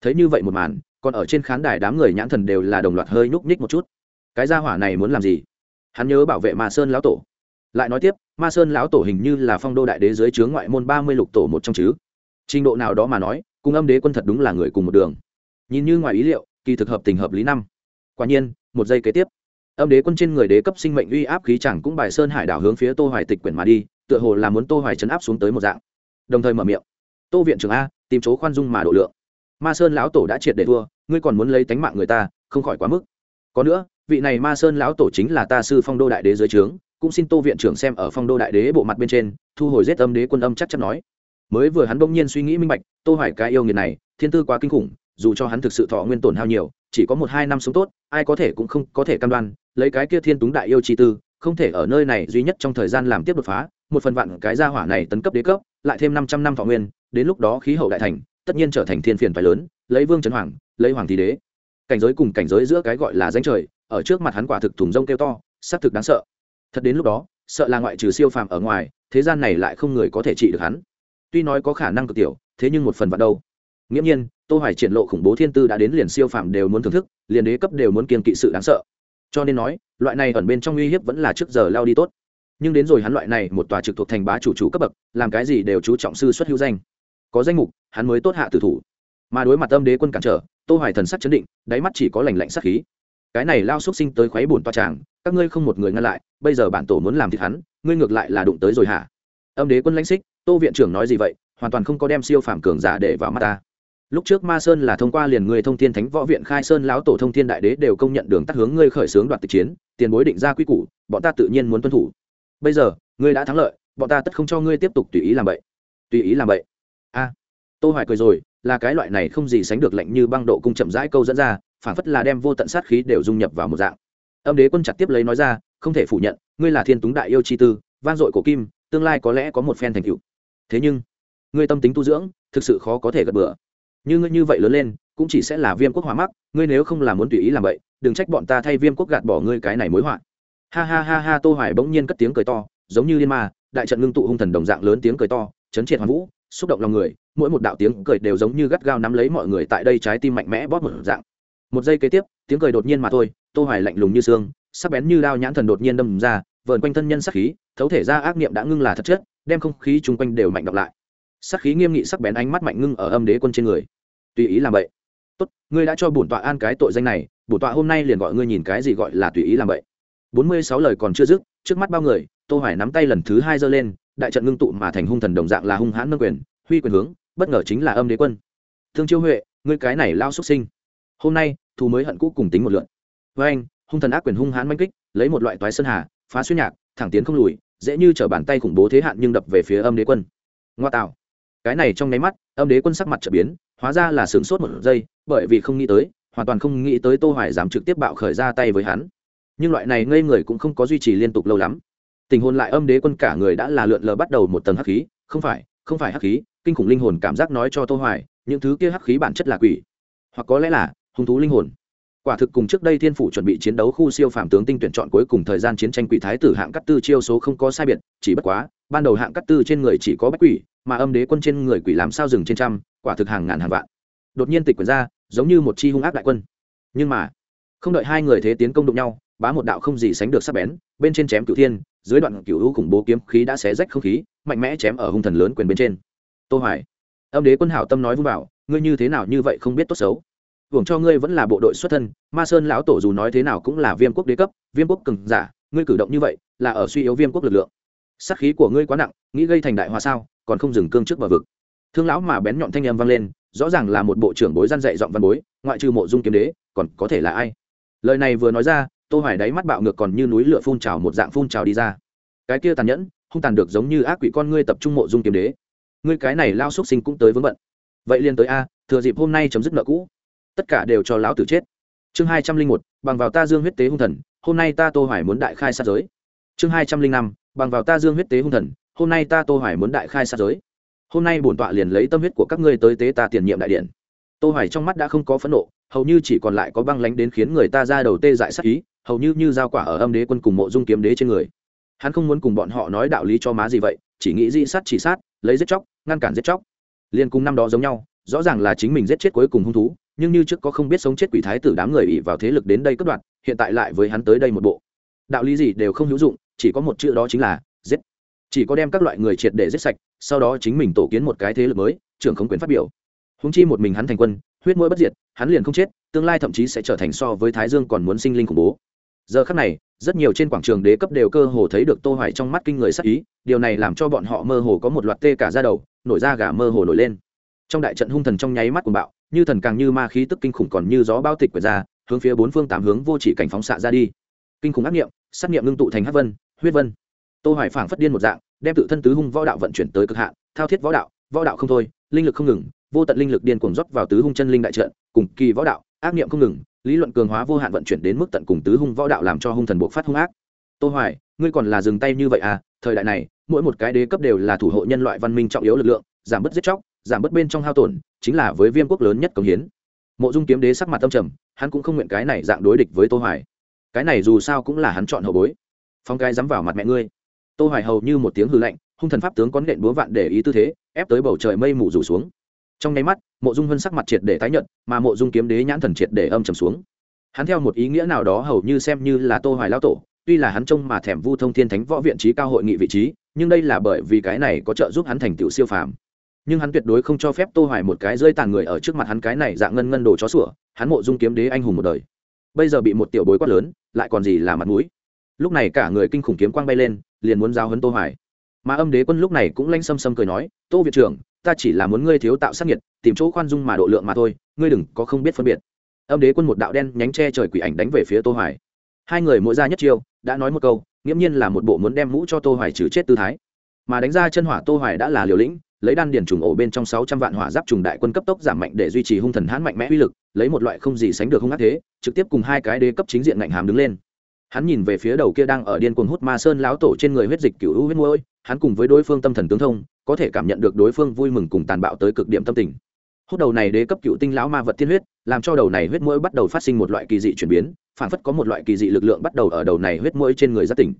A: Thấy như vậy một màn, còn ở trên khán đài đám người nhãn thần đều là đồng loạt hơi nhúc nhích một chút. Cái gia hỏa này muốn làm gì? Hắn nhớ bảo vệ ma sơn lão tổ. Lại nói tiếp, ma sơn lão tổ hình như là phong đô đại đế dưới chướng ngoại môn ba mươi lục tổ một trong chứ. Trình độ nào đó mà nói, cùng âm đế quân thật đúng là người cùng một đường. Nhìn như ngoài ý liệu, kỳ thực hợp tình hợp lý năm. Quả nhiên, một giây kế tiếp, âm đế quân trên người đế cấp sinh mệnh uy áp khí chẳng cũng bài sơn hải đảo hướng phía tô hoài tịch quyển mà đi, tựa hồ là muốn tô hoài chấn áp xuống tới một dạng. Đồng thời mở miệng, tô viện trưởng a, tìm chỗ khoan dung mà độ lượng. Ma sơn lão tổ đã triệt để thua, ngươi còn muốn lấy tánh mạng người ta, không khỏi quá mức. Có nữa vị này ma sơn lão tổ chính là ta sư phong đô đại đế dưới trướng, cũng xin tô viện trưởng xem ở phong đô đại đế bộ mặt bên trên, thu hồi giết âm đế quân âm chắc chắn nói. Mới vừa hắn bỗng nhiên suy nghĩ minh bạch, tô hoài cái yêu nghiệt này, thiên tư quá kinh khủng, dù cho hắn thực sự thọ nguyên tổn hao nhiều, chỉ có một hai năm sống tốt, ai có thể cũng không có thể cam đoan, lấy cái kia thiên túng đại yêu chi tư, không thể ở nơi này duy nhất trong thời gian làm tiếp đột phá, một phần vạn cái gia hỏa này tấn cấp đế cấp, lại thêm năm trăm năm thọ nguyên, đến lúc đó khí hậu đại thành, tất nhiên trở thành thiên phiền phải lớn, lấy vương trấn hoàng, lấy hoàng thì đế. Cảnh giới cùng cảnh giới giữa cái gọi là danh trời ở trước mặt hắn quả thực thùng rông kêu to, xác thực đáng sợ. Thật đến lúc đó, sợ là ngoại trừ siêu phàm ở ngoài, thế gian này lại không người có thể trị được hắn. Tuy nói có khả năng cực tiểu, thế nhưng một phần vạn đâu. Nghiễm nhiên, tô hoài triển lộ khủng bố thiên tư đã đến liền siêu phàm đều muốn thưởng thức, liền đế cấp đều muốn kiên kỵ sự đáng sợ. Cho nên nói, loại này ẩn bên trong uy hiếp vẫn là trước giờ lao đi tốt. Nhưng đến rồi hắn loại này một tòa trực thuộc thành bá chủ chủ cấp bậc, làm cái gì đều chú trọng sư xuất hữu danh. Có danh mục, hắn mới tốt hạ tử thủ. Mà đối mặt âm đế quân cản trở, tô hoài thần sắc chấn định, đáy mắt chỉ có lạnh lạnh sát khí cái này lao xúc sinh tới khuấy bổn toa tràng, các ngươi không một người ngăn lại, bây giờ bản tổ muốn làm thịt hắn, ngươi ngược lại là đụng tới rồi hả? Âm đế quân lãnh xích, tô viện trưởng nói gì vậy, hoàn toàn không có đem siêu phàm cường giả để vào mắt ta. Lúc trước ma sơn là thông qua liền người thông thiên thánh võ viện khai sơn lão tổ thông thiên đại đế đều công nhận đường tắt hướng ngươi khởi xướng đoạt tịch chiến, tiền bối định ra quy củ, bọn ta tự nhiên muốn tuân thủ. Bây giờ, ngươi đã thắng lợi, bọn ta tất không cho ngươi tiếp tục tùy ý làm vậy. Tùy ý làm vậy? A. Tô hoài cười rồi, là cái loại này không gì sánh được lạnh như băng độ cung chậm rãi câu dẫn ra phản phất là đem vô tận sát khí đều dung nhập vào một dạng. Âm đế quân chặt tiếp lấy nói ra, không thể phủ nhận, ngươi là thiên túng đại yêu chi tư, vang dội cổ kim, tương lai có lẽ có một phen thành tựu. Thế nhưng, ngươi tâm tính tu dưỡng, thực sự khó có thể gật bừa. Như ngươi như vậy lớn lên, cũng chỉ sẽ là viêm quốc hóa mắc, ngươi nếu không làm muốn tùy ý làm vậy, đừng trách bọn ta thay viêm quốc gạt bỏ ngươi cái này mối họa. Ha ha ha ha, tô hoài bỗng nhiên cất tiếng cười to, giống như liên ma, đại trận ngưng tụ hung thần đồng dạng lớn tiếng cười to, chấn triệt hoàn vũ, xúc động lòng người, mỗi một đạo tiếng cười đều giống như gắt gao nắm lấy mọi người tại đây trái tim mạnh mẽ bóp một dạng một giây kế tiếp, tiếng cười đột nhiên mà thôi, tô hoài lạnh lùng như xương, sắc bén như đao nhãn thần đột nhiên đâm ra, vờn quanh thân nhân sắc khí, thấu thể ra ác niệm đã ngưng là thật chất, đem không khí chung quanh đều mạnh đọc lại. Sắc khí nghiêm nghị sắc bén ánh mắt mạnh ngưng ở âm đế quân trên người. Tùy ý làm vậy. Tốt, ngươi đã cho bổn tọa an cái tội danh này, bổn tọa hôm nay liền gọi ngươi nhìn cái gì gọi là tùy ý làm vậy. Bốn mươi sáu lời còn chưa dứt, trước mắt bao người, tô hoài nắm tay lần thứ hai giơ lên, đại trận ngưng tụ mà thành hung thần đồng dạng là hung hãn nâng quyền, huy quyền hướng, bất ngờ chính là âm đế quân. Thương chiêu huệ, ngươi cái này lao xuất sinh. Hôm nay thù mới hận cũ cùng tính một lượn. Với anh, hung thần ác quyền hung hãn manh kích, lấy một loại toái sơn hà, phá xuyên nhạc, thẳng tiến không lùi, dễ như trở bàn tay khủng bố thế hạn nhưng đập về phía âm đế quân. Ngoa tạo. Cái này trong nháy mắt, âm đế quân sắc mặt trở biến, hóa ra là sướng sốt một giây, bởi vì không nghĩ tới, hoàn toàn không nghĩ tới tô hoài dám trực tiếp bạo khởi ra tay với hắn. Nhưng loại này ngây người cũng không có duy trì liên tục lâu lắm. Tình hồn lại âm đế quân cả người đã là lượn lờ bắt đầu một tầng hắc khí, không phải không phải hắc khí, kinh khủng linh hồn cảm giác nói cho tô hoài, những thứ kia hắc khí bản chất là quỷ. Hoặc có lẽ là hung thú linh hồn. Quả thực cùng trước đây thiên phủ chuẩn bị chiến đấu khu siêu phàm tướng tinh tuyển chọn cuối cùng thời gian chiến tranh quỷ thái tử hạng cắt tư chiêu số không có sai biệt, chỉ bất quá, ban đầu hạng cắt tư trên người chỉ có bách quỷ, mà âm đế quân trên người quỷ làm sao dừng trên trăm, quả thực hàng ngàn hàng vạn. Đột nhiên tịch quyền ra, giống như một chi hung ác đại quân. Nhưng mà, không đợi hai người thế tiến công đụng nhau, bá một đạo không gì sánh được sắc bén, bên trên chém cửu thiên, dưới đoạn cửu hữu khủng bố kiếm khí đã xé rách không khí, mạnh mẽ chém ở hung thần lớn quyền bên trên. Tô hoài, âm đế quân hảo tâm nói vung bảo, ngươi như thế nào như vậy không biết tốt xấu? Hưởng cho ngươi vẫn là bộ đội xuất thân, ma sơn lão tổ dù nói thế nào cũng là viêm quốc đế cấp, viêm quốc cường giả, ngươi cử động như vậy là ở suy yếu viêm quốc lực lượng. Sát khí của ngươi quá nặng, nghĩ gây thành đại hòa sao, còn không dừng cương trước bờ vực. Thương lão mà bén nhọn thanh âm vang lên, rõ ràng là một bộ trưởng bối gian dạy giọng văn bối, ngoại trừ mộ dung kiếm đế, còn có thể là ai? Lời này vừa nói ra, tô hoài đáy mắt bạo ngược còn như núi lửa phun trào một dạng phun trào đi ra. Cái kia tàn nhẫn không tàn được giống như ác quỷ con ngươi tập trung mộ dung kiếm đế. Ngươi cái này lao xuất sinh cũng tới vướng bận. Vậy liền tới a, thừa dịp hôm nay chấm dứt nợ cũ tất cả đều cho lão tử chết. Chương hai trăm linh một, bằng vào ta dương huyết tế hung thần, hôm nay ta tô hoài muốn đại khai sát giới. Chương hai trăm linh năm, bằng vào ta dương huyết tế hung thần, hôm nay ta tô hoài muốn đại khai sát giới. Hôm nay bổn tọa liền lấy tâm huyết của các ngươi tới tế ta tiền nhiệm đại điện. Tô hoài trong mắt đã không có phẫn nộ, hầu như chỉ còn lại có băng lánh đến khiến người ta ra đầu tê dại sát ý, hầu như như giao quả ở âm đế quân cùng mộ dung kiếm đế trên người. Hắn không muốn cùng bọn họ nói đạo lý cho má gì vậy, chỉ nghĩ dị sát chỉ sát, lấy giết chóc, ngăn cản giết chóc. Liên cùng năm đó giống nhau, rõ ràng là chính mình giết chết cuối cùng hung thú nhưng như trước có không biết sống chết quỷ thái tử đám người ỉ vào thế lực đến đây cất đoạn hiện tại lại với hắn tới đây một bộ. Đạo lý gì đều không hữu dụng, chỉ có một chữ đó chính là giết. Chỉ có đem các loại người triệt để giết sạch, sau đó chính mình tổ kiến một cái thế lực mới, trưởng không quyền phát biểu. Húng chi một mình hắn thành quân, huyết mũi bất diệt, hắn liền không chết, tương lai thậm chí sẽ trở thành so với thái dương còn muốn sinh linh khủng bố. Giờ khắc này, rất nhiều trên quảng trường đế cấp đều cơ hồ thấy được tô hoài trong mắt kinh người sắc ý, điều này làm cho bọn họ mơ hồ có một loạt tê cả da đầu, nổi da gà mơ hồ nổi lên. Trong đại trận hung thần trong nháy mắt cuồng bạo như thần càng như ma khí tức kinh khủng còn như gió bao tịch của ra, hướng phía bốn phương tám hướng vô chỉ cảnh phóng xạ ra đi. Kinh khủng ác niệm, sát niệm ngưng tụ thành hắc vân, huyết vân. Tô hoài phảng phất điên một dạng, đem tự thân tứ hung võ đạo vận chuyển tới cực hạn, thao thiết võ đạo võ đạo không thôi, linh lực không ngừng, vô tận linh lực điên cuồng dốc vào tứ hung chân linh đại trận, cùng kỳ võ đạo, ác niệm không ngừng, lý luận cường hóa vô hạn vận chuyển đến mức tận cùng tứ hung võ đạo làm cho hung thần buộc phát hung ác. Tô hoài, ngươi còn là dừng tay như vậy à? Thời đại này, mỗi một cái đế cấp đều là thủ hộ nhân loại văn minh trọng yếu lực lượng, giảm bớt giết chóc giảm bớt bên trong hao tổn, chính là với viêm quốc lớn nhất công hiến. Mộ dung kiếm đế sắc mặt tâm trầm, hắn cũng không nguyện cái này dạng đối địch với tô hoài. Cái này dù sao cũng là hắn chọn hậu bối. Phong cái dám vào mặt mẹ ngươi. Tô hoài hầu như một tiếng hư lạnh, hung thần pháp tướng có nện búa vạn để ý tư thế, ép tới bầu trời mây mù rủ xuống. Trong nháy mắt, mộ dung vân sắc mặt triệt để tái nhận mà mộ dung kiếm đế nhãn thần triệt để âm trầm xuống. Hắn theo một ý nghĩa nào đó hầu như xem như là tô hoài lao tổ, tuy là hắn trông mà thèm vu thông thiên thánh võ viện trí cao hội nghị vị trí, nhưng đây là bởi vì cái này có trợ giúp hắn thành tựu siêu phàm nhưng hắn tuyệt đối không cho phép tô hoài một cái rơi tàn người ở trước mặt hắn cái này dạng ngân ngân đồ chó sủa, hắn mộ dung kiếm đế anh hùng một đời. Bây giờ bị một tiểu bối quát lớn, lại còn gì là mặt mũi? Lúc này cả người kinh khủng kiếm quang bay lên, liền muốn giao hấn tô hoài. Mà âm đế quân lúc này cũng lanh xâm xâm cười nói, tô viện trưởng, ta chỉ là muốn ngươi thiếu tạo sát nhiệt tìm chỗ khoan dung mà độ lượng mà thôi, ngươi đừng có không biết phân biệt. Âm đế quân một đạo đen nhánh che trời quỷ ảnh đánh về phía tô hoài. Hai người mỗi ra nhất chiêu, đã nói một câu, nghiễm nhiên là một bộ muốn đem mũ cho tô hoài trừ chết tư thái. Mà đánh ra chân hỏa tô hoài đã là liều lĩnh lấy đan điền trùng ổ bên trong 600 vạn hỏa giáp trùng đại quân cấp tốc giảm mạnh để duy trì hung thần hãn mạnh mẽ uy lực, lấy một loại không gì sánh được hung ác thế, trực tiếp cùng hai cái đế cấp chính diện ngạnh hàm đứng lên. Hắn nhìn về phía đầu kia đang ở điên cuồng hút ma sơn lão tổ trên người huyết dịch cửu u huyết môi, hắn cùng với đối phương tâm thần tướng thông, có thể cảm nhận được đối phương vui mừng cùng tàn bạo tới cực điểm tâm tình. Hút đầu này đế cấp cựu tinh lão ma vật tiên huyết, làm cho đầu này huyết mũi bắt đầu phát sinh một loại kỳ dị chuyển biến, phản phất có một loại kỳ dị lực lượng bắt đầu ở đầu này huyết mũi trên người giác tỉnh.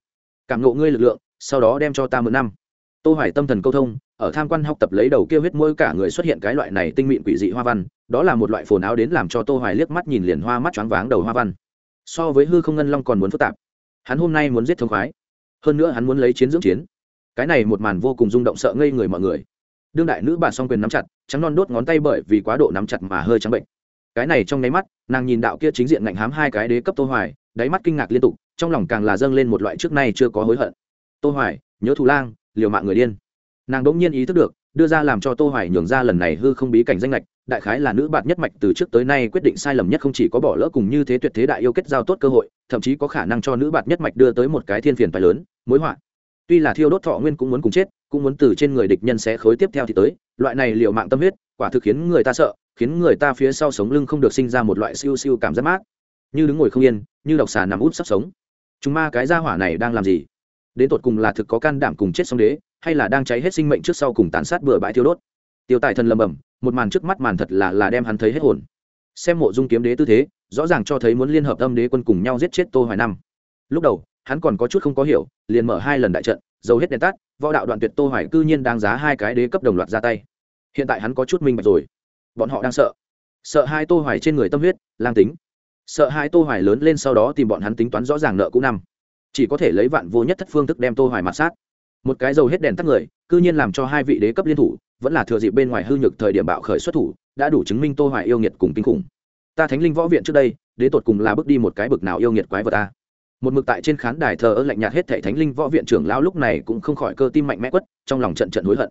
A: Cảm ngộ ngươi lực lượng, sau đó đem cho ta mượn năm tô hoài tâm thần câu thông, ở tham quan học tập lấy đầu kia huyết môi cả người xuất hiện cái loại này tinh mịn quỷ dị hoa văn, đó là một loại phồn áo đến làm cho tô hoài liếc mắt nhìn liền hoa mắt choáng váng đầu hoa văn. So với hư không ngân long còn muốn phức tạp. Hắn hôm nay muốn giết thông khoái. Hơn nữa hắn muốn lấy chiến dưỡng chiến. Cái này một màn vô cùng rung động sợ ngây người mọi người. Đương đại nữ bà song quyền nắm chặt, trắng non đốt ngón tay bởi vì quá độ nắm chặt mà hơi trắng bệnh. Cái này trong nháy mắt, nàng nhìn đạo kia chính diện ngạnh hám hai cái đế cấp tô hoài, đáy mắt kinh ngạc liên tục, trong lòng càng là dâng lên một loại trước nay chưa có hối hận. Tô hoài, nhớ thù lang liều mạng người điên. Nàng đỗng nhiên ý thức được, đưa ra làm cho tô hoài nhường ra lần này hư không bí cảnh danh lệch đại khái là nữ bạn nhất mạch từ trước tới nay quyết định sai lầm nhất không chỉ có bỏ lỡ cùng như thế tuyệt thế đại yêu kết giao tốt cơ hội, thậm chí có khả năng cho nữ bạn nhất mạch đưa tới một cái thiên phiền phải lớn, mối họa. Tuy là thiêu đốt thọ nguyên cũng muốn cùng chết, cũng muốn từ trên người địch nhân sẽ khối tiếp theo thì tới, loại này liệu mạng tâm huyết, quả thực khiến người ta sợ, khiến người ta phía sau sống lưng không được sinh ra một loại siêu siêu cảm giác mát. Như đứng ngồi không yên, như độc xà nằm út sắp sống. Chúng ma cái gia hỏa này đang làm gì? Đến tột cùng là thực có can đảm cùng chết xong đế, hay là đang cháy hết sinh mệnh trước sau cùng tàn sát bừa bãi thiêu đốt. Tiêu tài thần lầm bầm một màn trước mắt màn thật là là đem hắn thấy hết hồn. Xem mộ dung kiếm đế tư thế, rõ ràng cho thấy muốn liên hợp âm đế quân cùng nhau giết chết tô hoài năm lúc đầu, hắn còn có chút không có hiểu, liền mở hai lần đại trận, dầu hết đèn tắt, võ đạo đoạn tuyệt tô hoài cư nhiên đang giá hai cái đế cấp đồng loạt ra tay. Hiện tại hắn có chút minh bạch rồi. Bọn họ đang sợ. Sợ hai tô hoài trên người tâm huyết, lang tính. Sợ hai tô hoài lớn lên sau đó tìm bọn hắn tính toán rõ ràng nợ cũ năm chỉ có thể lấy vạn vô nhất thất phương thức đem tô hoài mặt sát. Một cái dầu hết đèn tắt người, cư nhiên làm cho hai vị đế cấp liên thủ, vẫn là thừa dịp bên ngoài hư nhược thời điểm bạo khởi xuất thủ, đã đủ chứng minh tô hoài yêu nghiệt cùng kinh khủng. Ta thánh linh võ viện trước đây, đế tột cùng là bước đi một cái bực nào yêu nghiệt quái vật ta một mực tại trên khán đài thờ ơ lạnh nhạt hết thảy thánh linh võ viện trưởng lão lúc này cũng không khỏi cơ tim mạnh mẽ quất, trong lòng trận trận hối hận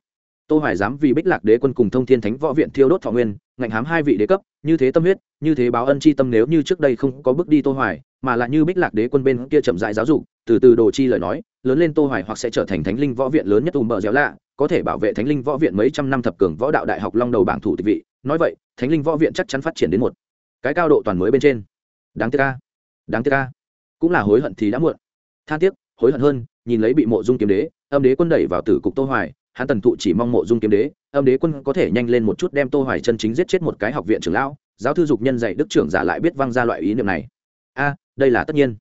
A: tô hoài dám vì bích lạc đế quân cùng thông thiên thánh võ viện thiêu đốt thọ nguyên, ngạnh hám hai vị đế cấp, như thế tâm huyết, như thế báo ân chi tâm nếu như trước đây không có bước đi tô hoài, mà lại như bích lạc đế quân bên kia chậm rãi giáo dục, từ từ đồ chi lời nói, lớn lên tô hoài hoặc sẽ trở thành thánh linh võ viện lớn nhất ùm bờ dẻo lạ, có thể bảo vệ thánh linh võ viện mấy trăm năm thập cường võ đạo đại học long đầu bảng thủ tịch vị. Nói vậy, thánh linh võ viện chắc chắn phát triển đến một cái cao độ toàn mới bên trên. Đáng tiếc ca đáng tiếc ca cũng là hối hận thì đã muộn. Than tiếc, hối hận hơn, nhìn lấy bị mộ dung kiếm đế, âm đế quân đẩy vào tử cục tô hoài hắn tần thụ chỉ mong mộ dung kiếm đế, âm đế quân có thể nhanh lên một chút đem tô hoài chân chính giết chết một cái học viện trưởng lão, giáo thư dục nhân dạy đức trưởng giả lại biết văng ra loại ý niệm này. A, đây là tất nhiên.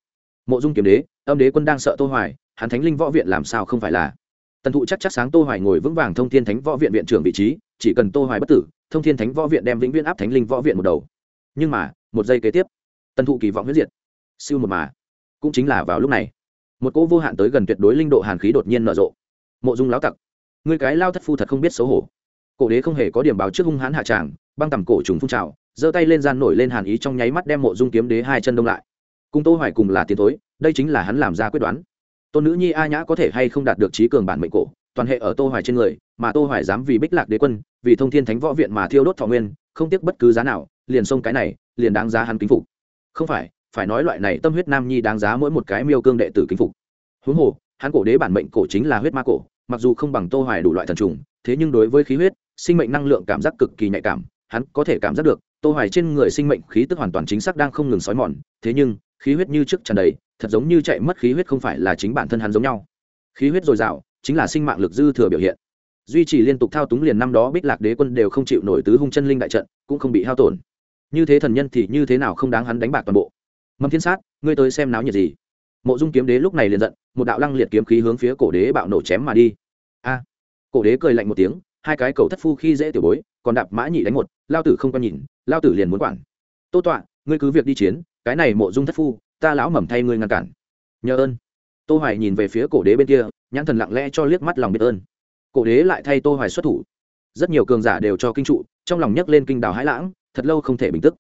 A: Mộ dung kiếm đế, âm đế quân đang sợ tô hoài, hắn thánh linh võ viện làm sao không phải là? Tần thụ chắc chắc sáng tô hoài ngồi vững vàng thông thiên thánh võ viện viện trưởng vị trí, chỉ cần tô hoài bất tử, thông thiên thánh võ viện đem vĩnh viễn áp thánh linh võ viện một đầu. Nhưng mà, một giây kế tiếp, tần thụ kỳ vọng huyết diệt. Siêu một mà, cũng chính là vào lúc này, một cỗ vô hạn tới gần tuyệt đối linh độ hàn khí đột nhiên nở rộ. Mộ dung lão tặc người cái lao thất phu thật không biết xấu hổ. Cổ đế không hề có điểm báo trước hung hãn hạ tràng băng tầm cổ trùng phun trào giơ tay lên gian nổi lên hàn ý trong nháy mắt đem mộ dung kiếm đế hai chân đông lại. Cùng tô hoài cùng là tiến thối, đây chính là hắn làm ra quyết đoán. Tôn nữ nhi a nhã có thể hay không đạt được trí cường bản mệnh cổ toàn hệ ở tô hoài trên người mà tô hoài dám vì bích lạc đế quân vì thông thiên thánh võ viện mà thiêu đốt thọ nguyên không tiếc bất cứ giá nào liền xông cái này liền đáng giá hắn kính phục. Không phải phải nói loại này tâm huyết nam nhi đáng giá mỗi một cái miêu cương đệ tử kính phục. Huống hồ hắn cổ đế bản mệnh cổ chính là huyết ma cổ mặc dù không bằng tô hoài đủ loại thần trùng, thế nhưng đối với khí huyết, sinh mệnh năng lượng cảm giác cực kỳ nhạy cảm, hắn có thể cảm giác được, tô hoài trên người sinh mệnh khí tức hoàn toàn chính xác đang không ngừng sói mòn, thế nhưng, khí huyết như trước tràn đầy, thật giống như chạy mất khí huyết không phải là chính bản thân hắn giống nhau. Khí huyết dồi dào, chính là sinh mạng lực dư thừa biểu hiện. Duy trì liên tục thao túng liền năm đó bích lạc đế quân đều không chịu nổi tứ hung chân linh đại trận, cũng không bị hao tổn. Như thế thần nhân thì như thế nào không đáng hắn đánh bạc toàn bộ? Mâm thiên sát, ngươi tới xem náo nhiệt gì? Mộ dung kiếm đế lúc này liền giận, một đạo lăng liệt kiếm khí hướng phía cổ đế bạo nổ chém mà đi cổ đế cười lạnh một tiếng, hai cái cầu thất phu khi dễ tiểu bối, còn đạp mã nhị đánh một, lao tử không có nhìn, lao tử liền muốn quản. Tô tọa, ngươi cứ việc đi chiến, cái này mộ dung thất phu, ta lão mầm thay ngươi ngăn cản. Nhờ ơn. Tô hoài nhìn về phía cổ đế bên kia, nhãn thần lặng lẽ cho liếc mắt lòng biết ơn. Cổ đế lại thay tô hoài xuất thủ. Rất nhiều cường giả đều cho kinh trụ, trong lòng nhấc lên kinh đào hãi lãng, thật lâu không thể bình tức.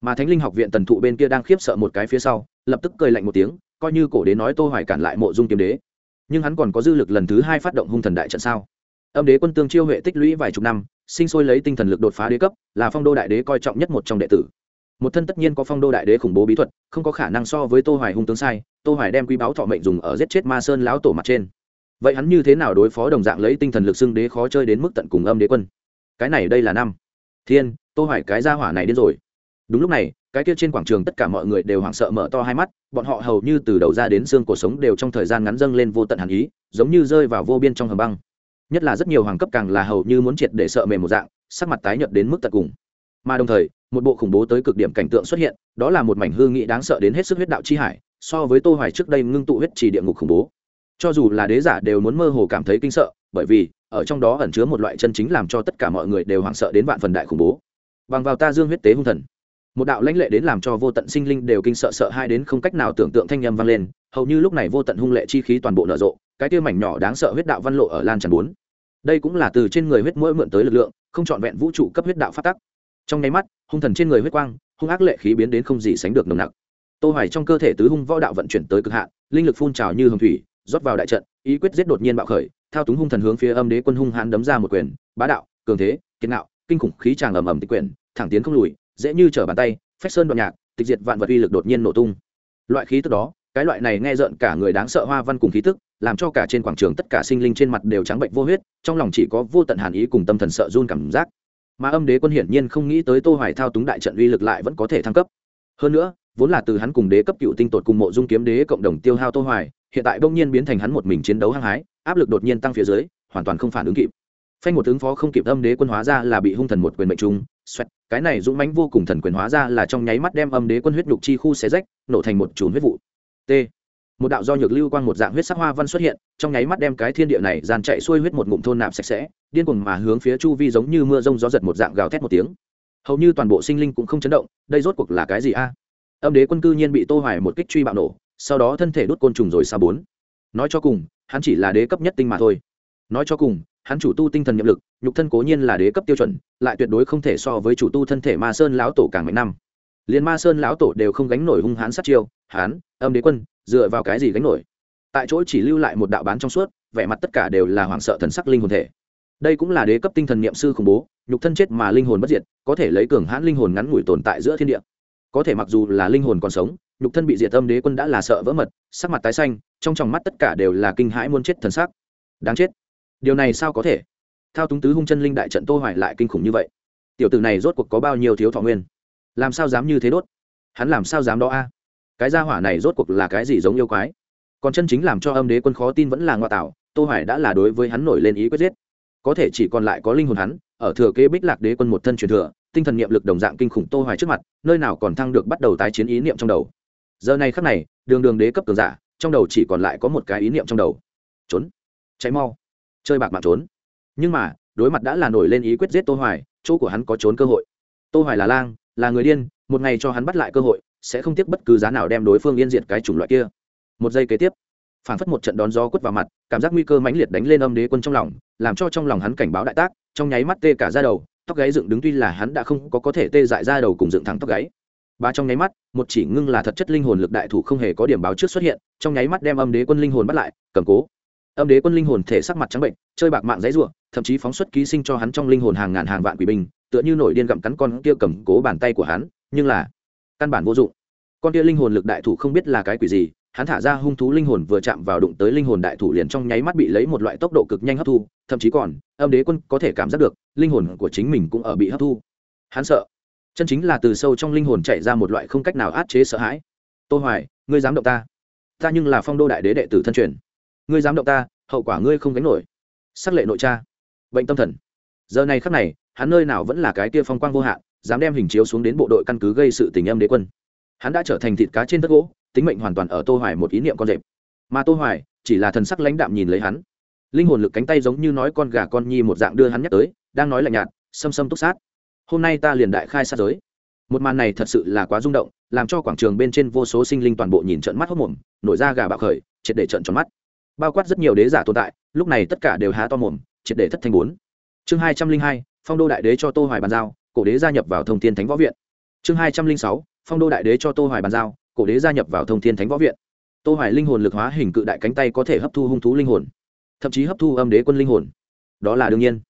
A: Mà thánh linh học viện tần thụ bên kia đang khiếp sợ một cái phía sau, lập tức cười lạnh một tiếng, coi như cổ đế nói tô hoài cản lại mộ dung kiếm đế. Nhưng hắn còn có dư lực lần thứ hai phát động hung thần đại trận sao? Âm đế quân tương chiêu huệ tích lũy vài chục năm, sinh sôi lấy tinh thần lực đột phá đế cấp, là phong đô đại đế coi trọng nhất một trong đệ tử. Một thân tất nhiên có phong đô đại đế khủng bố bí thuật, không có khả năng so với tô hoài hung tướng sai, tô hoài đem quý báo thọ mệnh dùng ở giết chết ma sơn lão tổ mặt trên. Vậy hắn như thế nào đối phó đồng dạng lấy tinh thần lực xưng đế khó chơi đến mức tận cùng âm đế quân? Cái này đây là năm. Thiên, tô hoài, cái gia hỏa này đến rồi. Đúng lúc này, cái kia trên quảng trường tất cả mọi người đều hoảng sợ mở to hai mắt, bọn họ hầu như từ đầu ra đến xương cuộc sống đều trong thời gian ngắn dâng lên vô tận hàn ý, giống như rơi vào vô biên trong hầm băng nhất là rất nhiều hoàng cấp càng là hầu như muốn triệt để sợ mềm một dạng, sắc mặt tái nhợt đến mức tận cùng. Mà đồng thời, một bộ khủng bố tới cực điểm cảnh tượng xuất hiện, đó là một mảnh hư nghị đáng sợ đến hết sức huyết đạo chi hải, so với tô hoài trước đây ngưng tụ huyết chỉ địa ngục khủng bố. Cho dù là đế giả đều muốn mơ hồ cảm thấy kinh sợ, bởi vì, ở trong đó ẩn chứa một loại chân chính làm cho tất cả mọi người đều hoảng sợ đến vạn phần đại khủng bố. Bằng vào ta dương huyết tế hung thần một đạo lãnh lệ đến làm cho vô tận sinh linh đều kinh sợ sợ hai đến không cách nào tưởng tượng thanh â m vang lên, hầu như lúc này vô tận hung lệ chi khí toàn bộ nở rộ, cái tiêu mảnh nhỏ đáng sợ huyết đạo văn lộ ở lan tràn bốn. Đây cũng là từ trên người huyết mũi mượn tới lực lượng, không trọn vẹn vũ trụ cấp huyết đạo phát tắc. Trong nháy mắt, hung thần trên người huyết quang, hung ác lệ khí biến đến không gì sánh được nồng nặc. Tô hoài trong cơ thể tứ hung võ đạo vận chuyển tới cực hạn, linh lực phun trào như hồng thủy, rót vào đại trận, ý quyết giết đột nhiên bạo khởi, thao túng hung thần hướng phía âm đế quân hung hãn đấm ra một quyền, bá đạo, cường thế, kiệt nạo kinh khủng khí tràng ầm ầm tịch quyền thẳng tiến không lùi dễ như trở bàn tay, phách sơn đoạn nhạc, tịch diệt vạn vật uy lực đột nhiên nổ tung. Loại khí tức đó, cái loại này nghe rợn cả người đáng sợ hoa văn cùng khí tức, làm cho cả trên quảng trường tất cả sinh linh trên mặt đều trắng bệnh vô huyết, trong lòng chỉ có vô tận hàn ý cùng tâm thần sợ run cảm giác. Mà âm đế quân hiển nhiên không nghĩ tới tô hoài thao túng đại trận uy lực lại vẫn có thể thăng cấp. Hơn nữa, vốn là từ hắn cùng đế cấp cựu tinh tột cùng mộ dung kiếm đế cộng đồng tiêu hao tô hoài, hiện tại bỗng nhiên biến thành hắn một mình chiến đấu hăng hái, áp lực đột nhiên tăng phía dưới, hoàn toàn không phản ứng kịp. Phanh một ứng phó không kịp, âm đế quân hóa ra là bị hung thần một quyền mệnh trung xoẹt, cái này dũng mãnh vô cùng thần quyền hóa ra là trong nháy mắt đem âm đế quân huyết nhục chi khu xé rách, nổ thành một chùm huyết vụ. T. Một đạo do nhược lưu quang một dạng huyết sắc hoa văn xuất hiện, trong nháy mắt đem cái thiên địa này dàn chạy xuôi huyết một ngụm thôn nạp sạch sẽ, điên cuồng mà hướng phía chu vi giống như mưa rông gió giật một dạng gào thét một tiếng. Hầu như toàn bộ sinh linh cũng không chấn động, đây rốt cuộc là cái gì a? Âm đế quân cư nhiên bị tô hoài một kích truy bạo nổ, sau đó thân thể đốt côn trùng rồi xa bốn. Nói cho cùng, hắn chỉ là đế cấp nhất tinh mà thôi. Nói cho cùng hắn chủ tu tinh thần nhiệm lực, nhục thân cố nhiên là đế cấp tiêu chuẩn, lại tuyệt đối không thể so với chủ tu thân thể ma sơn lão tổ càng mạnh năm. Liền ma sơn lão tổ đều không gánh nổi hung hãn sát chiêu, hán, âm đế quân, dựa vào cái gì gánh nổi? Tại chỗ chỉ lưu lại một đạo bán trong suốt, vẻ mặt tất cả đều là hoảng sợ thần sắc linh hồn thể. Đây cũng là đế cấp tinh thần niệm sư khủng bố, nhục thân chết mà linh hồn bất diệt, có thể lấy cường hãn linh hồn ngắn ngủi tồn tại giữa thiên địa. Có thể mặc dù là linh hồn còn sống, nhục thân bị diệt âm đế quân đã là sợ vỡ mật, sắc mặt tái xanh, trong tròng mắt tất cả đều là kinh hãi muốn chết thần sắc. Đáng chết điều này sao có thể? Thao túng tứ hung chân linh đại trận tô hoài lại kinh khủng như vậy. Tiểu tử này rốt cuộc có bao nhiêu thiếu thọ nguyên? Làm sao dám như thế đốt? Hắn làm sao dám đó a? Cái gia hỏa này rốt cuộc là cái gì giống yêu quái? Còn chân chính làm cho âm đế quân khó tin vẫn là ngoại tảo, tô hoài đã là đối với hắn nổi lên ý quyết giết. Có thể chỉ còn lại có linh hồn hắn ở thừa kế bích lạc đế quân một thân truyền thừa tinh thần niệm lực đồng dạng kinh khủng tô hoài trước mặt nơi nào còn thăng được bắt đầu tái chiến ý niệm trong đầu. Giờ này khắc này đường đường đế cấp cường giả trong đầu chỉ còn lại có một cái ý niệm trong đầu. Trốn. Cháy mau chơi bạc mạng trốn. Nhưng mà, đối mặt đã là nổi lên ý quyết giết tô hoài, chỗ của hắn có trốn cơ hội. Tô hoài là lang, là người điên, một ngày cho hắn bắt lại cơ hội, sẽ không tiếc bất cứ giá nào đem đối phương yên diệt cái chủng loại kia. Một giây kế tiếp phản phất một trận đón gió quất vào mặt, cảm giác nguy cơ mãnh liệt đánh lên âm đế quân trong lòng, làm cho trong lòng hắn cảnh báo đại tác, trong nháy mắt tê cả ra đầu, tóc gáy dựng đứng tuy là hắn đã không có có thể tê dại ra đầu cùng dựng thẳng tóc gáy. Ba trong nháy mắt, một chỉ ngưng là thật chất linh hồn lực đại thủ không hề có điểm báo trước xuất hiện, trong nháy mắt đem âm đế quân linh hồn bắt lại, cầm cố âm đế quân linh hồn thể sắc mặt trắng bệnh, chơi bạc mạng dãy ruộng thậm chí phóng xuất ký sinh cho hắn trong linh hồn hàng ngàn hàng vạn quỷ bình tựa như nổi điên gặm cắn con kia cầm cố bàn tay của hắn, nhưng là căn bản vô dụng. Con kia linh hồn lực đại thủ không biết là cái quỷ gì, hắn thả ra hung thú linh hồn vừa chạm vào đụng tới linh hồn đại thủ liền trong nháy mắt bị lấy một loại tốc độ cực nhanh hấp thu, thậm chí còn, âm đế quân có thể cảm giác được, linh hồn của chính mình cũng ở bị hấp thu. Hắn sợ. Chân chính là từ sâu trong linh hồn chạy ra một loại không cách nào át chế sợ hãi. Tô hoài, ngươi dám động ta. Ta nhưng là phong đô đại đế đệ tử thân truyền ngươi dám động ta, hậu quả ngươi không gánh nổi. Sắc lệ nội cha bệnh tâm thần. Giờ này khắc này, hắn nơi nào vẫn là cái kia phong quang vô hạn, dám đem hình chiếu xuống đến bộ đội căn cứ gây sự tình âm đế quân. Hắn đã trở thành thịt cá trên tất gỗ, tính mệnh hoàn toàn ở tô hoài một ý niệm con rệp. Mà tô hoài chỉ là thần sắc lãnh đạm nhìn lấy hắn. Linh hồn lực cánh tay giống như nói con gà con nhi một dạng đưa hắn nhắc tới, đang nói lạnh nhạt, xâm xâm túc sát. Hôm nay ta liền đại khai sát giới. Một màn này thật sự là quá rung động, làm cho quảng trường bên trên vô số sinh linh toàn bộ nhìn trận mắt hốc mồm, nổi ra gà bạo khởi, triệt để trận tròn mắt bao quát rất nhiều đế giả tồn tại, lúc này tất cả đều há to mồm, triệt để thất thanh bốn. Chương hai trăm linh hai, phong đô đại đế cho tô hoài bàn giao, cổ đế gia nhập vào thông thiên thánh võ viện. Chương hai trăm linh sáu, phong đô đại đế cho tô hoài bàn giao, cổ đế gia nhập vào thông thiên thánh võ viện. Tô hoài linh hồn lực hóa hình cự đại cánh tay có thể hấp thu hung thú linh hồn, thậm chí hấp thu âm đế quân linh hồn. Đó là đương nhiên.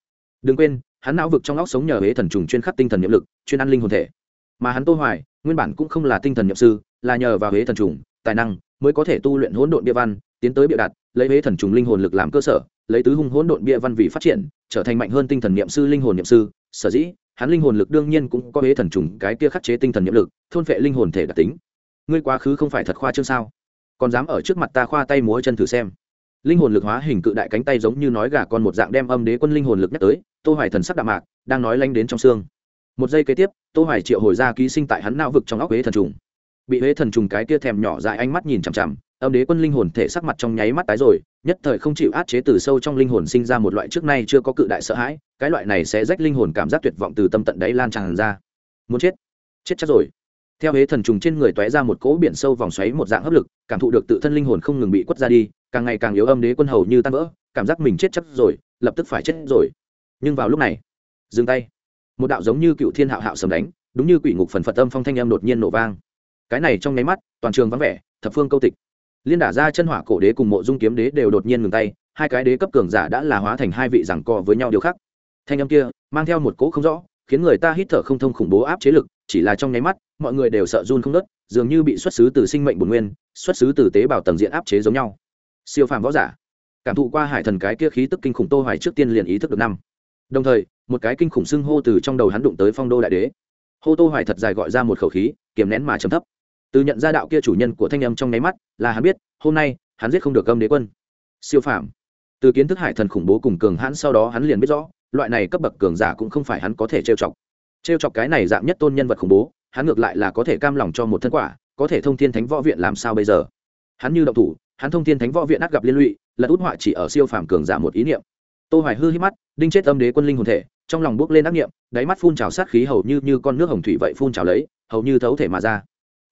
A: Đừng quên, hắn não vực trong óc sống nhờ hế thần trùng chuyên khắc tinh thần nhiệm lực, chuyên ăn linh hồn thể. Mà hắn tô hoài, nguyên bản cũng không là tinh thần nhiệm sư, là nhờ vào hế thần trùng, tài năng mới có thể tu luyện hỗn độn địa văn, tiến tới bịa đặt lấy hế thần trùng linh hồn lực làm cơ sở, lấy tứ hung hỗn độn bia văn vị phát triển, trở thành mạnh hơn tinh thần niệm sư, linh hồn niệm sư. Sở dĩ, hắn linh hồn lực đương nhiên cũng có hế thần trùng, cái kia khắc chế tinh thần niệm lực, thôn phệ linh hồn thể đặc tính. Ngươi quá khứ không phải thật khoa trương sao? Còn dám ở trước mặt ta khoa tay múa chân thử xem. Linh hồn lực hóa hình cự đại cánh tay giống như nói gà con một dạng đem âm đế quân linh hồn lực nhắc tới, tô hoài thần sắc đạm mạc, đang nói lanh đến trong xương. Một giây kế tiếp, tô hoài triệu hồi ra ký sinh tại hắn não vực trong óc huế thần trùng. Bị huế thần trùng cái kia thèm nhỏ dại ánh mắt nhìn chằm chằm âm đế quân linh hồn thể sắc mặt trong nháy mắt tái rồi, nhất thời không chịu át chế từ sâu trong linh hồn sinh ra một loại trước nay chưa có cự đại sợ hãi, cái loại này sẽ rách linh hồn cảm giác tuyệt vọng từ tâm tận đáy lan tràn ra. Muốn chết? Chết chắc rồi. Theo hế thần trùng trên người tóe ra một cỗ biển sâu vòng xoáy một dạng hấp lực, cảm thụ được tự thân linh hồn không ngừng bị quất ra đi, càng ngày càng yếu âm đế quân hầu như tan vỡ, cảm giác mình chết chắc rồi, lập tức phải chết rồi. Nhưng vào lúc này, dừng tay. Một đạo giống như cựu thiên hạo hạo sầm đánh, đúng như quỷ ngục phần phật âm phong thanh âm đột nhiên nổ vang. Cái này trong nháy mắt, toàn trường vắng vẻ, thập phương câu tịch liên đả ra chân hỏa cổ đế cùng mộ dung kiếm đế đều đột nhiên ngừng tay, hai cái đế cấp cường giả đã là hóa thành hai vị giằng co với nhau điều khác thanh âm kia mang theo một cỗ không rõ, khiến người ta hít thở không thông khủng bố áp chế lực, chỉ là trong nháy mắt, mọi người đều sợ run không đất dường như bị xuất xứ từ sinh mệnh bổn nguyên, xuất xứ từ tế bào tầng diện áp chế giống nhau. Siêu phàm võ giả, cảm thụ qua hải thần cái kia khí tức kinh khủng tô hoài trước tiên liền ý thức được năm. Đồng thời, một cái kinh khủng xưng hô từ trong đầu hắn đụng tới phong đô đại đế. Hô tô hoài thật dài gọi ra một khẩu khí, kiềm nén mà trầm thấp từ nhận ra đạo kia chủ nhân của thanh âm trong nháy mắt, là hắn biết, hôm nay, hắn giết không được âm đế quân. Siêu phàm. Từ kiến thức hải thần khủng bố cùng cường hãn sau đó hắn liền biết rõ, loại này cấp bậc cường giả cũng không phải hắn có thể trêu chọc. Trêu chọc cái này dạng nhất tôn nhân vật khủng bố, hắn ngược lại là có thể cam lòng cho một thân quả, có thể thông thiên thánh võ viện làm sao bây giờ? Hắn như động thủ, hắn thông thiên thánh võ viện át gặp liên lụy lật út họa chỉ ở siêu phàm cường giả một ý niệm. Tô hoài hư hít mắt, đinh chết âm đế quân linh hồn thể, trong lòng bước lên ác niệm, đáy mắt phun trào sát khí hầu như như con nước hồng thủy vậy phun trào lấy, hầu như thấu thể mà ra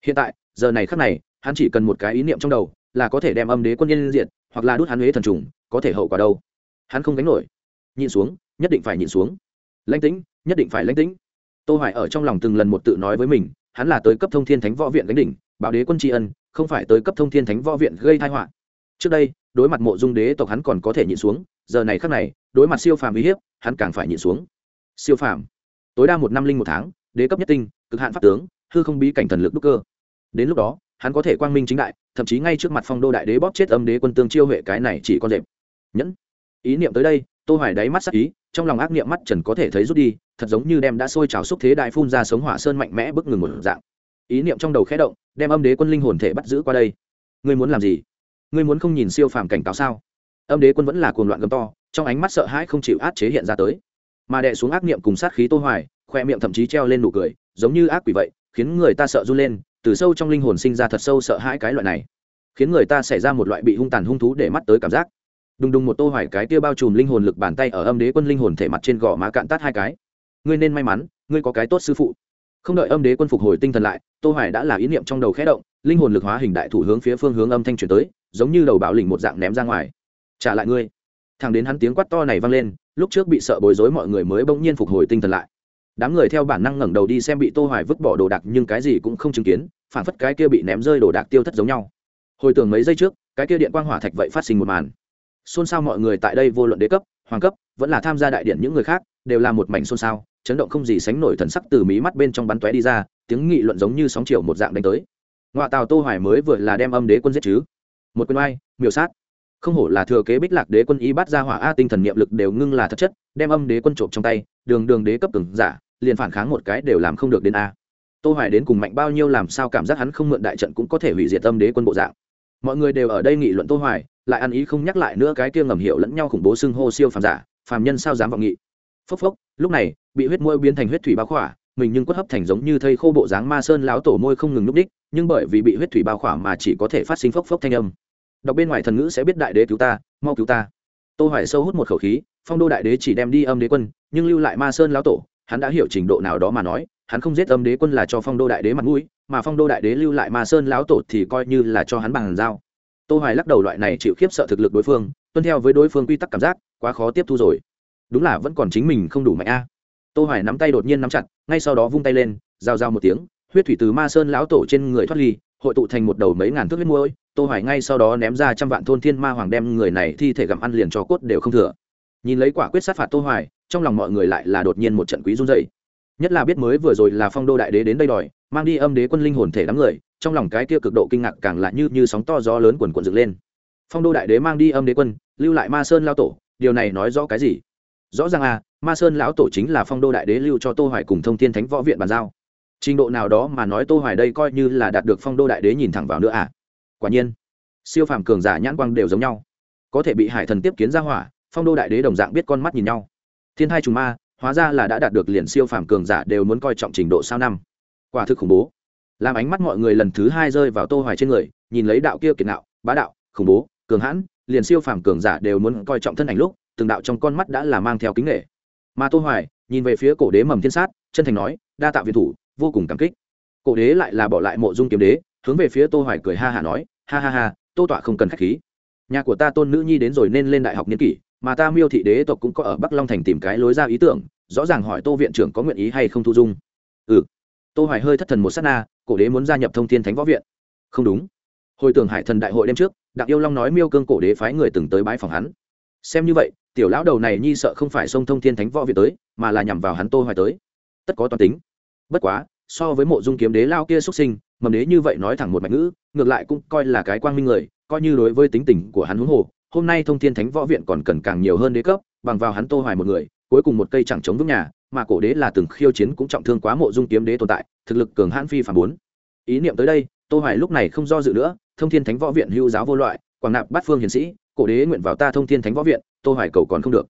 A: hiện tại, giờ này khắc này, hắn chỉ cần một cái ý niệm trong đầu, là có thể đem âm đế quân nhân diện hoặc là đút hắn huế thần trùng, có thể hậu quả đâu. Hắn không gánh nổi. Nhịn xuống, nhất định phải nhịn xuống. Lãnh tĩnh, nhất định phải lãnh tĩnh. Tô hoài ở trong lòng từng lần một tự nói với mình, hắn là tới cấp thông thiên thánh võ viện gánh đỉnh, bảo đế quân tri ân, không phải tới cấp thông thiên thánh võ viện gây tai họa. Trước đây, đối mặt mộ dung đế tộc hắn còn có thể nhịn xuống, giờ này khắc này, đối mặt siêu phàm uy hiếp, hắn càng phải nhịn xuống. Siêu phàm. Tối đa một năm linh một tháng, đế cấp nhất tinh, cực hạn pháp tướng, hư không bí cảnh thần lực đúc cơ đến lúc đó, hắn có thể quang minh chính đại, thậm chí ngay trước mặt phong đô đại đế bóp chết âm đế quân tương chiêu huệ cái này chỉ con rệp. Nhẫn. Ý niệm tới đây, tô hoài đáy mắt sắc ý, trong lòng ác niệm mắt trần có thể thấy rút đi, thật giống như đem đã sôi trào xúc thế đại phun ra sống hỏa sơn mạnh mẽ bức ngừng một dạng. Ý niệm trong đầu khẽ động, đem âm đế quân linh hồn thể bắt giữ qua đây. Ngươi muốn làm gì? Ngươi muốn không nhìn siêu phàm cảnh cáo sao? Âm đế quân vẫn là cuồng loạn gầm to, trong ánh mắt sợ hãi không chịu át chế hiện ra tới. Mà đệ xuống ác niệm cùng sát khí tô hoài, khoe miệng thậm chí treo lên nụ cười, giống như ác quỷ vậy, khiến người ta sợ run lên từ sâu trong linh hồn sinh ra thật sâu sợ hãi cái loại này, khiến người ta xảy ra một loại bị hung tàn hung thú để mắt tới cảm giác. Đùng đùng một tô hoài cái kia bao trùm linh hồn lực bàn tay ở âm đế quân linh hồn thể mặt trên gò má cạn tát hai cái. Ngươi nên may mắn, ngươi có cái tốt sư phụ. Không đợi âm đế quân phục hồi tinh thần lại, tô hoài đã là ý niệm trong đầu khẽ động, linh hồn lực hóa hình đại thủ hướng phía phương hướng âm thanh truyền tới, giống như đầu bạo lĩnh một dạng ném ra ngoài. Trả lại ngươi. Thằng đến hắn tiếng quát to này vang lên, lúc trước bị sợ bối rối mọi người mới bỗng nhiên phục hồi tinh thần lại. Đám người theo bản năng ngẩng đầu đi xem bị tô hoài vứt bỏ đồ đạc, nhưng cái gì cũng không chứng kiến phản phất cái kia bị ném rơi đồ đạc tiêu thất giống nhau. Hồi tưởng mấy giây trước, cái kia điện quang hỏa thạch vậy phát sinh một màn. Xôn xao mọi người tại đây vô luận đế cấp, hoàng cấp, vẫn là tham gia đại điện những người khác, đều là một mảnh xôn xao, chấn động không gì sánh nổi thần sắc từ mí mắt bên trong bắn tóe đi ra, tiếng nghị luận giống như sóng chiều một dạng đánh tới. Ngoại tào tô hoài mới vừa là đem âm đế quân giết chứ. Một quân oai, miểu sát. Không hổ là thừa kế bích lạc đế quân y bắt ra hỏa a tinh thần niệm lực đều ngưng là thật chất, đem âm đế quân trộm trong tay, đường đường đế cấp từng giả, liền phản kháng một cái đều làm không được đến a tô hoài đến cùng mạnh bao nhiêu làm sao cảm giác hắn không mượn đại trận cũng có thể hủy diệt tâm đế quân bộ dạng. Mọi người đều ở đây nghị luận tô hoài, lại ăn ý không nhắc lại nữa cái kia ngầm hiểu lẫn nhau khủng bố xưng hô siêu phàm giả, phàm nhân sao dám vọng nghị. Phốc phốc, lúc này, bị huyết môi biến thành huyết thủy bao khỏa, mình nhưng quất hấp thành giống như thây khô bộ dáng ma sơn láo tổ môi không ngừng núp đích, nhưng bởi vì bị huyết thủy bao khỏa mà chỉ có thể phát sinh phốc phốc thanh âm. Đọc bên ngoài thần ngữ sẽ biết đại đế cứu ta, mau cứu ta. Tô hoài sâu hút một khẩu khí, phong đô đại đế chỉ đem đi âm đế quân, nhưng lưu lại ma sơn lão tổ hắn đã hiểu trình độ nào đó mà nói, hắn không giết âm đế quân là cho phong đô đại đế mặt mũi, mà phong đô đại đế lưu lại ma sơn lão tổ thì coi như là cho hắn bằng giao. Tô hoài lắc đầu loại này chịu khiếp sợ thực lực đối phương, tuân theo với đối phương quy tắc cảm giác, quá khó tiếp thu rồi. Đúng là vẫn còn chính mình không đủ mạnh a. Tô hoài nắm tay đột nhiên nắm chặt, ngay sau đó vung tay lên, giao giao một tiếng, huyết thủy từ ma sơn lão tổ trên người thoát ly, hội tụ thành một đầu mấy ngàn thước huyết muối tô hoài ngay sau đó ném ra trăm vạn thôn thiên ma hoàng đem người này thi thể gặm ăn liền cho cốt đều không thừa. Nhìn lấy quả quyết sát phạt tô hoài trong lòng mọi người lại là đột nhiên một trận quý run dày nhất là biết mới vừa rồi là phong đô đại đế đến đây đòi, mang đi âm đế quân linh hồn thể đám người, trong lòng cái kia cực độ kinh ngạc càng là như như sóng to gió lớn quần quần dựng lên. Phong đô đại đế mang đi âm đế quân, lưu lại ma sơn lao tổ, điều này nói rõ cái gì? Rõ ràng à ma sơn lão tổ chính là phong đô đại đế lưu cho tô hoài cùng thông thiên thánh võ viện bàn giao. Trình độ nào đó mà nói tô hoài đây coi như là đạt được phong đô đại đế nhìn thẳng vào nữa à? Quả nhiên, siêu phàm cường giả nhãn quang đều giống nhau. Có thể bị hải thần tiếp kiến ra hỏa, phong đô đại đế đồng dạng biết con mắt nhìn nhau thiên thai trùng ma, hóa ra là đã đạt được liền siêu phàm cường giả đều muốn coi trọng trình độ sao năm. Quả thực khủng bố. Làm ánh mắt mọi người lần thứ hai rơi vào tô hoài trên người, nhìn lấy đạo kia kiệt nạo bá đạo, khủng bố, cường hãn, liền siêu phàm cường giả đều muốn coi trọng thân ảnh lúc, từng đạo trong con mắt đã là mang theo kính nghệ mà tô hoài, nhìn về phía cổ đế mầm thiên sát, chân thành nói, đa tạo viện thủ, vô cùng cảm kích. Cổ đế lại là bỏ lại mộ dung kiếm đế, hướng về phía tô hoài cười ha hà nói, ha ha ha, tô tọa không cần khách khí. Nhà của ta tôn nữ nhi đến rồi nên lên đại học niên kỷ mà ta miêu thị đế tộc cũng có ở bắc long thành tìm cái lối ra ý tưởng, rõ ràng hỏi tô viện trưởng có nguyện ý hay không thu dung. Ừ. Tô hoài hơi thất thần một sát na, cổ đế muốn gia nhập thông thiên thánh võ viện. Không đúng. Hồi tưởng hải thần đại hội đêm trước, đặng yêu long nói miêu cương cổ đế phái người từng tới bái phòng hắn. Xem như vậy, tiểu lão đầu này nhi sợ không phải sông thông thiên thánh võ viện tới, mà là nhằm vào hắn tô hoài tới. Tất có toàn tính. Bất quá, so với mộ dung kiếm đế lao kia xuất sinh, mầm đế như vậy nói thẳng một mạch ngữ, ngược lại cũng coi là cái quang minh người, coi như đối với tính tình của hắn huống hồ hôm nay thông thiên thánh võ viện còn cần càng nhiều hơn đế cấp, bằng vào hắn tô hoài một người, cuối cùng một cây chẳng chống vững nhà, mà cổ đế là từng khiêu chiến cũng trọng thương quá mộ dung kiếm đế tồn tại, thực lực cường hãn phi phàm bốn. Ý niệm tới đây, tô hoài lúc này không do dự nữa, thông thiên thánh võ viện hưu giáo vô loại, quảng nạp bát phương hiền sĩ, cổ đế nguyện vào ta thông thiên thánh võ viện, tô hoài cầu còn không được.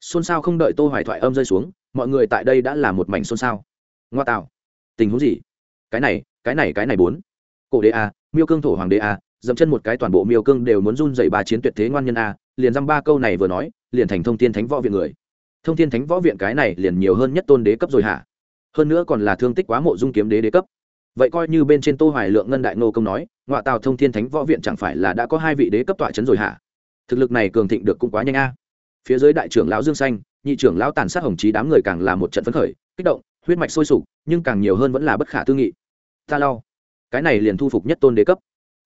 A: Xôn xao không đợi tô hoài thoại âm rơi xuống, mọi người tại đây đã là một mảnh xôn xao. Ngoa tạo. Tình huống gì? Cái này cái này cái này bốn. Cổ đế a, miêu cương thổ hoàng đế a dậm chân một cái toàn bộ miêu cương đều muốn run dậy ba chiến tuyệt thế ngoan nhân a, liền dăm ba câu này vừa nói, liền thành thông thiên thánh võ viện người. Thông thiên thánh võ viện cái này liền nhiều hơn nhất tôn đế cấp rồi hả? Hơn nữa còn là thương tích quá mộ dung kiếm đế đế cấp. Vậy coi như bên trên tô hoài lượng ngân đại nô công nói ngoại tào thông thiên thánh võ viện chẳng phải là đã có hai vị đế cấp tọa chấn rồi hả? Thực lực này cường thịnh được cũng quá nhanh a. Phía dưới đại trưởng lão dương xanh, nhị trưởng lão tàn sát hồng chí đám người càng là một trận phấn khởi, kích động, huyết mạch sôi sục, nhưng càng nhiều hơn vẫn là bất khả tư nghị. Ta lau cái này liền thu phục nhất tôn đế cấp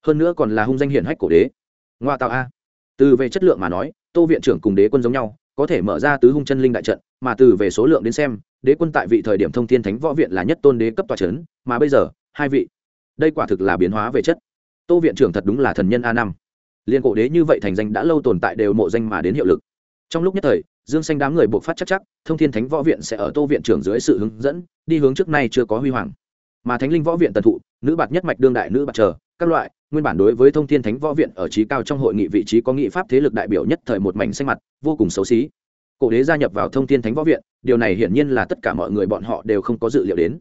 A: hơn nữa còn là hung danh hiển hách cổ đế. Ngoa tạo a. Từ về chất lượng mà nói, tô viện trưởng cùng đế quân giống nhau, có thể mở ra tứ hung chân linh đại trận, mà từ về số lượng đến xem, đế quân tại vị thời điểm thông thiên thánh võ viện là nhất tôn đế cấp tòa c h ấ n mà bây giờ, hai vị. Đây quả thực là biến hóa về chất. Tô viện trưởng thật đúng là thần nhân a năm. Liên cổ đế như vậy thành danh đã lâu tồn tại đều mộ danh mà đến hiệu lực. Trong lúc nhất thời, dương xanh đám người buộc phát chắc chắc, thông thiên thánh võ viện sẽ ở tô viện trưởng dưới sự hướng dẫn, đi hướng trước nay chưa có huy hoàng. Mà thánh linh võ viện tần thụ, nữ bạt nhất mạch đương đại nữ bạt chờ, các loại nguyên bản đối với thông thiên thánh võ viện ở trí cao trong hội nghị vị trí có nghị pháp thế lực đại biểu nhất thời một mảnh xanh mặt, vô cùng xấu xí. Cổ đế gia nhập vào thông thiên thánh võ viện, điều này hiển nhiên là tất cả mọi người bọn họ đều không có dự liệu đến.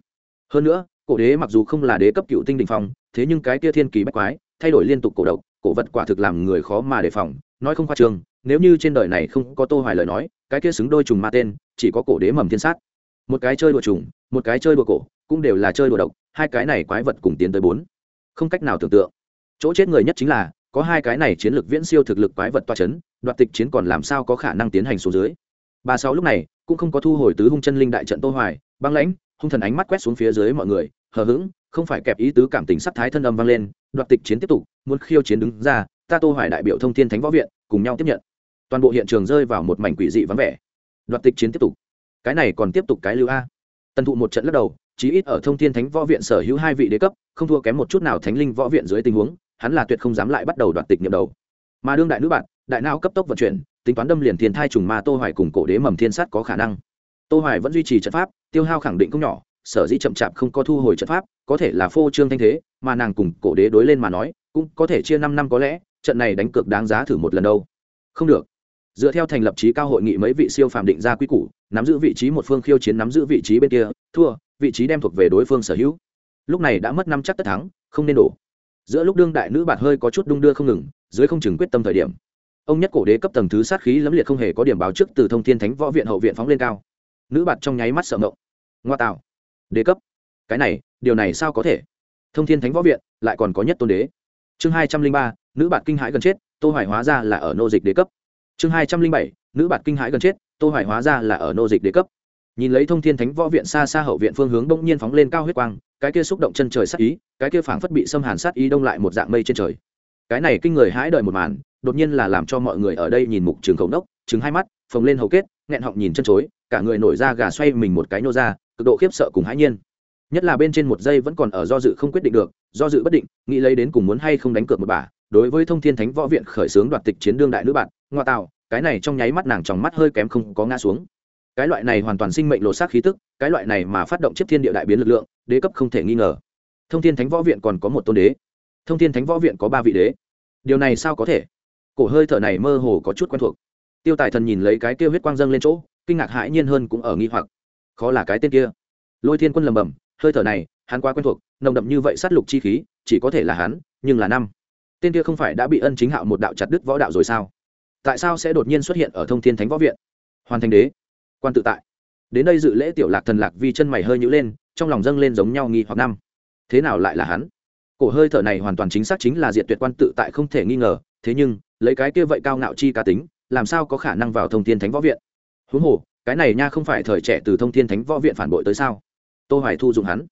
A: Hơn nữa, cổ đế mặc dù không là đế cấp cựu tinh đình phong, thế nhưng cái kia thiên kỳ bách quái, thay đổi liên tục cổ độc, cổ vật quả thực làm người khó mà đề phòng, nói không khoa trương, nếu như trên đời này không có tô hoài lời nói, cái kia xứng đôi trùng ma tên, chỉ có cổ đế mầm thiên sát. Một cái chơi đùa trùng, một cái chơi đùa cổ, cũng đều là chơi đùa độc, hai cái này quái vật cùng tiến tới bốn. Không cách nào tưởng tượng chỗ chết người nhất chính là, có hai cái này chiến lược viễn siêu thực lực quái vật toa chấn, đoạt tịch chiến còn làm sao có khả năng tiến hành xuống dưới. Ba sáu lúc này, cũng không có thu hồi tứ hung chân linh đại trận tô hoài, băng lãnh, hung thần ánh mắt quét xuống phía dưới mọi người, hờ hững, không phải kẹp ý tứ cảm tình sắc thái thân âm vang lên, đoạt tịch chiến tiếp tục, muốn khiêu chiến đứng ra, ta tô hoài đại biểu thông thiên thánh võ viện, cùng nhau tiếp nhận. Toàn bộ hiện trường rơi vào một mảnh quỷ dị vắng vẻ. Đoạt tịch chiến tiếp tục. Cái này còn tiếp tục cái lưu a. Tần thụ một trận lắc đầu, chí ít ở thông thiên thánh võ viện sở hữu hai vị đế cấp, không thua kém một chút nào thánh linh võ viện dưới tình huống hắn là tuyệt không dám lại bắt đầu đoạt tịch nhiệm đầu. Mà đương đại nữ bạn, đại não cấp tốc vận chuyển, tính toán đâm liền thiên thai trùng ma tô hoài cùng cổ đế mầm thiên sát có khả năng. Tô hoài vẫn duy trì trận pháp, tiêu hao khẳng định không nhỏ, sở dĩ chậm chạp không có thu hồi trận pháp, có thể là phô trương thanh thế, mà nàng cùng cổ đế đối lên mà nói, cũng có thể chia 5 năm có lẽ, trận này đánh cược đáng giá thử một lần đâu. Không được. Dựa theo thành lập trí cao hội nghị mấy vị siêu phàm định ra quy củ, nắm giữ vị trí một phương khiêu chiến nắm giữ vị trí bên kia, thua, vị trí đem thuộc về đối phương sở hữu. Lúc này đã mất năm chắc tất thắng, không nên đổ giữa lúc đương đại nữ bạt hơi có chút đung đưa không ngừng, dưới không chừng quyết tâm thời điểm. Ông nhất cổ đế cấp tầng thứ sát khí lẫm liệt không hề có điểm báo trước từ thông thiên thánh võ viện hậu viện phóng lên cao. Nữ bạt trong nháy mắt sợ ngộng. Ngoa tạo. Đế cấp. Cái này, điều này sao có thể? Thông thiên thánh võ viện, lại còn có nhất tôn đế. Chương hai trăm linh ba, nữ bạt kinh hãi gần chết, tô hoài hóa ra là ở nô dịch đế cấp. Chương hai trăm linh bảy, nữ bạt kinh hãi gần chết, tô hoài hóa ra là ở nô dịch đế cấp nhìn lấy thông thiên thánh võ viện xa xa hậu viện phương hướng đông nhiên phóng lên cao huyết quang, cái kia xúc động chân trời sát ý, cái kia phảng phất bị xâm hàn sát ý đông lại một dạng mây trên trời. Cái này kinh người hãi đợi một màn, đột nhiên là làm cho mọi người ở đây nhìn mục trường khẩu đốc trứng hai mắt, phồng lên hầu kết, nghẹn họng nhìn chân chối, cả người nổi ra gà xoay mình một cái nô ra, cực độ khiếp sợ cùng hãi nhiên. Nhất là bên trên một giây vẫn còn ở do dự không quyết định được, do dự bất định, nghĩ lấy đến cùng muốn hay không đánh cược một bà, đối với thông thiên thánh võ viện khởi xướng đoạt tịch chiến đương đại nữ bạn, ngoa tạo, cái này trong nháy mắt nàng trong mắt hơi kém không có ngã xuống cái loại này hoàn toàn sinh mệnh lộ sát khí tức, cái loại này mà phát động chiếc thiên địa đại biến lực lượng, đế cấp không thể nghi ngờ. Thông thiên thánh võ viện còn có một tôn đế. Thông thiên thánh võ viện có ba vị đế. Điều này sao có thể? Cổ hơi thở này mơ hồ có chút quen thuộc. Tiêu tài thần nhìn lấy cái kia huyết quang dâng lên chỗ, kinh ngạc hãi nhiên hơn cũng ở nghi hoặc. Khó là cái tên kia. Lôi thiên quân lầm bầm hơi thở này, hắn quá quen thuộc, nồng đậm như vậy sát lục chi khí, chỉ có thể là hắn, nhưng là năm. Tên kia không phải đã bị ân chính hạo một đạo chặt đứt võ đạo rồi sao? Tại sao sẽ đột nhiên xuất hiện ở thông thiên thánh võ viện? Hoàn thành đế quan tự tại. Đến đây dự lễ tiểu lạc thần lạc vi chân mày hơi nhữ lên, trong lòng dâng lên giống nhau nghi hoặc năm. Thế nào lại là hắn? Cổ hơi thở này hoàn toàn chính xác chính là diệt tuyệt quan tự tại không thể nghi ngờ, thế nhưng, lấy cái kia vậy cao ngạo chi cá tính, làm sao có khả năng vào thông thiên thánh võ viện? Huống hồ, cái này nha không phải thời trẻ từ thông thiên thánh võ viện phản bội tới sao? Tô hoài thu dùng hắn.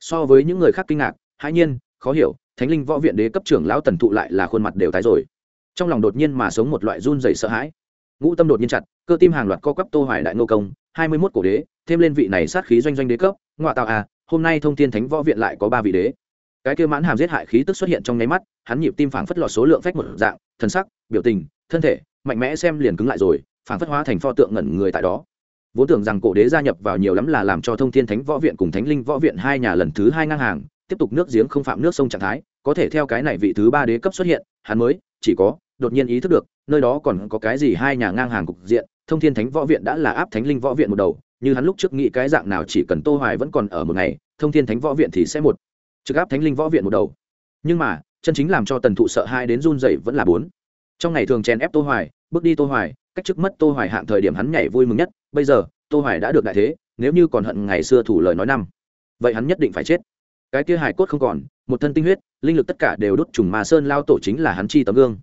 A: So với những người khác kinh ngạc, hãi nhiên, khó hiểu, thánh linh võ viện đế cấp trưởng lão tần thụ lại là khuôn mặt đều tái rồi. Trong lòng đột nhiên mà sống một loại run rẩy sợ hãi ngũ tâm đột nhiên chặt, cơ tim hàng loạt co quắp tô hoài đại ngô công, hai mươi 21 cổ đế, thêm lên vị này sát khí doanh doanh đế cấp ngoại tạo à hôm nay thông thiên thánh võ viện lại có ba vị đế. Cái kia mãn hàm giết hại khí tức xuất hiện trong nháy mắt, hắn nhịp tim phảng phất lọt số lượng phách một dạng thần sắc, biểu tình, thân thể, mạnh mẽ xem liền cứng lại rồi, phảng phất hóa thành pho tượng ngẩn người tại đó. Vốn tưởng rằng cổ đế gia nhập vào nhiều lắm là làm cho thông thiên thánh võ viện cùng thánh linh võ viện hai nhà lần thứ hai ngang hàng, tiếp tục nước giếng không phạm nước sông trạng thái, có thể theo cái này vị thứ ba đế cấp xuất hiện, hắn mới, chỉ có, đột nhiên ý thức được nơi đó còn có cái gì hai nhà ngang hàng cục diện, thông thiên thánh võ viện đã là áp thánh linh võ viện một đầu, như hắn lúc trước nghĩ cái dạng nào chỉ cần tô hoài vẫn còn ở một ngày, thông thiên thánh võ viện thì sẽ một trực áp thánh linh võ viện một đầu. Nhưng mà, chân chính làm cho tần thụ sợ hai đến run rẩy vẫn là bốn. Trong ngày thường chèn ép tô hoài, bước đi tô hoài, cách trước mất tô hoài hạng thời điểm hắn nhảy vui mừng nhất, bây giờ, tô hoài đã được đại thế, nếu như còn hận ngày xưa thủ lời nói năm, vậy hắn nhất định phải chết. Cái kia Hải cốt không còn, một thân tinh huyết, linh lực tất cả đều đốt trùng mà sơn lao tổ chính là hắn chi tấm gương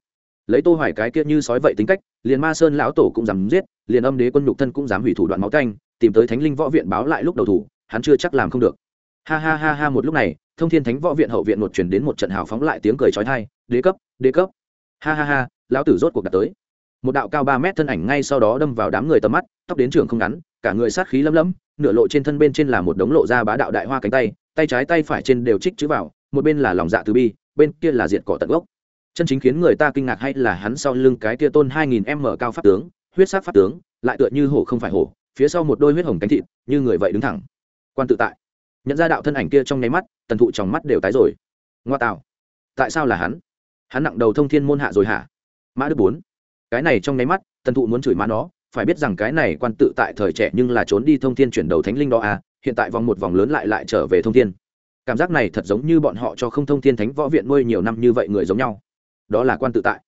A: lấy tô hoài cái kia như sói vậy tính cách, liền ma sơn lão tổ cũng dám giết, liền âm đế quân nhục thân cũng dám hủy thủ đoạn máu canh, tìm tới thánh linh võ viện báo lại lúc đầu thủ, hắn chưa chắc làm không được. Ha ha ha ha, một lúc này, thông thiên thánh võ viện hậu viện một truyền đến một trận hào phóng lại tiếng cười chói tai, đế cấp đế cấp. Ha ha ha, lão tử rốt cuộc đã tới. Một đạo cao ba mét thân ảnh ngay sau đó đâm vào đám người tầm mắt, tóc đến trường không ngắn, cả người sát khí lấm lấm, nửa lộ trên thân bên trên là một đống lộ ra bá đạo đại hoa cánh tay tay trái tay phải trên đều trích chữ vào, một bên là lòng dạ từ bi, bên kia là diệt cỏ tận gốc chân chính khiến người ta kinh ngạc hay là hắn sau lưng cái tia tôn hai nghìn m cao pháp tướng, huyết sát pháp tướng, lại tựa như hổ không phải hổ, phía sau một đôi huyết hồng cánh thịt, như người vậy đứng thẳng. Quan tự tại. Nhận ra đạo thân ảnh kia trong nháy mắt, tần thụ trong mắt đều tái rồi. Ngoa tạo. Tại sao là hắn? Hắn nặng đầu thông thiên môn hạ rồi hả? Mã đức bốn. Cái này trong nháy mắt, tần thụ muốn chửi má nó, phải biết rằng cái này quan tự tại thời trẻ nhưng là trốn đi thông thiên chuyển đầu thánh linh đó à hiện tại vòng một vòng lớn lại lại trở về thông thiên. Cảm giác này thật giống như bọn họ cho không thông thiên thánh võ viện nuôi nhiều năm như vậy người giống nhau đó là quan tự tại.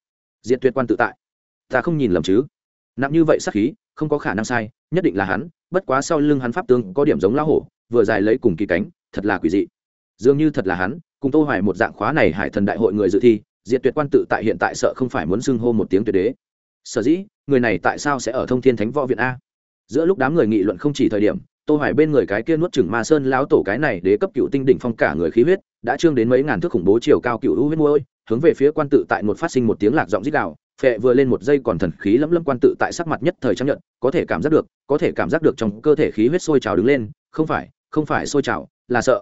A: Diện tuyệt quan tự tại. Ta không nhìn lầm chứ? Nặng như vậy sắc khí, không có khả năng sai, nhất định là hắn, bất quá sau lưng hắn pháp tướng có điểm giống lão hổ, vừa dài lấy cùng kỳ cánh, thật là quỷ dị. Dường như thật là hắn, cùng tô hoài một dạng khóa này hải thần đại hội người dự thi, diệt tuyệt quan tự tại hiện tại sợ không phải muốn xưng hô một tiếng tuyệt đế. Sở dĩ, người này tại sao sẽ ở thông thiên thánh võ viện a? Giữa lúc đám người nghị luận không chỉ thời điểm, tô hoài bên người cái kia nuốt chửng ma sơn lão tổ cái này đế cấp cựu tinh đỉnh phong cả người khí huyết, đã trương đến mấy ngàn thước khủng bố chiều cao cựu u huyết môi hướng về phía quan tự tại một phát sinh một tiếng lạc giọng rít đạo phệ vừa lên một giây còn thần khí lấm lấm quan tự tại sắc mặt nhất thời chấp nhận có thể cảm giác được, có thể cảm giác được trong cơ thể khí huyết sôi trào đứng lên, không phải không phải sôi trào, là sợ.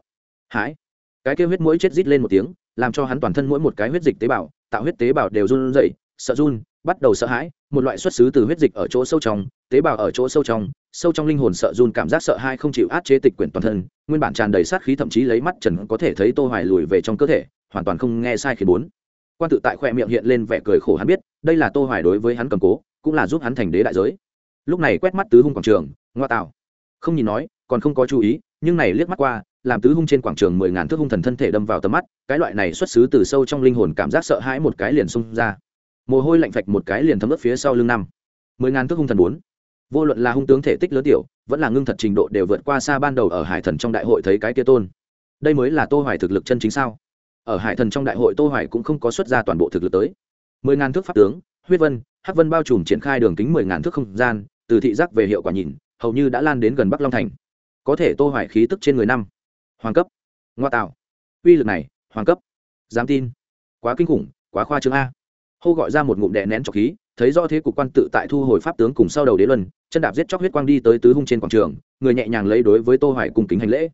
A: Hãi. Cái kia huyết mũi chết rít lên một tiếng, làm cho hắn toàn thân mỗi một cái huyết dịch tế bào, tạo huyết tế bào đều run rẩy, sợ run, bắt đầu sợ hãi, một loại xuất xứ từ huyết dịch ở chỗ sâu trong, tế bào ở chỗ sâu trong sâu trong linh hồn sợ run cảm giác sợ hãi không chịu át chế tịch quyển toàn thân, nguyên bản tràn đầy sát khí thậm chí lấy mắt trần có thể thấy tô hoài lùi về trong cơ thể hoàn toàn không nghe sai khiến bốn. Quan tự tại khoe miệng hiện lên vẻ cười khổ hắn biết, đây là tô hoài đối với hắn cầm cố, cũng là giúp hắn thành đế đại giới. Lúc này quét mắt tứ hung quảng trường, ngoa tạo. Không nhìn nói, còn không có chú ý, nhưng này liếc mắt qua, làm tứ hung trên quảng trường mười ngàn thước hung thần thân thể đâm vào tầm mắt, cái loại này xuất xứ từ sâu trong linh hồn cảm giác sợ hãi một cái liền xung ra. Mồ hôi lạnh phạch một cái liền thấm ướt phía sau lưng năm. Mười ngàn thước hung thần bốn. Vô luận là hung tướng thể tích lớn tiểu, vẫn là ngưng thật trình độ đều vượt qua xa ban đầu ở hải thần trong đại hội thấy cái kia tôn. Đây mới là tô hoài thực lực chân chính sao? Ở hải thần trong đại hội tô hoài cũng không có xuất ra toàn bộ thực lực tới. Mười ngàn thước pháp tướng, huyết vân, hắc vân bao trùm triển khai đường kính mười ngàn thước không gian, từ thị giác về hiệu quả nhìn, hầu như đã lan đến gần bắc long thành. Có thể tô hoài khí tức trên người năm. Hoàng cấp. Ngoa tạo. Uy lực này, hoàng cấp. Dám tin. Quá kinh khủng, quá khoa trương a. Hô gọi ra một ngụm đè nén trọc khí, thấy rõ thế cục quan tự tại thu hồi pháp tướng cùng sau đầu đế luân, chân đạp giết chóc huyết quang đi tới tứ hung trên quảng trường, người nhẹ nhàng lấy đối với tô hoài cùng kính hành lễ.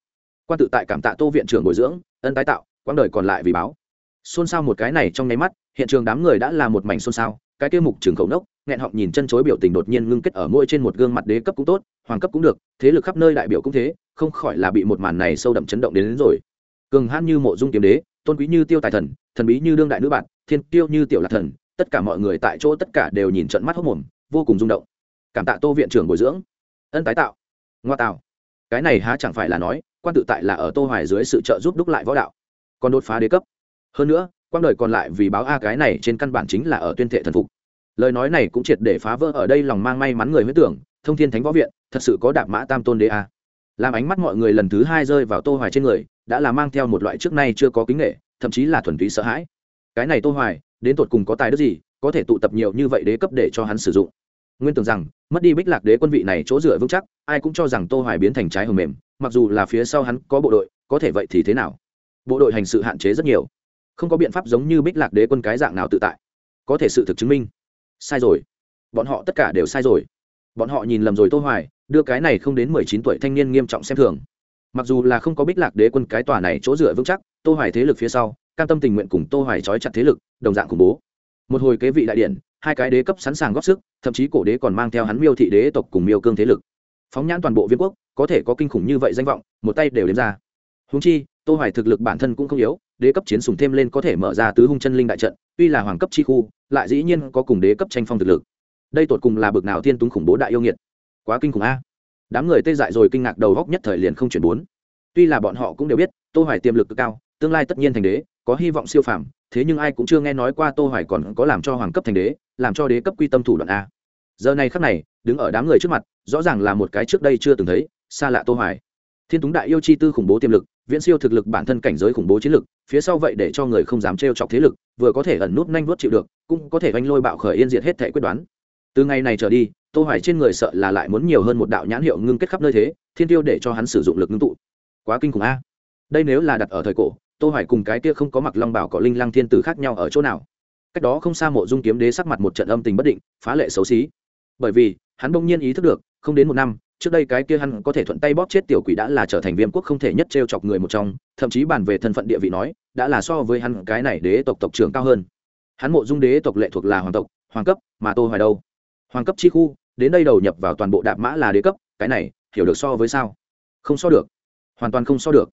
A: Quan tự tại cảm tạ tô viện trưởng bồi dưỡng, ân tái tạo quãng đời còn lại vì báo. Xôn xao một cái này trong nháy mắt hiện trường đám người đã là một mảnh xôn xao cái kia mục trường khẩu nốc nghẹn họng nhìn chân chối biểu tình đột nhiên ngưng kết ở môi trên một gương mặt đế cấp cũng tốt hoàng cấp cũng được thế lực khắp nơi đại biểu cũng thế không khỏi là bị một màn này sâu đậm chấn động đến, đến rồi. Cường hãn như mộ dung kiếm đế tôn quý như tiêu tài thần thần bí như đương đại nữ bạn thiên tiêu như tiểu lạc thần tất cả mọi người tại chỗ tất cả đều nhìn trận mắt hốc mồm vô cùng rung động. Cảm tạ tô viện trưởng bồi dưỡng. Ân tái tạo. Ngoa tạo. Cái này há chẳng phải là nói quan tự tại là ở tô hoài dưới sự trợ giúp đúc lại võ đạo còn đột phá đế cấp. Hơn nữa quang đời còn lại vì báo a cái này trên căn bản chính là ở tuyên thệ thần phục. Lời nói này cũng triệt để phá vỡ ở đây lòng mang may mắn người huyết tưởng, thông thiên thánh võ viện, thật sự có đạp mã tam tôn đế a. Làm ánh mắt mọi người lần thứ hai rơi vào tô hoài trên người, đã là mang theo một loại trước nay chưa có kính nghệ, thậm chí là thuần túy sợ hãi. Cái này tô hoài, đến tột cùng có tài đức gì, có thể tụ tập nhiều như vậy đế cấp để cho hắn sử dụng? Nguyên tưởng rằng, mất đi bích lạc đế quân vị này chỗ dựa vững chắc, ai cũng cho rằng tô hoài biến thành trái hầm mềm, mặc dù là phía sau hắn có bộ đội, có thể vậy thì thế nào? Bộ đội hành sự hạn chế rất nhiều. Không có biện pháp giống như bích lạc đế quân cái dạng nào tự tại. Có thể sự thực chứng minh. Sai rồi. Bọn họ tất cả đều sai rồi. Bọn họ nhìn lầm rồi tô hoài, đưa cái này không đến 19 tuổi thanh niên nghiêm trọng xem thường. Mặc dù là không có bích lạc đế quân cái tòa này chỗ dựa vững chắc, tô hoài thế lực phía sau, cam tâm tình nguyện cùng tô hoài trói chặt thế lực, đồng dạng khủng bố. Một hồi kế vị đại điển hai cái đế cấp sẵn sàng góp sức, thậm chí cổ đế còn mang theo hắn miêu thị đế tộc cùng miêu cương thế lực. Phóng nhãn toàn bộ viên quốc, có thể có kinh khủng như vậy danh vọng, một tay đều đếm ra. Huống chi tô hoài thực lực bản thân cũng không yếu, đế cấp chiến sùng thêm lên có thể mở ra tứ hung chân linh đại trận, tuy là hoàng cấp chi khu, lại dĩ nhiên có cùng đế cấp tranh phong thực lực. Đây tột cùng là bực nào thiên túng khủng bố đại yêu nghiệt. Quá kinh khủng a. Đám người tê dại rồi kinh ngạc đầu góc nhất thời liền không chuyển bốn. Tuy là bọn họ cũng đều biết, tô hoài tiềm lực cực cao, tương lai tất nhiên thành đế, có hy vọng siêu phàm, thế nhưng ai cũng chưa nghe nói qua tô hoài còn có làm cho hoàng cấp thành đế, làm cho đế cấp quy tâm thủ đoạn a. Giờ này khắc này, đứng ở đám người trước mặt, rõ ràng là một cái trước đây chưa từng thấy, xa lạ tô hoài thiên túng đại yêu chi tư khủng bố tiềm lực, viễn siêu thực lực bản thân cảnh giới khủng bố chiến lực, phía sau vậy để cho người không dám trêu chọc thế lực, vừa có thể ẩn nút nhanh vuốt chịu được, cũng có thể oanh lôi bạo khởi yên diệt hết thể quyết đoán. Từ ngày này trở đi, tô hoài trên người sợ là lại muốn nhiều hơn một đạo nhãn hiệu ngưng kết khắp nơi thế, thiên tiêu để cho hắn sử dụng lực ngưng tụ. Quá kinh khủng a. Đây nếu là đặt ở thời cổ, tô hoài cùng cái kia không có mặc long bảo có linh lang thiên tử khác nhau ở chỗ nào? Cách đó không xa mộ dung kiếm đế sắc mặt một trận âm tình bất định, phá lệ xấu xí. Bởi vì, hắn bỗng nhiên ý thức được, không đến một năm trước đây cái kia hắn có thể thuận tay bóp chết tiểu quỷ đã là trở thành viêm quốc không thể nhất trêu chọc người một trong, thậm chí bàn về thân phận địa vị nói, đã là so với hắn cái này đế tộc tộc trưởng cao hơn. Hắn mộ dung đế tộc lệ thuộc là hoàng tộc, hoàng cấp, mà tô hoài đâu? Hoàng cấp chi khu, đến đây đầu nhập vào toàn bộ đạp mã là đế cấp, cái này, hiểu được so với sao? Không so được. Hoàn toàn không so được.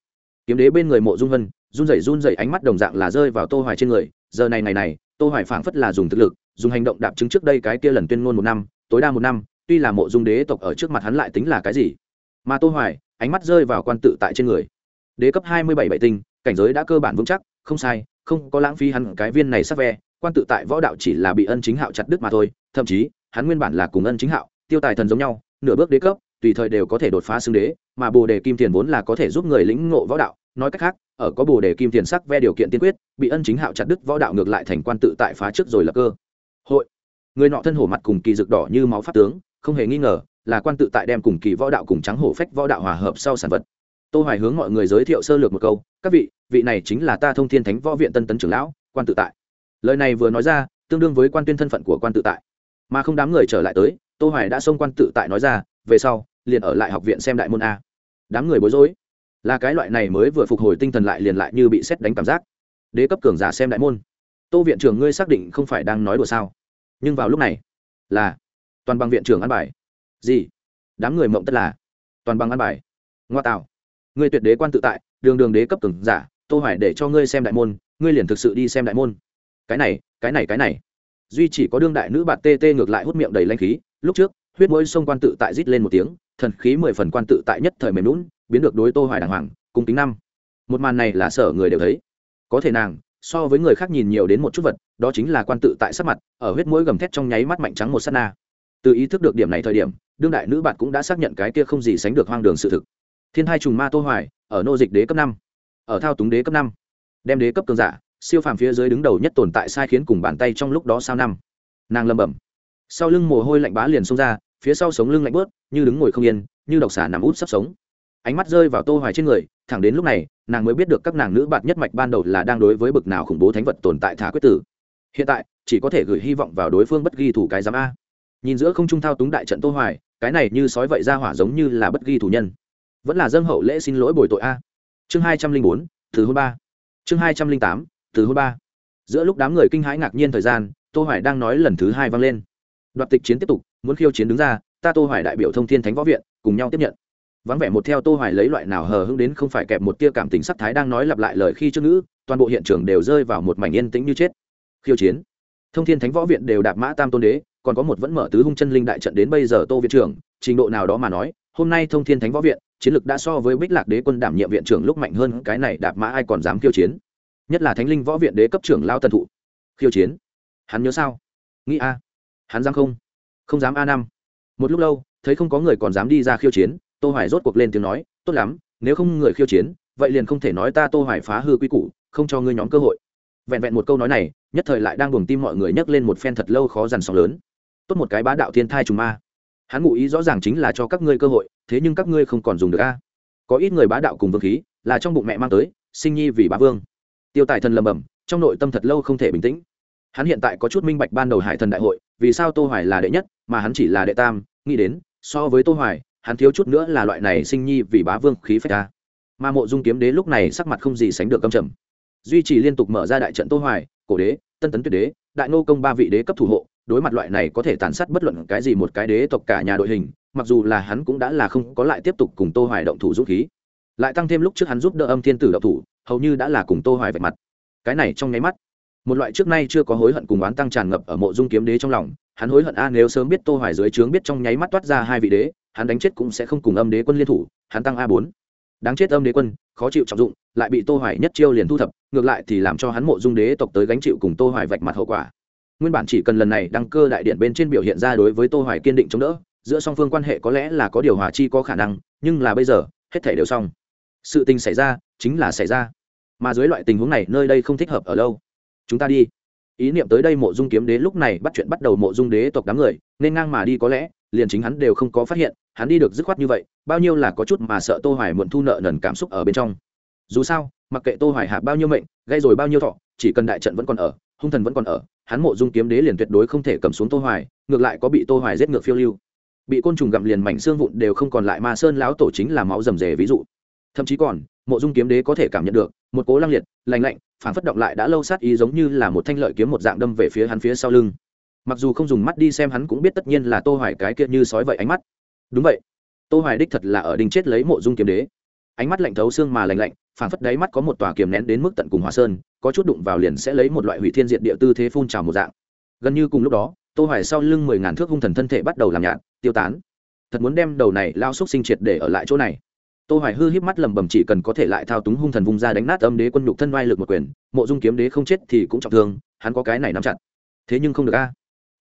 A: Kiếm đế bên người mộ dung vân, run rẩy run rẩy ánh mắt đồng dạng là rơi vào tô hoài trên người, giờ này ngày này, tô hoài phảng phất là dùng thực lực, dùng hành động đạp chứng trước đây cái kia lần tuyên ngôn một năm, tối đa một năm tuy là mộ dung đế tộc ở trước mặt hắn lại tính là cái gì? Mà tô hoài, ánh mắt rơi vào quan tự tại trên người. Đế cấp 27 bảy tinh, cảnh giới đã cơ bản vững chắc, không sai, không có lãng phí hắn cái viên này sắc ve, quan tự tại võ đạo chỉ là bị ân chính hạo chặt đứt mà thôi, thậm chí, hắn nguyên bản là cùng ân chính hạo, tiêu tài thần giống nhau, nửa bước đế cấp, tùy thời đều có thể đột phá xương đế, mà bồ đề kim tiền vốn là có thể giúp người lĩnh ngộ võ đạo, nói cách khác, ở có bồ đề kim tiền sắc ve điều kiện tiên quyết, bị ân chính hạo chặt đứt võ đạo ngược lại thành quan tự tại phá trước rồi là cơ. Hội. Người nọ thân hổ mặt cùng kỳ rực đỏ như máu pháp tướng không hề nghi ngờ là quan tự tại đem cùng kỳ võ đạo cùng trắng hổ phách võ đạo hòa hợp sau sản vật. Tô hoài hướng mọi người giới thiệu sơ lược một câu, các vị vị này chính là ta thông thiên thánh võ viện tân tấn trưởng lão, quan tự tại. Lời này vừa nói ra, tương đương với quan tuyên thân phận của quan tự tại. Mà không đám người trở lại tới, tô hoài đã xông quan tự tại nói ra, về sau, liền ở lại học viện xem đại môn a. Đám người bối rối. Là cái loại này mới vừa phục hồi tinh thần lại liền lại như bị xét đánh cảm giác. Đế cấp cường giả xem đại môn. Tô viện trưởng ngươi xác định không phải đang nói đùa sao? Nhưng vào lúc này, là toàn bằng viện trưởng ăn bài. Gì? Đám người mộng tất là toàn bằng ăn bài. Ngoa tạo. Ngươi tuyệt đế quan tự tại, đường đường đế cấp cường giả, tô hoài để cho ngươi xem đại môn, ngươi liền thực sự đi xem đại môn. Cái này cái này cái này. Duy chỉ có đương đại nữ bạn tê tê ngược lại hút miệng đầy lanh khí, lúc trước, huyết mũi sông quan tự tại rít lên một tiếng, thần khí mười phần quan tự tại nhất thời mềm lún biến được đối tô hoài đàng hoàng, cung tính năm. Một màn này là sở người đều thấy. Có thể nàng, so với người khác nhìn nhiều đến một chút vật, đó chính là quan tự tại sắc mặt, ở huyết mũi gầm thét trong nháy mắt mạnh trắng một sát na từ ý thức được điểm này thời điểm, đương đại nữ bạn cũng đã xác nhận cái kia không gì sánh được hoang đường sự thực. Thiên hai trùng ma tô hoài, ở nô dịch đế cấp năm, ở thao túng đế cấp năm, đem đế cấp cường giả, siêu phàm phía dưới đứng đầu nhất tồn tại sai khiến cùng bàn tay trong lúc đó sao năm. Nàng lầm bẩm. Sau lưng mồ hôi lạnh bá liền xông ra, phía sau sống lưng lạnh bớt, như đứng ngồi không yên, như độc xà nằm út sắp sống. Ánh mắt rơi vào tô hoài trên người, thẳng đến lúc này, nàng mới biết được các nàng nữ bạn nhất mạch ban đầu là đang đối với bực nào khủng bố thánh vật tồn tại thả quyết tử. Hiện tại, chỉ có thể gửi hy vọng vào đối phương bất ghi thủ cái giám a nhìn giữa không trung thao túng đại trận tô hoài cái này như sói vậy ra hỏa giống như là bất ghi thủ nhân. Vẫn là dâng hậu lễ xin lỗi bồi tội a. Chương 204, thứ hôn ba. Chương 208, thứ hôn ba. Giữa lúc đám người kinh hãi ngạc nhiên thời gian tô hoài đang nói lần thứ hai vang lên. Đoạt tịch chiến tiếp tục muốn khiêu chiến đứng ra ta tô hoài đại biểu thông thiên thánh võ viện cùng nhau tiếp nhận. Vắng vẻ một theo tô hoài lấy loại nào hờ hững đến không phải kẹp một tia cảm tình sắc thái đang nói lặp lại lời khi trước ngữ toàn bộ hiện trường đều rơi vào một mảnh yên tĩnh như chết. Khiêu chiến. Thông thiên thánh võ viện đều đạp mã tam tôn đế còn có một vẫn mở tứ hung chân linh đại trận đến bây giờ tô viện trưởng, trình độ nào đó mà nói, hôm nay thông thiên thánh võ viện, chiến lược đã so với bích lạc đế quân đảm nhiệm viện trưởng lúc mạnh hơn, cái này đạp mã ai còn dám khiêu chiến? Nhất là thánh linh võ viện đế cấp trưởng lao tần thụ. Khiêu chiến? Hắn nhớ sao? Nghĩ a. Hắn dám không? Không dám a năm. Một lúc lâu, thấy không có người còn dám đi ra khiêu chiến, tô hoài rốt cuộc lên tiếng nói, tốt lắm, nếu không người khiêu chiến, vậy liền không thể nói ta tô hoài phá hư quy củ, không cho ngươi nhóm cơ hội. Vẹn vẹn một câu nói này, nhất thời lại đang buồng tim mọi người nhấc lên một phen thật lâu khó dằn sóng lớn tốt một cái bá đạo thiên thai trùng ma. Hắn ngụ ý rõ ràng chính là cho các ngươi cơ hội, thế nhưng các ngươi không còn dùng được a. Có ít người bá đạo cùng vương khí, là trong bụng mẹ mang tới, sinh nhi vì bá vương. Tiêu tài thần lầm bầm trong nội tâm thật lâu không thể bình tĩnh. Hắn hiện tại có chút minh bạch ban đầu hải thần đại hội, vì sao tô hoài là đệ nhất, mà hắn chỉ là đệ tam, nghĩ đến, so với tô hoài, hắn thiếu chút nữa là loại này sinh nhi vì bá vương khí phách ta mà mộ dung kiếm đế lúc này sắc mặt không gì sánh được căm trầm. Duy trì liên tục mở ra đại trận tô hoài, cổ đế, tân tấn tuyệt đế, đại nô công ba vị đế cấp thủ hộ đối mặt loại này có thể tàn sát bất luận cái gì một cái đế tộc cả nhà đội hình, mặc dù là hắn cũng đã là không có lại tiếp tục cùng tô hoài động thủ dũng khí. Lại tăng thêm lúc trước hắn giúp đỡ âm thiên tử động thủ, hầu như đã là cùng tô hoài vạch mặt. Cái này trong nháy mắt, một loại trước nay chưa có hối hận cùng oán tăng tràn ngập ở mộ dung kiếm đế trong lòng, hắn hối hận a, nếu sớm biết tô hoài dưới trướng biết trong nháy mắt toát ra hai vị đế, hắn đánh chết cũng sẽ không cùng âm đế quân liên thủ, hắn tăng a 4 đáng chết âm đế quân, khó chịu trọng dụng, lại bị tô hoài nhất chiêu liền thu thập, ngược lại thì làm cho hắn mộ dung đế tộc tới gánh chịu cùng tô hoài vạch mặt hậu quả nguyên bản chỉ cần lần này đăng cơ đại điện bên trên biểu hiện ra đối với tô hoài kiên định chống đỡ, giữa song phương quan hệ có lẽ là có điều hòa chi có khả năng, nhưng là bây giờ, hết thể đều xong. Sự tình xảy ra, chính là xảy ra. Mà dưới loại tình huống này, nơi đây không thích hợp ở lâu. Chúng ta đi. Ý niệm tới đây mộ dung kiếm đế lúc này bắt chuyện bắt đầu mộ dung đế tộc đám người, nên ngang mà đi có lẽ, liền chính hắn đều không có phát hiện, hắn đi được dứt khoát như vậy, bao nhiêu là có chút mà sợ tô hoài muộn thu nợ nần cảm xúc ở bên trong. Dù sao, mặc kệ tô hoài hạ bao nhiêu mệnh, gây rồi bao nhiêu thọ, chỉ cần đại trận vẫn còn ở, hung thần vẫn còn ở hắn mộ dung kiếm đế liền tuyệt đối không thể cầm xuống tô hoài, ngược lại có bị tô hoài giết ngược phiêu lưu. Bị côn trùng gặm liền mảnh xương vụn đều không còn lại, ma sơn lão tổ chính là máu rầm rề ví dụ. Thậm chí còn, mộ dung kiếm đế có thể cảm nhận được, một cố lăng liệt lành lạnh phản phất động lại đã lâu sát ý giống như là một thanh lợi kiếm một dạng đâm về phía hắn phía sau lưng. Mặc dù không dùng mắt đi xem hắn cũng biết tất nhiên là tô hoài cái kia như sói vậy ánh mắt. Đúng vậy. Tô hoài đích thật là ở đình chết lấy mộ dung kiếm đế. Ánh mắt lạnh thấu xương mà lạnh lạnh phản phất đáy mắt có một tòa kiềm nén đến mức tận cùng hòa sơn có chút đụng vào liền sẽ lấy một loại hủy thiên diệt địa tư thế phun trào một dạng. Gần như cùng lúc đó, tô hoài sau lưng mười ngàn thước hung thần thân thể bắt đầu làm nhạt, tiêu tán. Thật muốn đem đầu này lao xúc sinh triệt để ở lại chỗ này. Tô hoài hư híp mắt lầm bầm chỉ cần có thể lại thao túng hung thần vung ra đánh nát âm đế quân nhục thân vai lực một quyền, mộ dung kiếm đế không chết thì cũng trọng thương, hắn có cái này nắm chặt. Thế nhưng không được a.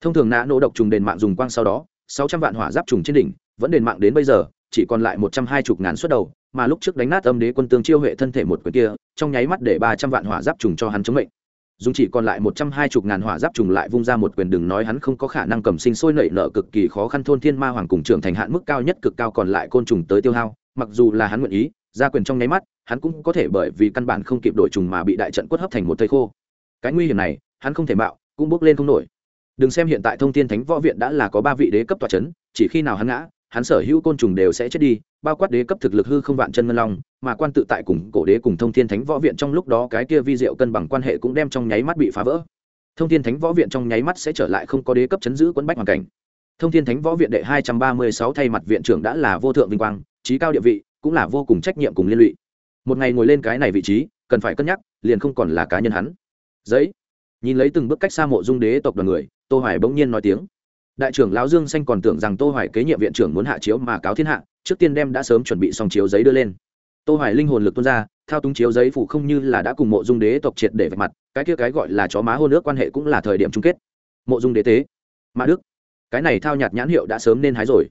A: Thông thường nã nổ độc trùng đền mạng dùng quang sau đó 600 vạn hỏa giáp trùng trên đỉnh, vẫn đền mạng đến bây giờ, chỉ còn lại 120 ngàn xuất đầu, mà lúc trước đánh nát âm đế quân tương chiêu hệ thân thể một quyền kia trong nháy mắt để 300 vạn hỏa giáp trùng cho hắn chống mệnh. Dùng chỉ còn lại 120 ngàn hỏa giáp trùng lại vung ra một quyền đừng nói hắn không có khả năng cầm sinh sôi nảy nở cực kỳ khó khăn thôn thiên ma hoàng cùng trưởng thành hạn mức cao nhất cực cao còn lại côn trùng tới tiêu hao, mặc dù là hắn nguyện ý, ra quyền trong nháy mắt, hắn cũng có thể bởi vì căn bản không kịp đổi trùng mà bị đại trận quất hấp thành một thây khô. Cái nguy hiểm này, hắn không thể mạo, cũng bước lên không nổi. Đừng xem hiện tại thông tin thánh võ viện đã là có ba vị đế cấp tòa c h ấ n chỉ khi nào hắn ngã, hắn sở hữu côn trùng đều sẽ chết đi bao quát đế cấp thực lực hư không vạn chân ngân long, mà quan tự tại cùng cổ đế cùng thông thiên thánh võ viện trong lúc đó cái kia vi diệu cân bằng quan hệ cũng đem trong nháy mắt bị phá vỡ. Thông thiên thánh võ viện trong nháy mắt sẽ trở lại không có đế cấp chấn giữ quân bách hoàn cảnh. Thông thiên thánh võ viện đệ hai trăm ba mươi sáu thay mặt viện trưởng đã là vô thượng vinh quang, trí cao địa vị, cũng là vô cùng trách nhiệm cùng liên lụy. Một ngày ngồi lên cái này vị trí, cần phải cân nhắc, liền không còn là cá nhân hắn. Giấy. Nhìn lấy từng bước cách xa mộ dung đế tộc đoàn người, tô hoài bỗng nhiên nói tiếng đại trưởng lão dương xanh còn tưởng rằng tô hoài kế nhiệm viện trưởng muốn hạ chiếu mà cáo thiên hạ, trước tiên đem đã sớm chuẩn bị xong chiếu giấy đưa lên. Tô hoài linh hồn lực tuôn ra, thao túng chiếu giấy phụ không như là đã cùng mộ dung đế tộc triệt để vạch mặt, cái kia cái gọi là chó má hôn nước quan hệ cũng là thời điểm chung kết. Mộ dung đế tế, mã đức, cái này thao nhạt nhãn hiệu đã sớm nên hái rồi.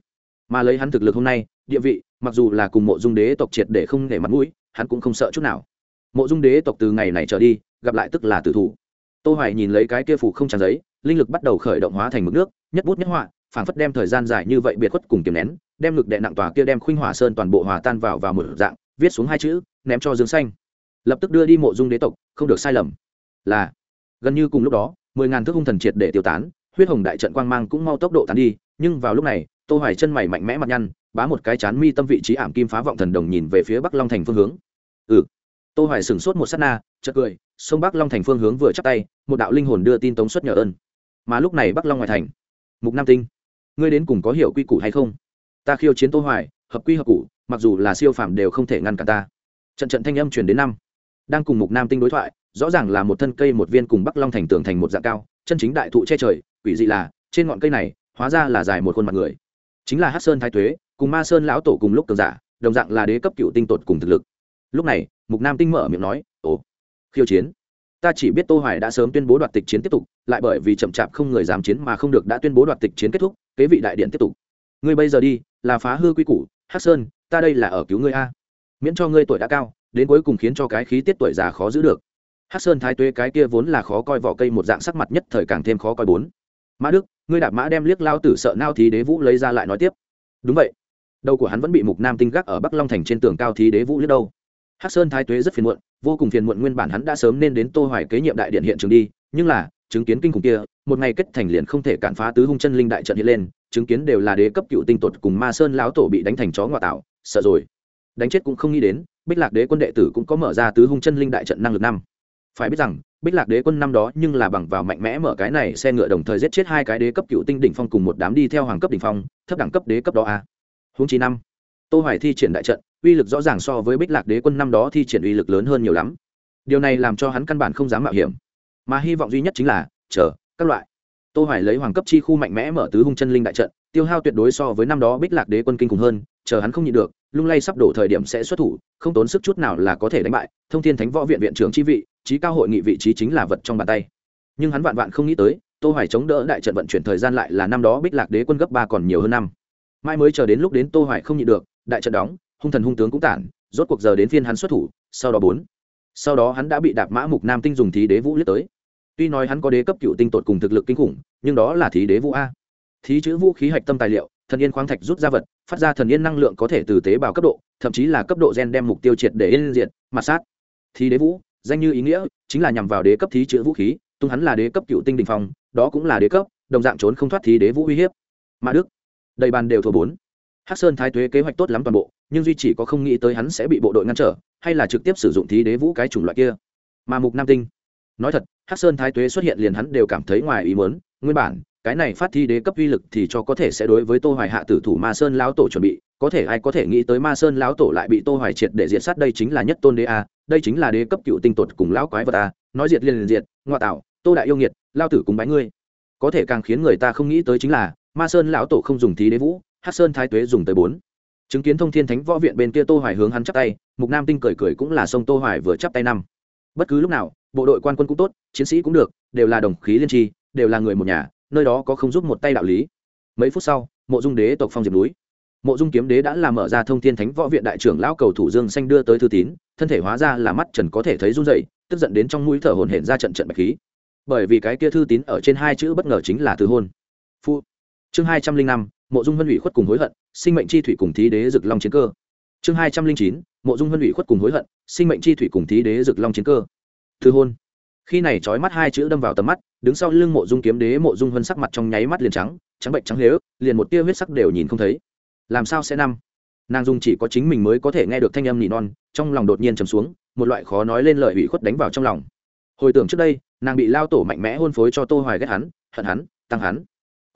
A: Mà lấy hắn thực lực hôm nay, địa vị, mặc dù là cùng mộ dung đế tộc triệt để không để mặt mũi, hắn cũng không sợ chút nào. Mộ dung đế tộc từ ngày này trở đi, gặp lại tức là tử thủ. Tô hoài nhìn lấy cái kia phủ không tràn giấy linh lực bắt đầu khởi động hóa thành mực nước, nhất bút nhất họa, phảng phất đem thời gian dài như vậy biệt khuất cùng kiềm nén, đem lực đệ nặng tòa kia đem khuynh hỏa sơn toàn bộ hòa tan vào vào một dạng, viết xuống hai chữ, ném cho dương xanh. Lập tức đưa đi mộ dung đế tộc, không được sai lầm. Là, gần như cùng lúc đó, mười ngàn thước hung thần triệt để tiêu tán, huyết hồng đại trận quang mang cũng mau tốc độ tán đi, nhưng vào lúc này, tô hoài chân mày mạnh mẽ mặt nhăn, bá một cái chán mi tâm vị trí ảm kim phá vọng thần đồng nhìn về phía bắc long thành phương hướng. Ừ. Tô hoài sửng sốt một sát na, chợt cười, sông bắc long thành phương hướng vừa chắp tay, một đạo linh hồn đưa tin tống xuất nhờ ơn mà lúc này bắc long ngoại thành mục nam tinh ngươi đến cùng có hiểu quy củ hay không ta khiêu chiến tô hoài hợp quy hợp củ mặc dù là siêu phàm đều không thể ngăn cản ta trận trận thanh âm truyền đến năm đang cùng mục nam tinh đối thoại rõ ràng là một thân cây một viên cùng bắc long thành tường thành một dạng cao chân chính đại thụ che trời quỷ dị là trên ngọn cây này hóa ra là dài một khuôn mặt người chính là hát sơn thái tuế cùng ma sơn lão tổ cùng lúc cường giả đồng dạng là đế cấp cựu tinh tột cùng thực lực lúc này mục nam tinh mở miệng nói ồ khiêu chiến ta chỉ biết tô hoài đã sớm tuyên bố đoạt tịch chiến tiếp tục, lại bởi vì chậm chạp không người dám chiến mà không được đã tuyên bố đoạt tịch chiến kết thúc, kế vị đại điện tiếp tục. Ngươi bây giờ đi, là phá hư quy củ, hắc sơn, ta đây là ở cứu ngươi a. Miễn cho ngươi tuổi đã cao, đến cuối cùng khiến cho cái khí tiết tuổi già khó giữ được. Hắc sơn thái tuế cái kia vốn là khó coi vỏ cây một dạng sắc mặt nhất thời càng thêm khó coi bốn. Mã đức, ngươi đạp mã đem liếc lao tử sợ nao thí đế vũ lấy ra lại nói tiếp. Đúng vậy. Đầu của hắn vẫn bị mục nam tinh gác ở bắc long thành trên tường cao thí đế vũ liếc đâu hắc sơn thái tuế rất phiền muộn, vô cùng phiền muộn nguyên bản hắn đã sớm nên đến tô hoài kế nhiệm đại điện hiện trường đi, nhưng là, chứng kiến kinh khủng kia, một ngày kết thành liền không thể cản phá tứ hung chân linh đại trận hiện lên, chứng kiến đều là đế cấp cựu tinh tột cùng ma sơn lão tổ bị đánh thành chó ngoại tạo, sợ rồi. Đánh chết cũng không nghĩ đến, bích lạc đế quân đệ tử cũng có mở ra tứ hung chân linh đại trận năng lực năm. Phải biết rằng, bích lạc đế quân năm đó nhưng là bằng vào mạnh mẽ mở cái này xe ngựa đồng thời giết chết hai cái đế cấp cựu tinh đỉnh phong cùng một đám đi theo hoàng cấp đỉnh phong, thấp đẳng cấp đế cấp đó a. Huống chi năm, tô hoài thi triển đại trận uy lực rõ ràng so với bích lạc đế quân năm đó thi triển uy lực lớn hơn nhiều lắm. Điều này làm cho hắn căn bản không dám mạo hiểm. Mà hy vọng duy nhất chính là, chờ, các loại. Tô hoài lấy hoàng cấp chi khu mạnh mẽ mở tứ hung chân linh đại trận, tiêu hao tuyệt đối so với năm đó bích lạc đế quân kinh khủng hơn, chờ hắn không nhịn được, lung lay sắp đổ thời điểm sẽ xuất thủ, không tốn sức chút nào là có thể đánh bại, thông thiên thánh võ viện viện trưởng chi vị, trí cao hội nghị vị trí chính là vật trong bàn tay. Nhưng hắn vạn vạn không nghĩ tới, tô hoài chống đỡ đại trận vận chuyển thời gian lại là năm đó bích lạc đế quân gấp ba còn nhiều hơn năm. Mai mới chờ đến lúc đến tô hoài không nhịn được, đại trận đóng hung thần hung tướng cũng tản, rốt cuộc giờ đến phiên hắn xuất thủ, sau đó bốn. Sau đó hắn đã bị đạp mã mục nam tinh dùng thí đế vũ liếc tới. Tuy nói hắn có đế cấp cựu tinh tột cùng thực lực kinh khủng, nhưng đó là thí đế vũ a. Thí chữ vũ khí hạch tâm tài liệu, thần yên khoáng thạch rút ra vật, phát ra thần yên năng lượng có thể từ tế bào cấp độ, thậm chí là cấp độ gen đem mục tiêu triệt để yên diện mặt sát. Thí đế vũ, danh như ý nghĩa, chính là nhằm vào đế cấp thí chữ vũ khí, tung hắn là đế cấp cựu tinh đình phong, đó cũng là đế cấp, đồng dạng trốn không thoát thí đế vũ uy hiếp. Mã đức, đầy bàn đều thua bốn hắc sơn thái tuế kế hoạch tốt lắm toàn bộ, nhưng duy chỉ có không nghĩ tới hắn sẽ bị bộ đội ngăn trở, hay là trực tiếp sử dụng thí đế vũ cái chủng loại kia. Mà mục nam tinh. Nói thật, hắc sơn thái tuế xuất hiện liền hắn đều cảm thấy ngoài ý muốn, nguyên bản, cái này phát thi đế cấp uy lực thì cho có thể sẽ đối với tô hoài hạ tử thủ ma sơn lão tổ chuẩn bị, có thể ai có thể nghĩ tới ma sơn lão tổ lại bị tô hoài triệt để diệt sát đây chính là nhất tôn đế a, đây chính là đế cấp cựu tinh tột cùng lão quái vật a, nói diệt liền liền diệt, ngoại tạo, tô đại yêu nghiệt, lao tử cùng bái ngươi. Có thể càng khiến người ta không nghĩ tới chính là, ma sơn lão tổ không dùng thí đế vũ Hát sơn thái tuế dùng tới bốn. Chứng kiến thông thiên thánh võ viện bên kia tô hoài hướng hắn chắp tay, mục nam tinh cười cười cũng là sông tô hoài vừa chắp tay năm. Bất cứ lúc nào, bộ đội quan quân cũng tốt, chiến sĩ cũng được, đều là đồng khí liên tri, đều là người một nhà, nơi đó có không giúp một tay đạo lý. Mấy phút sau, mộ dung đế tộc phong diệp núi. Mộ dung kiếm đế đã làm mở ra thông thiên thánh võ viện đại trưởng lão cầu thủ dương xanh đưa tới thư tín, thân thể hóa ra là mắt trần có thể thấy run rẩy, tức giận đến trong mũi thở hổn hển ra trận trận bạch khí. Bởi vì cái kia thư tín ở trên hai chữ bất ngờ chính là từ hôn. Phu chương hai trăm linh năm, mộ dung vân ủy khuất cùng hối hận, sinh mệnh chi thủy cùng thí đế rực long chiến cơ. Chương hai trăm linh chín, mộ dung vân ủy khuất cùng hối hận, sinh mệnh chi thủy cùng thí đế rực long chiến cơ. Thư hôn. Khi này trói mắt hai chữ đâm vào tầm mắt, đứng sau lưng mộ dung kiếm đế, mộ dung vân sắc mặt trong nháy mắt liền trắng trắng bệnh trắng lếu liền một tia huyết sắc đều nhìn không thấy. Làm sao sẽ năm? Nàng dung chỉ có chính mình mới có thể nghe được thanh âm nỉ non, trong lòng đột nhiên trầm xuống, một loại khó nói lên lời ủy khuất đánh vào trong lòng. Hồi tưởng trước đây, nàng bị lao tổ mạnh mẽ hôn phối cho tô hoài ghét hắn, hận hắn, tăng hắn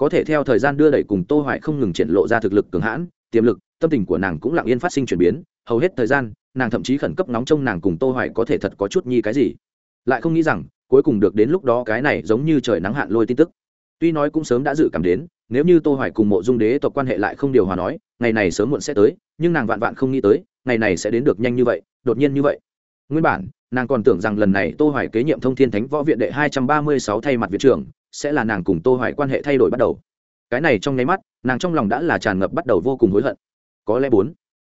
A: có thể theo thời gian đưa đẩy cùng tô hoài không ngừng triển lộ ra thực lực cường hãn, tiềm lực, tâm tình của nàng cũng lặng yên phát sinh chuyển biến. Hầu hết thời gian, nàng thậm chí khẩn cấp nóng trông nàng cùng tô hoài có thể thật có chút nhi cái gì. Lại không nghĩ rằng, cuối cùng được đến lúc đó cái này giống như trời nắng hạn lôi tin tức. Tuy nói cũng sớm đã dự cảm đến, nếu như tô hoài cùng mộ dung đế tộc quan hệ lại không điều hòa nói, ngày này sớm muộn sẽ tới, nhưng nàng vạn vạn không nghĩ tới, ngày này sẽ đến được nhanh như vậy, đột nhiên như vậy. Nguyên bản, nàng còn tưởng rằng lần này tô hoài kế nhiệm thông thiên thánh võ viện đệ 236 thay mặt viện trưởng sẽ là nàng cùng tô hoài quan hệ thay đổi bắt đầu. Cái này trong nháy mắt, nàng trong lòng đã là tràn ngập bắt đầu vô cùng hối hận. Có lẽ bốn,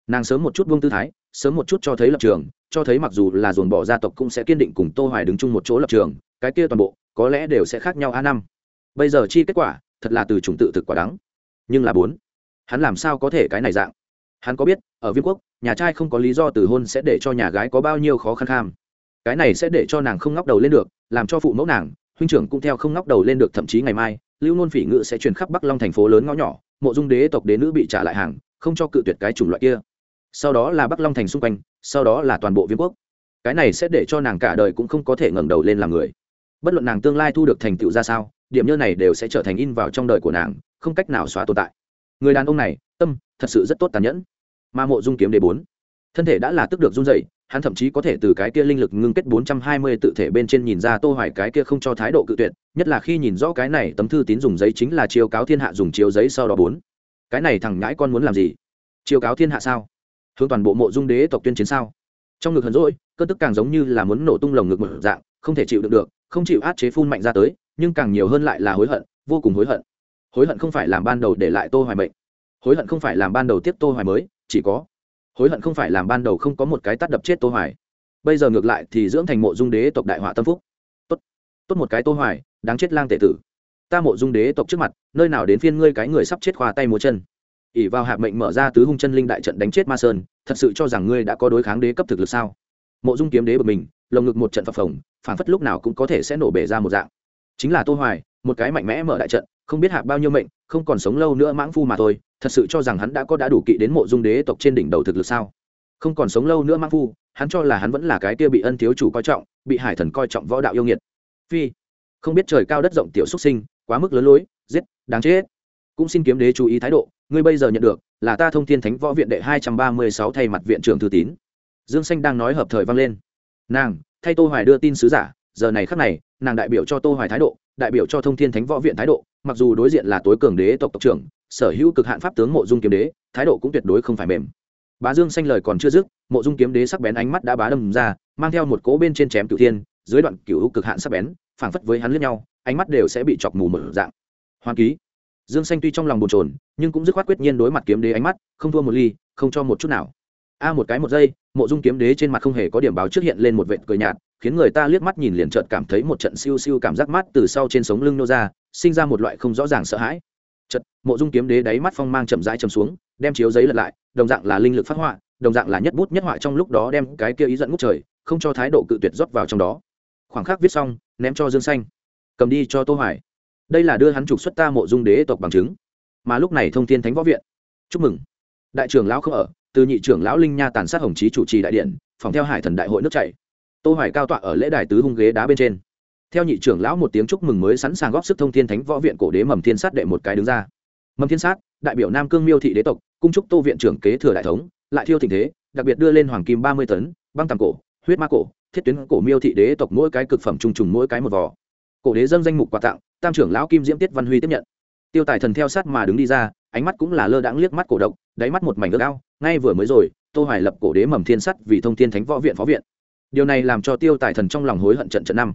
A: nàng sớm một chút buông tư thái, sớm một chút cho thấy lập trường, cho thấy mặc dù là dồn bỏ gia tộc cũng sẽ kiên định cùng tô hoài đứng chung một chỗ lập trường, cái kia toàn bộ, có lẽ đều sẽ khác nhau a năm. Bây giờ chi kết quả, thật là từ chủng tự thực quả đắng. Nhưng là bốn, hắn làm sao có thể cái này dạng? Hắn có biết, ở viêm quốc, nhà trai không có lý do từ hôn sẽ để cho nhà gái có bao nhiêu khó khăn kham. Cái này sẽ để cho nàng không ngóc đầu lên được, làm cho phụ mẫu nàng huynh trưởng cũng theo không ngóc đầu lên được thậm chí ngày mai, lưu nôn phỉ ngự sẽ truyền khắp bắc long thành phố lớn ngõ nhỏ, mộ dung đế tộc đế nữ bị trả lại hàng, không cho cự tuyệt cái chủng loại kia. Sau đó là bắc long thành xung quanh, sau đó là toàn bộ viêm quốc. Cái này sẽ để cho nàng cả đời cũng không có thể ngẩng đầu lên làm người. Bất luận nàng tương lai thu được thành tựu ra sao, điểm nhơ này đều sẽ trở thành in vào trong đời của nàng, không cách nào xóa tồn tại. Người đàn ông này, tâm, thật sự rất tốt tàn nhẫn. Mà mộ dung kiếm đế bốn. Thân thể đã là tức được run dậy hắn thậm chí có thể từ cái kia linh lực ngưng kết bốn trăm hai mươi tự thể bên trên nhìn ra tô hoài cái kia không cho thái độ cự tuyệt, nhất là khi nhìn rõ cái này tấm thư tín dùng giấy chính là chiêu cáo thiên hạ dùng chiếu giấy sau đó bốn. Cái này thằng nhãi con muốn làm gì? Chiêu cáo thiên hạ sao? Hướng toàn bộ mộ dung đế tộc tuyên chiến sao? Trong ngực hờn rỗi cơn tức càng giống như là muốn nổ tung lồng ngực một dạng, không thể chịu được được, không chịu át chế phun mạnh ra tới, nhưng càng nhiều hơn lại là hối hận, vô cùng hối hận. Hối hận không phải làm ban đầu để lại tô hoài mệnh. Hối hận không phải làm ban đầu tiếp tô hoài mới, chỉ có hối hận không phải làm ban đầu không có một cái tát đập chết tô hoài. Bây giờ ngược lại thì dưỡng thành mộ dung đế tộc đại họa tâm phúc. Tốt. Tốt một cái tô hoài, đáng chết lang tệ tử. Ta mộ dung đế tộc trước mặt, nơi nào đến phiên ngươi cái người sắp chết khoa tay múa chân. Ỉ vào hạp mệnh mở ra tứ hung chân linh đại trận đánh chết ma sơn, thật sự cho rằng ngươi đã có đối kháng đế cấp thực lực sao? Mộ dung kiếm đế bực mình, lồng ngực một trận phập phồng phản phất lúc nào cũng có thể sẽ nổ bể ra một dạng. Chính là tô hoài, một cái mạnh mẽ mở đại trận, không biết hạ bao nhiêu mệnh, không còn sống lâu nữa mãng phu mà thôi thật sự cho rằng hắn đã có đã đủ kỵ đến mộ dung đế tộc trên đỉnh đầu thực lực sao? Không còn sống lâu nữa mãng phu, hắn cho là hắn vẫn là cái kia bị ân thiếu chủ coi trọng, bị hải thần coi trọng võ đạo yêu nghiệt. Phi, không biết trời cao đất rộng tiểu xuất sinh, quá mức lớn lối, giết, đáng chết. Cũng xin kiếm đế chú ý thái độ, ngươi bây giờ nhận được, là ta thông thiên thánh võ viện đệ hai trăm ba mươi sáu thay mặt viện trưởng thư tín. Dương xanh đang nói hợp thời vang lên. Nàng, thay tô hoài đưa tin sứ giả, giờ này khắc này, nàng đại biểu cho tô hoài thái độ, đại biểu cho thông thiên thánh võ viện thái độ mặc dù đối diện là tối cường đế tộc tộc trưởng, sở hữu cực hạn pháp tướng mộ dung kiếm đế, thái độ cũng tuyệt đối không phải mềm. Bá dương xanh lời còn chưa dứt, mộ dung kiếm đế sắc bén ánh mắt đã bá đâm ra, mang theo một cố bên trên chém cửu thiên, dưới đoạn cửu cực hạn sắc bén, phảng phất với hắn lướt nhau, ánh mắt đều sẽ bị chọc mù mở dạng. Hoàn ký. Dương xanh tuy trong lòng bồn chồn, nhưng cũng dứt khoát quyết nhiên đối mặt kiếm đế ánh mắt, không thua một ly, không cho một chút nào. A một cái một giây, mộ dung kiếm đế trên mặt không hề có điểm báo trước hiện lên một vệt cười nhạt khiến người ta liếc mắt nhìn liền chợt cảm thấy một trận siêu siêu cảm giác mát từ sau trên sống lưng nô ra, sinh ra một loại không rõ ràng sợ hãi. Chật mộ dung kiếm đế đáy mắt phong mang chậm rãi chầm xuống, đem chiếu giấy lật lại, đồng dạng là linh lực phát họa, đồng dạng là nhất bút nhất họa trong lúc đó đem cái kia ý giận ngút trời, không cho thái độ cự tuyệt rót vào trong đó. Khoảng khắc viết xong, ném cho dương xanh. Cầm đi cho tô hoài. Đây là đưa hắn trục xuất ta mộ dung đế tộc bằng chứng. Mà lúc này thông thiên thánh võ viện. Chúc mừng. Đại trưởng lão không ở, từ nhị trưởng lão linh nha tàn sát hồng chí chủ trì đại điện, phòng theo hải thần đại hội nước chảy tô hoài cao tọa ở lễ đài tứ hung ghế đá bên trên. Theo nhị trưởng lão một tiếng chúc mừng mới sẵn sàng góp sức thông thiên thánh võ viện cổ đế mầm thiên sát đệ một cái đứng ra. Mầm thiên sát, đại biểu nam cương miêu thị đế tộc, cung chúc tô viện trưởng kế thừa đại thống, lại thiêu thịnh thế, đặc biệt đưa lên hoàng kim 30 tấn, băng tam cổ, huyết ma cổ, thiết tuyến cổ miêu thị đế tộc mỗi cái cực phẩm trùng trùng mỗi cái một vò. Cổ đế dâng danh mục quà tặng, tam trưởng lão kim diễm tiết văn huy tiếp nhận. Tiêu tài thần theo sát mà đứng đi ra, ánh mắt cũng là lơ đãng liếc mắt cổ độc, đáy mắt một mảnh ước ao, ngay vừa mới rồi, tô hoài lập cổ đế mầm thiên sắt vì thông thiên thánh võ viện phó viện điều này làm cho tiêu tài thần trong lòng hối hận trận trận năm.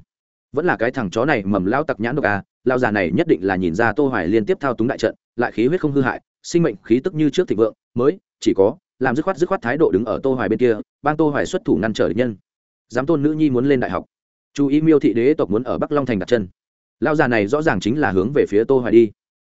A: Vẫn là cái thằng chó này mầm lao tặc nhãn độc à lao già này nhất định là nhìn ra tô hoài liên tiếp thao túng đại trận, lại khí huyết không hư hại, sinh mệnh khí tức như trước thịnh vượng, mới, chỉ có, làm dứt khoát dứt khoát thái độ đứng ở tô hoài bên kia, bang tô hoài xuất thủ ngăn trở địch nhân. Dám tôn nữ nhi muốn lên đại học. Chú ý miêu thị đế tộc muốn ở bắc long thành đặt chân. Lao già này rõ ràng chính là hướng về phía tô hoài đi.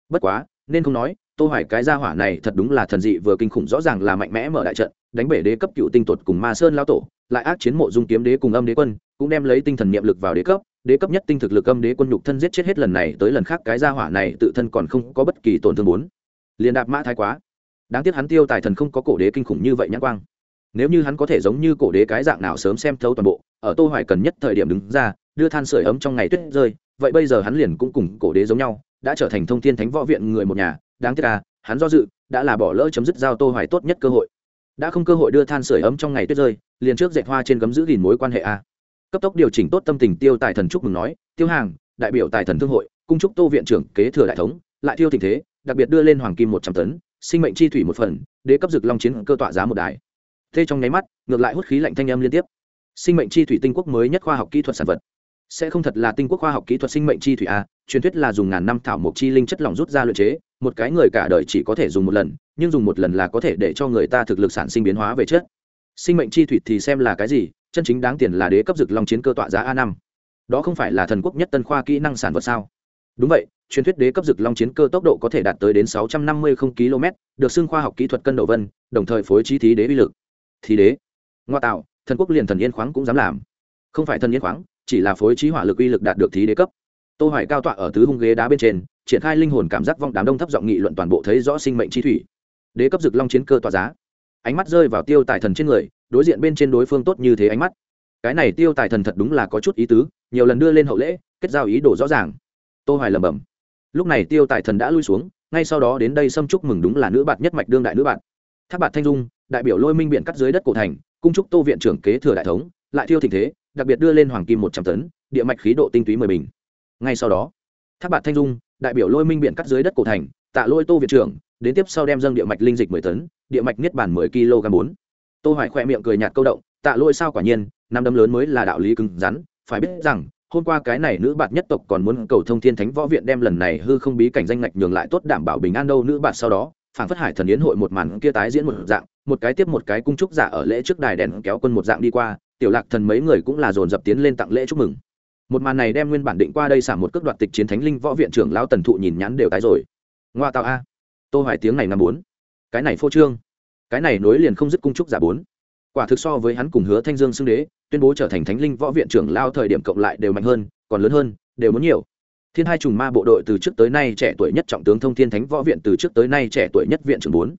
A: Bất quá, nên không nói, tô hoài cái gia hỏa này thật đúng là thần dị vừa kinh khủng, rõ ràng là mạnh mẽ mở đại trận đánh bể đế cấp cựu tinh tuột cùng ma sơn lao tổ, lại ác chiến mộ dung kiếm đế cùng âm đế quân, cũng đem lấy tinh thần niệm lực vào đế cấp đế cấp nhất tinh thực lực âm đế quân nhục thân giết chết hết lần này tới lần khác, cái gia hỏa này tự thân còn không có bất kỳ tổn thương bốn. Liền đạp mã thái quá. Đáng tiếc hắn tiêu tài thần không có cổ đế kinh khủng như vậy nhãn quang. Nếu như hắn có thể giống như cổ đế cái dạng nào sớm xem thấu toàn bộ, ở tô hoài cần nhất thời điểm đứng ra, đưa than sưởi ấm trong ngày tuyết rơi, vậy bây giờ hắn liền cũng cùng cổ đế giống nhau, đã trở thành thông thiên thánh võ viện người một nhà. Đáng tiếc à hắn do dự, đã là bỏ lỡ chấm dứt giao tô hoài tốt nhất cơ hội đã không cơ hội đưa than sưởi ấm trong ngày tuyết rơi, liền trước dệt hoa trên gấm giữ gìn mối quan hệ a. Cấp tốc điều chỉnh tốt tâm tình tiêu tài thần chúc mừng nói, tiêu hàng, đại biểu tài thần thương hội, cung trúc tô viện trưởng kế thừa đại thống, lại tiêu tình thế, đặc biệt đưa lên hoàng kim một trăm tấn, sinh mệnh chi thủy một phần, đế cấp dực long chiến cơ tọa giá một đài. Thế trong nháy mắt, ngược lại hút khí lạnh thanh âm liên tiếp. Sinh mệnh chi thủy tinh quốc mới nhất khoa học kỹ thuật sản vật. Sẽ không thật là tinh quốc khoa học kỹ thuật sinh mệnh chi thủy a, truyền thuyết là dùng ngàn năm thảo mộc chi linh chất lỏng rút ra luyện chế một cái người cả đời chỉ có thể dùng một lần, nhưng dùng một lần là có thể để cho người ta thực lực sản sinh biến hóa về chất sinh mệnh chi thủy thì xem là cái gì, chân chính đáng tiền là đế cấp dực long chiến cơ tọa giá a năm. Đó không phải là thần quốc nhất tân khoa kỹ năng sản vật sao? Đúng vậy, truyền thuyết đế cấp dực long chiến cơ tốc độ có thể đạt tới đến sáu trăm năm mươi km, được xưng khoa học kỹ thuật cân độ vân, đồng thời phối trí thí đế uy lực. Thí đế? Ngoa tạo, thần quốc liền thần yên khoáng cũng dám làm. Không phải thần yên khoáng, chỉ là phối trí hỏa lực uy lực đạt được thí đế cấp. Tô hoài cao tọa ở tứ hung ghế đá bên trên triển khai linh hồn cảm giác vong đám đông thấp giọng nghị luận toàn bộ thấy rõ sinh mệnh chi thủy. Đế cấp dực long chiến cơ tỏa giá. Ánh mắt rơi vào tiêu tài thần trên người, đối diện bên trên đối phương tốt như thế ánh mắt. Cái này tiêu tài thần thật đúng là có chút ý tứ, nhiều lần đưa lên hậu lễ, kết giao ý đồ rõ ràng. Tô hoài lẩm bẩm. Lúc này tiêu tài thần đã lui xuống, ngay sau đó đến đây xâm chúc mừng đúng là nữ bạn nhất mạch đương đại nữ bạn tháp bạn thanh dung, đại biểu lôi minh biển cắt dưới đất cổ thành, cung trúc tô viện trưởng kế thừa đại thống, lại thiêu thịnh thế, đặc biệt đưa lên hoàng kim một trăm tấn, địa mạch khí độ tinh túy mười bình. Ngay sau đó, tháp bạn thanh dung đại biểu lôi minh biển cắt dưới đất cổ thành, tạ lôi tô viện trưởng, đến tiếp sau đem dâng địa mạch linh dịch mười tấn, địa mạch niết bản mười kg bốn. Tô hoài khoe miệng cười nhạt câu động, tạ lôi sao quả nhiên, năm đấm lớn mới là đạo lý cứng rắn, phải biết rằng, hôm qua cái này nữ bạn nhất tộc còn muốn cầu thông thiên thánh võ viện đem lần này hư không bí cảnh danh ngạch nhường lại tốt đảm bảo bình an đâu, nữ bạn sau đó phản phất hải thần yến hội một màn kia tái diễn một dạng, một cái tiếp một cái cung trúc giả ở lễ trước đài đèn kéo quân một dạng đi qua, tiểu lạc thần mấy người cũng là dồn dập tiến lên tặng lễ chúc mừng một màn này đem nguyên bản định qua đây xả một cước đoạt tịch chiến thánh linh võ viện trưởng lão tần thụ nhìn nhắn đều tái rồi. Ngoa tạo a. Tô hoài tiếng này năm bốn. Cái này phô trương. Cái này nối liền không dứt cung trúc giả bốn. Quả thực so với hắn cùng hứa thanh dương xưng đế, tuyên bố trở thành thánh linh võ viện trưởng lao thời điểm cộng lại đều mạnh hơn, còn lớn hơn, đều muốn nhiều. Thiên hai trùng ma bộ đội từ trước tới nay trẻ tuổi nhất trọng tướng thông thiên thánh võ viện từ trước tới nay trẻ tuổi nhất viện trưởng bốn.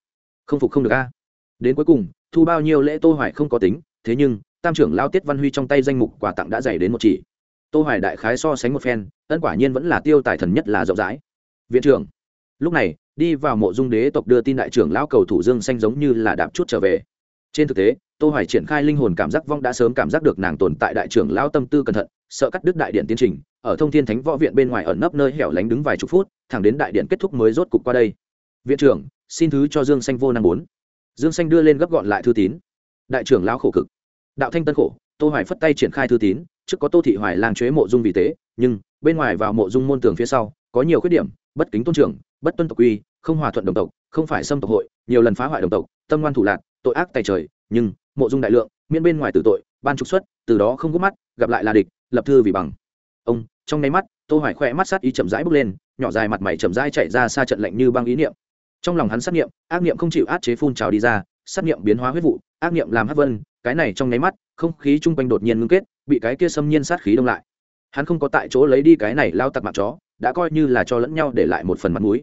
A: Không phục không được a. Đến cuối cùng, thu bao nhiêu lễ tô hoài không có tính, thế nhưng, tam trưởng lao tiết văn huy trong tay danh mục quà tặng đã dày đến một chỉ tô hoài đại khái so sánh một phen, ân quả nhiên vẫn là tiêu tài thần nhất là rộng rãi. Viện trưởng, lúc này, đi vào mộ dung đế tộc đưa tin đại trưởng lão cầu thủ dương xanh giống như là đạp chút trở về. Trên thực tế, tô hoài triển khai linh hồn cảm giác vong đã sớm cảm giác được nàng tồn tại đại trưởng lão tâm tư cẩn thận, sợ cắt đứt đại điện tiến trình, ở thông thiên thánh võ viện bên ngoài ẩn nấp nơi hẻo lánh đứng vài chục phút, thẳng đến đại điện kết thúc mới rốt cục qua đây. Viện trưởng, xin thứ cho dương xanh vô năng bốn. Dương xanh đưa lên gấp gọn lại thư tín. Đại trưởng lão khổ cực. Đạo thanh tân khổ, tô hoài phất tay triển khai thư tín trước có tô thị hoài lang chế mộ dung vì thế nhưng bên ngoài vào mộ dung môn tường phía sau, có nhiều khuyết điểm, bất kính tôn trưởng, bất tuân tộc quy, không hòa thuận đồng tộc, không phải xâm tộc hội, nhiều lần phá hoại đồng tộc, tâm ngoan thủ lạc, tội ác tài trời, nhưng mộ dung đại lượng, miễn bên ngoài tử tội, ban trục xuất, từ đó không gút mắt, gặp lại là địch, lập thư vì bằng. Ông, trong nháy mắt, tô hoài khỏe mắt sát ý chậm rãi bước lên, nhỏ dài mặt mày chậm rãi chạy ra xa trận lạnh như băng ý niệm. Trong lòng hắn sát niệm, ác niệm không chịu át chế phun trào đi ra, sát niệm biến hóa huyết vụ, ác niệm làm hắc vân, cái này trong nháy mắt, không khí chung quanh đột nhiên ngưng kết bị cái kia xâm nhiên sát khí đông lại. Hắn không có tại chỗ lấy đi cái này lao tặc mặt chó, đã coi như là cho lẫn nhau để lại một phần mặt mũi.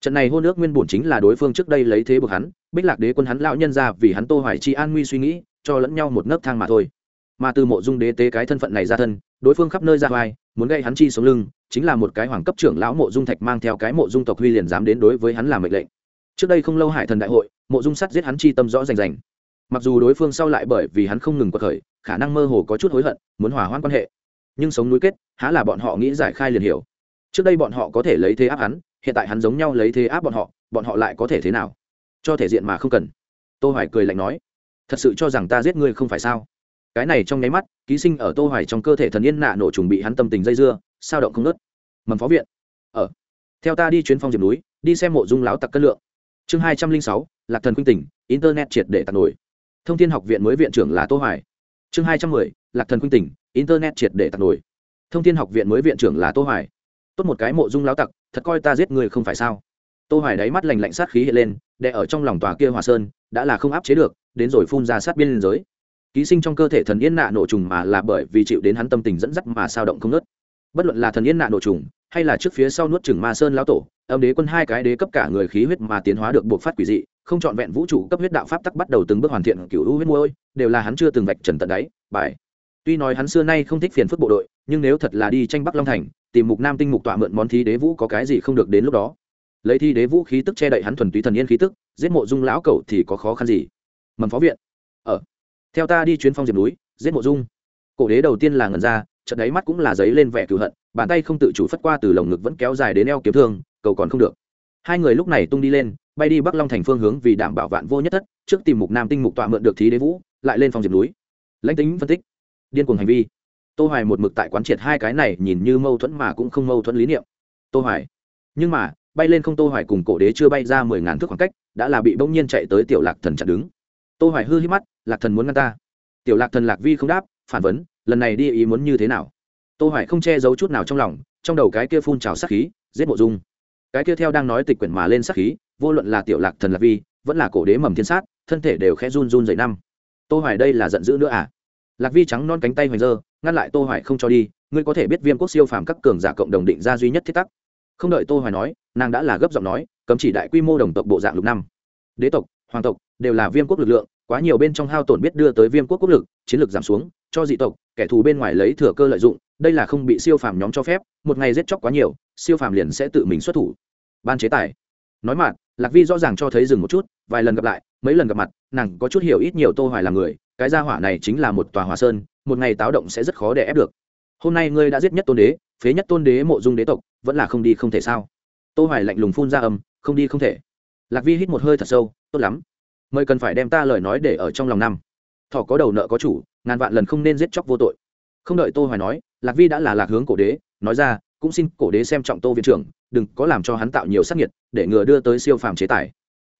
A: Trận này hôn ước nguyên bổn chính là đối phương trước đây lấy thế bực hắn, bích lạc đế quân hắn lão nhân ra vì hắn tô hoài chi an nguy suy nghĩ, cho lẫn nhau một nấc thang mà thôi. Mà từ mộ dung đế tế cái thân phận này ra thân, đối phương khắp nơi ra vai muốn gây hắn chi sống lưng, chính là một cái hoàng cấp trưởng lão mộ dung thạch mang theo cái mộ dung tộc huy liền dám đến đối với hắn làm mệnh lệnh. Trước đây không lâu hải thần đại hội, mộ dung sắt giết hắn chi tâm rõ rành rành. Mặc dù đối phương sau lại bởi vì hắn không ngừng quật khởi khả năng mơ hồ có chút hối hận muốn hòa hoãn quan hệ. Nhưng sống núi kết há là bọn họ nghĩ giải khai liền hiểu. Trước đây bọn họ có thể lấy thế áp hắn hiện tại hắn giống nhau lấy thế áp bọn họ bọn họ lại có thể thế nào? Cho thể diện mà không cần. Tô hoài cười lạnh nói thật sự cho rằng ta giết ngươi không phải sao? Cái này trong nháy mắt ký sinh ở tô hoài trong cơ thể thần yên nạ nổ trùng bị hắn tâm tình dây dưa sao động không nứt mầm phó viện. Ở. Theo ta đi chuyến phong diệp núi đi xem mộ dung láo tặc cân lượng. Chương 206, lạc thần quynh tỉnh internet triệt để tạt nổi. Thông thiên học viện mới viện trưởng là tô hoài chương 210, lạc thần quynh tỉnh internet triệt để tặc nổi. Thông thiên học viện mới viện trưởng là tô hoài. Tốt một cái mộ dung lao tặc thật coi ta giết người không phải sao? Tô hoài đáy mắt lành lạnh sát khí hiện lên đè ở trong lòng tòa kia hòa sơn đã là không áp chế được đến rồi phun ra sát biên giới. Ký sinh trong cơ thể thần yên nạ nổ trùng mà là bởi vì chịu đến hắn tâm tình dẫn dắt mà sao động không nớt bất luận là thần yên nạ nổ trùng hay là trước phía sau nuốt trừng ma sơn lão tổ âm đế quân hai cái đế cấp cả người khí huyết mà tiến hóa được buộc phát quỷ dị không chọn vẹn vũ trụ cấp huyết đạo pháp tắc bắt đầu từng bước hoàn thiện cửu u huyết môi, đều là hắn chưa từng vạch trần tận đáy, bài. Tuy nói hắn xưa nay không thích phiền phức bộ đội, nhưng nếu thật là đi tranh bắc long thành, tìm mục nam tinh mục tọa mượn món Thi đế vũ có cái gì không được đến lúc đó. Lấy thi đế vũ khí tức che đậy hắn thuần túy thần yên khí tức, giết mộ dung lão cẩu thì có khó khăn gì? Mầm phó viện. Ở theo ta đi chuyến phong diệp núi, giết mộ dung. Cổ đế đầu tiên là ngần ra, trận đáy mắt cũng là giấy lên vẻ cựu hận, bàn tay không tự chủ phất qua từ lồng ngực vẫn kéo dài đến eo kiếm thương, cầu còn không được. Hai người lúc này tung đi lên bay đi bắc long thành phương hướng vì đảm bảo vạn vô nhất thất, trước tìm mục nam tinh mục tọa mượn được thí đế vũ, lại lên phòng diệp núi. Lãnh tính phân tích. Điên cuồng hành vi. Tô hoài một mực tại quán triệt hai cái này, nhìn như mâu thuẫn mà cũng không mâu thuẫn lý niệm. Tô hoài. Nhưng mà, bay lên không tô hoài cùng cổ đế chưa bay ra mười ngàn thước khoảng cách, đã là bị bỗng nhiên chạy tới tiểu lạc thần chặn đứng. Tô hoài hư hí mắt, lạc thần muốn ngăn ta? Tiểu lạc thần lạc vi không đáp, phản vấn, lần này đi ý muốn như thế nào? Tô hoài không che giấu chút nào trong lòng, trong đầu cái kia phun trào sát khí, giết mộ dung. Cái kia theo đang nói tịch quyển mà lên sát khí vô luận là tiểu lạc thần lạc vi, vẫn là cổ đế mầm thiên sát, thân thể đều khẽ run run dậy năm. Tô hoài đây là giận dữ nữa à? Lạc vi trắng non cánh tay hoành dơ, ngăn lại tô hoài không cho đi, ngươi có thể biết viêm quốc siêu phàm các cường giả cộng đồng định ra duy nhất thiết tắc. Không đợi tô hoài nói, nàng đã là gấp giọng nói, cấm chỉ đại quy mô đồng tộc bộ dạng lục năm. Đế tộc, hoàng tộc, đều là viêm quốc lực lượng, quá nhiều bên trong hao tổn biết đưa tới viêm quốc quốc lực, chiến lược giảm xuống, cho dị tộc, kẻ thù bên ngoài lấy thừa cơ lợi dụng, đây là không bị siêu phàm nhóm cho phép, một ngày giết chóc quá nhiều, siêu phàm liền sẽ tự mình xuất thủ. Ban chế tài. Nói mạn lạc vi rõ ràng cho thấy dừng một chút, vài lần gặp lại, mấy lần gặp mặt, nàng có chút hiểu ít nhiều tô hoài là người, cái gia hỏa này chính là một tòa hòa sơn, một ngày táo động sẽ rất khó để ép được. Hôm nay ngươi đã giết nhất tôn đế, phế nhất tôn đế mộ dung đế tộc, vẫn là không đi không thể sao? Tô hoài lạnh lùng phun ra âm, không đi không thể. Lạc vi hít một hơi thật sâu, tốt lắm. Mời cần phải đem ta lời nói để ở trong lòng năm. Thỏ có đầu nợ có chủ, ngàn vạn lần không nên giết chóc vô tội. Không đợi tô hoài nói, lạc vi đã là lạc hướng cổ đế, nói ra cũng xin cổ đế xem trọng tô viện trưởng, đừng có làm cho hắn tạo nhiều sắc nhiệt để ngừa đưa tới siêu phàm chế tài.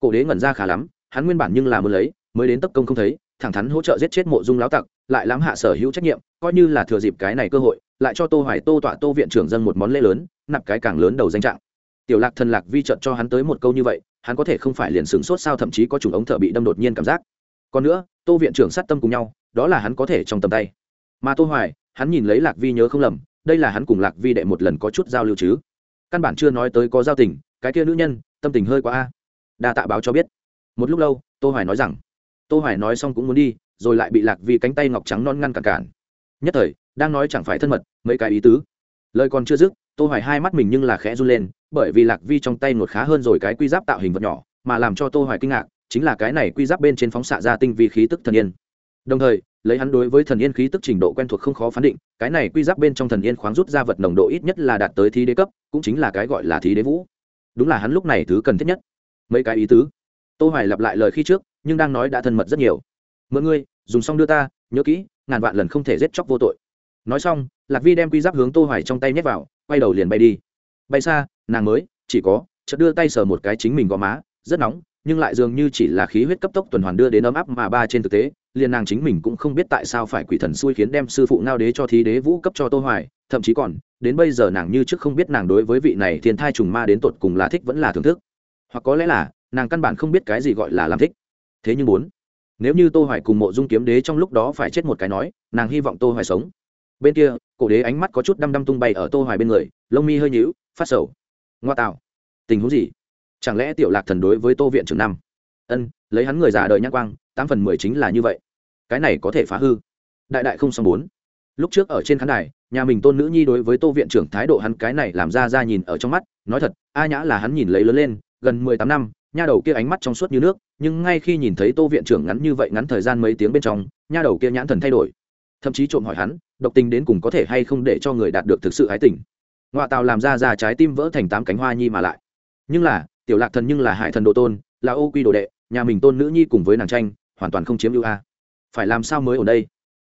A: Cổ đế ngẩn ra khá lắm, hắn nguyên bản nhưng là muốn lấy, mới đến tấp công không thấy, thẳng thắn hỗ trợ giết chết mộ dung lão tặc, lại lãng hạ sở hữu trách nhiệm, coi như là thừa dịp cái này cơ hội, lại cho tô hoài tô tọa tô viện trưởng dân một món lễ lớn, nạp cái càng lớn đầu danh trạng. Tiểu lạc thần lạc vi trận cho hắn tới một câu như vậy, hắn có thể không phải liền sướng sốt sao thậm chí có chủng ống thở bị đâm đột nhiên cảm giác. Còn nữa, tô viện trưởng sát tâm cùng nhau, đó là hắn có thể trong tầm tay. Mà tô hoài, hắn nhìn lấy lạc vi nhớ không lầm đây là hắn cùng lạc vi đệ một lần có chút giao lưu chứ. Căn bản chưa nói tới có giao tình, cái kia nữ nhân, tâm tình hơi quá a. Đa tạ báo cho biết. Một lúc lâu, tô hoài nói rằng, tô hoài nói xong cũng muốn đi, rồi lại bị lạc vi cánh tay ngọc trắng non ngăn cản cản. Nhất thời, đang nói chẳng phải thân mật, mấy cái ý tứ. Lời còn chưa dứt, tô hoài hai mắt mình nhưng là khẽ run lên, bởi vì lạc vi trong tay ngột khá hơn rồi cái quy giáp tạo hình vật nhỏ, mà làm cho tô hoài kinh ngạc, chính là cái này quy giáp bên trên phóng xạ ra tinh vi khí tức thần yên đồng thời, lấy hắn đối với thần yên khí tức trình độ quen thuộc không khó phán định, cái này quy giáp bên trong thần yên khoáng rút ra vật nồng độ ít nhất là đạt tới thí đế cấp, cũng chính là cái gọi là thí đế vũ. Đúng là hắn lúc này thứ cần thiết nhất. Mấy cái ý tứ. Tô hoài lặp lại lời khi trước, nhưng đang nói đã thân mật rất nhiều. Mượn ngươi, dùng xong đưa ta, nhớ kỹ, ngàn vạn lần không thể giết chóc vô tội. Nói xong, lạc vi đem quy giáp hướng tô hoài trong tay nhét vào, quay đầu liền bay đi. Bay xa, nàng mới, chỉ có, chợt đưa tay sờ một cái chính mình gò má, rất nóng nhưng lại dường như chỉ là khí huyết cấp tốc tuần hoàn đưa đến ấm áp mà ba trên thực tế, liền nàng chính mình cũng không biết tại sao phải quỷ thần xui khiến đem sư phụ ngao đế cho thí đế vũ cấp cho tô hoài, thậm chí còn, đến bây giờ nàng như trước không biết nàng đối với vị này thiên thai trùng ma đến tột cùng là thích vẫn là thưởng thức. Hoặc có lẽ là, nàng căn bản không biết cái gì gọi là làm thích. Thế nhưng muốn, nếu như tô hoài cùng mộ dung kiếm đế trong lúc đó phải chết một cái nói, nàng hy vọng tô hoài sống. Bên kia, cổ đế ánh mắt có chút đăm đăm tung bay ở tô hoài bên người, lông mi hơi nhíu, phát sầu. Ngoa tạo. Tình huống gì? Chẳng lẽ tiểu lạc thần đối với tô viện trưởng năm? Ân, lấy hắn người già đời nhãn quang, tám phần mười chính là như vậy. Cái này có thể phá hư. Đại đại không xong bốn. Lúc trước ở trên khán đài, nhà mình tôn nữ nhi đối với tô viện trưởng thái độ hắn cái này làm ra ra nhìn ở trong mắt, nói thật, a nhã là hắn nhìn lấy lớn lên, gần mười tám năm, nha đầu kia ánh mắt trong suốt như nước, nhưng ngay khi nhìn thấy tô viện trưởng ngắn như vậy ngắn thời gian mấy tiếng bên trong, nha đầu kia nhãn thần thay đổi. Thậm chí trộm hỏi hắn, độc tình đến cùng có thể hay không để cho người đạt được thực sự ái tình. Ngoại tàu làm ra ra trái tim vỡ thành tám cánh hoa nhi mà lại. Nhưng là tiểu lạc thần nhưng là hải thần đồ tôn, là ô quy đồ đệ, nhà mình tôn nữ nhi cùng với nàng tranh, hoàn toàn không chiếm ưu a. Phải làm sao mới ở đây?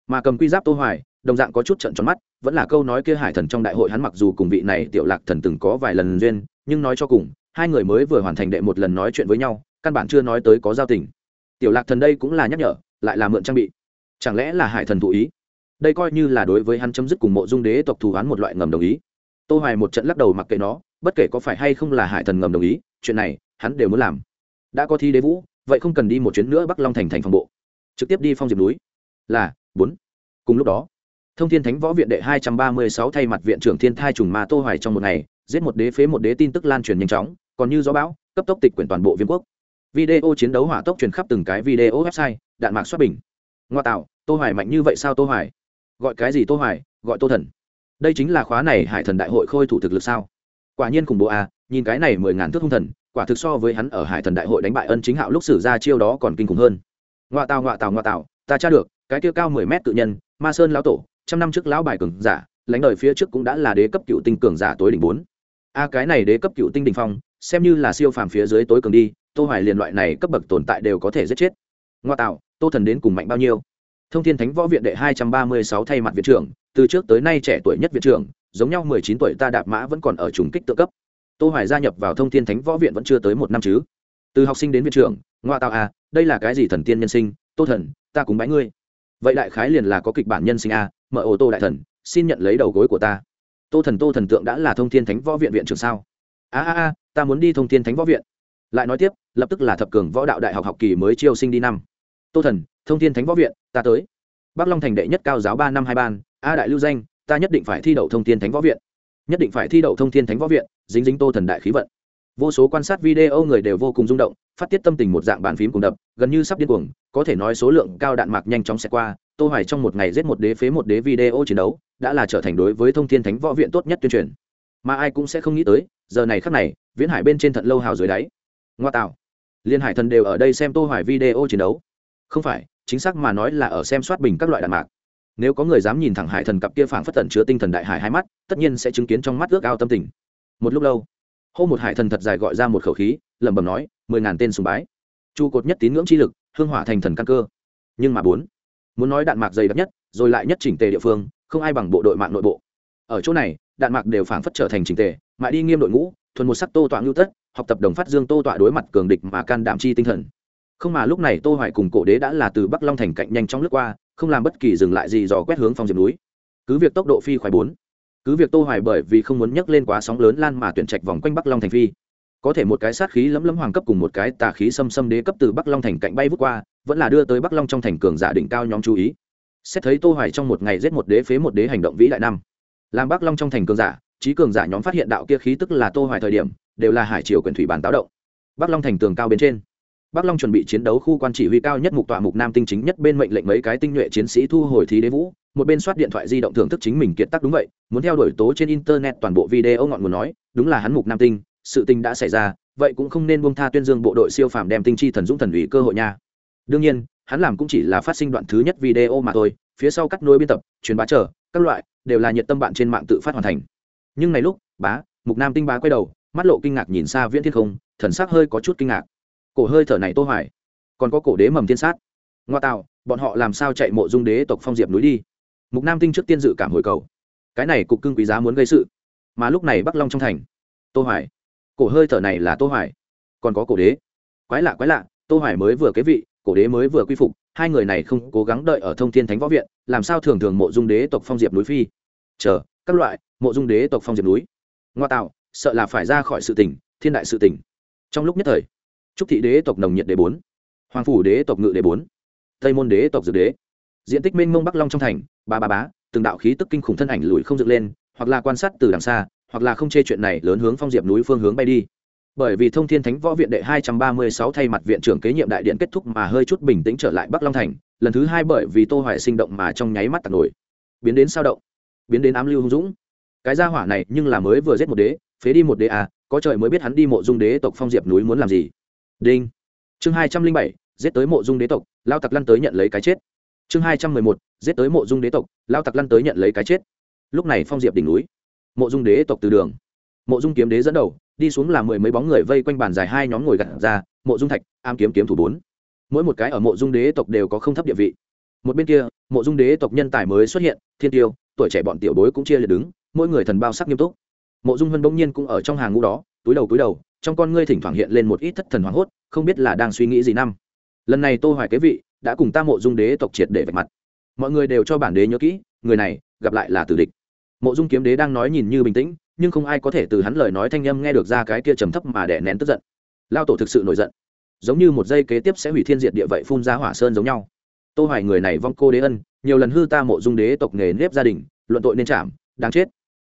A: Mà cầm quy giáp tô hoài, đồng dạng có chút trận tròn mắt, vẫn là câu nói kia hải thần trong đại hội hắn mặc dù cùng vị này tiểu lạc thần từng có vài lần duyên, nhưng nói cho cùng, hai người mới vừa hoàn thành đệ một lần nói chuyện với nhau, căn bản chưa nói tới có giao tình. Tiểu lạc thần đây cũng là nhắc nhở, lại là mượn trang bị. Chẳng lẽ là hải thần thụ ý? Đây coi như là đối với hắn chấm dứt cùng mộ dung đế tộc thù hắn một loại ngầm đồng ý. Tô hoài một trận lắc đầu mặc kệ nó bất kể có phải hay không là hải thần ngầm đồng ý, chuyện này, hắn đều muốn làm. Đã có thi đế vũ, vậy không cần đi một chuyến nữa bắc long thành thành phòng bộ. Trực tiếp đi phong diệp núi. Là bốn cùng lúc đó, thông thiên thánh võ viện đệ hai trăm ba mươi sáu thay mặt viện trưởng thiên thai trùng ma tô hoài trong một ngày, giết một đế phế một đế tin tức lan truyền nhanh chóng, còn như gió bão, cấp tốc tịch quyển toàn bộ viêm quốc. Video chiến đấu hỏa tốc truyền khắp từng cái video website, đạn mạc xuất bình. Ngoa tạo, tô hoài mạnh như vậy sao tô hoài? Gọi cái gì tô hoài? Gọi tô thần. Đây chính là khóa này hải thần đại hội khôi thủ thực lực sao? Quả nhiên khủng bố à nhìn cái này mười ngàn thước hung thần, quả thực so với hắn ở hải thần đại hội đánh bại ân chính hạo lúc xử ra chiêu đó còn kinh khủng hơn. Ngoa tào ngoa tào ngoa tào, ta tra được, cái kia cao mười mét tự nhân, ma sơn lão tổ, trăm năm trước lão bài cường giả, lãnh đời phía trước cũng đã là đế cấp cựu tinh cường giả tối đỉnh bốn. A cái này đế cấp cựu tinh đỉnh phong, xem như là siêu phàm phía dưới tối cường đi, tô hoài liền loại này cấp bậc tồn tại đều có thể giết chết. Ngoa tạo tô thần đến cùng mạnh bao nhiêu? Thông thiên thánh võ viện đệ 236 thay mặt viện trưởng từ trước tới nay trẻ tuổi nhất viện trưởng giống nhau 19 tuổi ta đạp mã vẫn còn ở trùng kích tự cấp. Tô hoài gia nhập vào thông thiên thánh võ viện vẫn chưa tới một năm chứ. Từ học sinh đến viện trưởng ngoa tạo à, đây là cái gì thần tiên nhân sinh tô thần ta cũng bái ngươi. Vậy đại khái liền là có kịch bản nhân sinh a mở ô tô đại thần xin nhận lấy đầu gối của ta. Tô thần tô thần tượng đã là thông thiên thánh võ viện viện trưởng sao? A a a ta muốn đi thông thiên thánh võ viện. Lại nói tiếp lập tức là thập cường võ đạo đại học học kỳ mới chiêu sinh đi năm tô thần, thông thiên thánh võ viện, ta tới. Bắc long thành đệ nhất cao giáo ba năm hai ban, a đại lưu danh, ta nhất định phải thi đậu thông thiên thánh võ viện. Nhất định phải thi đậu thông thiên thánh võ viện, dính dính tô thần đại khí vận. Vô số quan sát video người đều vô cùng rung động, phát tiết tâm tình một dạng bàn phím cùng đập, gần như sắp điên cuồng, có thể nói số lượng cao đạn mạc nhanh chóng xẹt qua, tô hoài trong một ngày giết một đế phế một đế video chiến đấu, đã là trở thành đối với thông thiên thánh võ viện tốt nhất tuyên truyền. Mà ai cũng sẽ không nghĩ tới, giờ này khắc này, viễn hải bên trên thận lâu hào dưới đáy. Ngoa tạo. Liên hải thần đều ở đây xem tô hoài video chiến đấu không phải, chính xác mà nói là ở xem soát bình các loại đạn mạc. Nếu có người dám nhìn thẳng hải thần cặp kia phảng phất tẩn chứa tinh thần đại hải hai mắt, tất nhiên sẽ chứng kiến trong mắt ước ao tâm tình. Một lúc lâu, hô một hải thần thật dài gọi ra một khẩu khí, lẩm bẩm nói, mười ngàn tên sùng bái. Trụ cột nhất tín ngưỡng chi lực, hương hỏa thành thần căn cơ. Nhưng mà bốn, muốn nói đạn mạc dày đặc nhất, rồi lại nhất chỉnh tề địa phương, không ai bằng bộ đội mạng nội bộ. Ở chỗ này, đạn mạc đều phảng phất trở thành chỉnh tề, mãi đi nghiêm đội ngũ, thuần một sắc tô tọa ngưu tất, học tập đồng phát dương tô tọa đối mặt cường địch mà can đảm chi tinh thần không mà lúc này tô hoài cùng cổ đế đã là từ bắc long thành cạnh nhanh trong lướt qua, không làm bất kỳ dừng lại gì dò quét hướng phong diệp núi. Cứ việc tốc độ phi khoái bốn, cứ việc tô hoài bởi vì không muốn nhấc lên quá sóng lớn lan mà tuyển trạch vòng quanh bắc long thành phi. Có thể một cái sát khí lấm lấm hoàng cấp cùng một cái tà khí xâm xâm đế cấp từ bắc long thành cạnh bay vút qua, vẫn là đưa tới bắc long trong thành cường giả đỉnh cao nhóm chú ý. Xét thấy tô hoài trong một ngày giết một đế phế một đế hành động vĩ đại năm. Làm bắc long trong thành cường giả trí cường giả nhóm phát hiện đạo kia khí tức là tô hoài thời điểm, đều là hải triều quyền thủy bản táo động. Bắc long thành tường cao bên trên bắc long chuẩn bị chiến đấu khu quan chỉ huy cao nhất mục tọa mục nam tinh chính nhất bên mệnh lệnh mấy cái tinh nhuệ chiến sĩ thu hồi thí đế vũ, một bên soát điện thoại di động thưởng thức chính mình kiệt tác đúng vậy, muốn theo đuổi tố trên internet toàn bộ video ngọn nguồn nói, đúng là hắn mục nam tinh, sự tình đã xảy ra, vậy cũng không nên buông tha tuyên dương bộ đội siêu phàm đem tinh chi thần dũng thần ủy cơ hội nha. Đương nhiên, hắn làm cũng chỉ là phát sinh đoạn thứ nhất video mà thôi, phía sau cắt nối biên tập, truyền bá trở các loại, đều là nhiệt tâm bạn trên mạng tự phát hoàn thành. Nhưng này lúc, bá, mục nam tinh bá quay đầu, mắt lộ kinh ngạc nhìn xa viễn thiên không, thần sắc hơi có chút kinh ngạc cổ hơi thở này tô hoài. Còn có cổ đế mầm thiên sát. Ngoa tạo, bọn họ làm sao chạy mộ dung đế tộc phong diệp núi đi? Mục nam tinh trước tiên dự cảm hồi cầu. Cái này cục cưng quý giá muốn gây sự. Mà lúc này bắc long trong thành. Tô hoài. Cổ hơi thở này là tô hoài. Còn có cổ đế. Quái lạ quái lạ, tô hoài mới vừa kế vị, cổ đế mới vừa quy phục, hai người này không cố gắng đợi ở thông thiên thánh võ viện, làm sao thường thường mộ dung đế tộc phong diệp núi phi? Chờ, các loại, mộ dung đế tộc phong diệp núi. Ngoa tạo, sợ là phải ra khỏi sự tình, thiên đại sự tình. Trong lúc nhất thời trúc thị đế tộc nồng nhiệt đế bốn. Hoàng phủ đế tộc ngự đế bốn. Tây môn đế tộc dược đế. Diện tích mênh mông bắc long trong thành, ba ba bá, từng đạo khí tức kinh khủng thân ảnh lùi không dựng lên, hoặc là quan sát từ đằng xa, hoặc là không chê chuyện này lớn hướng phong diệp núi phương hướng bay đi. Bởi vì thông thiên thánh võ viện đệ hai trăm ba mươi sáu thay mặt viện trưởng kế nhiệm đại điện kết thúc mà hơi chút bình tĩnh trở lại bắc long thành, lần thứ hai bởi vì tô hoài sinh động mà trong nháy mắt tạt nổi. Biến đến sao động? Biến đến ám lưu hung dũng. Cái gia hỏa này nhưng là mới vừa giết một đế, phế đi một đế à có trời mới biết hắn đi mộ dung đế tộc phong diệp núi muốn làm gì đinh. Chương hai trăm linh bảy, giết tới mộ dung đế tộc, lao tặc lăn tới nhận lấy cái chết. Chương hai trăm mười một, giết tới mộ dung đế tộc, lao tặc lăn tới nhận lấy cái chết. Lúc này phong diệp đỉnh núi. Mộ dung đế tộc từ đường. Mộ dung kiếm đế dẫn đầu, đi xuống là mười mấy bóng người vây quanh bàn dài hai nhóm ngồi gặt ra, mộ dung thạch, am kiếm kiếm thủ bốn. Mỗi một cái ở mộ dung đế tộc đều có không thấp địa vị. Một bên kia, mộ dung đế tộc nhân tài mới xuất hiện, thiên tiêu, tuổi trẻ bọn tiểu bối cũng chia liệt đứng, mỗi người thần bao sắc nghiêm túc. Mộ dung huân bỗng nhiên cũng ở trong hàng ngũ đó, túi đầu túi đầu trong con ngươi thỉnh thoảng hiện lên một ít thất thần hoảng hốt, không biết là đang suy nghĩ gì năm. Lần này tô hoài kế vị đã cùng ta mộ dung đế tộc triệt để vạch mặt. Mọi người đều cho bản đế nhớ kỹ, người này gặp lại là tử địch. Mộ dung kiếm đế đang nói nhìn như bình tĩnh, nhưng không ai có thể từ hắn lời nói thanh âm nghe được ra cái kia trầm thấp mà đè nén tức giận. Lao tổ thực sự nổi giận. Giống như một giây kế tiếp sẽ hủy thiên diệt địa vậy phun ra hỏa sơn giống nhau. Tô hoài người này vong cô đế ân, nhiều lần hư ta mộ dung đế tộc nghề nếp gia đình, luận tội nên chạm, đáng chết.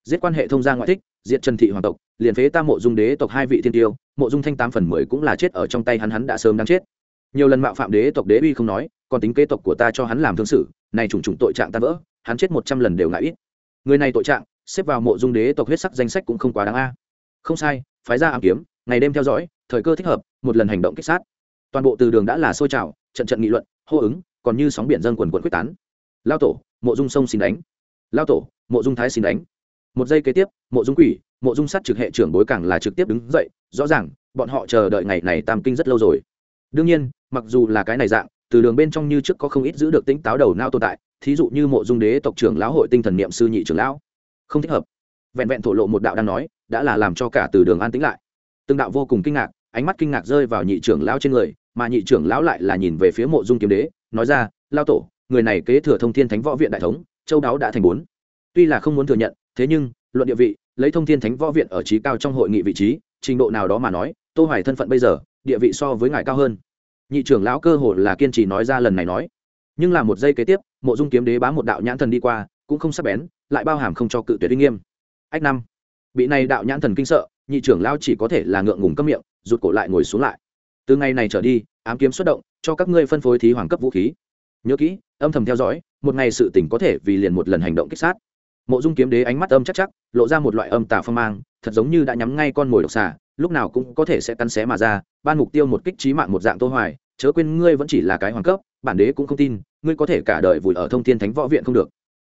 A: Giết quan hệ thông gia ngoại thích diệt trần thị hoàng tộc, liền phế ta mộ dung đế tộc hai vị thiên tiêu, mộ dung thanh tám phần mười cũng là chết ở trong tay hắn hắn đã sớm đáng chết. Nhiều lần mạo phạm đế tộc đế uy không nói, còn tính kế tộc của ta cho hắn làm thương sự, này trùng trùng tội trạng ta vỡ, hắn chết một trăm lần đều ngại ít. Người này tội trạng, xếp vào mộ dung đế tộc huyết sắc danh sách cũng không quá đáng a. Không sai, phái ra ám kiếm, ngày đêm theo dõi, thời cơ thích hợp, một lần hành động kích sát. Toàn bộ từ đường đã là sôi trào, trận trận nghị luận, hô ứng, còn như sóng biển dân quần quần quyết tán. Lao tổ, mộ dung sông xin đánh. Lao tổ, mộ dung thái xin đánh một giây kế tiếp, mộ dung quỷ, mộ dung sắt trực hệ trưởng bối càng là trực tiếp đứng dậy, rõ ràng, bọn họ chờ đợi ngày này tam kinh rất lâu rồi. Đương nhiên, mặc dù là cái này dạng, từ đường bên trong như trước có không ít giữ được tính táo đầu não tồn tại, thí dụ như mộ dung đế tộc trưởng lão hội tinh thần niệm sư nhị trưởng lão. Không thích hợp. Vẹn vẹn thổ lộ một đạo đang nói, đã là làm cho cả từ đường an tĩnh lại. Từng đạo vô cùng kinh ngạc, ánh mắt kinh ngạc rơi vào nhị trưởng lão trên người, mà nhị trưởng lão lại là nhìn về phía mộ dung kiếm đế, nói ra, lao tổ, người này kế thừa thông thiên thánh võ viện đại thống, châu đáo đã thành bốn. Tuy là không muốn thừa nhận thế nhưng, luận địa vị, lấy thông thiên thánh võ viện ở trí cao trong hội nghị vị trí, trình độ nào đó mà nói, tô hoài thân phận bây giờ, địa vị so với ngài cao hơn. Nhị trưởng lão cơ hồ là kiên trì nói ra lần này nói. Nhưng là một giây kế tiếp, mộ dung kiếm đế bá một đạo nhãn thần đi qua, cũng không sắc bén, lại bao hàm không cho cự tuyệt uy nghiêm. Ách năm. Bị này đạo nhãn thần kinh sợ, nhị trưởng lão chỉ có thể là ngượng ngùng cấm miệng, rụt cổ lại ngồi xuống lại. Từ ngày này trở đi, ám kiếm xuất động, cho các ngươi phân phối thí hoàng cấp vũ khí. Nhớ kỹ, âm thầm theo dõi, một ngày sự tỉnh có thể vì liền một lần hành động kích sát mộ dung kiếm đế ánh mắt âm chắc chắc, lộ ra một loại âm tà phong mang, thật giống như đã nhắm ngay con mồi độc xà, lúc nào cũng có thể sẽ cắn xé mà ra, ban mục tiêu một kích trí mạng một dạng tô hoài, chớ quên ngươi vẫn chỉ là cái hoàng cấp, bản đế cũng không tin, ngươi có thể cả đời vùi ở thông thiên thánh võ viện không được.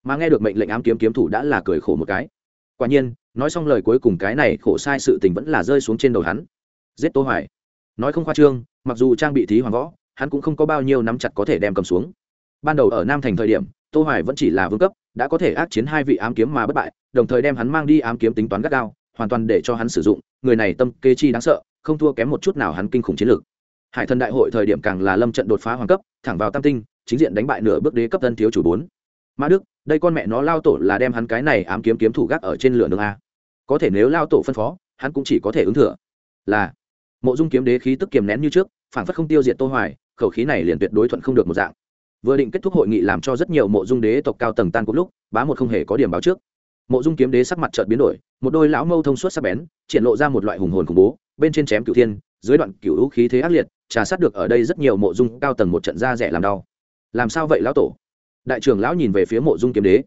A: Mà nghe được mệnh lệnh ám kiếm kiếm thủ đã là cười khổ một cái. Quả nhiên, nói xong lời cuối cùng cái này khổ sai sự tình vẫn là rơi xuống trên đầu hắn. Giết tô hoài. Nói không khoa trương, mặc dù trang bị thí hoàng võ, hắn cũng không có bao nhiêu nắm chặt có thể đem cầm xuống. Ban đầu ở nam thành thời điểm, tô hoài vẫn chỉ là vương cấp đã có thể ác chiến hai vị ám kiếm mà bất bại, đồng thời đem hắn mang đi ám kiếm tính toán gắt gao, hoàn toàn để cho hắn sử dụng, người này tâm kê chi đáng sợ, không thua kém một chút nào hắn kinh khủng chiến lược. Hải thần đại hội thời điểm càng là lâm trận đột phá hoàng cấp, thẳng vào tam tinh, chính diện đánh bại nửa bước đế cấp tân thiếu chủ bốn. Mã đức, đây con mẹ nó lao tổ là đem hắn cái này ám kiếm kiếm thủ gác ở trên lửa nương a. Có thể nếu lao tổ phân phó, hắn cũng chỉ có thể ứng thừa. Là, mộ dung kiếm đế khí tức kiềm nén như trước phản phất không tiêu diệt tô hoài, khẩu khí này liền tuyệt đối thuận không được một dạng vừa định kết thúc hội nghị làm cho rất nhiều mộ dung đế tộc cao tầng tan cuộc lúc, bá một không hề có điểm báo trước. Mộ dung kiếm đế sắc mặt chợt biến đổi, một đôi lão mâu thông suốt sắc bén, triển lộ ra một loại hùng hồn khủng bố, bên trên chém cửu thiên, dưới đoạn cửu hữu khí thế ác liệt, trà sát được ở đây rất nhiều mộ dung cao tầng một trận da rẻ làm đau. Làm sao vậy, lão tổ? Đại trưởng lão nhìn về phía mộ dung kiếm đế.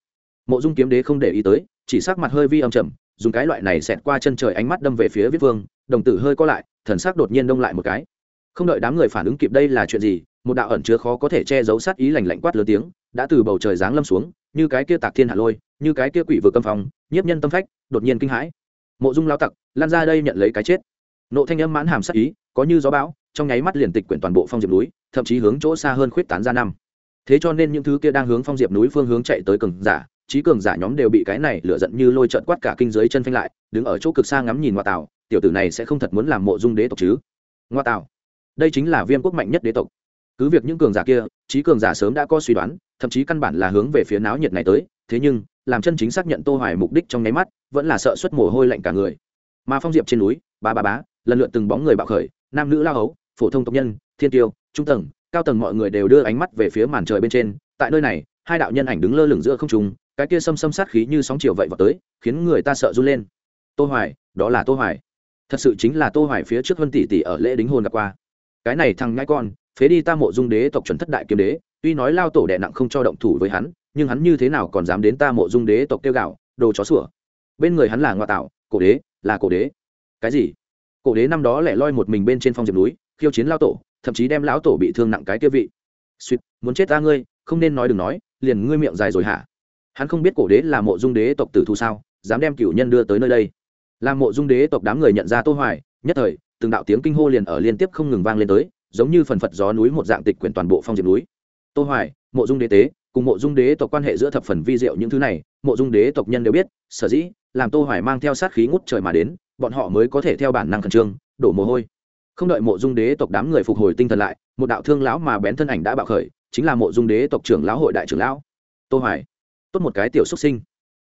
A: Mộ dung kiếm đế không để ý tới, chỉ sắc mặt hơi vi âm trầm, dùng cái loại này xẹt qua chân trời ánh mắt đâm về phía viết vương, đồng tử hơi co lại, thần sắc đột nhiên đông lại một cái. Không đợi đám người phản ứng kịp đây là chuyện gì một đạo ẩn chứa khó có thể che giấu sát ý lành lạnh quát lớn tiếng, đã từ bầu trời giáng lâm xuống, như cái kia tạc thiên hạ lôi, như cái kia quỷ vừa câm phòng nhiếp nhân tâm phách, đột nhiên kinh hãi. Mộ dung lao tặc, lan ra đây nhận lấy cái chết. Nộ thanh âm mãn hàm sát ý, có như gió bão, trong nháy mắt liền tịch quyển toàn bộ phong diệp núi, thậm chí hướng chỗ xa hơn khuyết tán ra năm. Thế cho nên những thứ kia đang hướng phong diệp núi phương hướng chạy tới cường giả trí cường giả nhóm đều bị cái này lửa giận như lôi trận quát cả kinh giới chân phanh lại, đứng ở chỗ cực xa ngắm nhìn ngoại tảo, tiểu tử này sẽ không thật muốn làm mộ dung đế tộc chứ? Ngoa tảo, đây chính là viêm quốc mạnh nhất đế tộc cứ việc những cường giả kia trí cường giả sớm đã có suy đoán, thậm chí căn bản là hướng về phía náo nhiệt này tới, thế nhưng, làm chân chính xác nhận tô hoài mục đích trong nháy mắt, vẫn là sợ xuất mồ hôi lạnh cả người. Mà phong diệp trên núi, ba ba bá, lần lượt từng bóng người bạo khởi, nam nữ lao hấu, phổ thông tộc nhân, thiên tiêu, trung tầng, cao tầng mọi người đều đưa ánh mắt về phía màn trời bên trên. Tại nơi này, hai đạo nhân ảnh đứng lơ lửng giữa không trung, cái kia xâm xâm sát khí như sóng chiều vậy vào tới, khiến người ta sợ run lên. Tô hoài, đó là tô hoài. Thật sự chính là tô hoài phía trước vân tỷ tỷ ở lễ đính hôn gặp qua cái này thằng nhãi con, phế đi ta mộ dung đế tộc chuẩn thất đại kiếm đế, tuy nói lao tổ đẻ nặng không cho động thủ với hắn, nhưng hắn như thế nào còn dám đến ta mộ dung đế tộc tiêu gạo, đồ chó sủa. Bên người hắn là ngoại tạo, cổ đế, là cổ đế. Cái gì? Cổ đế năm đó lẻ loi một mình bên trên phong diệp núi, khiêu chiến lao tổ, thậm chí đem lão tổ bị thương nặng cái kia vị. Suýt muốn chết ta ngươi, không nên nói đừng nói, liền ngươi miệng dài rồi hả? Hắn không biết cổ đế là mộ dung đế tộc tử thu sao, dám đem cửu nhân đưa tới nơi đây. Làm mộ dung đế tộc đám người nhận ra tô hoài, nhất thời từng đạo tiếng kinh hô liền ở liên tiếp không ngừng vang lên tới, giống như phần phật gió núi một dạng tịch quyển toàn bộ phong diệp núi. Tô hoài, mộ dung đế tế, cùng mộ dung đế tộc quan hệ giữa thập phần vi diệu những thứ này, mộ dung đế tộc nhân đều biết, sở dĩ, làm tô hoài mang theo sát khí ngút trời mà đến, bọn họ mới có thể theo bản năng khẩn trương, đổ mồ hôi. Không đợi mộ dung đế tộc đám người phục hồi tinh thần lại, một đạo thương lão mà bén thân ảnh đã bạo khởi, chính là mộ dung đế tộc trưởng lão hội đại trưởng lão. Tô hoài, tốt một cái tiểu xuất sinh.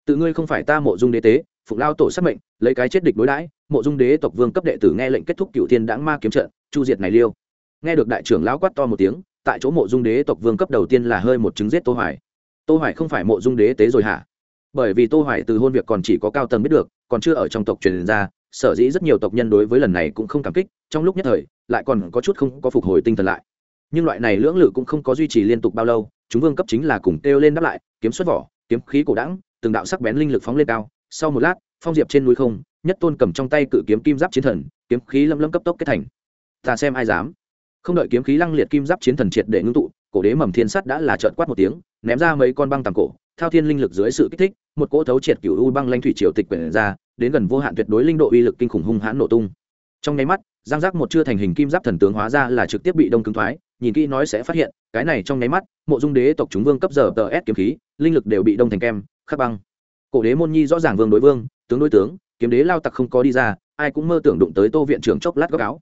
A: Tự ngươi không phải ta mộ dung đế tế phục lao tổ sát mệnh, lấy cái chết địch đối đãi, mộ dung đế tộc vương cấp đệ tử nghe lệnh kết thúc cựu thiên đãng ma kiếm trận, chu diệt này liêu. Nghe được đại trưởng lão quát to một tiếng, tại chỗ mộ dung đế tộc vương cấp đầu tiên là hơi một chứng giết tô hoài. Tô hoài không phải mộ dung đế tế rồi hả? Bởi vì tô hoài từ hôn việc còn chỉ có cao tầng biết được, còn chưa ở trong tộc truyền ra, sở dĩ rất nhiều tộc nhân đối với lần này cũng không cảm kích, trong lúc nhất thời, lại còn có chút không có phục hồi tinh thần lại. Nhưng loại này lưỡng lự cũng không có duy trì liên tục bao lâu, chúng vương cấp chính là cùng kêu lên đáp lại, kiếm xuất vỏ, kiếm khí cổ đẳng, từng đạo sắc bén linh lực phóng lên cao sau một lát, phong diệp trên núi không, nhất tôn cầm trong tay cự kiếm kim giáp chiến thần, kiếm khí lâm lâm cấp tốc kết thành. Ta xem ai dám. Không đợi kiếm khí lăng liệt kim giáp chiến thần triệt để ngưng tụ, cổ đế mầm thiên sắt đã là trợn quát một tiếng, ném ra mấy con băng tàng cổ, thao thiên linh lực dưới sự kích thích, một cỗ thấu triệt cựu u băng lanh thủy triều tịch quyển ra, đến gần vô hạn tuyệt đối linh độ uy lực kinh khủng hung hãn nổ tung. Trong nháy mắt, giang giác một chưa thành hình kim giáp thần tướng hóa ra là trực tiếp bị đông cứng thoái, nhìn kỹ nói sẽ phát hiện, cái này trong nháy mắt, mộ dung đế tộc chúng vương cấp giờ tờ s kiếm khí, linh lực đều bị đông thành kem, khắc băng cổ đế môn nhi rõ ràng vương đối vương, tướng đối tướng, kiếm đế lao tặc không có đi ra, ai cũng mơ tưởng đụng tới tô viện trưởng chốc lát góc áo.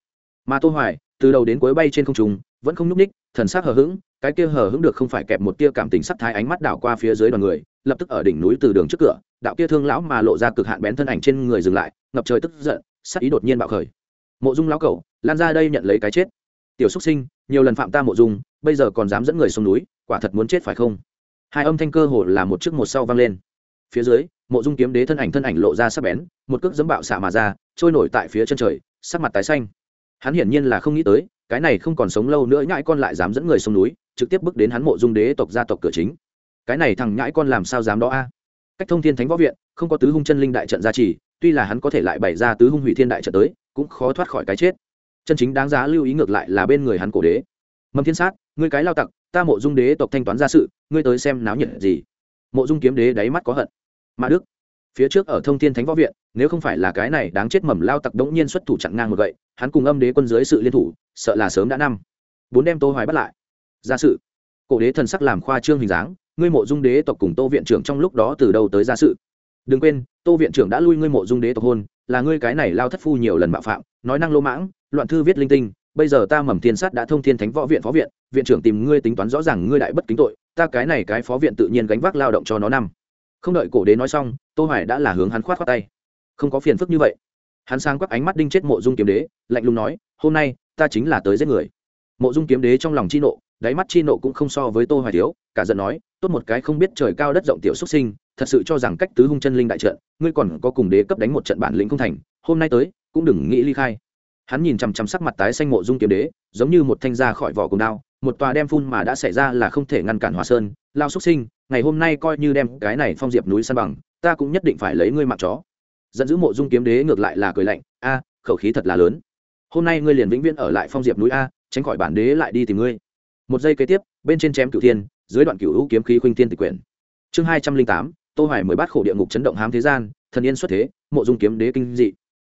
A: Mà tô hoài, từ đầu đến cuối bay trên không trung, vẫn không nhúc ních thần sắc hờ hững, cái kia hờ hững được không phải kẹp một tia cảm tình sắc thái ánh mắt đảo qua phía dưới đoàn người, lập tức ở đỉnh núi từ đường trước cửa, đạo kia thương lão mà lộ ra cực hạn bén thân ảnh trên người dừng lại, ngập trời tức giận, sắc ý đột nhiên bạo khởi. Mộ dung lão cẩu, lan ra đây nhận lấy cái chết. Tiểu xuất sinh, nhiều lần phạm ta mộ dung, bây giờ còn dám dẫn người xuống núi, quả thật muốn chết phải không? Hai âm thanh cơ hồ là một trước một sau vang lên phía dưới, mộ dung kiếm đế thân ảnh thân ảnh lộ ra sắc bén, một cước dẫm bạo xạ mà ra, trôi nổi tại phía chân trời, sắc mặt tái xanh. Hắn hiển nhiên là không nghĩ tới, cái này không còn sống lâu nữa nhãi con lại dám dẫn người xuống núi, trực tiếp bước đến hắn mộ dung đế tộc gia tộc cửa chính. Cái này thằng nhãi con làm sao dám đó a? Cách thông thiên thánh võ viện, không có tứ hung chân linh đại trận gia trì, tuy là hắn có thể lại bày ra tứ hung hủy thiên đại trận tới, cũng khó thoát khỏi cái chết. Chân chính đáng giá lưu ý ngược lại là bên người hắn cổ đế. Mâm thiên sát, ngươi cái lao tặc, ta mộ dung đế tộc thanh toán ra sự, ngươi tới xem náo nhiệt gì. Mộ dung kiếm đế đáy mắt có hận mã đức, phía trước ở thông thiên thánh võ viện, nếu không phải là cái này đáng chết mầm lao tặc đống nhiên xuất thủ chặn ngang một gậy, hắn cùng âm đế quân dưới sự liên thủ, sợ là sớm đã năm. Bốn đem tô hoài bắt lại. Ra sự. Cổ đế thần sắc làm khoa trương hình dáng, ngươi mộ dung đế tộc cùng tô viện trưởng trong lúc đó từ đầu tới ra sự? Đừng quên, tô viện trưởng đã lui ngươi mộ dung đế tộc hôn, là ngươi cái này lao thất phu nhiều lần mạo phạm, nói năng lô mãng, loạn thư viết linh tinh, bây giờ ta mầm thiên sát đã thông thiên thánh võ viện phó viện viện trưởng tìm ngươi tính toán rõ ràng ngươi đại bất kính tội, ta cái này cái phó viện tự nhiên gánh vác lao động cho nó năm không đợi cổ đế nói xong, tô hoài đã là hướng hắn khoát khoát tay. Không có phiền phức như vậy. Hắn sang quắc ánh mắt đinh chết mộ dung kiếm đế, lạnh lùng nói, hôm nay, ta chính là tới giết người. Mộ dung kiếm đế trong lòng chi nộ, đáy mắt chi nộ cũng không so với tô hoài thiếu, cả giận nói, tốt một cái không biết trời cao đất rộng tiểu xuất sinh, thật sự cho rằng cách tứ hung chân linh đại trận, ngươi còn có cùng đế cấp đánh một trận bản lĩnh không thành, hôm nay tới, cũng đừng nghĩ ly khai. Hắn nhìn chằm chằm sắc mặt tái xanh mộ dung kiếm đế, giống như một thanh ra khỏi vỏ cùng đao, một tòa đem phun mà đã xảy ra là không thể ngăn cản hòa sơn, lao xuất sinh ngày hôm nay coi như đem cái này phong diệp núi săn bằng, ta cũng nhất định phải lấy ngươi mạng chó. Giận dữ mộ dung kiếm đế ngược lại là cười lạnh, a, khẩu khí thật là lớn. Hôm nay ngươi liền vĩnh viễn ở lại phong diệp núi a, tránh khỏi bản đế lại đi tìm ngươi. Một giây kế tiếp, bên trên chém cửu thiên, dưới đoạn cửu hữu kiếm khí khuynh thiên tịch quyển. Chương hai trăm linh tám, tô hoài mười bát khổ địa ngục chấn động hám thế gian, thần yên xuất thế, mộ dung kiếm đế kinh dị.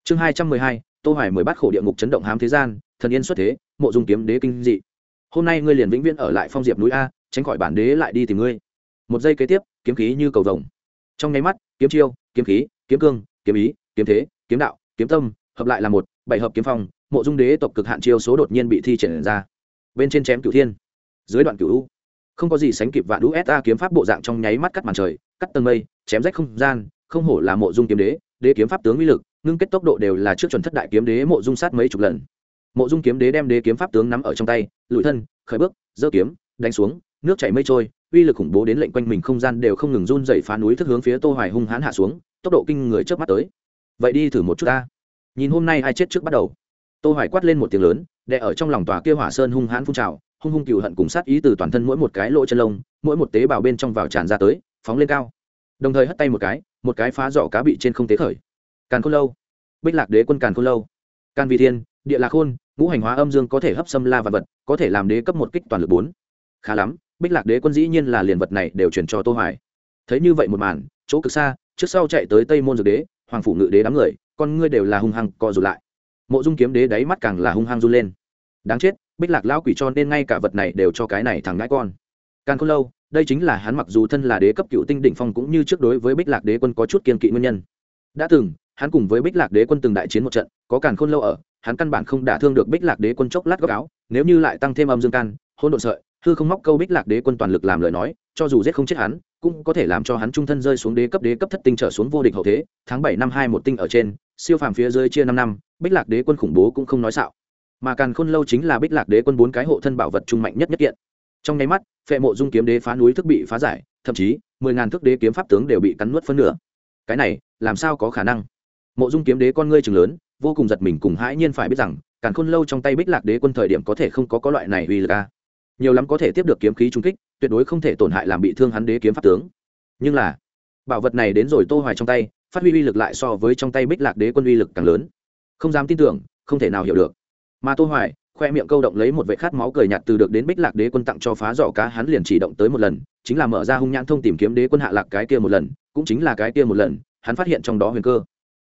A: Chương hai trăm mười hai, tô hoài mười bát khổ địa ngục chấn động hám thế gian, thần yên xuất thế, mộ dung kiếm đế kinh dị. Hôm nay ngươi liền vĩnh viễn ở lại phong diệp núi a, tránh khỏi bản đế lại đi tìm ngươi một giây kế tiếp, kiếm khí như cầu vồng. Trong nháy mắt, kiếm chiêu, kiếm khí, kiếm cương, kiếm ý, kiếm thế, kiếm đạo, kiếm tâm, hợp lại là một, bảy hợp kiếm phong, mộ dung đế tộc cực hạn chiêu số đột nhiên bị thi triển ra. Bên trên chém cửu thiên, dưới đoạn cửu u. Không có gì sánh kịp vạn đũ ta kiếm pháp bộ dạng trong nháy mắt cắt màn trời, cắt tầng mây, chém rách không gian, không hổ là mộ dung kiếm đế đế kiếm pháp tướng uy lực, ngưng kết tốc độ đều là trước chuẩn thất đại kiếm đế mộ dung sát mấy chục lần. Mộ dung kiếm đế đem đế kiếm pháp tướng nắm ở trong tay, lùi thân, khởi bước, giơ kiếm, đánh xuống, nước chảy mây trôi uy lực khủng bố đến lệnh quanh mình không gian đều không ngừng run dày phá núi thức hướng phía tô hoài hung hãn hạ xuống, tốc độ kinh người chớp mắt tới. Vậy đi thử một chút ta. Nhìn hôm nay ai chết trước bắt đầu. Tô hoài quát lên một tiếng lớn, đè ở trong lòng tòa kia hỏa sơn hung hãn phun trào, hung hung cừu hận cùng sát ý từ toàn thân mỗi một cái lỗ chân lông, mỗi một tế bào bên trong vào tràn ra tới, phóng lên cao. Đồng thời hất tay một cái một cái phá giỏ cá bị trên không tế khởi. Càn khôn lâu. Bích lạc đế quân càn khôn lâu. Can vi thiên, địa lạc khôn, ngũ hành hóa âm dương có thể hấp xâm la và vật, có thể làm đế cấp một kích toàn lực bốn. Khá lắm bích lạc đế quân dĩ nhiên là liền vật này đều chuyển cho tô hoài. Thấy như vậy một màn, chỗ cực xa, trước sau chạy tới tây môn dược đế, hoàng phủ ngự đế đám người, con ngươi đều là hung hăng co rụt lại. Mộ dung kiếm đế đáy mắt càng là hung hăng run lên. Đáng chết, bích lạc lão quỷ cho nên ngay cả vật này đều cho cái này thằng ngãi con. Càng không lâu, đây chính là hắn mặc dù thân là đế cấp cựu tinh đỉnh phong cũng như trước đối với bích lạc đế quân có chút kiên kỵ nguyên nhân. Đã từng, hắn cùng với bích lạc đế quân từng đại chiến một trận, có càng khôn lâu ở, hắn căn bản không đả thương được bích lạc đế quân chốc lát góc áo, nếu như lại tăng thêm âm dương can hôn độn sợi hư không móc câu bích lạc đế quân toàn lực làm lời nói, cho dù giết không chết hắn, cũng có thể làm cho hắn trung thân rơi xuống đế cấp đế cấp thất tinh trở xuống vô địch hậu thế, tháng bảy năm hai một tinh ở trên, siêu phàm phía dưới chia năm năm, bích lạc đế quân khủng bố cũng không nói xạo. Mà càn khôn lâu chính là bích lạc đế quân bốn cái hộ thân bảo vật trung mạnh nhất nhất kiện. Trong nháy mắt, phệ mộ dung kiếm đế phá núi thức bị phá giải, thậm chí, mười ngàn thước đế kiếm pháp tướng đều bị cắn nuốt phân nửa. Cái này, làm sao có khả năng? Mộ dung kiếm đế con ngươi trường lớn, vô cùng giật mình cùng hãi nhiên phải biết rằng, càn khôn lâu trong tay bích lạc đế quân thời điểm có thể không có có loại này uy lực a nhiều lắm có thể tiếp được kiếm khí trung kích, tuyệt đối không thể tổn hại làm bị thương hắn đế kiếm pháp tướng. Nhưng là, bảo vật này đến rồi tô hoài trong tay, phát huy uy lực lại so với trong tay bích lạc đế quân uy lực càng lớn. Không dám tin tưởng, không thể nào hiểu được. Mà tô hoài, khoe miệng câu động lấy một vệ khát máu cười nhạt từ được đến bích lạc đế quân tặng cho phá giỏ cá hắn liền chỉ động tới một lần, chính là mở ra hung nhãn thông tìm kiếm đế quân hạ lạc cái kia một lần, cũng chính là cái kia một lần, hắn phát hiện trong đó huyền cơ.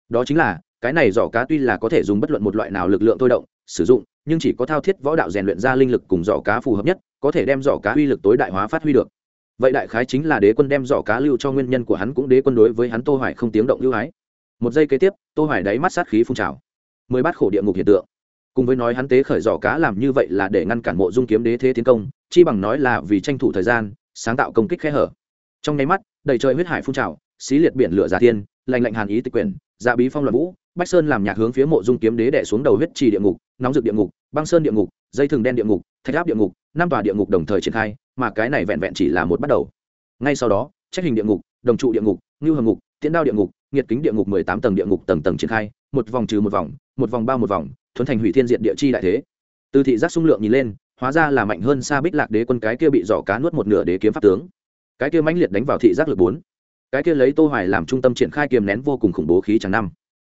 A: Đó chính là, cái này giỏ cá tuy là có thể dùng bất luận một loại nào lực lượng thôi động, sử dụng nhưng chỉ có thao thiết võ đạo rèn luyện ra linh lực cùng giỏ cá phù hợp nhất, có thể đem giỏ cá uy lực tối đại hóa phát huy được. Vậy đại khái chính là đế quân đem giỏ cá lưu cho nguyên nhân của hắn cũng đế quân đối với hắn tô hoài không tiếng động lưu hái một giây kế tiếp, tô hoài đáy mắt sát khí phun trào. Mười bát khổ địa ngục hiện tượng. Cùng với nói hắn tế khởi giỏ cá làm như vậy là để ngăn cản mộ dung kiếm đế thế tiến công, chi bằng nói là vì tranh thủ thời gian, sáng tạo công kích khe hở. Trong nháy mắt, đầy trời huyết hải phun trào, xí liệt biển lửa giả thiên lạnh lạnh hàn ý tịch quyển dạ bí phong loạn vũ, bách sơn làm nhạc hướng phía mộ dung kiếm đế đẻ xuống đầu huyết trì địa ngục, nóng rực địa ngục, băng sơn địa ngục, dây thừng đen địa ngục, thạch áp địa ngục, năm tòa địa ngục đồng thời triển khai, mà cái này vẹn vẹn chỉ là một bắt đầu. Ngay sau đó, trách hình địa ngục, đồng trụ địa ngục, ngưu hầm ngục, tiễn đao địa ngục, nghiệt kính địa ngục mười tám tầng địa ngục tầng tầng triển khai, một vòng trừ một vòng một vòng bao một vòng, thuấn thành hủy thiên diện địa chi đại thế. Từ thị giác sung lượng nhìn lên, hóa ra là mạnh hơn xa bích lạc đế quân cái kia bị giỏ cá nuốt một nửa đế kiếm pháp tướng. Cái kia mãnh liệt đánh vào thị giác lực bốn cái kia lấy tô hoài làm trung tâm triển khai kiềm nén vô cùng khủng bố khí chẳng năm.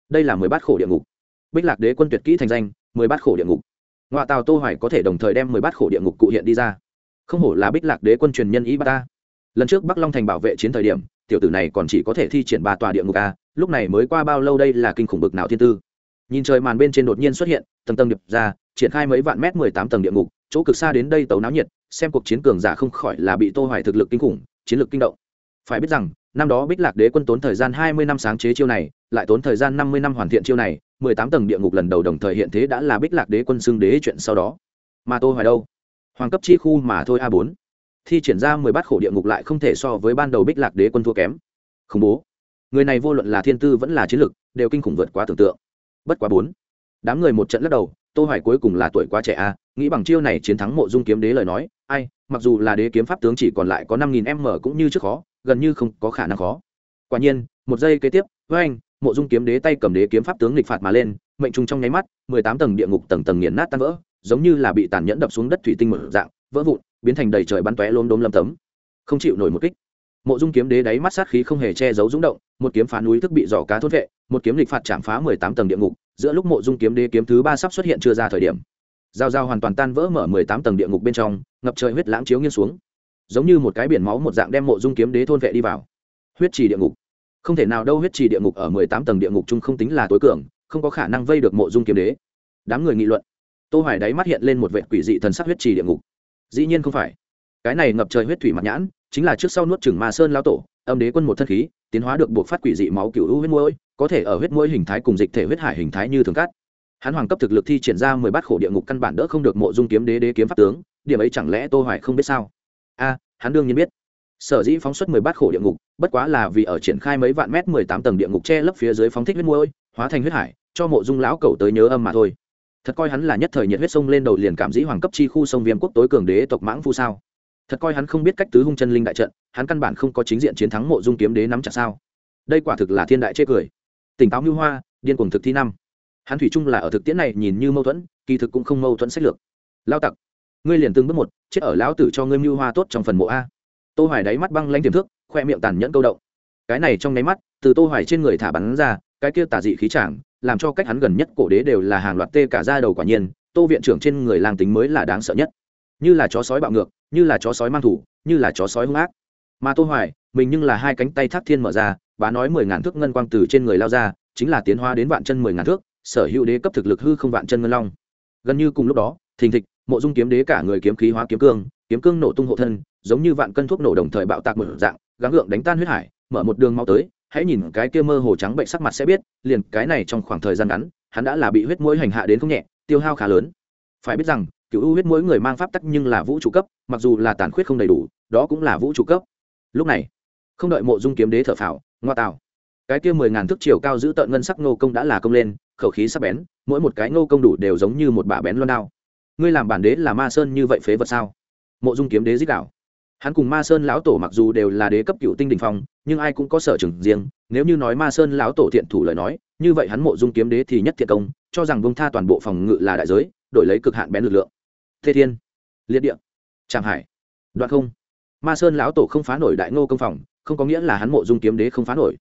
A: Đây là mười bát khổ địa ngục. Bích lạc đế quân tuyệt kỹ thành danh, mười bát khổ địa ngục. Ngoại tào tô hoài có thể đồng thời đem mười bát khổ địa ngục cụ hiện đi ra. Không hổ là bích lạc đế quân truyền nhân ý ba ta. Lần trước bắc long thành bảo vệ chiến thời điểm, tiểu tử này còn chỉ có thể thi triển ba tòa địa ngục a, lúc này mới qua bao lâu đây là kinh khủng bực nào thiên tư. Nhìn trời màn bên trên đột nhiên xuất hiện, tầng tầng điệp ra, triển khai mấy vạn mét mười tám tầng địa ngục, chỗ cực xa đến đây tấu náo nhiệt, xem cuộc chiến cường giả không khỏi là bị tô hoài thực lực kinh khủng, chiến lược kinh động. Phải biết rằng năm đó bích lạc đế quân tốn thời gian hai mươi năm sáng chế chiêu này, lại tốn thời gian năm mươi năm hoàn thiện chiêu này, mười tám tầng địa ngục lần đầu đồng thời hiện thế đã là bích lạc đế quân xưng đế chuyện sau đó. Mà tôi hoài đâu? Hoàng cấp chi khu mà thôi a bốn. Thi triển ra mười bát khổ địa ngục lại không thể so với ban đầu bích lạc đế quân thua kém. Khủng bố. Người này vô luận là thiên tư vẫn là chiến lực, đều kinh khủng vượt quá tưởng tượng. Bất quá bốn. Đám người một trận lắc đầu, tô hoài cuối cùng là tuổi quá trẻ a, nghĩ bằng chiêu này chiến thắng mộ dung kiếm đế lời nói, ai, mặc dù là đế kiếm pháp tướng chỉ còn lại có năm nghìn m cũng như trước khó gần như không có khả năng khó. Quả nhiên, một giây kế tiếp, với anh, mộ dung kiếm đế tay cầm đế kiếm pháp tướng nghịch phạt mà lên, mệnh trung trong nháy mắt, mười tám tầng địa ngục tầng tầng nghiền nát tan vỡ, giống như là bị tàn nhẫn đập xuống đất thủy tinh mở dạng, vỡ vụn, biến thành đầy trời bắn tóe lốm đốm lâm tấm. Không chịu nổi một kích. Mộ dung kiếm đế đáy mắt sát khí không hề che giấu rúng động, một kiếm phá núi thức bị giỏ cá thốt vệ, một kiếm lịch phạt chạm phá mười tám tầng địa ngục, giữa lúc mộ dung kiếm đế kiếm thứ ba sắp xuất hiện chưa ra thời điểm. Giao giao hoàn toàn tan vỡ mở mười tám tầng địa ngục bên trong, ngập trời huyết lãng chiếu nghiêng xuống giống như một cái biển máu một dạng đem mộ dung kiếm đế thôn vệ đi vào. Huyết trì địa ngục. Không thể nào đâu, huyết trì địa ngục ở mười tám tầng địa ngục chung không tính là tối cường, không có khả năng vây được mộ dung kiếm đế. Đám người nghị luận. Tô hoài đáy mắt hiện lên một vệ quỷ dị thần sắc huyết trì địa ngục. Dĩ nhiên không phải. Cái này ngập trời huyết thủy mặt nhãn, chính là trước sau nuốt chừng ma sơn lao tổ, âm đế quân một thân khí, tiến hóa được buộc phát quỷ dị máu cựu huyết mũi có thể ở huyết mũi hình thái cùng dịch thể huyết hải hình thái như thường cát hắn hoàng cấp thực lực thi triển ra mười bát khổ địa ngục căn bản đỡ không được mộ dung kiếm đế đế kiếm pháp tướng, điểm ấy chẳng lẽ tô hoài không biết sao? A, hắn đương nhiên biết. Sở dĩ phóng xuất mười bát khổ địa ngục, bất quá là vì ở triển khai mấy vạn mét mười tám tầng địa ngục che lấp phía dưới phóng thích huyết mũi hóa thành huyết hải, cho mộ dung lão cầu tới nhớ âm mà thôi. Thật coi hắn là nhất thời nhiệt huyết sông lên đầu liền cảm dĩ hoàng cấp chi khu sông viêm quốc tối cường đế tộc mãng phu sao? Thật coi hắn không biết cách tứ hung chân linh đại trận, hắn căn bản không có chính diện chiến thắng mộ dung kiếm đế nắm chặt sao? Đây quả thực là thiên đại chê cười. Tỉnh táo như hoa, điên cuồng thực thi năm. Hắn thủy chung là ở thực tiễn này nhìn như mâu thuẫn, kỳ thực cũng không mâu thuẫn sách lược. Lao tặc ngươi liền từng bước một, chết ở lão tử cho ngươi mưu hoa tốt trong phần mộ a. Tô hoài đáy mắt băng lanh tiềm thức, khoe miệng tàn nhẫn câu động. Cái này trong nháy mắt, từ tô hoài trên người thả bắn ra, cái kia tà dị khí chàng làm cho cách hắn gần nhất cổ đế đều là hàng loạt tê cả ra đầu quả nhiên, tô viện trưởng trên người lang tính mới là đáng sợ nhất. Như là chó sói bạo ngược, như là chó sói mang thủ, như là chó sói hung ác. Mà tô hoài, mình nhưng là hai cánh tay thác thiên mở ra, bá nói mười ngàn thước ngân quang từ trên người lao ra, chính là tiến hóa đến vạn chân mười ngàn thước, sở hữu đế cấp thực lực hư không vạn chân ngân long. Gần như cùng lúc đó, thình thịch mộ dung kiếm đế cả người kiếm khí hóa kiếm cương kiếm cương nổ tung hộ thân, giống như vạn cân thuốc nổ đồng thời bạo tạc một dạng, gắng gượng đánh tan huyết hải, mở một đường mau tới, hãy nhìn cái kia mơ hồ trắng bệnh sắc mặt sẽ biết, liền cái này trong khoảng thời gian ngắn, hắn đã là bị huyết mũi hành hạ đến không nhẹ, tiêu hao khá lớn. Phải biết rằng, cựu u huyết mỗi người mang pháp tắc nhưng là vũ trụ cấp, mặc dù là tàn khuyết không đầy đủ, đó cũng là vũ trụ cấp. Lúc này, không đợi mộ dung kiếm đế thở phào, ngoa tạo cái kia mười ngàn thước chiều cao giữ tợn ngân sắc nô công đã là công lên, khẩu khí sắc bén, mỗi một cái nô công đủ đều giống như một bả bén loan đao ngươi làm bản đế là ma sơn như vậy phế vật sao? Mộ dung kiếm đế dích đạo. Hắn cùng ma sơn lão tổ mặc dù đều là đế cấp cựu tinh đình phong, nhưng ai cũng có sở trường riêng. Nếu như nói ma sơn lão tổ thiện thủ lời nói, như vậy hắn mộ dung kiếm đế thì nhất thiện công, cho rằng bông tha toàn bộ phòng ngự là đại giới, đổi lấy cực hạn bén lực lượng. Thế thiên, liệt địa, tràng hải, đoạn không. Ma sơn lão tổ không phá nổi đại ngô công phòng, không có nghĩa là hắn mộ dung kiếm đế không phá nổi.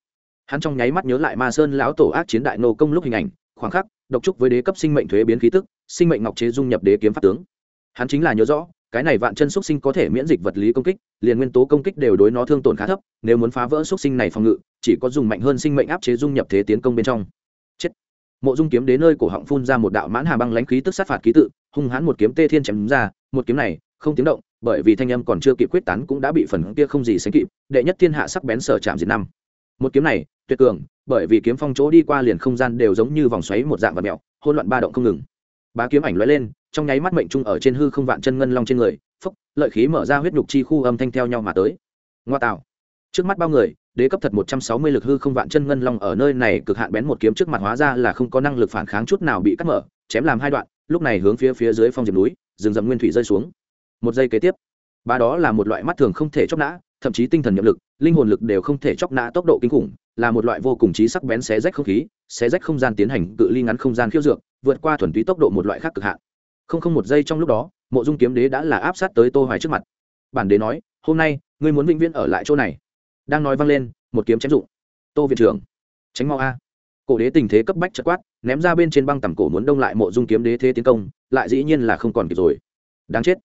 A: Hắn trong nháy mắt nhớ lại ma sơn lão tổ ác chiến đại ngô công lúc hình ảnh khoảng khắc, độc trúc với đế cấp sinh mệnh thuế biến khí tức, sinh mệnh ngọc chế dung nhập đế kiếm pháp tướng. Hắn chính là nhớ rõ, cái này vạn chân xúc sinh có thể miễn dịch vật lý công kích, liền nguyên tố công kích đều đối nó thương tổn khá thấp, nếu muốn phá vỡ xúc sinh này phòng ngự, chỉ có dùng mạnh hơn sinh mệnh áp chế dung nhập thế tiến công bên trong. Chết. Mộ dung kiếm đến nơi cổ họng phun ra một đạo mãn hà băng lãnh khí tức sát phạt ký tự, hung hãn một kiếm tê thiên chém ra, một kiếm này, không tiếng động, bởi vì thanh âm còn chưa kịp quyết tán cũng đã bị phần kia không gì sánh kịp, đệ nhất thiên hạ sắc bén sở chạm diệt năm. Một kiếm này tuyệt cường, bởi vì kiếm phong chỗ đi qua liền không gian đều giống như vòng xoáy một dạng và mèo hỗn loạn ba động không ngừng. Bá kiếm ảnh lóe lên, trong nháy mắt mệnh trung ở trên hư không vạn chân ngân long trên người phúc lợi khí mở ra huyết nhục chi khu âm thanh theo nhau mà tới. Ngoa tạo. Trước mắt bao người, đế cấp thật một trăm sáu mươi lực hư không vạn chân ngân long ở nơi này cực hạn bén một kiếm trước mặt hóa ra là không có năng lực phản kháng chút nào bị cắt mở, chém làm hai đoạn, lúc này hướng phía phía dưới phong diệp núi, rừng rậm nguyên thủy rơi xuống. Một giây kế tiếp, ba đó là một loại mắt thường không thể chóc nã thậm chí tinh thần nhiệm lực, linh hồn lực đều không thể chóc nã tốc độ kinh khủng, là một loại vô cùng trí sắc bén xé rách không khí, xé rách không gian tiến hành cự ly ngắn không gian khiêu dược, vượt qua thuần túy tốc độ một loại khác cực hạn. Không không một giây trong lúc đó, mộ dung kiếm đế đã là áp sát tới tô hoài trước mặt. Bản đế nói, hôm nay, ngươi muốn vĩnh viễn ở lại chỗ này. Đang nói vang lên, một kiếm chém dụng. Tô viện trưởng, tránh mau a. Cổ đế tình thế cấp bách chật quát, ném ra bên trên băng tầm cổ muốn đông lại mộ dung kiếm đế thế tiến công, lại dĩ nhiên là không còn kịp rồi. Đáng chết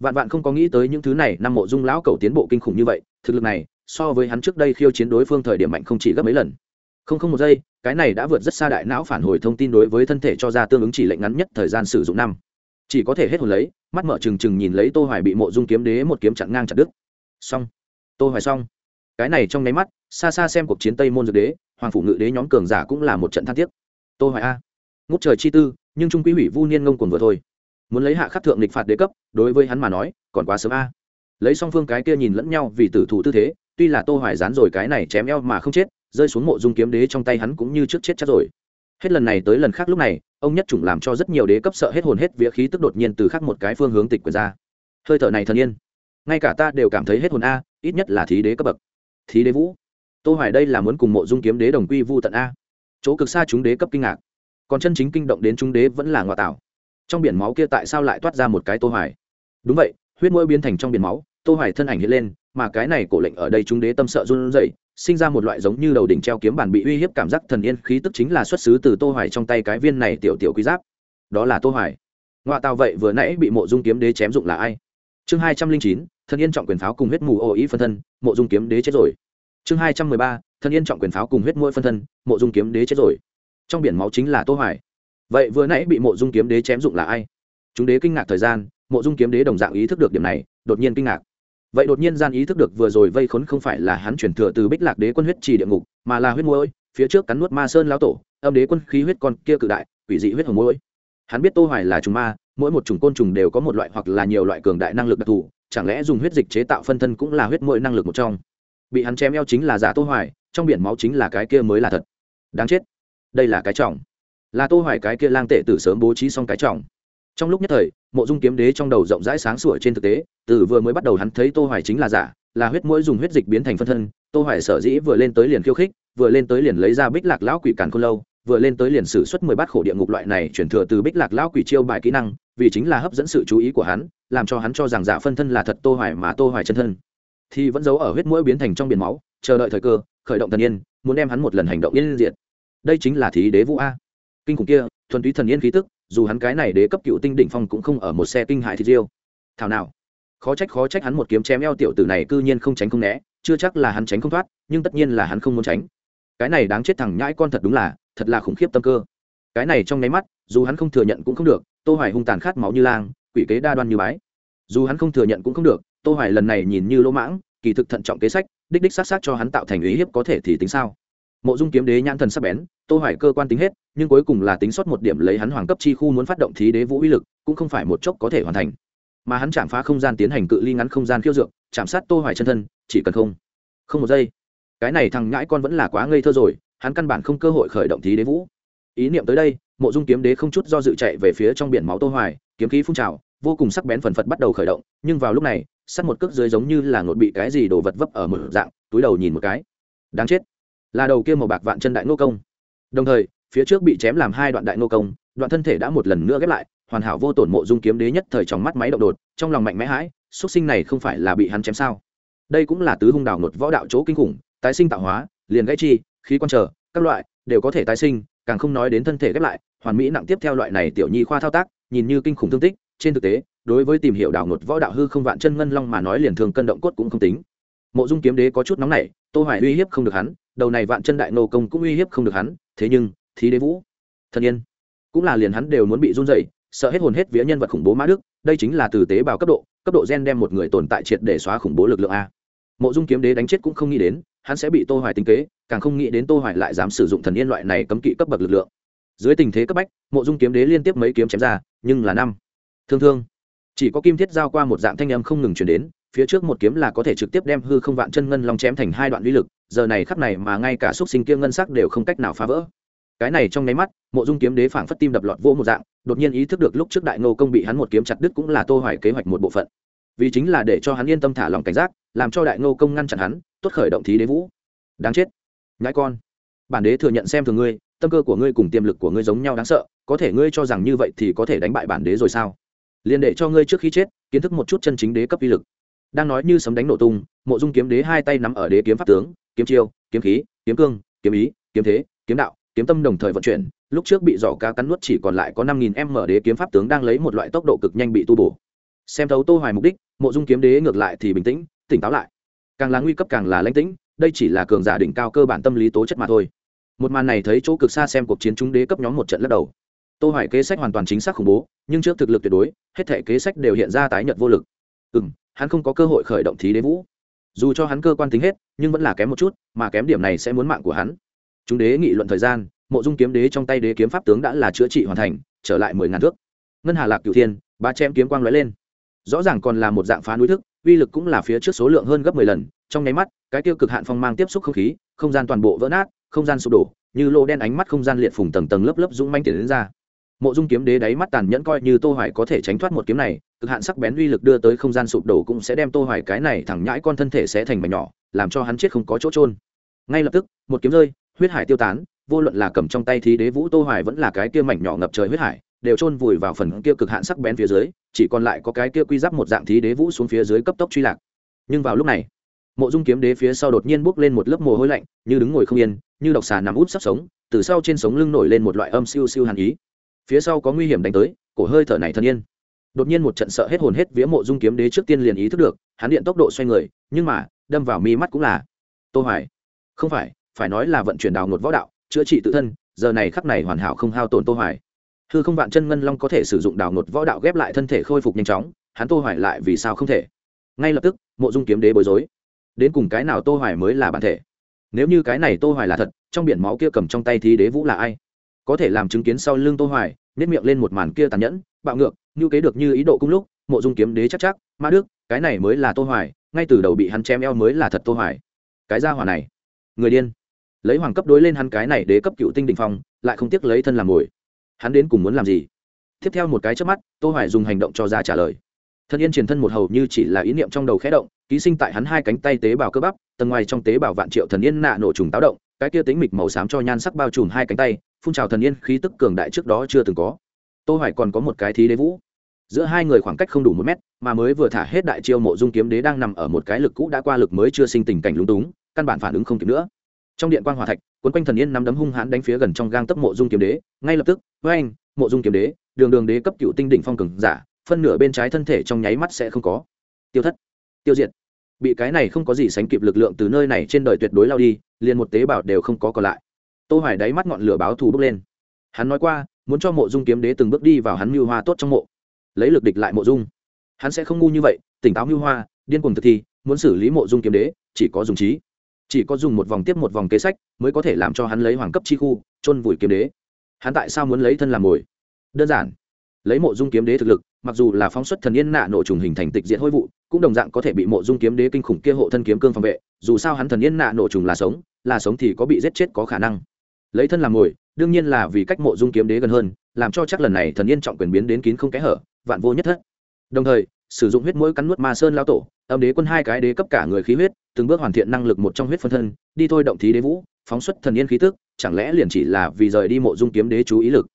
A: vạn vạn không có nghĩ tới những thứ này, năm mộ dung lão cầu tiến bộ kinh khủng như vậy, thực lực này, so với hắn trước đây khiêu chiến đối phương thời điểm mạnh không chỉ gấp mấy lần. Không không một giây, cái này đã vượt rất xa đại não phản hồi thông tin đối với thân thể cho ra tương ứng chỉ lệnh ngắn nhất thời gian sử dụng năm. Chỉ có thể hết hồn lấy, mắt mở trừng trừng nhìn lấy tô hoài bị mộ dung kiếm đế một kiếm chặn ngang chặt đứt. Xong. Tô hoài xong. Cái này trong nháy mắt, xa xa xem cuộc chiến tây môn dược đế, hoàng phủ ngự đế nhóm cường giả cũng là một trận than tiếc. Tô hoài a. Ngút trời chi tư, nhưng trung quý hủy vu niên ngông cuồng vừa thôi muốn lấy hạ khắc thượng lịch phạt đế cấp, đối với hắn mà nói, còn quá sớm a. Lấy song phương cái kia nhìn lẫn nhau vì tử thủ tư thế, tuy là tô hoài dán rồi cái này chém eo mà không chết, rơi xuống mộ dung kiếm đế trong tay hắn cũng như trước chết chắc rồi. Hết lần này tới lần khác lúc này, ông nhất chủng làm cho rất nhiều đế cấp sợ hết hồn hết vía khí tức đột nhiên từ khác một cái phương hướng tịch quyền ra. Hơi thở này thần yên. Ngay cả ta đều cảm thấy hết hồn a, ít nhất là thí đế cấp bậc. Thí đế vũ. Tô hoài đây là muốn cùng mộ dung kiếm đế đồng quy vu tận a. Chỗ cực xa chúng đế cấp kinh ngạc. Còn chân chính kinh động đến chúng đế vẫn là ngoại tảo trong biển máu kia tại sao lại toát ra một cái tô hoài? Đúng vậy huyết mũi biến thành trong biển máu tô hoài thân ảnh hiện lên mà cái này cổ lệnh ở đây chúng đế tâm sợ run rẩy sinh ra một loại giống như đầu đỉnh treo kiếm bản bị uy hiếp cảm giác thần yên khí tức chính là xuất xứ từ tô hoài trong tay cái viên này tiểu tiểu quý giáp. Đó là tô hoài. Ngoại tào vậy vừa nãy bị mộ dung kiếm đế chém dụng là ai? Chương 209, thần yên trọng quyền pháo cùng huyết mù ô ý phân thân mộ dung kiếm đế chết rồi. Chương 213, thần yên trọng quyền pháo cùng huyết mũi phân thân mộ dung kiếm đế chết rồi. Trong biển máu chính là tô hoài vậy vừa nãy bị mộ dung kiếm đế chém dụng là ai? Chúng đế kinh ngạc thời gian, mộ dung kiếm đế đồng dạng ý thức được điểm này, đột nhiên kinh ngạc. Vậy đột nhiên gian ý thức được vừa rồi vây khốn không phải là hắn chuyển thừa từ bích lạc đế quân huyết trì địa ngục, mà là huyết mũi phía trước cắn nuốt ma sơn lão tổ, âm đế quân khí huyết con kia cự đại, quỷ dị huyết hồng mũi hắn biết tô hoài là trùng ma, mỗi một chủng côn trùng đều có một loại hoặc là nhiều loại cường đại năng lực đặc thù, chẳng lẽ dùng huyết dịch chế tạo phân thân cũng là huyết mũi năng lực một trong? Bị hắn chém eo chính là giả tô hoài, trong biển máu chính là cái kia mới là thật. Đáng chết. Đây là cái trọng là tô hoài cái kia lang tệ tử sớm bố trí xong cái trọng. Trong lúc nhất thời, mộ dung kiếm đế trong đầu rộng rãi sáng sủa trên thực tế, từ vừa mới bắt đầu hắn thấy tô hoài chính là giả, là huyết mũi dùng huyết dịch biến thành phân thân, tô hoài sở dĩ vừa lên tới liền khiêu khích, vừa lên tới liền lấy ra bích lạc lão quỷ càn khôn lâu, vừa lên tới liền sử xuất mười bát khổ địa ngục loại này chuyển thừa từ bích lạc lão quỷ chiêu bài kỹ năng, vì chính là hấp dẫn sự chú ý của hắn, làm cho hắn cho rằng giả phân thân là thật tô hoài mà tô hoài chân thân. Thì vẫn giấu ở huyết mũi biến thành trong biển máu, chờ đợi thời cơ, khởi động thần yên, muốn đem hắn một lần hành động yên diệt. Đây chính là thí đế vũ a kinh khủng kia, thuần túy thần yên khí tức, dù hắn cái này đế cấp cựu tinh đỉnh phong cũng không ở một xe kinh hại thì riêu. thảo nào. Khó trách khó trách hắn một kiếm chém eo tiểu tử này cư nhiên không tránh không né, chưa chắc là hắn tránh không thoát, nhưng tất nhiên là hắn không muốn tránh. Cái này đáng chết thằng nhãi con thật đúng là, thật là khủng khiếp tâm cơ. Cái này trong nháy mắt, dù hắn không thừa nhận cũng không được, tô hoài hung tàn khát máu như lang, quỷ kế đa đoan như bái. Dù hắn không thừa nhận cũng không được, tô hoài lần này nhìn như lỗ mãng, kỳ thực thận trọng kế sách, đích đích sát sát cho hắn tạo thành ý hiếp có thể thì tính sao? Mộ dung kiếm đế nhãn thần sắc bén, tô hoài cơ quan tính hết, nhưng cuối cùng là tính sót một điểm lấy hắn hoàng cấp chi khu muốn phát động thí đế vũ uy lực, cũng không phải một chốc có thể hoàn thành. Mà hắn chạm phá không gian tiến hành cự ly ngắn không gian khiêu dược, chạm sát tô hoài chân thân, chỉ cần không không một giây. Cái này thằng ngãi con vẫn là quá ngây thơ rồi, hắn căn bản không cơ hội khởi động thí đế vũ. Ý niệm tới đây, mộ dung kiếm đế không chút do dự chạy về phía trong biển máu tô hoài, kiếm khí phun trào, vô cùng sắc bén phần phật bắt đầu khởi động, nhưng vào lúc này, sát một cước dưới giống như là ngột bị cái gì đổ vật vấp ở một dạng, túi đầu nhìn một cái. Đáng chết là đầu kia màu bạc vạn chân đại nô công. Đồng thời, phía trước bị chém làm hai đoạn đại nô công, đoạn thân thể đã một lần nữa ghép lại, hoàn hảo vô tổn mộ dung kiếm đế nhất thời trong mắt máy động đột, trong lòng mạnh mẽ hãi, xuất sinh này không phải là bị hắn chém sao? Đây cũng là tứ hung đảo nột võ đạo chỗ kinh khủng, tái sinh tạo hóa, liền gãy chi, khí quan trở, các loại, đều có thể tái sinh, càng không nói đến thân thể ghép lại, hoàn mỹ nặng tiếp theo loại này tiểu nhi khoa thao tác, nhìn như kinh khủng thương tích, trên thực tế, đối với tìm hiểu đảo nột võ đạo hư không vạn chân ngân long mà nói liền thường cân động cốt cũng không tính mộ dung kiếm đế có chút nóng này tô hoài uy hiếp không được hắn, đầu này vạn chân đại nô công cũng uy hiếp không được hắn, thế nhưng, thí đế vũ, thần yên, cũng là liền hắn đều muốn bị run rẩy, sợ hết hồn hết vía nhân vật khủng bố mã đức, đây chính là từ tế bào cấp độ cấp độ gen đem một người tồn tại triệt để xóa khủng bố lực lượng a. Mộ dung kiếm đế đánh chết cũng không nghĩ đến, hắn sẽ bị tô hoài tính kế, càng không nghĩ đến tô hoài lại dám sử dụng thần yên loại này cấm kỵ cấp bậc lực lượng. Dưới tình thế cấp bách, mộ dung kiếm đế liên tiếp mấy kiếm chém ra, nhưng là năm. Thương thương, chỉ có kim thiết giao qua một dạng thanh âm không ngừng truyền đến phía trước một kiếm là có thể trực tiếp đem hư không vạn chân ngân long chém thành hai đoạn uy lực, giờ này khắc này mà ngay cả xúc sinh kia ngân sắc đều không cách nào phá vỡ. Cái này trong nháy mắt, mộ dung kiếm đế phảng phất tim đập lọt vô một dạng, đột nhiên ý thức được lúc trước đại ngô công bị hắn một kiếm chặt đứt cũng là tô hoài kế hoạch một bộ phận. Vì chính là để cho hắn yên tâm thả lòng cảnh giác, làm cho đại ngô công ngăn chặn hắn, tốt khởi động thí đế vũ. Đáng chết. Nhãi con. Bản đế thừa nhận xem thường ngươi, tâm cơ của ngươi cùng tiềm lực của ngươi giống nhau đáng sợ, có thể ngươi cho rằng như vậy thì có thể đánh bại bản đế rồi sao? Liền để cho ngươi trước khi chết, kiến thức một chút chân chính đế cấp uy lực đang nói như sấm đánh nổ tung, mộ dung kiếm đế hai tay nắm ở đế kiếm pháp tướng, kiếm chiêu, kiếm khí, kiếm cương, kiếm ý, kiếm thế, kiếm đạo, kiếm tâm đồng thời vận chuyển. Lúc trước bị giỏ ca cắn nuốt chỉ còn lại có năm nghìn m đế kiếm pháp tướng đang lấy một loại tốc độ cực nhanh bị tu bổ. Xem thấu tô hoài mục đích, mộ dung kiếm đế ngược lại thì bình tĩnh, tỉnh táo lại. Càng là nguy cấp càng là lãnh tĩnh, đây chỉ là cường giả đỉnh cao cơ bản tâm lý tố chất mà thôi. Một màn này thấy chỗ cực xa xem cuộc chiến chúng đế cấp nhóm một trận lắc đầu. Tô hoài kế sách hoàn toàn chính xác khủng bố, nhưng trước thực lực tuyệt đối, hết thể kế sách đều hiện ra tái nhận vô lực. Ừ hắn không có cơ hội khởi động thí đế vũ. Dù cho hắn cơ quan tính hết, nhưng vẫn là kém một chút, mà kém điểm này sẽ muốn mạng của hắn. Chúng đế nghị luận thời gian, mộ dung kiếm đế trong tay đế kiếm pháp tướng đã là chữa trị hoàn thành, trở lại mười ngàn thước. Ngân hà lạc cửu thiên, ba chém kiếm quang lóe lên. Rõ ràng còn là một dạng phá núi thức, uy lực cũng là phía trước số lượng hơn gấp mười lần, trong nháy mắt, cái tiêu cực hạn phong mang tiếp xúc không khí, không gian toàn bộ vỡ nát, không gian sụp đổ, như lô đen ánh mắt không gian liệt phùng tầng tầng lớp lớp dũng manh tiền đến ra. Mộ dung kiếm đế đáy mắt tàn nhẫn coi như tô hoài có thể tránh thoát một kiếm này cực hạn sắc bén uy lực đưa tới không gian sụp đổ cũng sẽ đem tô hoài cái này thẳng nhãi con thân thể sẽ thành mảnh nhỏ, làm cho hắn chết không có chỗ trôn ngay lập tức, một kiếm rơi, huyết hải tiêu tán, vô luận là cầm trong tay thí đế vũ tô hoài vẫn là cái kia mảnh nhỏ ngập trời huyết hải, đều trôn vùi vào phần kia cực hạn sắc bén phía dưới, chỉ còn lại có cái kia quy giáp một dạng thí đế vũ xuống phía dưới cấp tốc truy lạc. Nhưng vào lúc này, mộ dung kiếm đế phía sau đột nhiên bốc lên một lớp mồ hôi lạnh, như đứng ngồi không yên, như độc xà nằm út sắp sống, từ sau trên sống lưng nổi lên một loại âm siêu siêu hàn ý. Phía sau có nguy hiểm đánh tới, cổ hơi thở này thân yên đột nhiên một trận sợ hết hồn hết vía mộ dung kiếm đế trước tiên liền ý thức được, hắn điện tốc độ xoay người, nhưng mà, đâm vào mi mắt cũng là, tô hoài, không phải phải nói là vận chuyển đào ngột võ đạo, chữa trị tự thân, giờ này khắc này hoàn hảo không hao tổn tô hoài. Hư không vạn chân ngân long có thể sử dụng đào ngột võ đạo ghép lại thân thể khôi phục nhanh chóng, hắn tô hoài lại vì sao không thể? Ngay lập tức, mộ dung kiếm đế bối rối. Đến cùng cái nào tô hoài mới là bản thể? Nếu như cái này tô hoài là thật, trong biển máu kia cầm trong tay thì đế vũ là ai? Có thể làm chứng kiến sau lưng tô hoài nét miệng lên một màn kia tàn nhẫn, bạo ngược như kế được như ý độ cung lúc, mộ dung kiếm đế chắc chắc, ma đức, cái này mới là tô hoài, ngay từ đầu bị hắn chém eo mới là thật tô hoài. Cái gia hỏa này, người điên. Lấy hoàng cấp đối lên hắn cái này đế cấp cựu tinh đỉnh phong, lại không tiếc lấy thân làm ngồi hắn đến cùng muốn làm gì? Tiếp theo một cái chớp mắt, tô hoài dùng hành động cho ra trả lời. Thân yên truyền thân một hầu như chỉ là ý niệm trong đầu khẽ động, ký sinh tại hắn hai cánh tay tế bào cơ bắp, tầng ngoài trong tế bào vạn triệu thần yên nạ nổ trùng táo động, cái kia tính mịch màu xám cho nhan sắc bao trùm hai cánh tay, phun trào thần yên khí tức cường đại trước đó chưa từng có. Tô hoài còn có một cái thí đế vũ giữa hai người khoảng cách không đủ một mét, mà mới vừa thả hết đại chiêu mộ dung kiếm đế đang nằm ở một cái lực cũ đã qua lực mới chưa sinh tình cảnh lúng túng, căn bản phản ứng không kịp nữa. Trong điện quan hòa thạch cuốn quanh thần yên nắm đấm hung hãn đánh phía gần trong gang tấc mộ dung kiếm đế, ngay lập tức với anh mộ dung kiếm đế, đường đường đế cấp cựu tinh đỉnh phong cường giả, phân nửa bên trái thân thể trong nháy mắt sẽ không có. Tiêu thất, tiêu diệt. Bị cái này không có gì sánh kịp lực lượng từ nơi này trên đời tuyệt đối lao đi, liền một tế bào đều không có còn lại. Tô hoài đáy mắt ngọn lửa báo thù bốc lên. Hắn nói qua, muốn cho mộ dung kiếm đế từng bước đi vào hắn mưu hoa tốt trong mộ lấy lực địch lại mộ dung. Hắn sẽ không ngu như vậy, tỉnh táo mưu hoa, điên cuồng thực thi, muốn xử lý mộ dung kiếm đế, chỉ có dùng trí. Chỉ có dùng một vòng tiếp một vòng kế sách mới có thể làm cho hắn lấy hoàng cấp chi khu, chôn vùi kiếm đế. Hắn tại sao muốn lấy thân làm mồi? Đơn giản. Lấy mộ dung kiếm đế thực lực, mặc dù là phóng xuất thần yên nạ nổ trùng hình thành tịch diện hôi vụ, cũng đồng dạng có thể bị mộ dung kiếm đế kinh khủng kia hộ thân kiếm cương phòng vệ, dù sao hắn thần yên nạ nổ trùng là sống là sống thì có bị giết chết có khả năng. Lấy thân làm mồi, đương nhiên là vì cách mộ dung kiếm đế gần hơn, làm cho chắc lần này thần yên trọng quyền biến đến kín không kẽ hở vạn vô nhất thất. Đồng thời, sử dụng huyết mũi cắn nuốt ma sơn lao tổ, âm đế quân hai cái đế cấp cả người khí huyết, từng bước hoàn thiện năng lực một trong huyết phân thân, đi thôi động thí đế vũ, phóng xuất thần yên khí tức, chẳng lẽ liền chỉ là vì rời đi mộ dung kiếm đế chú ý lực?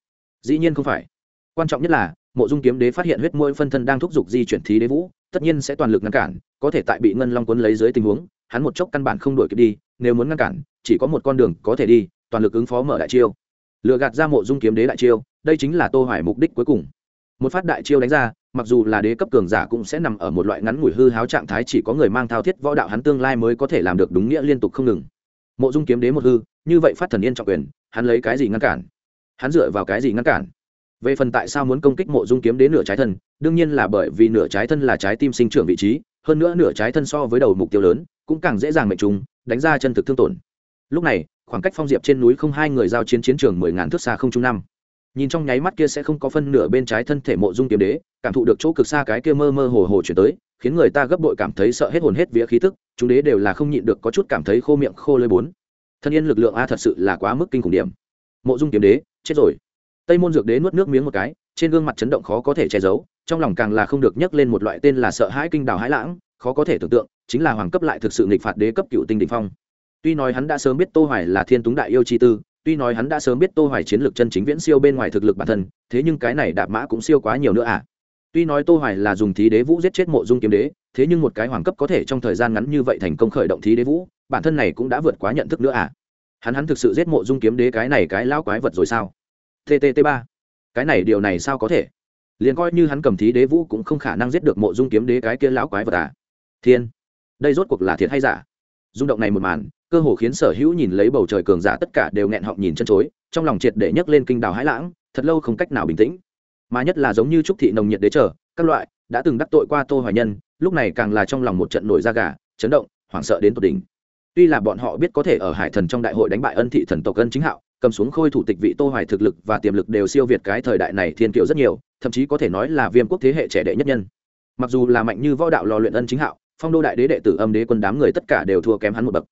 A: Dĩ nhiên không phải. Quan trọng nhất là, mộ dung kiếm đế phát hiện huyết mũi phân thân đang thúc giục di chuyển thí đế vũ, tất nhiên sẽ toàn lực ngăn cản, có thể tại bị ngân long quấn lấy dưới tình huống, hắn một chốc căn bản không đuổi kịp đi, nếu muốn ngăn cản, chỉ có một con đường có thể đi, toàn lực ứng phó mở đại chiêu. Lựa gạt ra mộ dung kiếm đế đại chiêu, đây chính là tô hoài mục đích cuối cùng một phát đại chiêu đánh ra, mặc dù là đế cấp cường giả cũng sẽ nằm ở một loại ngắn ngủi hư háo trạng thái, chỉ có người mang thao thiết võ đạo hắn tương lai mới có thể làm được đúng nghĩa liên tục không ngừng. Mộ dung kiếm đế một hư, như vậy phát thần yên trọng quyền, hắn lấy cái gì ngăn cản? Hắn dựa vào cái gì ngăn cản? Về phần tại sao muốn công kích mộ dung kiếm đế nửa trái thân, đương nhiên là bởi vì nửa trái thân là trái tim sinh trưởng vị trí, hơn nữa nửa trái thân so với đầu mục tiêu lớn, cũng càng dễ dàng mệnh trùng, đánh ra chân thực thương tổn. Lúc này, khoảng cách phong diệp trên núi không hai người giao chiến chiến trường mười ngàn thước xa không trung năm nhìn trong nháy mắt kia sẽ không có phân nửa bên trái thân thể mộ dung kiếm đế, cảm thụ được chỗ cực xa cái kia mơ mơ hồ hồ chuyển tới, khiến người ta gấp bội cảm thấy sợ hết hồn hết vía khí tức, chúng đế đều là không nhịn được có chút cảm thấy khô miệng khô lơi bốn. Thân yên lực lượng a thật sự là quá mức kinh khủng điểm. Mộ dung kiếm đế, chết rồi. Tây môn dược đế nuốt nước miếng một cái, trên gương mặt chấn động khó có thể che giấu, trong lòng càng là không được nhắc lên một loại tên là sợ hãi kinh đào hãi lãng, khó có thể tưởng tượng, chính là hoàng cấp lại thực sự nghịch phạt đế cấp cựu tinh đỉnh phong. Tuy nói hắn đã sớm biết tô hoài là thiên túng đại yêu chi tư tuy nói hắn đã sớm biết tô hoài chiến lược chân chính viễn siêu bên ngoài thực lực bản thân, thế nhưng cái này đạp mã cũng siêu quá nhiều nữa à. Tuy nói tô hoài là dùng thí đế vũ giết chết mộ dung kiếm đế, thế nhưng một cái hoàng cấp có thể trong thời gian ngắn như vậy thành công khởi động thí đế vũ, bản thân này cũng đã vượt quá nhận thức nữa à. Hắn hắn thực sự giết mộ dung kiếm đế cái này cái lão quái vật rồi sao? Ttt ba. Cái này điều này sao có thể? Liền coi như hắn cầm thí đế vũ cũng không khả năng giết được mộ dung kiếm đế cái kia lão quái vật à. Thiên. Đây rốt cuộc là thiệt hay giả? Rung động này một màn cơ hồ khiến sở hữu nhìn lấy bầu trời cường giả tất cả đều nghẹn họng nhìn chân chối, trong lòng triệt để nhấc lên kinh đào hãi lãng, thật lâu không cách nào bình tĩnh. Mà nhất là giống như trúc thị nồng nhiệt đế trở, các loại, đã từng đắc tội qua tô hoài nhân, lúc này càng là trong lòng một trận nổi da gà, chấn động, hoảng sợ đến tột đỉnh. Tuy là bọn họ biết có thể ở hải thần trong đại hội đánh bại ân thị thần tộc ân chính hạo, cầm xuống khôi thủ tịch vị tô hoài thực lực và tiềm lực đều siêu việt cái thời đại này thiên kiều rất nhiều, thậm chí có thể nói là viêm quốc thế hệ trẻ đệ nhất nhân. Mặc dù là mạnh như võ đạo lò luyện ân chính hạo, phong đô đại đế đệ tử âm đế quân đám người tất cả đều thua kém hắn một bậc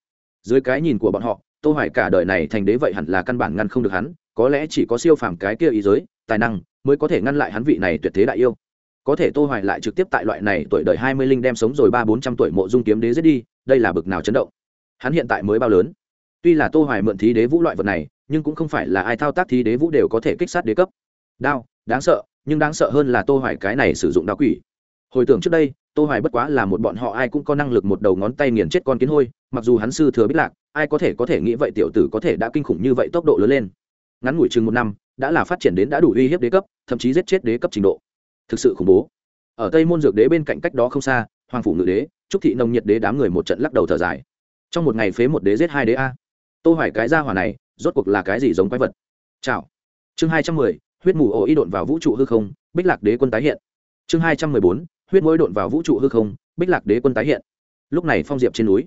A: dưới cái nhìn của bọn họ, tô hoài cả đời này thành đế vậy hẳn là căn bản ngăn không được hắn, có lẽ chỉ có siêu phàm cái kia ý giới, tài năng mới có thể ngăn lại hắn vị này tuyệt thế đại yêu. Có thể tô hoài lại trực tiếp tại loại này tuổi đời 20 linh đem sống rồi ba bốn trăm tuổi mộ dung kiếm đế giết đi, đây là bực nào chấn động. Hắn hiện tại mới bao lớn. Tuy là tô hoài mượn thí đế vũ loại vật này, nhưng cũng không phải là ai thao tác thí đế vũ đều có thể kích sát đế cấp. Đao, đáng sợ, nhưng đáng sợ hơn là tô hoài cái này sử dụng đao quỷ hồi tưởng trước đây tô hoài bất quá là một bọn họ ai cũng có năng lực một đầu ngón tay nghiền chết con kiến hôi mặc dù hắn sư thừa biết lạc ai có thể có thể nghĩ vậy tiểu tử có thể đã kinh khủng như vậy tốc độ lớn lên. Ngắn ngủi chừng một năm đã là phát triển đến đã đủ uy hiếp đế cấp thậm chí giết chết đế cấp trình độ. Thực sự khủng bố. Ở tây môn dược đế bên cạnh cách đó không xa hoàng phủ ngự đế trúc thị nông nhiệt đế đám người một trận lắc đầu thở dài. Trong một ngày phế một đế giết hai đế a. Tô hoài cái gia hỏa này rốt cuộc là cái gì giống quái vật? Chào. Chương 210, huyết mù ổ y độn vào vũ trụ hư không bích lạc đế quân tái hiện chương 214, huyết mũi đột vào vũ trụ hư không bích lạc đế quân tái hiện. Lúc này phong diệp trên núi.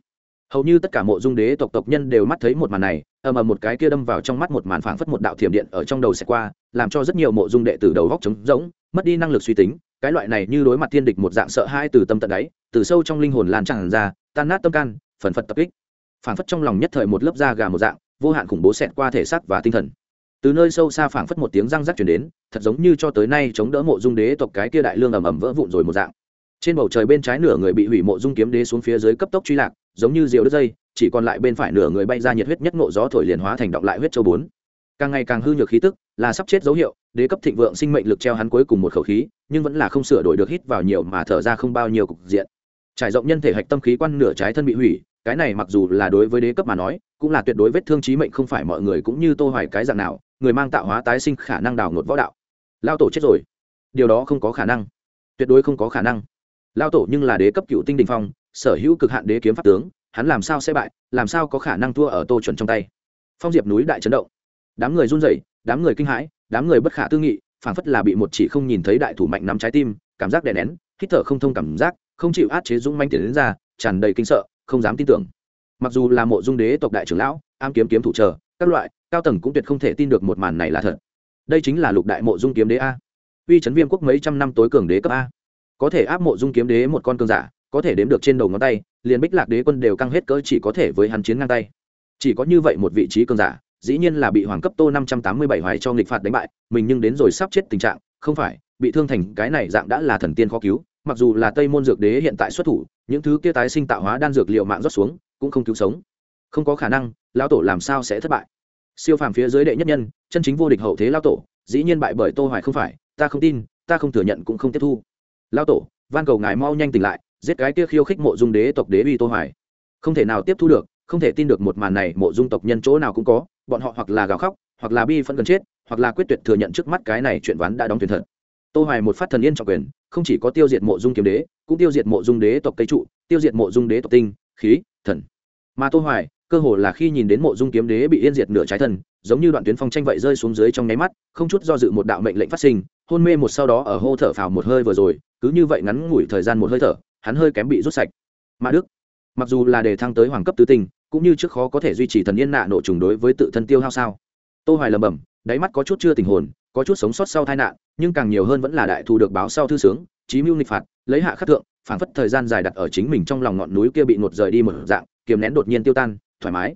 A: Hầu như tất cả mộ dung đế tộc tộc nhân đều mắt thấy một màn này ầm ầm một cái kia đâm vào trong mắt một màn phảng phất một đạo thiểm điện ở trong đầu sẽ qua làm cho rất nhiều mộ dung đệ tử đầu góc trống rỗng mất đi năng lực suy tính cái loại này như đối mặt thiên địch một dạng sợ hai từ tâm tận đáy từ sâu trong linh hồn lan tràn ra tan nát tâm can phần phật tập kích. Phảng phất trong lòng nhất thời một lớp da gà một dạng vô hạn khủng bố xẹt qua thể xác và tinh thần từ nơi sâu xa phảng phất một tiếng răng rắc chuyển đến, thật giống như cho tới nay chống đỡ mộ dung đế tộc cái kia đại lương ầm ầm vỡ vụn rồi một dạng. Trên bầu trời bên trái nửa người bị hủy mộ dung kiếm đế xuống phía dưới cấp tốc truy lạc, giống như diều đứt dây, chỉ còn lại bên phải nửa người bay ra nhiệt huyết nhất nộ gió thổi liền hóa thành động lại huyết châu bốn. Càng ngày càng hư nhược khí tức, là sắp chết dấu hiệu, đế cấp thịnh vượng sinh mệnh lực treo hắn cuối cùng một khẩu khí, nhưng vẫn là không sửa đổi được hít vào nhiều mà thở ra không bao nhiêu cục diện. Trải rộng nhân thể hạch tâm khí quan nửa trái thân bị hủy, cái này mặc dù là đối với đế cấp mà nói, cũng là tuyệt đối vết thương trí mệnh không phải mọi người cũng như tô hoài cái dạng nào người mang tạo hóa tái sinh khả năng đào ngột võ đạo. Lao tổ chết rồi. Điều đó không có khả năng. Tuyệt đối không có khả năng. Lao tổ nhưng là đế cấp cựu tinh đình phong, sở hữu cực hạn đế kiếm pháp tướng, hắn làm sao sẽ bại, làm sao có khả năng thua ở tô chuẩn trong tay. Phong diệp núi đại chấn động. Đám người run rẩy, đám người kinh hãi, đám người bất khả tư nghị, phảng phất là bị một chỉ không nhìn thấy đại thủ mạnh nắm trái tim, cảm giác đè nén, hít thở không thông cảm giác, không chịu át chế dũng manh tiền đến ra, tràn đầy kinh sợ, không dám tin tưởng. Mặc dù là mộ dung đế tộc đại trưởng lão am kiếm kiếm thủ chờ các loại, cao tầng cũng tuyệt không thể tin được một màn này là thật. Đây chính là lục đại mộ dung kiếm đế a. Uy chấn viêm quốc mấy trăm năm tối cường đế cấp a. Có thể áp mộ dung kiếm đế một con cường giả, có thể đếm được trên đầu ngón tay, liền bích lạc đế quân đều căng hết cỡ chỉ có thể với hắn chiến ngang tay. Chỉ có như vậy một vị trí cường giả, dĩ nhiên là bị hoàng cấp tô năm trăm tám mươi bảy hoài cho nghịch phạt đánh bại, mình nhưng đến rồi sắp chết tình trạng, không phải, bị thương thành cái này dạng đã là thần tiên khó cứu, mặc dù là tây môn dược đế hiện tại xuất thủ, những thứ kia tái sinh tạo hóa đan dược liệu mạng rót xuống, cũng không cứu sống không có khả năng, lão tổ làm sao sẽ thất bại? Siêu phàm phía dưới đệ nhất nhân, chân chính vô địch hậu thế lão tổ, dĩ nhiên bại bởi tô hoài không phải, ta không tin, ta không thừa nhận cũng không tiếp thu. Lão tổ, van cầu ngài mau nhanh tỉnh lại, giết cái kia khiêu khích mộ dung đế tộc đế uy tô hoài. Không thể nào tiếp thu được, không thể tin được một màn này mộ dung tộc nhân chỗ nào cũng có, bọn họ hoặc là gào khóc, hoặc là bi phân gần chết, hoặc là quyết tuyệt thừa nhận trước mắt cái này chuyện ván đã đóng thuyền thật. Tô hoài một phát thần yên trọng quyền, không chỉ có tiêu diệt mộ dung kiếm đế, cũng tiêu diệt mộ dung đế tộc cây trụ, tiêu diệt mộ dung đế tộc tinh, khí, thần. Mà tô hoài cơ hồ là khi nhìn đến mộ dung kiếm đế bị yên diệt nửa trái thân, giống như đoạn tuyến phong tranh vậy rơi xuống dưới trong nháy mắt, không chút do dự một đạo mệnh lệnh phát sinh, hôn mê một sau đó ở hô thở phào một hơi vừa rồi, cứ như vậy ngắn ngủi thời gian một hơi thở, hắn hơi kém bị rút sạch. Mà đức, mặc dù là đề thăng tới hoàng cấp tứ tinh, cũng như trước khó có thể duy trì thần yên nạ nộ trùng đối với tự thân tiêu hao sao? Tô hoài lầm bầm đáy mắt có chút chưa tình hồn, có chút sống sót sau tai nạn, nhưng càng nhiều hơn vẫn là đại thù được báo sau thư sướng, chí mưu nghịch phạt, lấy hạ khắc thượng, phảng phất thời gian dài đặt ở chính mình trong lòng ngọn núi kia bị ngột rời đi một dạng, kiềm nén đột nhiên tiêu tan thoải mái.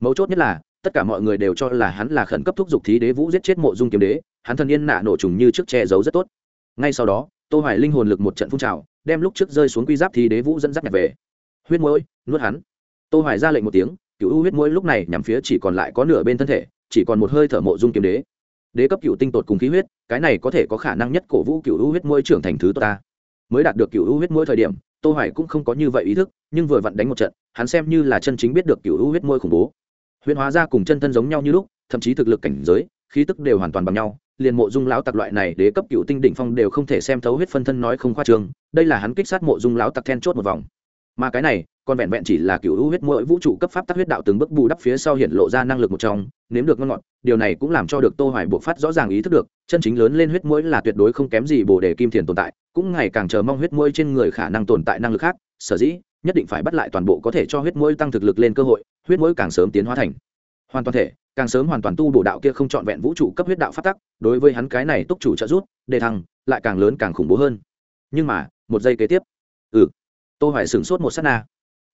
A: Mấu chốt nhất là, tất cả mọi người đều cho là hắn là khẩn cấp thúc giục thí đế vũ giết chết mộ dung kiếm đế, hắn thân yên nạ nổ trùng như trước che giấu rất tốt. Ngay sau đó, tô hoài linh hồn lực một trận phun trào, đem lúc trước rơi xuống quy giáp thí đế vũ dẫn dắt nhặt về. Huyết mũi nuốt hắn. Tô hoài ra lệnh một tiếng, cựu huyết mũi lúc này nhằm phía chỉ còn lại có nửa bên thân thể, chỉ còn một hơi thở mộ dung kiếm đế. Đế cấp cựu tinh tột cùng khí huyết, cái này có thể có khả năng nhất cổ vũ cựu huyết mũi trưởng thành thứ tốt ta. Mới đạt được cựu huyết mũi thời điểm tô hoài cũng không có như vậy ý thức, nhưng vừa vặn đánh một trận, hắn xem như là chân chính biết được cựu huyết môi khủng bố. Huyễn hóa ra cùng chân thân giống nhau như lúc, thậm chí thực lực cảnh giới, khí tức đều hoàn toàn bằng nhau, liền mộ dung lão tặc loại này đế cấp cựu tinh đỉnh phong đều không thể xem thấu huyết phân thân nói không khoa trương, đây là hắn kích sát mộ dung lão tặc then chốt một vòng mà cái này còn vẹn vẹn chỉ là cựu hữu huyết mỗi vũ trụ cấp pháp tắc huyết đạo từng bước bù đắp phía sau hiện lộ ra năng lực một trong, nếm được ngon ngọt, điều này cũng làm cho được tô hoài buộc phát rõ ràng ý thức được, chân chính lớn lên huyết mũi là tuyệt đối không kém gì bồ đề kim thiền tồn tại, cũng ngày càng chờ mong huyết mũi trên người khả năng tồn tại năng lực khác, sở dĩ nhất định phải bắt lại toàn bộ có thể cho huyết mũi tăng thực lực lên cơ hội, huyết mũi càng sớm tiến hóa thành hoàn toàn thể, càng sớm hoàn toàn tu bổ đạo kia không chọn vẹn vũ trụ cấp huyết đạo phát tắc, đối với hắn cái này túc chủ trợ rút đề thăng lại càng lớn càng khủng bố hơn. Nhưng mà, một giây kế tiếp. Ừ tô hoài sửng sốt một sát na.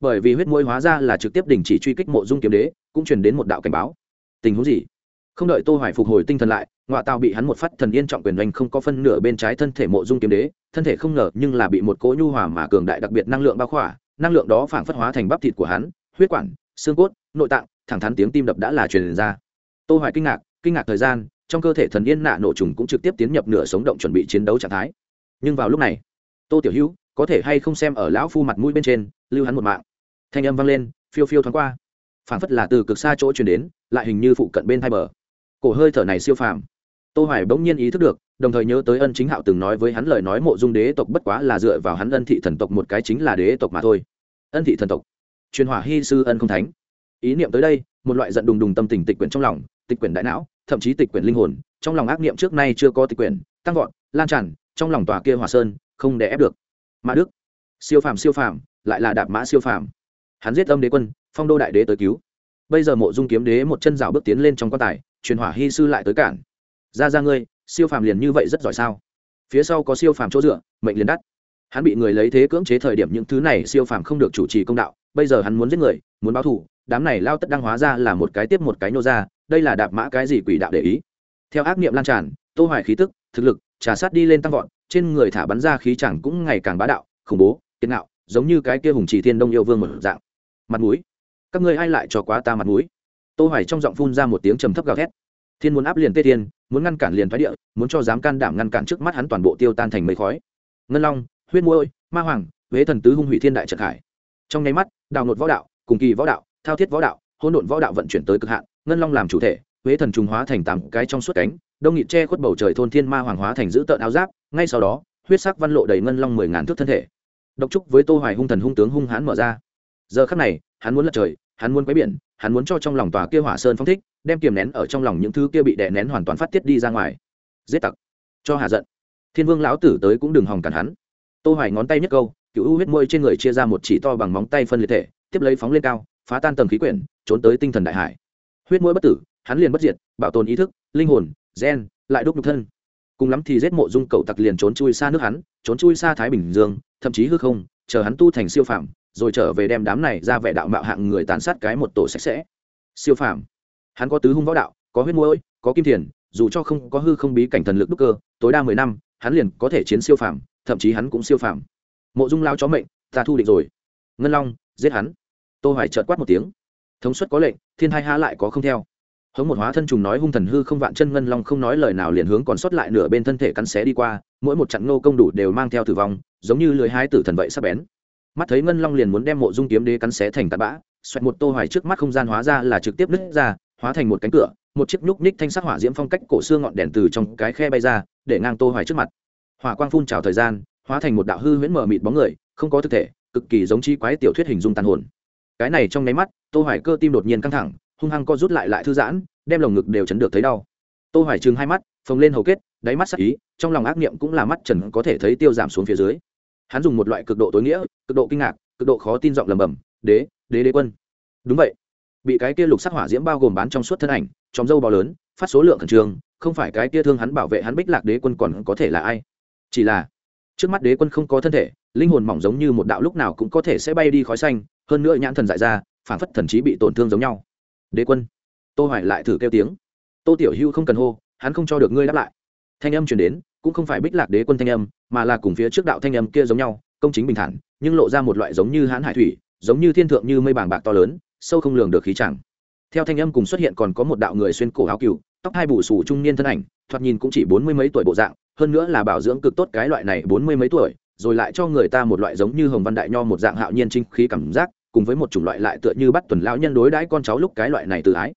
A: Bởi vì huyết mũi hóa ra là trực tiếp đình chỉ truy kích mộ dung kiếm đế, cũng truyền đến một đạo cảnh báo. Tình huống gì? Không đợi tô hoài phục hồi tinh thần lại ngoại tào bị hắn một phát thần yên trọng quyền doanh không có phân nửa bên trái thân thể mộ dung kiếm đế, thân thể không ngờ nhưng là bị một cỗ nhu hòa mà cường đại đặc biệt năng lượng bao khỏa, năng lượng đó phản phất hóa thành bắp thịt của hắn, huyết quản, xương cốt, nội tạng, thẳng thắn tiếng tim đập đã là truyền ra. Tô hoài kinh ngạc kinh ngạc thời gian, trong cơ thể thần yên nạ nổ trùng cũng trực tiếp tiến nhập nửa sống động chuẩn bị chiến đấu trạng thái. Nhưng vào lúc này, tô tiểu hữu có thể hay không xem ở lão phu mặt mũi bên trên, lưu hắn một mạng. Thanh âm vang lên, phiêu phiêu thoáng qua. Phảng phất là từ cực xa chỗ truyền đến, lại hình như phụ cận bên hai bờ. Cổ hơi thở này siêu phàm. Tô hoài bỗng nhiên ý thức được, đồng thời nhớ tới ân chính hạo từng nói với hắn lời nói mộ dung đế tộc bất quá là dựa vào hắn ân thị thần tộc một cái chính là đế tộc mà thôi. Ân thị thần tộc. Truyền hỏa hy sư ân không thánh. Ý niệm tới đây, một loại giận đùng đùng tâm tình tịch quyển trong lòng, tịch quyển đại não, thậm chí tịch quyển linh hồn, trong lòng ác niệm trước nay chưa có tịch quyển, tăng vọt, lan tràn, trong lòng tòa kia hòa sơn, không để ép được mã đức siêu phàm siêu phàm lại là đạp mã siêu phàm hắn giết âm đế quân phong đô đại đế tới cứu bây giờ mộ dung kiếm đế một chân rào bước tiến lên trong quan tài truyền hỏa hy sư lại tới cản ra ra ngươi siêu phàm liền như vậy rất giỏi sao phía sau có siêu phàm chỗ dựa mệnh liền đắt hắn bị người lấy thế cưỡng chế thời điểm những thứ này siêu phàm không được chủ trì công đạo bây giờ hắn muốn giết người muốn báo thù đám này lao tất đang hóa ra là một cái tiếp một cái nô ra đây là đạp mã cái gì quỷ đạo để ý theo ác niệm lan tràn tô hoài khí tức thực lực trà sát đi lên tăng vọt trên người thả bắn ra khí chẳng cũng ngày càng bá đạo khủng bố kiên nạo giống như cái kia hùng chỉ thiên đông yêu vương một dạng. Mặt mũi. Các ngươi ai lại cho quá ta mặt mũi? Tô hoài trong giọng phun ra một tiếng trầm thấp gào thét. Thiên muốn áp liền tê thiên muốn ngăn cản liền thoái địa muốn cho dám can đảm ngăn cản trước mắt hắn toàn bộ tiêu tan thành mây khói. Ngân long huyết muôi ma hoàng huế thần tứ hung hủy thiên đại trận hải, trong nháy mắt đào nột võ đạo cùng kỳ võ đạo thao thiết võ đạo hỗn độn võ đạo vận chuyển tới cực hạn ngân long làm chủ thể huế thần trùng hóa thành tám cái trong suốt cánh, đông nghị che khuất bầu trời thôn thiên ma hoàng hóa thành giữ tợn áo giáp, ngay sau đó, huyết sắc văn lộ đầy ngân long mười ngàn thước thân thể. Độc trúc với tô hoài hung thần hung tướng hung hãn mở ra. Giờ khắc này, hắn muốn lật trời, hắn muốn quấy biển, hắn muốn cho trong lòng tòa kia hỏa sơn phong thích, đem kiềm nén ở trong lòng những thứ kia bị đè nén hoàn toàn phát tiết đi ra ngoài. Giết tặc. Cho hạ giận. Thiên vương lão tử tới cũng đừng hòng cản hắn. Tô hoài ngón tay nhất câu, cựu u huyết môi trên người chia ra một chỉ to bằng móng tay phân liệt thể, tiếp lấy phóng lên cao, phá tan tầng khí quyển, trốn tới tinh thần đại hải. Huyết mũi bất tử hắn liền bất diệt, bảo tồn ý thức, linh hồn, gen, lại đúc nhục thân. Cùng lắm thì giết mộ dung cậu tặc liền trốn chui xa nước hắn, trốn chui xa thái bình dương, thậm chí hư không, chờ hắn tu thành siêu phàm, rồi trở về đem đám này ra vẻ đạo mạo hạng người tàn sát cái một tổ sạch sẽ. Siêu phàm. Hắn có tứ hung võ đạo, có huyết mũi có kim thiền, dù cho không có hư không bí cảnh thần lực đúc cơ, tối đa mười năm, hắn liền có thể chiến siêu phàm, thậm chí hắn cũng siêu phàm. Mộ dung lao chó mệnh, ta thu định rồi. Ngân long, giết hắn. Tô hoài chợt quát một tiếng. Thống suất có lệnh, thiên hai há lại có không theo hống một hóa thân trùng nói hung thần hư không vạn chân ngân long không nói lời nào liền hướng còn sót lại nửa bên thân thể cắn xé đi qua, mỗi một trận nô công đủ đều mang theo tử vong, giống như lưới hai tử thần vậy sắp bén. Mắt thấy ngân long liền muốn đem mộ dung kiếm đế cắn xé thành tạt bã, xoẹt một tô hoài trước mắt không gian hóa ra là trực tiếp nứt ra, hóa thành một cánh cửa, một chiếc nhúc ních thanh sắc hỏa diễm phong cách cổ xương ngọn đèn từ trong cái khe bay ra, để ngang tô hoài trước mặt. Hỏa quang phun trào thời gian, hóa thành một đạo hư huyễn mờ mịt bóng người, không có thực thể, cực kỳ giống chi quái tiểu thuyết hình dung tàn hồn. Cái này trong nháy mắt, tô hoài cơ tim đột nhiên căng thẳng hung hăng co rút lại lại thư giãn, đem lồng ngực đều chấn được thấy đau. Tô hoài trừng hai mắt, phồng lên hầu kết, đáy mắt sắc ý, trong lòng ác niệm cũng là mắt trần có thể thấy tiêu giảm xuống phía dưới. Hắn dùng một loại cực độ tối nghĩa, cực độ kinh ngạc, cực độ khó tin giọng lầm bầm đế đế đế quân. Đúng vậy. Bị cái kia lục sắc hỏa diễm bao gồm bán trong suốt thân ảnh trong dâu bao lớn, phát số lượng khẩn trương, không phải cái kia thương hắn bảo vệ hắn bích lạc đế quân còn có thể là ai? Chỉ là, trước mắt đế quân không có thân thể, linh hồn mỏng giống như một đạo lúc nào cũng có thể sẽ bay đi khói xanh, hơn nữa nhãn thần dại ra phản phất thần trí bị tổn thương giống nhau đế quân. Tô hoài lại thử kêu tiếng. Tô tiểu hưu không cần hô, hắn không cho được ngươi đáp lại. Thanh âm truyền đến, cũng không phải bích lạc đế quân thanh âm, mà là cùng phía trước đạo thanh âm kia giống nhau, công chính bình thản, nhưng lộ ra một loại giống như hãn hải thủy, giống như thiên thượng như mây bảng bạc to lớn, sâu không lường được khí chẳng. Theo thanh âm cùng xuất hiện còn có một đạo người xuyên cổ áo cừu, tóc hai bù sù trung niên thân ảnh, thoạt nhìn cũng chỉ bốn mươi mấy tuổi bộ dạng, hơn nữa là bảo dưỡng cực tốt cái loại này bốn mươi mấy tuổi, rồi lại cho người ta một loại giống như hồng văn đại nho một dạng hạo nhiên trinh khí cảm giác cùng với một chủng loại lại tựa như bắt tuần lão nhân đối đãi con cháu lúc cái loại này tự ái.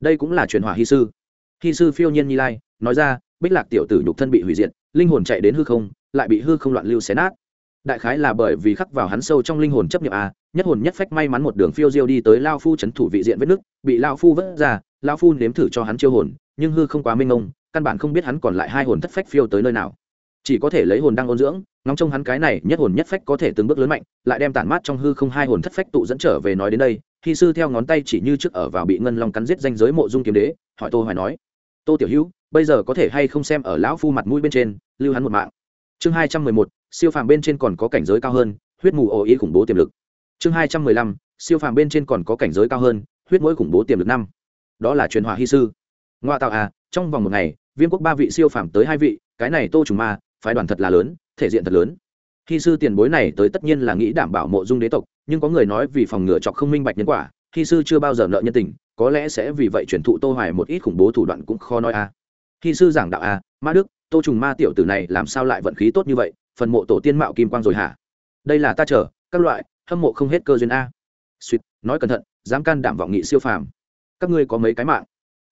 A: Đây cũng là truyền hỏa hy sư. Hy sư phiêu nhiên nhi lai, nói ra, bích lạc tiểu tử nhục thân bị hủy diệt, linh hồn chạy đến hư không, lại bị hư không loạn lưu xé nát. Đại khái là bởi vì khắc vào hắn sâu trong linh hồn chấp nhận a, nhất hồn nhất phách may mắn một đường phiêu diêu đi tới lao phu c h ấ n thủ vị diện vết nước bị lao phu vớt ra, lao phu nếm thử cho hắn chiêu hồn, nhưng hư không quá minh ông căn bản không biết hắn còn lại hai hồn thất phách phiêu tới nơi nào chỉ có thể lấy hồn đang ôn dưỡng, ngóng trông hắn cái này nhất hồn nhất phách có thể từng bước lớn mạnh, lại đem tản mát trong hư không hai hồn thất phách tụ dẫn trở về nói đến đây, khi sư theo ngón tay chỉ như trước ở vào bị ngân long cắn giết danh giới mộ dung kiếm đế, hỏi tô hoài nói, tô tiểu hữu, bây giờ có thể hay không xem ở lão phu mặt mũi bên trên, lưu hắn một mạng? Chương hai trăm mười một, siêu phàm bên trên còn có cảnh giới cao hơn, huyết mù ồ ý khủng bố tiềm lực. Chương hai trăm mười lăm, siêu phàm bên trên còn có cảnh giới cao hơn, huyết mũi khủng bố tiềm lực năm. Đó là truyền hòa hy sư. Ngoa tạo à trong vòng một ngày, viêm quốc ba vị siêu phàm tới hai vị, cái này tô trùng ma phái đoàn thật là lớn, thể diện thật lớn. Khi sư tiền bối này tới tất nhiên là nghĩ đảm bảo mộ dung đế tộc, nhưng có người nói vì phòng ngừa chọc không minh bạch nhân quả, khi sư chưa bao giờ nợ nhân tình, có lẽ sẽ vì vậy chuyển thụ tô hoài một ít khủng bố thủ đoạn cũng khó nói à khi sư giảng đạo à ma đức, tô trùng ma tiểu tử này làm sao lại vận khí tốt như vậy, phần mộ tổ tiên mạo kim quang rồi hả? Đây là ta chờ, các loại, hâm mộ không hết cơ duyên a. Suýt, nói cẩn thận, dám can đảm vọng nghị siêu phàm. Các ngươi có mấy cái mạng?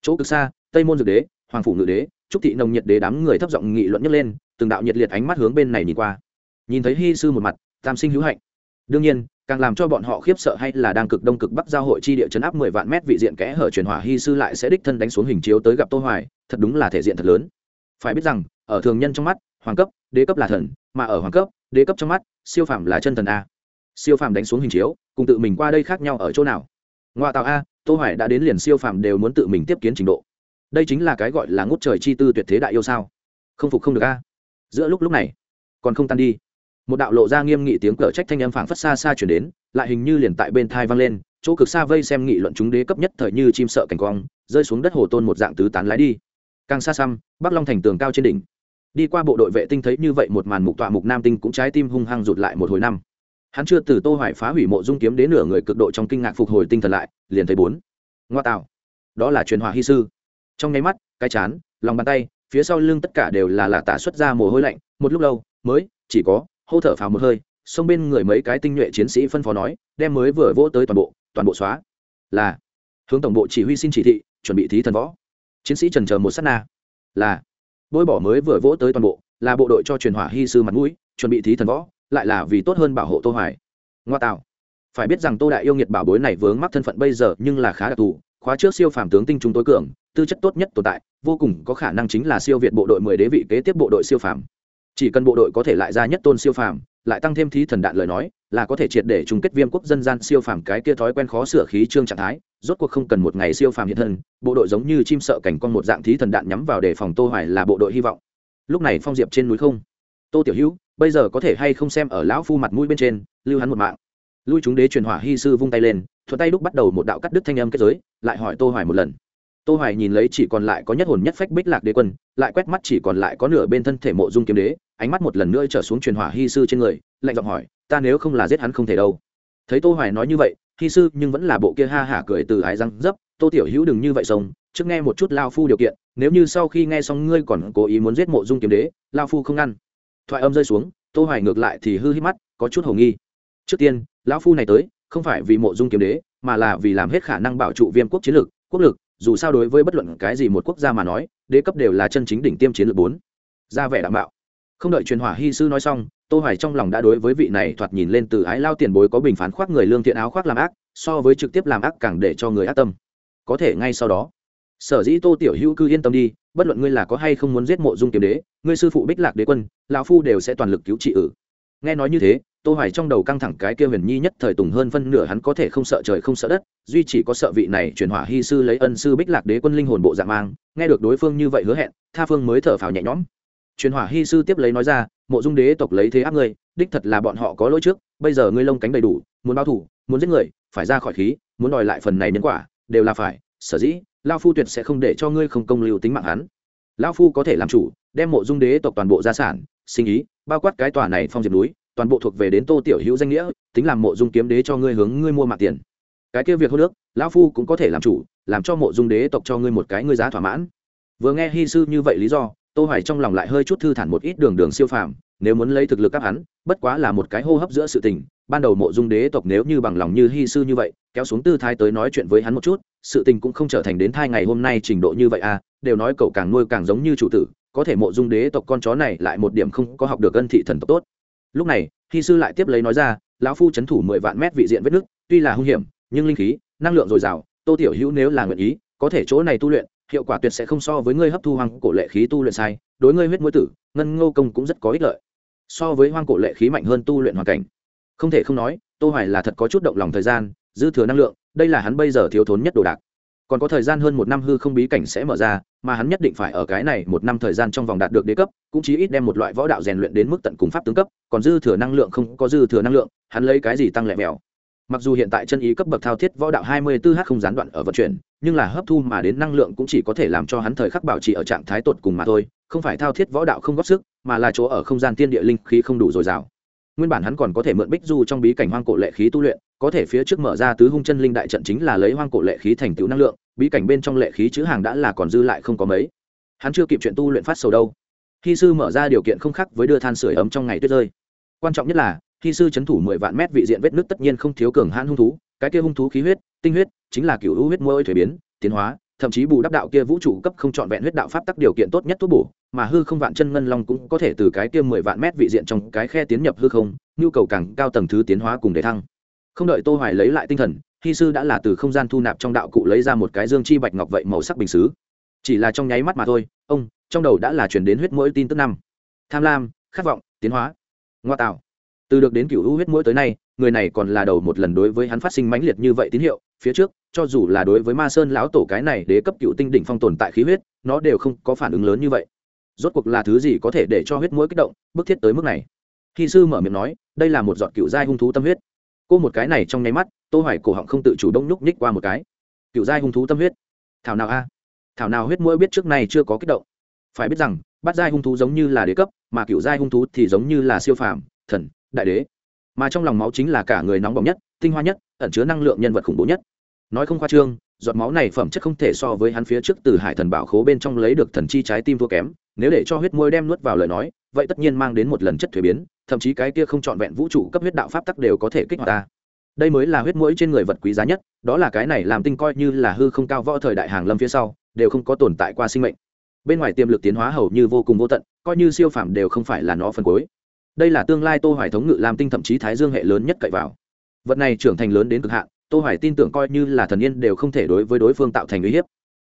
A: Chỗ cực xa, tây môn dược đế, hoàng phủ ngự đế, trúc thị nồng nhiệt đế đám người thấp giọng nghị luận nhấc lên từng đạo nhiệt liệt ánh mắt hướng bên này nhìn qua. Nhìn thấy hy sư một mặt, tam sinh hữu hạnh. Đương nhiên, càng làm cho bọn họ khiếp sợ hay là đang cực đông cực bắc giao hội chi địa chấn áp mười vạn mét vị diện kẽ hở truyền hỏa hy sư lại sẽ đích thân đánh xuống hình chiếu tới gặp tô hoài, thật đúng là thể diện thật lớn. Phải biết rằng, ở thường nhân trong mắt, hoàng cấp, đế cấp là thần, mà ở hoàng cấp, đế cấp trong mắt, siêu phàm là chân thần a. Siêu phàm đánh xuống hình chiếu, cùng tự mình qua đây khác nhau ở chỗ nào? Ngoại tạo a, tô hoài đã đến liền siêu phàm đều muốn tự mình tiếp kiến trình độ. Đây chính là cái gọi là ngút trời chi tư tuyệt thế đại yêu sao? Không phục không được a giữa lúc lúc này, còn không tan đi, một đạo lộ ra nghiêm nghị tiếng cờ trách thanh âm phảng phất xa xa chuyển đến, lại hình như liền tại bên thai vang lên, chỗ cực xa vây xem nghị luận chúng đế cấp nhất thời như chim sợ cảnh quang, rơi xuống đất hồ tôn một dạng tứ tán lái đi. Càng xa xăm, bắc long thành tường cao trên đỉnh. Đi qua bộ đội vệ tinh thấy như vậy một màn mục tọa mục nam tinh cũng trái tim hung hăng rụt lại một hồi năm. Hắn chưa từ tô hoài phá hủy mộ dung kiếm đến nửa người cực độ trong kinh ngạc phục hồi tinh thần lại, liền thấy bốn. Ngoa tạo. Đó là truyền hòa hy sư. Trong nháy mắt, cái chán, lòng bàn tay phía sau lưng tất cả đều là là tả xuất ra mồ hôi lạnh, một lúc lâu, mới, chỉ có, hô thở phào một hơi xông bên người mấy cái tinh nhuệ chiến sĩ phân phó nói, đem mới vừa vỗ tới toàn bộ toàn bộ xóa. Là, hướng tổng bộ chỉ huy xin chỉ thị, chuẩn bị thí thần võ. Chiến sĩ trần chờ một sát na. Là, bôi bỏ mới vừa vỗ tới toàn bộ, là bộ đội cho truyền hỏa hy sư mặt mũi, chuẩn bị thí thần võ, lại là vì tốt hơn bảo hộ tô hoài. Ngoa tạo. Phải biết rằng tô đại yêu nghiệt bảo bối này vướng mắc thân phận bây giờ nhưng là khá đặc thù, khóa trước siêu phàm tướng tinh chúng tối cường tư chất tốt nhất tồn tại, vô cùng có khả năng chính là siêu việt bộ đội mười đế vị kế tiếp bộ đội siêu phàm. Chỉ cần bộ đội có thể lại ra nhất tôn siêu phàm, lại tăng thêm thí thần đạn lời nói, là có thể triệt để chung kết viêm quốc dân gian siêu phàm cái kia thói quen khó sửa khí trương trạng thái, rốt cuộc không cần một ngày siêu phàm hiện thân, bộ đội giống như chim sợ cảnh con một dạng thí thần đạn nhắm vào để phòng tô hoài là bộ đội hy vọng. Lúc này phong diệp trên núi không. Tô tiểu hữu, bây giờ có thể hay không xem ở lão phu mặt mũi bên trên, lưu hắn một mạng. Lui chúng đế truyền hỏa hy sư vung tay lên, thuận tay lúc bắt đầu một đạo cắt đứt thanh âm kết giới, lại hỏi tô hoài một lần tô hoài nhìn lấy chỉ còn lại có nhất hồn nhất phách bích lạc đế quân, lại quét mắt chỉ còn lại có nửa bên thân thể mộ dung kiếm đế, ánh mắt một lần nữa trở xuống truyền hỏa hy sư trên người, lạnh giọng hỏi, ta nếu không là giết hắn không thể đâu. Thấy tô hoài nói như vậy, hy sư nhưng vẫn là bộ kia ha hả cười từ ái răng dấp, tô tiểu hữu đừng như vậy sống trước nghe một chút lao phu điều kiện, nếu như sau khi nghe xong ngươi còn cố ý muốn giết mộ dung kiếm đế, lao phu không ngăn. Thoại âm rơi xuống, tô hoài ngược lại thì hư hít mắt, có chút hồ nghi. Trước tiên lão phu này tới, không phải vì mộ dung kiếm đế, mà là vì làm hết khả năng bảo trụ viêm quốc chiến lược, quốc lực dù sao đối với bất luận cái gì một quốc gia mà nói, đế cấp đều là chân chính đỉnh tiêm chiến lược bốn. Ra vẻ đảm bảo không đợi truyền hỏa hy sư nói xong, tô hoài trong lòng đã đối với vị này thoạt nhìn lên từ ái lao tiền bối có bình phán khoác người lương thiện áo khoác làm ác, so với trực tiếp làm ác càng để cho người ác tâm. Có thể ngay sau đó, sở dĩ tô tiểu hữu cư yên tâm đi, bất luận ngươi là có hay không muốn giết mộ dung kiếm đế, ngươi sư phụ bích lạc đế quân, lão phu đều sẽ toàn lực cứu trị ử nghe nói như thế, tô hoài trong đầu căng thẳng cái kia huyền nhi nhất thời tùng hơn phân nửa hắn có thể không sợ trời không sợ đất, duy chỉ có sợ vị này truyền hỏa hy sư lấy ân sư bích lạc đế quân linh hồn bộ dạng mang, nghe được đối phương như vậy hứa hẹn, tha phương mới thở phào nhẹ nhõm. Truyền hỏa hy sư tiếp lấy nói ra, mộ dung đế tộc lấy thế áp ngươi, đích thật là bọn họ có lỗi trước, bây giờ ngươi lông cánh đầy đủ, muốn báo thủ muốn giết người, phải ra khỏi khí, muốn đòi lại phần này nhân quả, đều là phải, sở dĩ, lao phu tuyệt sẽ không để cho ngươi không công lưu tính mạng hắn lão phu có thể làm chủ, đem mộ dung đế tộc toàn bộ gia sản, sinh ý, bao quát cái tòa này phong diệp núi, toàn bộ thuộc về đến tô tiểu hữu danh nghĩa, tính làm mộ dung kiếm đế cho ngươi hướng ngươi mua mạng tiền. Cái kia việc hô nước lão phu cũng có thể làm chủ, làm cho mộ dung đế tộc cho ngươi một cái ngươi giá thỏa mãn. Vừa nghe hy sư như vậy lý do, tô hoài trong lòng lại hơi chút thư thản một ít đường đường siêu phàm, nếu muốn lấy thực lực các hắn, bất quá là một cái hô hấp giữa sự tình ban đầu mộ dung đế tộc nếu như bằng lòng như hy sư như vậy, kéo xuống tư thái tới nói chuyện với hắn một chút, sự tình cũng không trở thành đến thai ngày hôm nay trình độ như vậy à đều nói cậu càng nuôi càng giống như chủ tử, có thể mộ dung đế tộc con chó này lại một điểm không có học được ân thị thần tộc tốt. Lúc này, hy sư lại tiếp lấy nói ra, lão phu chấn thủ mười vạn mét vị diện vết nước tuy là hung hiểm, nhưng linh khí, năng lượng dồi dào, tô tiểu hữu nếu là nguyện ý, có thể chỗ này tu luyện, hiệu quả tuyệt sẽ không so với ngươi hấp thu hoang cổ lệ khí tu luyện sai, đối ngươi huyết mũi tử, ngân ngô công cũng rất có ích lợi. So với hoang cổ lệ khí mạnh hơn tu luyện hoàn cảnh không thể không nói, tô hoài là thật có chút động lòng thời gian, dư thừa năng lượng, đây là hắn bây giờ thiếu thốn nhất đồ đạc. Còn có thời gian hơn một năm hư không bí cảnh sẽ mở ra, mà hắn nhất định phải ở cái này một năm thời gian trong vòng đạt được đế cấp, cũng chí ít đem một loại võ đạo rèn luyện đến mức tận cùng pháp tướng cấp, còn dư thừa năng lượng không có dư thừa năng lượng, hắn lấy cái gì tăng lẹ mèo. Mặc dù hiện tại chân ý cấp bậc thao thiết võ đạo 24 h không gián đoạn ở vận chuyển, nhưng là hấp thu mà đến năng lượng cũng chỉ có thể làm cho hắn thời khắc bảo trì ở trạng thái tột cùng mà thôi, không phải thao thiết võ đạo không góp sức, mà là chỗ ở không gian tiên địa linh khí không đủ dồi dào nguyên bản hắn còn có thể mượn bích du trong bí cảnh hoang cổ lệ khí tu luyện, có thể phía trước mở ra tứ hung chân linh đại trận chính là lấy hoang cổ lệ khí thành tựu năng lượng, bí cảnh bên trong lệ khí chữ hàng đã là còn dư lại không có mấy. Hắn chưa kịp chuyện tu luyện phát sầu đâu. Khi sư mở ra điều kiện không khác với đưa than sửa ấm trong ngày tuyết rơi. Quan trọng nhất là, khi sư chấn thủ mười vạn mét vị diện vết nước tất nhiên không thiếu cường hãn hung thú, cái kia hung thú khí huyết, tinh huyết, chính là cựu hữu huyết môi thuế biến, tiến hóa, thậm chí bù đắp đạo kia vũ trụ cấp không trọn vẹn huyết đạo pháp tắc điều kiện tốt nhất thuốc bổ mà hư không vạn chân ngân long cũng có thể từ cái kia mười vạn mét vị diện trong cái khe tiến nhập hư không, nhu cầu càng cao tầng thứ tiến hóa cùng để thăng. Không đợi tô hoài lấy lại tinh thần hy sư đã là từ không gian thu nạp trong đạo cụ lấy ra một cái dương chi bạch ngọc vậy màu sắc bình sứ chỉ là trong nháy mắt mà thôi, ông, trong đầu đã là chuyển đến huyết mũi tin tức năm. Tham lam, khát vọng, tiến hóa. Ngoa tạo. Từ được đến cựu hữu huyết mũi tới nay, người này còn là đầu một lần đối với hắn phát sinh mãnh liệt như vậy tín hiệu, phía trước, cho dù là đối với ma sơn lão tổ cái này đế cấp cựu tinh đỉnh phong tồn tại khí huyết, nó đều không có phản ứng lớn như vậy rốt cuộc là thứ gì có thể để cho huyết mũi kích động, bức thiết tới mức này. Khi sư mở miệng nói, đây là một giọt cựu giai hung thú tâm huyết. Cô một cái này trong nháy mắt, tô hoài cổ họng không tự chủ động nhúc nhích qua một cái. Cựu giai hung thú tâm huyết. Thảo nào a? Thảo nào huyết mũi biết trước này chưa có kích động. Phải biết rằng, bát giai hung thú giống như là đế cấp, mà cựu giai hung thú thì giống như là siêu phàm, thần, đại đế. Mà trong lòng máu chính là cả người nóng bỏng nhất, tinh hoa nhất, ẩn chứa năng lượng nhân vật khủng bố nhất. Nói không khoa trương, giọt máu này phẩm chất không thể so với hắn phía trước từ hải thần bảo khố bên trong lấy được thần chi trái tim thua kém nếu để cho huyết môi đem nuốt vào lời nói, vậy tất nhiên mang đến một lần chất thuế biến, thậm chí cái kia không trọn vẹn vũ trụ cấp huyết đạo pháp tắc đều có thể kích hoạt ta. Đây mới là huyết mũi trên người vật quý giá nhất, đó là cái này làm tinh coi như là hư không cao võ thời đại hàng lâm phía sau, đều không có tồn tại qua sinh mệnh. Bên ngoài tiềm lực tiến hóa hầu như vô cùng vô tận, coi như siêu phẩm đều không phải là nó phần cuối. Đây là tương lai tô hoài thống ngự làm tinh thậm chí thái dương hệ lớn nhất cậy vào. Vật này trưởng thành lớn đến cực hạn, tô hoài tin tưởng coi như là thần yên đều không thể đối với đối phương tạo thành uy hiếp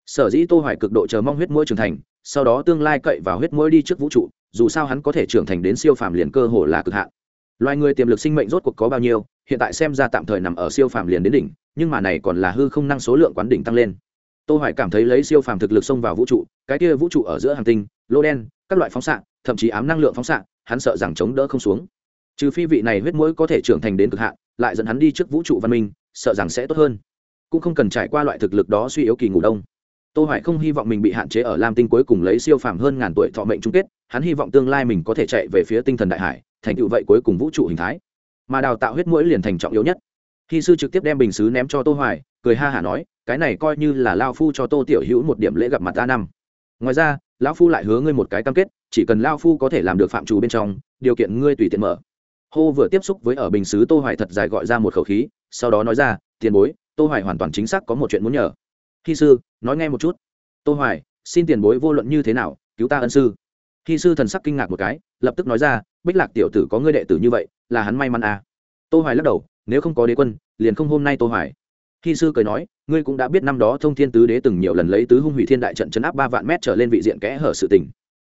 A: sở dĩ tô hoài cực độ chờ mong huyết mũi trưởng thành, sau đó tương lai cậy vào huyết mũi đi trước vũ trụ, dù sao hắn có thể trưởng thành đến siêu phàm liền cơ hồ là cực hạn. Loài người tiềm lực sinh mệnh rốt cuộc có bao nhiêu, hiện tại xem ra tạm thời nằm ở siêu phàm liền đến đỉnh, nhưng mà này còn là hư không năng số lượng quán đỉnh tăng lên. Tô hoài cảm thấy lấy siêu phàm thực lực xông vào vũ trụ, cái kia vũ trụ ở giữa hành tinh, lô đen, các loại phóng xạ, thậm chí ám năng lượng phóng xạ, hắn sợ rằng chống đỡ không xuống. Trừ phi vị này huyết mũi có thể trưởng thành đến cực hạn, lại dẫn hắn đi trước vũ trụ văn minh, sợ rằng sẽ tốt hơn. Cũng không cần trải qua loại thực lực đó suy yếu kỳ ngủ đông tô hoài không hy vọng mình bị hạn chế ở lam tinh cuối cùng lấy siêu phàm hơn ngàn tuổi thọ mệnh chung kết, hắn hy vọng tương lai mình có thể chạy về phía tinh thần đại hải, thành tựu vậy cuối cùng vũ trụ hình thái. Mà đào tạo huyết mũi liền thành trọng yếu nhất. Khi sư trực tiếp đem bình sứ ném cho tô hoài, cười ha hả nói, cái này coi như là lao phu cho tô tiểu hữu một điểm lễ gặp mặt ta năm. Ngoài ra, lão phu lại hứa ngươi một cái cam kết, chỉ cần lao phu có thể làm được phạm trù bên trong, điều kiện ngươi tùy tiện mở. Hô vừa tiếp xúc với ở bình xứ tô hoài thật dài gọi ra một khẩu khí, sau đó nói ra, tiền bối, tô hoài hoàn toàn chính xác có một chuyện muốn nhờ khi sư, nói nghe một chút. Tô hoài, xin tiền bối vô luận như thế nào, cứu ta ân sư. Khi sư thần sắc kinh ngạc một cái, lập tức nói ra, bích lạc tiểu tử có ngươi đệ tử như vậy, là hắn may mắn à. Tô hoài lắc đầu, nếu không có đế quân, liền không hôm nay tô hoài. Khi sư cười nói, ngươi cũng đã biết năm đó thông thiên tứ đế từng nhiều lần lấy tứ hung hủy thiên đại trận chấn áp ba vạn mét trở lên vị diện kẽ hở sự tình.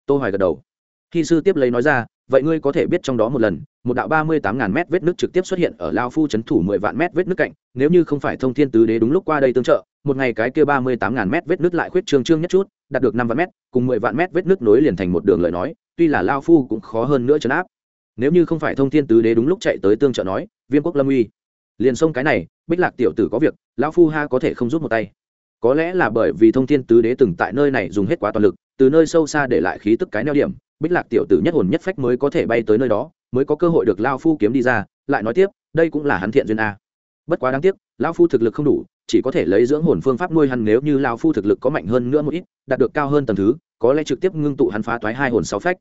A: Tô hoài gật đầu. Khi sư tiếp lấy nói ra, vậy ngươi có thể biết trong đó một lần, một đạo ba mươi tám ngàn mét vết nước trực tiếp xuất hiện ở lao phu chấn thủ mười vạn mét vết nước cạnh, nếu như không phải thông thiên tứ đế đúng lúc qua đây tương trợ một ngày cái kia ba mươi tám ngàn mét vết nước lại khuyết trương trương nhất chút, đạt được năm vạn mét, cùng mười vạn mét vết nước nối liền thành một đường lời nói, tuy là lao phu cũng khó hơn nữa chấn áp. Nếu như không phải thông thiên tứ đế đúng lúc chạy tới tương trợ nói, viêm quốc lâm uy, liền xông cái này, bích lạc tiểu tử có việc, lão phu ha có thể không rút một tay. Có lẽ là bởi vì thông thiên tứ đế từng tại nơi này dùng hết quá toàn lực, từ nơi sâu xa để lại khí tức cái neo điểm, bích lạc tiểu tử nhất hồn nhất phách mới có thể bay tới nơi đó, mới có cơ hội được lao phu kiếm đi ra, lại nói tiếp, đây cũng là hắn thiện duyên a. Bất quá đáng tiếc, lão phu thực lực không đủ chỉ có thể lấy dưỡng hồn phương pháp nuôi hắn nếu như lao phu thực lực có mạnh hơn nữa một ít đạt được cao hơn tầng thứ có lẽ trực tiếp ngưng tụ hắn phá toái hai hồn sáu phách.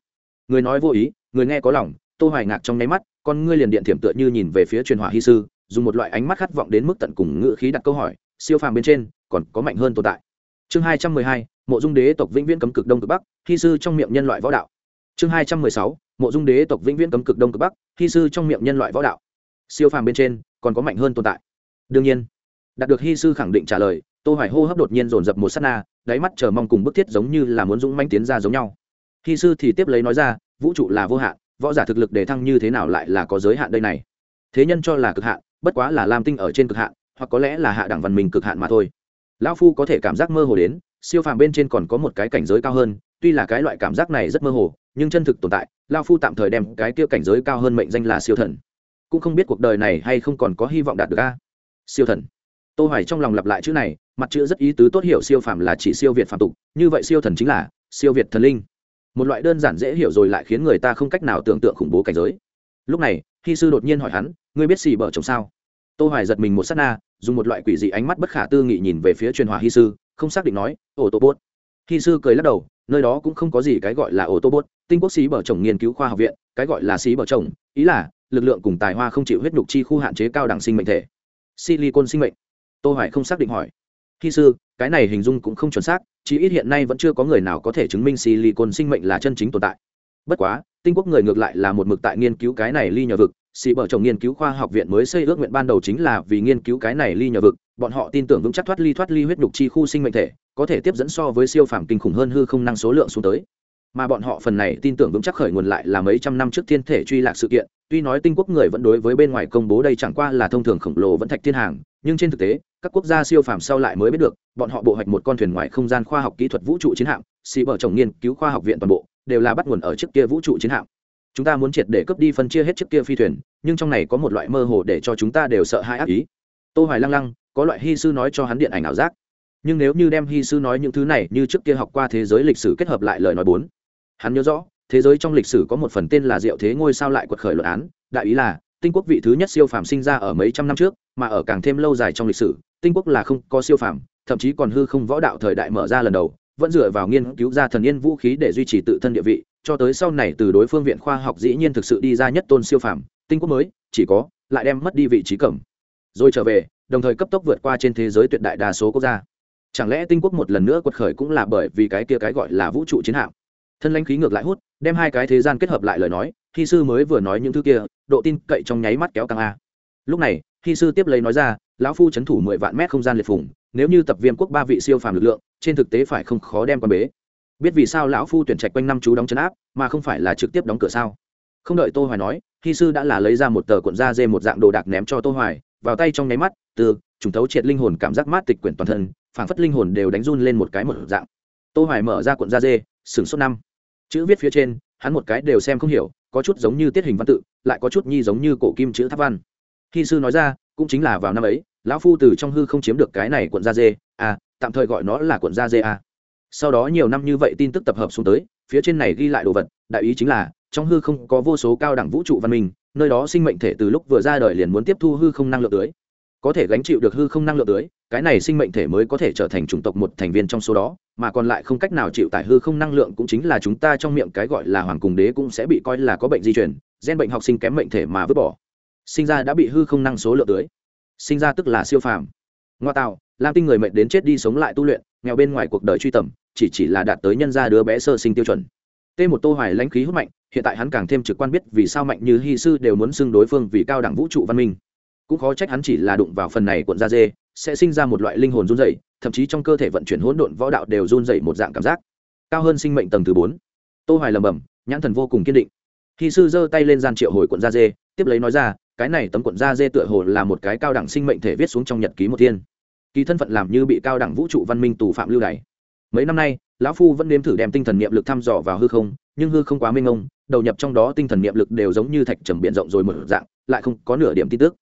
A: Người nói vô ý người nghe có lòng tô hoài ngạc trong nháy mắt con ngươi liền điện thiểm tựa như nhìn về phía truyền hỏa hy sư dùng một loại ánh mắt khát vọng đến mức tận cùng ngữ khí đặt câu hỏi siêu phàm bên trên còn có mạnh hơn tồn tại. Chương 212, mộ dung đế tộc vĩnh viễn cấm cực đông cực bắc hy sư trong miệng nhân loại võ đạo. Chương 216, mộ dung đế tộc vĩnh viễn cấm cực đông cực bắc hy sư trong miệng nhân loại võ đạo. Siêu phàm bên trên còn có mạnh hơn tồn tại. Đương nhiên đạt được hy sư khẳng định trả lời, tô hoài hô hấp đột nhiên dồn dập một sát na, đáy mắt chờ mong cùng bức thiết giống như là muốn dũng manh tiến ra giống nhau. Hy sư thì tiếp lấy nói ra, vũ trụ là vô hạn, võ giả thực lực để thăng như thế nào lại là có giới hạn đây này? Thế nhân cho là cực hạn, bất quá là lam tinh ở trên cực hạn, hoặc có lẽ là hạ đẳng văn minh cực hạn mà thôi. Lão phu có thể cảm giác mơ hồ đến, siêu phàm bên trên còn có một cái cảnh giới cao hơn, tuy là cái loại cảm giác này rất mơ hồ, nhưng chân thực tồn tại, lão phu tạm thời đem cái kia cảnh giới cao hơn mệnh danh là siêu thần. Cũng không biết cuộc đời này hay không còn có hy vọng đạt được a. Siêu thần tô hoài trong lòng lặp lại chữ này, mặt chữ rất ý tứ tốt hiểu siêu phàm là chỉ siêu việt phàm tục, như vậy siêu thần chính là siêu việt thần linh. Một loại đơn giản dễ hiểu rồi lại khiến người ta không cách nào tưởng tượng khủng bố cảnh giới. Lúc này khi sư đột nhiên hỏi hắn, ngươi biết xì bở chồng sao? Tô hoài giật mình một sát na, dùng một loại quỷ dị ánh mắt bất khả tư nghị nhìn về phía truyền hòa Hi sư, không xác định nói ổ tô bốt Hi sư cười lắc đầu, nơi đó cũng không có gì cái gọi là ổ tô bốt tinh quốc xí bở chồng nghiên cứu khoa học viện, cái gọi là xí bở chồng, ý là lực lượng cùng tài hoa không chịu huyết nhục chi khu hạn chế cao đẳng sinh mệnh thể. Silicon sinh mệnh tô hoài không xác định hỏi. Khi sư cái này hình dung cũng không chuẩn xác chỉ ít hiện nay vẫn chưa có người nào có thể chứng minh silicon sinh mệnh là chân chính tồn tại. Bất quá, tinh quốc người ngược lại là một mực tại nghiên cứu cái này ly nhờ vực, xì bở chồng nghiên cứu khoa học viện mới xây ước nguyện ban đầu chính là vì nghiên cứu cái này ly nhờ vực, bọn họ tin tưởng vững chắc thoát ly thoát ly huyết nhục chi khu sinh mệnh thể, có thể tiếp dẫn so với siêu phàm kinh khủng hơn hư không năng số lượng xuống tới mà bọn họ phần này tin tưởng vững chắc khởi nguồn lại là mấy trăm năm trước thiên thể truy lạc sự kiện. Tuy nói tinh quốc người vẫn đối với bên ngoài công bố đây chẳng qua là thông thường khổng lồ vẫn thạch thiên hàng, nhưng trên thực tế, các quốc gia siêu phàm sau lại mới biết được, bọn họ bộ hoạch một con thuyền ngoài không gian khoa học kỹ thuật vũ trụ chiến hạm, xì bở chồng nghiên cứu khoa học viện toàn bộ, đều là bắt nguồn ở trước kia vũ trụ chiến hạm. Chúng ta muốn triệt để cướp đi phân chia hết trước kia phi thuyền, nhưng trong này có một loại mơ hồ để cho chúng ta đều sợ hai ác ý. Tô hoài lăng lăng, có loại hy sư nói cho hắn điện ảnh ảo giác. Nhưng nếu như đem hy sư nói những thứ này như trước kia học qua thế giới lịch sử kết hợp lại lời nói bốn hắn nhớ rõ, thế giới trong lịch sử có một phần tên là diệu thế ngôi sao lại quật khởi luận án. Đại ý là, tinh quốc vị thứ nhất siêu phàm sinh ra ở mấy trăm năm trước, mà ở càng thêm lâu dài trong lịch sử, tinh quốc là không có siêu phàm, thậm chí còn hư không võ đạo thời đại mở ra lần đầu, vẫn dựa vào nghiên cứu ra thần yên vũ khí để duy trì tự thân địa vị, cho tới sau này từ đối phương viện khoa học dĩ nhiên thực sự đi ra nhất tôn siêu phàm, tinh quốc mới, chỉ có, lại đem mất đi vị trí cẩm rồi trở về, đồng thời cấp tốc vượt qua trên thế giới tuyệt đại đa số quốc gia. Chẳng lẽ tinh quốc một lần nữa quật khởi cũng là bởi vì cái kia cái gọi là vũ trụ chiến hạm? Thân lãnh khí ngược lại hút, đem hai cái thế gian kết hợp lại lời nói khi sư mới vừa nói những thứ kia, độ tin cậy trong nháy mắt kéo căng a. Lúc này khi sư tiếp lấy nói ra, lão phu c h ấ n thủ mười vạn mét không gian liệt phủng nếu như tập viêm quốc ba vị siêu phàm lực lượng, trên thực tế phải không khó đem con bế. Biết vì sao lão phu tuyển trạch quanh năm chú đóng chấn áp, mà không phải là trực tiếp đóng cửa sao? Không đợi tô hoài nói khi sư đã là lấy ra một tờ cuộn da dê một dạng đồ đạc ném cho tô hoài, vào tay trong nháy mắt, từ trùng thấu triệt linh hồn cảm giác mát tịch quyển toàn thân, phảng phất linh hồn đều đánh run lên một cái một dạng tô hoài mở ra cuộn da dê sừng sốt năm. Chữ viết phía trên, hắn một cái đều xem không hiểu, có chút giống như tiết hình văn tự, lại có chút nhi giống như cổ kim chữ tháp văn. Khi sư nói ra, cũng chính là vào năm ấy, lão phu từ trong hư không chiếm được cái này cuộn da dê à tạm thời gọi nó là cuộn da dê à. sau đó nhiều năm như vậy tin tức tập hợp xuống tới, phía trên này ghi lại đồ vật, đại ý chính là, trong hư không có vô số cao đẳng vũ trụ văn minh, nơi đó sinh mệnh thể từ lúc vừa ra đời liền muốn tiếp thu hư không năng lượng tưới có thể gánh chịu được hư không năng lượng tưới, cái này sinh mệnh thể mới có thể trở thành chủng tộc một thành viên trong số đó, mà còn lại không cách nào chịu tải hư không năng lượng cũng chính là chúng ta trong miệng cái gọi là hoàng cùng đế cũng sẽ bị coi là có bệnh di truyền, gen bệnh học sinh kém mệnh thể mà vứt bỏ. Sinh ra đã bị hư không năng số lượng tưới. Sinh ra tức là siêu phàm. Ngoa tạo, lam tinh người mệnh đến chết đi sống lại tu luyện, nghèo bên ngoài cuộc đời truy tầm, chỉ chỉ là đạt tới nhân gia đứa bé sơ sinh tiêu chuẩn. T một tô hoài lãnh khí hút mạnh, hiện tại hắn càng thêm trực quan biết vì sao mạnh như hy sư đều muốn xưng đối phương vì cao đẳng vũ trụ văn minh cũng khó trách hắn chỉ là đụng vào phần này cuộn da dê, sẽ sinh ra một loại linh hồn run rẩy, thậm chí trong cơ thể vận chuyển hỗn độn võ đạo đều run rẩy một dạng cảm giác. Cao hơn sinh mệnh tầng thứ bốn. Tô hoài lầm bầm nhãn thần vô cùng kiên định. Khi sư giơ tay lên gian triệu hồi cuộn da dê, tiếp lấy nói ra, cái này tấm cuộn da dê tựa hồ là một cái cao đẳng sinh mệnh thể viết xuống trong nhật ký một thiên. Kỳ thân phận làm như bị cao đẳng vũ trụ văn minh tù phạm lưu đày. Mấy năm nay, lão phu vẫn nếm thử đem tinh thần niệm lực thăm dò vào hư không, nhưng hư không quá mênh mông, đầu nhập trong đó tinh thần niệm lực đều giống như thạch trầm biển rộng rồi một dạng, lại không có nửa điểm tin tức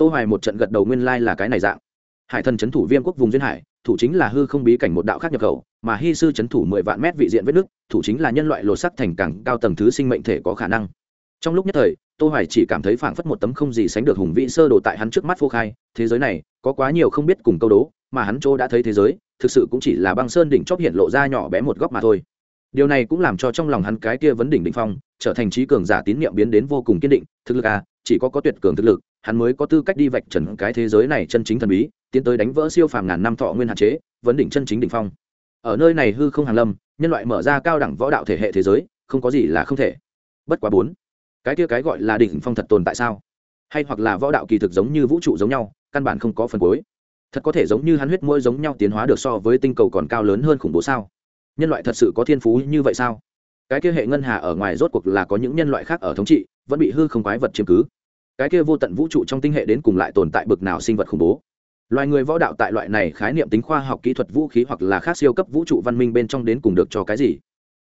A: tô hoài một trận gật đầu nguyên lai like là cái này dạng. Hải thần chấn thủ viêm quốc vùng duyên hải, thủ chính là hư không bí cảnh một đạo khác nhập khẩu, mà hy sư chấn thủ mười vạn mét vị diện vết nước thủ chính là nhân loại lột sắc thành càng cao tầng thứ sinh mệnh thể có khả năng. Trong lúc nhất thời, tô hoài chỉ cảm thấy phảng phất một tấm không gì sánh được hùng vĩ sơ đồ tại hắn trước mắt phô khai, thế giới này, có quá nhiều không biết cùng câu đố, mà hắn chỗ đã thấy thế giới, thực sự cũng chỉ là băng sơn đỉnh chóp hiện lộ ra nhỏ bé một góc mà thôi. Điều này cũng làm cho trong lòng hắn cái kia vấn đỉnh đỉnh phong, trở thành trí cường giả tín niệm biến đến vô cùng kiên định, thực lực à chỉ có có tuyệt cường thực lực, hắn mới có tư cách đi vạch trần cái thế giới này chân chính thần bí, tiến tới đánh vỡ siêu phàm ngàn năm thọ nguyên hạn chế, vấn đỉnh chân chính đỉnh phong. Ở nơi này hư không hàng lâm, nhân loại mở ra cao đẳng võ đạo thể hệ thế giới, không có gì là không thể. Bất quá bốn, cái kia cái gọi là đỉnh phong thật tồn tại sao? Hay hoặc là võ đạo kỳ thực giống như vũ trụ giống nhau, căn bản không có phần cuối. Thật có thể giống như hắn huyết mũi giống nhau tiến hóa được so với tinh cầu còn cao lớn hơn khủng bố sao? Nhân loại thật sự có thiên phú như vậy sao? Cái kia hệ ngân hà ở ngoài rốt cuộc là có những nhân loại khác ở thống trị vẫn bị hư không quái vật chiếm cứ. Cái kia vô tận vũ trụ trong tinh hệ đến cùng lại tồn tại bực nào sinh vật khủng bố? Loài người võ đạo tại loại này khái niệm tính khoa học kỹ thuật vũ khí hoặc là khác siêu cấp vũ trụ văn minh bên trong đến cùng được cho cái gì?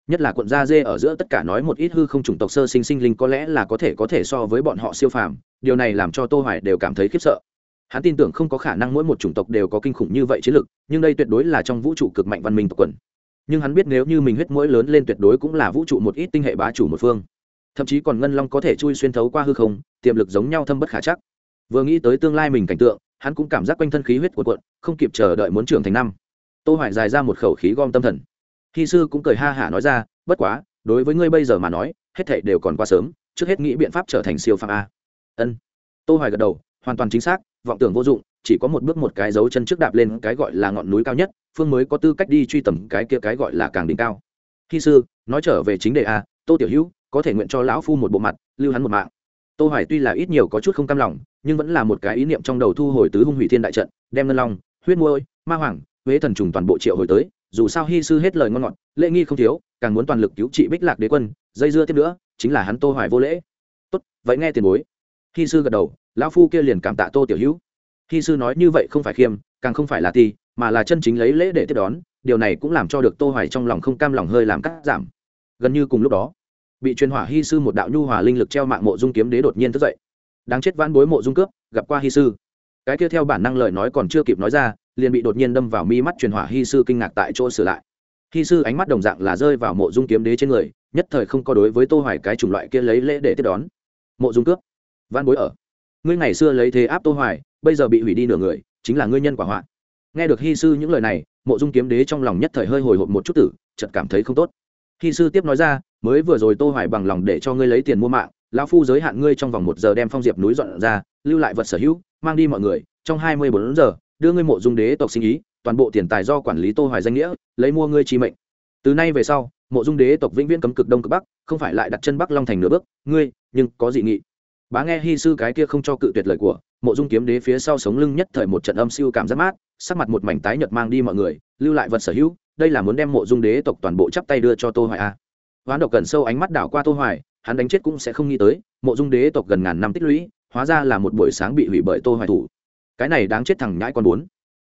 A: Nhất là quận gia dê ở giữa tất cả nói một ít hư không chủng tộc sơ sinh sinh linh có lẽ là có thể có thể so với bọn họ siêu phàm, điều này làm cho tô hoài đều cảm thấy khiếp sợ. Hắn tin tưởng không có khả năng mỗi một chủng tộc đều có kinh khủng như vậy chiến lực, nhưng đây tuyệt đối là trong vũ trụ cực mạnh văn minh tộc quần. Nhưng hắn biết nếu như mình huyết mũi lớn lên tuyệt đối cũng là vũ trụ một ít tinh hệ bá chủ một phương thậm chí còn ngân long có thể chui xuyên thấu qua hư không, tiềm lực giống nhau thâm bất khả chắc. Vừa nghĩ tới tương lai mình cảnh tượng, hắn cũng cảm giác quanh thân khí huyết của cuộn, không kịp chờ đợi muốn trưởng thành năm. Tô hoài dài ra một khẩu khí gom tâm thần. Khi sư cũng cười ha hả nói ra, bất quá, đối với ngươi bây giờ mà nói, hết thảy đều còn quá sớm, trước hết nghĩ biện pháp trở thành siêu phàm a. Ân. Tô hoài gật đầu, hoàn toàn chính xác, vọng tưởng vô dụng, chỉ có một bước một cái dấu chân trước đạp lên cái gọi là ngọn núi cao nhất, phương mới có tư cách đi truy tầm cái kia cái gọi là càng đỉnh cao. Khi sư, nói trở về chính đề a, tô tiểu hữu có thể nguyện cho lão phu một bộ mặt, lưu hắn một mạng. Tô hoài tuy là ít nhiều có chút không cam lòng, nhưng vẫn là một cái ý niệm trong đầu thu hồi tứ hung hủy thiên đại trận, đem ngân long, huyết muôi ma hoàng, huế thần trùng toàn bộ triệu hồi tới, dù sao hy sư hết lời ngon ngọt, lễ nghi không thiếu, càng muốn toàn lực cứu trị bích lạc đế quân, dây dưa tiếp nữa, chính là hắn tô hoài vô lễ. Tốt, vậy nghe tiền bối. Hy sư gật đầu, lão phu kia liền cảm tạ tô tiểu hữu. Hy sư nói như vậy không phải khiêm, càng không phải là ti, mà là chân chính lấy lễ để tiếp đón, điều này cũng làm cho được tô hoài trong lòng không cam lòng hơi làm cắt giảm. Gần như cùng lúc đó bị truyền hỏa hy sư một đạo nhu hòa linh lực treo mạng mộ dung kiếm đế đột nhiên thức dậy. Đáng chết van bối mộ dung cướp, gặp qua hy sư. Cái kia theo bản năng lời nói còn chưa kịp nói ra, liền bị đột nhiên đâm vào mi mắt truyền hỏa hy sư kinh ngạc tại chỗ sửa lại. Hy sư ánh mắt đồng dạng là rơi vào mộ dung kiếm đế trên người, nhất thời không có đối với tô hoài cái chủng loại kia lấy lễ để tiếp đón. Mộ dung cướp van bối ở. Ngươi ngày xưa lấy thế áp tô hoài, bây giờ bị hủy đi nửa người, chính là ngươi nhân quả hoạn. nghe được hy sư những lời này, mộ dung kiếm đế trong lòng nhất thời hơi hồi hộp một chút tử, chợt cảm thấy không tốt. Hy sư tiếp nói ra mới vừa rồi tô hoài bằng lòng để cho ngươi lấy tiền mua mạng, lão phu giới hạn ngươi trong vòng một giờ đem phong diệp núi dọn ra, lưu lại vật sở hữu, mang đi mọi người, trong hai mươi bốn giờ, đưa ngươi mộ dung đế tộc sinh ý, toàn bộ tiền tài do quản lý tô hoài danh nghĩa, lấy mua ngươi chi mệnh. Từ nay về sau, mộ dung đế tộc vĩnh viễn cấm cực đông cực bắc, không phải lại đặt chân bắc long thành nửa bước, ngươi, nhưng có dị nghị. Bá nghe Hi sư cái kia không cho cự tuyệt lời của, mộ dung kiếm đế phía sau sống lưng nhất thời một trận âm siêu cảm giác mát, sắc mặt một mảnh tái nhợt mang đi mọi người, lưu lại vật sở hữu, đây là muốn đem mộ dung đế tộc toàn bộ chắp tay đưa cho tô hoài a hoán độc cần sâu ánh mắt đảo qua tô hoài, hắn đánh chết cũng sẽ không nghĩ tới, mộ dung đế tộc gần ngàn năm tích lũy, hóa ra là một buổi sáng bị hủy bởi tô hoài thủ. Cái này đáng chết thằng nhãi con bốn.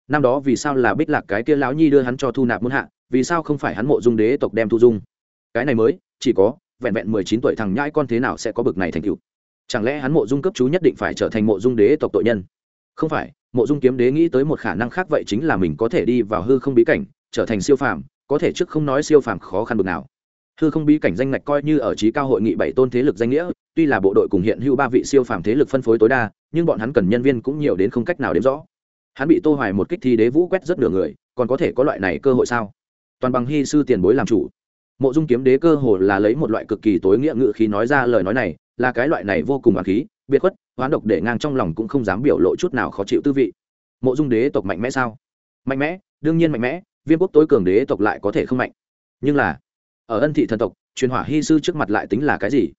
A: Năm đó vì sao là bích lạc cái kia lão nhi đưa hắn cho thu nạp muôn hạ, vì sao không phải hắn mộ dung đế tộc đem thu dung? Cái này mới, chỉ có, vẹn vẹn 19 tuổi thằng nhãi con thế nào sẽ có bực này thành tựu? Chẳng lẽ hắn mộ dung cấp chú nhất định phải trở thành mộ dung đế tộc tội nhân? Không phải, mộ dung kiếm đế nghĩ tới một khả năng khác vậy chính là mình có thể đi vào hư không bí cảnh, trở thành siêu phàm, có thể trước không nói siêu phàm khó khăn bực nào hư không bí cảnh danh ngạch coi như ở trí cao hội nghị bảy tôn thế lực danh nghĩa, tuy là bộ đội cùng hiện hữu ba vị siêu phàm thế lực phân phối tối đa, nhưng bọn hắn cần nhân viên cũng nhiều đến không cách nào đếm rõ. Hắn bị tô hoài một kích thi đế vũ quét rất nửa người, còn có thể có loại này cơ hội sao? Toàn bằng hy sư tiền bối làm chủ. Mộ dung kiếm đế cơ hồ là lấy một loại cực kỳ tối nghĩa ngự khí nói ra lời nói này, là cái loại này vô cùng oán khí, biệt khuất, hoán độc để ngang trong lòng cũng không dám biểu lộ chút nào khó chịu tư vị. Mộ dung đế tộc mạnh mẽ sao? Mạnh mẽ, đương nhiên mạnh mẽ viêm quốc tối cường đế tộc lại có thể không mạnh. Nhưng là ở ân thị thần tộc, truyền hỏa hy sư trước mặt lại tính là cái gì?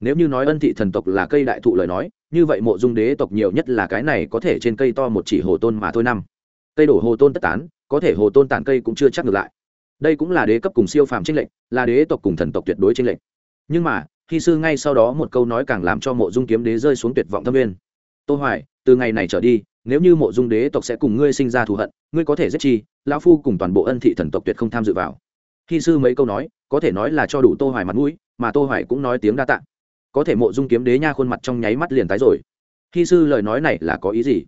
A: Nếu như nói ân thị thần tộc là cây đại thụ lời nói, như vậy mộ dung đế tộc nhiều nhất là cái này có thể trên cây to một chỉ hồ tôn mà thôi năm. Cây đổ hồ tôn tất tán, có thể hồ tôn tản cây cũng chưa chắc ngược lại. Đây cũng là đế cấp cùng siêu phàm tranh lệnh là đế tộc cùng thần tộc tuyệt đối tranh lệnh nhưng mà, hy sư ngay sau đó một câu nói càng làm cho mộ dung kiếm đế rơi xuống tuyệt vọng thâm viên tô hoài, từ ngày này trở đi, nếu như mộ dung đế tộc sẽ cùng ngươi sinh ra thù hận, ngươi có thể giết chi, lão phu cùng toàn bộ ân thị thần tộc tuyệt không tham dự vào. Hy sư mấy câu nói có thể nói là cho đủ tô hoài mặt mũi, mà tô hoài cũng nói tiếng đa tạ có thể mộ dung kiếm đế nha khuôn mặt trong nháy mắt liền tái rồi. Hi sư lời nói này là có ý gì?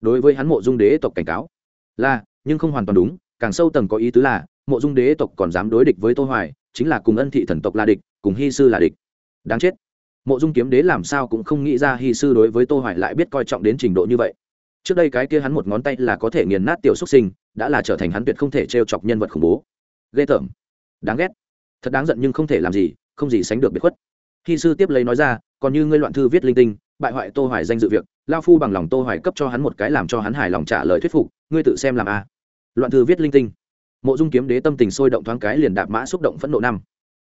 A: Đối với hắn mộ dung đế tộc cảnh cáo. Là, nhưng không hoàn toàn đúng, càng sâu tầng có ý tứ là, mộ dung đế tộc còn dám đối địch với tô hoài, chính là cùng ân thị thần tộc là địch, cùng hy sư là địch. Đáng chết. Mộ dung kiếm đế làm sao cũng không nghĩ ra hy sư đối với tô hoài lại biết coi trọng đến trình độ như vậy. Trước đây cái kia hắn một ngón tay là có thể nghiền nát tiểu xuất sinh, đã là trở thành hắn tuyệt không thể trêu chọc nhân vật khủng bố. Ghê tởm. Đáng ghét thật đáng giận nhưng không thể làm gì, không gì sánh được biệt khuất. Khi sư tiếp lấy nói ra, còn như ngươi loạn thư viết linh tinh, bại hoại tô hoài danh dự việc, lao phu bằng lòng tô hoài cấp cho hắn một cái làm cho hắn hài lòng trả lời thuyết phục, ngươi tự xem làm a. Loạn thư viết linh tinh. Mộ dung kiếm đế tâm tình sôi động thoáng cái liền đạp mã xúc động phẫn nộ năm.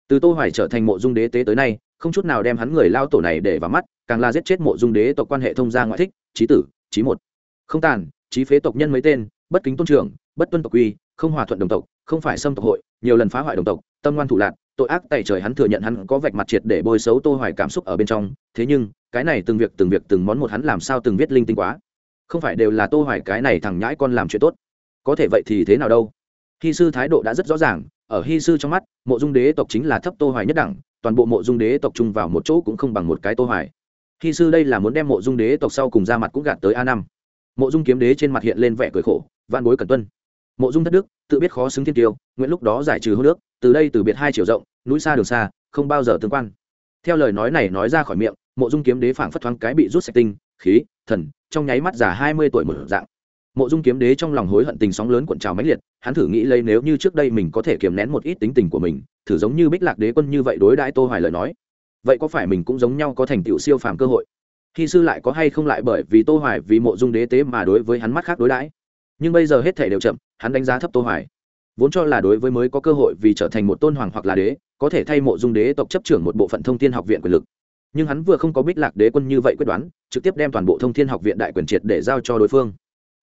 A: Từ tô hoài trở thành mộ dung đế tế tới nay, không chút nào đem hắn người lao tổ này để vào mắt, càng là giết chết mộ dung đế tộc quan hệ thông gia ngoại thích trí tử trí một. Không tàn trí phế tộc nhân mấy tên, bất kính tôn trưởng, bất tuân tộc quy, không hòa thuận đồng tộc không phải xâm tộc hội, nhiều lần phá hoại đồng tộc, tâm ngoan thủ lạc, tội ác tại trời hắn thừa nhận hắn có vạch mặt triệt để bôi xấu tô hoài cảm xúc ở bên trong, thế nhưng, cái này từng việc từng việc từng món một hắn làm sao từng viết linh tinh quá. Không phải đều là tô hoài cái này thằng nhãi con làm chuyện tốt. Có thể vậy thì thế nào đâu? Hy sư thái độ đã rất rõ ràng, ở hy sư trong mắt, mộ dung đế tộc chính là thấp tô hoài nhất đẳng, toàn bộ mộ dung đế tộc chung vào một chỗ cũng không bằng một cái tô hoài. Hy sư đây là muốn đem mộ dung đế tộc sau cùng ra mặt cũng gạt tới a năm. Mộ dung kiếm đế trên mặt hiện lên vẻ cười khổ, vạn bối cẩn tuân mộ dung thất đức, tự biết khó xứng thiên tiêu nguyễn lúc đó giải trừ hô nước từ đây từ biệt hai chiều rộng, núi xa đường xa, không bao giờ tương quan. Theo lời nói này nói ra khỏi miệng, mộ dung kiếm đế phảng phất thoáng cái bị rút sạch tinh, khí, thần, trong nháy mắt già hai mươi tuổi một dạng. Mộ dung kiếm đế trong lòng hối hận tình sóng lớn cuộn trào mãnh liệt, hắn thử nghĩ lấy nếu như trước đây mình có thể kiềm nén một ít tính tình của mình, thử giống như bích lạc đế quân như vậy đối đãi tô hoài lời nói, vậy có phải mình cũng giống nhau có thành tựu siêu phàm cơ hội? Khi sư lại có hay không lại bởi vì tô hoài vì mộ dung đế tế mà đối với hắn mắt khác đối đãi? Nhưng bây giờ hết thể đều chậm, hắn đánh giá thấp tô hoài. Vốn cho là đối với mới có cơ hội vì trở thành một tôn hoàng hoặc là đế, có thể thay mộ dung đế tộc chấp trưởng một bộ phận thông thiên học viện quyền lực. Nhưng hắn vừa không có bích lạc đế quân như vậy quyết đoán, trực tiếp đem toàn bộ thông thiên học viện đại quyền triệt để giao cho đối phương.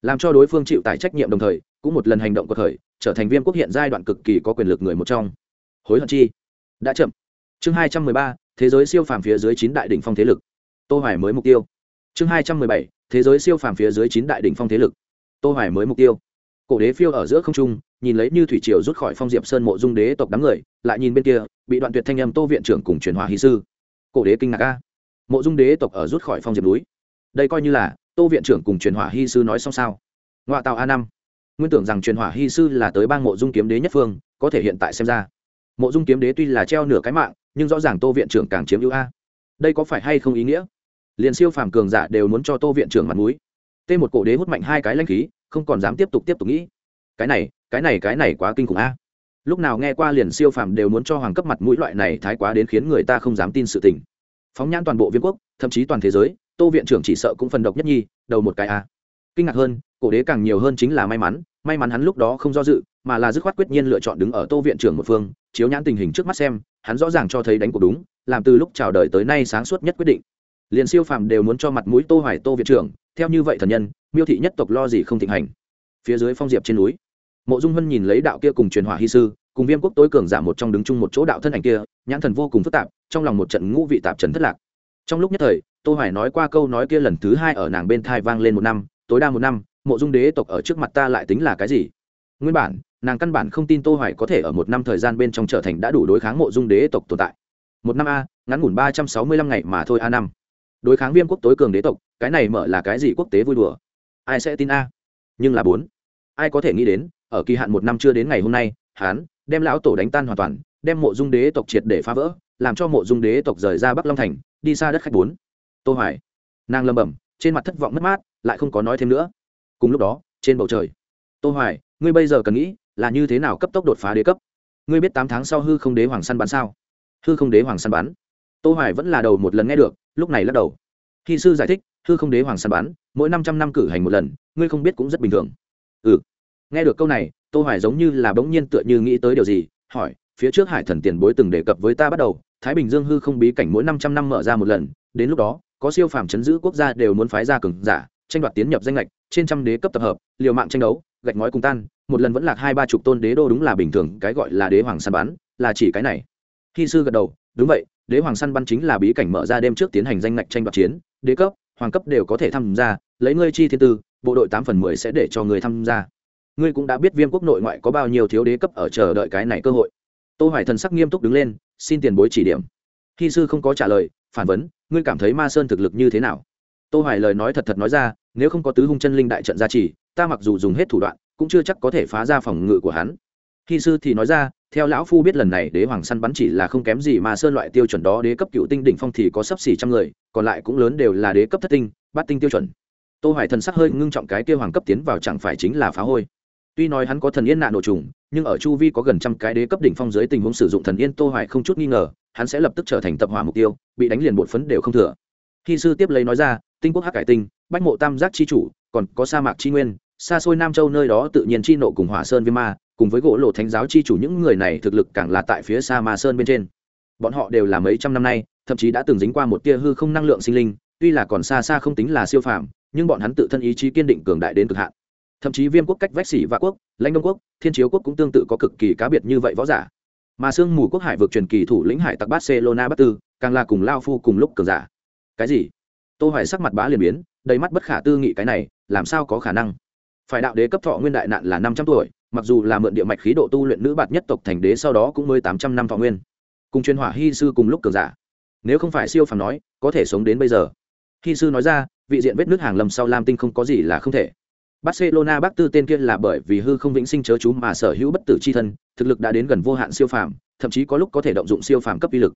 A: Làm cho đối phương chịu tải trách nhiệm đồng thời, cũng một lần hành động của thời trở thành viêm quốc hiện giai đoạn cực kỳ có quyền lực người một trong. Hối hận chi? Đã chậm. Chương hai trăm mười ba, thế giới siêu phàm phía dưới chín đại đỉnh phong thế lực. Tô hoài mới mục tiêu. Chương hai trăm mười bảy, thế giới siêu phàm phía dưới chín đại đỉnh phong thế lực tô hoài mới mục tiêu. Cổ đế phiêu ở giữa không trung, nhìn lấy như thủy triều rút khỏi phong diệp sơn mộ dung đế tộc đám người, lại nhìn bên kia, bị đoạn tuyệt thanh âm tô viện trưởng cùng truyền hòa hí sư. Cổ đế kinh ngạc a. Mộ dung đế tộc ở rút khỏi phong diệp núi. Đây coi như là, tô viện trưởng cùng truyền hỏa hy sư nói xong sao? Ngoại tào a năm. Nguyên tưởng rằng truyền hỏa hy sư là tới bang mộ dung kiếm đế nhất phương, có thể hiện tại xem ra. Mộ dung kiếm đế tuy là treo nửa cái mạng, nhưng rõ ràng tô viện trưởng càng chiếm ưu a. Đây có phải hay không ý nghĩa? Liền siêu phàm cường giả đều muốn cho tô viện trưởng mặt mũi tê một cổ đế hút mạnh hai cái lanh khí, không còn dám tiếp tục tiếp tục nghĩ. Cái này cái này cái này quá kinh khủng a. Lúc nào nghe qua liền siêu phàm đều muốn cho hoàng cấp mặt mũi loại này thái quá đến khiến người ta không dám tin sự tình. Phóng nhãn toàn bộ viên quốc, thậm chí toàn thế giới, tô viện trưởng chỉ sợ cũng phần độc nhất nhi, đầu một cái a. Kinh ngạc hơn, cổ đế càng nhiều hơn chính là may mắn may mắn hắn lúc đó không do dự, mà là dứt khoát quyết nhiên lựa chọn đứng ở tô viện trưởng một phương, chiếu nhãn tình hình trước mắt xem, hắn rõ ràng cho thấy đánh cuộc đúng, làm từ lúc chào đời tới nay sáng suốt nhất quyết định. Liền siêu phàm đều muốn cho mặt mũi tô hoài tô viện trưởng theo như vậy thần nhân, miêu thị nhất tộc lo gì không thịnh hành? Phía dưới phong diệp trên núi, mộ dung hân nhìn lấy đạo kia cùng truyền hỏa hy sư, cùng viêm quốc tối cường giảm một trong đứng chung một chỗ đạo thân ảnh kia, nhãn thần vô cùng phức tạp, trong lòng một trận ngũ vị tạp trần thất lạc. Trong lúc nhất thời, tô hoài nói qua câu nói kia lần thứ hai ở nàng bên thai vang lên một năm, tối đa một năm, mộ dung đế tộc ở trước mặt ta lại tính là cái gì? Nguyên bản, nàng căn bản không tin tô hoài có thể ở một năm thời gian bên trong trở thành đã đủ đối kháng mộ dung đế tộc tồn tại. Một năm a, ngắn ngủn 365 ngày mà thôi a năm đối kháng viêm quốc tối cường đế tộc, cái này mở là cái gì quốc tế vui đùa? Ai sẽ tin a? Nhưng là bốn. Ai có thể nghĩ đến, ở kỳ hạn một năm chưa đến ngày hôm nay, hán, đem lão tổ đánh tan hoàn toàn, đem mộ dung đế tộc triệt để phá vỡ, làm cho mộ dung đế tộc rời ra bắc long thành, đi xa đất khách bốn. Tô hoài. Nàng lầm bẩm, trên mặt thất vọng mất mát, lại không có nói thêm nữa. Cùng lúc đó, trên bầu trời. Tô hoài, ngươi bây giờ cần nghĩ là như thế nào cấp tốc đột phá đế cấp? Ngươi biết 8 tháng sau hư không đế hoàng săn bắn sao? Hư không đế hoàng săn bắn tô hoài vẫn là đầu một lần nghe được, lúc này lắc đầu. Khi sư giải thích, hư không đế hoàng săn bắn, mỗi 500 năm cử hành một lần, ngươi không biết cũng rất bình thường. Ừ. Nghe được câu này, tô hoài giống như là bỗng nhiên tựa như nghĩ tới điều gì, hỏi, phía trước hải thần tiền bối từng đề cập với ta bắt đầu, thái bình dương hư không bí cảnh mỗi 500 năm mở ra một lần, đến lúc đó, có siêu phàm chấn giữ quốc gia đều muốn phái ra cường giả, tranh đoạt tiến nhập danh lệch trên trăm đế cấp tập hợp, liều mạng tranh đấu, gạch ngói cùng tan, một lần vẫn là hai ba chục tôn đế đô đúng là bình thường, cái gọi là đế hoàng săn bắn, là chỉ cái này. Khi sư gật đầu, đúng vậy đế hoàng săn bắn chính là bí cảnh mở ra đêm trước tiến hành danh ngạch tranh đoạt chiến, đế cấp, hoàng cấp đều có thể tham gia, lấy ngươi chi thiên tư, bộ đội tám phần mười sẽ để cho người tham gia. Ngươi cũng đã biết viêm quốc nội ngoại có bao nhiêu thiếu đế cấp ở chờ đợi cái này cơ hội. Tô hoài thần sắc nghiêm túc đứng lên, xin tiền bối chỉ điểm. Khi sư không có trả lời, phản vấn, ngươi cảm thấy ma sơn thực lực như thế nào? Tô hoài lời nói thật thật nói ra, nếu không có tứ hung chân linh đại trận gia trì, ta mặc dù dùng hết thủ đoạn, cũng chưa chắc có thể phá ra phòng ngự của hắn. Khi sư thì nói ra theo lão phu biết lần này đế hoàng săn bắn chỉ là không kém gì mà sơn loại tiêu chuẩn đó, đế cấp cựu tinh đỉnh phong thì có sấp xỉ trăm người, còn lại cũng lớn đều là đế cấp thất tinh, bát tinh tiêu chuẩn. Tô hoài thần sắc hơi ngưng trọng cái kia hoàng cấp tiến vào chẳng phải chính là phá hôi. Tuy nói hắn có thần yên nạn nổ trùng, nhưng ở chu vi có gần trăm cái đế cấp đỉnh phong dưới tình huống sử dụng thần yên, tô hoài không chút nghi ngờ, hắn sẽ lập tức trở thành tập hỏa mục tiêu, bị đánh liền bột phấn đều không thừa. Khi sư tiếp lấy nói ra, tinh quốc hắc cải tinh, bách mộ tam giác chi chủ, còn có sa mạc chi nguyên xa xôi nam châu nơi đó tự nhiên chi nộ cùng hỏa sơn viêm ma, cùng với gỗ lộ thánh giáo chi chủ những người này thực lực càng là tại phía xa ma sơn bên trên. Bọn họ đều là mấy trăm năm nay, thậm chí đã từng dính qua một tia hư không năng lượng sinh linh, tuy là còn xa xa không tính là siêu phàm, nhưng bọn hắn tự thân ý chí kiên định cường đại đến cực hạn. Thậm chí viêm quốc cách vách xỉ và quốc, lãnh đông quốc, thiên chiếu quốc cũng tương tự có cực kỳ cá biệt như vậy võ giả. Mà sương mù quốc hải vượt truyền kỳ thủ lĩnh hải tặc barcelona bắt tư, càng là cùng lao phu cùng lúc cường giả. Cái gì? Tô hoài sắc mặt bá liền biến, đầy mắt bất khả tư nghị cái này, làm sao có khả năng? Phải đạo đế cấp thọ nguyên đại nạn là 500 tuổi, mặc dù là mượn địa mạch khí độ tu luyện nữ bạt nhất tộc thành đế sau đó cũng mới 800 năm thọ nguyên. Cùng chuyên hỏa hy sư cùng lúc cường giả. Nếu không phải siêu phàm nói, có thể sống đến bây giờ. Hy sư nói ra, vị diện vết nước hàng lầm sau lam tinh không có gì là không thể. Barcelona bắc tư tên kia là bởi vì hư không vĩnh sinh chớ chú mà sở hữu bất tử c h i thân, thực lực đã đến gần vô hạn siêu phàm, thậm chí có lúc có thể động dụng siêu phàm cấp uy lực.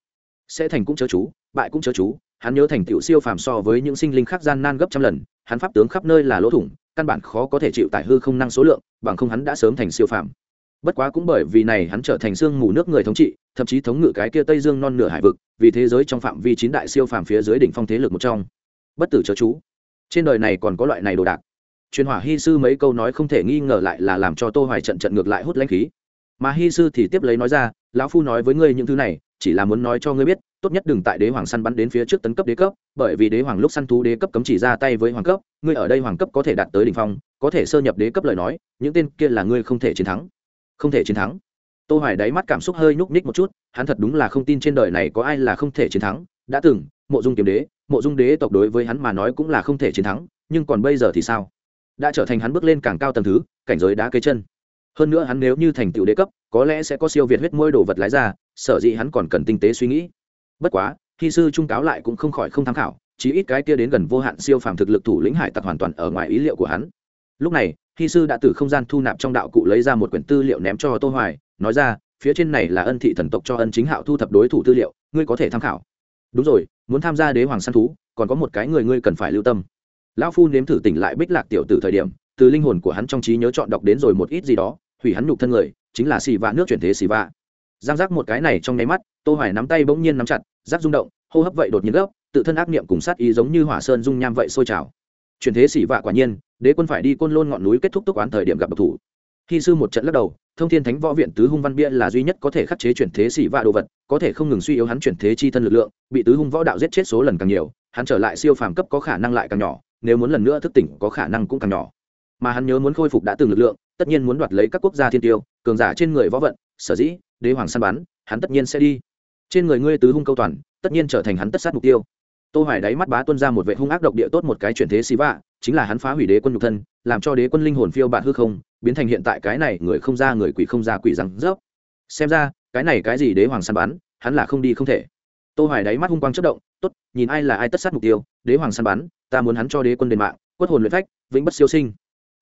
A: Sẽ thành cũng chớ chú, bại cũng chớ chú, hắn nhớ thành tựu siêu phàm so với những sinh linh khác gian nan gấp trăm lần, hắn pháp tướng khắp nơi là lỗ thủng căn bản khó có thể chịu tải hư không năng số lượng, bằng không hắn đã sớm thành siêu phàm. Bất quá cũng bởi vì này hắn trở thành xương mù nước người thống trị, thậm chí thống ngự cái kia tây dương non nửa hải vực, vì thế giới trong phạm vi chín đại siêu phàm phía dưới đỉnh phong thế lực một trong. Bất tử chớ chú. Trên đời này còn có loại này đồ đạc. Truyền hỏa hy sư mấy câu nói không thể nghi ngờ lại là làm cho tô hoài trận trận ngược lại hút lãnh khí. Mà hy sư thì tiếp lấy nói ra, lão phu nói với ngươi những thứ này chỉ là muốn nói cho ngươi biết, tốt nhất đừng tại đế hoàng săn bắn đến phía trước tấn cấp đế cấp, bởi vì đế hoàng lúc săn thú đế cấp cấm chỉ ra tay với hoàng cấp, ngươi ở đây hoàng cấp có thể đạt tới đỉnh phong, có thể sơ nhập đế cấp lời nói, những tên kia là ngươi không thể chiến thắng. Không thể chiến thắng. Tô hoài đáy mắt cảm xúc hơi nhúc nhích một chút, hắn thật đúng là không tin trên đời này có ai là không thể chiến thắng. Đã từng, mộ dung kiếm đế, mộ dung đế tộc đối với hắn mà nói cũng là không thể chiến thắng, nhưng còn bây giờ thì sao? Đã trở thành hắn bước lên càng cao tầng thứ, cảnh giới đá cây chân. Hơn nữa hắn nếu như thành tựu đế cấp, có lẽ sẽ có siêu việt huyết môi đồ vật lái ra sở dĩ hắn còn cần tinh tế suy nghĩ. Bất quá, khi sư trung cáo lại cũng không khỏi không tham khảo, chí ít cái kia đến gần vô hạn siêu phàm thực lực thủ lĩnh hải tặc hoàn toàn ở ngoài ý liệu của hắn. Lúc này, khi sư đã từ không gian thu nạp trong đạo cụ lấy ra một quyển tư liệu ném cho tô hoài, nói ra, phía trên này là ân thị thần tộc cho ân chính hạo thu thập đối thủ tư liệu, ngươi có thể tham khảo. Đúng rồi, muốn tham gia đế hoàng săn thú, còn có một cái người ngươi cần phải lưu tâm. Lão phu nếm thử tỉnh lại bích lạc tiểu tử thời điểm, từ linh hồn của hắn trong trí nhớ chọn đọc đến rồi một ít gì đó, hủy hắn nhục thân người, chính là xì vạ nước chuyển thế xì vạ giang giác một cái này trong nháy mắt, tô hoài nắm tay bỗng nhiên nắm chặt giác rung động, hô hấp vậy đột nhiên gấp, tự thân ác niệm cùng sát ý giống như hỏa sơn dung nham vậy sôi trào. Chuyển thế xì vạ quả nhiên, đế quân phải đi côn lôn ngọn núi kết thúc túc án thời điểm gặp độc thủ. Khi sư một trận lắc đầu, thông thiên thánh võ viện tứ hung văn bia là duy nhất có thể khắc chế chuyển thế xỉ vạ đồ vật, có thể không ngừng suy yếu hắn chuyển thế chi thân lực lượng, bị tứ hung võ đạo giết chết số lần càng nhiều, hắn trở lại siêu phàm cấp có khả năng lại càng nhỏ, nếu muốn lần nữa thức tỉnh có khả năng cũng càng nhỏ. Mà hắn nhớ muốn khôi phục đã từng lực lượng, tất nhiên muốn đoạt lấy các quốc gia thiên tiêu, cường giả trên người võ vận sở dĩ, đế hoàng săn bắn, hắn tất nhiên sẽ đi. Trên người ngươi tứ hung câu toàn, tất nhiên trở thành hắn tất sát mục tiêu. Tô hoài đáy mắt bá tuân ra một vệ hung ác độc địa tốt một cái chuyển thế xì vạ, chính là hắn phá hủy đế quân nhục thân, làm cho đế quân linh hồn phiêu bạt hư không, biến thành hiện tại cái này người không ra người quỷ không ra quỷ răng rớp. Xem ra, cái này cái gì đế hoàng săn bắn, hắn là không đi không thể. Tô hoài đáy mắt hung quang chớp động, tốt, nhìn ai là ai tất sát mục tiêu, đế hoàng săn bắn, ta muốn hắn cho đế quân đền mạng, quất hồn luyện phách, vĩnh bất siêu sinh.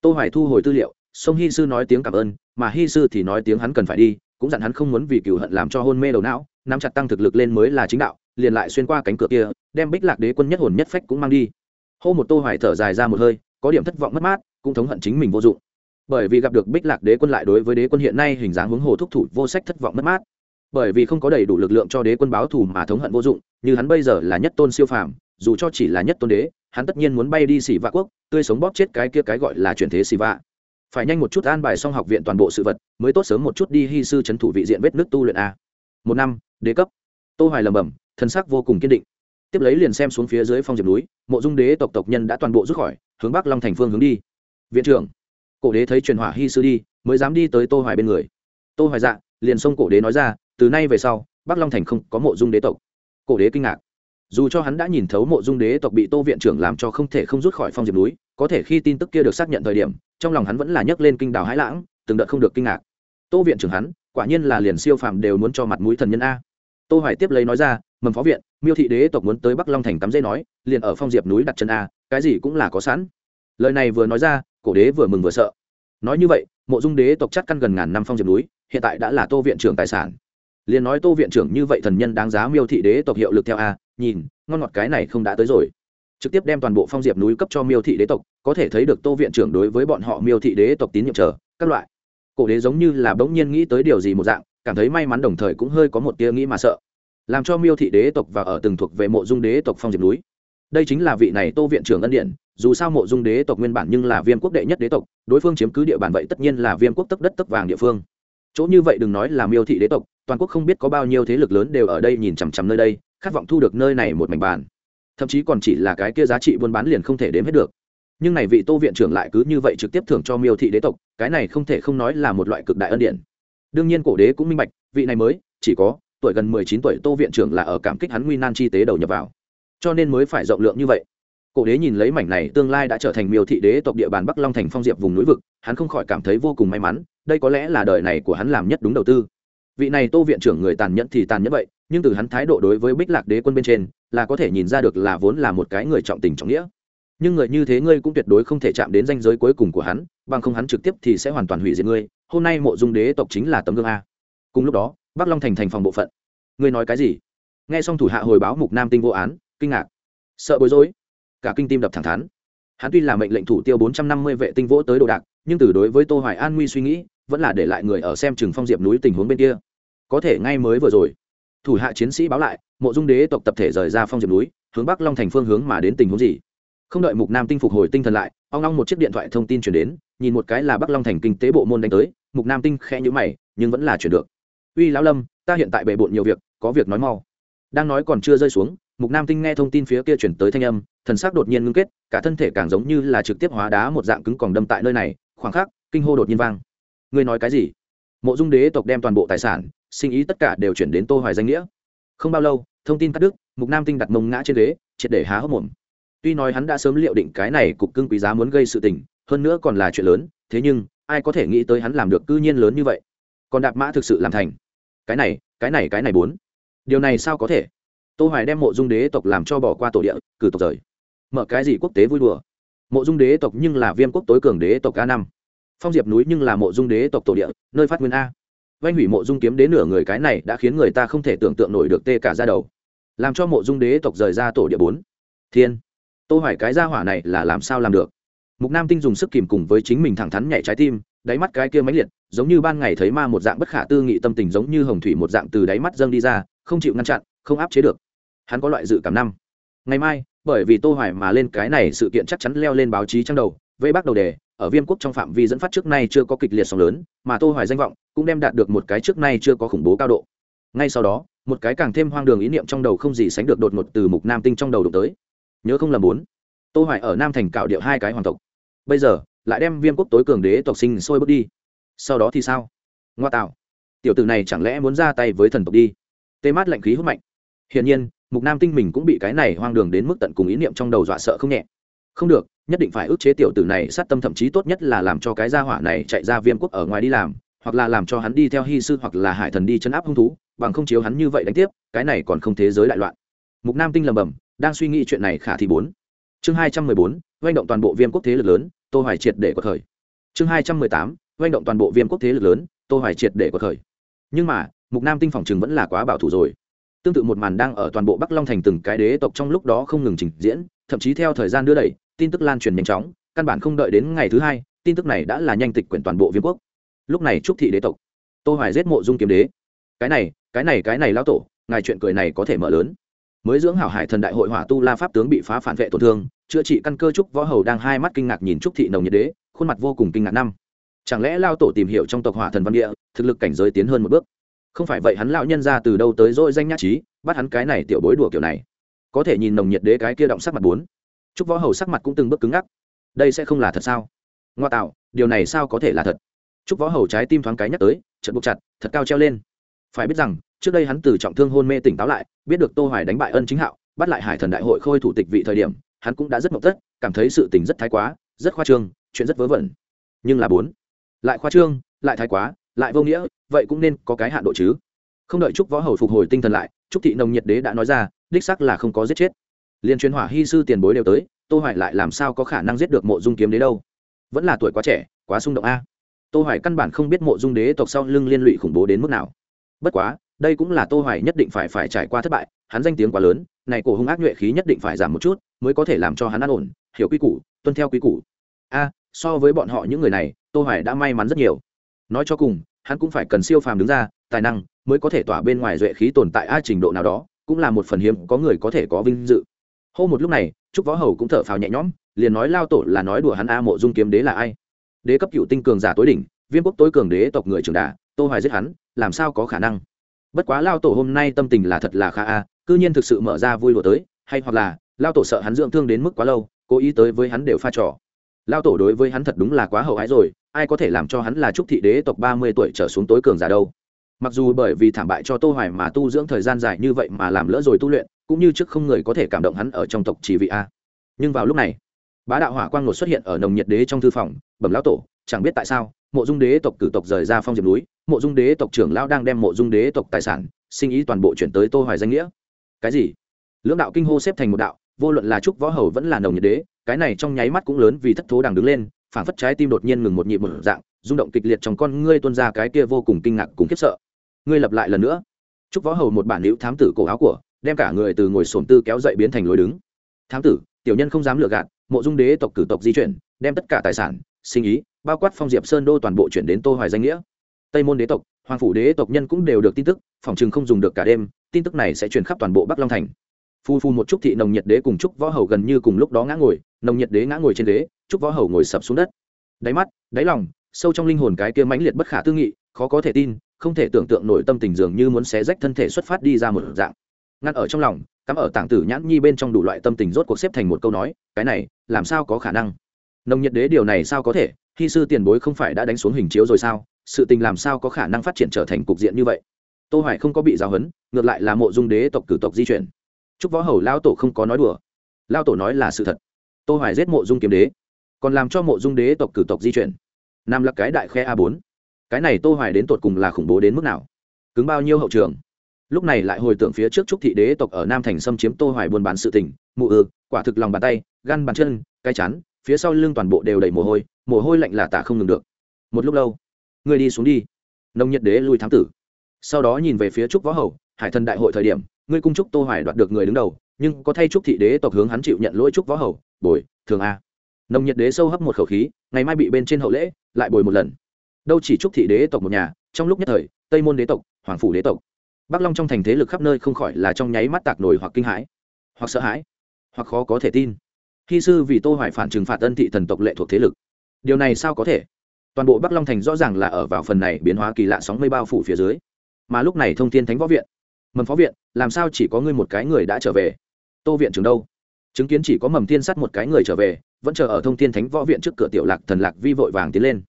A: Tô hoài thu hồi tư liệu sông hy sư nói tiếng cảm ơn, mà hy sư thì nói tiếng hắn cần phải đi cũng dặn hắn không muốn vì cựu hận làm cho hôn mê đầu não, nắm chặt tăng thực lực lên mới là chính đạo, liền lại xuyên qua cánh cửa kia, đem bích lạc đế quân nhất hồn nhất phách cũng mang đi. Hô một tô hoài thở dài ra một hơi, có điểm thất vọng mất mát, cũng thống hận chính mình vô dụng. Bởi vì gặp được bích lạc đế quân lại đối với đế quân hiện nay hình dáng hướng hồ thúc thủ vô sách thất vọng mất mát. Bởi vì không có đầy đủ lực lượng cho đế quân báo thù mà thống hận vô dụng, như hắn bây giờ là nhất tôn siêu phàm, dù cho chỉ là nhất tôn đế, hắn tất nhiên muốn bay đi xỉ vạ quốc, tươi sống bóp chết cái kia cái gọi là chuyển thế xỉ vạ phải nhanh một chút an bài xong học viện toàn bộ sự vật, mới tốt sớm một chút đi hy sư c thủ vị diện vết nước tu luyện a. Một năm, đế cấp. Tô hoài lầm bầm thân sắc vô cùng kiên định. Tiếp lấy liền xem xuống phía dưới phong diệp núi, mộ dung đế tộc tộc nhân đã toàn bộ rút khỏi, hướng bắc long thành phương hướng đi. Viện trưởng, cổ đế thấy truyền hỏa hy sư đi, mới dám đi tới tô hoài bên người. Tô hoài dạ liền xông cổ đế nói ra, từ nay về sau, bắc long thành không có mộ dung đế tộc. Cổ đế kinh ngạc dù cho hắn đã nhìn thấu mộ dung đế tộc bị tô viện trưởng làm cho không thể không rút khỏi phong diệp núi, có thể khi tin tức kia được xác nhận thời điểm, trong lòng hắn vẫn là nhấc lên kinh đào hãi lãng, từng đợt không được kinh ngạc. Tô viện trưởng hắn, quả nhiên là liền siêu phàm đều muốn cho mặt mũi thần nhân a. Tô hoài tiếp lấy nói ra, mầm phó viện, miêu thị đế tộc muốn tới bắc long thành cắm dây nói, liền ở phong diệp núi đặt chân a, cái gì cũng là có sẵn. Lời này vừa nói ra, cổ đế vừa mừng vừa sợ. Nói như vậy, mộ dung đế tộc chắc căn gần ngàn năm phong diệp núi, hiện tại đã là tô viện trưởng tài sản. Liền nói tô viện trưởng như vậy thần nhân đáng giá miêu thị đế tộc hiệu lực theo a nhìn, ngon ngọt cái này không đã tới rồi. Trực tiếp đem toàn bộ phong diệp núi cấp cho miêu thị đế tộc, có thể thấy được tô viện trưởng đối với bọn họ miêu thị đế tộc tín nhiệm chờ, các loại. Cổ đế giống như là bỗng nhiên nghĩ tới điều gì một dạng, cảm thấy may mắn đồng thời cũng hơi có một tia nghĩ mà sợ. Làm cho miêu thị đế tộc và ở từng thuộc về mộ dung đế tộc phong diệp núi. Đây chính là vị này tô viện trưởng ân điện dù sao mộ dung đế tộc nguyên bản nhưng là viêm quốc đệ nhất đế tộc, đối phương chiếm cứ địa bàn vậy tất nhiên là viêm quốc tấp đất tấp vàng địa phương. Chỗ như vậy đừng nói là miêu thị đế tộc, toàn quốc không biết có bao nhiêu thế lực lớn đều ở đây nhìn chằm chằm nơi đây khát vọng thu được nơi này một mảnh bàn. Thậm chí còn chỉ là cái kia giá trị buôn bán liền không thể đếm hết được. Nhưng này vị tô viện trưởng lại cứ như vậy trực tiếp thưởng cho miêu thị đế tộc, cái này không thể không nói là một loại cực đại ân điển. Đương nhiên cổ đế cũng minh bạch, vị này mới, chỉ có, tuổi gần mười chín tuổi tô viện trưởng là ở cảm kích hắn nguy nan chi tế đầu nhập vào. Cho nên mới phải rộng lượng như vậy. Cổ đế nhìn lấy mảnh này tương lai đã trở thành miêu thị đế tộc địa bàn bắc long thành phong diệp vùng núi vực, hắn không khỏi cảm thấy vô cùng may mắn, đây có lẽ là đời này của hắn làm nhất đúng đầu tư. Vị này tô viện trưởng người tàn nhẫn thì tàn nhẫn vậy nhưng từ hắn thái độ đối với bích lạc đế quân bên trên, là có thể nhìn ra được là vốn là một cái người trọng tình trọng nghĩa. Nhưng người như thế ngươi cũng tuyệt đối không thể chạm đến danh giới cuối cùng của hắn, bằng không hắn trực tiếp thì sẽ hoàn toàn hủy diệt ngươi, hôm nay mộ dung đế tộc chính là tấm gương a. Cùng lúc đó, bắc long thành thành phòng bộ phận. Ngươi nói cái gì? Nghe xong thủ hạ hồi báo mục nam tinh vô án, kinh ngạc. Sợ bối rối. Cả kinh tim đập thẳng thắn. Hắn tuy là mệnh lệnh thủ tiêu bốn trăm năm mươi vệ tinh vỗ tới đồ đạc, nhưng từ đối với tô hoài an nguy suy nghĩ, vẫn là để lại người ở xem chừng phong diệp núi tình huống bên kia. Có thể ngay mới vừa rồi thủ hạ chiến sĩ báo lại, mộ dung đế tộc tập thể rời ra phong diệp núi, hướng bắc long thành phương hướng mà đến tình huống gì? Không đợi mục nam tinh phục hồi tinh thần lại ông long một chiếc điện thoại thông tin chuyển đến, nhìn một cái là bắc long thành kinh tế bộ môn đánh tới, mục nam tinh khẽ nhữ mày, nhưng vẫn là chuyển được. Uy lão lâm, ta hiện tại bề bộn nhiều việc, có việc nói mau. Đang nói còn chưa rơi xuống, mục nam tinh nghe thông tin phía kia chuyển tới thanh âm, thần sắc đột nhiên ngưng kết, cả thân thể càng giống như là trực tiếp hóa đá một dạng cứng còn đâm tại nơi này, khoảng khắc, kinh hô đột nhiên vang. Ngươi nói cái gì? Mộ dung đế tộc đem toàn bộ tài sản sinh ý tất cả đều chuyển đến tô hoài danh nghĩa. Không bao lâu, thông tin cắt đứt, mục nam tinh đặt mông ngã trên ghế, triệt để há hốc mồm. Tuy nói hắn đã sớm liệu định cái này cục cưng quý giá muốn gây sự tình, hơn nữa còn là chuyện lớn, thế nhưng, ai có thể nghĩ tới hắn làm được cư nhiên lớn như vậy? Còn đạp mã thực sự làm thành. Cái này cái này cái này bốn. Điều này sao có thể? Tô hoài đem mộ dung đế tộc làm cho bỏ qua tổ địa, cử tộc rời. Mở cái gì quốc tế vui đùa? Mộ dung đế tộc nhưng là viêm quốc tối cường đế tộc a năm. Phong diệp núi nhưng là mộ dung đế tộc tổ địa, nơi phát nguyên a vanh hủy mộ dung kiếm đế nửa người cái này đã khiến người ta không thể tưởng tượng nổi được tê cả ra đầu. Làm cho mộ dung đế tộc rời ra tổ địa bốn. Thiên. Tô hỏi cái gia hỏa này là làm sao làm được? Mục nam tinh dùng sức kìm cùng với chính mình thẳng thắn nhảy trái tim, đáy mắt cái kia mãnh liệt, giống như ban ngày thấy ma một dạng bất khả tư nghị tâm tình giống như hồng thủy một dạng từ đáy mắt dâng đi ra, không chịu ngăn chặn, không áp chế được. Hắn có loại dự cảm năm. Ngày mai, bởi vì tô hoài mà lên cái này sự kiện chắc chắn leo lên báo chí trang đầu, vây bác đầu đề ở viêm quốc trong phạm vi dẫn phát trước nay chưa có kịch liệt sóng lớn, mà tô hoài danh vọng cũng đem đạt được một cái trước nay chưa có khủng bố cao độ. Ngay sau đó, một cái càng thêm hoang đường ý niệm trong đầu không gì sánh được đột ngột từ mục nam tinh trong đầu đụng tới. Nhớ không lầm bốn, tô hoài ở nam thành cạo điệu hai cái hoàng tộc. Bây giờ, lại đem viêm quốc tối cường đế tộc sinh sôi bước đi. Sau đó thì sao? Ngoa tạo. Tiểu tử này chẳng lẽ muốn ra tay với thần tộc đi? Tê mát lạnh khí hút mạnh. Hiển nhiên, mục nam tinh mình cũng bị cái này hoang đường đến mức tận cùng ý niệm trong đầu dọa sợ không nhẹ. Không được nhất định phải ức chế tiểu tử này sát tâm thậm chí tốt nhất là làm cho cái gia hỏa này chạy ra viêm quốc ở ngoài đi làm, hoặc là làm cho hắn đi theo hy sư hoặc là hải thần đi chấn áp hung thú, bằng không chiếu hắn như vậy đánh tiếp, cái này còn không thế giới đại loạn. Mục nam tinh lầm bầm đang suy nghĩ chuyện này khả thi bốn. Chương hai trăm mười bốn doanh động toàn bộ viêm quốc thế lực lớn, tô hoài triệt để có thời chương hai trăm mười tám doanh động toàn bộ viêm quốc thế lực lớn, tô hoài triệt để có thời nhưng mà, mục nam tinh phòng chừng vẫn là quá bảo thủ rồi. Tương tự một màn đang ở toàn bộ bắc long thành từng cái đế tộc trong lúc đó không ngừng trình diễn, thậm chí theo thời gian đưa đẩy tin tức lan truyền nhanh chóng, căn bản không đợi đến ngày thứ hai, tin tức này đã là nhanh tịch quyển toàn bộ viêm quốc. Lúc này trúc thị đế tộc, tô hoài giết mộ dung kiếm đế. Cái này cái này cái này lão tổ, ngài chuyện cười này có thể mở lớn. Mới dưỡng hảo hải thần đại hội hỏa tu la pháp tướng bị phá phản vệ tổn thương, chữa trị căn cơ trúc võ hầu đang hai mắt kinh ngạc nhìn trúc thị nồng nhiệt đế, khuôn mặt vô cùng kinh ngạc năm. Chẳng lẽ lao tổ tìm hiểu trong tộc hỏa thần văn địa, thực lực cảnh giới tiến hơn một bước? Không phải vậy hắn lão nhân ra từ đâu tới dỗi danh nhát trí, bắt hắn cái này tiểu bối đùa kiểu này. Có thể nhìn nồng nhiệt đế cái kia động sắc mặt bốn chúc võ hầu sắc mặt cũng từng bước cứng ngắc. Đây sẽ không là thật sao? Ngoa tạo, điều này sao có thể là thật? Chúc võ hầu trái tim thoáng cái nhắc tới trận buộc chặt, thật cao treo lên. Phải biết rằng, trước đây hắn từ trọng thương hôn mê tỉnh táo lại, biết được tô hoài đánh bại ân chính hạo, bắt lại hải thần đại hội khôi thủ tịch vị thời điểm, hắn cũng đã rất mộng tất, cảm thấy sự tình rất thái quá, rất khoa trương, chuyện rất vớ vẩn. Nhưng là bốn, lại khoa trương, lại thái quá, lại vô nghĩa, vậy cũng nên có cái hạn độ chứ. Không đợi trúc võ hầu phục hồi tinh thần lại, trúc thị nồng nhiệt đế đã nói ra, đích xác là không có giết chết liên truyền hỏa hy sư tiền bối đều tới, tô hoài lại làm sao có khả năng giết được mộ dung kiếm đế đâu? Vẫn là tuổi quá trẻ, quá xung động a. Tô hoài căn bản không biết mộ dung đế tộc sau lưng liên lụy khủng bố đến mức nào. Bất quá, đây cũng là tô hoài nhất định phải phải trải qua thất bại, hắn danh tiếng quá lớn, này cổ hung ác nhuệ khí nhất định phải giảm một chút, mới có thể làm cho hắn an ổn, hiểu quy củ, tuân theo quy củ. A, so với bọn họ những người này, tô hoài đã may mắn rất nhiều. Nói cho cùng, hắn cũng phải cần siêu phàm đứng ra, tài năng, mới có thể tỏa bên ngoài duệ khí tồn tại a trình độ nào đó, cũng là một phần hiếm có người có thể có vinh dự hô một lúc này, trúc võ hầu cũng thở phào nhẹ nhõm, liền nói lao tổ là nói đùa hắn a mộ dung kiếm đế là ai? Đế cấp cựu tinh cường giả tối đỉnh, viêm quốc tối cường đế tộc người trưởng đà, tô hoài giết hắn, làm sao có khả năng? Bất quá lao tổ hôm nay tâm tình là thật là khá a, cư nhiên thực sự mở ra vui đùa tới, hay hoặc là, lao tổ sợ hắn dưỡng thương đến mức quá lâu, cố ý tới với hắn đều pha trò. Lao tổ đối với hắn thật đúng là quá hậu ái rồi, ai có thể làm cho hắn là trúc thị đế tộc ba mươi tuổi trở xuống tối cường giả đâu? Mặc dù bởi vì thảm bại cho tô hoài mà tu dưỡng thời gian dài như vậy mà làm lỡ rồi tu luyện cũng như trước không người có thể cảm động hắn ở trong tộc chỉ vị a. Nhưng vào lúc này, bá đạo hỏa quang nổ xuất hiện ở nồng nhiệt đế trong thư phòng, bẩm lão tổ, chẳng biết tại sao, mộ dung đế tộc cử tộc rời ra phong diệp núi, mộ dung đế tộc trưởng lão đang đem mộ dung đế tộc tài sản, sinh ý toàn bộ chuyển tới tô hoài danh nghĩa. Cái gì? Lưỡng đạo kinh hô xếp thành một đạo, vô luận là trúc võ hầu vẫn là nồng nhiệt đế, cái này trong nháy mắt cũng lớn vì thất thố đang đứng lên, phảng phất trái tim đột nhiên ngừng một nhịp một dạng, rung động kịch liệt trong con ngươi tuôn ra cái kia vô cùng kinh ngạc cùng khiếp sợ. Ngươi lập lại lần nữa. Trúc võ hầu một bản liễu thám tử cổ áo của đem cả người từ ngồi sổm tư kéo dậy biến thành lối đứng. Thám tử, tiểu nhân không dám lừa gạt, mộ dung đế tộc cử tộc di chuyển, đem tất cả tài sản, sinh ý, bao quát phong diệp sơn đô toàn bộ chuyển đến tô hoài danh nghĩa. Tây môn đế tộc, hoàng phủ đế tộc nhân cũng đều được tin tức, phòng chừng không dùng được cả đêm, tin tức này sẽ truyền khắp toàn bộ bắc long thành. Phu phu một chút thị nồng nhiệt đế cùng trúc võ hầu gần như cùng lúc đó ngã ngồi, nồng nhiệt đế ngã ngồi trên đế trúc võ hầu ngồi sập xuống đất. Đáy mắt, đáy lòng, sâu trong linh hồn cái kia mãnh liệt bất khả tư nghị, khó có thể tin, không thể tưởng tượng nổi tâm tình dường như muốn xé rách thân thể xuất phát đi ra một dạng ngăn ở trong lòng, cắm ở tảng tử nhãn nhi bên trong đủ loại tâm tình rốt cuộc xếp thành một câu nói, cái này, làm sao có khả năng? Nồng nhiệt đế điều này sao có thể? Khi sư tiền bối không phải đã đánh xuống hình chiếu rồi sao? Sự tình làm sao có khả năng phát triển trở thành cục diện như vậy? Tô hoài không có bị giáo huấn, ngược lại là mộ dung đế tộc cử tộc di chuyển. Chúc võ hầu lao tổ không có nói đùa. Lao tổ nói là sự thật. Tô hoài giết mộ dung kiếm đế, còn làm cho mộ dung đế tộc cử tộc di chuyển. Nam là cái đại khe a 4 cái này tô hoài đến tột cùng là khủng bố đến mức nào? Cứng bao nhiêu hậu trường? Lúc này lại hồi tưởng phía trước trúc thị đế tộc ở nam thành xâm chiếm tô hoài buôn bán sự tình, mụ ư, quả thực lòng bàn tay, gan bàn chân, cái chán, phía sau lưng toàn bộ đều đầy mồ hôi mồ hôi lạnh là tả không ngừng được. Một lúc lâu, người đi xuống đi. Nông nhiệt đế lui thám tử. Sau đó nhìn về phía trúc võ hầu, hải thần đại hội thời điểm, ngươi cung trúc tô hoài đoạt được người đứng đầu, nhưng có thay trúc thị đế tộc hướng hắn chịu nhận lỗi trúc võ hầu, bồi, thường a. Nông nhiệt đế sâu hấp một khẩu khí, ngày mai bị bên trên hậu lễ, lại bồi một lần. Đâu chỉ trúc thị đế tộc một nhà, trong lúc nhất thời, tây môn đế tộc, hoàng phủ đế tộc bắc long trong thành thế lực khắp nơi không khỏi là trong nháy mắt tạc nổi hoặc kinh hãi, hoặc sợ hãi, hoặc khó có thể tin. Khi sư vì tô hoài phản trừng phạt ân thị thần tộc lệ thuộc thế lực, điều này sao có thể? Toàn bộ bắc long thành rõ ràng là ở vào phần này biến hóa kỳ lạ sóng mây bao phủ phía dưới. Mà lúc này thông thiên thánh võ viện, mầm phó viện, làm sao chỉ có ngươi một cái người đã trở về? Tô viện trưởng đâu? Chứng kiến chỉ có mầm thiên sắt một cái người trở về, vẫn chờ ở thông thiên thánh võ viện trước cửa tiểu lạc thần lạc vi vội vàng tiến lên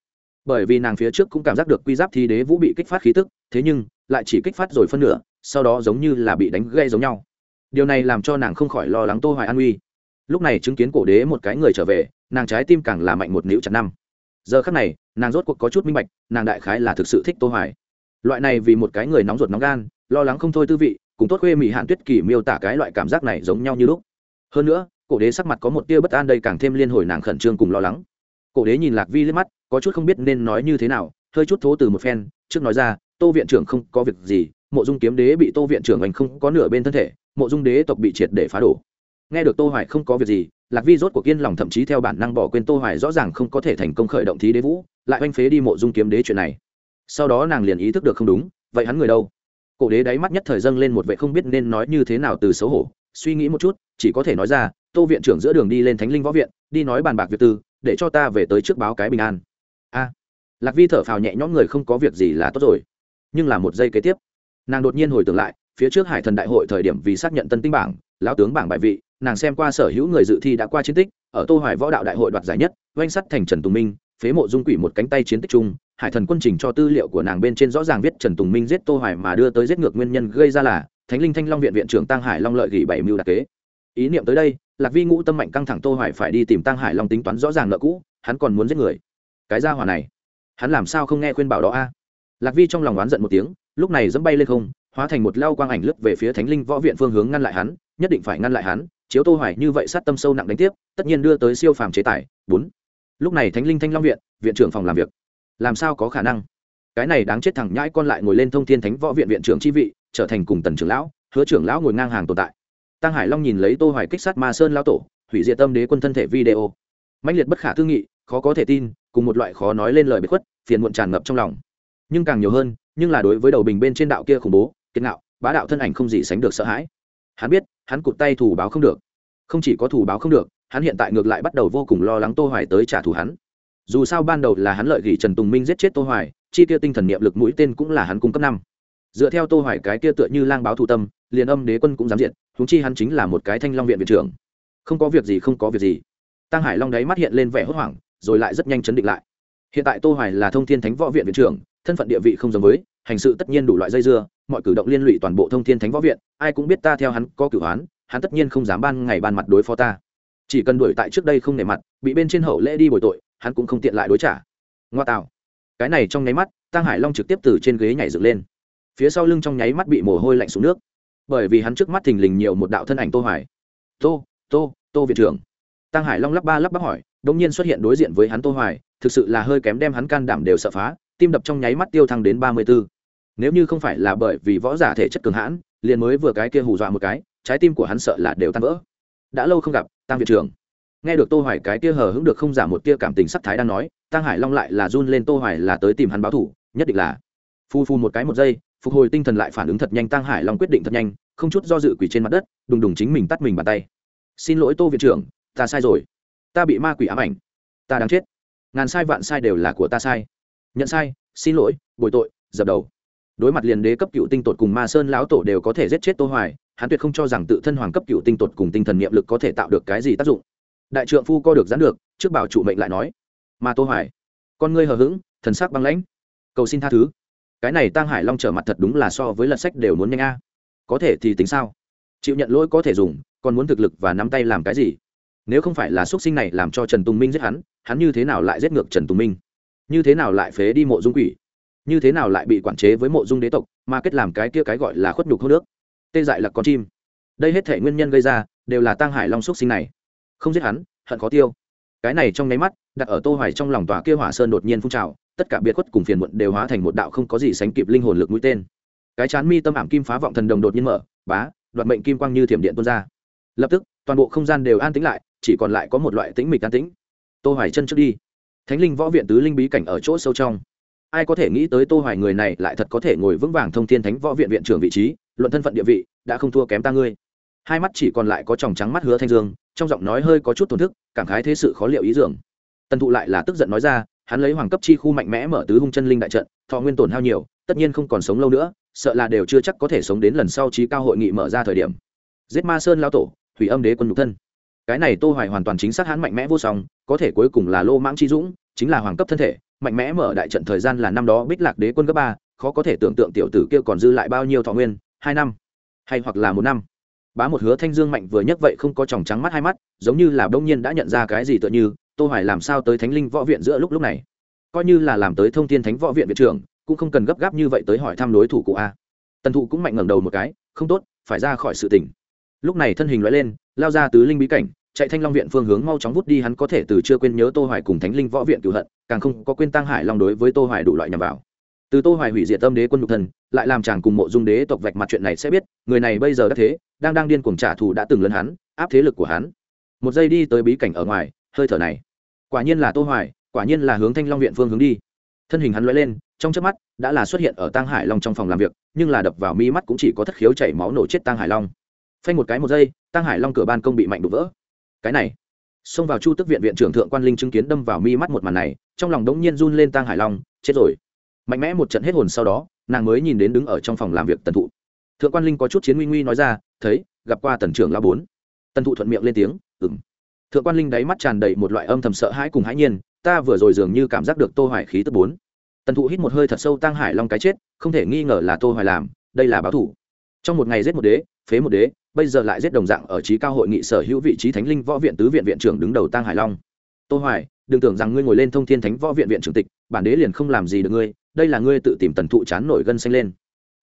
A: bởi vì nàng phía trước cũng cảm giác được quy giáp thi đế vũ bị kích phát khí tức, thế nhưng, lại chỉ kích phát rồi phân nửa, sau đó giống như là bị đánh gây giống nhau. Điều này làm cho nàng không khỏi lo lắng tô hoài an uy. Lúc này chứng kiến cổ đế một cái người trở về, nàng trái tim càng là mạnh một nữ chặt năm. Giờ khắc này, nàng rốt cuộc có chút minh bạch, nàng đại khái là thực sự thích tô hoài. Loại này vì một cái người nóng ruột nóng gan, lo lắng không thôi tư vị, cùng tốt khuê mỹ hạn tuyết kỳ miêu tả cái loại cảm giác này giống nhau như lúc. Hơn nữa, cổ đế sắc mặt có một tia bất an đây càng thêm liên hồi nàng khẩn trương cùng lo lắng cổ đế nhìn lạc vi liếc mắt, có chút không biết nên nói như thế nào, hơi chút thố từ một phen, trước nói ra, tô viện trưởng không có việc gì, mộ dung kiếm đế bị tô viện trưởng anh không có nửa bên thân thể, mộ dung đế tộc bị triệt để phá đổ. Nghe được tô hoài không có việc gì, lạc vi rốt cuộc yên lòng thậm chí theo bản năng bỏ quên tô hoài rõ ràng không có thể thành công khởi động thí đế vũ, lại oanh phế đi mộ dung kiếm đế chuyện này. Sau đó nàng liền ý thức được không đúng, vậy hắn người đâu? Cổ đế đáy mắt nhất thời dâng lên một vệ không biết nên nói như thế nào từ xấu hổ, suy nghĩ một chút, chỉ có thể nói ra, tô viện trưởng giữa đường đi lên thánh linh võ viện, đi nói bàn bạc việc tư để cho ta về tới trước báo cái bình an. A. Lạc vi thở phào nhẹ nhõm người không có việc gì là tốt rồi. Nhưng là một giây kế tiếp, nàng đột nhiên hồi tưởng lại, phía trước hải thần đại hội thời điểm vì xác nhận tân tinh bảng, lão tướng bảng bài vị, nàng xem qua sở hữu người dự thi đã qua chiến tích, ở tô hoài võ đạo đại hội đoạt giải nhất, oanh sắt thành trần tùng minh, phế mộ dung quỷ một cánh tay chiến tích chung, hải thần quân trình cho tư liệu của nàng bên trên rõ ràng viết trần tùng minh giết tô hoài mà đưa tới giết ngược nguyên nhân gây ra là thánh linh thanh long viện viện trưởng tăng hải long lợi gỉ bảy mưu đặc kế. Ý niệm tới đây lạc vi ngũ tâm mạnh căng thẳng tô hoài phải đi tìm tăng hải long tính toán rõ ràng nợ cũ, hắn còn muốn giết người. Cái gia hỏa này, hắn làm sao không nghe khuyên bảo đó a? À? Lạc vi trong lòng oán giận một tiếng, lúc này dẫm bay lên không, hóa thành một lao quang ảnh lướt về phía thánh linh võ viện phương hướng ngăn lại hắn, nhất định phải ngăn lại hắn, chiếu tô hoài như vậy sát tâm sâu nặng đánh tiếp, tất nhiên đưa tới siêu phàm chế tài. Bốn. Lúc này thánh linh thanh long viện viện trưởng phòng làm việc. Làm sao có khả năng? Cái này đáng chết thẳng nhãi con lại ngồi lên thông thiên thánh võ viện viện trưởng chi vị, trở thành cùng tần trưởng lão, hứa trưởng lão ngồi ngang hàng tồn tại tăng hải long nhìn lấy tô hoài kích sát ma sơn lão tổ, hủy diệt tâm đế quân thân thể video. Mãnh liệt bất khả tư nghị, khó có thể tin, cùng một loại khó nói lên lời biệt khuất, phiền muộn tràn ngập trong lòng. Nhưng càng nhiều hơn, nhưng là đối với đầu bình bên trên đạo kia khủng bố kiệt ngạo, bá đạo thân ảnh không gì sánh được sợ hãi. Hắn biết, hắn cụt tay thủ báo không được. Không chỉ có thủ báo không được, hắn hiện tại ngược lại bắt đầu vô cùng lo lắng tô hoài tới trả thù hắn. Dù sao ban đầu là hắn lợi gỉ trần tùng minh giết chết tô hoài, chi tiêu tinh thần niệm lực mũi tên cũng là hắn cung cấp năm dựa theo tô hoài cái kia tựa như lang báo thù tâm, liền âm đế quân cũng dám diện huống chi hắn chính là một cái thanh long viện viện trưởng. Không có việc gì, không có việc gì. Tăng hải long đấy mắt hiện lên vẻ hốt hoảng, rồi lại rất nhanh chấn định lại. Hiện tại tô hoài là thông thiên thánh võ viện viện trưởng, thân phận địa vị không giống với, hành sự tất nhiên đủ loại dây dưa, mọi cử động liên lụy toàn bộ thông thiên thánh võ viện, ai cũng biết ta theo hắn có cửu hoán hắn tất nhiên không dám ban ngày ban mặt đối phó ta. Chỉ cần đuổi tại trước đây không nể mặt, bị bên trên hậu lễ đi bồi tội, hắn cũng không tiện lại đối trả. Ngoa tạo. Cái này trong nháy mắt, tăng hải long trực tiếp từ trên ghế nhảy dựng lên phía sau lưng trong nháy mắt bị mồ hôi lạnh xuống nước. Bởi vì hắn trước mắt thình lình nhiều một đạo thân ảnh tô hoài. Tô tô tô viện trưởng. Tăng hải long lắp ba lắp bắp hỏi, đột nhiên xuất hiện đối diện với hắn tô hoài, thực sự là hơi kém đem hắn can đảm đều sợ phá, tim đập trong nháy mắt tiêu thăng đến 34. nếu như không phải là bởi vì võ giả thể chất cường hãn, liền mới vừa cái kia hù dọa một cái, trái tim của hắn sợ là đều tan vỡ. Đã lâu không gặp, tăng viện trưởng. Nghe được tô hoài cái kia hờ hững được không giả một tia cảm tình sắc thái đang nói, tăng hải long lại là run lên tô hoài là tới tìm hắn báo thủ, nhất định là. Phu phu một cái một giây phục hồi tinh thần lại phản ứng thật nhanh tăng hải long quyết định thật nhanh, không chút do dự quỷ trên mặt đất, đùng đùng chính mình tắt mình bàn tay. Xin lỗi tô viện trưởng, ta sai rồi. Ta bị ma quỷ ám ảnh. Ta đáng chết. Ngàn sai vạn sai đều là của ta sai. Nhận sai, xin lỗi, bồi tội, dập đầu. Đối mặt liền đế cấp cựu tinh tột cùng ma sơn lão tổ đều có thể giết chết tô hoài, hắn tuyệt không cho rằng tự thân hoàng cấp cựu tinh tột cùng tinh thần niệm lực có thể tạo được cái gì tác dụng. Đại trượng phu co được gián được, trước bảo chủ mệnh lại nói. Mà tô hoài, con ngươi hờ hững, thần sắc băng lãnh. Cầu xin tha thứ cái này tăng hải long trở mặt thật đúng là so với lật sách đều muốn nhanh a. Có thể thì tính sao? Chịu nhận lỗi có thể dùng, còn muốn thực lực và nắm tay làm cái gì? Nếu không phải là xuất sinh này làm cho trần tùng minh giết hắn hắn như thế nào lại giết ngược trần tùng minh? Như thế nào lại phế đi mộ dung quỷ? Như thế nào lại bị quản chế với mộ dung đế tộc, mà kết làm cái kia cái gọi là khuất nhục hô nước? Tê dại là con chim. Đây hết thể nguyên nhân gây ra, đều là tăng hải long xuất sinh này. Không giết hắn, hận khó tiêu. Cái này trong nháy mắt, đặt ở tô hoài trong lòng tòa kia hỏa sơn đột nhiên phun trào tất cả biệt khuất cùng phiền muộn đều hóa thành một đạo không có gì sánh kịp linh hồn lực mũi tên. Cái chán mi tâm ảm kim phá vọng thần đồng đột nhiên mở, bá, đoạt mệnh kim quang như thiểm điện tuôn ra. Lập tức, toàn bộ không gian đều an tĩnh lại, chỉ còn lại có một loại tĩnh mịch an tĩnh. Tô hoài chân trước đi. Thánh linh võ viện tứ linh bí cảnh ở chỗ sâu trong. Ai có thể nghĩ tới tô hoài người này lại thật có thể ngồi vững vàng thông thiên thánh võ viện viện trưởng vị trí, luận thân phận địa vị, đã không thua kém ta ngươi. Hai mắt chỉ còn lại có tròng trắng mắt hứa thanh dương, trong giọng nói hơi có chút thổn thức, cảm khái thế sự khó liệu ý dường. Tần thụ lại là tức giận nói ra hắn lấy hoàng cấp chi khu mạnh mẽ mở tứ hung chân linh đại trận, thọ nguyên tổn hao nhiều, tất nhiên không còn sống lâu nữa, sợ là đều chưa chắc có thể sống đến lần sau trí cao hội nghị mở ra thời điểm. Giết ma sơn lao tổ, hủy âm đế quân nhục thân. Cái này tô hoài hoàn toàn chính xác hắn mạnh mẽ vô song, có thể cuối cùng là lô mãng chi dũng, chính là hoàng cấp thân thể, mạnh mẽ mở đại trận thời gian là năm đó bích lạc đế quân cấp ba, khó có thể tưởng tượng tiểu tử kia còn dư lại bao nhiêu thọ nguyên, hai năm, hay hoặc là một năm. Bá một hứa thanh dương mạnh vừa nhấc vậy không có tròng trắng mắt hai mắt, giống như là đông nhiên đã nhận ra cái gì tựa như tô hoài làm sao tới thánh linh võ viện giữa lúc lúc này? Coi như là làm tới thông thiên thánh võ viện viện trưởng, cũng không cần gấp gáp như vậy tới hỏi thăm đối thủ cụ a. Tần thụ cũng mạnh ngẩng đầu một cái, không tốt, phải ra khỏi sự tình. Lúc này thân hình lóe lên, lao ra tứ linh bí cảnh, chạy thanh long viện phương hướng mau chóng vút đi, hắn có thể từ chưa quên nhớ tô hoài cùng thánh linh võ viện cửu hận, càng không có quên tăng hải long đối với tô hoài đủ loại nhằm vào. Từ tô hoài hủy diệt tâm đế quân nhục thần lại làm chàng cùng mộ dung đế tộc vạch mặt chuyện này sẽ biết, người này bây giờ đã thế, đang đang điên cuồng trả thù đã từng lấn hắn, áp thế lực của hắn. Một giây đi tới bí cảnh ở ngoài, hơi thở này quả nhiên là tô hoài, quả nhiên là hướng thanh long viện phương hướng đi. Thân hình hắn lóe lên, trong chớp mắt, đã là xuất hiện ở tăng hải long trong phòng làm việc, nhưng là đập vào mi mắt cũng chỉ có thất khiếu chảy máu nổ chết tăng hải long. Phanh một cái một giây tăng hải long cửa ban công bị mạnh đục vỡ. Cái này, xông vào chu tức viện viện trưởng thượng quan linh chứng kiến đâm vào mi mắt một màn này, trong lòng đống nhiên run lên tang hải long, chết rồi. Mạnh mẽ một trận hết hồn sau đó, nàng mới nhìn đến đứng ở trong phòng làm việc tần thụ. Thượng quan linh có chút chiến nguy nguy nói ra, thấy, gặp qua tần trưởng la bốn. Tần thụ thuận miệng lên tiếng ừng thượng quan linh đáy mắt tràn đầy một loại âm thầm sợ hãi cùng hãi nhiên, ta vừa rồi dường như cảm giác được tô hoài khí tức bốn. Tần thụ hít một hơi thật sâu tăng hải long cái chết, không thể nghi ngờ là tô hoài làm, đây là báo thủ. Trong một ngày giết một đế, phế một đế, bây giờ lại giết đồng dạng ở trí cao hội nghị sở hữu vị trí thánh linh võ viện tứ viện viện trưởng đứng đầu tăng hải long. Tô hoài, đừng tưởng rằng ngươi ngồi lên thông thiên thánh võ viện viện trưởng tịch, bản đế liền không làm gì được ngươi, đây là ngươi tự tìm tần thụ chán nổi gân xanh lên.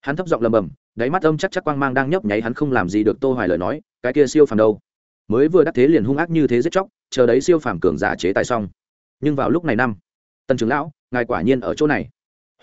A: Hắn thấp giọng lầm bầm đáy mắt âm chắc chắc quang mang đang nhấp nháy hắn không làm gì được tô hoài lời nói, cái kia siêu phàm đâu? Mới vừa đắc thế liền hung ác như thế giết chóc, chờ đấy siêu phàm cường giả chế tài xong. Nhưng vào lúc này năm, tần trưởng lão, ngài quả nhiên ở chỗ này.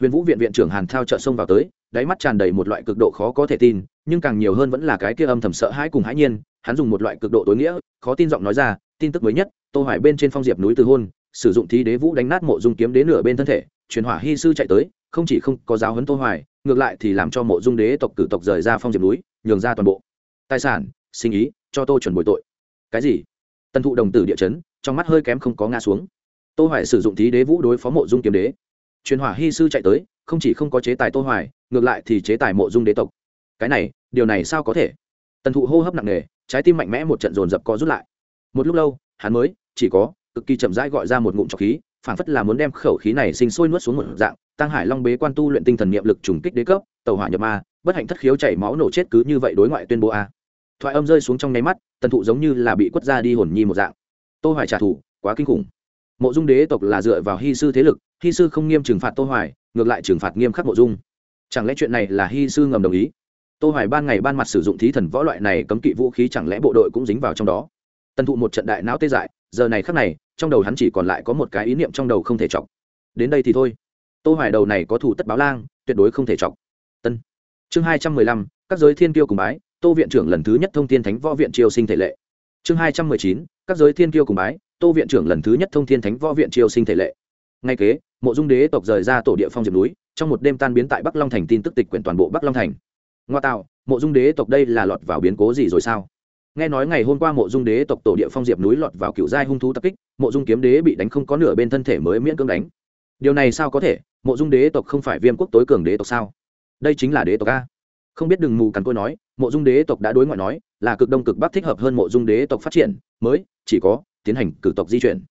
A: Huyền vũ viện viện trưởng hàn thao trợ xông vào tới, đáy mắt tràn đầy một loại cực độ khó có thể tin, nhưng càng nhiều hơn vẫn là cái kia âm thầm sợ hãi cùng hãi nhiên, hắn dùng một loại cực độ tối nghĩa, khó tin giọng nói ra, tin tức mới nhất, tô hoài bên trên phong diệp núi từ hôn, sử dụng thí đế vũ đánh nát mộ dung kiếm đế nửa bên thân thể, truyền hỏa hy sư chạy tới, không chỉ không có giáo huấn tô hoài, ngược lại thì làm cho mộ dung đế tộc cử tộc rời ra phong diệp núi, nhường ra toàn bộ. Tài sản, sinh ý, cho tô chuẩn bồi tội cái gì? Tần thụ đồng tử địa chấn, trong mắt hơi kém không có ngã xuống. Tô hoài sử dụng thí đế vũ đối phó mộ dung kiếm đế. Truyền hỏa hy sư chạy tới, không chỉ không có chế tài tô hoài, ngược lại thì chế tài mộ dung đế tộc. Cái này, điều này sao có thể? Tần thụ hô hấp nặng nề, trái tim mạnh mẽ một trận dồn dập co rút lại. Một lúc lâu, hắn mới, chỉ có, cực kỳ chậm rãi gọi ra một ngụm trọc khí phản phất là muốn đem khẩu khí này sinh sôi nuốt xuống một dạng, tăng hải long bế quan tu luyện tinh thần niệm lực trùng kích đế cấp tàu hỏa nhập ma, bất hạnh thất khiếu chảy máu nổ chết cứ như vậy đối ngoại tuyên bố a thoại âm rơi xuống trong nháy mắt tần thụ giống như là bị quất ra đi hồn nhi một dạng. Tô hoài trả thù quá kinh khủng. Mộ dung đế tộc là dựa vào hy sư thế lực hy sư không nghiêm trừng phạt tô hoài ngược lại trừng phạt nghiêm khắc mộ dung. Chẳng lẽ chuyện này là hy sư ngầm đồng ý? Tô hoài ban ngày ban mặt sử dụng thí thần võ loại này cấm kỵ vũ khí chẳng lẽ bộ đội cũng dính vào trong đó? Tần thụ một trận đại não tê dại giờ này khắc này trong đầu hắn chỉ còn lại có một cái ý niệm trong đầu không thể chọc. Đến đây thì thôi. Tô hoài đầu này có thủ tất báo lang tuyệt đối không thể chọc. Tân. Chương 215, các giới thiên kiêu cùng bái tô viện trưởng lần thứ nhất thông thiên thánh võ viện triều sinh thể lệ. Chương 219, các giới thiên kiêu cùng bái tô viện trưởng lần thứ nhất thông thiên thánh võ viện triều sinh thể lệ. Ngay kế mộ dung đế tộc rời ra tổ địa phong diệp núi trong một đêm tan biến tại bắc long thành tin tức tịch quyển toàn bộ bắc long thành. Ngoa tạo mộ dung đế tộc đây là lọt vào biến cố gì rồi sao? Nghe nói ngày hôm qua mộ dung đế tộc tổ địa phong diệp núi lọt vào cựu giai hung thú tập kích mộ dung kiếm đế bị đánh không có nửa bên thân thể mới miễn cưỡng đánh. Điều này sao có thể? Mộ dung đế tộc không phải viêm quốc tối cường đế tộc sao? Đây chính là đế tộc a không biết đừng mù cắn côi nói, mộ dung đế tộc đã đối ngoại nói, là cực đông cực bắc thích hợp hơn mộ dung đế tộc phát triển, mới, chỉ có, tiến hành cử tộc di chuyển.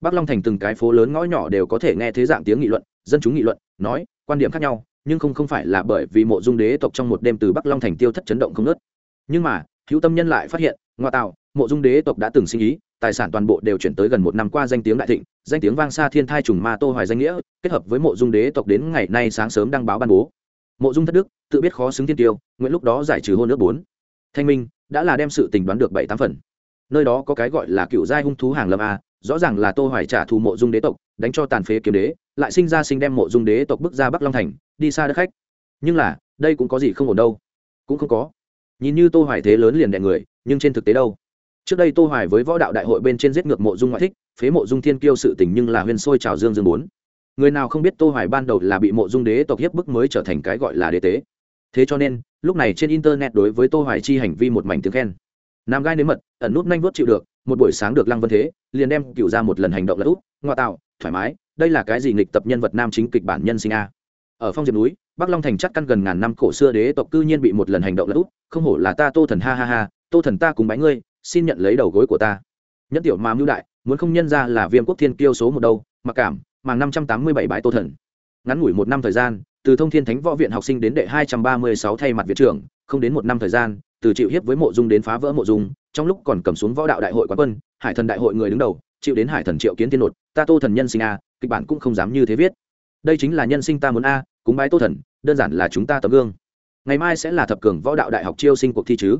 A: Bắc long thành từng cái phố lớn ngõ nhỏ đều có thể nghe thế dạng tiếng nghị luận, dân chúng nghị luận, nói, quan điểm khác nhau, nhưng không không phải là bởi vì mộ dung đế tộc trong một đêm từ bắc long thành tiêu thất chấn động không nớt nhưng mà, hữu tâm nhân lại phát hiện ngoại tạo, mộ dung đế tộc đã từng sinh ý, tài sản toàn bộ đều chuyển tới gần một năm qua danh tiếng đại thịnh, danh tiếng vang xa thiên thai trùng ma tô hoài danh nghĩa, kết hợp với mộ dung đế tộc đến ngày nay sáng sớm đăng báo ban bố mộ dung thất đức, tự biết khó xứng thiên tiêu, nguyện lúc đó giải trừ hôn nước bốn. Thanh minh đã là đem sự tình đoán được bảy tám phần. Nơi đó có cái gọi là cựu giai hung thú hàng lâm a, rõ ràng là tô hoài trả thù mộ dung đế tộc, đánh cho tàn phế kiếm đế, lại sinh ra sinh đem mộ dung đế tộc bước ra bắc long thành, đi xa đất khách. Nhưng là, đây cũng có gì không ổn đâu? Cũng không có. Nhìn như tô hoài thế lớn liền đè người, nhưng trên thực tế đâu? Trước đây tô hoài với võ đạo đại hội bên trên giết ngược mộ dung ngoại thích, phế mộ dung thiên kiêu sự tình nhưng là huyên sôi trào dương dương bốn người nào không biết tô hoài ban đầu là bị mộ dung đế tộc hiếp bức mới trở thành cái gọi là đế tế. Thế cho nên, lúc này trên internet đối với tô hoài chi hành vi một mảnh tiếng khen. Nam gai nếm mật, ẩn nút nhanh vuốt chịu được, một buổi sáng được lăng vân thế, liền đem cựu ra một lần hành động là út, ngoại tạo, thoải mái, đây là cái gì nghịch tập nhân vật nam chính kịch bản nhân sinh a. Ở phong diệp núi, bắc long thành chắc căn gần ngàn năm cổ xưa đế tộc cư nhiên bị một lần hành động là út, không hổ là ta tô thần ha ha ha, tô thần ta cùng bái ngươi, xin nhận lấy đầu gối của ta. Nhất tiểu mà mưu đại, muốn không nhân ra là viêm quốc thiên kiêu số một đâu, mặc cảm màng năm trăm tám mươi bảy bãi tô thần. Ngắn ngủi một năm thời gian, từ thông thiên thánh võ viện học sinh đến đệ hai trăm ba mươi sáu thay mặt viện trưởng, không đến một năm thời gian, từ chịu hiếp với mộ dung đến phá vỡ mộ dung, trong lúc còn cầm xuống võ đạo đại hội quán quân, hải thần đại hội người đứng đầu, chịu đến hải thần triệu kiến tiên nột, ta tô thần nhân sinh a, kịch bản cũng không dám như thế viết. Đây chính là nhân sinh ta muốn a, cúng bái tô thần, đơn giản là chúng ta tấm gương. Ngày mai sẽ là thập cường võ đạo đại học chiêu sinh cuộc thi chứ.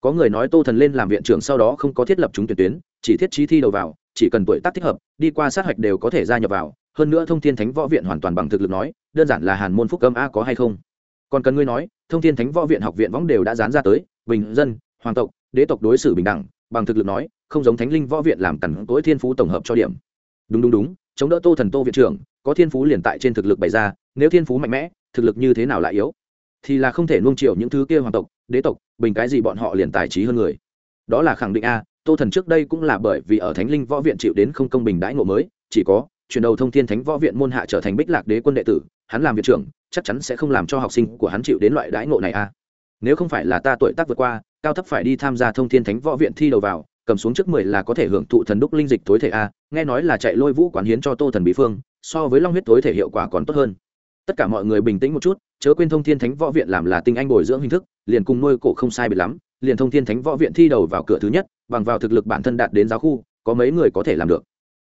A: Có người nói tô thần lên làm viện trưởng sau đó không có thiết lập chúng tuyển tuyến, chỉ thiết trí thi đầu vào, chỉ cần tuổi tác thích hợp, đi qua sát hạch đều có thể gia nhập vào hơn nữa thông thiên thánh võ viện hoàn toàn bằng thực lực nói, đơn giản là hàn môn phúc âm a có hay không? Còn cần ngươi nói, thông thiên thánh võ viện học viện võng đều đã dán ra tới, bình dân, hoàng tộc, đế tộc đối xử bình đẳng, bằng thực lực nói, không giống thánh linh võ viện làm cẳng tối thiên phú tổng hợp cho điểm. Đúng đúng đúng, chống đỡ tô thần tô viện trưởng, có thiên phú liền tại trên thực lực bày ra, nếu thiên phú mạnh mẽ, thực lực như thế nào lại yếu? Thì là không thể nuông chiều những thứ kia hoàng tộc, đế tộc, bình cái gì bọn họ liền tài trí hơn người. Đó là khẳng định a, tô thần trước đây cũng là bởi vì ở thánh linh võ viện chịu đến không công bình đãi ngộ mới, chỉ có chuyển đầu thông thiên thánh võ viện môn hạ trở thành bích lạc đế quân đệ tử, hắn làm viện trưởng, chắc chắn sẽ không làm cho học sinh của hắn chịu đến loại đãi ngộ này a nếu không phải là ta tuổi tác vượt qua, cao thấp phải đi tham gia thông thiên thánh võ viện thi đầu vào, cầm xuống trước mười là có thể hưởng thụ thần đúc linh dịch tối thể a nghe nói là chạy lôi vũ quán hiến cho tô thần bí phương, so với long huyết tối thể hiệu quả còn tốt hơn. Tất cả mọi người bình tĩnh một chút, chớ quên thông thiên thánh võ viện làm là tinh anh bồi dưỡng hình thức, liền cùng nuôi cổ không sai bị lắm, liền thông thiên thánh võ viện thi đầu vào cửa thứ nhất, bằng vào thực lực bản thân đạt đến giáo khu, có mấy người có thể làm được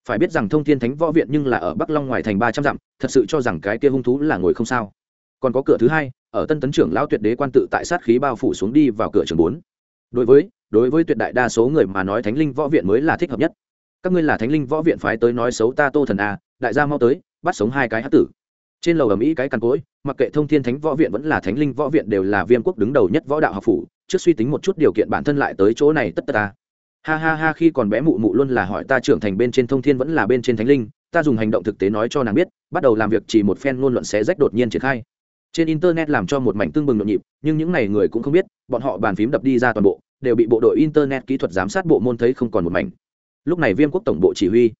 A: phải biết rằng thông thiên thánh võ viện nhưng là ở bắc long ngoài thành ba trăm dặm, thật sự cho rằng cái kia hung thú là ngồi không sao. Còn có cửa thứ hai, ở tân tấn trưởng lão tuyệt đế quan tự tại sát khí bao phủ xuống đi vào cửa trường bốn. Đối với đối với tuyệt đại đa số người mà nói thánh linh võ viện mới là thích hợp nhất. Các ngươi là thánh linh võ viện phái tới nói xấu ta tô thần a, đại gia mau tới, bắt sống hai cái hát tử. Trên lầu ở mỹ cái căn cối mặc kệ thông thiên thánh võ viện vẫn là thánh linh võ viện đều là viêm quốc đứng đầu nhất võ đạo học phủ, trước suy tính một chút điều kiện bản thân lại tới chỗ này tất tất ta ha ha ha, khi còn bé mụ mụ luôn là hỏi ta trưởng thành bên trên thông thiên vẫn là bên trên thánh linh, ta dùng hành động thực tế nói cho nàng biết, bắt đầu làm việc chỉ một phen ngôn luận sẽ rách đột nhiên triển khai. Trên internet làm cho một mảnh tương bừng nhộn nhịp, nhưng những ngày người cũng không biết, bọn họ bàn phím đập đi ra toàn bộ, đều bị bộ đội internet kỹ thuật giám sát bộ môn thấy không còn một mảnh. Lúc này viêm quốc tổng bộ chỉ huy,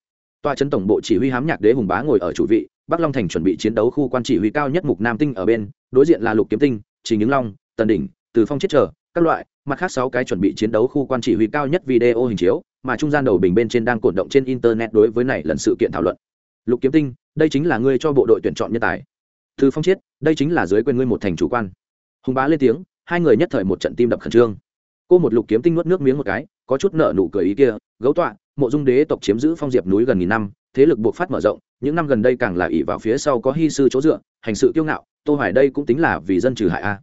A: tòa trấn tổng bộ chỉ huy hám nhạc đế hùng bá ngồi ở chủ vị, bắc long thành chuẩn bị chiến đấu khu quan chỉ huy cao nhất mục nam tinh ở bên, đối diện là lục kiếm tinh, trình những long, tần đỉnh, từ phong chết trở các loại mặt khác sáu cái chuẩn bị chiến đấu khu quan chỉ huy cao nhất video hình chiếu, mà trung gian đầu bình bên trên đang cổn động trên internet đối với này lần sự kiện thảo luận. Lục kiếm tinh, đây chính là ngươi cho bộ đội tuyển chọn nhân tài. Thư phong chiết, đây chính là dưới quyền ngươi một thành chủ quan. Hùng bá lên tiếng, hai người nhất thời một trận tim đập khẩn trương. Cô một lục kiếm tinh nuốt nước miếng một cái, có chút nợ nụ cười ý kia, gấu tọa, mộ dung đế tộc chiếm giữ phong diệp núi gần nghìn năm, thế lực buộc phát mở rộng, những năm gần đây càng là ỷ vào phía sau có hy sư chỗ dựa, hành sự kiêu ngạo, tô hoài đây cũng tính là vì dân trừ hại a.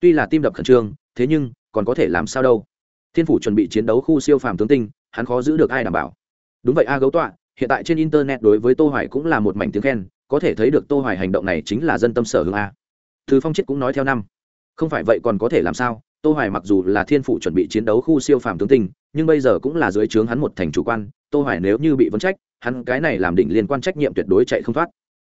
A: Tuy là tim đập khẩn trương, thế nhưng còn có thể làm sao đâu. Thiên phủ chuẩn bị chiến đấu khu siêu phàm tướng tinh, hắn khó giữ được ai đảm bảo. Đúng vậy a gấu tọa, hiện tại trên internet đối với tô hoài cũng là một mảnh tiếng khen, có thể thấy được tô hoài hành động này chính là dân tâm sở hướng a. Thứ phong chết cũng nói theo năm. Không phải vậy còn có thể làm sao, tô hoài mặc dù là thiên phủ chuẩn bị chiến đấu khu siêu phàm tướng tinh, nhưng bây giờ cũng là dưới trướng hắn một thành chủ quan, tô hoài nếu như bị vấn trách, hắn cái này làm đỉnh liên quan trách nhiệm tuyệt đối chạy không thoát.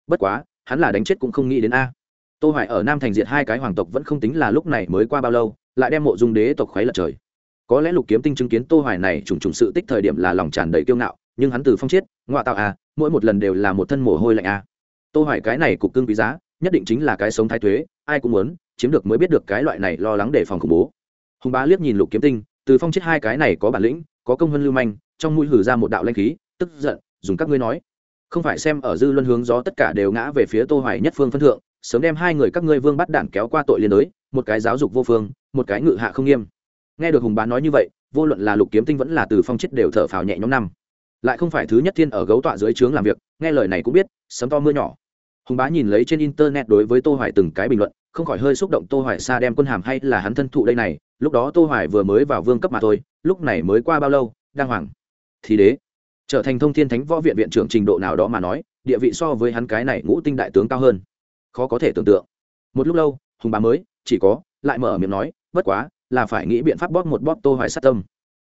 A: Bất quá, hắn là đánh chết cũng không nghĩ đến a. Tô hoài ở nam thành diệt hai cái hoàng tộc vẫn không tính là lúc này mới qua bao lâu lại đem mộ dung đế tộc khoáy lật trời. Có lẽ lục kiếm tinh chứng kiến tô hoài này trùng trùng sự tích thời điểm là lòng tràn đầy kiêu ngạo, nhưng hắn từ phong chết ngoại tạo a mỗi một lần đều là một thân mồ hôi lạnh a tô hoài cái này cục cương quý giá, nhất định chính là cái sống thái tuế ai cũng muốn chiếm được mới biết được cái loại này lo lắng để phòng khủng bố. Hùng bá liếc nhìn lục kiếm tinh, từ phong chết hai cái này có bản lĩnh, có công hơn lưu manh, trong mũi hử ra một đạo lanh khí, tức giận, dùng các ngươi nói. Không phải xem ở dư luân hướng gió tất cả đều ngã về phía tô hoài nhất phương phân thượng, sớm đem hai người các ngươi vương bắt đản kéo qua tội liên đới một cái giáo dục vô phương, một cái ngự hạ không nghiêm. Nghe được hùng bá nói như vậy, vô luận là lục kiếm tinh vẫn là từ phong chết đều thở phào nhẹ nhõm năm. Lại không phải thứ nhất thiên ở gấu tọa dưới trướng làm việc, nghe lời này cũng biết, sấm to mưa nhỏ. Hùng bá nhìn lấy trên internet đối với tô hoài từng cái bình luận, không khỏi hơi xúc động tô hoài xa đem quân hàm hay là hắn thân thụ đây này, lúc đó tô hoài vừa mới vào vương cấp mà thôi, lúc này mới qua bao lâu đang hoàng. Thì đế, trở thành thông thiên thánh võ viện viện trưởng trình độ nào đó mà nói, địa vị so với hắn cái này ngũ tinh đại tướng cao hơn. Khó có thể tưởng tượng. Một lúc lâu, hùng bá mới chỉ có, lại mở miệng nói, bất quá, là phải nghĩ biện pháp bóp một bóp tô hoài sát tâm.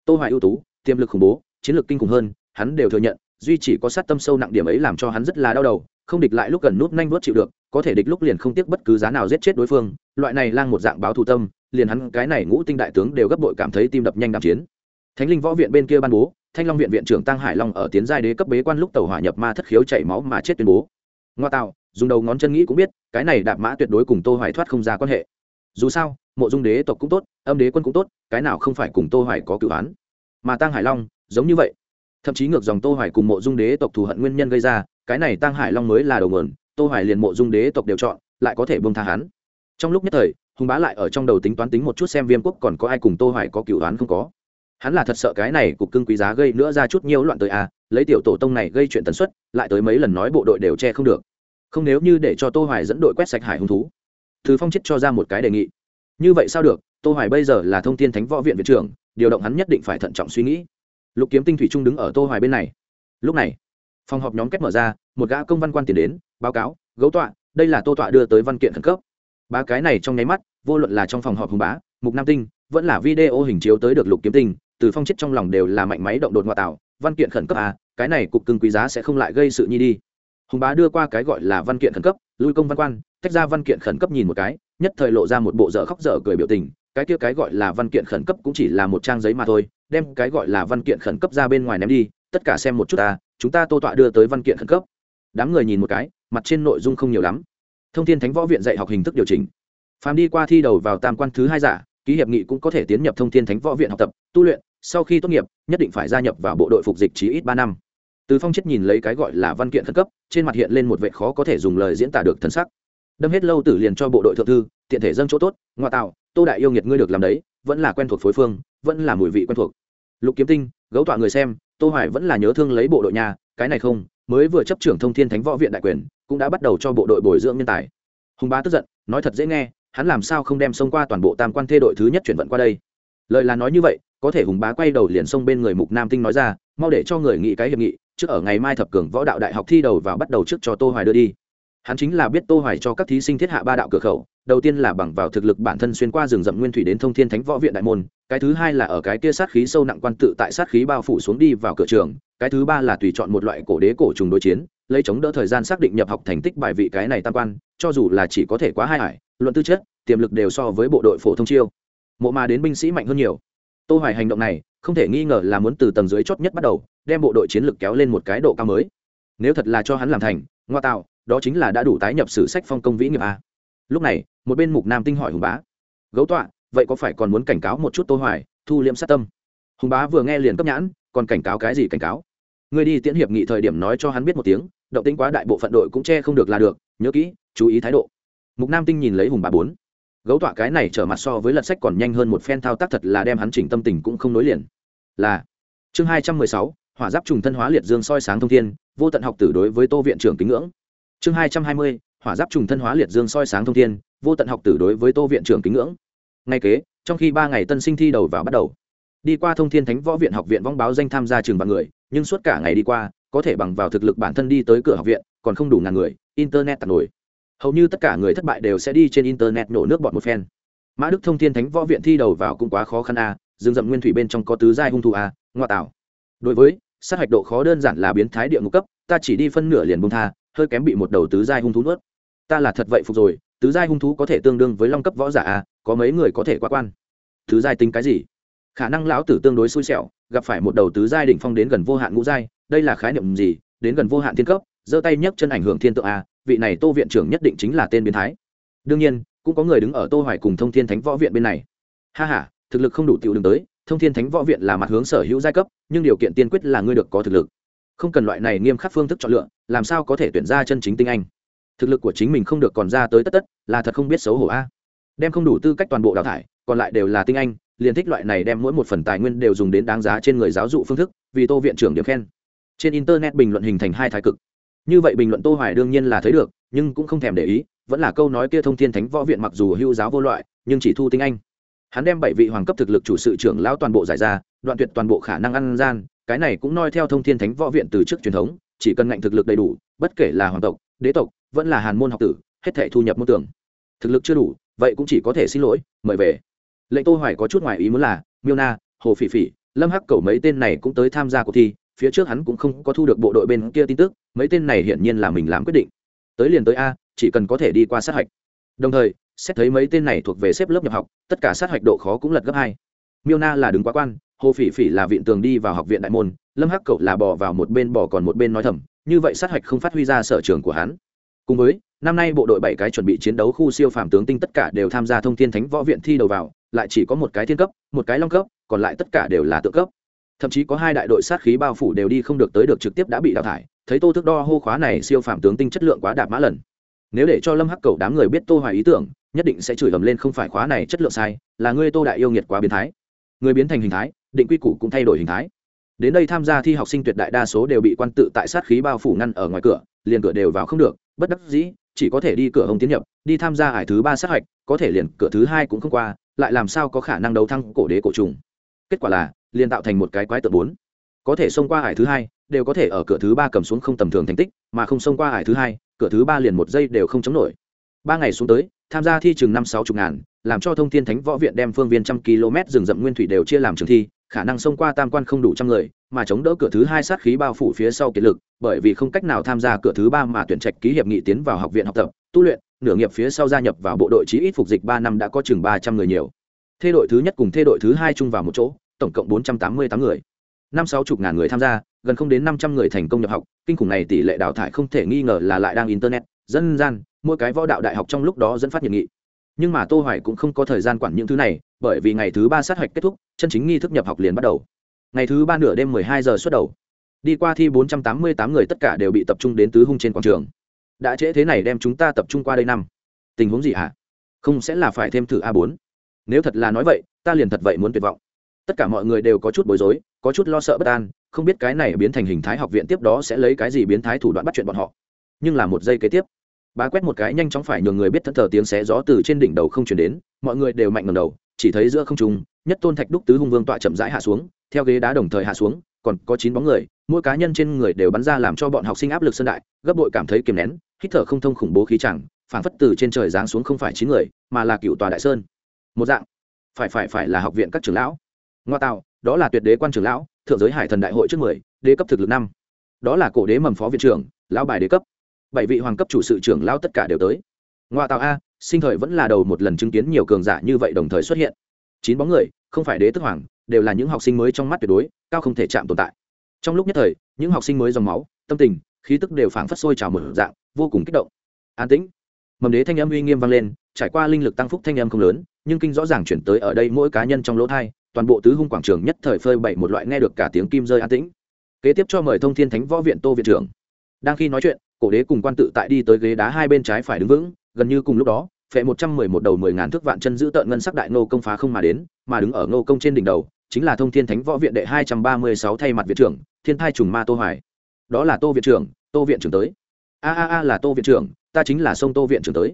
A: Tô hoài ưu tú, tiềm lực khủng bố, chiến lược kinh khủng hơn, hắn đều thừa nhận, duy chỉ có sát tâm sâu nặng điểm ấy làm cho hắn rất là đau đầu, không địch lại lúc gần nút nhanh vớt chịu được, có thể địch lúc liền không tiếc bất cứ giá nào giết chết đối phương, loại này lang một dạng báo thù tâm, liền hắn cái này ngũ tinh đại tướng đều gấp bội cảm thấy tim đập nhanh đạm chiến. Thánh linh võ viện bên kia ban bố, thanh long viện viện trưởng tăng hải long ở tiến giai đế cấp bế quan lúc tàu hỏa nhập ma thất khiếu chảy máu mà chết tuyên bố. Ngoa tạo, dùng đầu ngón chân nghĩ cũng biết, cái này đạp mã tuyệt đối cùng tô hoài thoát không ra quan hệ dù sao, mộ dung đế tộc cũng tốt, âm đế quân cũng tốt, cái nào không phải cùng tô hoài có cự án mà tăng hải long, giống như vậy. Thậm chí ngược dòng tô hoài cùng mộ dung đế tộc thù hận nguyên nhân gây ra, cái này tăng hải long mới là đầu nguồn, tô hoài liền mộ dung đế tộc đều chọn, lại có thể buông tha hắn. Trong lúc nhất thời, hùng bá lại ở trong đầu tính toán tính một chút xem viêm quốc còn có ai cùng tô hoài có cửu án không có. Hắn là thật sợ cái này cục cưng quý giá gây nữa ra chút nhiều loạn tới à lấy tiểu tổ tông này gây chuyện tần suất, lại tới mấy lần nói bộ đội đều che không được. Không nếu như để cho tô hoài dẫn đội quét sạch hải hung thú thứ phong chết cho ra một cái đề nghị. Như vậy sao được? Tô hoài bây giờ là thông thiên thánh võ viện viện trưởng, điều động hắn nhất định phải thận trọng suy nghĩ. Lục kiếm tinh thủy trung đứng ở tô hoài bên này. Lúc này, phòng họp nhóm kết mở ra, một gã công văn quan tiền đến, báo cáo, gấu tọa, đây là tô tọa đưa tới văn kiện khẩn cấp. Ba cái này trong nháy mắt, vô luận là trong phòng họp hùng bá, mục nam tinh, vẫn là video hình chiếu tới được lục kiếm tinh, từ phong chết trong lòng đều là mạnh máy động đột ngoại tạo, văn kiện khẩn cấp à cái này cục cưng quý giá sẽ không lại gây sự nhi đi. Hùng bá đưa qua cái gọi là văn kiện khẩn cấp, lui công văn quan tách ra văn kiện khẩn cấp nhìn một cái, nhất thời lộ ra một bộ dở khóc dở cười biểu tình, cái kia cái gọi là văn kiện khẩn cấp cũng chỉ là một trang giấy mà thôi, đem cái gọi là văn kiện khẩn cấp ra bên ngoài ném đi, tất cả xem một chút ta, chúng ta tô tọa đưa tới văn kiện khẩn cấp. Đám người nhìn một cái, mặt trên nội dung không nhiều lắm. Thông tin thánh võ viện dạy học hình thức điều chỉnh. Phàm đi qua thi đầu vào tam quan thứ hai giả, ký hiệp nghị cũng có thể tiến nhập thông tin thánh võ viện học tập, tu luyện, sau khi tốt nghiệp, nhất định phải gia nhập vào bộ đội phục dịch chí ít ba năm. Từ phong chết nhìn lấy cái gọi là văn kiện khẩn cấp, trên mặt hiện lên một vệ khó có thể dùng lời diễn tả được thân sắc đâm hết lâu tử liền cho bộ đội thượng thư, tiện thể dâng chỗ tốt, ngoa tạo, tô đại yêu nghiệt ngươi được làm đấy, vẫn là quen thuộc phối phương, vẫn là mùi vị quen thuộc. Lục kiếm tinh, gấu tọa người xem, tô hoài vẫn là nhớ thương lấy bộ đội nhà, cái này không, mới vừa chấp trưởng thông thiên thánh võ viện đại quyền, cũng đã bắt đầu cho bộ đội bồi dưỡng nhân tài. Hùng bá tức giận, nói thật dễ nghe, hắn làm sao không đem xông qua toàn bộ tam quan thê đội thứ nhất chuyển vận qua đây? Lời là nói như vậy, có thể hùng bá quay đầu liền xông bên người mục nam tinh nói ra, mau để cho người nghị cái hiệp nghị, trước ở ngày mai thập cường võ đạo đại học thi đầu vào bắt đầu trước cho tô hoài đưa đi hắn chính là biết tô hoài cho các thí sinh thiết hạ ba đạo cửa khẩu, đầu tiên là bằng vào thực lực bản thân xuyên qua rừng rậm nguyên thủy đến thông thiên thánh võ viện đại môn, cái thứ hai là ở cái kia sát khí sâu nặng quan tự tại sát khí bao phủ xuống đi vào cửa trường, cái thứ ba là tùy chọn một loại cổ đế cổ trùng đối chiến, lấy chống đỡ thời gian xác định nhập học thành tích bài vị cái này tam quan, cho dù là chỉ có thể quá hai hải, luận tư chất, tiềm lực đều so với bộ đội phổ thông chiêu. Mộ mà đến binh sĩ mạnh hơn nhiều. Tô hoài hành động này, không thể nghi ngờ là muốn từ tầng dưới chót nhất bắt đầu, đem bộ đội chiến lực kéo lên một cái độ cao mới. Nếu thật là cho hắn làm thành, ngoa tạo đó chính là đã đủ tái nhập sử sách phong công vĩ nghiệp a. Lúc này, một bên mục nam tinh hỏi hùng bá, gấu tọa, vậy có phải còn muốn cảnh cáo một chút tô hoài, thu liêm sát tâm? Hùng bá vừa nghe liền cấp nhãn, còn cảnh cáo cái gì cảnh cáo? Người đi tiễn hiệp nghị thời điểm nói cho hắn biết một tiếng, động tĩnh quá đại bộ phận đội cũng che không được là được, nhớ kỹ, chú ý thái độ. Mục nam tinh nhìn lấy hùng bá bốn, gấu tọa cái này trở mặt so với lật sách còn nhanh hơn một phen thao tác thật là đem hắn chỉnh tâm tình cũng không nối liền. Là, chương hai trăm mười sáu, hỏa giáp trùng thân hóa liệt dương soi sáng thông thiên, vô tận học tử đối với tô viện trưởng kính ngưỡng chương hai trăm hai mươi hỏa giáp trùng thân hóa liệt dương soi sáng thông thiên vô tận học tử đối với tô viện trưởng kính ngưỡng. Ngay kế trong khi ba ngày tân sinh thi đầu vào bắt đầu đi qua thông thiên thánh võ viện học viện vong báo danh tham gia trường vạn người nhưng suốt cả ngày đi qua có thể bằng vào thực lực bản thân đi tới cửa học viện còn không đủ ngàn người internet tạt nổi. Hầu như tất cả người thất bại đều sẽ đi trên internet nổ nước bọt một phen. Mã đức thông thiên thánh võ viện thi đầu vào cũng quá khó khăn a à, rừng rậm nguyên thủy bên trong có tứ giai hung thủ a à, ngoại tảo đối với sát hạch độ khó đơn giản là biến thái địa ngục cấp ta chỉ đi phân nửa liền bông tha hơi kém bị một đầu tứ giai hung thú nuốt. Ta là thật vậy phục rồi, tứ giai hung thú có thể tương đương với long cấp võ giả à có mấy người có thể quá quan? Tứ giai tính cái gì? Khả năng lão tử tương đối xui xẻo, gặp phải một đầu tứ giai đỉnh phong đến gần vô hạn ngũ giai, đây là khái niệm gì? Đến gần vô hạn thiên cấp, giơ tay nhấc chân ảnh hưởng thiên tượng a vị này tô viện trưởng nhất định chính là tên biến thái. Đương nhiên, cũng có người đứng ở tô hoài cùng thông thiên thánh võ viện bên này. Ha ha, thực lực không đủ tiểu đường tới, thông thiên thánh võ viện là mặt hướng sở hữu giai cấp, nhưng điều kiện tiên quyết là ngươi được có thực lực không cần loại này nghiêm khắc phương thức chọn lựa, làm sao có thể tuyển ra chân chính tinh anh? Thực lực của chính mình không được còn ra tới tất tất, là thật không biết xấu hổ a. Đem không đủ tư cách toàn bộ đào thải, còn lại đều là tinh anh, liền thích loại này đem mỗi một phần tài nguyên đều dùng đến đáng giá trên người giáo dục phương thức, vì tô viện trưởng điểm khen. Trên internet bình luận hình thành hai thái cực. Như vậy bình luận tô hoài đương nhiên là thấy được, nhưng cũng không thèm để ý, vẫn là câu nói kia thông thiên thánh võ viện mặc dù hưu giáo vô loại, nhưng chỉ thu tinh anh. Hắn đem bảy vị hoàng cấp thực lực chủ sự trưởng lão toàn bộ giải ra, đoạn tuyệt toàn bộ khả năng ăn gian cái này cũng noi theo thông thiên thánh võ viện từ trước truyền thống, chỉ cần ngạnh thực lực đầy đủ, bất kể là hoàng tộc, đế tộc, vẫn là hàn môn học tử, hết thể thu nhập môn tưởng thực lực chưa đủ, vậy cũng chỉ có thể xin lỗi, mời về. Lệnh tô hoài có chút ngoài ý muốn là, miêu na, hồ phỉ phỉ, lâm hắc cầu mấy tên này cũng tới tham gia cuộc thi, phía trước hắn cũng không có thu được bộ đội bên kia tin tức, mấy tên này hiển nhiên là mình làm quyết định. Tới liền tới a, chỉ cần có thể đi qua sát hạch. Đồng thời, xét thấy mấy tên này thuộc về xếp lớp nhập học, tất cả sát hạch độ khó cũng lật gấp hai. Miêu na là đứng quá quan hồ phỉ phỉ là viện tường đi vào học viện đại môn, lâm hắc cậu là bỏ vào một bên bỏ còn một bên nói thầm, như vậy sát hạch không phát huy ra sở trường của hắn. Cùng với, năm nay bộ đội bảy cái chuẩn bị chiến đấu khu siêu phàm tướng tinh tất cả đều tham gia thông thiên thánh võ viện thi đầu vào, lại chỉ có một cái thiên cấp, một cái long cấp, còn lại tất cả đều là tự cấp. Thậm chí có hai đại đội sát khí bao phủ đều đi không được tới được trực tiếp đã bị đào thải, thấy tô thức đo hô khóa này siêu phàm tướng tinh chất lượng quá đạp mã lần. Nếu để cho lâm hắc cầu đám người biết tô hoài ý tưởng, nhất định sẽ chửi ầm lên không phải khóa này chất lượng sai, là ngươi tô đại yêu nghiệt quá biến thái. Người biến thành hình thái định quy củ cũng thay đổi hình thái. Đến đây tham gia thi học sinh tuyệt đại đa số đều bị quan tự tại sát khí bao phủ ngăn ở ngoài cửa, liền cửa đều vào không được, bất đắc dĩ, chỉ có thể đi cửa hồng tiến nhập, đi tham gia ải thứ ba sát hạch, có thể liền cửa thứ hai cũng không qua, lại làm sao có khả năng đấu thăng cổ đế cổ trùng. Kết quả là, liền tạo thành một cái quái tượng bốn. Có thể xông qua ải thứ hai, đều có thể ở cửa thứ ba cầm xuống không tầm thường thành tích, mà không xông qua ải thứ hai, cửa thứ ba liền một giây đều không chống nổi. Ba ngày xuống tới, tham gia thi chừng năm sáu chục ngàn, làm cho thông thiên thánh võ viện đem phương viên trăm km rừng rậm nguyên thủy đều chia làm trường thi khả năng xông qua tam quan không đủ trăm người, mà chống đỡ cửa thứ hai sát khí bao phủ phía sau kiệt lực, bởi vì không cách nào tham gia cửa thứ ba mà tuyển trạch ký hiệp nghị tiến vào học viện học tập, tu luyện, nửa nghiệp phía sau gia nhập vào bộ đội chí ít phục dịch ba năm đã có chừng ba trăm người nhiều. Thê đội thứ nhất cùng thê đội thứ hai chung vào một chỗ, tổng cộng bốn trăm tám mươi tám người. Năm sáu chục ngàn người tham gia, gần không đến năm trăm người thành công nhập học, kinh khủng này tỷ lệ đào thải không thể nghi ngờ là lại đang internet, dân gian, mỗi cái võ đạo đại học trong lúc đó dẫn phát nhiệt nghị nhưng mà tô hoài cũng không có thời gian quản những thứ này, bởi vì ngày thứ ba sát hạch kết thúc, chân chính nghi thức nhập học liền bắt đầu. Ngày thứ ba nửa đêm 12 giờ xuất đầu. Đi qua thi 488 người tất cả đều bị tập trung đến tứ hung trên quảng trường. Đã trễ thế này đem chúng ta tập trung qua đây năm. Tình huống gì hả? Không sẽ là phải thêm thử a 4 nếu thật là nói vậy, ta liền thật vậy muốn tuyệt vọng. Tất cả mọi người đều có chút bối rối, có chút lo sợ bất an, không biết cái này biến thành hình thái học viện tiếp đó sẽ lấy cái gì biến thái thủ đoạn bắt chuyện bọn họ. Nhưng là một giây kế tiếp bá quét một cái nhanh chóng phải nhường người biết thẫn thờ tiếng xé gió từ trên đỉnh đầu không chuyển đến, mọi người đều mạnh ngầm đầu, chỉ thấy giữa không trung, nhất tôn thạch đúc tứ hung vương tọa chậm rãi hạ xuống, theo ghế đá đồng thời hạ xuống, còn có chín bóng người, mỗi cá nhân trên người đều bắn ra làm cho bọn học sinh áp lực sân đại, gấp bội cảm thấy kiềm nén, hít thở không thông khủng bố khí chẳng, phảng phất từ trên trời giáng xuống không phải chín người, mà là cựu tòa đại sơn. Một dạng. Phải phải phải là học viện các trưởng lão. Ngoa tạo, đó là tuyệt đế quan trưởng lão, thượng giới hải thần đại hội trước mười, đế cấp thực lực năm. Đó là cổ đế mầm phó viện trưởng, lão bài đế cấp bảy vị hoàng cấp chủ sự trưởng lão tất cả đều tới. Ngoa tạo a, sinh thời vẫn là đầu một lần chứng kiến nhiều cường giả như vậy đồng thời xuất hiện. Chín bóng người, không phải đế tức hoàng, đều là những học sinh mới trong mắt tuyệt đối, cao không thể chạm tồn tại. Trong lúc nhất thời, những học sinh mới dòng máu, tâm tình, khí tức đều phảng phất sôi trào một dạng, vô cùng kích động. An tĩnh. Mầm đế thanh âm uy nghiêm vang lên, trải qua linh lực tăng phúc thanh âm không lớn, nhưng kinh rõ ràng chuyển tới ở đây mỗi cá nhân trong lỗ thai, toàn bộ tứ hung quảng trường nhất thời phơi bậy một loại nghe được cả tiếng kim rơi an tĩnh. Kế tiếp cho mời thông thiên thánh võ viện tô viện trưởng. Đang khi nói chuyện cổ đế cùng quan tự tại đi tới ghế đá hai bên trái phải đứng vững, gần như cùng lúc đó, phệ một trăm mười một đầu mười ngàn thước vạn chân giữ tợn ngân sắc đại nô công phá không mà đến, mà đứng ở nô công trên đỉnh đầu, chính là thông thiên thánh võ viện đệ hai trăm ba mươi sáu thay mặt viện trưởng, thiên thai trùng ma tô hoài. Đó là tô viện trưởng, tô viện trưởng tới. A a a là tô viện trưởng, ta chính là sông tô viện trưởng tới.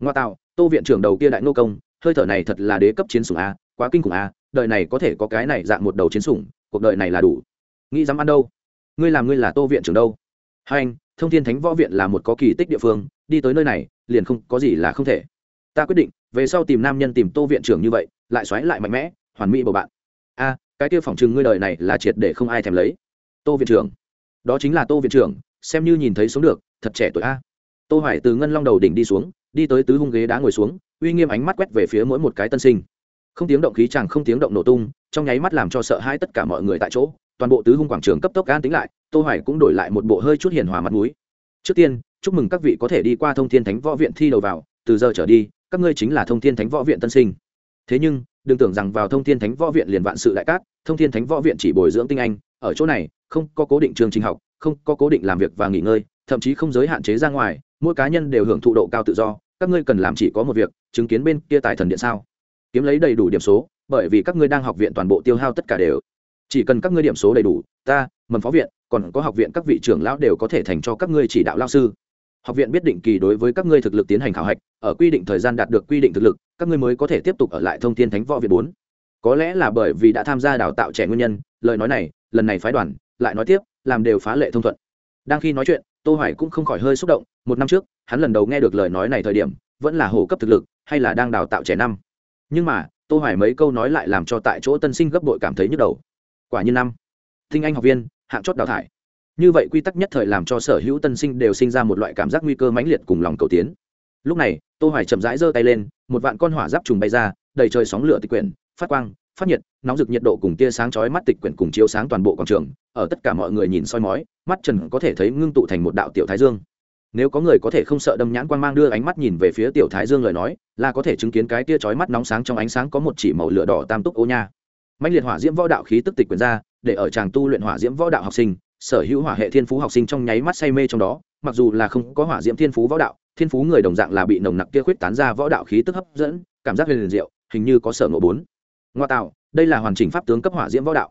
A: Ngoa tạo, tô viện trưởng đầu kia đại nô công, hơi thở này thật là đế cấp chiến sủng a, quá kinh khủng a, đời này có thể có cái này dạng một đầu chiến sủng, cuộc đời này là đủ. Nghĩ dám ăn đâu? Ngươi làm ngươi là tô viện trưởng đâu? Hai anh thông thiên thánh võ viện là một có kỳ tích địa phương, đi tới nơi này, liền không có gì là không thể. Ta quyết định, về sau tìm nam nhân tìm tô viện trưởng như vậy, lại xoáy lại mạnh mẽ, hoàn mỹ bầu bạn. A, cái kia phỏng chừng ngươi đời này là triệt để không ai thèm lấy. Tô viện trưởng. Đó chính là tô viện trưởng, xem như nhìn thấy sống được, thật trẻ tuổi a. Tô hoài từ ngân long đầu đỉnh đi xuống, đi tới tứ hung ghế đá ngồi xuống, uy nghiêm ánh mắt quét về phía mỗi một cái tân sinh. Không tiếng động khí chẳng không tiếng động nổ tung, trong nháy mắt làm cho sợ hãi tất cả mọi người tại chỗ toàn bộ tứ hung quảng trường cấp tốc an tính lại, tô hoài cũng đổi lại một bộ hơi chút hiền hòa mặt mũi. Trước tiên, chúc mừng các vị có thể đi qua thông thiên thánh võ viện thi đầu vào, từ giờ trở đi, các ngươi chính là thông thiên thánh võ viện tân sinh. Thế nhưng, đừng tưởng rằng vào thông thiên thánh võ viện liền vạn sự đại cát, thông thiên thánh võ viện chỉ bồi dưỡng tinh anh, ở chỗ này, không có cố định trường trình học, không có cố định làm việc và nghỉ ngơi, thậm chí không giới hạn chế ra ngoài, mỗi cá nhân đều hưởng thụ độ cao tự do, các ngươi cần làm chỉ có một việc, chứng kiến bên kia tài thần điện sao? Kiếm lấy đầy đủ điểm số, bởi vì các ngươi đang học viện toàn bộ tiêu hao tất cả đều chỉ cần các ngươi điểm số đầy đủ, ta, mầm phó viện, còn có học viện các vị trưởng lão đều có thể thành cho các ngươi chỉ đạo lao sư. Học viện biết định kỳ đối với các ngươi thực lực tiến hành khảo hạch, ở quy định thời gian đạt được quy định thực lực, các ngươi mới có thể tiếp tục ở lại thông thiên thánh võ viện bốn. Có lẽ là bởi vì đã tham gia đào tạo trẻ nguyên nhân, lời nói này, lần này phái đoàn, lại nói tiếp, làm đều phá lệ thông thuận. Đang khi nói chuyện, tô hoài cũng không khỏi hơi xúc động, một năm trước, hắn lần đầu nghe được lời nói này thời điểm, vẫn là hổ cấp thực lực, hay là đang đào tạo trẻ năm. Nhưng mà, tô hoài mấy câu nói lại làm cho tại chỗ tân sinh gấp bội cảm thấy nhức đầu quả như năm. Thinh anh học viên, hạng chót đào thải. Như vậy quy tắc nhất thời làm cho sở hữu tân sinh đều sinh ra một loại cảm giác nguy cơ mãnh liệt cùng lòng cầu tiến. Lúc này, tô hoài chậm rãi giơ tay lên, một vạn con hỏa giáp trùng bay ra, đầy trời sóng lửa tịch quyển, phát quang, phát nhiệt, nóng rực nhiệt độ cùng tia sáng chói mắt tịch quyển cùng chiếu sáng toàn bộ quảng trường, ở tất cả mọi người nhìn soi mói, mắt trần có thể thấy ngưng tụ thành một đạo tiểu thái dương. Nếu có người có thể không sợ đâm nhãn quang mang đưa ánh mắt nhìn về phía tiểu thái dương lời nói, là có thể chứng kiến cái tia chói mắt nóng sáng trong ánh sáng có một chỉ màu lửa đỏ tam túc ô nha mạnh liệt hỏa diễm võ đạo khí tức tịch quyền ra, để ở chàng tu luyện hỏa diễm võ đạo học sinh, sở hữu hỏa hệ thiên phú học sinh trong nháy mắt say mê trong đó, mặc dù là không có hỏa diễm thiên phú võ đạo, thiên phú người đồng dạng là bị nồng nặc kia khuyết tán ra võ đạo khí tức hấp dẫn, cảm giác huyền diệu, hình như có sở ngộ bốn. Ngoa tạo, đây là hoàn chỉnh pháp tướng cấp hỏa diễm võ đạo.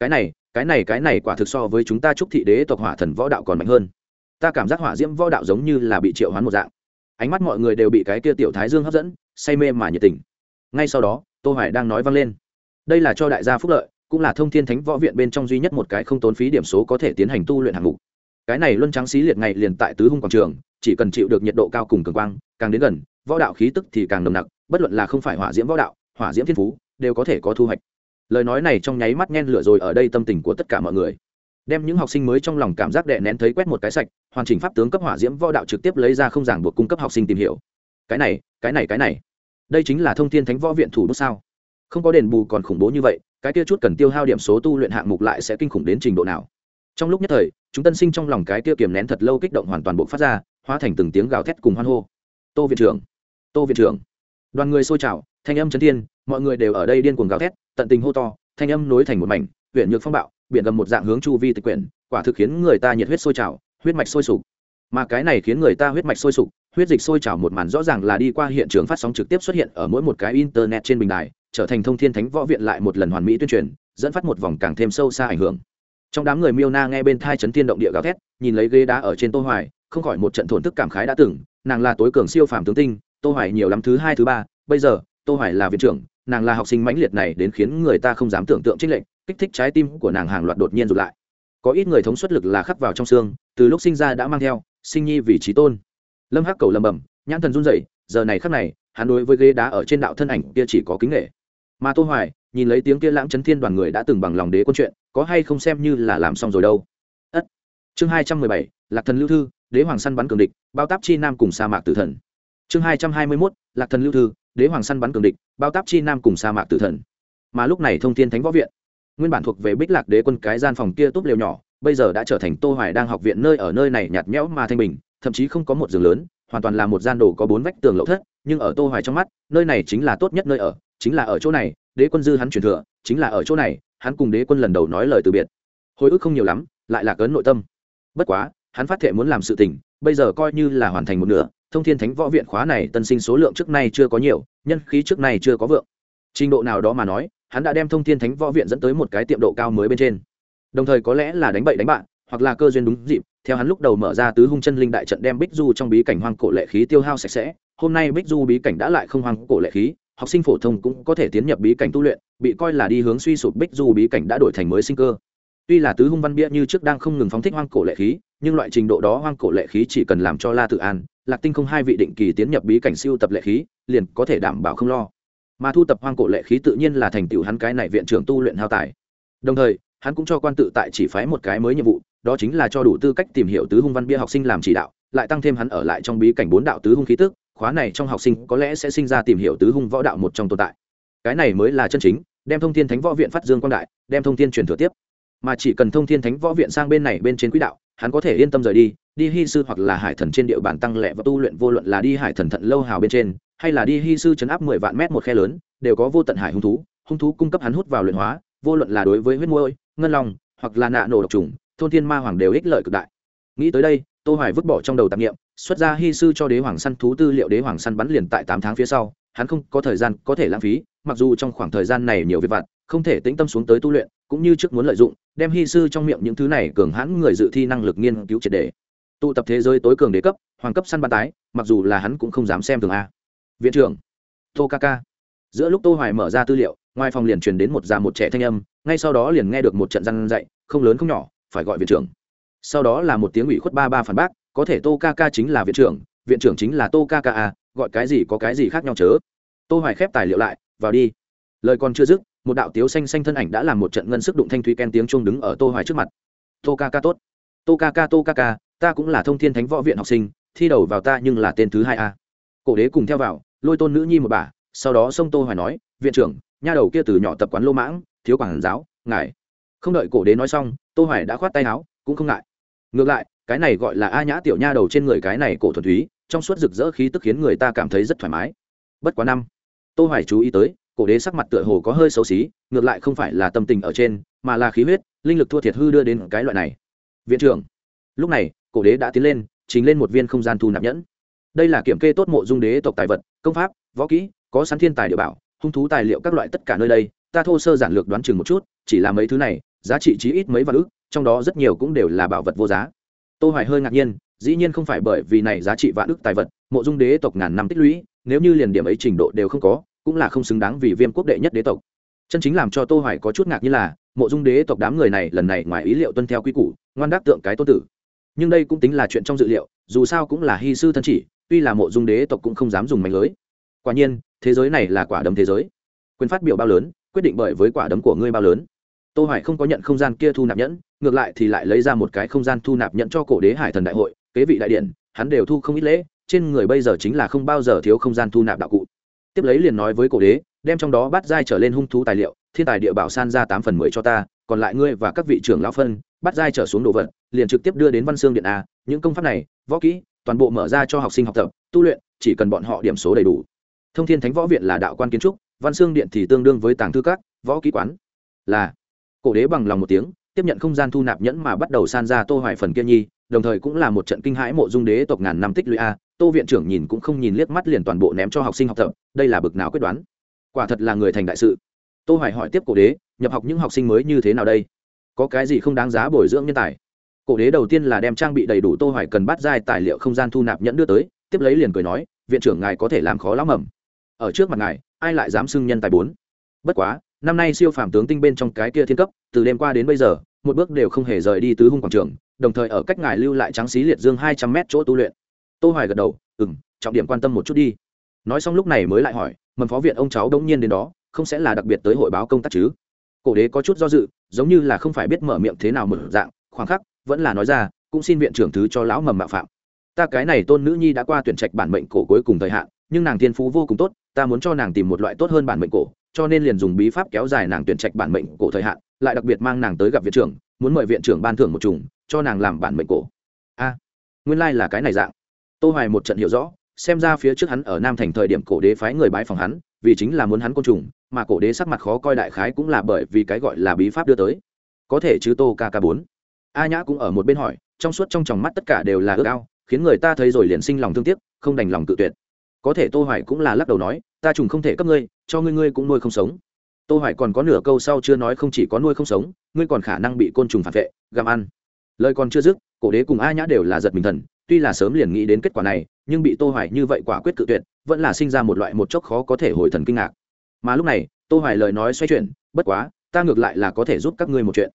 A: Cái này cái này cái này quả thực so với chúng ta trúc thị đế tộc hỏa thần võ đạo còn mạnh hơn. Ta cảm giác hỏa diễm võ đạo giống như là bị triệu hoán một dạng. Ánh mắt mọi người đều bị cái kia tiểu thái dương hấp dẫn, say mê mà nhiệt tình. Ngay sau đó, tô hoài đang nói vang lên đây là cho đại gia phúc lợi, cũng là thông thiên thánh võ viện bên trong duy nhất một cái không tốn phí điểm số có thể tiến hành tu luyện hạng mục. Cái này luân trắng xí liệt ngày liền tại tứ hung quảng trường, chỉ cần chịu được nhiệt độ cao cùng cường quang, càng đến gần, võ đạo khí tức thì càng nồng nặc, bất luận là không phải hỏa diễm võ đạo, hỏa diễm thiên phú, đều có thể có thu hoạch. Lời nói này trong nháy mắt nhen lửa rồi ở đây tâm tình của tất cả mọi người. Đem những học sinh mới trong lòng cảm giác đệ nén thấy quét một cái sạch, hoàn chỉnh pháp tướng cấp hỏa diễm võ đạo trực tiếp lấy ra không giảng buộc cung cấp học sinh tìm hiểu. Cái này cái này cái này. Đây chính là thông thiên thánh võ viện thủ bút sao? Không có đền bù còn khủng bố như vậy, cái kia chút cần tiêu hao điểm số tu luyện hạng mục lại sẽ kinh khủng đến trình độ nào? Trong lúc nhất thời, chúng tân sinh trong lòng cái kia kiềm nén thật lâu kích động hoàn toàn bộ phát ra, hóa thành từng tiếng gào thét cùng hoan hô. Tô viện trưởng, tô viện trưởng. Đoàn người xôi trào, thanh âm chấn thiên, mọi người đều ở đây điên cuồng gào thét, tận tình hô to, thanh âm nối thành một mảnh huyện nhược phong bạo, biển gầm một dạng hướng chu vi tịch quyển, quả thực khiến người ta nhiệt huyết sôi trào, huyết mạch sôi sục. Mà cái này khiến người ta huyết mạch sôi sục, huyết dịch sôi trào một màn rõ ràng là đi qua hiện trường phát sóng trực tiếp xuất hiện ở mỗi một cái internet trên bình đài trở thành thông thiên thánh võ viện lại một lần hoàn mỹ tuyên truyền, dẫn phát một vòng càng thêm sâu xa ảnh hưởng. Trong đám người miêu na nghe bên thai chấn thiên động địa gào thét, nhìn lấy ghế đá ở trên tô hoài, không khỏi một trận thổn thức cảm khái đã từng, nàng là tối cường siêu phàm tướng tinh, tô hoài nhiều lắm thứ hai, thứ ba, bây giờ, tô hoài là viện trưởng, nàng là học sinh mãnh liệt này đến khiến người ta không dám tưởng tượng trích lệnh kích thích trái tim của nàng hàng loạt đột nhiên rụt lại. Có ít người thống suất lực là khắc vào trong xương, từ lúc sinh ra đã mang theo, sinh nhi vì trí tôn. Lâm hắc cầu lầm bầm nhãn thần run rẩy, giờ này khắc này, hắn đối với ghế đá ở trên đạo thân ảnh kia chỉ có kính nghệ mà tô hoài nhìn lấy tiếng kia lãng chấn thiên đoàn người đã từng bằng lòng đế quân chuyện có hay không xem như là làm xong rồi đâu. Ất. Chương 217, lạc thần lưu thư đế hoàng săn bắn cường địch bao táp chi nam cùng sa mạc tử thần. Chương 221, lạc thần lưu thư đế hoàng săn bắn cường địch bao táp chi nam cùng sa mạc tử thần. Mà lúc này thông thiên thánh võ viện nguyên bản thuộc về bích lạc đế quân cái gian phòng kia tốt liều nhỏ bây giờ đã trở thành tô hoài đang học viện nơi ở nơi này nhạt nhẽo mà thanh bình thậm chí không có một giường lớn hoàn toàn là một gian đồ có bốn vách tường lậu thất nhưng ở tô hoài trong mắt nơi này chính là tốt nhất nơi ở chính là ở chỗ này, đế quân dư hắn truyền thừa, chính là ở chỗ này, hắn cùng đế quân lần đầu nói lời từ biệt. Hồi ức không nhiều lắm, lại là cấn nội tâm. Bất quá, hắn phát thệ muốn làm sự tình, bây giờ coi như là hoàn thành một nửa, thông thiên thánh võ viện khóa này tân sinh số lượng trước nay chưa có nhiều, nhân khí trước nay chưa có vượng. Trình độ nào đó mà nói, hắn đã đem thông thiên thánh võ viện dẫn tới một cái tiệm độ cao mới bên trên. Đồng thời có lẽ là đánh bậy đánh bạn, hoặc là cơ duyên đúng dịp, theo hắn lúc đầu mở ra tứ hung chân linh đại trận đem bích du trong bí cảnh hoang cổ lệ khí tiêu hao sạch sẽ, hôm nay bích du bí cảnh đã lại không hoang cổ lệ khí học sinh phổ thông cũng có thể tiến nhập bí cảnh tu luyện, bị coi là đi hướng suy sụp bích du bí cảnh đã đổi thành mới sinh cơ. Tuy là tứ hung văn bia như trước đang không ngừng phóng thích hoang cổ lệ khí, nhưng loại trình độ đó hoang cổ lệ khí chỉ cần làm cho la tự an, lạc tinh không hai vị định kỳ tiến nhập bí cảnh siêu tập lệ khí, liền có thể đảm bảo không lo. Mà thu tập hoang cổ lệ khí tự nhiên là thành tựu hắn cái này viện trưởng tu luyện hao tài. Đồng thời, hắn cũng cho quan tự tại chỉ phái một cái mới nhiệm vụ, đó chính là cho đủ tư cách tìm hiểu tứ hung văn bia học sinh làm chỉ đạo, lại tăng thêm hắn ở lại trong bí cảnh bốn đạo tứ hung khí tức khóa này trong học sinh có lẽ sẽ sinh ra tìm hiểu tứ hung võ đạo một trong tồn tại. Cái này mới là chân chính, đem thông thiên thánh võ viện phát dương quang đại, đem thông thiên truyền thừa tiếp. Mà chỉ cần thông thiên thánh võ viện sang bên này bên trên quỹ đạo, hắn có thể yên tâm rời đi đi hy sư hoặc là hải thần trên địa bàn tăng lệ và tu luyện, vô luận là đi hải thần thận lâu hào bên trên, hay là đi hy sư chấn áp mười vạn mét một khe lớn, đều có vô tận hải hung thú hung thú cung cấp hắn hút vào luyện hóa, vô luận là đối với huyết môi, ngân long hoặc là nạ nổ độc trùng, thôn thiên ma hoàng đều ích lợi cực đại. Nghĩ tới đây tô hoài vứt bỏ trong đầu tạp nghiệm xuất ra hy sư cho đế hoàng săn thú tư liệu đế hoàng săn bắn liền tại tám tháng phía sau, hắn không có thời gian có thể lãng phí, mặc dù trong khoảng thời gian này nhiều việc vặt, không thể tĩnh tâm xuống tới tu luyện, cũng như trước muốn lợi dụng, đem hy sư trong miệng những thứ này cường hãn người dự thi năng lực nghiên cứu triệt đề tụ tập thế giới tối cường đế cấp, hoàng cấp săn bắn tái, mặc dù là hắn cũng không dám xem thường a. Viện trưởng, tô ca ca. Giữa lúc tô hoài mở ra tư liệu, ngoài phòng liền truyền đến một già một trẻ thanh âm, ngay sau đó liền nghe được một trận răng dạy không lớn không nhỏ, phải gọi viện trưởng sau đó là một tiếng ủy khuất ba ba phản bác, có thể tô ca ca chính là viện trưởng viện trưởng chính là tô ca ca à gọi cái gì có cái gì khác nhau chớ. Tô hoài khép tài liệu lại, vào đi. Lời còn chưa dứt, một đạo tiếu xanh xanh thân ảnh đã làm một trận ngân sức đụng thanh thúy ken tiếng chuông đứng ở tô hoài trước mặt. Tô ca ca tốt. Tô ca ca tô ca ca ta cũng là thông thiên thánh võ viện học sinh, thi đầu vào ta nhưng là tên thứ hai a cổ đế cùng theo vào, lôi tôn nữ nhi một bà, sau đó xông tô hoài nói, viện trưởng, nha đầu kia từ nhỏ tập quán lô mãng, thiếu quảng giáo, ngài. Không đợi cổ đế nói xong, tô hoài đã khoát tay áo, cũng không ngại ngược lại, cái này gọi là a nhã tiểu nha đầu trên người cái này cổ thuần túy, trong suốt rực rỡ khí tức khiến người ta cảm thấy rất thoải mái. Bất quá năm, tô hoài chú ý tới, cổ đế sắc mặt tựa hồ có hơi xấu xí, ngược lại không phải là tâm tình ở trên, mà là khí huyết, linh lực thua thiệt hư đưa đến cái loại này. Viện trưởng, lúc này, cổ đế đã tiến lên chính lên một viên không gian thu nạp nhẫn. Đây là kiểm kê tốt mộ dung đế tộc tài vật, công pháp, võ kỹ, có sẵn thiên tài địa bảo, hung thú tài liệu các loại tất cả nơi đây, ta thô sơ giản lược đoán chừng một chút, chỉ là mấy thứ này, giá trị chí ít mấy vạn ức trong đó rất nhiều cũng đều là bảo vật vô giá. Tô hoài hơi ngạc nhiên, dĩ nhiên không phải bởi vì này giá trị vạn ức tài vật, mộ dung đế tộc ngàn năm tích lũy, nếu như liền điểm ấy trình độ đều không có, cũng là không xứng đáng vì viêm quốc đệ nhất đế tộc. Chân chính làm cho tô hoài có chút ngạc như là, mộ dung đế tộc đám người này lần này ngoài ý liệu tuân theo quy củ, ngoan đáp tượng cái tôn tử. Nhưng đây cũng tính là chuyện trong dự liệu, dù sao cũng là hy sư thân chỉ, tuy là mộ dung đế tộc cũng không dám dùng mạnh lưới. Quả nhiên, thế giới này là quả đấm thế giới. Quyền phát biểu bao lớn, quyết định bởi với quả đấm của ngươi bao lớn tô hoài không có nhận không gian kia thu nạp nhẫn, ngược lại thì lại lấy ra một cái không gian thu nạp nhẫn cho cổ đế hải thần đại hội, kế vị đại điện, hắn đều thu không ít lễ, trên người bây giờ chính là không bao giờ thiếu không gian thu nạp đạo cụ. Tiếp lấy liền nói với cổ đế, đem trong đó bắt giai trở lên hung thú tài liệu, thiên tài địa bảo san ra tám phần mười cho ta, còn lại ngươi và các vị trưởng lão phân bắt giai trở xuống đồ vật, liền trực tiếp đưa đến văn xương điện a, những công pháp này, võ kỹ, toàn bộ mở ra cho học sinh học tập, tu luyện, chỉ cần bọn họ điểm số đầy đủ. Thông thiên thánh võ viện là đạo quan kiến trúc, văn xương điện thì tương đương với tàng thư các, võ kỹ quán. Là cổ đế bằng lòng một tiếng, tiếp nhận không gian thu nạp nhẫn mà bắt đầu san ra tô hoài phần kia nhi, đồng thời cũng là một trận kinh hãi mộ dung đế tộc ngàn năm tích lũy a. Tô viện trưởng nhìn cũng không nhìn liếc mắt liền toàn bộ ném cho học sinh học tập, đây là bực nào quyết đoán. Quả thật là người thành đại sự. Tô hoài hỏi tiếp cổ đế, nhập học những học sinh mới như thế nào đây? Có cái gì không đáng giá bồi dưỡng nhân tài? Cổ đế đầu tiên là đem trang bị đầy đủ tô hoài cần bắt giai tài liệu không gian thu nạp nhẫn đưa tới, tiếp lấy liền cười nói, viện trưởng ngài có thể làm khó lắm mầm. Ở trước mặt ngài, ai lại dám xưng nhân tài bốn? Bất quá năm nay siêu phàm tướng tinh bên trong cái kia thiên cấp, từ đêm qua đến bây giờ, một bước đều không hề rời đi tứ hung quảng trường, đồng thời ở cách ngài lưu lại trắng xí liệt dương hai trăm mét chỗ tu luyện. Tô hoài gật đầu, ừm, trọng điểm quan tâm một chút đi. Nói xong lúc này mới lại hỏi, mầm phó viện ông cháu đống nhiên đến đó, không sẽ là đặc biệt tới hội báo công tác chứ? Cổ đế có chút do dự, giống như là không phải biết mở miệng thế nào mở dạng, khoảng khắc, vẫn là nói ra, cũng xin viện trưởng thứ cho lão mầm mạo phạm. Ta cái này tôn nữ nhi đã qua tuyển trạch bản mệnh cổ cuối cùng thời hạn, nhưng nàng thiên phú vô cùng tốt, ta muốn cho nàng tìm một loại tốt hơn bản mệnh cổ cho nên liền dùng bí pháp kéo dài nàng tuyển trạch bản mệnh cổ thời hạn, lại đặc biệt mang nàng tới gặp viện trưởng, muốn mời viện trưởng ban thưởng một trùng cho nàng làm bản mệnh cổ. A, nguyên lai là cái này dạng. Tô hoài một trận hiểu rõ, xem ra phía trước hắn ở nam thành thời điểm cổ đế phái người bái phòng hắn, vì chính là muốn hắn côn trùng, mà cổ đế sắc mặt khó coi đại khái cũng là bởi vì cái gọi là bí pháp đưa tới. Có thể chứ tô kk bốn. A nhã cũng ở một bên hỏi, trong suốt trong tròng mắt tất cả đều là ước ao, khiến người ta thấy rồi liền sinh lòng thương tiếc, không đành lòng tự tuyệt có thể tô hoài cũng là lắc đầu nói, ta trùng không thể cấp ngươi, cho ngươi ngươi cũng nuôi không sống. Tô hoài còn có nửa câu sau chưa nói không chỉ có nuôi không sống, ngươi còn khả năng bị côn trùng phản vệ, gặm ăn. Lời còn chưa dứt, cổ đế cùng a nhã đều là giật mình thần, tuy là sớm liền nghĩ đến kết quả này, nhưng bị tô hoài như vậy quả quyết cự tuyệt, vẫn là sinh ra một loại một chốc khó có thể hồi thần kinh ngạc. Mà lúc này, tô hoài lời nói xoay chuyển, bất quá, ta ngược lại là có thể giúp các ngươi một chuyện.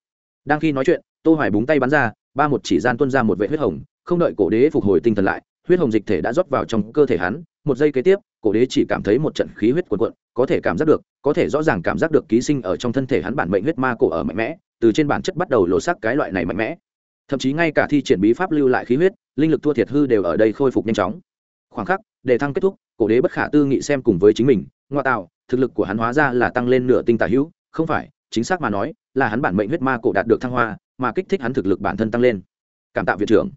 A: Đang khi nói chuyện, tô hoài búng tay bắn ra, ba một chỉ gian tuôn ra một vệ huyết hồng, không đợi cổ đế phục hồi tinh thần lại, huyết hồng dịch thể đã rót vào trong cơ thể hắn một giây kế tiếp, cổ đế chỉ cảm thấy một trận khí huyết cuồn cuộn, có thể cảm giác được, có thể rõ ràng cảm giác được ký sinh ở trong thân thể hắn bản mệnh huyết ma cổ ở mạnh mẽ, từ trên bản chất bắt đầu lộ sắc cái loại này mạnh mẽ. Thậm chí ngay cả thi triển bí pháp lưu lại khí huyết, linh lực thua thiệt hư đều ở đây khôi phục nhanh chóng. Khoảng khắc, đề thăng kết thúc, cổ đế bất khả tư nghị xem cùng với chính mình, ngoại tạo, thực lực của hắn hóa ra là tăng lên nửa tinh tả hữu, không phải, chính xác mà nói, là hắn bản mệnh huyết ma cổ đạt được thăng hoa, mà kích thích hắn thực lực bản thân tăng lên. Cảm tạ viện trưởng.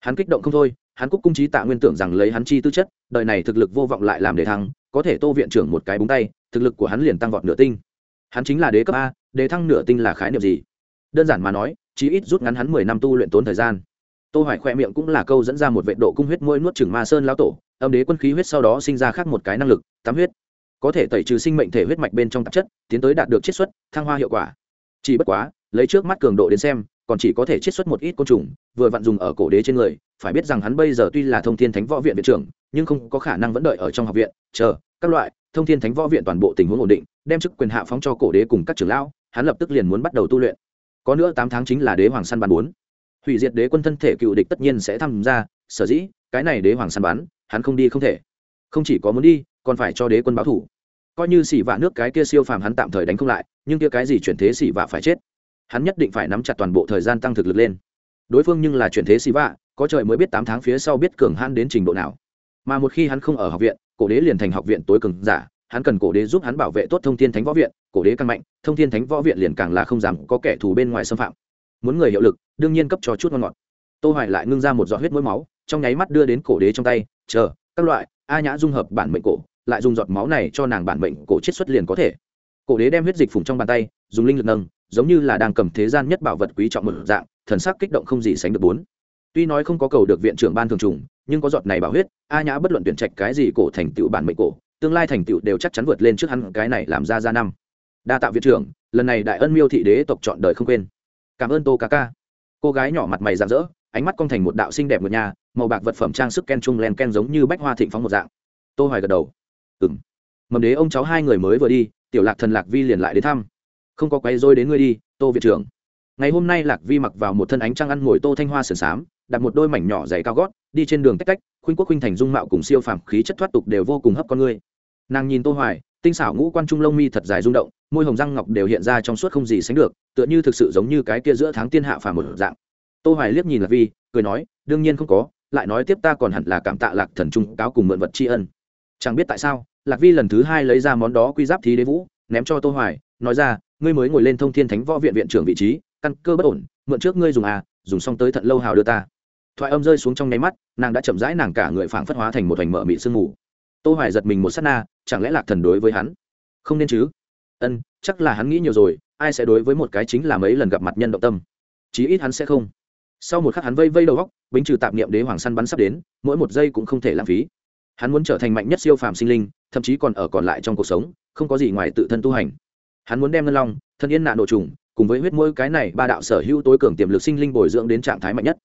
A: Hắn kích động không thôi hắn cúc cung trí tạ nguyên tưởng rằng lấy hắn chi tư chất, đời này thực lực vô vọng lại làm đề thăng, có thể tô viện trưởng một cái búng tay, thực lực của hắn liền tăng vọt nửa tinh. Hắn chính là đế cấp a, đề thăng nửa tinh là khái niệm gì? Đơn giản mà nói, chí ít rút ngắn hắn mười năm tu luyện tốn thời gian. Tô hoài khoe miệng cũng là câu dẫn ra một vệ độ cung huyết môi nuốt chửng ma sơn lão tổ, âm đế quân khí huyết sau đó sinh ra khác một cái năng lực tắm huyết. Có thể tẩy trừ sinh mệnh thể huyết mạch bên trong tạp chất, tiến tới đạt được chiết xuất, thăng hoa hiệu quả. Chỉ bất quá, lấy trước mắt cường độ đến xem còn chỉ có thể chiết xuất một ít côn trùng, vừa vặn dùng ở cổ đế trên người, phải biết rằng hắn bây giờ tuy là thông thiên thánh võ viện viện trưởng, nhưng không có khả năng vẫn đợi ở trong học viện, chờ, các loại, thông thiên thánh võ viện toàn bộ tình huống ổn định, đem chức quyền hạ phóng cho cổ đế cùng các trưởng lão, hắn lập tức liền muốn bắt đầu tu luyện. Có nữa tám tháng chính là đế hoàng săn bắn bốn. Hủy diệt đế quân thân thể cựu địch tất nhiên sẽ tham gia, sở dĩ, cái này đế hoàng săn bắn, hắn không đi không thể. Không chỉ có muốn đi, còn phải cho đế quân báo thủ. Coi như xỉ vạ nước cái kia siêu phàm hắn tạm thời đánh không lại, nhưng kia cái gì chuyển thế xỉ vạ phải chết hắn nhất định phải nắm chặt toàn bộ thời gian tăng thực lực lên. Đối phương nhưng là chuyển thế xì vạ, có trời mới biết tám tháng phía sau biết cường hắn đến trình độ nào. Mà một khi hắn không ở học viện, cổ đế liền thành học viện tối cường giả, hắn cần cổ đế giúp hắn bảo vệ tốt thông thiên thánh võ viện, cổ đế càng mạnh, thông thiên thánh võ viện liền càng là không dám có kẻ thù bên ngoài xâm phạm. Muốn người hiệu lực, đương nhiên cấp cho chút ngon ngọt. Tô hoài lại ngưng ra một giọt huyết mũi máu, trong nháy mắt đưa đến cổ đế trong tay, chờ, các loại, a nhã dung hợp bản mệnh cổ, lại dùng giọt máu này cho nàng bản mệnh cổ chết xuất liền có thể. Cổ đế đem huyết dịch phùng trong bàn tay, dùng linh lực nâng giống như là đang cầm thế gian nhất bảo vật quý trọng một dạng, thần sắc kích động không gì sánh được bốn. Tuy nói không có cầu được viện trưởng ban thường trùng, nhưng có giọt này bảo huyết, a nhã bất luận tuyển trạch cái gì cổ thành tựu bản mệnh cổ, tương lai thành tựu đều chắc chắn vượt lên trước hắn cái này làm ra ra năm. Đa tạo viện trưởng, lần này đại ân miêu thị đế tộc chọn đời không quên. Cảm ơn tô ca ca. Cô gái nhỏ mặt mày rạng rỡ, ánh mắt cong thành một đạo xinh đẹp ngược nhà, màu bạc vật phẩm trang sức ken trung len ken giống như bách hoa thịnh phóng một dạng. Tô hoài gật đầu. Ừm. Mầm đế ông cháu hai người mới vừa đi, tiểu lạc thần lạc vi liền lại đến thăm không có quay rối đến ngươi đi, tô viện trưởng. Ngày hôm nay lạc vi mặc vào một thân ánh trăng ăn ngồi tô thanh hoa sườn xám đặt một đôi mảnh nhỏ giày cao gót, đi trên đường tách tách, khuynh quốc khuynh thành dung mạo cùng siêu phàm khí chất thoát tục đều vô cùng hấp con ngươi. Nàng nhìn tô hoài, tinh xảo ngũ quan trung lông mi thật dài rung động, môi hồng răng ngọc đều hiện ra trong suốt không gì sánh được, tựa như thực sự giống như cái kia giữa tháng tiên hạ phàm một dạng. Tô hoài liếc nhìn lạc vi, cười nói, đương nhiên không có, lại nói tiếp ta còn hẳn là cảm tạ lạc thần trung cáo cùng mượn vật tri ân. Chẳng biết tại sao, lạc vi lần thứ hai lấy ra món đó quy giáp thí đế vũ, ném cho tô hoài, nói ra ngươi mới ngồi lên thông thiên thánh võ viện viện trưởng vị trí, căn cơ bất ổn, mượn trước ngươi dùng à dùng xong tới thận lâu hào đưa ta. Thoại âm rơi xuống trong nháy mắt, nàng đã chậm rãi nàng cả người phảng phất hóa thành một hoành mở mị sương mù. Tô hoài giật mình một sát na, chẳng lẽ lạc thần đối với hắn? Không nên chứ? Ân, chắc là hắn nghĩ nhiều rồi, ai sẽ đối với một cái chính là mấy lần gặp mặt nhân động tâm? Chí ít hắn sẽ không. Sau một khắc hắn vây vây đầu góc, bính trừ tạp niệm đế hoàng săn bắn sắp đến, mỗi một giây cũng không thể lãng phí. Hắn muốn trở thành mạnh nhất siêu phàm sinh linh, thậm chí còn ở còn lại trong cuộc sống, không có gì ngoài tự thân tu hành hắn muốn đem ngân long, thân yên nạn nổ trùng, cùng với huyết mũi cái này ba đạo sở hữu tối cường tiềm lực sinh linh bồi dưỡng đến trạng thái mạnh nhất.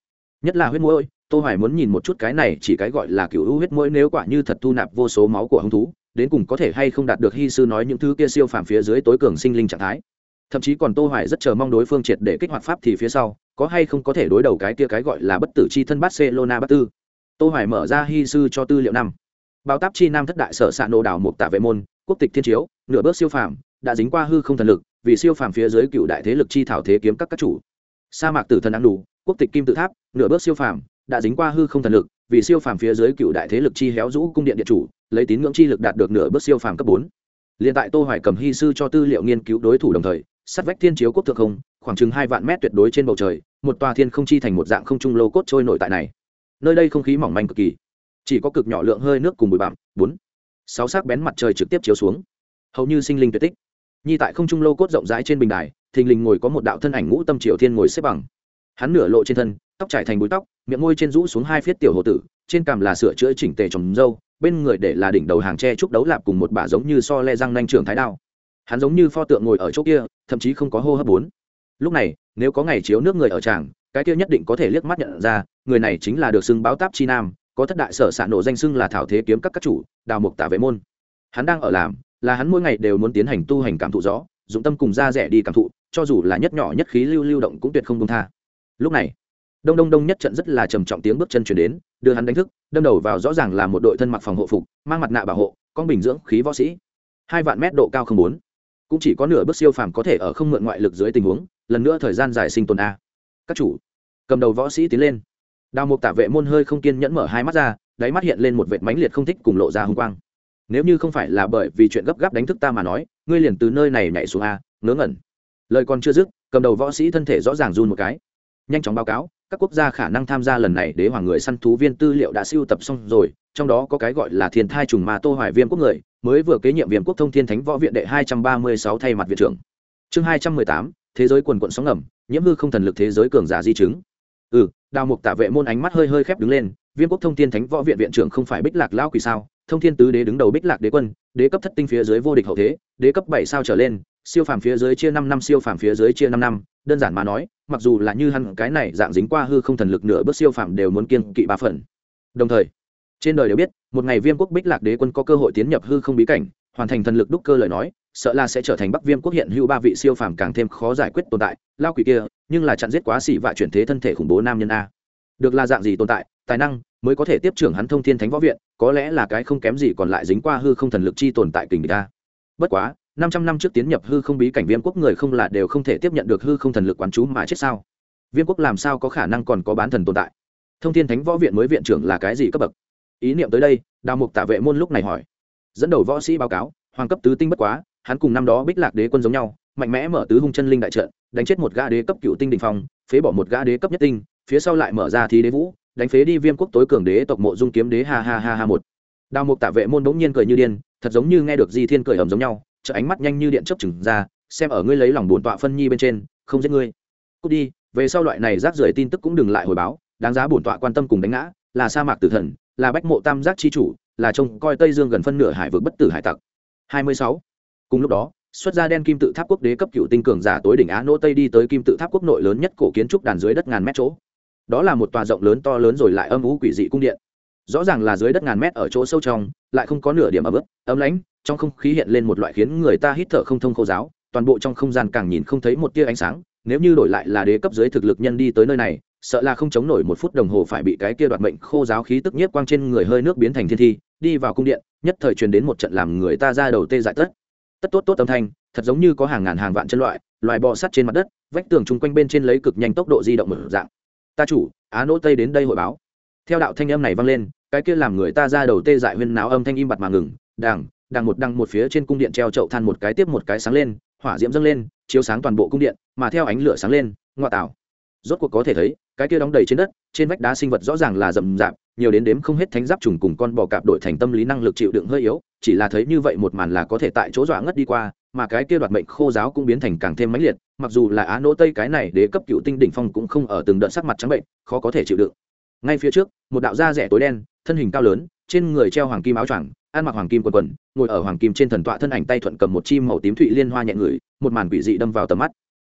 A: Nhất là huyết mũi tô hoài muốn nhìn một chút cái này chỉ cái gọi là cựu huyết mũi nếu quả như thật thu nạp vô số máu của hung thú, đến cùng có thể hay không đạt được hy sư nói những thứ kia siêu phàm phía dưới tối cường sinh linh trạng thái. Thậm chí còn tô hoài rất chờ mong đối phương triệt để kích hoạt pháp thì phía sau, có hay không có thể đối đầu cái kia cái gọi là bất tử chi thân barcelona bất tư. Tô hoài mở ra hy sư cho tư liệu năm. Bao táp chi nam thất đại sở sạn nô đảo một tạ vệ môn, quốc tịch thiên chiếu, nửa bước siêu phàm đã dính qua hư không thần lực, vì siêu phàm phía dưới cựu đại thế lực chi thảo thế kiếm các các chủ. Sa mạc tử thần ăn đủ quốc tịch kim tự tháp, nửa bước siêu phàm, đã dính qua hư không thần lực, vì siêu phàm phía dưới cựu đại thế lực chi héo rũ cung điện điện chủ, lấy tín ngưỡng chi lực đạt được nửa bước siêu phàm cấp bốn. Liền tại tô hoài cầm hy sư cho tư liệu nghiên cứu đối thủ đồng thời sát vách thiên chiếu quốc thượng không, khoảng chừng hai vạn mét tuyệt đối trên bầu trời, một tòa thiên không chi thành một dạng không trung lô cốt trôi nổi tại này. Nơi đây không khí mỏng manh cực kỳ, chỉ có cực nhỏ lượng hơi nước cùng bụi bặm, bốn, sáu sắc bén mặt trời trực tiếp chiếu xuống. Hầu như sinh linh tuyệt tích nhi tại không trung lô cốt rộng rãi trên bình đài, thình lình ngồi có một đạo thân ảnh ngũ tâm triều thiên ngồi xếp bằng. Hắn nửa lộ trên thân, tóc trải thành búi tóc, miệng môi trên rũ xuống hai phiết tiểu hồ tử, trên cằm là sửa chữa chỉnh tề trồng dâu, bên người để là đỉnh đầu hàng tre trúc đấu lạp cùng một bả giống như so le răng nanh trường thái đao. Hắn giống như pho tượng ngồi ở chỗ kia, thậm chí không có hô hấp bốn. Lúc này, nếu có ngày chiếu nước người ở tràng, cái kia nhất định có thể liếc mắt nhận ra, người này chính là được xưng báo táp chi nam, có thất đại sở s nổ danh xưng là thảo thế kiếm các các chủ, đào mục tả vệ môn. Hắn đang ở làm là hắn mỗi ngày đều muốn tiến hành tu hành cảm thụ rõ dụng tâm cùng ra rẻ đi cảm thụ, cho dù là nhất nhỏ nhất khí lưu lưu động cũng tuyệt không công tha. Lúc này, đông đông đông nhất trận rất là trầm trọng tiếng bước chân chuyển đến, đưa hắn đánh thức, đâm đầu vào rõ ràng là một đội thân mặc phòng hộ phục, mang mặt nạ bảo hộ con bình dưỡng khí võ sĩ. Hai vạn mét độ cao không bốn. Cũng chỉ có nửa bước siêu phàm có thể ở không mượn ngoại lực dưới tình huống, lần nữa thời gian dài sinh tồn a. Các chủ, cầm đầu võ sĩ tiến lên. Đào mục tả vệ môn hơi không kiên nhẫn mở hai mắt ra, đáy mắt hiện lên một vệt mánh liệt không thích cùng lộ ra hung quang nếu như không phải là bởi vì chuyện gấp gáp đánh thức ta mà nói ngươi liền từ nơi này nhảy xuống a ngớ ngẩn. Lời còn chưa dứt cầm đầu võ sĩ thân thể rõ ràng run một cái. Nhanh chóng báo cáo các quốc gia khả năng tham gia lần này đế hoàng người săn thú viên tư liệu đã siêu tập xong rồi trong đó có cái gọi là thiên thai trùng mà tô hoài viêm quốc người mới vừa kế nhiệm viêm quốc thông thiên thánh võ viện đệ 236 thay mặt viện trưởng. Chương 218, thế giới quần quận sóng ngầm nhiễm hư không thần lực thế giới cường giả di chứng. Ừ đào mục tả vệ môn ánh mắt hơi hơi khép đứng lên viêm quốc thông thiên thánh võ viện viện trưởng không phải bích lạc lao quỷ sao? Thông thiên tứ đế đứng đầu bích lạc đế quân, đế cấp thất tinh phía dưới vô địch hậu thế, đế cấp bảy sao trở lên, siêu phàm phía dưới chia năm năm, siêu phàm phía dưới chia năm năm, đơn giản mà nói, mặc dù là như hắn cái này dạng dính qua hư không thần lực nửa bước siêu phàm đều muốn kiên kỵ ba phần. Đồng thời, trên đời đều biết, một ngày viêm quốc bích lạc đế quân có cơ hội tiến nhập hư không bí cảnh, hoàn thành thần lực đúc cơ lời nói, sợ là sẽ trở thành bắc viêm quốc hiện hữu ba vị siêu phàm càng thêm khó giải quyết tồn tại, lao quỷ kia, nhưng là chặn giết quá xỉ và chuyển thế thân thể khủng bố nam nhân a. Được là dạng gì tồn tại? Tài năng mới có thể tiếp trưởng hắn thông thiên thánh võ viện, có lẽ là cái không kém gì còn lại dính qua hư không thần lực chi tồn tại kình địch bất quá, năm trăm năm trước tiến nhập hư không bí cảnh viêm quốc người không là đều không thể tiếp nhận được hư không thần lực quán chú mà chết sao? Viêm quốc làm sao có khả năng còn có bán thần tồn tại? Thông thiên thánh võ viện mới viện trưởng là cái gì cấp bậc? Ý niệm tới đây, đào mục tả vệ môn lúc này hỏi. Dẫn đầu võ sĩ báo cáo, hoàng cấp tứ tinh bất quá, hắn cùng năm đó bích lạc đế quân giống nhau, mạnh mẽ mở tứ hung chân linh đại trận, đánh chết một gã đế cấp cựu tinh đình phong, phế bỏ một gã đế cấp nhất tinh, phía sau lại mở ra thí đế vũ đánh phế đi viêm quốc tối cường đế tộc mộ dung kiếm đế, ha ha ha ha một. Đào mục tạ vệ môn bỗng nhiên cười như điên, thật giống như nghe được di thiên cười ầm giống nhau chợ ánh mắt nhanh như điện chớp chừng ra, xem ở ngươi lấy lòng bổn tọa phân nhi bên trên, không giết ngươi. Cút đi, về sau loại này rác rưởi tin tức cũng đừng lại hồi báo, đáng giá bổn tọa quan tâm cùng đánh ngã, là sa mạc tử thần, là bách mộ tam giác chi chủ, là trông coi tây dương gần phân nửa hải vực bất tử hải tặc. 26. cùng lúc đó, xuất ra đen kim tự tháp quốc đế cấp cựu tinh cường giả tối đỉnh á nỗ tây đi tới kim tự tháp quốc nội lớn nhất cổ kiến trúc đàn dưới đất ngàn mét chỗ đó là một tòa rộng lớn to lớn rồi lại âm ú quỷ dị cung điện. Rõ ràng là dưới đất ngàn mét ở chỗ sâu trong, lại không có nửa điểm ấm ướt, ấm lãnh, trong không khí hiện lên một loại khiến người ta hít thở không thông khô giáo, toàn bộ trong không gian càng nhìn không thấy một tia ánh sáng, nếu như đổi lại là đế cấp dưới thực lực nhân đi tới nơi này, sợ là không chống nổi một phút đồng hồ phải bị cái kia đoạt mệnh khô giáo khí tức nhiếp quang trên người hơi nước biến thành thiên thi, đi vào cung điện, nhất thời truyền đến một trận làm người ta ra đầu tê dại tất. Tất tốt tốt âm thanh, thật giống như có hàng ngàn hàng vạn chân loại, loài bò sắt trên mặt đất, vách tường chung quanh bên trên lấy cực nhanh tốc độ di động mở dạng ta chủ, á nỗ tây đến đây hội báo. Theo đạo thanh âm này vang lên, cái kia làm người ta ra đầu tê dại huyên náo âm thanh im bặt mà ngừng đảng đằng một đằng một phía trên cung điện treo chậu than một cái tiếp một cái sáng lên, hỏa diễm dâng lên, chiếu sáng toàn bộ cung điện, mà theo ánh lửa sáng lên ngoại tảo. Rốt cuộc có thể thấy, cái kia đóng đầy trên đất, trên vách đá sinh vật rõ ràng là rậm rạp, nhiều đến đếm không hết thánh giáp trùng cùng con bò cạp đổi thành tâm lý năng lực chịu đựng hơi yếu, chỉ là thấy như vậy một màn là có thể tại chỗ dọa ngất đi qua, mà cái kia đoạt mệnh khô giáo cũng biến thành càng thêm mãnh liệt mặc dù là á nỗ tây cái này đế cấp cựu tinh đỉnh phong cũng không ở từng đợt sắc mặt trắng bệnh, khó có thể chịu đựng. Ngay phía trước, một đạo da rẻ tối đen, thân hình cao lớn, trên người treo hoàng kim áo choàng, ăn mặc hoàng kim quần quần, ngồi ở hoàng kim trên thần tọa thân ảnh tay thuận cầm một chim màu tím thụy liên hoa nhẹ ngửi một màn quỷ dị đâm vào tầm mắt.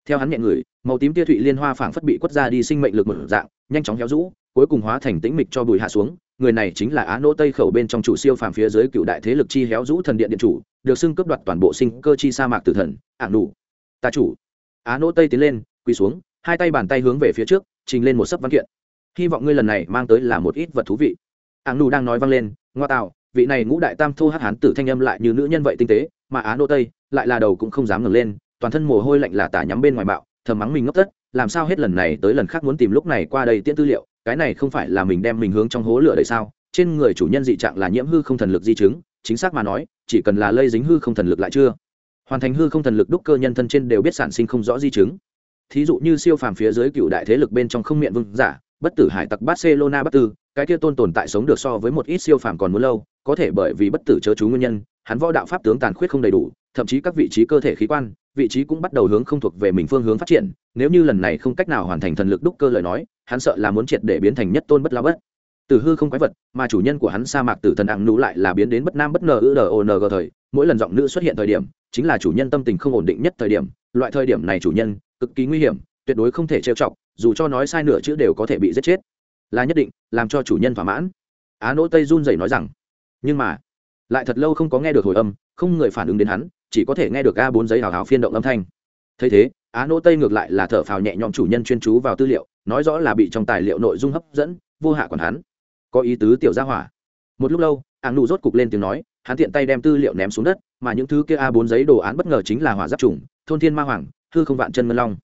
A: Theo hắn nhẹ ngửi màu tím tia thụy liên hoa phảng phất bị quất ra đi sinh mệnh lực một dạng, nhanh chóng héo rũ, cuối cùng hóa thành tĩnh mịch cho bùi hạ xuống. Người này chính là á nỗ tây khẩu bên trong chủ siêu phàm phía dưới cựu đại thế lực chi héo rũ thần điện điện chủ, được xưng cướp đoạt toàn bộ sinh cơ chi sa mạc tử thần ảng đủ ta chủ á nỗ tây tiến lên, quỳ xuống, hai tay bàn tay hướng về phía trước, trình lên một sấp văn kiện. Hy vọng ngươi lần này mang tới là một ít vật thú vị. Áng nù đang nói vang lên, ngoa tạo, vị này ngũ đại tam thô hát hán tử thanh âm lại như nữ nhân vậy tinh tế, mà á nỗ tây lại là đầu cũng không dám ngẩng lên, toàn thân mồ hôi lạnh là tả nhắm bên ngoài bạo, thầm mắng mình ngốc tất làm sao hết lần này tới lần khác muốn tìm lúc này qua đây tiễn tư liệu, cái này không phải là mình đem mình hướng trong hố lửa đấy sao? Trên người chủ nhân dị trạng là nhiễm hư không thần lực di chứng, chính xác mà nói, chỉ cần là lây dính hư không thần lực lại chưa? Hoàn thành hư không thần lực đúc cơ nhân thân trên đều biết sản sinh không rõ di chứng. Thí dụ như siêu phàm phía dưới cựu đại thế lực bên trong không miệng vương giả, bất tử hải tặc barcelona bất tử cái kia tôn tồn tại sống được so với một ít siêu phàm còn muốn lâu, có thể bởi vì bất tử chớ chú nguyên nhân, hắn võ đạo pháp tướng tàn khuyết không đầy đủ, thậm chí các vị trí cơ thể khí quan, vị trí cũng bắt đầu hướng không thuộc về mình phương hướng phát triển, nếu như lần này không cách nào hoàn thành thần lực đúc cơ lời nói, hắn sợ là muốn triệt để biến thành nhất tôn bất lao bất. Tử hư không quái vật, mà chủ nhân của hắn sa mạc tử thần ạng nụ lại là biến đến bất nam bất ngờ ư đờ ồ ng thời, mỗi lần giọng nữ xuất hiện thời điểm chính là chủ nhân tâm tình không ổn định nhất thời điểm, loại thời điểm này chủ nhân cực kỳ nguy hiểm, tuyệt đối không thể trêu chọc, dù cho nói sai nửa chữ đều có thể bị giết chết. Là nhất định, làm cho chủ nhân thỏa mãn. Á nỗ tây run rẩy nói rằng, nhưng mà, lại thật lâu không có nghe được hồi âm, không người phản ứng đến hắn, chỉ có thể nghe được a bốn giấy hào hào phiên động âm thanh. Thấy thế, á nỗ tây ngược lại là thở phào nhẹ nhõm chủ nhân chuyên chú vào tư liệu, nói rõ là bị trong tài liệu nội dung hấp dẫn, vô hạ còn hắn. Có ý tứ tiểu gia hỏa một lúc lâu, ảng nụ rốt cục lên tiếng nói, hắn tiện tay đem tư liệu ném xuống đất, mà những thứ kia a bốn giấy đồ án bất ngờ chính là hỏa giáp trùng, thôn thiên ma hoàng, hư không vạn chân ngân long.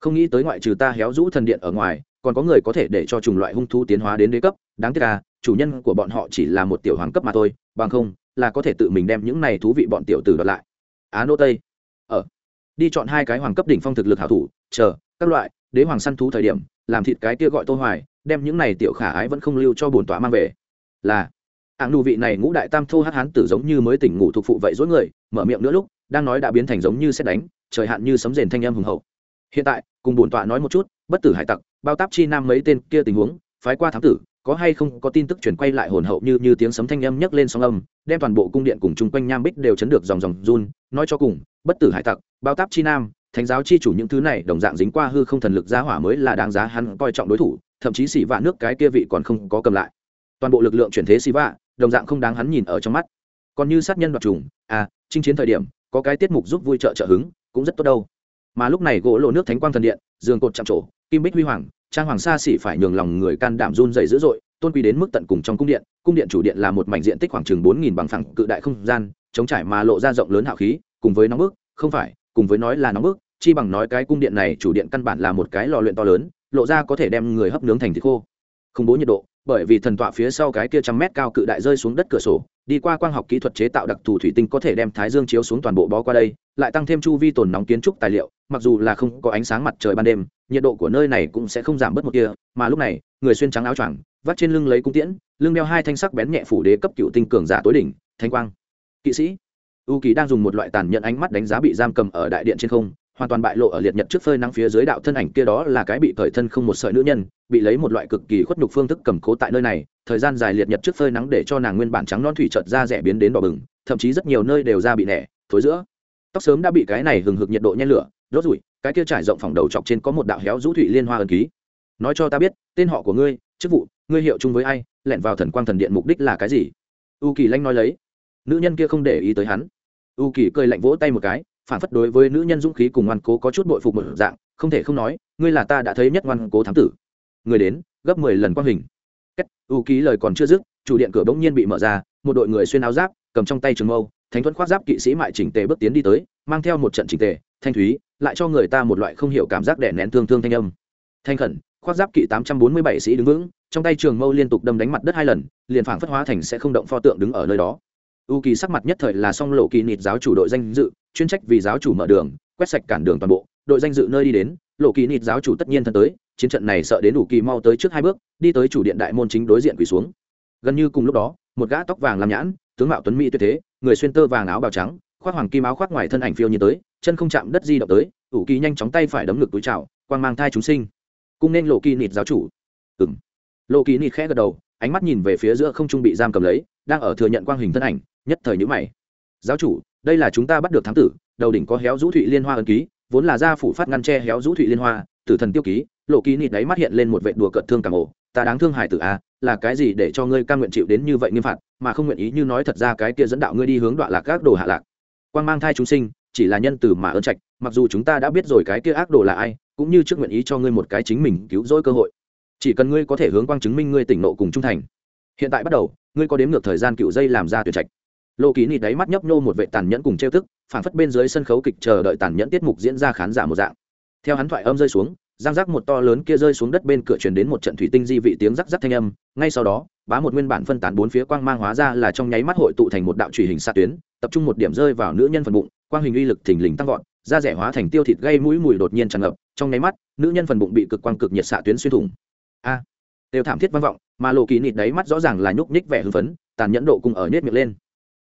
A: Không nghĩ tới ngoại trừ ta héo rũ thần điện ở ngoài, còn có người có thể để cho trùng loại hung thu tiến hóa đến đế cấp. Đáng tiếc là chủ nhân của bọn họ chỉ là một tiểu hoàng cấp mà thôi, bằng không, là có thể tự mình đem những này thú vị bọn tiểu tử đoạt lại. Á nô tây. Ở đi chọn hai cái hoàng cấp đỉnh phong thực lực hảo thủ, chờ, các loại, đế hoàng săn thú thời điểm, làm thịt cái kia gọi tô hoài, đem những này tiểu khả ái vẫn không lưu cho bổn tọa mang về. Là ạng nụ vị này ngũ đại tam thô hát hán tử giống như mới tỉnh ngủ thuộc phụ vậy dối người, mở miệng nữa lúc, đang nói đã biến thành giống như xét đánh, trời hạn như sấm rền thanh âm hùng hậu. Hiện tại, cùng bổn tọa nói một chút, bất tử hải tặc, bao táp chi nam mấy tên kia tình huống, phái qua thám tử, có hay không có tin tức chuyển quay lại hồn hậu như như tiếng sấm thanh âm nhấc lên sóng âm, đem toàn bộ cung điện cùng chung quanh nham bích đều chấn được dòng dòng run, nói cho cùng, bất tử hải tặc, bao táp chi nam, thánh giáo chi chủ những thứ này đồng dạng dính qua hư không thần lực giá hỏa mới là đáng giá hắn coi trọng đối thủ, thậm chí xỉ vạ nước cái kia vị còn không có cầm lại. Toàn bộ lực lượng chuyển thế xỉ vạ đồng dạng không đáng hắn nhìn ở trong mắt. Còn như sát nhân đoạt trùng à chinh chiến thời điểm, có cái tiết mục giúp vui trợ trợ hứng, cũng rất tốt đâu. Mà lúc này gỗ lộ nước thánh quang thần điện, giường cột chạm trổ, kim bích huy hoàng, trang hoàng sa xỉ phải nhường lòng người can đảm run dày dữ dội, tôn quý đến mức tận cùng trong cung điện cung điện chủ điện là một mảnh diện tích khoảng chừng bốn nghìn bằng phẳng cự đại không gian, chống trải mà lộ ra rộng lớn hạo khí, cùng với nóng bức, không phải, cùng với nói là nóng bức, chi bằng nói cái cung điện này chủ điện căn bản là một cái lò luyện to lớn, lộ ra có thể đem người hấp nướng thành thịt khô. Không bố nhiệt độ bởi vì thần tọa phía sau cái kia trăm mét cao cự đại rơi xuống đất cửa sổ, đi qua quang học kỹ thuật chế tạo đặc thù thủy tinh có thể đem thái dương chiếu xuống toàn bộ bó qua đây, lại tăng thêm chu vi tồn nóng kiến trúc tài liệu, mặc dù là không có ánh sáng mặt trời ban đêm, nhiệt độ của nơi này cũng sẽ không giảm bớt một kia mà lúc này, người xuyên trắng áo choàng, vắt trên lưng lấy cung tiễn, lưng đeo hai thanh sắc bén nhẹ phủ đế cấp cựu tinh cường giả tối đỉnh, thanh quang. Kỵ sĩ. U kỳ đang dùng một loại tàn nhẫn ánh mắt đánh giá bị giam cầm ở đại điện trên không hoàn toàn bại lộ ở liệt nhật trước phơi nắng phía dưới đạo thân ảnh kia đó là cái bị cởi thân không một sợi nữ nhân, bị lấy một loại cực kỳ khuất nhục phương thức cầm cố tại nơi này, thời gian dài liệt nhật trước phơi nắng để cho nàng nguyên bản trắng non thủy trợt ra rẻ biến đến đỏ bừng, thậm chí rất nhiều nơi đều ra bị nẻ, thối giữa. Tóc sớm đã bị cái này hừng hực nhiệt độ nhen lửa đốt rủi, cái kia trải rộng phòng đầu chọc trên có một đạo héo rũ thủy liên hoa ân ký. Nói cho ta biết, tên họ của ngươi, chức vụ, ngươi hiệu chung với ai, lẻn vào thần quang thần điện mục đích là cái gì? U kỳ lanh nói lấy. Nữ nhân kia không để ý tới hắn. U kỳ cười lạnh vỗ tay một cái phản phất đối với nữ nhân dũng khí cùng ngoan cố có chút bội phục một dạng, không thể không nói, ngươi là ta đã thấy nhất ngoan cố thám tử. Người đến, gấp mười lần quang hình. Cách u ký lời còn chưa dứt, chủ điện cửa bỗng nhiên bị mở ra, một đội người xuyên áo giáp, cầm trong tay trường mâu, thánh thuẫn khoác giáp kỵ sĩ mại chỉnh tề bước tiến đi tới, mang theo một trận chỉnh tề, thanh thúy, lại cho người ta một loại không hiểu cảm giác đẻ nén thương thương thanh âm. Thanh khẩn, khoác giáp kỵ tám trăm bốn mươi bảy sĩ đứng vững, trong tay trường mâu liên tục đâm đánh mặt đất hai lần, liền phảng phất hóa thành sẽ không động pho tượng đứng ở nơi đó u kỳ sắc mặt nhất thời là xong lộ kỳ nịt giáo chủ đội danh dự, chuyên trách vì giáo chủ mở đường, quét sạch cản đường toàn bộ, đội danh dự nơi đi đến, lộ kỳ nịt giáo chủ tất nhiên thân tới, chiến trận này sợ đến đủ kỳ mau tới trước hai bước, đi tới chủ điện đại môn chính đối diện quỳ xuống. Gần như cùng lúc đó, một gã tóc vàng làm nhãn, tướng mạo tuấn mỹ tuyệt thế, người xuyên tơ vàng áo bào trắng, khoác hoàng kim áo khoác ngoài thân ảnh phiêu như tới, chân không chạm đất di động tới ủ kỳ nhanh chóng tay phải đấm ngực túi trào quang mang thai chúng sinh. Cung nên lộ kỳ nịt giáo chủ. Ừng lộ kỳ nịt khẽ gật đầu, ánh mắt nhìn về phía giữa không trung bị giam cầm lấy, đang ở thừa nhận quang hình thân ảnh nhất thời nhữ mày. Giáo chủ, đây là chúng ta bắt được thám tử, đầu đỉnh có héo rũ thụy liên hoa ấn ký, vốn là gia phủ phát ngăn che héo rũ thụy liên hoa, tử thần tiêu ký, lộ ký nịt đáy mắt hiện lên một vệ đùa cợt thương cảm ổ ta đáng thương hải tử a là cái gì để cho ngươi cam nguyện chịu đến như vậy nghiêm phạt, mà không nguyện ý như nói thật ra cái kia dẫn đạo ngươi đi hướng đoạn lạc các đồ hạ lạc. Quan mang thai chúng sinh, chỉ là nhân từ mà ơn trạch, mặc dù chúng ta đã biết rồi cái kia ác đồ là ai, cũng như trước nguyện ý cho ngươi một cái chính mình cứu rỗi cơ hội. Chỉ cần ngươi có thể hướng quang chứng minh ngươi tỉnh nộ cùng trung thành. Hiện tại bắt đầu, ngươi có đếm ngược thời gian cựu dây làm ra tuyệt trạch lộ ký nịt đáy mắt nhấp nhô một vệ tàn nhẫn cùng trêu tức phản phất bên dưới sân khấu kịch chờ đợi tàn nhẫn tiết mục diễn ra khán giả một dạng. Theo hắn thoại âm rơi xuống giang rác một to lớn kia rơi xuống đất bên cửa truyền đến một trận thủy tinh di vị tiếng rắc rắc thanh âm, ngay sau đó, bá một nguyên bản phân tán bốn phía quang mang hóa ra là trong nháy mắt hội tụ thành một đạo truy hình xạ tuyến, tập trung một điểm rơi vào nữ nhân phần bụng, quang hình uy lực thình lình tăng vọt, da rẻ hóa thành tiêu thịt gây mũi mùi đột nhiên tràn ngập, trong nháy mắt, nữ nhân phần bụng bị cực quang cực nhiệt xạ tuyến xuyên thủng. A! Đều thảm thiết vang vọng, mà lộ kỳ nịt đấy mắt rõ ràng là nhúc nhích vẻ hưng phấn, tàn nhẫn độ cùng ở nết miệng lên.